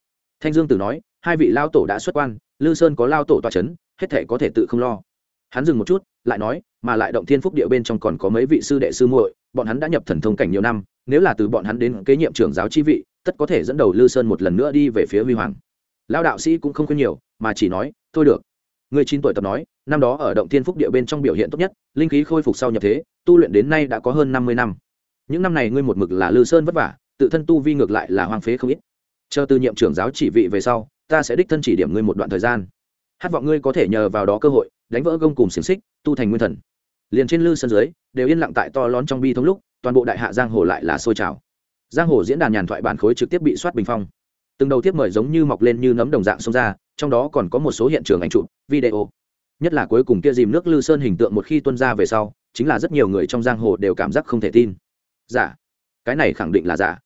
Thanh dương tử nói, hai vị lao tổ đã xuất quan, lư sơn có lao tổ toa c h ấ n hết thể có thể tự không lo. Hắn dừng một chút, lại nói, mà lại động thiên phúc địa bên trong còn có mấy vị sư đệ sư muội, bọn hắn đã nhập thần thông cảnh nhiều năm, nếu là từ bọn hắn đến kế nhiệm trưởng giáo chi vị, tất có thể dẫn đầu lư sơn một lần nữa đi về phía huy hoàng. Lao đạo sĩ cũng không khuyên nhiều, mà chỉ nói, thôi được người chín tuổi tập nói, năm đó ở động thiên phúc địa bên trong biểu hiện tốt nhất, linh khí khôi phục sau nhập thế, tu luyện đến nay đã có hơn năm mươi năm. Những năm này ngươi một mực là lư sơn vất vả, tự thân tu vi ngược lại là hoang phế không ít. Chờ từ nhiệm trưởng giáo chỉ vị về sau, ta sẽ đích thân chỉ điểm ngươi một đoạn thời gian. Hát vọng ngươi có thể nhờ vào đó cơ hội, đánh vỡ gông cùng xiềng xích, tu thành nguyên thần. Liền trên lư sân dưới, đều yên lặng tại to lón trong bi thống lúc, toàn bộ đại hạ giang hồ lại là sôi trào. Giang hồ diễn đàn nhàn thoại bản khối trực tiếp bị soát bình phong. Từng đầu tiếp mời giống như mọc lên như nấm đồng dạng xông ra trong đó còn có một số hiện trường ảnh chụp, video. Nhất là cuối cùng kia dìm nước lư sơn hình tượng một khi tuân ra về sau, chính là rất nhiều người trong giang hồ đều cảm giác không thể tin. Giả cái này khẳng định là giả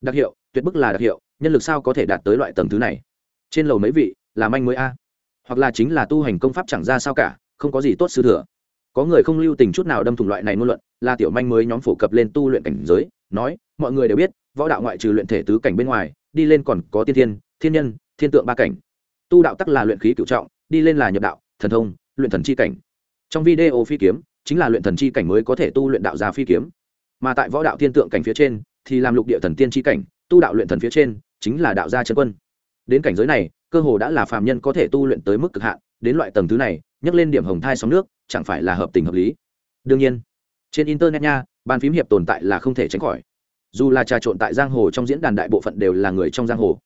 đặc hiệu, tuyệt bức là đặc hiệu, nhân lực sao có thể đạt tới loại tầng thứ này? Trên lầu mấy vị, là manh mới a. Hoặc là chính là tu hành công pháp chẳng ra sao cả, không có gì tốt sư thừa. Có người không lưu tình chút nào đâm thủng loại này ngôn luận, là tiểu manh mới nhóm phổ cập lên tu luyện cảnh giới, nói, mọi người đều biết, võ đạo ngoại trừ luyện thể tứ cảnh bên ngoài, đi lên còn có tiên thiên thiên nhân, thiên tượng ba cảnh tu đạo tắc là luyện khí cựu trọng, đi lên là nhập đạo, thần thông, luyện thần chi cảnh. Trong video phi kiếm, chính là luyện thần chi cảnh mới có thể tu luyện đạo gia phi kiếm. Mà tại võ đạo thiên tượng cảnh phía trên, thì làm lục địa thần tiên chi cảnh, tu đạo luyện thần phía trên, chính là đạo gia chân quân. Đến cảnh giới này, cơ hồ đã là phàm nhân có thể tu luyện tới mức cực hạn, đến loại tầng thứ này nhắc lên điểm hồng thai sóng nước, chẳng phải là hợp tình hợp lý. Đương nhiên, trên internet nha, bàn phím hiệp tồn tại là không thể tránh khỏi. Dù là trà trộn tại giang hồ trong diễn đàn đại bộ phận đều là người trong giang hồ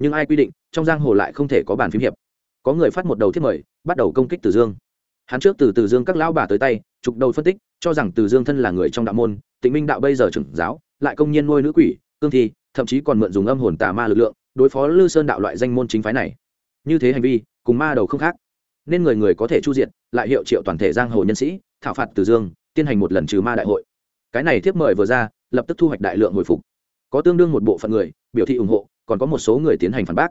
nhưng ai quy định trong giang hồ lại không thể có bàn phím hiệp? Có người phát một đầu thiết mời, bắt đầu công kích từ dương. Hắn trước từ từ dương các lão bà tới tay, trục đầu phân tích, cho rằng từ dương thân là người trong đạo môn, tịnh minh đạo bây giờ trưởng giáo, lại công nhiên nuôi nữ quỷ, cương thi, thậm chí còn mượn dùng âm hồn tà ma lực lượng, đối phó lư sơn đạo loại danh môn chính phái này. Như thế hành vi, cùng ma đầu không khác. Nên người người có thể chu diện, lại hiệu triệu toàn thể giang hồ nhân sĩ, thảo phạt từ dương, tiến hành một lần trừ ma đại hội. Cái này tiếp mời vừa ra, lập tức thu hoạch đại lượng hồi phục. Có tương đương một bộ phận người, biểu thị ủng hộ còn có một số người tiến hành phản bác.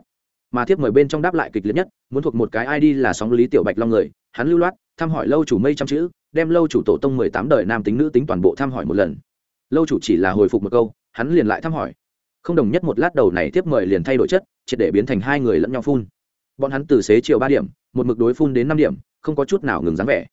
Mà thiếp mời bên trong đáp lại kịch liệt nhất, muốn thuộc một cái id là sóng lý tiểu bạch long người, hắn lưu loát thăm hỏi lâu chủ mây trăm chữ, đem lâu chủ tổ tông mười tám đời nam tính nữ tính toàn bộ thăm hỏi một lần. Lâu chủ chỉ là hồi phục một câu, hắn liền lại thăm hỏi. Không đồng nhất một lát đầu này tiếp mời liền thay đổi chất, triệt để biến thành hai người lẫn nhau phun. Bọn hắn từ xế chiều ba điểm, một mực đối phun đến năm điểm, không có chút nào ngừng dáng vẻ.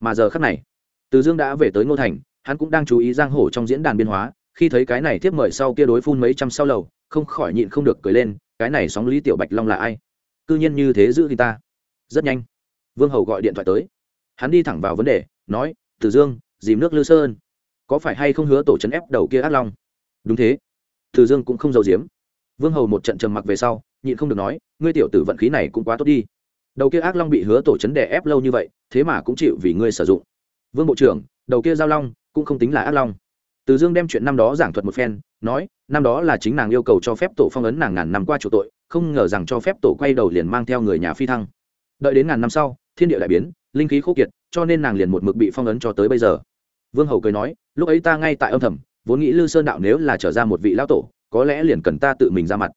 Mà giờ khắc này, từ dương đã về tới ngô thành, hắn cũng đang chú ý giang hồ trong diễn đàn biên hóa khi thấy cái này tiếp mời sau kia đối phun mấy trăm sau lầu, không khỏi nhịn không được cười lên, cái này sóng lý tiểu bạch long là ai? Cư nhiên như thế giữ thì ta. Rất nhanh, vương hầu gọi điện thoại tới. Hắn đi thẳng vào vấn đề, nói từ dương, dìm nước lư sơn. Có phải hay không hứa tổ trấn ép đầu kia ác long? Đúng thế. Từ dương cũng không giấu giếm. Vương hầu một trận trầm mặc về sau, nhịn không được nói, ngươi tiểu tử vận khí này cũng quá tốt đi. Đầu kia ác long bị hứa tổ trấn đè ép lâu như vậy, thế mà cũng chịu vì ngươi sử dụng. Vương bộ trưởng, đầu kia giao long cũng không tính là ác long từ dương đem chuyện năm đó giảng thuật một phen, nói, năm đó là chính nàng yêu cầu cho phép tổ phong ấn nàng ngàn năm qua chủ tội, không ngờ rằng cho phép tổ quay đầu liền mang theo người nhà phi thăng. Đợi đến ngàn năm sau, thiên địa đại biến, linh khí khô kiệt, cho nên nàng liền một mực bị phong ấn cho tới bây giờ. Vương hầu cười nói, lúc ấy ta ngay tại âm thầm, vốn nghĩ lư sơn đạo nếu là trở ra một vị lão tổ, có lẽ liền cần ta tự mình ra mặt.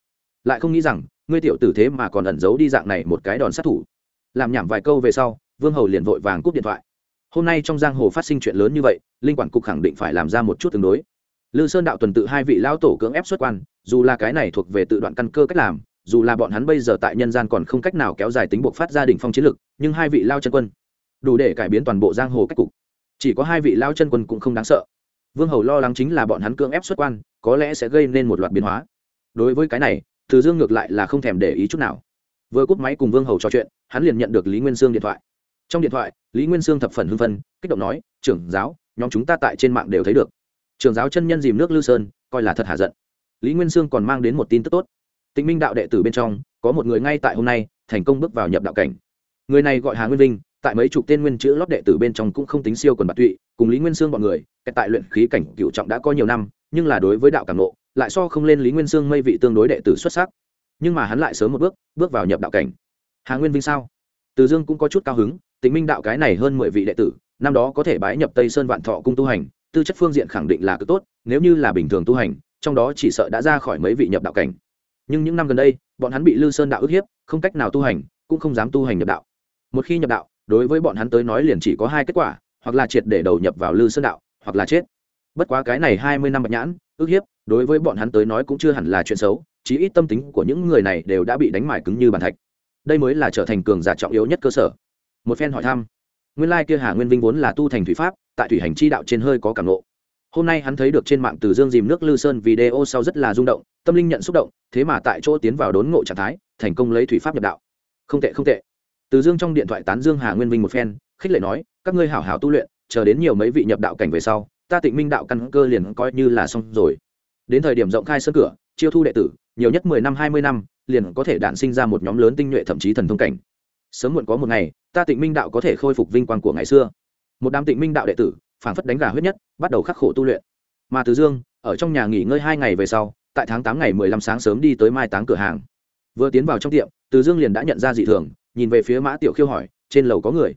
Lại không nghĩ rằng, ngươi tiểu tử thế mà còn ẩn giấu đi dạng này một cái đòn sát thủ. Làm nhảm vài câu về sau, vương hầu liền vội vàng cúp điện thoại hôm nay trong giang hồ phát sinh chuyện lớn như vậy, linh quản cục khẳng định phải làm ra một chút tương đối. Lư sơn đạo tuần tự hai vị lão tổ cưỡng ép xuất quan, dù là cái này thuộc về tự đoạn căn cơ cách làm, dù là bọn hắn bây giờ tại nhân gian còn không cách nào kéo dài tính buộc phát gia đình phong chiến lực, nhưng hai vị lao chân quân đủ để cải biến toàn bộ giang hồ cách cục. Chỉ có hai vị lao chân quân cũng không đáng sợ. Vương hầu lo lắng chính là bọn hắn cưỡng ép xuất quan, có lẽ sẽ gây nên một loạt biến hóa. Đối với cái này, từ dương ngược lại là không thèm để ý chút nào. Vừa cúp máy cùng vương hầu trò chuyện, hắn liền nhận được lý nguyên sương điện thoại trong điện thoại, lý nguyên sương thập phần hưng phân kích động nói, trưởng giáo, nhóm chúng ta tại trên mạng đều thấy được. Trưởng giáo chân nhân dìm nước lư sơn, coi là thật hạ giận. Lý nguyên sương còn mang đến một tin tức tốt. Tịnh minh đạo đệ tử bên trong, có một người ngay tại hôm nay, thành công bước vào nhập đạo cảnh. Người này gọi hà nguyên vinh, tại mấy chục tên nguyên chữ lót đệ tử bên trong cũng không tính siêu quần bạc tụy, cùng lý nguyên sương bọn người tại luyện khí cảnh cựu trọng đã có nhiều năm, nhưng là đối với đạo cảm nộ lại so không lên lý nguyên sương mây vị tương đối đệ tử xuất sắc. Nhưng mà hắn lại sớm một bước bước vào nhập đạo cảnh. Hà nguyên vinh sao? Từ dương cũng có chút cao hứng tịnh minh đạo cái này hơn mười vị đệ tử, năm đó có thể bái nhập tây sơn vạn thọ cung tu hành, tư chất phương diện khẳng định là cực tốt, nếu như là bình thường tu hành, trong đó chỉ sợ đã ra khỏi mấy vị nhập đạo cảnh. Nhưng những năm gần đây, bọn hắn bị lư sơn đạo ức hiếp, không cách nào tu hành, cũng không dám tu hành nhập đạo. Một khi nhập đạo, đối với bọn hắn tới nói liền chỉ có hai kết quả, hoặc là triệt để đầu nhập vào lư sơn đạo, hoặc là chết. Bất quá cái này hai mươi năm bạch nhãn, ức hiếp, đối với bọn hắn tới nói cũng chưa hẳn là chuyện xấu, chí ít tâm tính của những người này đều đã bị đánh mải cứng như bàn thạch. Đây mới là trở thành cường giả trọng yếu nhất cơ sở một phen hỏi thăm. Nguyên lai kia hà nguyên vinh vốn là tu thành thủy pháp, tại thủy hành chi đạo trên hơi có cảm nộ hôm nay hắn thấy được trên mạng từ dương dìm nước lư sơn video sau rất là rung động, tâm linh nhận xúc động, thế mà tại chỗ tiến vào đốn ngộ trạng thái, thành công lấy thủy pháp nhập đạo. Không tệ không tệ. Từ dương trong điện thoại tán dương hà nguyên vinh một phen, khích lệ nói, các ngươi hảo hảo tu luyện, chờ đến nhiều mấy vị nhập đạo cảnh về sau, ta tịnh minh đạo căn cơ liền coi như là xong rồi. Đến thời điểm rộng khai sân cửa, chiêu thu đệ tử, nhiều nhất mười năm, hai mươi năm, liền có thể đản sinh ra một nhóm lớn tinh nhuệ thậm chí thần thông cảnh. Sớm muộn có một ngày ta tịnh minh đạo có thể khôi phục vinh quang của ngày xưa. Một đám tịnh minh đạo đệ tử, phảng phất đánh gà huyết nhất, bắt đầu khắc khổ tu luyện. Mà từ dương, ở trong nhà nghỉ ngơi hai ngày về sau, tại tháng tám ngày mười lăm sáng sớm đi tới mai táng cửa hàng. Vừa tiến vào trong tiệm, từ dương liền đã nhận ra dị thường, nhìn về phía mã tiểu khiêu hỏi, trên lầu có người?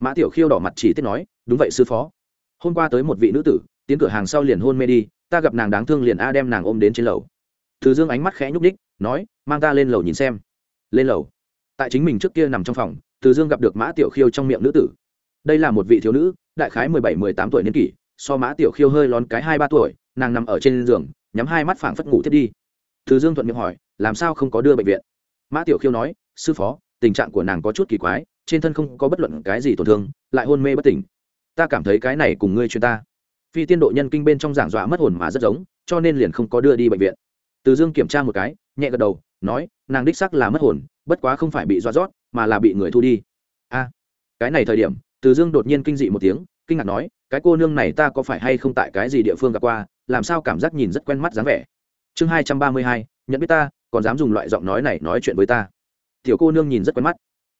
Mã tiểu khiêu đỏ mặt chỉ tiết nói, đúng vậy sư phó. Hôm qua tới một vị nữ tử, tiến cửa hàng sau liền hôn mê đi, ta gặp nàng đáng thương liền a đem nàng ôm đến trên lầu. Từ dương ánh mắt khẽ nhúc đích nói, mang ta lên lầu nhìn xem. Lên lầu? Tại chính mình trước kia nằm trong phòng từ dương gặp được mã tiểu khiêu trong miệng nữ tử. Đây là một vị thiếu nữ, đại khái mười bảy, mười tám tuổi niên kỷ, so mã tiểu khiêu hơi lón cái hai ba tuổi, nàng nằm ở trên giường, nhắm hai mắt phảng phất ngủ thiết đi. Từ dương thuận miệng hỏi, làm sao không có đưa bệnh viện? Mã tiểu khiêu nói, sư phó, tình trạng của nàng có chút kỳ quái, trên thân không có bất luận cái gì tổn thương, lại hôn mê bất tỉnh. Ta cảm thấy cái này cùng ngươi chuyên ta. Phi tiên độ nhân kinh bên trong giảng dọa mất hồn mà rất giống, cho nên liền không có đưa đi bệnh viện. Từ dương kiểm tra một cái, nhẹ gật đầu, nói, nàng đích sắc là mất hồn, bất quá không phải bị dọa rót mà là bị người thu đi. A, cái này thời điểm, từ dương đột nhiên kinh dị một tiếng, kinh ngạc nói, cái cô nương này ta có phải hay không tại cái gì địa phương gặp qua, làm sao cảm giác nhìn rất quen mắt dáng vẻ. Chương hai trăm ba mươi hai, nhận biết ta, còn dám dùng loại giọng nói này nói chuyện với ta. Tiểu cô nương nhìn rất quen mắt.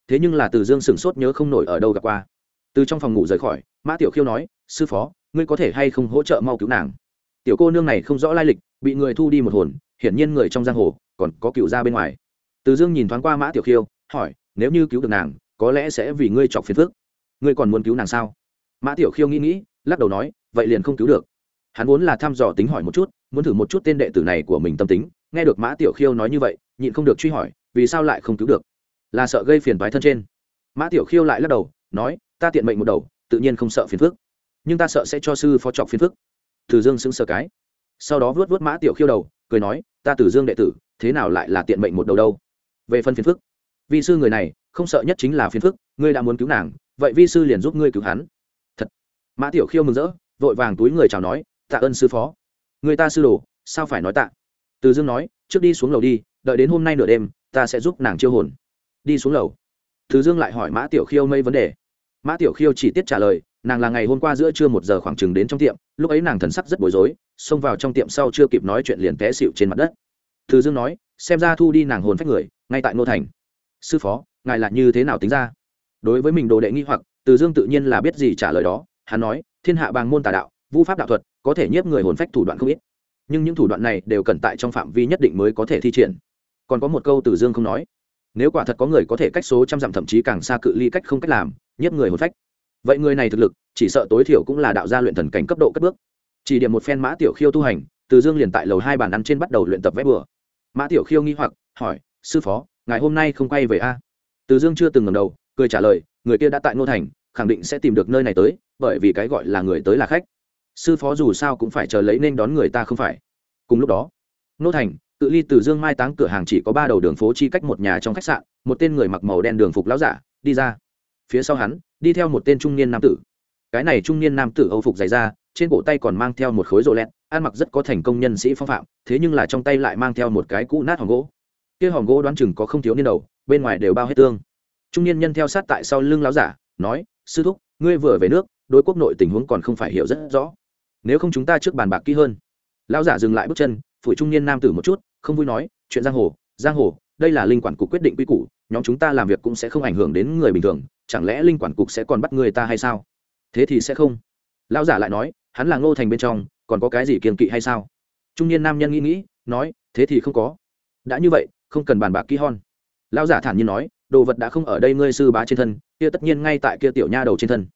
Thế nhưng là từ dương sửng sốt nhớ không nổi ở đâu gặp qua. Từ trong phòng ngủ rời khỏi, mã tiểu khiêu nói, sư phó, ngươi có thể hay không hỗ trợ mau cứu nàng? Tiểu cô nương này không rõ lai lịch, bị người thu đi một hồn, hiển nhiên người trong giang hồ còn có cựu gia bên ngoài. Từ dương nhìn thoáng qua mã tiểu khiêu, hỏi nếu như cứu được nàng, có lẽ sẽ vì ngươi chọc phiền phức. Ngươi còn muốn cứu nàng sao? Mã tiểu khiêu nghĩ nghĩ, lắc đầu nói, vậy liền không cứu được. Hắn vốn là thăm dò tính hỏi một chút, muốn thử một chút tên đệ tử này của mình tâm tính, nghe được mã tiểu khiêu nói như vậy, nhịn không được truy hỏi, vì sao lại không cứu được? Là sợ gây phiền toái thân trên. Mã tiểu khiêu lại lắc đầu, nói, ta tiện mệnh một đầu, tự nhiên không sợ phiền phức. Nhưng ta sợ sẽ cho sư phó trọc phiền phức. Từ dương xứng sờ cái. Sau đó vớt vớt mã tiểu khiêu đầu, cười nói, ta từ dương đệ tử, thế nào lại là tiện mệnh một đầu đâu? Về phần phiền phức vi sư người này, không sợ nhất chính là phiền phức, ngươi đã muốn cứu nàng, vậy vi sư liền giúp ngươi cứu hắn. Thật. Mã tiểu khiêu mừng rỡ, vội vàng túi người chào nói, tạ ơn sư phó. Người ta sư đồ, sao phải nói tạ? Từ dương nói, trước đi xuống lầu đi, đợi đến hôm nay nửa đêm, ta sẽ giúp nàng chiêu hồn. Đi xuống lầu. Từ dương lại hỏi mã tiểu khiêu mấy vấn đề. Mã tiểu khiêu chỉ tiết trả lời, nàng là ngày hôm qua giữa trưa một giờ khoảng chừng đến trong tiệm, lúc ấy nàng thần sắc rất bối rối, xông vào trong tiệm sau chưa kịp nói chuyện liền té xịu trên mặt đất. Từ dương nói, xem ra thu đi nàng hồn phách người, ngay tại nô thành sư phó, ngài là như thế nào tính ra? Đối với mình đồ đệ nghi hoặc, từ dương tự nhiên là biết gì trả lời đó. Hắn nói, thiên hạ bàng môn tà đạo, vu pháp đạo thuật, có thể nhiếp người hồn phách thủ đoạn không ít. Nhưng những thủ đoạn này đều cần tại trong phạm vi nhất định mới có thể thi triển. Còn có một câu từ dương không nói, nếu quả thật có người có thể cách số trăm dặm thậm chí càng xa cự ly cách không cách làm, nhiếp người hồn phách. Vậy người này thực lực, chỉ sợ tối thiểu cũng là đạo gia luyện thần cảnh cấp độ cất bước. Chỉ điểm một phen mã tiểu khiêu tu hành, từ dương liền tại lầu hai bàn ăn trên bắt đầu luyện tập vẽ bừa. Mã tiểu khiêu nghi hoặc, hỏi, sư phó ngày hôm nay không quay về a? Từ dương chưa từng ngầm đầu, cười trả lời, người kia đã tại ngô thành, khẳng định sẽ tìm được nơi này tới, bởi vì cái gọi là người tới là khách. Sư phó dù sao cũng phải chờ lấy nên đón người ta không phải. Cùng lúc đó, ngô thành, tự ly từ dương mai táng cửa hàng chỉ có ba đầu đường phố chi cách một nhà trong khách sạn, một tên người mặc màu đen đường phục lão giả, đi ra. Phía sau hắn, đi theo một tên trung niên nam tử. Cái này trung niên nam tử âu phục dày ra trên cổ tay còn mang theo một khối rộ lẹt, ăn mặc rất có thành công nhân sĩ phong phạm, thế nhưng là trong tay lại mang theo một cái cũ nát hòm gỗ kia hòm gỗ đoán chừng có không thiếu niên đầu, bên ngoài đều bao hết tương. Trung niên nhân theo sát tại sau lưng láo giả, nói, sư thúc, ngươi vừa về nước, đối quốc nội tình huống còn không phải hiểu rất rõ. Nếu không chúng ta trước bàn bạc kỹ hơn. Lão giả dừng lại bước chân, phủi trung niên nam tử một chút, không vui nói, chuyện giang hồ giang hồ, đây là linh quản cục quyết định quy củ, nhóm chúng ta làm việc cũng sẽ không ảnh hưởng đến người bình thường, chẳng lẽ linh quản cục sẽ còn bắt người ta hay sao? Thế thì sẽ không. Lão giả lại nói, hắn là ngô thành bên trong, còn có cái gì kiềm kỵ hay sao? Trung niên nam nhân nghĩ nghĩ, nói, thế thì không có. Đã như vậy không cần bàn bạc kỹ hon. Lão giả thản nhiên nói, đồ vật đã không ở đây ngươi sư bá trên thân, kia tất nhiên ngay tại kia tiểu nha đầu trên thân.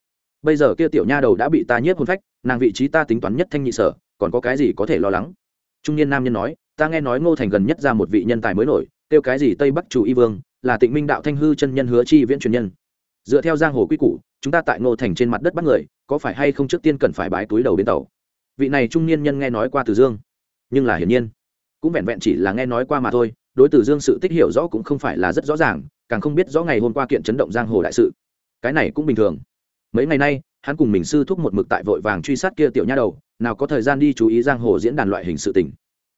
Bây giờ kia tiểu nha đầu đã bị ta nhiếp hôn phách, nàng vị trí ta tính toán nhất thanh nhị sở, còn có cái gì có thể lo lắng? Trung niên nam nhân nói, ta nghe nói ngô thành gần nhất ra một vị nhân tài mới nổi tiêu cái gì tây bắc chủ y vương, là tịnh minh đạo thanh hư chân nhân hứa chi viễn truyền nhân. Dựa theo giang hồ quy củ, chúng ta tại ngô thành trên mặt đất bắt người, có phải hay không trước tiên cần phải bái túi đầu bên tàu? Vị này trung niên nhân nghe nói qua từ dương, nhưng là hiển nhiên, cũng vẹn vẹn chỉ là nghe nói qua mà thôi đối từ dương sự tích hiểu rõ cũng không phải là rất rõ ràng, càng không biết rõ ngày hôm qua kiện chấn động giang hồ đại sự. Cái này cũng bình thường. Mấy ngày nay, hắn cùng mình sư thúc một mực tại vội vàng truy sát kia tiểu nha đầu, nào có thời gian đi chú ý giang hồ diễn đàn loại hình sự tình.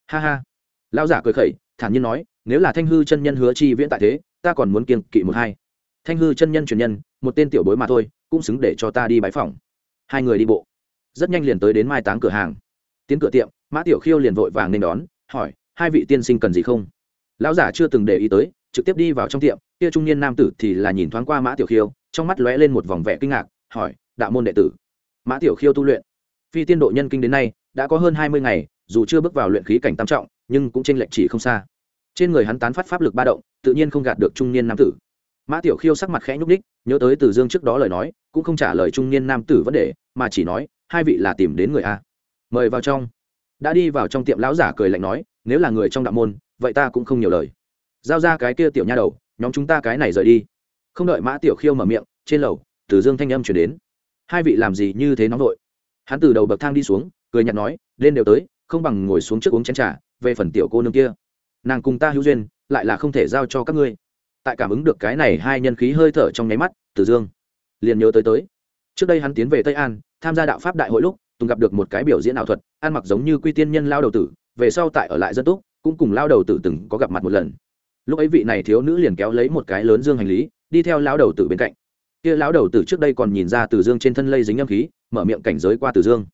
Ha ha. Lão giả cười khẩy, thản nhiên nói, nếu là thanh hư chân nhân hứa chi viễn tại thế, ta còn muốn kiên kỵ một hai. Thanh hư chân nhân truyền nhân, một tên tiểu bối mà thôi, cũng xứng để cho ta đi bãi phòng hai người đi bộ. Rất nhanh liền tới đến mai táng cửa hàng. Tiến cửa tiệm, mã tiểu khiêu liền vội vàng nên đón, hỏi, hai vị tiên sinh cần gì không? Lão giả chưa từng để ý tới, trực tiếp đi vào trong tiệm, kia trung niên nam tử thì là nhìn thoáng qua mã tiểu khiêu, trong mắt lóe lên một vòng vẻ kinh ngạc, hỏi, đạo môn đệ tử, mã tiểu khiêu tu luyện? Phi tiên độ nhân kinh đến nay, đã có hơn hai mươi ngày, dù chưa bước vào luyện khí cảnh tam trọng, nhưng cũng tranh lệch chỉ không xa. Trên người hắn tán phát pháp lực ba động, tự nhiên không gạt được trung niên nam tử. Mã tiểu khiêu sắc mặt khẽ nhúc ních nhớ tới từ dương trước đó lời nói, cũng không trả lời trung niên nam tử vấn đề, mà chỉ nói, hai vị là tìm đến người a. Mời vào trong. Đã đi vào trong tiệm, lão giả cười lạnh nói, nếu là người trong đạo môn vậy ta cũng không nhiều lời. Giao ra cái kia tiểu nha đầu, nhóm chúng ta cái này rời đi. Không đợi mã tiểu khiêu mở miệng, trên lầu, từ dương thanh âm chuyển đến. Hai vị làm gì như thế nóng vội? Hắn từ đầu bậc thang đi xuống, cười nhạt nói, lên đều tới, không bằng ngồi xuống trước uống chén t r à về phần tiểu cô nương kia. Nàng cùng ta hữu duyên, lại là không thể giao cho các ngươi. Tại cảm ứng được cái này hai nhân khí hơi thở trong nháy mắt, từ dương liền nhớ tới tới. Trước đây hắn tiến về tây an, tham gia đạo pháp đại hội lúc tùng gặp được một cái biểu diễn ảo thuật, ăn mặc giống như quy tiên nhân lao đầu tử, về sau tại ở lại dân túc cũng cùng lao đầu tử từng có gặp mặt một lần. Lúc ấy vị này thiếu nữ liền kéo lấy một cái lớn dương hành lý, đi theo lao đầu tử bên cạnh. Kia lão đầu tử trước đây còn nhìn ra từ dương trên thân lây dính âm khí, mở miệng cảnh giới qua từ dương.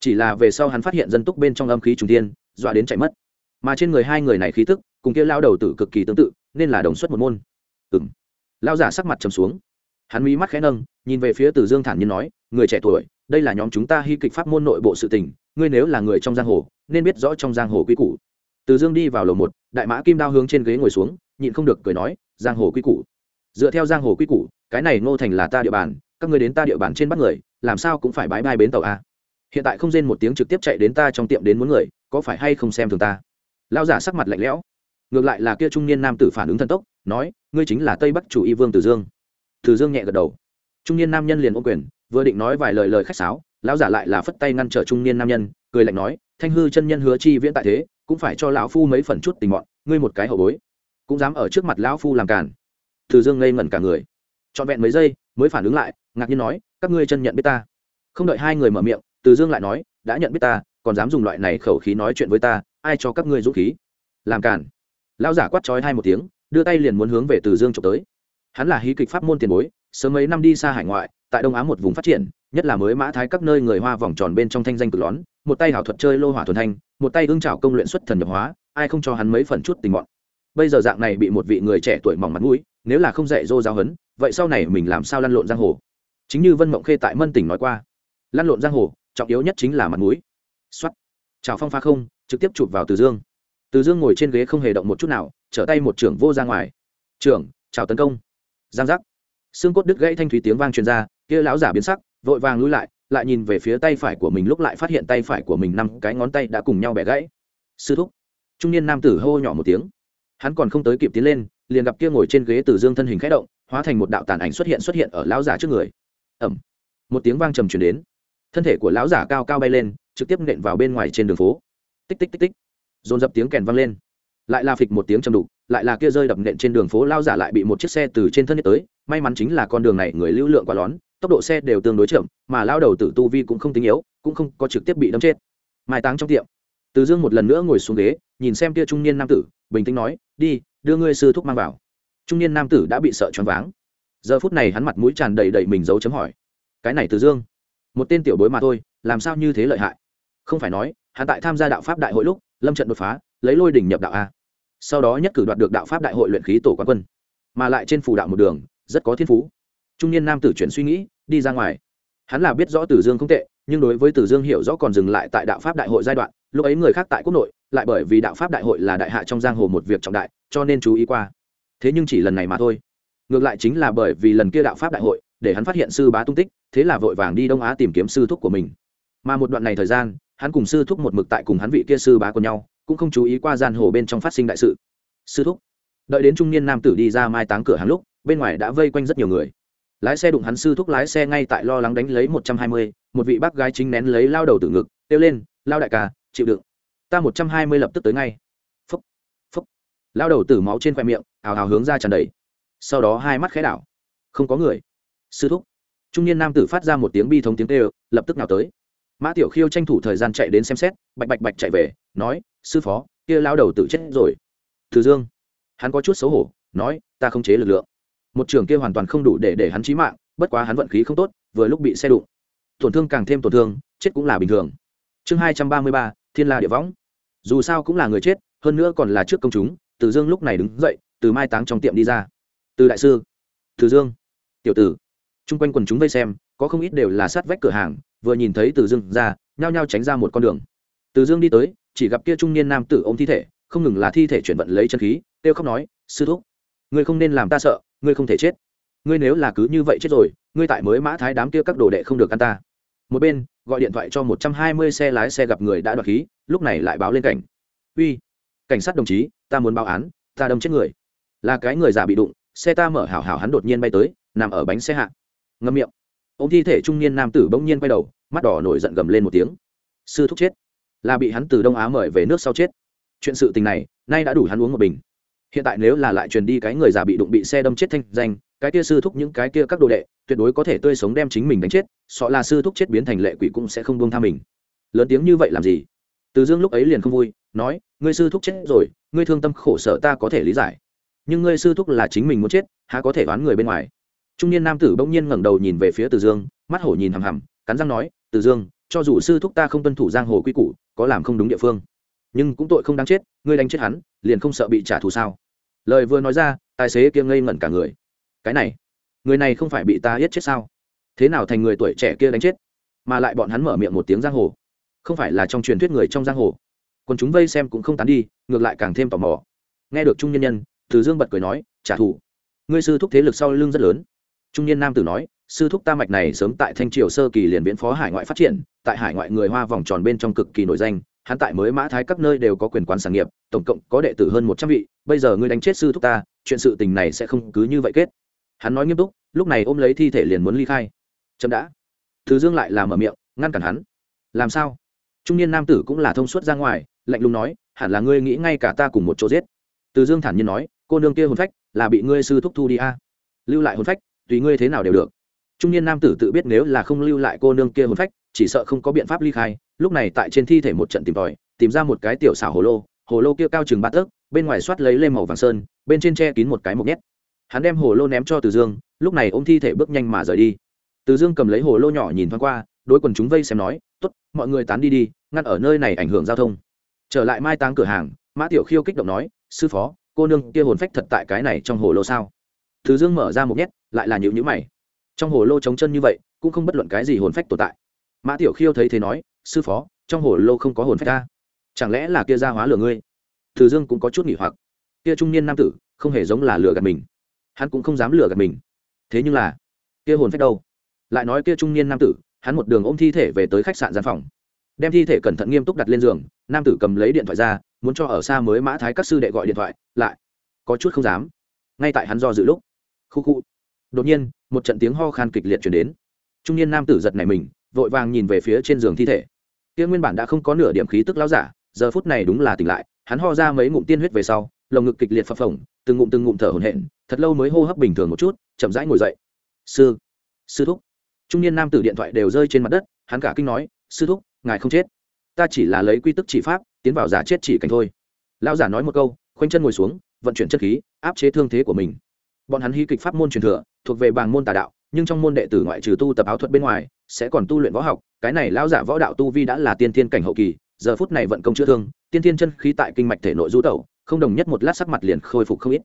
Chỉ là về sau hắn phát hiện dân túc bên trong âm khí trung tiên dọa đến chạy mất. Mà trên người hai người này khí tức, cùng kia lao đầu tử cực kỳ tương tự, nên là đồng xuất một môn. Ừng lao giả sắc mặt trầm xuống. Hắn mí mắt khẽ nâng, nhìn về phía từ dương thản nhiên nói, người trẻ tuổi, đây là nhóm chúng ta hy kịch pháp môn nội bộ sự tình, ngươi nếu là người trong giang hồ, nên biết rõ trong giang hồ quy củ từ dương đi vào lầu một, đại mã kim đao hướng trên ghế ngồi xuống, nhịn không được cười nói, giang hồ quy củ. Dựa theo giang hồ quy củ, cái này ngô thành là ta địa bàn, các người đến ta địa bàn trên bắt người, làm sao cũng phải bãi bai bến tàu a. Hiện tại không rên một tiếng trực tiếp chạy đến ta trong tiệm đến muốn người, có phải hay không xem thường ta? Lao giả sắc mặt lạnh lẽo. Ngược lại là kia trung niên nam tử phản ứng thần tốc, nói, ngươi chính là tây bắc chủ y vương tử dương. Tử dương nhẹ gật đầu. Trung niên nam nhân liền ô quyền, vừa định nói vài lời lời khách sáo, lão giả lại là phất tay ngăn trở trung niên nam nhân, cười lạnh nói, thanh hư chân nhân hứa chi viễn tại thế cũng phải cho lão phu mấy phần chút tình mọn, ngươi một cái hậu bối, cũng dám ở trước mặt lão phu làm cản. Từ dương ngây ngẩn cả người. Trọn vẹn mấy giây, mới phản ứng lại, ngạc nhiên nói, các ngươi chân nhận biết ta. Không đợi hai người mở miệng, từ dương lại nói, đã nhận biết ta, còn dám dùng loại này khẩu khí nói chuyện với ta, ai cho các ngươi dũng khí? Làm cản. Lão giả quát trói hai một tiếng, đưa tay liền muốn hướng về từ dương trộm tới. Hắn là hí kịch pháp môn tiền bối, sớm mấy năm đi xa hải ngoại, tại đông á một vùng phát triển nhất là mới mã thái các nơi người hoa vòng tròn bên trong thanh danh cực lón, một tay hảo thuật chơi lô hỏa thuần thanh, một tay ương trào công luyện xuất thần nhập hóa, ai không cho hắn mấy phần chút tình mọn. Bây giờ dạng này bị một vị người trẻ tuổi mỏng mặt mũi, nếu là không dạy dô giáo hấn vậy sau này mình làm sao lăn lộn giang hồ? Chính như vân mộng khê tại mân tỉnh nói qua, lăn lộn giang hồ, trọng yếu nhất chính là mặt mũi. Xuất chào phong pha không, trực tiếp chụp vào từ dương. Từ dương ngồi trên ghế không hề động một chút nào, trở tay một trưởng vô ra ngoài. Trưởng chào tấn công. Giang giác. Xương cốt đứt gãy thanh thúy tiếng vang truyền ra, kia lão giả biến sắc vội vàng lui lại lại nhìn về phía tay phải của mình, lúc lại phát hiện tay phải của mình năm cái ngón tay đã cùng nhau bẻ gãy. Sư thúc. Trung niên nam tử hô nhỏ một tiếng. Hắn còn không tới kịp tiến lên, liền gặp kia ngồi trên ghế từ dương thân hình khẽ động, hóa thành một đạo tàn ảnh xuất hiện xuất hiện ở lão giả trước người. Ẩm. Một tiếng vang trầm truyền đến. Thân thể của lão giả cao cao bay lên, trực tiếp nện vào bên ngoài trên đường phố. Tích tích tích tích. Dồn dập tiếng kèn vang lên. Lại là phịch một tiếng trầm đục, lại là kia rơi đập nện trên đường phố lao giả lại bị một chiếc xe từ trên thân nhất tới. May mắn chính là con đường này người lưu lượng quá lón tốc độ xe đều tương đối chậm, mà lao đầu tử tu vi cũng không tính yếu, cũng không có trực tiếp bị đâm chết. Mai táng trong tiệm. Từ dương một lần nữa ngồi xuống ghế, nhìn xem kia trung niên nam tử, bình tĩnh nói, đi, đưa ngươi sư thúc mang vào. Trung niên nam tử đã bị sợ choáng váng. Giờ phút này hắn mặt mũi tràn đầy đầy mình dấu chấm hỏi, cái này từ dương, một tên tiểu bối mà thôi, làm sao như thế lợi hại? Không phải nói, hắn tại tham gia đạo pháp đại hội lúc, lâm trận đột phá, lấy lôi đỉnh nhập đạo a. Sau đó nhất cử đoạt được đạo pháp đại hội luyện khí tổ quán quân, mà lại trên phù đạo một đường, rất có thiên phú trung niên nam tử chuyển suy nghĩ, đi ra ngoài. Hắn là biết rõ tử dương không tệ, nhưng đối với Tử dương hiểu rõ còn dừng lại tại đạo pháp đại hội giai đoạn, lúc ấy người khác tại quốc nội, lại bởi vì đạo pháp đại hội là đại hạ trong giang hồ một việc trọng đại, cho nên chú ý qua. Thế nhưng chỉ lần này mà thôi. Ngược lại chính là bởi vì lần kia đạo pháp đại hội, để hắn phát hiện sư bá tung tích, thế là vội vàng đi đông á tìm kiếm sư thúc của mình. Mà một đoạn này thời gian, hắn cùng sư thúc một mực tại cùng hắn vị kia sư bá của nhau, cũng không chú ý qua gian hồ bên trong phát sinh đại sự. Sư thúc. Đợi đến trung niên nam tử đi ra mai táng cửa hàng lúc, bên ngoài đã vây quanh rất nhiều người lái xe đụng hắn sư thúc lái xe ngay tại lo lắng đánh lấy một trăm hai mươi, một vị bác gái chính nén lấy lao đầu từ ngực, kêu lên, lao đại ca, chịu đựng. Ta một trăm hai mươi lập tức tới ngay. Phúc phúc. Lao đầu tử máu trên khoe miệng ào ào hướng ra tràn đầy. Sau đó hai mắt khẽ đảo. Không có người. Sư thúc. Trung niên nam tử phát ra một tiếng bi thống tiếng tê lập tức nào tới. Mã tiểu khiêu tranh thủ thời gian chạy đến xem xét, bạch bạch bạch chạy về, nói, sư phó, kia lao đầu tử chết rồi. Thử dương. Hắn có chút xấu hổ, nói, ta không chế lực lượng một trường kia hoàn toàn không đủ để để hắn chí mạng, bất quá hắn vận khí không tốt, vừa lúc bị xe đụng. Tổn thương càng thêm tổn thương, chết cũng là bình thường. Chương hai trăm ba mươi ba, thiên la địa võng. Dù sao cũng là người chết, hơn nữa còn là trước công chúng, từ dương lúc này đứng dậy, từ mai táng trong tiệm đi ra. Từ đại sư. Từ dương. Tiểu tử. Chung quanh quần chúng vây xem, có không ít đều là sát vách cửa hàng, vừa nhìn thấy từ dương ra, nhao nhao tránh ra một con đường. Từ dương đi tới, chỉ gặp kia trung niên nam tử ôm thi thể, không ngừng là thi thể chuyển vận lấy chân khí têu khóc nói, sư thúc, ngươi không nên làm ta sợ ngươi không thể chết. Ngươi nếu là cứ như vậy chết rồi, ngươi tại mới mã thái đám kia các đồ đệ không được ăn ta. Một bên, gọi điện thoại cho một trăm hai mươi xe lái xe gặp người đã đoạt khí, lúc này lại báo lên cảnh. Uy, cảnh sát đồng chí, ta muốn báo án, ta đâm chết người. Là cái người già bị đụng, xe ta mở hảo hảo hắn đột nhiên bay tới, nằm ở bánh xe hạ. Ngâm miệng. Ô m thi thể trung niên nam tử bỗng nhiên quay đầu, mắt đỏ nổi giận gầm lên một tiếng. Sư thúc chết. Là bị hắn từ đông á mời về nước sau chết. Chuyện sự tình này, nay đã đủ hắn uống một bình hiện tại nếu là lại truyền đi cái người già bị đụng bị xe đâm chết thanh danh, cái kia sư thúc những cái kia các đồ đệ, tuyệt đối có thể tươi sống đem chính mình đánh chết sọ là sư thúc chết biến thành lệ quỷ cũng sẽ không buông tha mình. Lớn tiếng như vậy làm gì? Từ dương lúc ấy liền không vui, nói, ngươi sư thúc chết rồi, ngươi thương tâm khổ sở ta có thể lý giải. Nhưng ngươi sư thúc là chính mình muốn chết, há có thể đoán người bên ngoài? Trung niên nam tử bỗng nhiên ngẩng đầu nhìn về phía từ dương, mắt hổ nhìn hằm hằm, cắn răng nói, từ dương, cho dù sư thúc ta không tuân thủ giang hồ quy củ, có làm không đúng địa phương nhưng cũng tội không đáng chết, ngươi đánh chết hắn, liền không sợ bị trả thù sao? Lời vừa nói ra, tài xế kia ngây ngẩn cả người. Cái này, người này không phải bị ta giết chết sao? Thế nào thành người tuổi trẻ kia đánh chết? Mà lại bọn hắn mở miệng một tiếng giang hồ. Không phải là trong truyền thuyết người trong giang hồ. Còn chúng vây xem cũng không tán đi, ngược lại càng thêm tò mò. Nghe được trung nhân nhân, từ dương bật cười nói, trả thù. Ngươi sư thúc thế lực sau lưng rất lớn. Trung niên nam tử nói, sư thúc ta mạch này sớm tại thanh triều sơ kỳ liền viễn phó hải ngoại phát triển, tại hải ngoại người hoa vòng tròn bên trong cực kỳ nổi danh hắn tại mới mã thái các nơi đều có quyền quán sản nghiệp, tổng cộng có đệ tử hơn một trăm vị, bây giờ ngươi đánh chết sư thúc ta, chuyện sự tình này sẽ không cứ như vậy kết. Hắn nói nghiêm túc, lúc này ôm lấy thi thể liền muốn ly khai. Chậm đã. Thứ dương lại làm ở miệng, ngăn cản hắn. Làm sao? Trung niên nam tử cũng là thông suốt ra ngoài, lạnh lùng nói, hẳn là ngươi nghĩ ngay cả ta cùng một chỗ giết. Từ dương thản nhiên nói, cô nương kia hồn phách, là bị ngươi sư thúc thu đi a. Lưu lại hồn phách, tùy ngươi thế nào đều được. Trung niên nam tử tự biết nếu là không lưu lại cô nương kia hồn phách, chỉ sợ không có biện pháp ly khai lúc này tại trên thi thể một trận tìm tòi, tìm ra một cái tiểu xảo hồ lô hồ lô kia cao chừng ba tấc bên ngoài soát lấy lên màu vàng sơn, bên trên che kín một cái mộc nhét. Hắn đem hồ lô ném cho từ dương, lúc này ôm thi thể bước nhanh mà rời đi. Từ dương cầm lấy hồ lô nhỏ nhìn thoáng qua, đối quần chúng vây xem nói t ố t mọi người tán đi đi, ngăn ở nơi này ảnh hưởng giao thông. Trở lại mai táng cửa hàng, mã tiểu khiêu kích động nói, sư phó, cô nương kia hồn phách thật tại cái này trong hồ lô sao? Từ dương mở ra một nhét, lại là nhịu nhữ mày. Trong hồ lô trống chân như vậy, cũng không bất luận cái gì hồn phách tồn tại. Mã tiểu khiêu thấy thế nói sư phó, trong hồ lô không có hồn phách ta. Chẳng lẽ là kia ra hóa lửa ngươi? Từ dương cũng có chút nghỉ hoặc. Kia trung niên nam tử, không hề giống là lửa gạt mình. Hắn cũng không dám lửa gạt mình. Thế nhưng là, kia hồn phách đâu? Lại nói kia trung niên nam tử, hắn một đường ôm thi thể về tới khách sạn gian phòng. Đem thi thể cẩn thận nghiêm túc đặt lên giường, nam tử cầm lấy điện thoại ra, muốn cho ở xa mới mã thái các sư đệ gọi điện thoại, lại có chút không dám. Ngay tại hắn do dự lúc, khu khu, đột nhiên, một trận tiếng ho khan kịch liệt chuyển đến. Trung niên nam tử giật này mình vội vàng nhìn về phía trên giường thi thể. Kia nguyên bản đã không có nửa điểm khí tức lão giả, giờ phút này đúng là tỉnh lại, hắn ho ra mấy ngụm tiên huyết về sau, lồng ngực kịch liệt phập phồng, từng ngụm từng ngụm thở hổn hển, thật lâu mới hô hấp bình thường một chút, chậm rãi ngồi dậy. Sư sư thúc. Trung niên nam tử điện thoại đều rơi trên mặt đất, hắn cả kinh nói, sư thúc, ngài không chết. Ta chỉ là lấy quy tức chỉ pháp, tiến vào giả chết chỉ cảnh thôi. Lão giả nói một câu, khoanh chân ngồi xuống, vận chuyển chất khí, áp chế thương thế của mình. Bọn hắn hí kịch pháp môn truyền thừa, thuộc về bàng môn tà đạo nhưng trong môn đệ tử ngoại trừ tu tập áo thuật bên ngoài, sẽ còn tu luyện võ học, cái này lão giả võ đạo tu vi đã là tiên thiên cảnh hậu kỳ, giờ phút này vận công chữa thương, tiên thiên chân khí tại kinh mạch thể nội du tẩu, không đồng nhất một lát sắc mặt liền khôi phục không ít.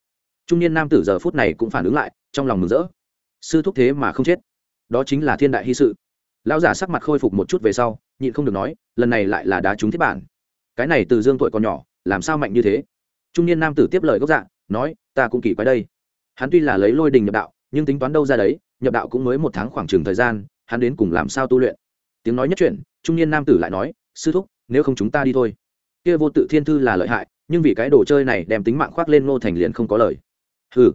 Trung niên nam tử giờ phút này cũng phản ứng lại, trong lòng mừng rỡ. Sư thúc thế mà không chết. Đó chính là thiên đại hy sự. Lão giả sắc mặt khôi phục một chút về sau, nhịn không được nói, lần này lại là đá trúng thiết bản. Cái này từ dương tuổi còn nhỏ, làm sao mạnh như thế? Trung niên nam tử tiếp lời gốc dạ nói, ta cũng kỳ quái đây. Hắn tuy là lấy lôi đình nhập đạo nhưng tính toán đâu ra đấy, nhập đạo cũng mới một tháng khoảng chừng thời gian, hắn đến cùng làm sao tu luyện? Tiếng nói nhất chuyển, trung niên nam tử lại nói, sư thúc, nếu không chúng ta đi thôi. Kia vô tự thiên thư là lợi hại, nhưng vì cái đồ chơi này đem tính mạng khoác lên ngô thành liền không có lời. Hừ.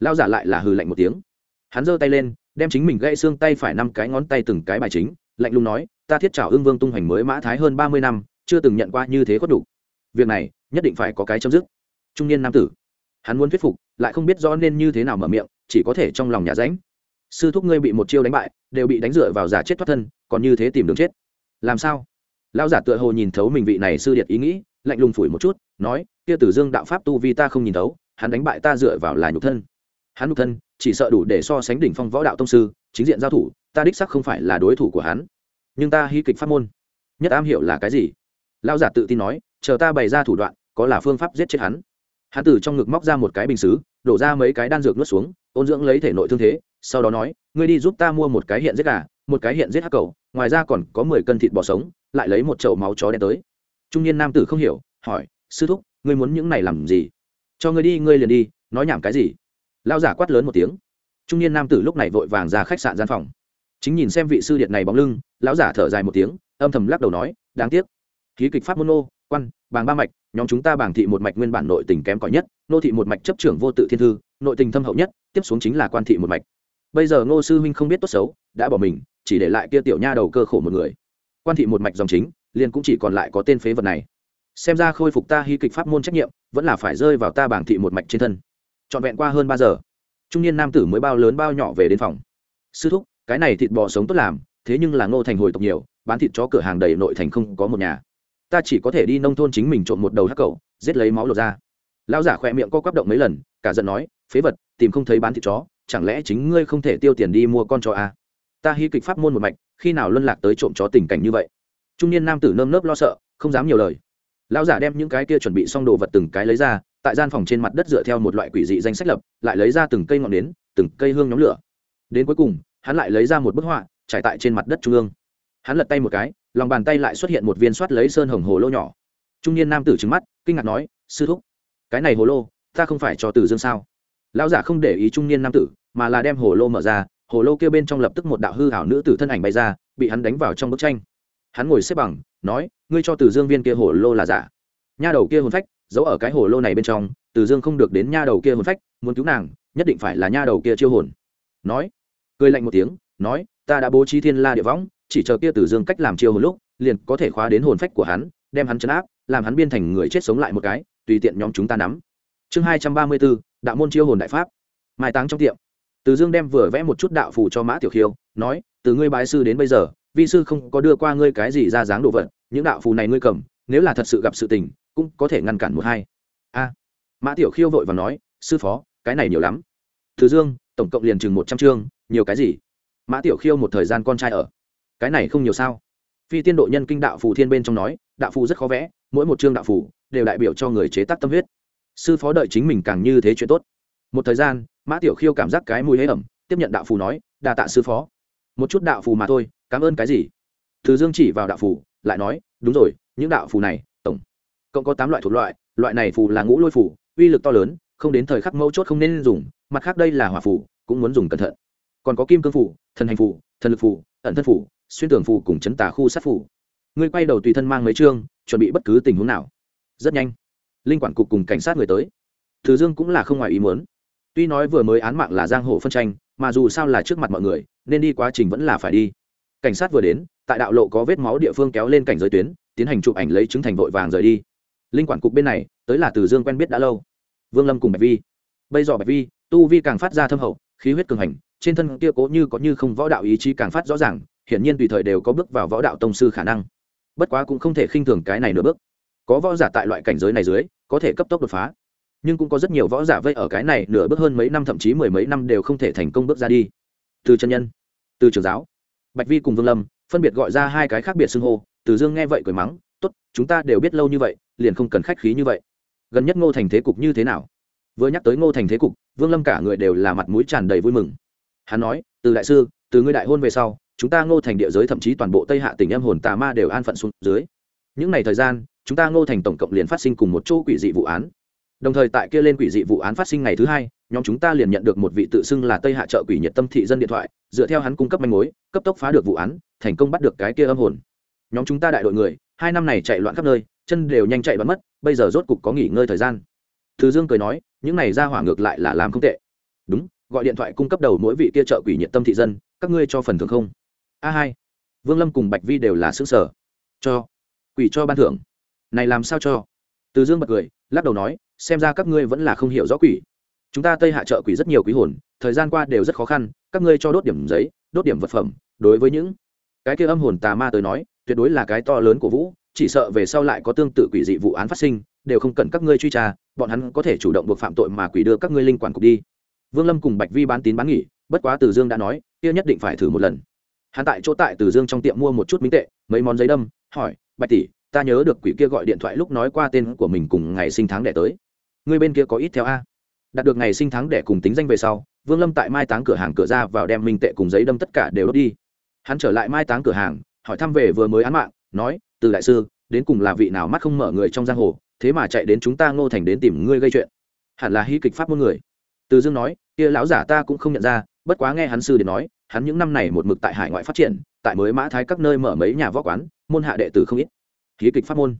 Lao giả lại là hừ lạnh một tiếng. Hắn giơ tay lên, đem chính mình gãy xương tay phải năm cái ngón tay từng cái bài chính, lạnh lùng nói, ta thiết trảo ương vương tung hoành mới mã thái hơn ba mươi năm, chưa từng nhận qua như thế có đủ việc này, nhất định phải có cái chấm dứt. Trung niên nam tử. Hắn muốn thuyết phục, lại không biết rõ nên như thế nào mở miệng chỉ có thể trong lòng nhà ránh sư thúc ngươi bị một chiêu đánh bại, đều bị đánh dựa vào giả chết thoát thân, còn như thế tìm đường chết. Làm sao? Lão giả tựa hồ nhìn thấu mình vị này sư điệt ý nghĩ, lạnh lùng phủi một chút, nói, kia tử dương đạo pháp tu vi ta không nhìn thấu, hắn đánh bại ta dựa vào là nhục thân. Hắn nhục thân, chỉ sợ đủ để so sánh đỉnh phong võ đạo tông sư, chính diện giao thủ, ta đích sắc không phải là đối thủ của hắn. Nhưng ta hy kịch pháp môn, nhất am hiểu là cái gì? Lão giả tự tin nói, chờ ta bày ra thủ đoạn, có là phương pháp giết chết hắn. Hắn từ trong ngực móc ra một cái bình xứ, đổ ra mấy cái đan dược nuốt xuống ôn dưỡng lấy thể nội thương thế, sau đó nói, ngươi đi giúp ta mua một cái hiện giết gà, một cái hiện giết hắc cầu, ngoài ra còn có mười cân thịt bò sống, lại lấy một chậu máu chó đen tới. Trung niên nam tử không hiểu, hỏi, sư thúc, ngươi muốn những này làm gì? Cho ngươi đi, ngươi liền đi, nói nhảm cái gì? Lao giả quát lớn một tiếng. Trung niên nam tử lúc này vội vàng ra khách sạn gian phòng. Chính nhìn xem vị sư điện này bóng lưng, lão giả thở dài một tiếng, âm thầm lắc đầu nói, đáng tiếc. Ký kịch pháp môn nô, quan, bàng ba mạch, nhóm chúng ta bảng thị một mạch nguyên bản nội tình kém cỏi nhất, nô thị một mạch chấp trưởng vô tự thiên thư nội tình thâm hậu nhất, tiếp xuống chính là quan thị một mạch. Bây giờ ngô sư huynh không biết tốt xấu, đã bỏ mình, chỉ để lại kia tiểu nha đầu cơ khổ một người. Quan thị một mạch dòng chính, liền cũng chỉ còn lại có tên phế vật này. Xem ra khôi phục ta hy kịch pháp môn trách nhiệm, vẫn là phải rơi vào ta bảng thị một mạch trên thân. Trọn vẹn qua hơn ba giờ, trung niên nam tử mới bao lớn bao nhỏ về đến phòng. Sư thúc, cái này thịt bò sống tốt làm, thế nhưng là ngô thành hồi tộc nhiều, bán thịt chó cửa hàng đầy nội thành không có một nhà. Ta chỉ có thể đi nông thôn chính mình trộm một đầu hắc cầu giết lấy máu lột ra. Lão giả khỏe miệng co quắp động mấy lần, cả giận nói phế vật, tìm không thấy bán thịt chó, chẳng lẽ chính ngươi không thể tiêu tiền đi mua con chó à? ta hy kịch pháp môn một mạch, khi nào luân lạc tới trộm chó tình cảnh như vậy? Trung niên nam tử nơm nớp lo sợ, không dám nhiều lời. Lão giả đem những cái kia chuẩn bị xong đồ vật từng cái lấy ra, tại gian phòng trên mặt đất dựa theo một loại quỷ dị danh sách lập, lại lấy ra từng cây ngọn nến, từng cây hương nhóm lửa. Đến cuối cùng, hắn lại lấy ra một bức họa, trải tại trên mặt đất trung ương. Hắn lật tay một cái, lòng bàn tay lại xuất hiện một viên soát lấy sơn hồng hồ lô nhỏ. Trung niên nam tử trứng mắt, kinh ngạc nói, sư thúc, cái này hồ lô, ta không phải cho tử dương sao? Lão giả không để ý trung niên nam tử, mà là đem hồ lô mở ra, hồ lô kia bên trong lập tức một đạo hư hảo nữ tử thân ảnh bay ra, bị hắn đánh vào trong bức tranh. Hắn ngồi xếp bằng, nói, ngươi cho từ dương viên kia hồ lô là giả. Nha đầu kia hồn phách, giấu ở cái hồ lô này bên trong, từ dương không được đến nha đầu kia hồn phách, muốn cứu nàng, nhất định phải là nha đầu kia chiêu hồn. Nói, cười lạnh một tiếng, nói, ta đã bố trí thiên la địa võng, chỉ chờ kia từ dương cách làm chiêu hồn lúc, liền có thể khóa đến hồn phách của hắn, đem hắn chấn áp, làm hắn biên thành người chết sống lại một cái, tùy tiện nhóm chúng ta nắm. Chương hai trăm ba mươi bốn đạo môn chiêu hồn đại pháp. Mai táng trong tiệm. Từ dương đem vừa vẽ một chút đạo phù cho mã tiểu khiêu, nói, từ ngươi bái sư đến bây giờ, vi sư không có đưa qua ngươi cái gì ra dáng đồ vật, những đạo phù này ngươi cầm, nếu là thật sự gặp sự tình, cũng có thể ngăn cản một hai. A. Mã tiểu khiêu vội và nói, sư phó, cái này nhiều lắm. Từ dương, tổng cộng liền chừng một trăm chương, nhiều cái gì? Mã tiểu khiêu một thời gian con trai ở. Cái này không nhiều sao? Phi tiên độ nhân kinh đạo phù thiên bên trong nói, đạo phù rất khó vẽ, mỗi một chương đạo phù đều đại biểu cho người chế tác tâm huyết sư phó đợi chính mình càng như thế chuyện tốt. Một thời gian, mã tiểu khiêu cảm giác cái mùi hế ẩm, tiếp nhận đạo phù nói đà tạ sư phó. Một chút đạo phù mà thôi, cảm ơn cái gì? Thứ dương chỉ vào đạo phù, lại nói, đúng rồi, những đạo phù này, tổng, cộng có tám loại thuộc loại loại này phù là ngũ lôi phù, uy lực to lớn, không đến thời khắc mấu chốt không nên dùng, mặt khác đây là hỏa phù, cũng muốn dùng cẩn thận. Còn có kim cương phù, thần hành phù, thần lực phù, ẩn thân phù, xuyên tường phù cùng chấn tà khu sát phù. Ngươi quay đầu tùy thân mang mấy chương, chuẩn bị bất cứ tình huống nào. Rất nhanh linh quản cục cùng cảnh sát người tới. Thứ dương cũng là không ngoài ý muốn. Tuy nói vừa mới án mạng là giang hồ phân tranh, mà dù sao là trước mặt mọi người, nên đi quá trình vẫn là phải đi. Cảnh sát vừa đến, tại đạo lộ có vết máu địa phương kéo lên cảnh giới tuyến, tiến hành chụp ảnh lấy chứng thành vội vàng rời đi. Linh quản cục bên này, tới là từ dương quen biết đã lâu. Vương lâm cùng bạch vi. Bây giờ bạch vi, tu vi càng phát ra thâm hậu, khí huyết cường hành, trên thân kia cố như có như không võ đạo ý chí càng phát rõ ràng, hiển nhiên tùy thời đều có bước vào võ đạo tông sư khả năng. Bất quá cũng không thể khinh thường cái này nửa bước có võ giả tại loại cảnh giới này dưới, có thể cấp tốc đột phá. Nhưng cũng có rất nhiều võ giả vây ở cái này nửa bước hơn mấy năm, thậm chí mười mấy năm đều không thể thành công bước ra đi. Từ chân nhân, từ trường giáo, bạch vi cùng vương lâm, phân biệt gọi ra hai cái khác biệt xưng hô, từ dương nghe vậy cười mắng, tốt, chúng ta đều biết lâu như vậy, liền không cần khách khí như vậy. Gần nhất ngô thành thế cục như thế nào? Vừa nhắc tới ngô thành thế cục, vương lâm cả người đều là mặt mũi tràn đầy vui mừng. Hắn nói, từ đại sư, từ ngươi đại hôn về sau, chúng ta ngô thành địa giới thậm chí toàn bộ tây hạ tỉnh em hồn tà ma đều an phận xuống dưới. Những ngày thời gian chúng ta ngô thành tổng cộng liền phát sinh cùng một chỗ quỷ dị vụ án. Đồng thời tại kia lên quỷ dị vụ án phát sinh ngày thứ hai, nhóm chúng ta liền nhận được một vị tự xưng là tây hạ trợ quỷ nhiệt tâm thị dân điện thoại, dựa theo hắn cung cấp manh mối, cấp tốc phá được vụ án, thành công bắt được cái kia âm hồn. Nhóm chúng ta đại đội người, hai năm này chạy loạn khắp nơi, chân đều nhanh chạy bắn mất, bây giờ rốt cục có nghỉ ngơi thời gian. Thứ dương cười nói, những này ra hỏa ngược lại là làm không tệ. Đúng, gọi điện thoại cung cấp đầu mỗi vị kia trợ quỷ nhiệt tâm thị dân, các ngươi cho phần thưởng không? A hai. Vương lâm cùng bạch vi đều là xứ sở cho. Quỷ cho ban thưởng này làm sao cho? Từ dương bật cười, lắc đầu nói, xem ra các ngươi vẫn là không hiểu rõ quỷ. Chúng ta tây hạ trợ quỷ rất nhiều quý hồn, thời gian qua đều rất khó khăn, các ngươi cho đốt điểm giấy, đốt điểm vật phẩm, đối với những cái kia âm hồn tà ma tới nói, tuyệt đối là cái to lớn của vũ, chỉ sợ về sau lại có tương tự quỷ dị vụ án phát sinh, đều không cần các ngươi truy tra, bọn hắn có thể chủ động buộc phạm tội mà quỷ đưa các ngươi linh quản cục đi. Vương lâm cùng bạch vi bán tín bán nghỉ bất quá từ dương đã nói, kia nhất định phải thử một lần. Hắn tại chỗ tại từ dương trong tiệm mua một chút minh tệ, mấy món giấy đâm, hỏi, bạch tỷ ta nhớ được quỷ kia gọi điện thoại lúc nói qua tên của mình cùng ngày sinh tháng đẻ tới. Người bên kia có ít theo a. Đạt được ngày sinh tháng đẻ cùng tính danh về sau, vương lâm tại mai táng cửa hàng cửa ra vào đem minh tệ cùng giấy đâm tất cả đều đốt đi. Hắn trở lại mai táng cửa hàng, hỏi thăm về vừa mới án mạng, nói, từ đại sư, đến cùng là vị nào mắt không mở người trong giang hồ, thế mà chạy đến chúng ta ngô thành đến tìm ngươi gây chuyện. Hẳn là hy kịch pháp môn người. Từ dương nói, kia lão giả ta cũng không nhận ra, bất quá nghe hắn sư để nói, hắn những năm này một mực tại hải ngoại phát triển, tại mới mã thái các nơi mở mấy nhà võ quán, môn hạ đệ tử không ít khí kịch pháp môn.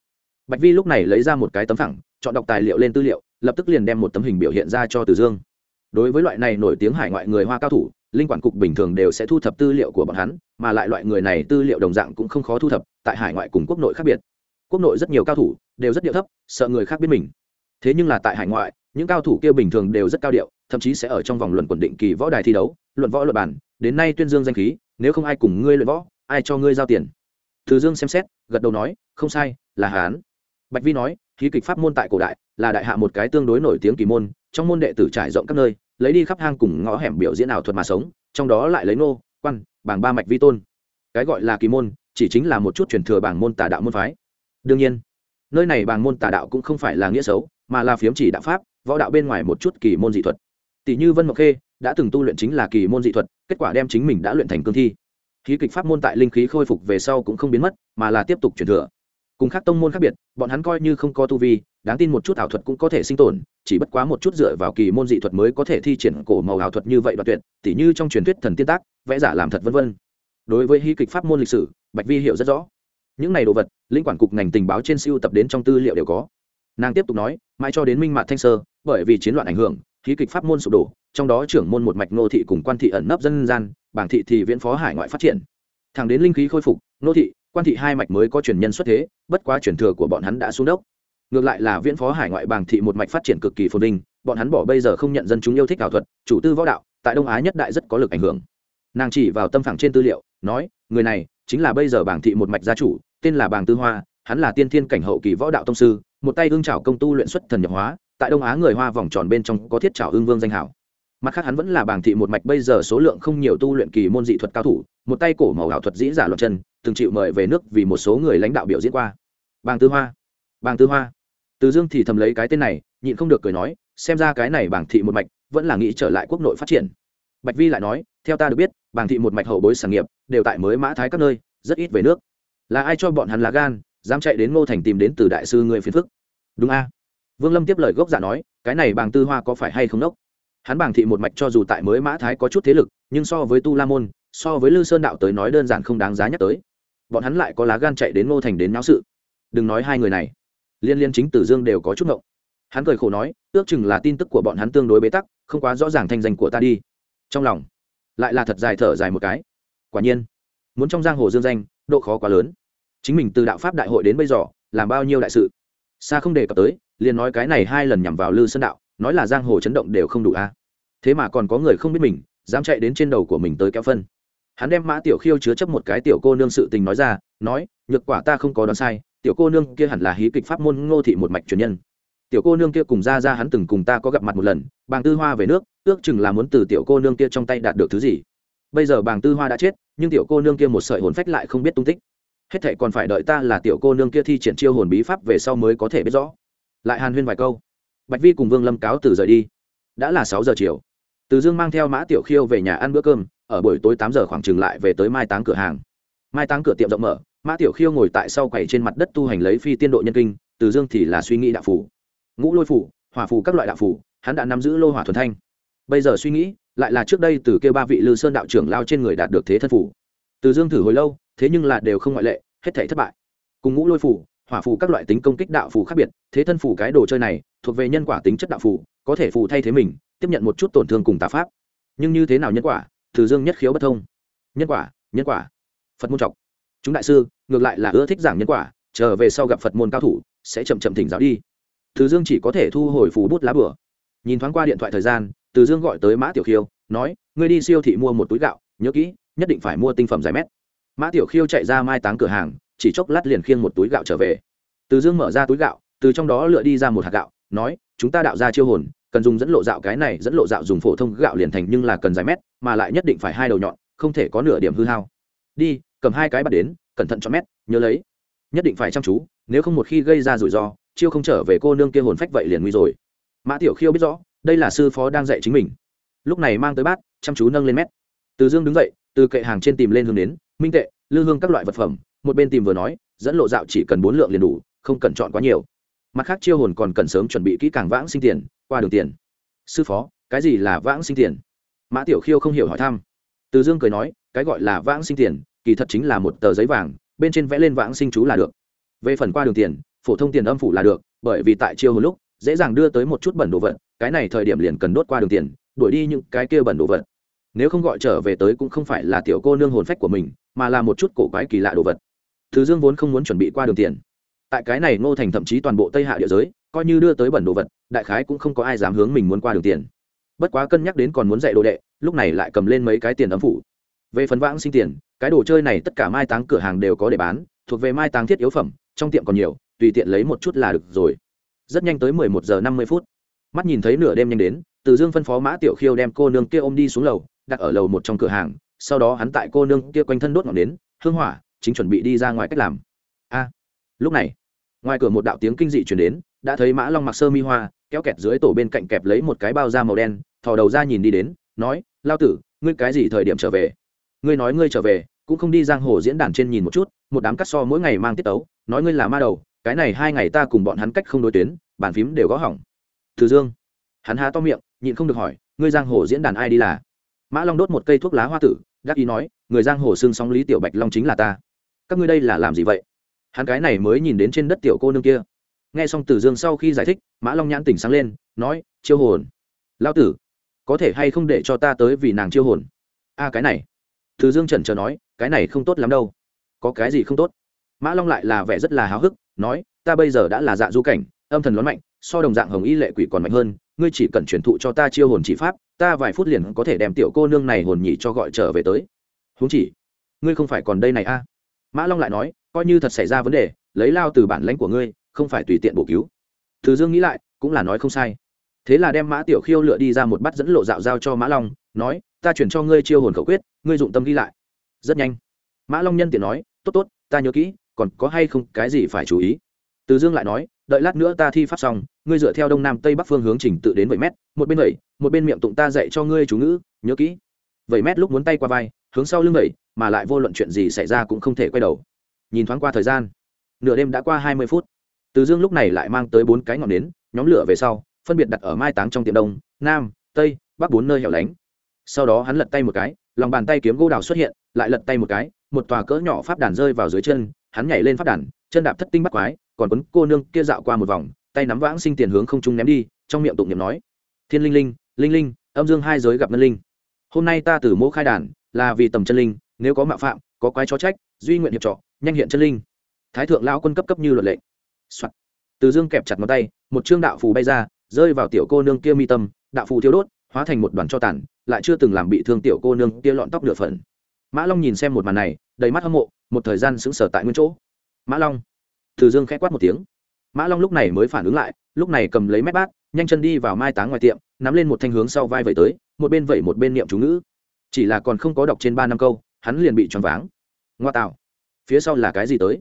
Bạch vi lúc này lấy ra một cái tấm thẳng chọn đọc tài liệu lên tư liệu, lập tức liền đem một tấm hình biểu hiện ra cho từ dương. Đối với loại này nổi tiếng hải ngoại người hoa cao thủ, linh quản cục bình thường đều sẽ thu thập tư liệu của bọn hắn, mà lại loại người này tư liệu đồng dạng cũng không khó thu thập, tại hải ngoại cùng quốc nội khác biệt. Quốc nội rất nhiều cao thủ đều rất điệu thấp, sợ người khác biết mình. Thế nhưng là tại hải ngoại, những cao thủ kia bình thường đều rất cao điệu, thậm chí sẽ ở trong vòng luận quần định kỳ võ đài thi đấu, luận võ luật bản đến nay tuyên dương danh khí, nếu không ai cùng ngươi luận võ, ai cho ngươi giao tiền? Từ dương xem xét, gật đầu nói không sai, là hán. Bạch vi nói, khí kịch pháp môn tại cổ đại, là đại hạ một cái tương đối nổi tiếng kỳ môn, trong môn đệ tử trải rộng các nơi, lấy đi khắp hang cùng ngõ hẻm biểu diễn ảo thuật mà sống, trong đó lại lấy nô, quan bảng ba mạch vi tôn. Cái gọi là kỳ môn, chỉ chính là một chút truyền thừa bảng môn tà đạo môn phái. Đương nhiên, nơi này bảng môn tà đạo cũng không phải là nghĩa xấu, mà là phiếm chỉ đạo pháp, võ đạo bên ngoài một chút kỳ môn dị thuật. Tỷ như vân mộc khê, đã từng tu luyện chính là kỳ môn dị thuật, kết quả đem chính mình đã luyện thành cương thi. Khí kịch pháp môn tại linh khí khôi phục về sau cũng không biến mất, mà là tiếp tục truyền thừa cùng các tông môn khác biệt, bọn hắn coi như không có tu vi, đáng tin một chút ảo thuật cũng có thể sinh tồn, chỉ bất quá một chút dựa vào kỳ môn dị thuật mới có thể thi triển cổ màu ảo thuật như vậy đoạt tuyệt, tỉ như trong truyền thuyết thần tiên tác, vẽ giả làm thật vân vân. Đối với hy kịch pháp môn lịch sử, bạch vi hiểu rất rõ. Những này đồ vật, linh quản cục ngành tình báo trên siêu tập đến trong tư liệu đều có. Nàng tiếp tục nói, mãi cho đến minh mạng thanh sơ, bởi vì chiến loạn ảnh hưởng, hí kịch pháp môn sụp đổ, trong đó trưởng môn một mạch nô thị cùng quan thị ẩn nấp dân gian, bảng thị thì viễn phó hải ngoại phát triển. Thẳng đến linh khí khôi phục nô thị quan thị hai mạch mới có truyền nhân xuất thế, bất quá truyền thừa của bọn hắn đã xuống đốc. Ngược lại là viễn phó hải ngoại bảng thị một mạch phát triển cực kỳ phồn vinh, bọn hắn bỏ bây giờ không nhận dân chúng yêu thích ảo thuật, chủ tư võ đạo, tại đông á nhất đại rất có lực ảnh hưởng. Nàng chỉ vào tâm phẳng trên tư liệu, nói, người này chính là bây giờ bảng thị một mạch gia chủ, tên là bàng tư hoa, hắn là tiên thiên cảnh hậu kỳ võ đạo tông sư, một tay hương trảo công tu luyện xuất thần nhập hóa, tại đông á người hoa vòng tròn bên trong có thiết trảo hương vương danh hảo mặt khác hắn vẫn là bảng thị một mạch, bây giờ số lượng không nhiều tu luyện kỳ môn dị thuật cao thủ, một tay cổ màu ảo thuật dĩ giả loạn chân, từng chịu mời về nước vì một số người lãnh đạo biểu diễn qua. Bàng tư hoa, bàng tư hoa. Từ dương thì thầm lấy cái tên này, nhịn không được cười nói, xem ra cái này bảng thị một mạch vẫn là nghĩ trở lại quốc nội phát triển. Bạch vi lại nói, theo ta được biết, bảng thị một mạch hậu bối sản nghiệp đều tại mới mã thái các nơi, rất ít về nước. Là ai cho bọn hắn lá gan, dám chạy đến ngô thành tìm đến từ đại sư người phiền phức? Đúng a. Vương lâm tiếp lời gốc giả nói, cái này bàng tư hoa có phải hay không đốc? Hắn bảng thị một mạch cho dù tại mới mã thái có chút thế lực, nhưng so với tu la môn, so với lư sơn đạo tới nói đơn giản không đáng giá nhắc tới. Bọn hắn lại có lá gan chạy đến ngô thành đến náo sự. Đừng nói hai người này, liên liên chính tử dương đều có chút ngộng. Hắn cười khổ nói, ước chừng là tin tức của bọn hắn tương đối bế tắc, không quá rõ ràng thanh danh của ta đi. Trong lòng, lại là thật dài thở dài một cái. Quả nhiên, muốn trong giang hồ dương danh, độ khó quá lớn. Chính mình từ đạo pháp đại hội đến bây giờ, làm bao nhiêu đại sự? Xa không đề cập tới, liền nói cái này hai lần nhằm vào lư sơn đạo nói là giang hồ chấn động đều không đủ a. Thế mà còn có người không biết mình, dám chạy đến trên đầu của mình tới kéo phân. Hắn đem mã tiểu khiêu chứa chấp một cái tiểu cô nương sự tình nói ra, nói, nhược quả ta không có đoán sai, tiểu cô nương kia hẳn là hí kịch pháp môn ngô thị một mạch truyền nhân. Tiểu cô nương kia cùng ra ra hắn từng cùng ta có gặp mặt một lần, bàng tư hoa về nước, ước chừng là muốn từ tiểu cô nương kia trong tay đạt được thứ gì. Bây giờ bàng tư hoa đã chết, nhưng tiểu cô nương kia một sợi hồn phách lại không biết tung tích. Hết thệ còn phải đợi ta là tiểu cô nương kia thi triển chiêu hồn bí pháp về sau mới có thể biết rõ. Lại hàn huyên vài câu bạch vi cùng vương lâm cáo từ rời đi. Đã là sáu giờ chiều. Từ dương mang theo mã tiểu khiêu về nhà ăn bữa cơm, ở buổi tối tám giờ khoảng chừng lại về tới mai táng cửa hàng. Mai táng cửa tiệm rộng mở, mã tiểu khiêu ngồi tại sau quầy trên mặt đất tu hành lấy phi tiên độ nhân kinh, từ dương thì là suy nghĩ đạo phủ ngũ lôi phủ hỏa phủ các loại đạo phủ hắn đã nắm giữ lô hỏa thuần thanh. Bây giờ suy nghĩ, lại là trước đây từ kêu ba vị lư sơn đạo trưởng lao trên người đạt được thế thân phủ từ dương thử hồi lâu, thế nhưng là đều không ngoại lệ, hết thể thất bại. Cùng ngũ lôi phủ hỏa phù các loại tính công kích đạo phù khác biệt thế thân phù cái đồ chơi này thuộc về nhân quả tính chất đạo phù, có thể phù thay thế mình tiếp nhận một chút tổn thương cùng tà pháp. Nhưng như thế nào nhân quả? Từ dương nhất khiếu bất thông. Nhân quả nhân quả. Phật môn trọc. Chúng đại sư ngược lại là ưa thích giảng nhân quả trở về sau gặp phật môn cao thủ sẽ chậm chậm thỉnh giáo đi. Từ dương chỉ có thể thu hồi phù bút lá bửa nhìn thoáng qua điện thoại thời gian từ dương gọi tới mã tiểu khiêu nói ngươi đi siêu thị mua một túi gạo nhớ kỹ nhất định phải mua tinh phẩm dài mét. Mã tiểu khiêu chạy ra mai táng cửa hàng chỉ chốc lát liền khiêng một túi gạo trở về. Từ dương mở ra túi gạo, từ trong đó lựa đi ra một hạt gạo, nói, chúng ta đạo ra chiêu hồn, cần dùng dẫn lộ dạo cái này, dẫn lộ dạo dùng phổ thông gạo liền thành nhưng là cần dài mét, mà lại nhất định phải hai đầu nhọn, không thể có nửa điểm hư hao. Đi, cầm hai cái bắt đến, cẩn thận cho mét, nhớ lấy. Nhất định phải chăm chú, nếu không một khi gây ra rủi ro, chiêu không trở về cô nương kia hồn phách vậy liền nguy rồi. Mã tiểu khiêu biết rõ, đây là sư phó đang dạy chính mình. Lúc này mang tới bát, chăm chú nâng lên mét. Từ dương đứng dậy, từ kệ hàng trên tìm lên hương đến minh tệ, lư hương các loại vật phẩm một bên tìm vừa nói, dẫn lộ dạo chỉ cần bốn lượng liền đủ, không cần chọn quá nhiều. Mặt khác chiêu hồn còn cần sớm chuẩn bị kỹ càng vãng sinh tiền, qua đường tiền. Sư phó, cái gì là vãng sinh tiền? Mã tiểu khiêu không hiểu hỏi thăm. Từ dương cười nói, cái gọi là vãng sinh tiền, kỳ thật chính là một tờ giấy vàng, bên trên vẽ lên vãng sinh chú là được. Về phần qua đường tiền, phổ thông tiền âm phủ là được, bởi vì tại chiêu hồn lúc, dễ dàng đưa tới một chút bẩn đồ vật, cái này thời điểm liền cần đốt qua đường tiền, đuổi đi những cái kia bẩn đồ vật. Nếu không gọi trở về tới cũng không phải là tiểu cô nương hồn phách của mình, mà là một chút cổ quái kỳ lạ đồ vật thứ dương vốn không muốn chuẩn bị qua đường tiền. Tại cái này ngô thành thậm chí toàn bộ tây hạ địa giới, coi như đưa tới bẩn đồ vật, đại khái cũng không có ai dám hướng mình muốn qua đường tiền. Bất quá cân nhắc đến còn muốn dạy đồ đệ, lúc này lại cầm lên mấy cái tiền ấm phủ. Về phần vãng sinh tiền, cái đồ chơi này tất cả mai táng cửa hàng đều có để bán, thuộc về mai táng thiết yếu phẩm, trong tiệm còn nhiều, tùy tiện lấy một chút là được rồi. Rất nhanh tới mười một giờ năm mươi phút. Mắt nhìn thấy nửa đêm nhanh đến, từ dương phân phó mã tiểu khiêu đem cô nương kia ôm đi xuống lầu, đặt ở lầu một trong cửa hàng, sau đó hắn tại cô nương kia quanh thân đốt ngọn đến hương hỏa chính chuẩn bị đi ra ngoài cách làm. A, lúc này, ngoài cửa một đạo tiếng kinh dị chuyển đến, đã thấy mã long mặc sơ mi hoa, kéo kẹt dưới tổ bên cạnh kẹp lấy một cái bao da màu đen, thò đầu ra nhìn đi đến, nói, lao tử, ngươi cái gì thời điểm trở về? Ngươi nói ngươi trở về, cũng không đi giang hồ diễn đàn trên nhìn một chút, một đám cắt so mỗi ngày mang tiết tấu, nói ngươi là ma đầu, cái này hai ngày ta cùng bọn hắn cách không đối tuyến, bàn phím đều gõ hỏng. Từ dương, hắn há to miệng, nhịn không được hỏi, ngươi giang hồ diễn đàn ai đi là? Mã long đốt một cây thuốc lá hoa tử gác ý nói, người giang hồ xương sóng lý tiểu bạch long chính là ta các ngươi đây là làm gì vậy? Hắn cái này mới nhìn đến trên đất tiểu cô nương kia. Nghe xong từ dương sau khi giải thích, mã long nhãn tỉnh sáng lên, nói, chiêu hồn. Lao tử, có thể hay không để cho ta tới vì nàng chiêu hồn? A, cái này. Từ dương trần chờ nói, cái này không tốt lắm đâu. Có cái gì không tốt? Mã long lại là vẻ rất là háo hức, nói, ta bây giờ đã là dạ du cảnh, âm thần lớn mạnh, so đồng dạng hồng y lệ quỷ còn mạnh hơn, ngươi chỉ cần truyền thụ cho ta chiêu hồn chỉ pháp, ta vài phút liền có thể đem tiểu cô nương này hồn nhị cho gọi trở về tới. Huống chỉ, ngươi không phải còn đây này a? Mã long lại nói, coi như thật xảy ra vấn đề, lấy lao từ bản lãnh của ngươi, không phải tùy tiện bổ cứu. Thứ dương nghĩ lại, cũng là nói không sai. Thế là đem mã tiểu khiêu lựa đi ra một bắt dẫn lộ dạo giao cho mã long, nói, ta chuyển cho ngươi chiêu hồn khẩu quyết, ngươi dụng tâm ghi lại. Rất nhanh. Mã long nhân tiện nói, tốt tốt, ta nhớ kỹ, còn có hay không cái gì phải chú ý? Từ dương lại nói, đợi lát nữa ta thi pháp xong, ngươi dựa theo đông nam tây bắc phương hướng trình tự đến bảy mét, một bên bảy một bên miệng tụng ta dạy cho ngươi chú ngữ, nhớ kỹ. Bảy mét lúc muốn tay qua vai, hướng sau lưng bảy mà lại vô luận chuyện gì xảy ra cũng không thể quay đầu. Nhìn thoáng qua thời gian, nửa đêm đã qua hai mươi phút. Từ dương lúc này lại mang tới bốn cái ngọn nến, nhóm lửa về sau, phân biệt đặt ở mai táng trong tiệm đông, nam, tây, bắc bốn nơi hẻo lánh. Sau đó hắn lật tay một cái, lòng bàn tay kiếm gỗ đào xuất hiện, lại lật tay một cái, một tòa cỡ nhỏ pháp đàn rơi vào dưới chân, hắn nhảy lên pháp đàn, chân đạp thất tinh bắt quái, còn quấn cô nương kia dạo qua một vòng, tay nắm vãng sinh tiền hướng không trung ném đi, trong miệng tụng niệm nói, thiên linh linh linh linh, âm dương hai giới gặp ngân linh. Hôm nay ta từ mỗ khai đàn, là vì tầm chân linh nếu có mạo phạm, có quái chó trách, duy nguyện hiệp trọ nhanh hiện chân linh. Thái thượng lão quân cấp cấp như luật lệ、Soạn. từ dương kẹp chặt ngón tay, một chương đạo phù bay ra, rơi vào tiểu cô nương kia mi tâm, đạo phù thiêu đốt, hóa thành một đoàn cho tàn, lại chưa từng làm bị thương tiểu cô nương kia lọn tóc nửa phần. Mã long nhìn xem một màn này, đầy mắt hâm mộ, một thời gian sững sờ tại nguyên chỗ. Mã long. Từ dương khẽ quát một tiếng. Mã long lúc này mới phản ứng lại, lúc này cầm lấy mép bát, nhanh chân đi vào mai táng ngoài tiệm, nắm lên một thanh hướng sau vai vẩy tới, một bên vẩy một bên niệm chú ngữ. Chỉ là còn không có đọc trên ba năm câu hắn liền bị choáng váng. Ngoa tạo. Phía sau là cái gì tới?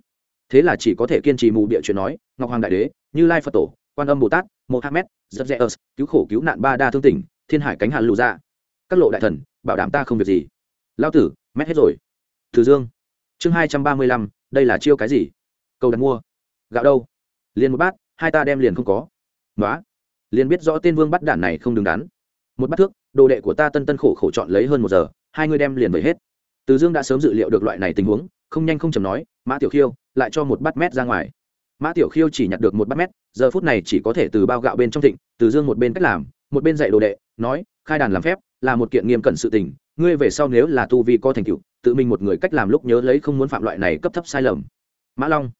Thế là chỉ có thể kiên trì mù bịa chuyện nói, ngọc hoàng đại đế, như lai phật tổ, quan âm bồ tát, mohammed rất dễ ớt, cứu khổ cứu nạn ba đa thương tỉnh, thiên hải cánh hạn lù ra các lộ đại thần, bảo đảm ta không việc gì. Lao tử, mét hết rồi. Từ dương. Chương hai trăm ba mươi lăm, đây là chiêu cái gì? Cầu đặt mua. Gạo đâu? Liền một bát, hai ta đem liền không có. Nói liền biết rõ tên vương bắt đản này không đứng đắn. Một bát thước, đồ đệ của ta tân tân khổ khổ chọn lấy hơn một giờ, hai ngươi đem liền về hết từ dương đã sớm dự liệu được loại này tình huống, không nhanh không chầm nói, mã tiểu khiêu, lại cho một bát mét ra ngoài. Mã tiểu khiêu chỉ nhặt được một bát mét, giờ phút này chỉ có thể từ bao gạo bên trong thịnh, từ dương một bên cách làm, một bên dạy đồ đệ, nói, khai đàn làm phép, là một kiện nghiêm cẩn sự tình, ngươi về sau nếu là tu vi có thành tựu, tự mình một người cách làm lúc nhớ lấy không muốn phạm loại này cấp thấp sai lầm. Mã long,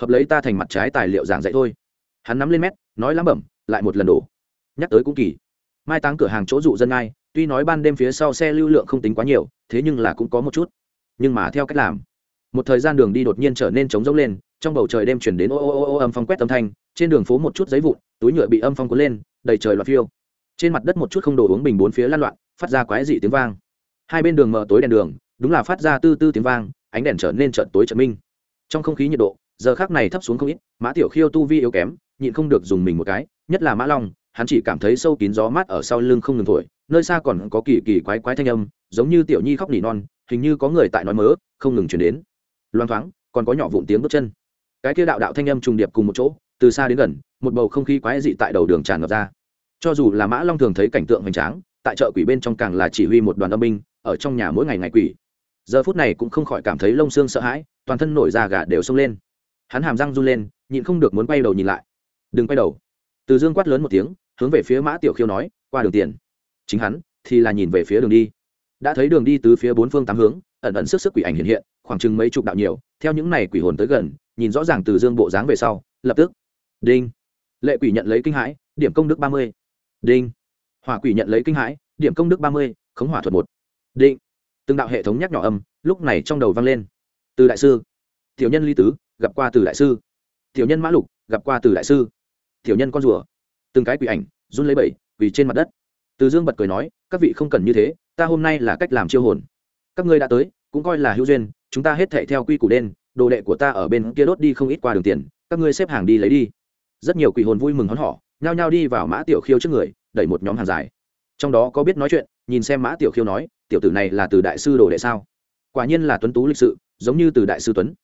hợp lấy ta thành mặt trái tài liệu giảng dạy thôi. Hắn nắm lên mét, nói lắm bẩm, lại một lần đổ. Nhắc tới cũng kỳ. Mai táng cửa hàng chỗ dụ dân ai tuy nói ban đêm phía sau xe lưu lượng không tính quá nhiều, thế nhưng là cũng có một chút. Nhưng mà theo cách làm, một thời gian đường đi đột nhiên trở nên trống rỗng lên, trong bầu trời đêm chuyển đến ô ô ô ô âm phong quét âm thanh, trên đường phố một chút giấy vụn, túi nhựa bị âm phong cuốn lên, đầy trời loạt phiêu. Trên mặt đất một chút không đồ uống bình bốn phía lan loạn, phát ra quái dị tiếng vang. Hai bên đường mở tối đèn đường, đúng là phát ra tư tư tiếng vang, ánh đèn trở nên trợn tối trợn minh. Trong không khí nhiệt độ, giờ khác này thấp xuống không ít, mã tiểu khiêu tu vi yếu kém, nhịn không được dùng mình một cái, nhất là mã long, hắn chỉ cảm thấy sâu kín gió mát ở sau lưng không ngừng thổi nơi xa còn có kỳ kỳ quái quái thanh âm, giống như tiểu nhi khóc nỉ non, hình như có người tại nói mớ, không ngừng chuyển đến. Loang thoáng, còn có nhỏ vụn tiếng bước chân. Cái kia đạo đạo thanh âm trùng điệp cùng một chỗ, từ xa đến gần, một bầu không khí quái dị tại đầu đường tràn ngập ra. Cho dù là mã long thường thấy cảnh tượng hoành tráng, tại chợ quỷ bên trong càng là chỉ huy một đoàn âm binh, ở trong nhà mỗi ngày ngày quỷ. Giờ phút này cũng không khỏi cảm thấy lông xương sợ hãi, toàn thân nổi da gà đều sông lên. Hắn hàm răng run lên, nhịn không được muốn quay đầu nhìn lại. Đừng quay đầu. Từ dương quát lớn một tiếng, hướng về phía mã tiểu khiêu nói, qua đường tiền chính hắn thì là nhìn về phía đường đi. Đã thấy đường đi từ phía bốn phương tám hướng, ẩn ẩn sức sức quỷ ảnh hiện hiện, khoảng chừng mấy chục đạo nhiều, theo những này quỷ hồn tới gần, nhìn rõ ràng từ dương bộ dáng về sau, lập tức. Đinh. Lệ quỷ nhận lấy kinh hãi, điểm công đức ba mươi. Đinh. Hỏa quỷ nhận lấy kinh hãi, điểm công đức ba mươi, khống hỏa thuật một. Định từng đạo hệ thống nhắc nhỏ âm, lúc này trong đầu vang lên. Từ đại sư. Tiểu nhân ly tứ, gặp qua từ đại sư. Tiểu nhân mã lục, gặp qua từ đại sư. Tiểu nhân con rùa. Từng cái quỷ ảnh, run lấy bẩy, quỳ trên mặt đất từ dương bật cười nói, các vị không cần như thế, ta hôm nay là cách làm chiêu hồn. Các ngươi đã tới, cũng coi là hữu duyên, chúng ta hết thệ theo quy củ đen đồ đệ của ta ở bên kia đốt đi không ít qua đường tiền, các ngươi xếp hàng đi lấy đi. Rất nhiều quỷ hồn vui mừng hón họ nhao nhao đi vào mã tiểu khiêu trước người, đẩy một nhóm hàng dài. Trong đó có biết nói chuyện, nhìn xem mã tiểu khiêu nói, tiểu tử này là từ đại sư đồ đệ sao? Quả nhiên là tuấn tú lịch sự, giống như từ đại sư tuấn.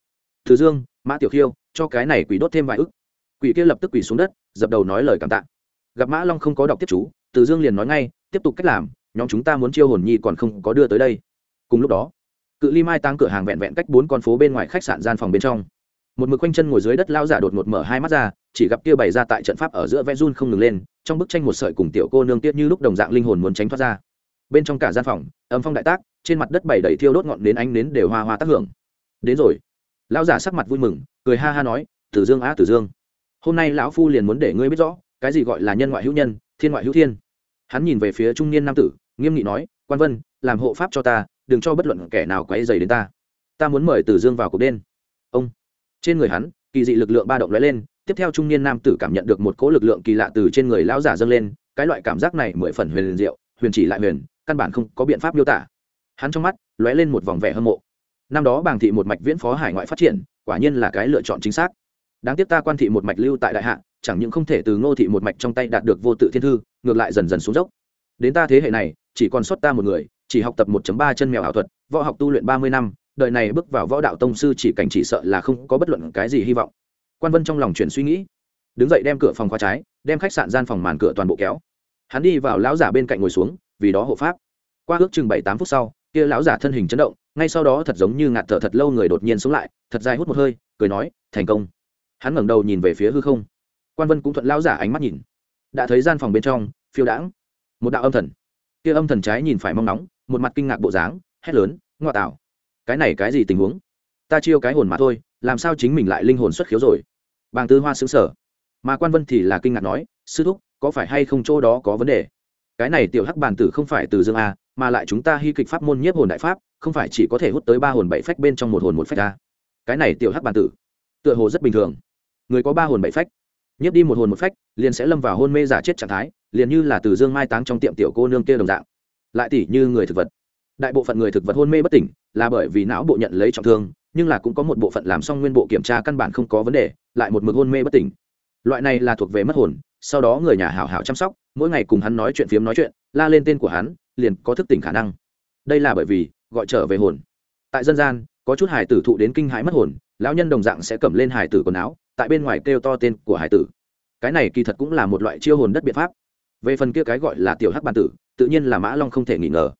Thứ dương, mã tiểu khiêu, cho cái này quỷ đốt thêm vài ức. Quỷ kia lập tức quỷ xuống đất, dập đầu nói lời cảm tạ. Gặp mã long không có đọc tiếp chú từ dương liền nói ngay, tiếp tục cách làm, nhóm chúng ta muốn chiêu hồn nhi còn không có đưa tới đây. Cùng lúc đó, cự ly mai tăng cửa hàng vẹn vẹn cách bốn con phố bên ngoài khách sạn gian phòng bên trong. Một mực quanh chân ngồi dưới đất lao giả đột ngột mở hai mắt ra, chỉ gặp kia bày ra tại trận pháp ở giữa vẽ run không ngừng lên, trong bức tranh một sợi cùng tiểu cô nương tiết như lúc đồng dạng linh hồn muốn tránh thoát ra. Bên trong cả gian phòng, âm phong đại tác, trên mặt đất bày đầy thiêu đốt ngọn đến ánh nến đều hoa hoa tác hưởng. Đến rồi. Lão giả sắc mặt vui mừng, cười ha ha nói tử dương á tử dương. Hôm nay lão phu liền muốn để ngươi biết rõ, cái gì gọi là nhân ngoại hữu nhân thiên ngoại hữu thiên. Hắn nhìn về phía trung niên nam tử, nghiêm nghị nói, quan vân, làm hộ pháp cho ta, đừng cho bất luận kẻ nào quấy dày đến ta. Ta muốn mời tử dương vào cuộc đen ông. Trên người hắn, kỳ dị lực lượng ba động lóe lên, tiếp theo trung niên nam tử cảm nhận được một cỗ lực lượng kỳ lạ từ trên người lão giả dâng lên, cái loại cảm giác này mười phần huyền diệu, huyền chỉ lại huyền, căn bản không có biện pháp miêu tả. Hắn trong mắt lóe lên một vòng vẻ hâm mộ. Năm đó bàng thị một mạch viễn phó hải ngoại phát triển, quả nhiên là cái lựa chọn chính xác. Đáng tiếc ta quan thị một mạch lưu tại đại hạ chẳng những không thể từ ngô thị một mạch trong tay đạt được vô tự thiên thư, ngược lại dần dần xuống dốc. Đến ta thế hệ này, chỉ còn sót ta một người, chỉ học tập 1 ba chân mèo ảo thuật, võ học tu luyện ba mươi năm, đời này bước vào võ đạo tông sư chỉ cảnh chỉ sợ là không có bất luận cái gì hy vọng. Quan vân trong lòng chuyển suy nghĩ, đứng dậy đem cửa phòng khóa trái, đem khách sạn gian phòng màn cửa toàn bộ kéo. Hắn đi vào lão giả bên cạnh ngồi xuống, vì đó hộ pháp. Qua ước chừng bảy tám phút sau, kia lão giả thân hình chấn động, ngay sau đó thật giống như ngạt thở thật lâu người đột nhiên sống lại, thật dài hút một hơi, cười nói, thành công. Hắn ngẩng đầu nhìn về phía hư không quan vân cũng thuận lão giả ánh mắt nhìn. Đã thấy gian phòng bên trong, phiêu đãng. Một đạo âm thần. Kia âm thần trái nhìn phải mong nóng, một mặt kinh ngạc bộ dáng, hét lớn, ngoa tạo, cái này cái gì tình huống? Ta chiêu cái hồn mà thôi, làm sao chính mình lại linh hồn xuất khiếu rồi? Bàng tư hoa xứng sở mà quan vân thì là kinh ngạc nói, sư thúc, có phải hay không chỗ đó có vấn đề? Cái này tiểu hắc bản tử không phải từ dương a, mà lại chúng ta hy kịch pháp môn nhiếp hồn đại pháp, không phải chỉ có thể hút tới ba hồn bảy phách bên trong một hồn một phách a. Cái này tiểu hắc bản tử, tựa hồ rất bình thường. Người có ba hồn bảy phách nhiếp đi một hồn một phách, liền sẽ lâm vào hôn mê giả chết trạng thái, liền như là từ dương mai táng trong tiệm tiểu cô nương kia đồng dạng. Lại tỉ như người thực vật. Đại bộ phận người thực vật hôn mê bất tỉnh, là bởi vì não bộ nhận lấy trọng thương, nhưng là cũng có một bộ phận làm xong nguyên bộ kiểm tra căn bản không có vấn đề, lại một mực hôn mê bất tỉnh. Loại này là thuộc về mất hồn, sau đó người nhà hảo hảo chăm sóc, mỗi ngày cùng hắn nói chuyện phiếm nói chuyện, la lên tên của hắn, liền có thức tỉnh khả năng. Đây là bởi vì, gọi trở về hồn. Tại dân gian, có chút hải tử thụ đến kinh hãi mất hồn, lão nhân đồng dạng sẽ cầm lên hải tử quần áo tại bên ngoài kêu to tên của hải tử. Cái này kỳ thật cũng là một loại chiêu hồn đất biện pháp. Về phần kia cái gọi là tiểu hắc bản tử, tự nhiên là mã long không thể nghi ngờ.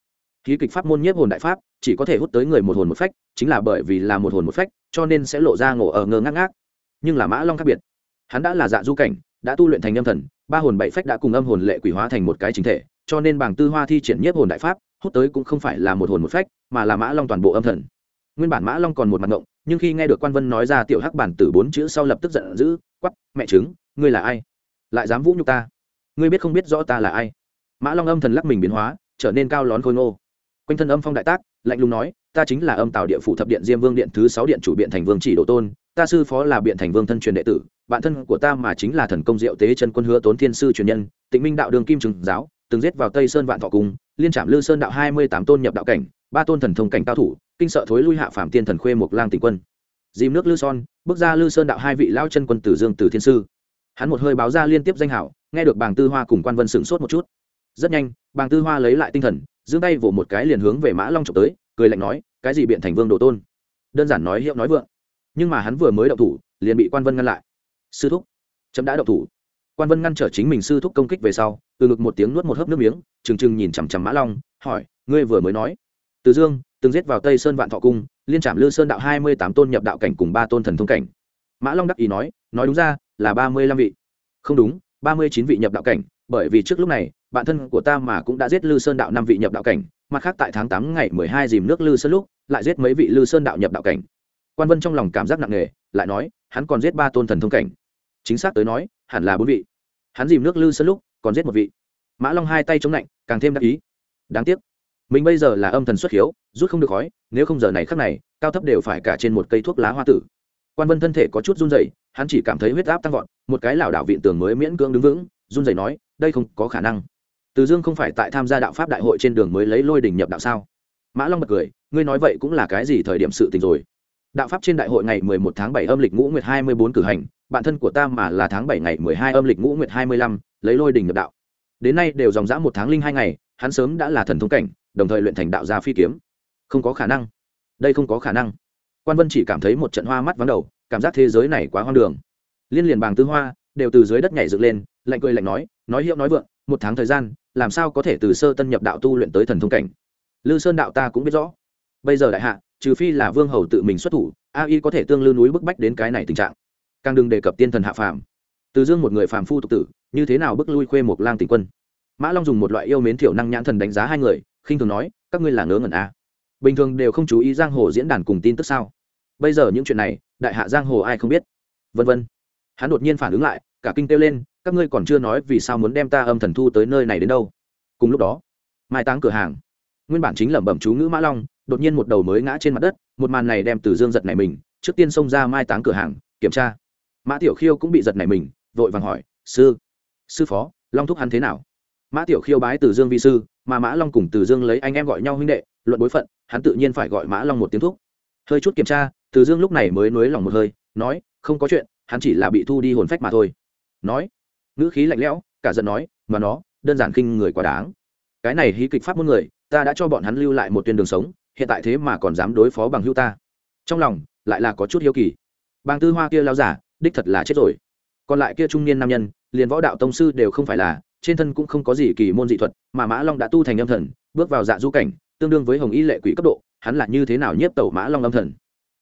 Khí kịch pháp môn nhiếp hồn đại pháp, chỉ có thể hút tới người một hồn một phách, chính là bởi vì là một hồn một phách, cho nên sẽ lộ ra ngộ ở ngơ ngác ngác. Nhưng là mã long khác biệt. Hắn đã là dạ du cảnh, đã tu luyện thành âm thần, ba hồn bảy phách đã cùng âm hồn lệ quỷ hóa thành một cái chính thể, cho nên bảng tư hoa thi triển nhiếp hồn đại pháp, hút tới cũng không phải là một hồn một phách, mà là mã long toàn bộ âm thần. Nguyên bản mã long còn một mặt ngộng nhưng khi nghe được quan vân nói ra tiểu hắc bản tử bốn chữ sau lập tức giận dữ quắp mẹ chứng ngươi là ai? Lại dám vũ nhục ta? Ngươi biết không biết rõ ta là ai? Mã long âm thần lắc mình biến hóa, trở nên cao lón khôi ngô. Quanh thân âm phong đại tác, lạnh lùng nói, ta chính là âm tạo địa phủ thập điện diêm vương điện thứ sáu điện chủ biện thành vương chỉ độ tôn, ta sư phó là biện thành vương thân truyền đệ tử, bạn thân của ta mà chính là thần công diệu tế chân quân hứa tốn thiên sư truyền nhân, tịnh minh đạo đường kim trừng giáo, từng giết vào tây sơn vạn thọ cung, liên trạm lư sơn đạo hai mươi tám tôn nhập đạo cảnh, ba tôn thần thông cảnh cao thủ kinh sợ thối lui hạ phạm tiên thần khuê mục lang tịnh quân. Dìm nước lư son, bước ra lư sơn đạo hai vị lao chân quân tử dương tử thiên sư. Hắn một hơi báo ra liên tiếp danh hảo, nghe được bàng tư hoa cùng quan vân sửng sốt một chút. Rất nhanh, bàng tư hoa lấy lại tinh thần, giương tay vỗ một cái liền hướng về mã long trộm tới, cười lạnh nói, cái gì biện thành vương đồ tôn? Đơn giản nói hiệu nói vượng. Nhưng mà hắn vừa mới đậu thủ, liền bị quan vân ngăn lại. Sư thúc. Chấm đã đậu thủ. Quan vân ngăn trở chính mình sư thúc công kích về sau, từ ngực một tiếng nuốt một hớp nước miếng, trừng trừng nhìn chằm chằm mã long, hỏi, ngươi vừa mới nói? Từ dương từng giết vào tây sơn vạn thọ cung, liên trạm lư sơn đạo hai mươi tám tôn nhập đạo cảnh cùng ba tôn thần thông cảnh. Mã long đắc ý nói nói đúng ra, là ba mươi lăm vị. Không đúng, ba mươi chín vị nhập đạo cảnh, bởi vì trước lúc này, bạn thân của ta mà cũng đã giết lư sơn đạo năm vị nhập đạo cảnh, mặt khác tại tháng tám ngày mười hai dìm nước lư sơn lúc, lại giết mấy vị lư sơn đạo nhập đạo cảnh. Quan vân trong lòng cảm giác nặng nề, lại nói, hắn còn giết ba tôn thần thông cảnh. Chính xác tới nói, hẳn là bốn vị. Hắn dìm nước lư sơn lúc, còn giết một vị. Mã long hai tay chống lạnh, càng thêm đắc ý. Đáng tiếc mình bây giờ là âm thần xuất hiếu rút không được khói, nếu không giờ này khắc này, cao thấp đều phải cả trên một cây thuốc lá hoa tử. Quan vân thân thể có chút run rẩy, hắn chỉ cảm thấy huyết áp tăng vọt, một cái lảo đảo viện tường mới miễn cưỡng đứng vững, run rẩy nói, đây không có khả năng. Từ dương không phải tại tham gia đạo pháp đại hội trên đường mới lấy lôi đình nhập đạo sao? Mã long bật cười, ngươi nói vậy cũng là cái gì thời điểm sự tình rồi? Đạo pháp trên đại hội ngày mười một tháng bảy âm lịch ngũ nguyệt hai mươi bốn cử hành, bạn thân của ta mà là tháng bảy ngày mười hai âm lịch ngũ nguyệt hai mươi lăm, lấy lôi đình nhập đạo. Đến nay đều dòng dã một tháng linh hai ngày, hắn sớm đã là thần thông cảnh đồng thời luyện thành đạo gia phi kiếm. Không có khả năng. Đây không có khả năng. Quan vân chỉ cảm thấy một trận hoa mắt vắng đầu, cảm giác thế giới này quá hoang đường. Liên liền bàng tư hoa, đều từ dưới đất nhảy dựng lên, lạnh cười lạnh nói nói hiệu nói vượng, một tháng thời gian, làm sao có thể từ sơ tân nhập đạo tu luyện tới thần thông cảnh? Lư sơn đạo ta cũng biết rõ. Bây giờ đại hạ, trừ phi là vương hầu tự mình xuất thủ, a y có thể tương lưu núi bức bách đến cái này tình trạng. Càng đừng đề cập tiên thần hạ phàm. Từ dương một người phàm phu tục tử, như thế nào bức lui khuê một lang tình quân? Mã long dùng một loại yêu mến thiểu năng nhãn thần đánh giá hai người khinh thường nói, các ngươi là ngớ ngẩn a à. bình thường đều không chú ý giang hồ diễn đàn cùng tin tức sao? Bây giờ những chuyện này, đại hạ giang hồ ai không biết? Vân vân. Hắn đột nhiên phản ứng lại, cả kinh kêu lên, các ngươi còn chưa nói vì sao muốn đem ta âm thần thu tới nơi này đến đâu? Cùng lúc đó, mai táng cửa hàng. Nguyên bản chính lẩm bẩm chú ngữ mã long, đột nhiên một đầu mới ngã trên mặt đất, một màn này đem từ dương giật này mình, trước tiên xông ra mai táng cửa hàng, kiểm tra. Mã tiểu khiêu cũng bị giật này mình, vội vàng hỏi, sư sư phó, long thúc hắn thế nào? Mã tiểu khiêu bái từ dương vi sư mà mã long cùng từ dương lấy anh em gọi nhau huynh đệ, luận bối phận, hắn tự nhiên phải gọi mã long một tiếng thúc. Hơi chút kiểm tra, từ dương lúc này mới nới lòng một hơi, nói, không có chuyện, hắn chỉ là bị thu đi hồn phách mà thôi. Nói, ngữ khí lạnh lẽo, cả giận nói, mà nó, đơn giản khinh người quá đáng. Cái này hí kịch pháp muôn người, ta đã cho bọn hắn lưu lại một tuyến đường sống, hiện tại thế mà còn dám đối phó bằng hữu ta. Trong lòng, lại là có chút hiếu kỳ. Bàng tư hoa kia lao giả, đích thật là chết rồi. Còn lại kia trung niên nam nhân, liền võ đạo tông sư đều không phải là trên thân cũng không có gì kỳ môn dị thuật, mà mã long đã tu thành âm thần, bước vào dạ du cảnh, tương đương với hồng y lệ quỷ cấp độ, hắn là như thế nào nhiếp tẩu mã long âm thần?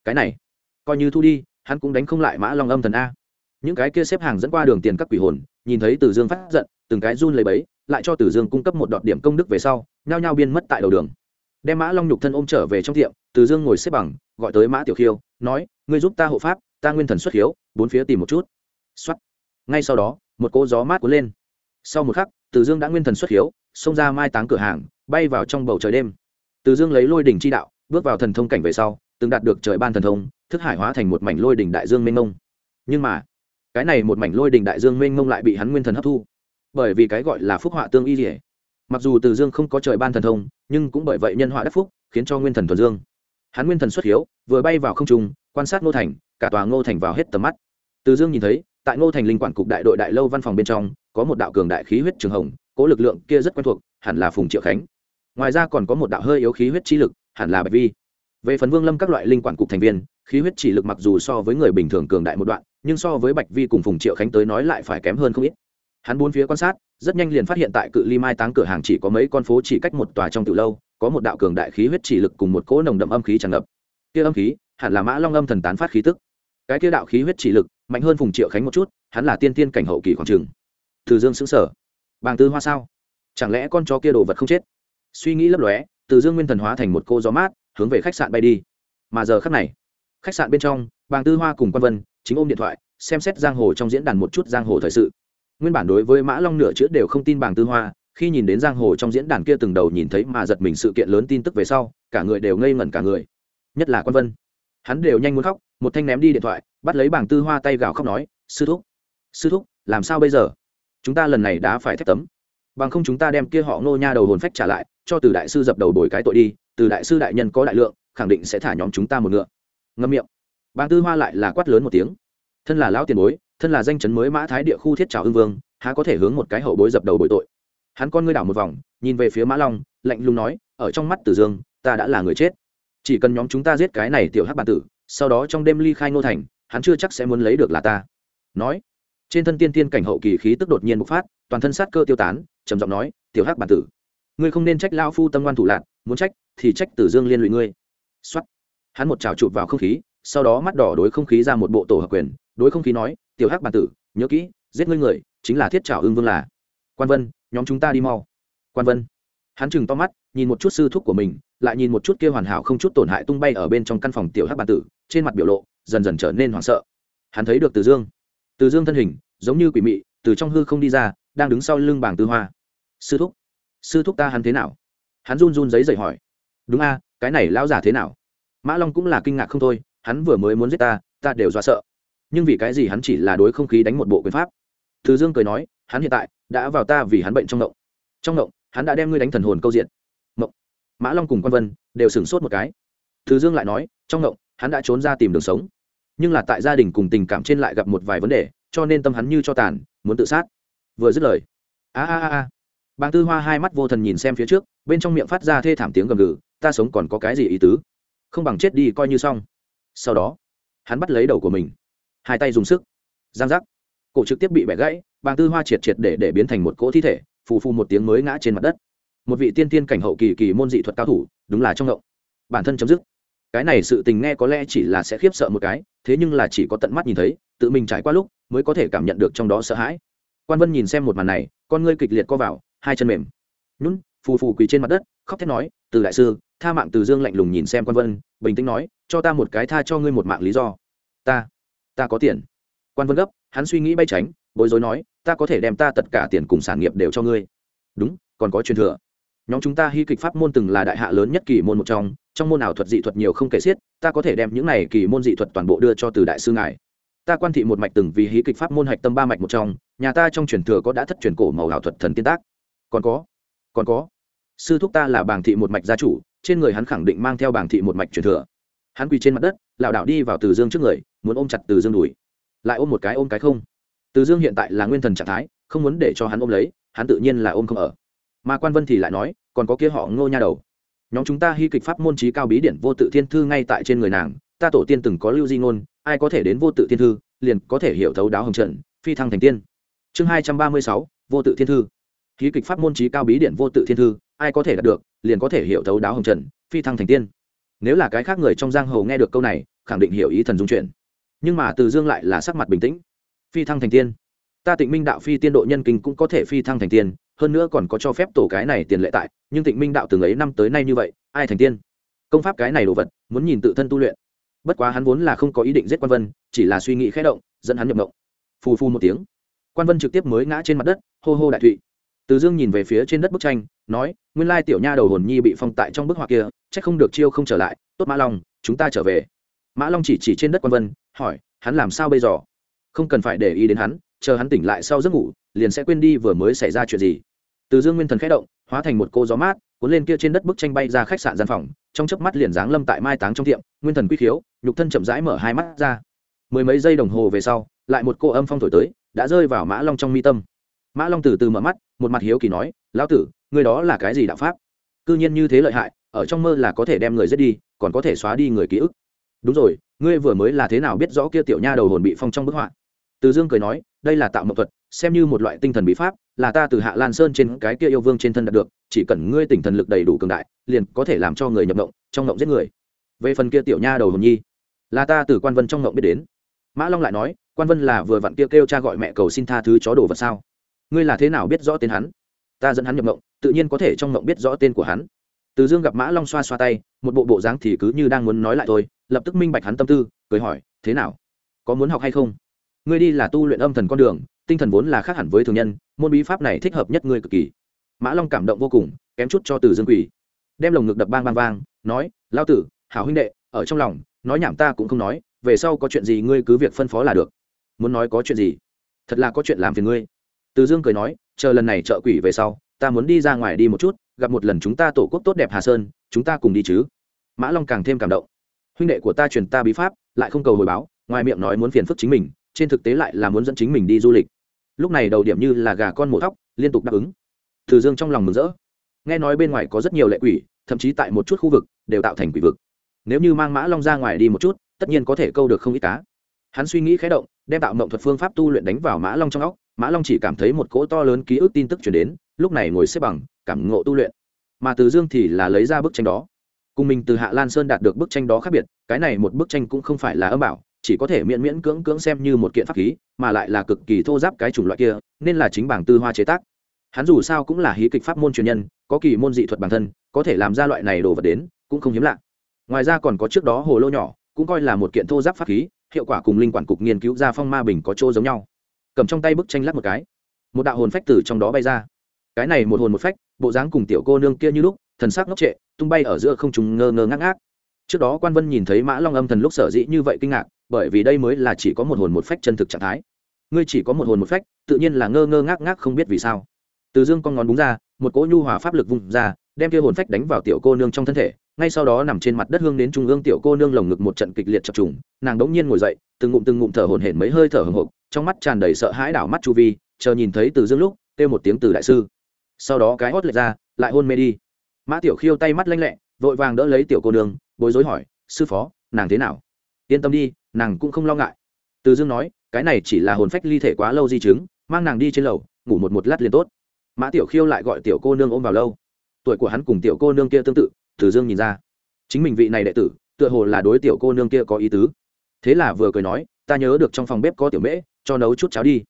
Cái này, coi như thu đi, hắn cũng đánh không lại mã long âm thần a. Những cái kia xếp hàng dẫn qua đường tiền các quỷ hồn, nhìn thấy từ dương phát giận, từng cái run lấy bấy lại cho từ dương cung cấp một đọt điểm công đức về sau, nhao nhao biên mất tại đầu đường. Đem mã long nhục thân ôm trở về trong tiệm, từ dương ngồi xếp bằng, gọi tới mã tiểu khiêu, nói, ngươi giúp ta hộ pháp, ta nguyên thần xuất hiếu, bốn phía tìm một chút. Xuất ngay sau đó, một cỗ gió mát cuốn lên sau một khắc, từ dương đã nguyên thần xuất hiếu, xông ra mai táng cửa hàng, bay vào trong bầu trời đêm. Từ dương lấy lôi đỉnh chi đạo, bước vào thần thông cảnh về sau, từng đạt được trời ban thần thông, thức hải hóa thành một mảnh lôi đỉnh đại dương mênh mông. Nhưng mà, cái này một mảnh lôi đỉnh đại dương mênh mông lại bị hắn nguyên thần hấp thu. Bởi vì cái gọi là phúc họa tương y dỉa mặc dù từ dương không có trời ban thần thông, nhưng cũng bởi vậy nhân họa đắc phúc, khiến cho nguyên thần thuần dương. Hắn nguyên thần xuất hiếu, vừa bay vào không trung, quan sát ngô thành, cả tòa ngô thành vào hết tầm mắt. Từ dương nhìn thấy, tại ngô thành linh quản cục đại đội đại lâu văn phòng bên trong có một đạo cường đại khí huyết trường hồng, cố lực lượng kia rất quen thuộc, hẳn là phùng triệu khánh. Ngoài ra còn có một đạo hơi yếu khí huyết chi lực, hẳn là bạch vi. Về phần vương lâm các loại linh quản cục thành viên, khí huyết chỉ lực mặc dù so với người bình thường cường đại một đoạn, nhưng so với bạch vi cùng phùng triệu khánh tới nói lại phải kém hơn không ít. Hắn bốn phía quan sát, rất nhanh liền phát hiện tại cự ly mai táng cửa hàng chỉ có mấy con phố chỉ cách một tòa trong từ lâu, có một đạo cường đại khí huyết chỉ lực cùng một cỗ nồng đậm âm khí tràn ngập. Kia âm khí, hẳn là mã long âm thần tán phát khí tức. Cái kia đạo khí huyết chỉ lực, mạnh hơn phùng triệu khánh một chút, hắn là tiên tiên cảnh hậu kỳ khoảng trường từ dương xứng sở bàng tư hoa sao? Chẳng lẽ con chó kia đồ vật không chết? Suy nghĩ lấp lóe, từ dương nguyên thần hóa thành một cô gió mát, hướng về khách sạn bay đi. Mà giờ khắc này, khách sạn bên trong, bàng tư hoa cùng quan vân chính ôm điện thoại, xem xét giang hồ trong diễn đàn một chút giang hồ thời sự. Nguyên bản đối với mã long nửa chữ đều không tin bàng tư hoa, khi nhìn đến giang hồ trong diễn đàn kia từng đầu nhìn thấy mà giật mình sự kiện lớn tin tức về sau, cả người đều ngây ngẩn cả người. Nhất là quan vân. Hắn đều nhanh muốn khóc, một thanh ném đi điện thoại, bắt lấy bảng tư hoa tay gào khóc nói, sư thúc sư thúc, làm sao bây giờ? Chúng ta lần này đã phải thép tấm. Bằng không chúng ta đem kia họ ngô nha đầu hồn phách trả lại, cho từ đại sư dập đầu bồi cái tội đi, từ đại sư đại nhân có đại lượng, khẳng định sẽ thả nhóm chúng ta một ngựa. Ngâm miệng. Bàng tư hoa lại là quát lớn một tiếng. Thân là lão tiền bối, thân là danh chấn mới mã thái địa khu thiết trào hưng vương, há có thể hướng một cái hậu bối dập đầu bồi tội? Hắn con ngươi đảo một vòng, nhìn về phía mã long, lạnh lùng nói, ở trong mắt tử dương, ta đã là người chết. Chỉ cần nhóm chúng ta giết cái này tiểu hắc bản tử, sau đó trong đêm ly khai ngô thành, hắn chưa chắc sẽ muốn lấy được là ta. Nói trên thân tiên tiên cảnh hậu kỳ khí tức đột nhiên bộc phát, toàn thân sát cơ tiêu tán, trầm giọng nói, tiểu hắc bản tử, ngươi không nên trách lao phu tâm ngoan thủ lạc muốn trách thì trách tử dương liên lụy ngươi. Xuất hắn một trào chụp vào không khí, sau đó mắt đỏ đối không khí ra một bộ tổ hợp quyền, đối không khí nói, tiểu hắc bản tử, nhớ kỹ, giết ngươi người, chính là thiết trào ưng vương là. Quan vân, nhóm chúng ta đi mau. Quan vân. Hắn chừng to mắt, nhìn một chút sư thúc của mình, lại nhìn một chút kia hoàn hảo không chút tổn hại tung bay ở bên trong căn phòng tiểu hắc bản tử, trên mặt biểu lộ dần dần trở nên hoảng sợ. Hắn thấy được từ dương từ dương thân hình, giống như quỷ mị, từ trong hư không đi ra, đang đứng sau lưng bảng tư hoa. Sư thúc sư thúc ta hắn thế nào? Hắn run run giấy dậy hỏi. Đúng a, cái này lão giả thế nào? Mã long cũng là kinh ngạc không thôi, hắn vừa mới muốn giết ta ta đều do sợ. Nhưng vì cái gì hắn chỉ là đối không khí đánh một bộ quyền pháp? Từ dương cười nói, hắn hiện tại đã vào ta vì hắn bệnh trong ngộng. Trong ngộng, hắn đã đem ngươi đánh thần hồn câu diện. Ngộng. Mã long cùng quan vân đều sửng sốt một cái. Từ dương lại nói, trong ngộng, hắn đã trốn ra tìm đường sống nhưng là tại gia đình cùng tình cảm trên lại gặp một vài vấn đề, cho nên tâm hắn như cho tàn, muốn tự sát. Vừa dứt lời, a a a a, bàng tư hoa hai mắt vô thần nhìn xem phía trước, bên trong miệng phát ra thê thảm tiếng gầm gừ, ta sống còn có cái gì ý tứ? Không bằng chết đi coi như xong. Sau đó, hắn bắt lấy đầu của mình, hai tay dùng sức, giang giác, cổ trực tiếp bị bẻ gãy, bàng tư hoa triệt triệt để để biến thành một cỗ thi thể, phù phù một tiếng mới ngã trên mặt đất. Một vị tiên tiên cảnh hậu kỳ kỳ môn dị thuật cao thủ, đúng là trong ngộng. Bản thân chấm dứt cái này sự tình nghe có lẽ chỉ là sẽ khiếp sợ một cái, thế nhưng là chỉ có tận mắt nhìn thấy, tự mình trải qua lúc, mới có thể cảm nhận được trong đó sợ hãi. Quan vân nhìn xem một màn này, con ngươi kịch liệt co vào, hai chân mềm. Nhún, phù phù quỳ trên mặt đất, khóc thét nói, từ đại sư, tha mạng từ dương lạnh lùng nhìn xem quan vân, bình tĩnh nói, cho ta một cái tha cho ngươi một mạng lý do. Ta ta có tiền. Quan vân gấp, hắn suy nghĩ bay tránh, bối rối nói, ta có thể đem ta tất cả tiền cùng sản nghiệp đều cho ngươi. Đúng, còn có truyền thừa. Nhóm chúng ta hy kịch pháp môn từng là đại hạ lớn nhất kỳ môn một trong trong môn ảo thuật dị thuật nhiều không kể xiết, ta có thể đem những này kỳ môn dị thuật toàn bộ đưa cho từ đại sư ngài. Ta quan thị một mạch từng vì hí kịch pháp môn hạch tâm ba mạch một trong, nhà ta trong truyền thừa có đã thất truyền cổ màu ảo thuật thần tiên tác. Còn có còn có, sư thúc ta là bảng thị một mạch gia chủ, trên người hắn khẳng định mang theo bảng thị một mạch truyền thừa. Hắn quỳ trên mặt đất, lảo đảo đi vào từ dương trước người, muốn ôm chặt từ dương đùi. Lại ôm một cái ôm cái không. Từ dương hiện tại là nguyên thần trạng thái, không muốn để cho hắn ôm lấy, hắn tự nhiên là ôm không ở. Mà quan vân thì lại nói, còn có kia họ ngô nha đầu nhóm chúng ta hy kịch pháp môn trí cao bí điển vô tự thiên thư ngay tại trên người nàng, ta tổ tiên từng có lưu di ngôn, ai có thể đến vô tự thiên thư, liền có thể hiểu thấu đáo hồng trần, phi thăng thành tiên. Chương hai trăm ba mươi sáu, vô tự thiên thư. Hí kịch pháp môn trí cao bí điển vô tự thiên thư, ai có thể đạt được, liền có thể hiểu thấu đáo hồng trần, phi thăng thành tiên. Nếu là cái khác người trong giang hồ nghe được câu này, khẳng định hiểu ý thần dung chuyện. Nhưng mà từ dương lại là sắc mặt bình tĩnh. Phi thăng thành tiên. Ta tịnh minh đạo phi tiên độ nhân kinh cũng có thể phi thăng thành tiên hơn nữa còn có cho phép tổ cái này tiền lệ tại, nhưng tịnh minh đạo từng ấy năm tới nay như vậy, ai thành tiên? Công pháp cái này đồ vật, muốn nhìn tự thân tu luyện. Bất quá hắn vốn là không có ý định giết quan vân, chỉ là suy nghĩ khẽ động, dẫn hắn nhập mộng. Phù phù một tiếng, quan vân trực tiếp mới ngã trên mặt đất, hô hô đại thụy. Từ dương nhìn về phía trên đất bức tranh, nói, nguyên lai tiểu nha đầu hồn nhi bị phong tại trong bức họa kia c h ắ c không được chiêu không trở lại, tốt mã long, chúng ta trở về. Mã long chỉ chỉ trên đất quan vân, hỏi, hắn làm sao bây giờ? Không cần phải để ý đến hắn chờ hắn tỉnh lại sau giấc ngủ, liền sẽ quên đi vừa mới xảy ra chuyện gì. Từ dương nguyên thần khẽ động, hóa thành một cô gió mát, cuốn lên kia trên đất bức tranh bay ra khách sạn gian phòng, trong chớp mắt liền giáng lâm tại mai táng trong tiệm, nguyên thần quy khiếu, nhục thân chậm rãi mở hai mắt ra. Mười mấy giây đồng hồ về sau, lại một cô âm phong thổi tới, đã rơi vào mã long trong mi tâm. Mã long từ từ mở mắt, một mặt hiếu kỳ nói, lão tử người đó là cái gì đạo pháp? Cư nhiên như thế lợi hại, ở trong mơ là có thể đem người giết đi, còn có thể xóa đi người ký ức. Đúng rồi, ngươi vừa mới là thế nào biết rõ kia tiểu nha đầu hồn bị phong trong bức họa? Từ dương cười nói, đây là tạo mộng thuật, xem như một loại tinh thần bí pháp, là ta từ hạ lan sơn trên cái kia yêu vương trên thân đạt được, chỉ cần ngươi tỉnh thần lực đầy đủ cường đại, liền có thể làm cho người nhập mộng, trong mộng giết người. Về phần kia tiểu nha đầu hồn nhi, là ta từ quan vân trong mộng biết đến. Mã long lại nói, quan vân là vừa vặn kia kêu cha gọi mẹ cầu xin tha thứ chó đồ vật sao? Ngươi là thế nào biết rõ tên hắn? Ta dẫn hắn nhập mộng, tự nhiên có thể trong mộng biết rõ tên của hắn. Từ dương gặp mã long xoa xoa tay, một bộ bộ dáng thì cứ như đang muốn nói lại thôi, lập tức minh bạch hắn tâm tư, cười hỏi, thế nào? Có muốn học hay không? Ngươi đi là tu luyện âm thần con đường tinh thần vốn là khác hẳn với thường nhân môn bí pháp này thích hợp nhất ngươi cực kỳ. Mã long cảm động vô cùng kém chút cho từ dương quỳ, đem lồng ngực đập bang bang vang nói lao tử hảo huynh đệ ở trong lòng nói nhảm ta cũng không nói về sau có chuyện gì ngươi cứ việc phân phó là được. Muốn nói có chuyện gì? Thật là có chuyện làm phiền ngươi. Từ dương cười nói chờ lần này trợ quỷ về sau ta muốn đi ra ngoài đi một chút gặp một lần chúng ta tổ quốc tốt đẹp hà sơn chúng ta cùng đi chứ. Mã long càng thêm cảm động. Huynh đệ của ta truyền ta bí pháp lại không cầu hồi báo ngoài miệng nói muốn phiền phức chính mình trên thực tế lại là muốn dẫn chính mình đi du lịch. Lúc này đầu điểm như là gà con mổ thóc, liên tục đáp ứng. Từ dương trong lòng mừng rỡ. Nghe nói bên ngoài có rất nhiều lệ quỷ, thậm chí tại một chút khu vực, đều tạo thành quỷ vực. Nếu như mang mã long ra ngoài đi một chút, tất nhiên có thể câu được không ít cá. Hắn suy nghĩ khé động, đem tạo mộng thuật phương pháp tu luyện đánh vào mã long trong óc. Mã long chỉ cảm thấy một cỗ to lớn ký ức tin tức chuyển đến, lúc này ngồi xếp bằng, cảm ngộ tu luyện. Mà từ dương thì là lấy ra bức tranh đó. Cùng mình từ hạ lan sơn đạt được bức tranh đó khác biệt, cái này một bức tranh cũng không phải là âm bảo chỉ có thể miễn miễn cưỡng cưỡng xem như một kiện pháp khí, mà lại là cực kỳ thô giáp cái chủng loại kia, nên là chính bảng tư hoa chế tác. Hắn dù sao cũng là hí kịch pháp môn truyền nhân, có kỳ môn dị thuật bản thân, có thể làm ra loại này đồ vật đến, cũng không hiếm lạ. Ngoài ra còn có trước đó hồ lô nhỏ, cũng coi là một kiện thô giáp pháp khí, hiệu quả cùng linh quản cục nghiên cứu ra phong ma bình có chỗ giống nhau. Cầm trong tay bức tranh lắc một cái. Một đạo hồn phách từ trong đó bay ra. Cái này một hồn một phách, bộ dáng cùng tiểu cô nương kia như lúc, thần sắc ngốc trệ, tung bay ở giữa không trùng ngơ ngơ ngác ngác trước đó quan vân nhìn thấy mã long âm thần lúc sở dĩ như vậy kinh ngạc, bởi vì đây mới là chỉ có một hồn một phách chân thực trạng thái. Ngươi chỉ có một hồn một phách, tự nhiên là ngơ ngơ ngác ngác không biết vì sao. Từ dương con ngón búng ra, một cỗ nhu hòa pháp lực vung ra, đem kia hồn phách đánh vào tiểu cô nương trong thân thể, ngay sau đó nằm trên mặt đất hương đến trung ương tiểu cô nương lồng ngực một trận kịch liệt chập trùng, nàng đống nhiên ngồi dậy, từng ngụm từng ngụm thở hổn hển mấy hơi thở hồng hộp trong mắt tràn đầy sợ hãi đảo mắt chu vi, chờ nhìn thấy từ dương lúc, kêu một tiếng từ đại sư. Sau đó cái hót lệch ra, lại hôn mê đi. Mã tiểu khiêu tay mắt lanh lẹ, vội vàng đỡ lấy tiểu cô nương bối rối hỏi, sư phó, nàng thế nào? Yên tâm đi, nàng cũng không lo ngại. Từ dương nói, cái này chỉ là hồn phách ly thể quá lâu di chứng, mang nàng đi trên lầu, ngủ một một lát liền tốt. Mã tiểu khiêu lại gọi tiểu cô nương ôm vào lâu. Tuổi của hắn cùng tiểu cô nương kia tương tự, từ dương nhìn ra. Chính mình vị này đệ tử, tựa hồ là đối tiểu cô nương kia có ý tứ. Thế là vừa cười nói, ta nhớ được trong phòng bếp có tiểu mễ, cho nấu chút cháo đi.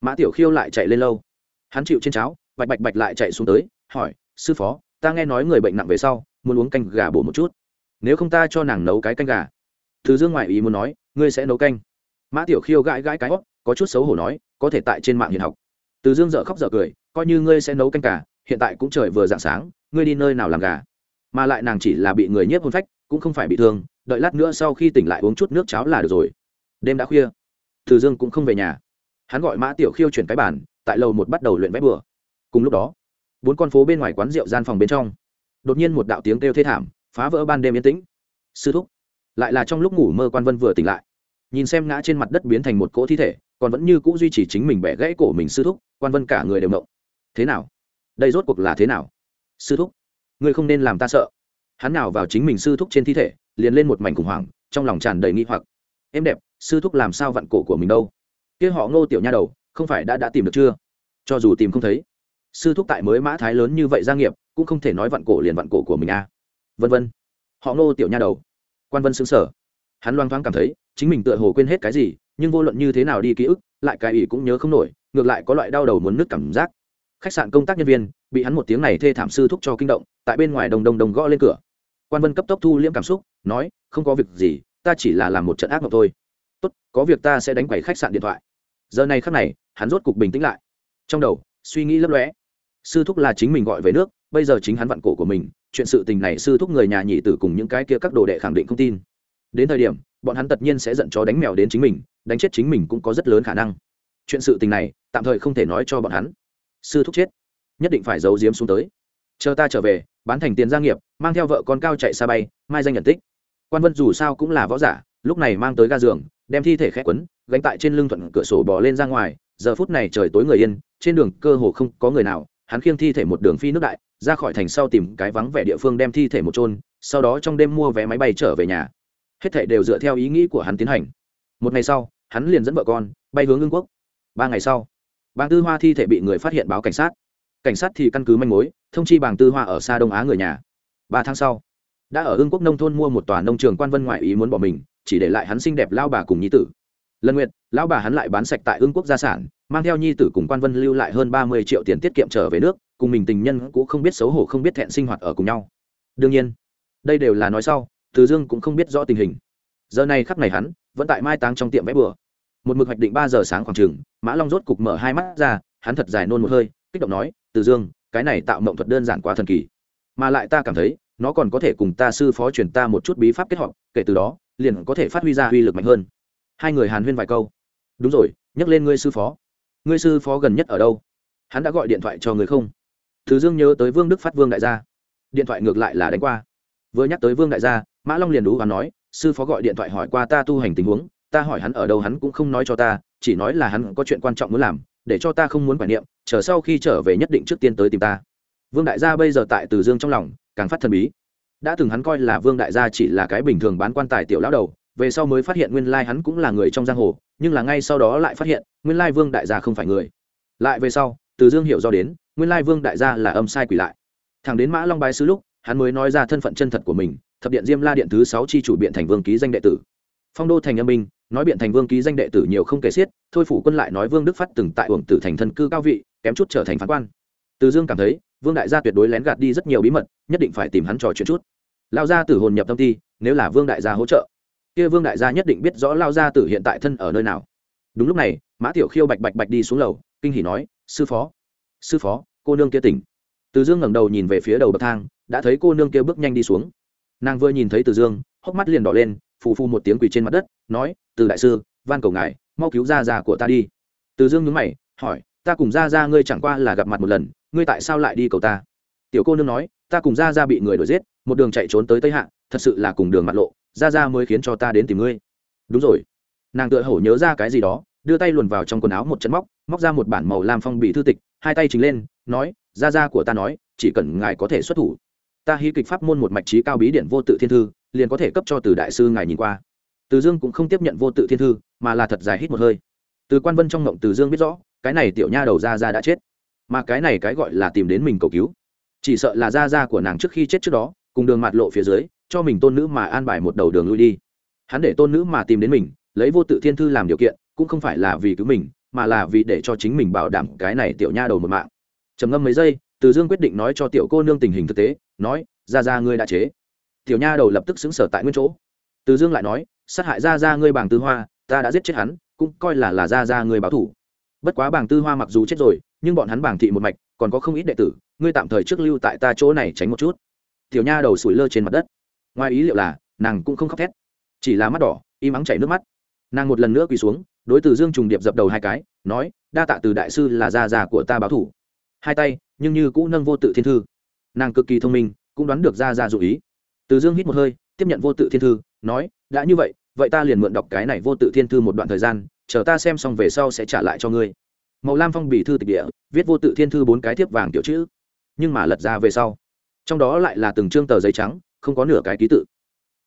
Mã tiểu khiêu lại chạy lên lâu. Hắn chịu trên cháo, bạch bạch bạch lại chạy xuống tới, hỏi, sư phó, ta nghe nói người bệnh nặng về sau, muốn uống canh gà bổ một chút nếu không ta cho nàng nấu cái canh gà. Thứ dương ngoại ý muốn nói, ngươi sẽ nấu canh? Mã tiểu khiêu gãi gãi cái hót có chút xấu hổ nói, có thể tại trên mạng hiện học. Từ dương dợ khóc dợ cười, coi như ngươi sẽ nấu canh gà, hiện tại cũng trời vừa dạng sáng, ngươi đi nơi nào làm gà? Mà lại nàng chỉ là bị người nhiếp hôn phách, cũng không phải bị thương, đợi lát nữa sau khi tỉnh lại uống chút nước cháo là được rồi. Đêm đã khuya, từ dương cũng không về nhà. Hắn gọi mã tiểu khiêu chuyển cái bàn, tại lầu một bắt đầu luyện vẽ bừa. Cùng lúc đó, bốn con phố bên ngoài quán rượu gian phòng bên trong, đột nhiên một đạo tiếng kêu thê thảm phá vỡ ban đêm yên tĩnh. Sư thúc, lại là trong lúc ngủ mơ quan vân vừa tỉnh lại. Nhìn xem ngã trên mặt đất biến thành một cỗ thi thể, còn vẫn như cũ duy trì chính mình bẻ gãy cổ mình sư thúc, quan vân cả người đều mộng thế nào? Đây rốt cuộc là thế nào? Sư thúc, ngươi không nên làm ta sợ. Hắn nào vào chính mình sư thúc trên thi thể, liền lên một mảnh khủng hoảng, trong lòng tràn đầy nghi hoặc. Em đẹp, sư thúc làm sao vặn cổ của mình đâu? Kia họ ngô tiểu nha đầu, không phải đã đã tìm được chưa? Cho dù tìm không thấy, sư thúc tại mới mã thái lớn như vậy gia nghiệp, cũng không thể nói vặn cổ liền vặn cổ của mình a à vân vân. Họ ngô tiểu nha đầu. Quan vân xứng sở hắn loang thoáng cảm thấy, chính mình tựa hồ quên hết cái gì, nhưng vô luận như thế nào đi ký ức, lại cái ý cũng nhớ không nổi, ngược lại có loại đau đầu muốn nứt cảm giác. Khách sạn công tác nhân viên, bị hắn một tiếng này thê thảm sư thúc cho kinh động, tại bên ngoài đồng đồng đồng gõ lên cửa. Quan vân cấp tốc thu liễm cảm xúc, nói, không có việc gì, ta chỉ là làm một trận ác mộng thôi. Tốt, có việc ta sẽ đánh quẩy khách sạn điện thoại. Giờ này khắc này, hắn rốt cục bình tĩnh lại. Trong đầu, suy nghĩ lấp lóe. Sư thúc là chính mình gọi về nước bây giờ chính hắn vặn cổ của mình, chuyện sự tình này sư thúc người nhà nhị tử cùng những cái kia các đồ đệ khẳng định không tin. Đến thời điểm, bọn hắn tất nhiên sẽ giận chó đánh mèo đến chính mình, đánh chết chính mình cũng có rất lớn khả năng. Chuyện sự tình này, tạm thời không thể nói cho bọn hắn. Sư thúc chết, nhất định phải giấu giếm xuống tới. Chờ ta trở về, bán thành tiền gia nghiệp, mang theo vợ con cao chạy xa bay, mai danh nhận tích. Quan vân dù sao cũng là võ giả, lúc này mang tới ga giường, đem thi thể khẽ quấn, gánh tại trên lưng thuận cửa sổ bỏ lên ra ngoài. Giờ phút này trời tối người yên, trên đường cơ hồ không có người nào, hắn khiêng thi thể một đường phi nước đại ra khỏi thành sau tìm cái vắng vẻ địa phương đem thi thể một trôn sau đó trong đêm mua vé máy bay trở về nhà. Hết thảy đều dựa theo ý nghĩ của hắn tiến hành. Một ngày sau, hắn liền dẫn vợ con bay hướng ương quốc. Ba ngày sau, bàng tư hoa thi thể bị người phát hiện báo cảnh sát. Cảnh sát thì căn cứ manh mối, thông chi bàng tư hoa ở xa đông á người nhà. Ba tháng sau, đã ở ương quốc nông thôn mua một tòa nông trường quan vân ngoại ý muốn bỏ mình, chỉ để lại hắn xinh đẹp lao bà cùng nhi tử. Lần nguyện lão bà hắn lại bán sạch tại ương quốc gia sản, mang theo nhi tử cùng quan vân lưu lại hơn ba mươi triệu tiền tiết kiệm trở về nước cùng mình tình nhân cũng không biết xấu hổ, không biết thẹn sinh hoạt ở cùng nhau. Đương nhiên, đây đều là nói sau, từ dương cũng không biết rõ tình hình. Giờ này khắp này hắn vẫn tại mai táng trong tiệm vẽ bừa. Một mực hoạch định ba giờ sáng khoảng trường, mã long rốt cục mở hai mắt ra, hắn thật dài nôn một hơi, kích động nói, từ dương, cái này tạo mộng thuật đơn giản quá thần kỳ. Mà lại ta cảm thấy, nó còn có thể cùng ta sư phó truyền ta một chút bí pháp kết hợp, kể từ đó, liền có thể phát huy ra uy lực mạnh hơn. Hai người hàn huyên vài câu. Đúng rồi, nhắc lên ngươi sư phó. Ngươi sư phó gần nhất ở đâu? Hắn đã gọi điện thoại cho người không? Thứ dương nhớ tới vương đức phát vương đại gia. Điện thoại ngược lại là đánh qua. Vừa nhắc tới vương đại gia, mã long liền đú và nói, sư phó gọi điện thoại hỏi qua ta tu hành tình huống, ta hỏi hắn ở đâu hắn cũng không nói cho ta, chỉ nói là hắn có chuyện quan trọng muốn làm, để cho ta không muốn quản niệm, chờ sau khi trở về nhất định trước tiên tới tìm ta. Vương đại gia bây giờ tại từ dương trong lòng, càng phát thần bí. Đã từng hắn coi là vương đại gia chỉ là cái bình thường bán quan tài tiểu lão đầu, về sau mới phát hiện nguyên lai hắn cũng là người trong giang hồ, nhưng là ngay sau đó lại phát hiện, nguyên lai vương đại gia không phải người. Lại về sau, từ dương hiểu do đến nguyên lai vương đại gia là âm sai quỷ lại. Thằng đến mã long bái sứ lúc, hắn mới nói ra thân phận chân thật của mình, thập điện diêm la điện thứ sáu chi chủ biện thành vương ký danh đệ tử. Phong đô thành âm minh nói biện thành vương ký danh đệ tử nhiều không kể xiết, thôi phủ quân lại nói vương đức phát từng tại uổng tử thành thân cư cao vị, kém chút trở thành phán quan. Từ dương cảm thấy, vương đại gia tuyệt đối lén gạt đi rất nhiều bí mật, nhất định phải tìm hắn trò chuyện chút. Lao gia tử hồn nhập tâm ti, nếu là vương đại gia hỗ trợ, kia vương đại gia nhất định biết rõ lao gia tử hiện tại thân ở nơi nào. Đúng lúc này, mã tiểu khiêu bạch bạch bạch đi xuống lầu, kinh hỉ nói, sư phó sư phó, cô nương kia tỉnh. Từ dương ngẩng đầu nhìn về phía đầu bậc thang, đã thấy cô nương kia bước nhanh đi xuống. Nàng vừa nhìn thấy từ dương, hốc mắt liền đỏ lên, phù phu một tiếng quỳ trên mặt đất, nói, từ đại sư, van cầu ngài, mau cứu ra già của ta đi. Từ dương nhướng mày, hỏi, ta cùng ra ra ngươi chẳng qua là gặp mặt một lần, ngươi tại sao lại đi cầu ta? Tiểu cô nương nói, ta cùng ra ra bị người đuổi giết, một đường chạy trốn tới tây hạ, thật sự là cùng đường mặt lộ ra ra mới khiến cho ta đến tìm ngươi. Đúng rồi. Nàng tựa hổ nhớ ra cái gì đó, đưa tay luồn vào trong quần áo một chân móc móc ra một bản màu lam phong bì thư tịch hai tay chính lên, nói ra ra của ta nói, chỉ cần ngài có thể xuất thủ, ta hy kịch pháp môn một mạch trí cao bí điển vô tự thiên thư, liền có thể cấp cho từ đại sư ngài nhìn qua. Từ dương cũng không tiếp nhận vô tự thiên thư, mà là thật dài hít một hơi. Từ quan vân trong ngộng từ dương biết rõ, cái này tiểu nha đầu ra ra đã chết. Mà cái này cái gọi là tìm đến mình cầu cứu. Chỉ sợ là ra ra của nàng trước khi chết trước đó, cùng đường mạt lộ phía dưới, cho mình tôn nữ mà an bài một đầu đường lui đi. Hắn để tôn nữ mà tìm đến mình, lấy vô tự thiên thư làm điều kiện, cũng không phải là vì cứu mình mà là vì để cho chính mình bảo đảm cái này tiểu nha đầu một mạng. Trầm ngâm mấy giây, từ dương quyết định nói cho tiểu cô nương tình hình thực tế, nói ra ra ngươi đã chế. Tiểu nha đầu lập tức xứng sở tại nguyên chỗ. Từ dương lại nói, sát hại ra ra ngươi bảng tư hoa, ta đã giết chết hắn, cũng coi là là ra ra ngươi báo thủ. Bất quá bảng tư hoa mặc dù chết rồi, nhưng bọn hắn bảng thị một mạch, còn có không ít đệ tử, ngươi tạm thời trước lưu tại ta chỗ này tránh một chút. Tiểu nha đầu sủi lơ trên mặt đất. Ngoài ý liệu là, nàng cũng không khóc thét, chỉ là mắt đỏ, im ắng chảy nước mắt. Nàng một lần nữa quỳ xuống đối từ dương trùng điệp dập đầu hai cái, nói, đa tạ từ đại sư là gia già của ta báo thủ. Hai tay, nhưng như cũ nâng vô tự thiên thư. Nàng cực kỳ thông minh, cũng đoán được gia già dụ ý. Từ dương hít một hơi, tiếp nhận vô tự thiên thư, nói, đã như vậy vậy ta liền mượn đọc cái này vô tự thiên thư một đoạn thời gian, chờ ta xem xong về sau sẽ trả lại cho ngươi. Màu lam phong bì thư tịch địa, viết vô tự thiên thư bốn cái thiếp vàng tiểu chữ, nhưng mà lật ra về sau. Trong đó lại là từng chương tờ giấy trắng, không có nửa cái ký tự.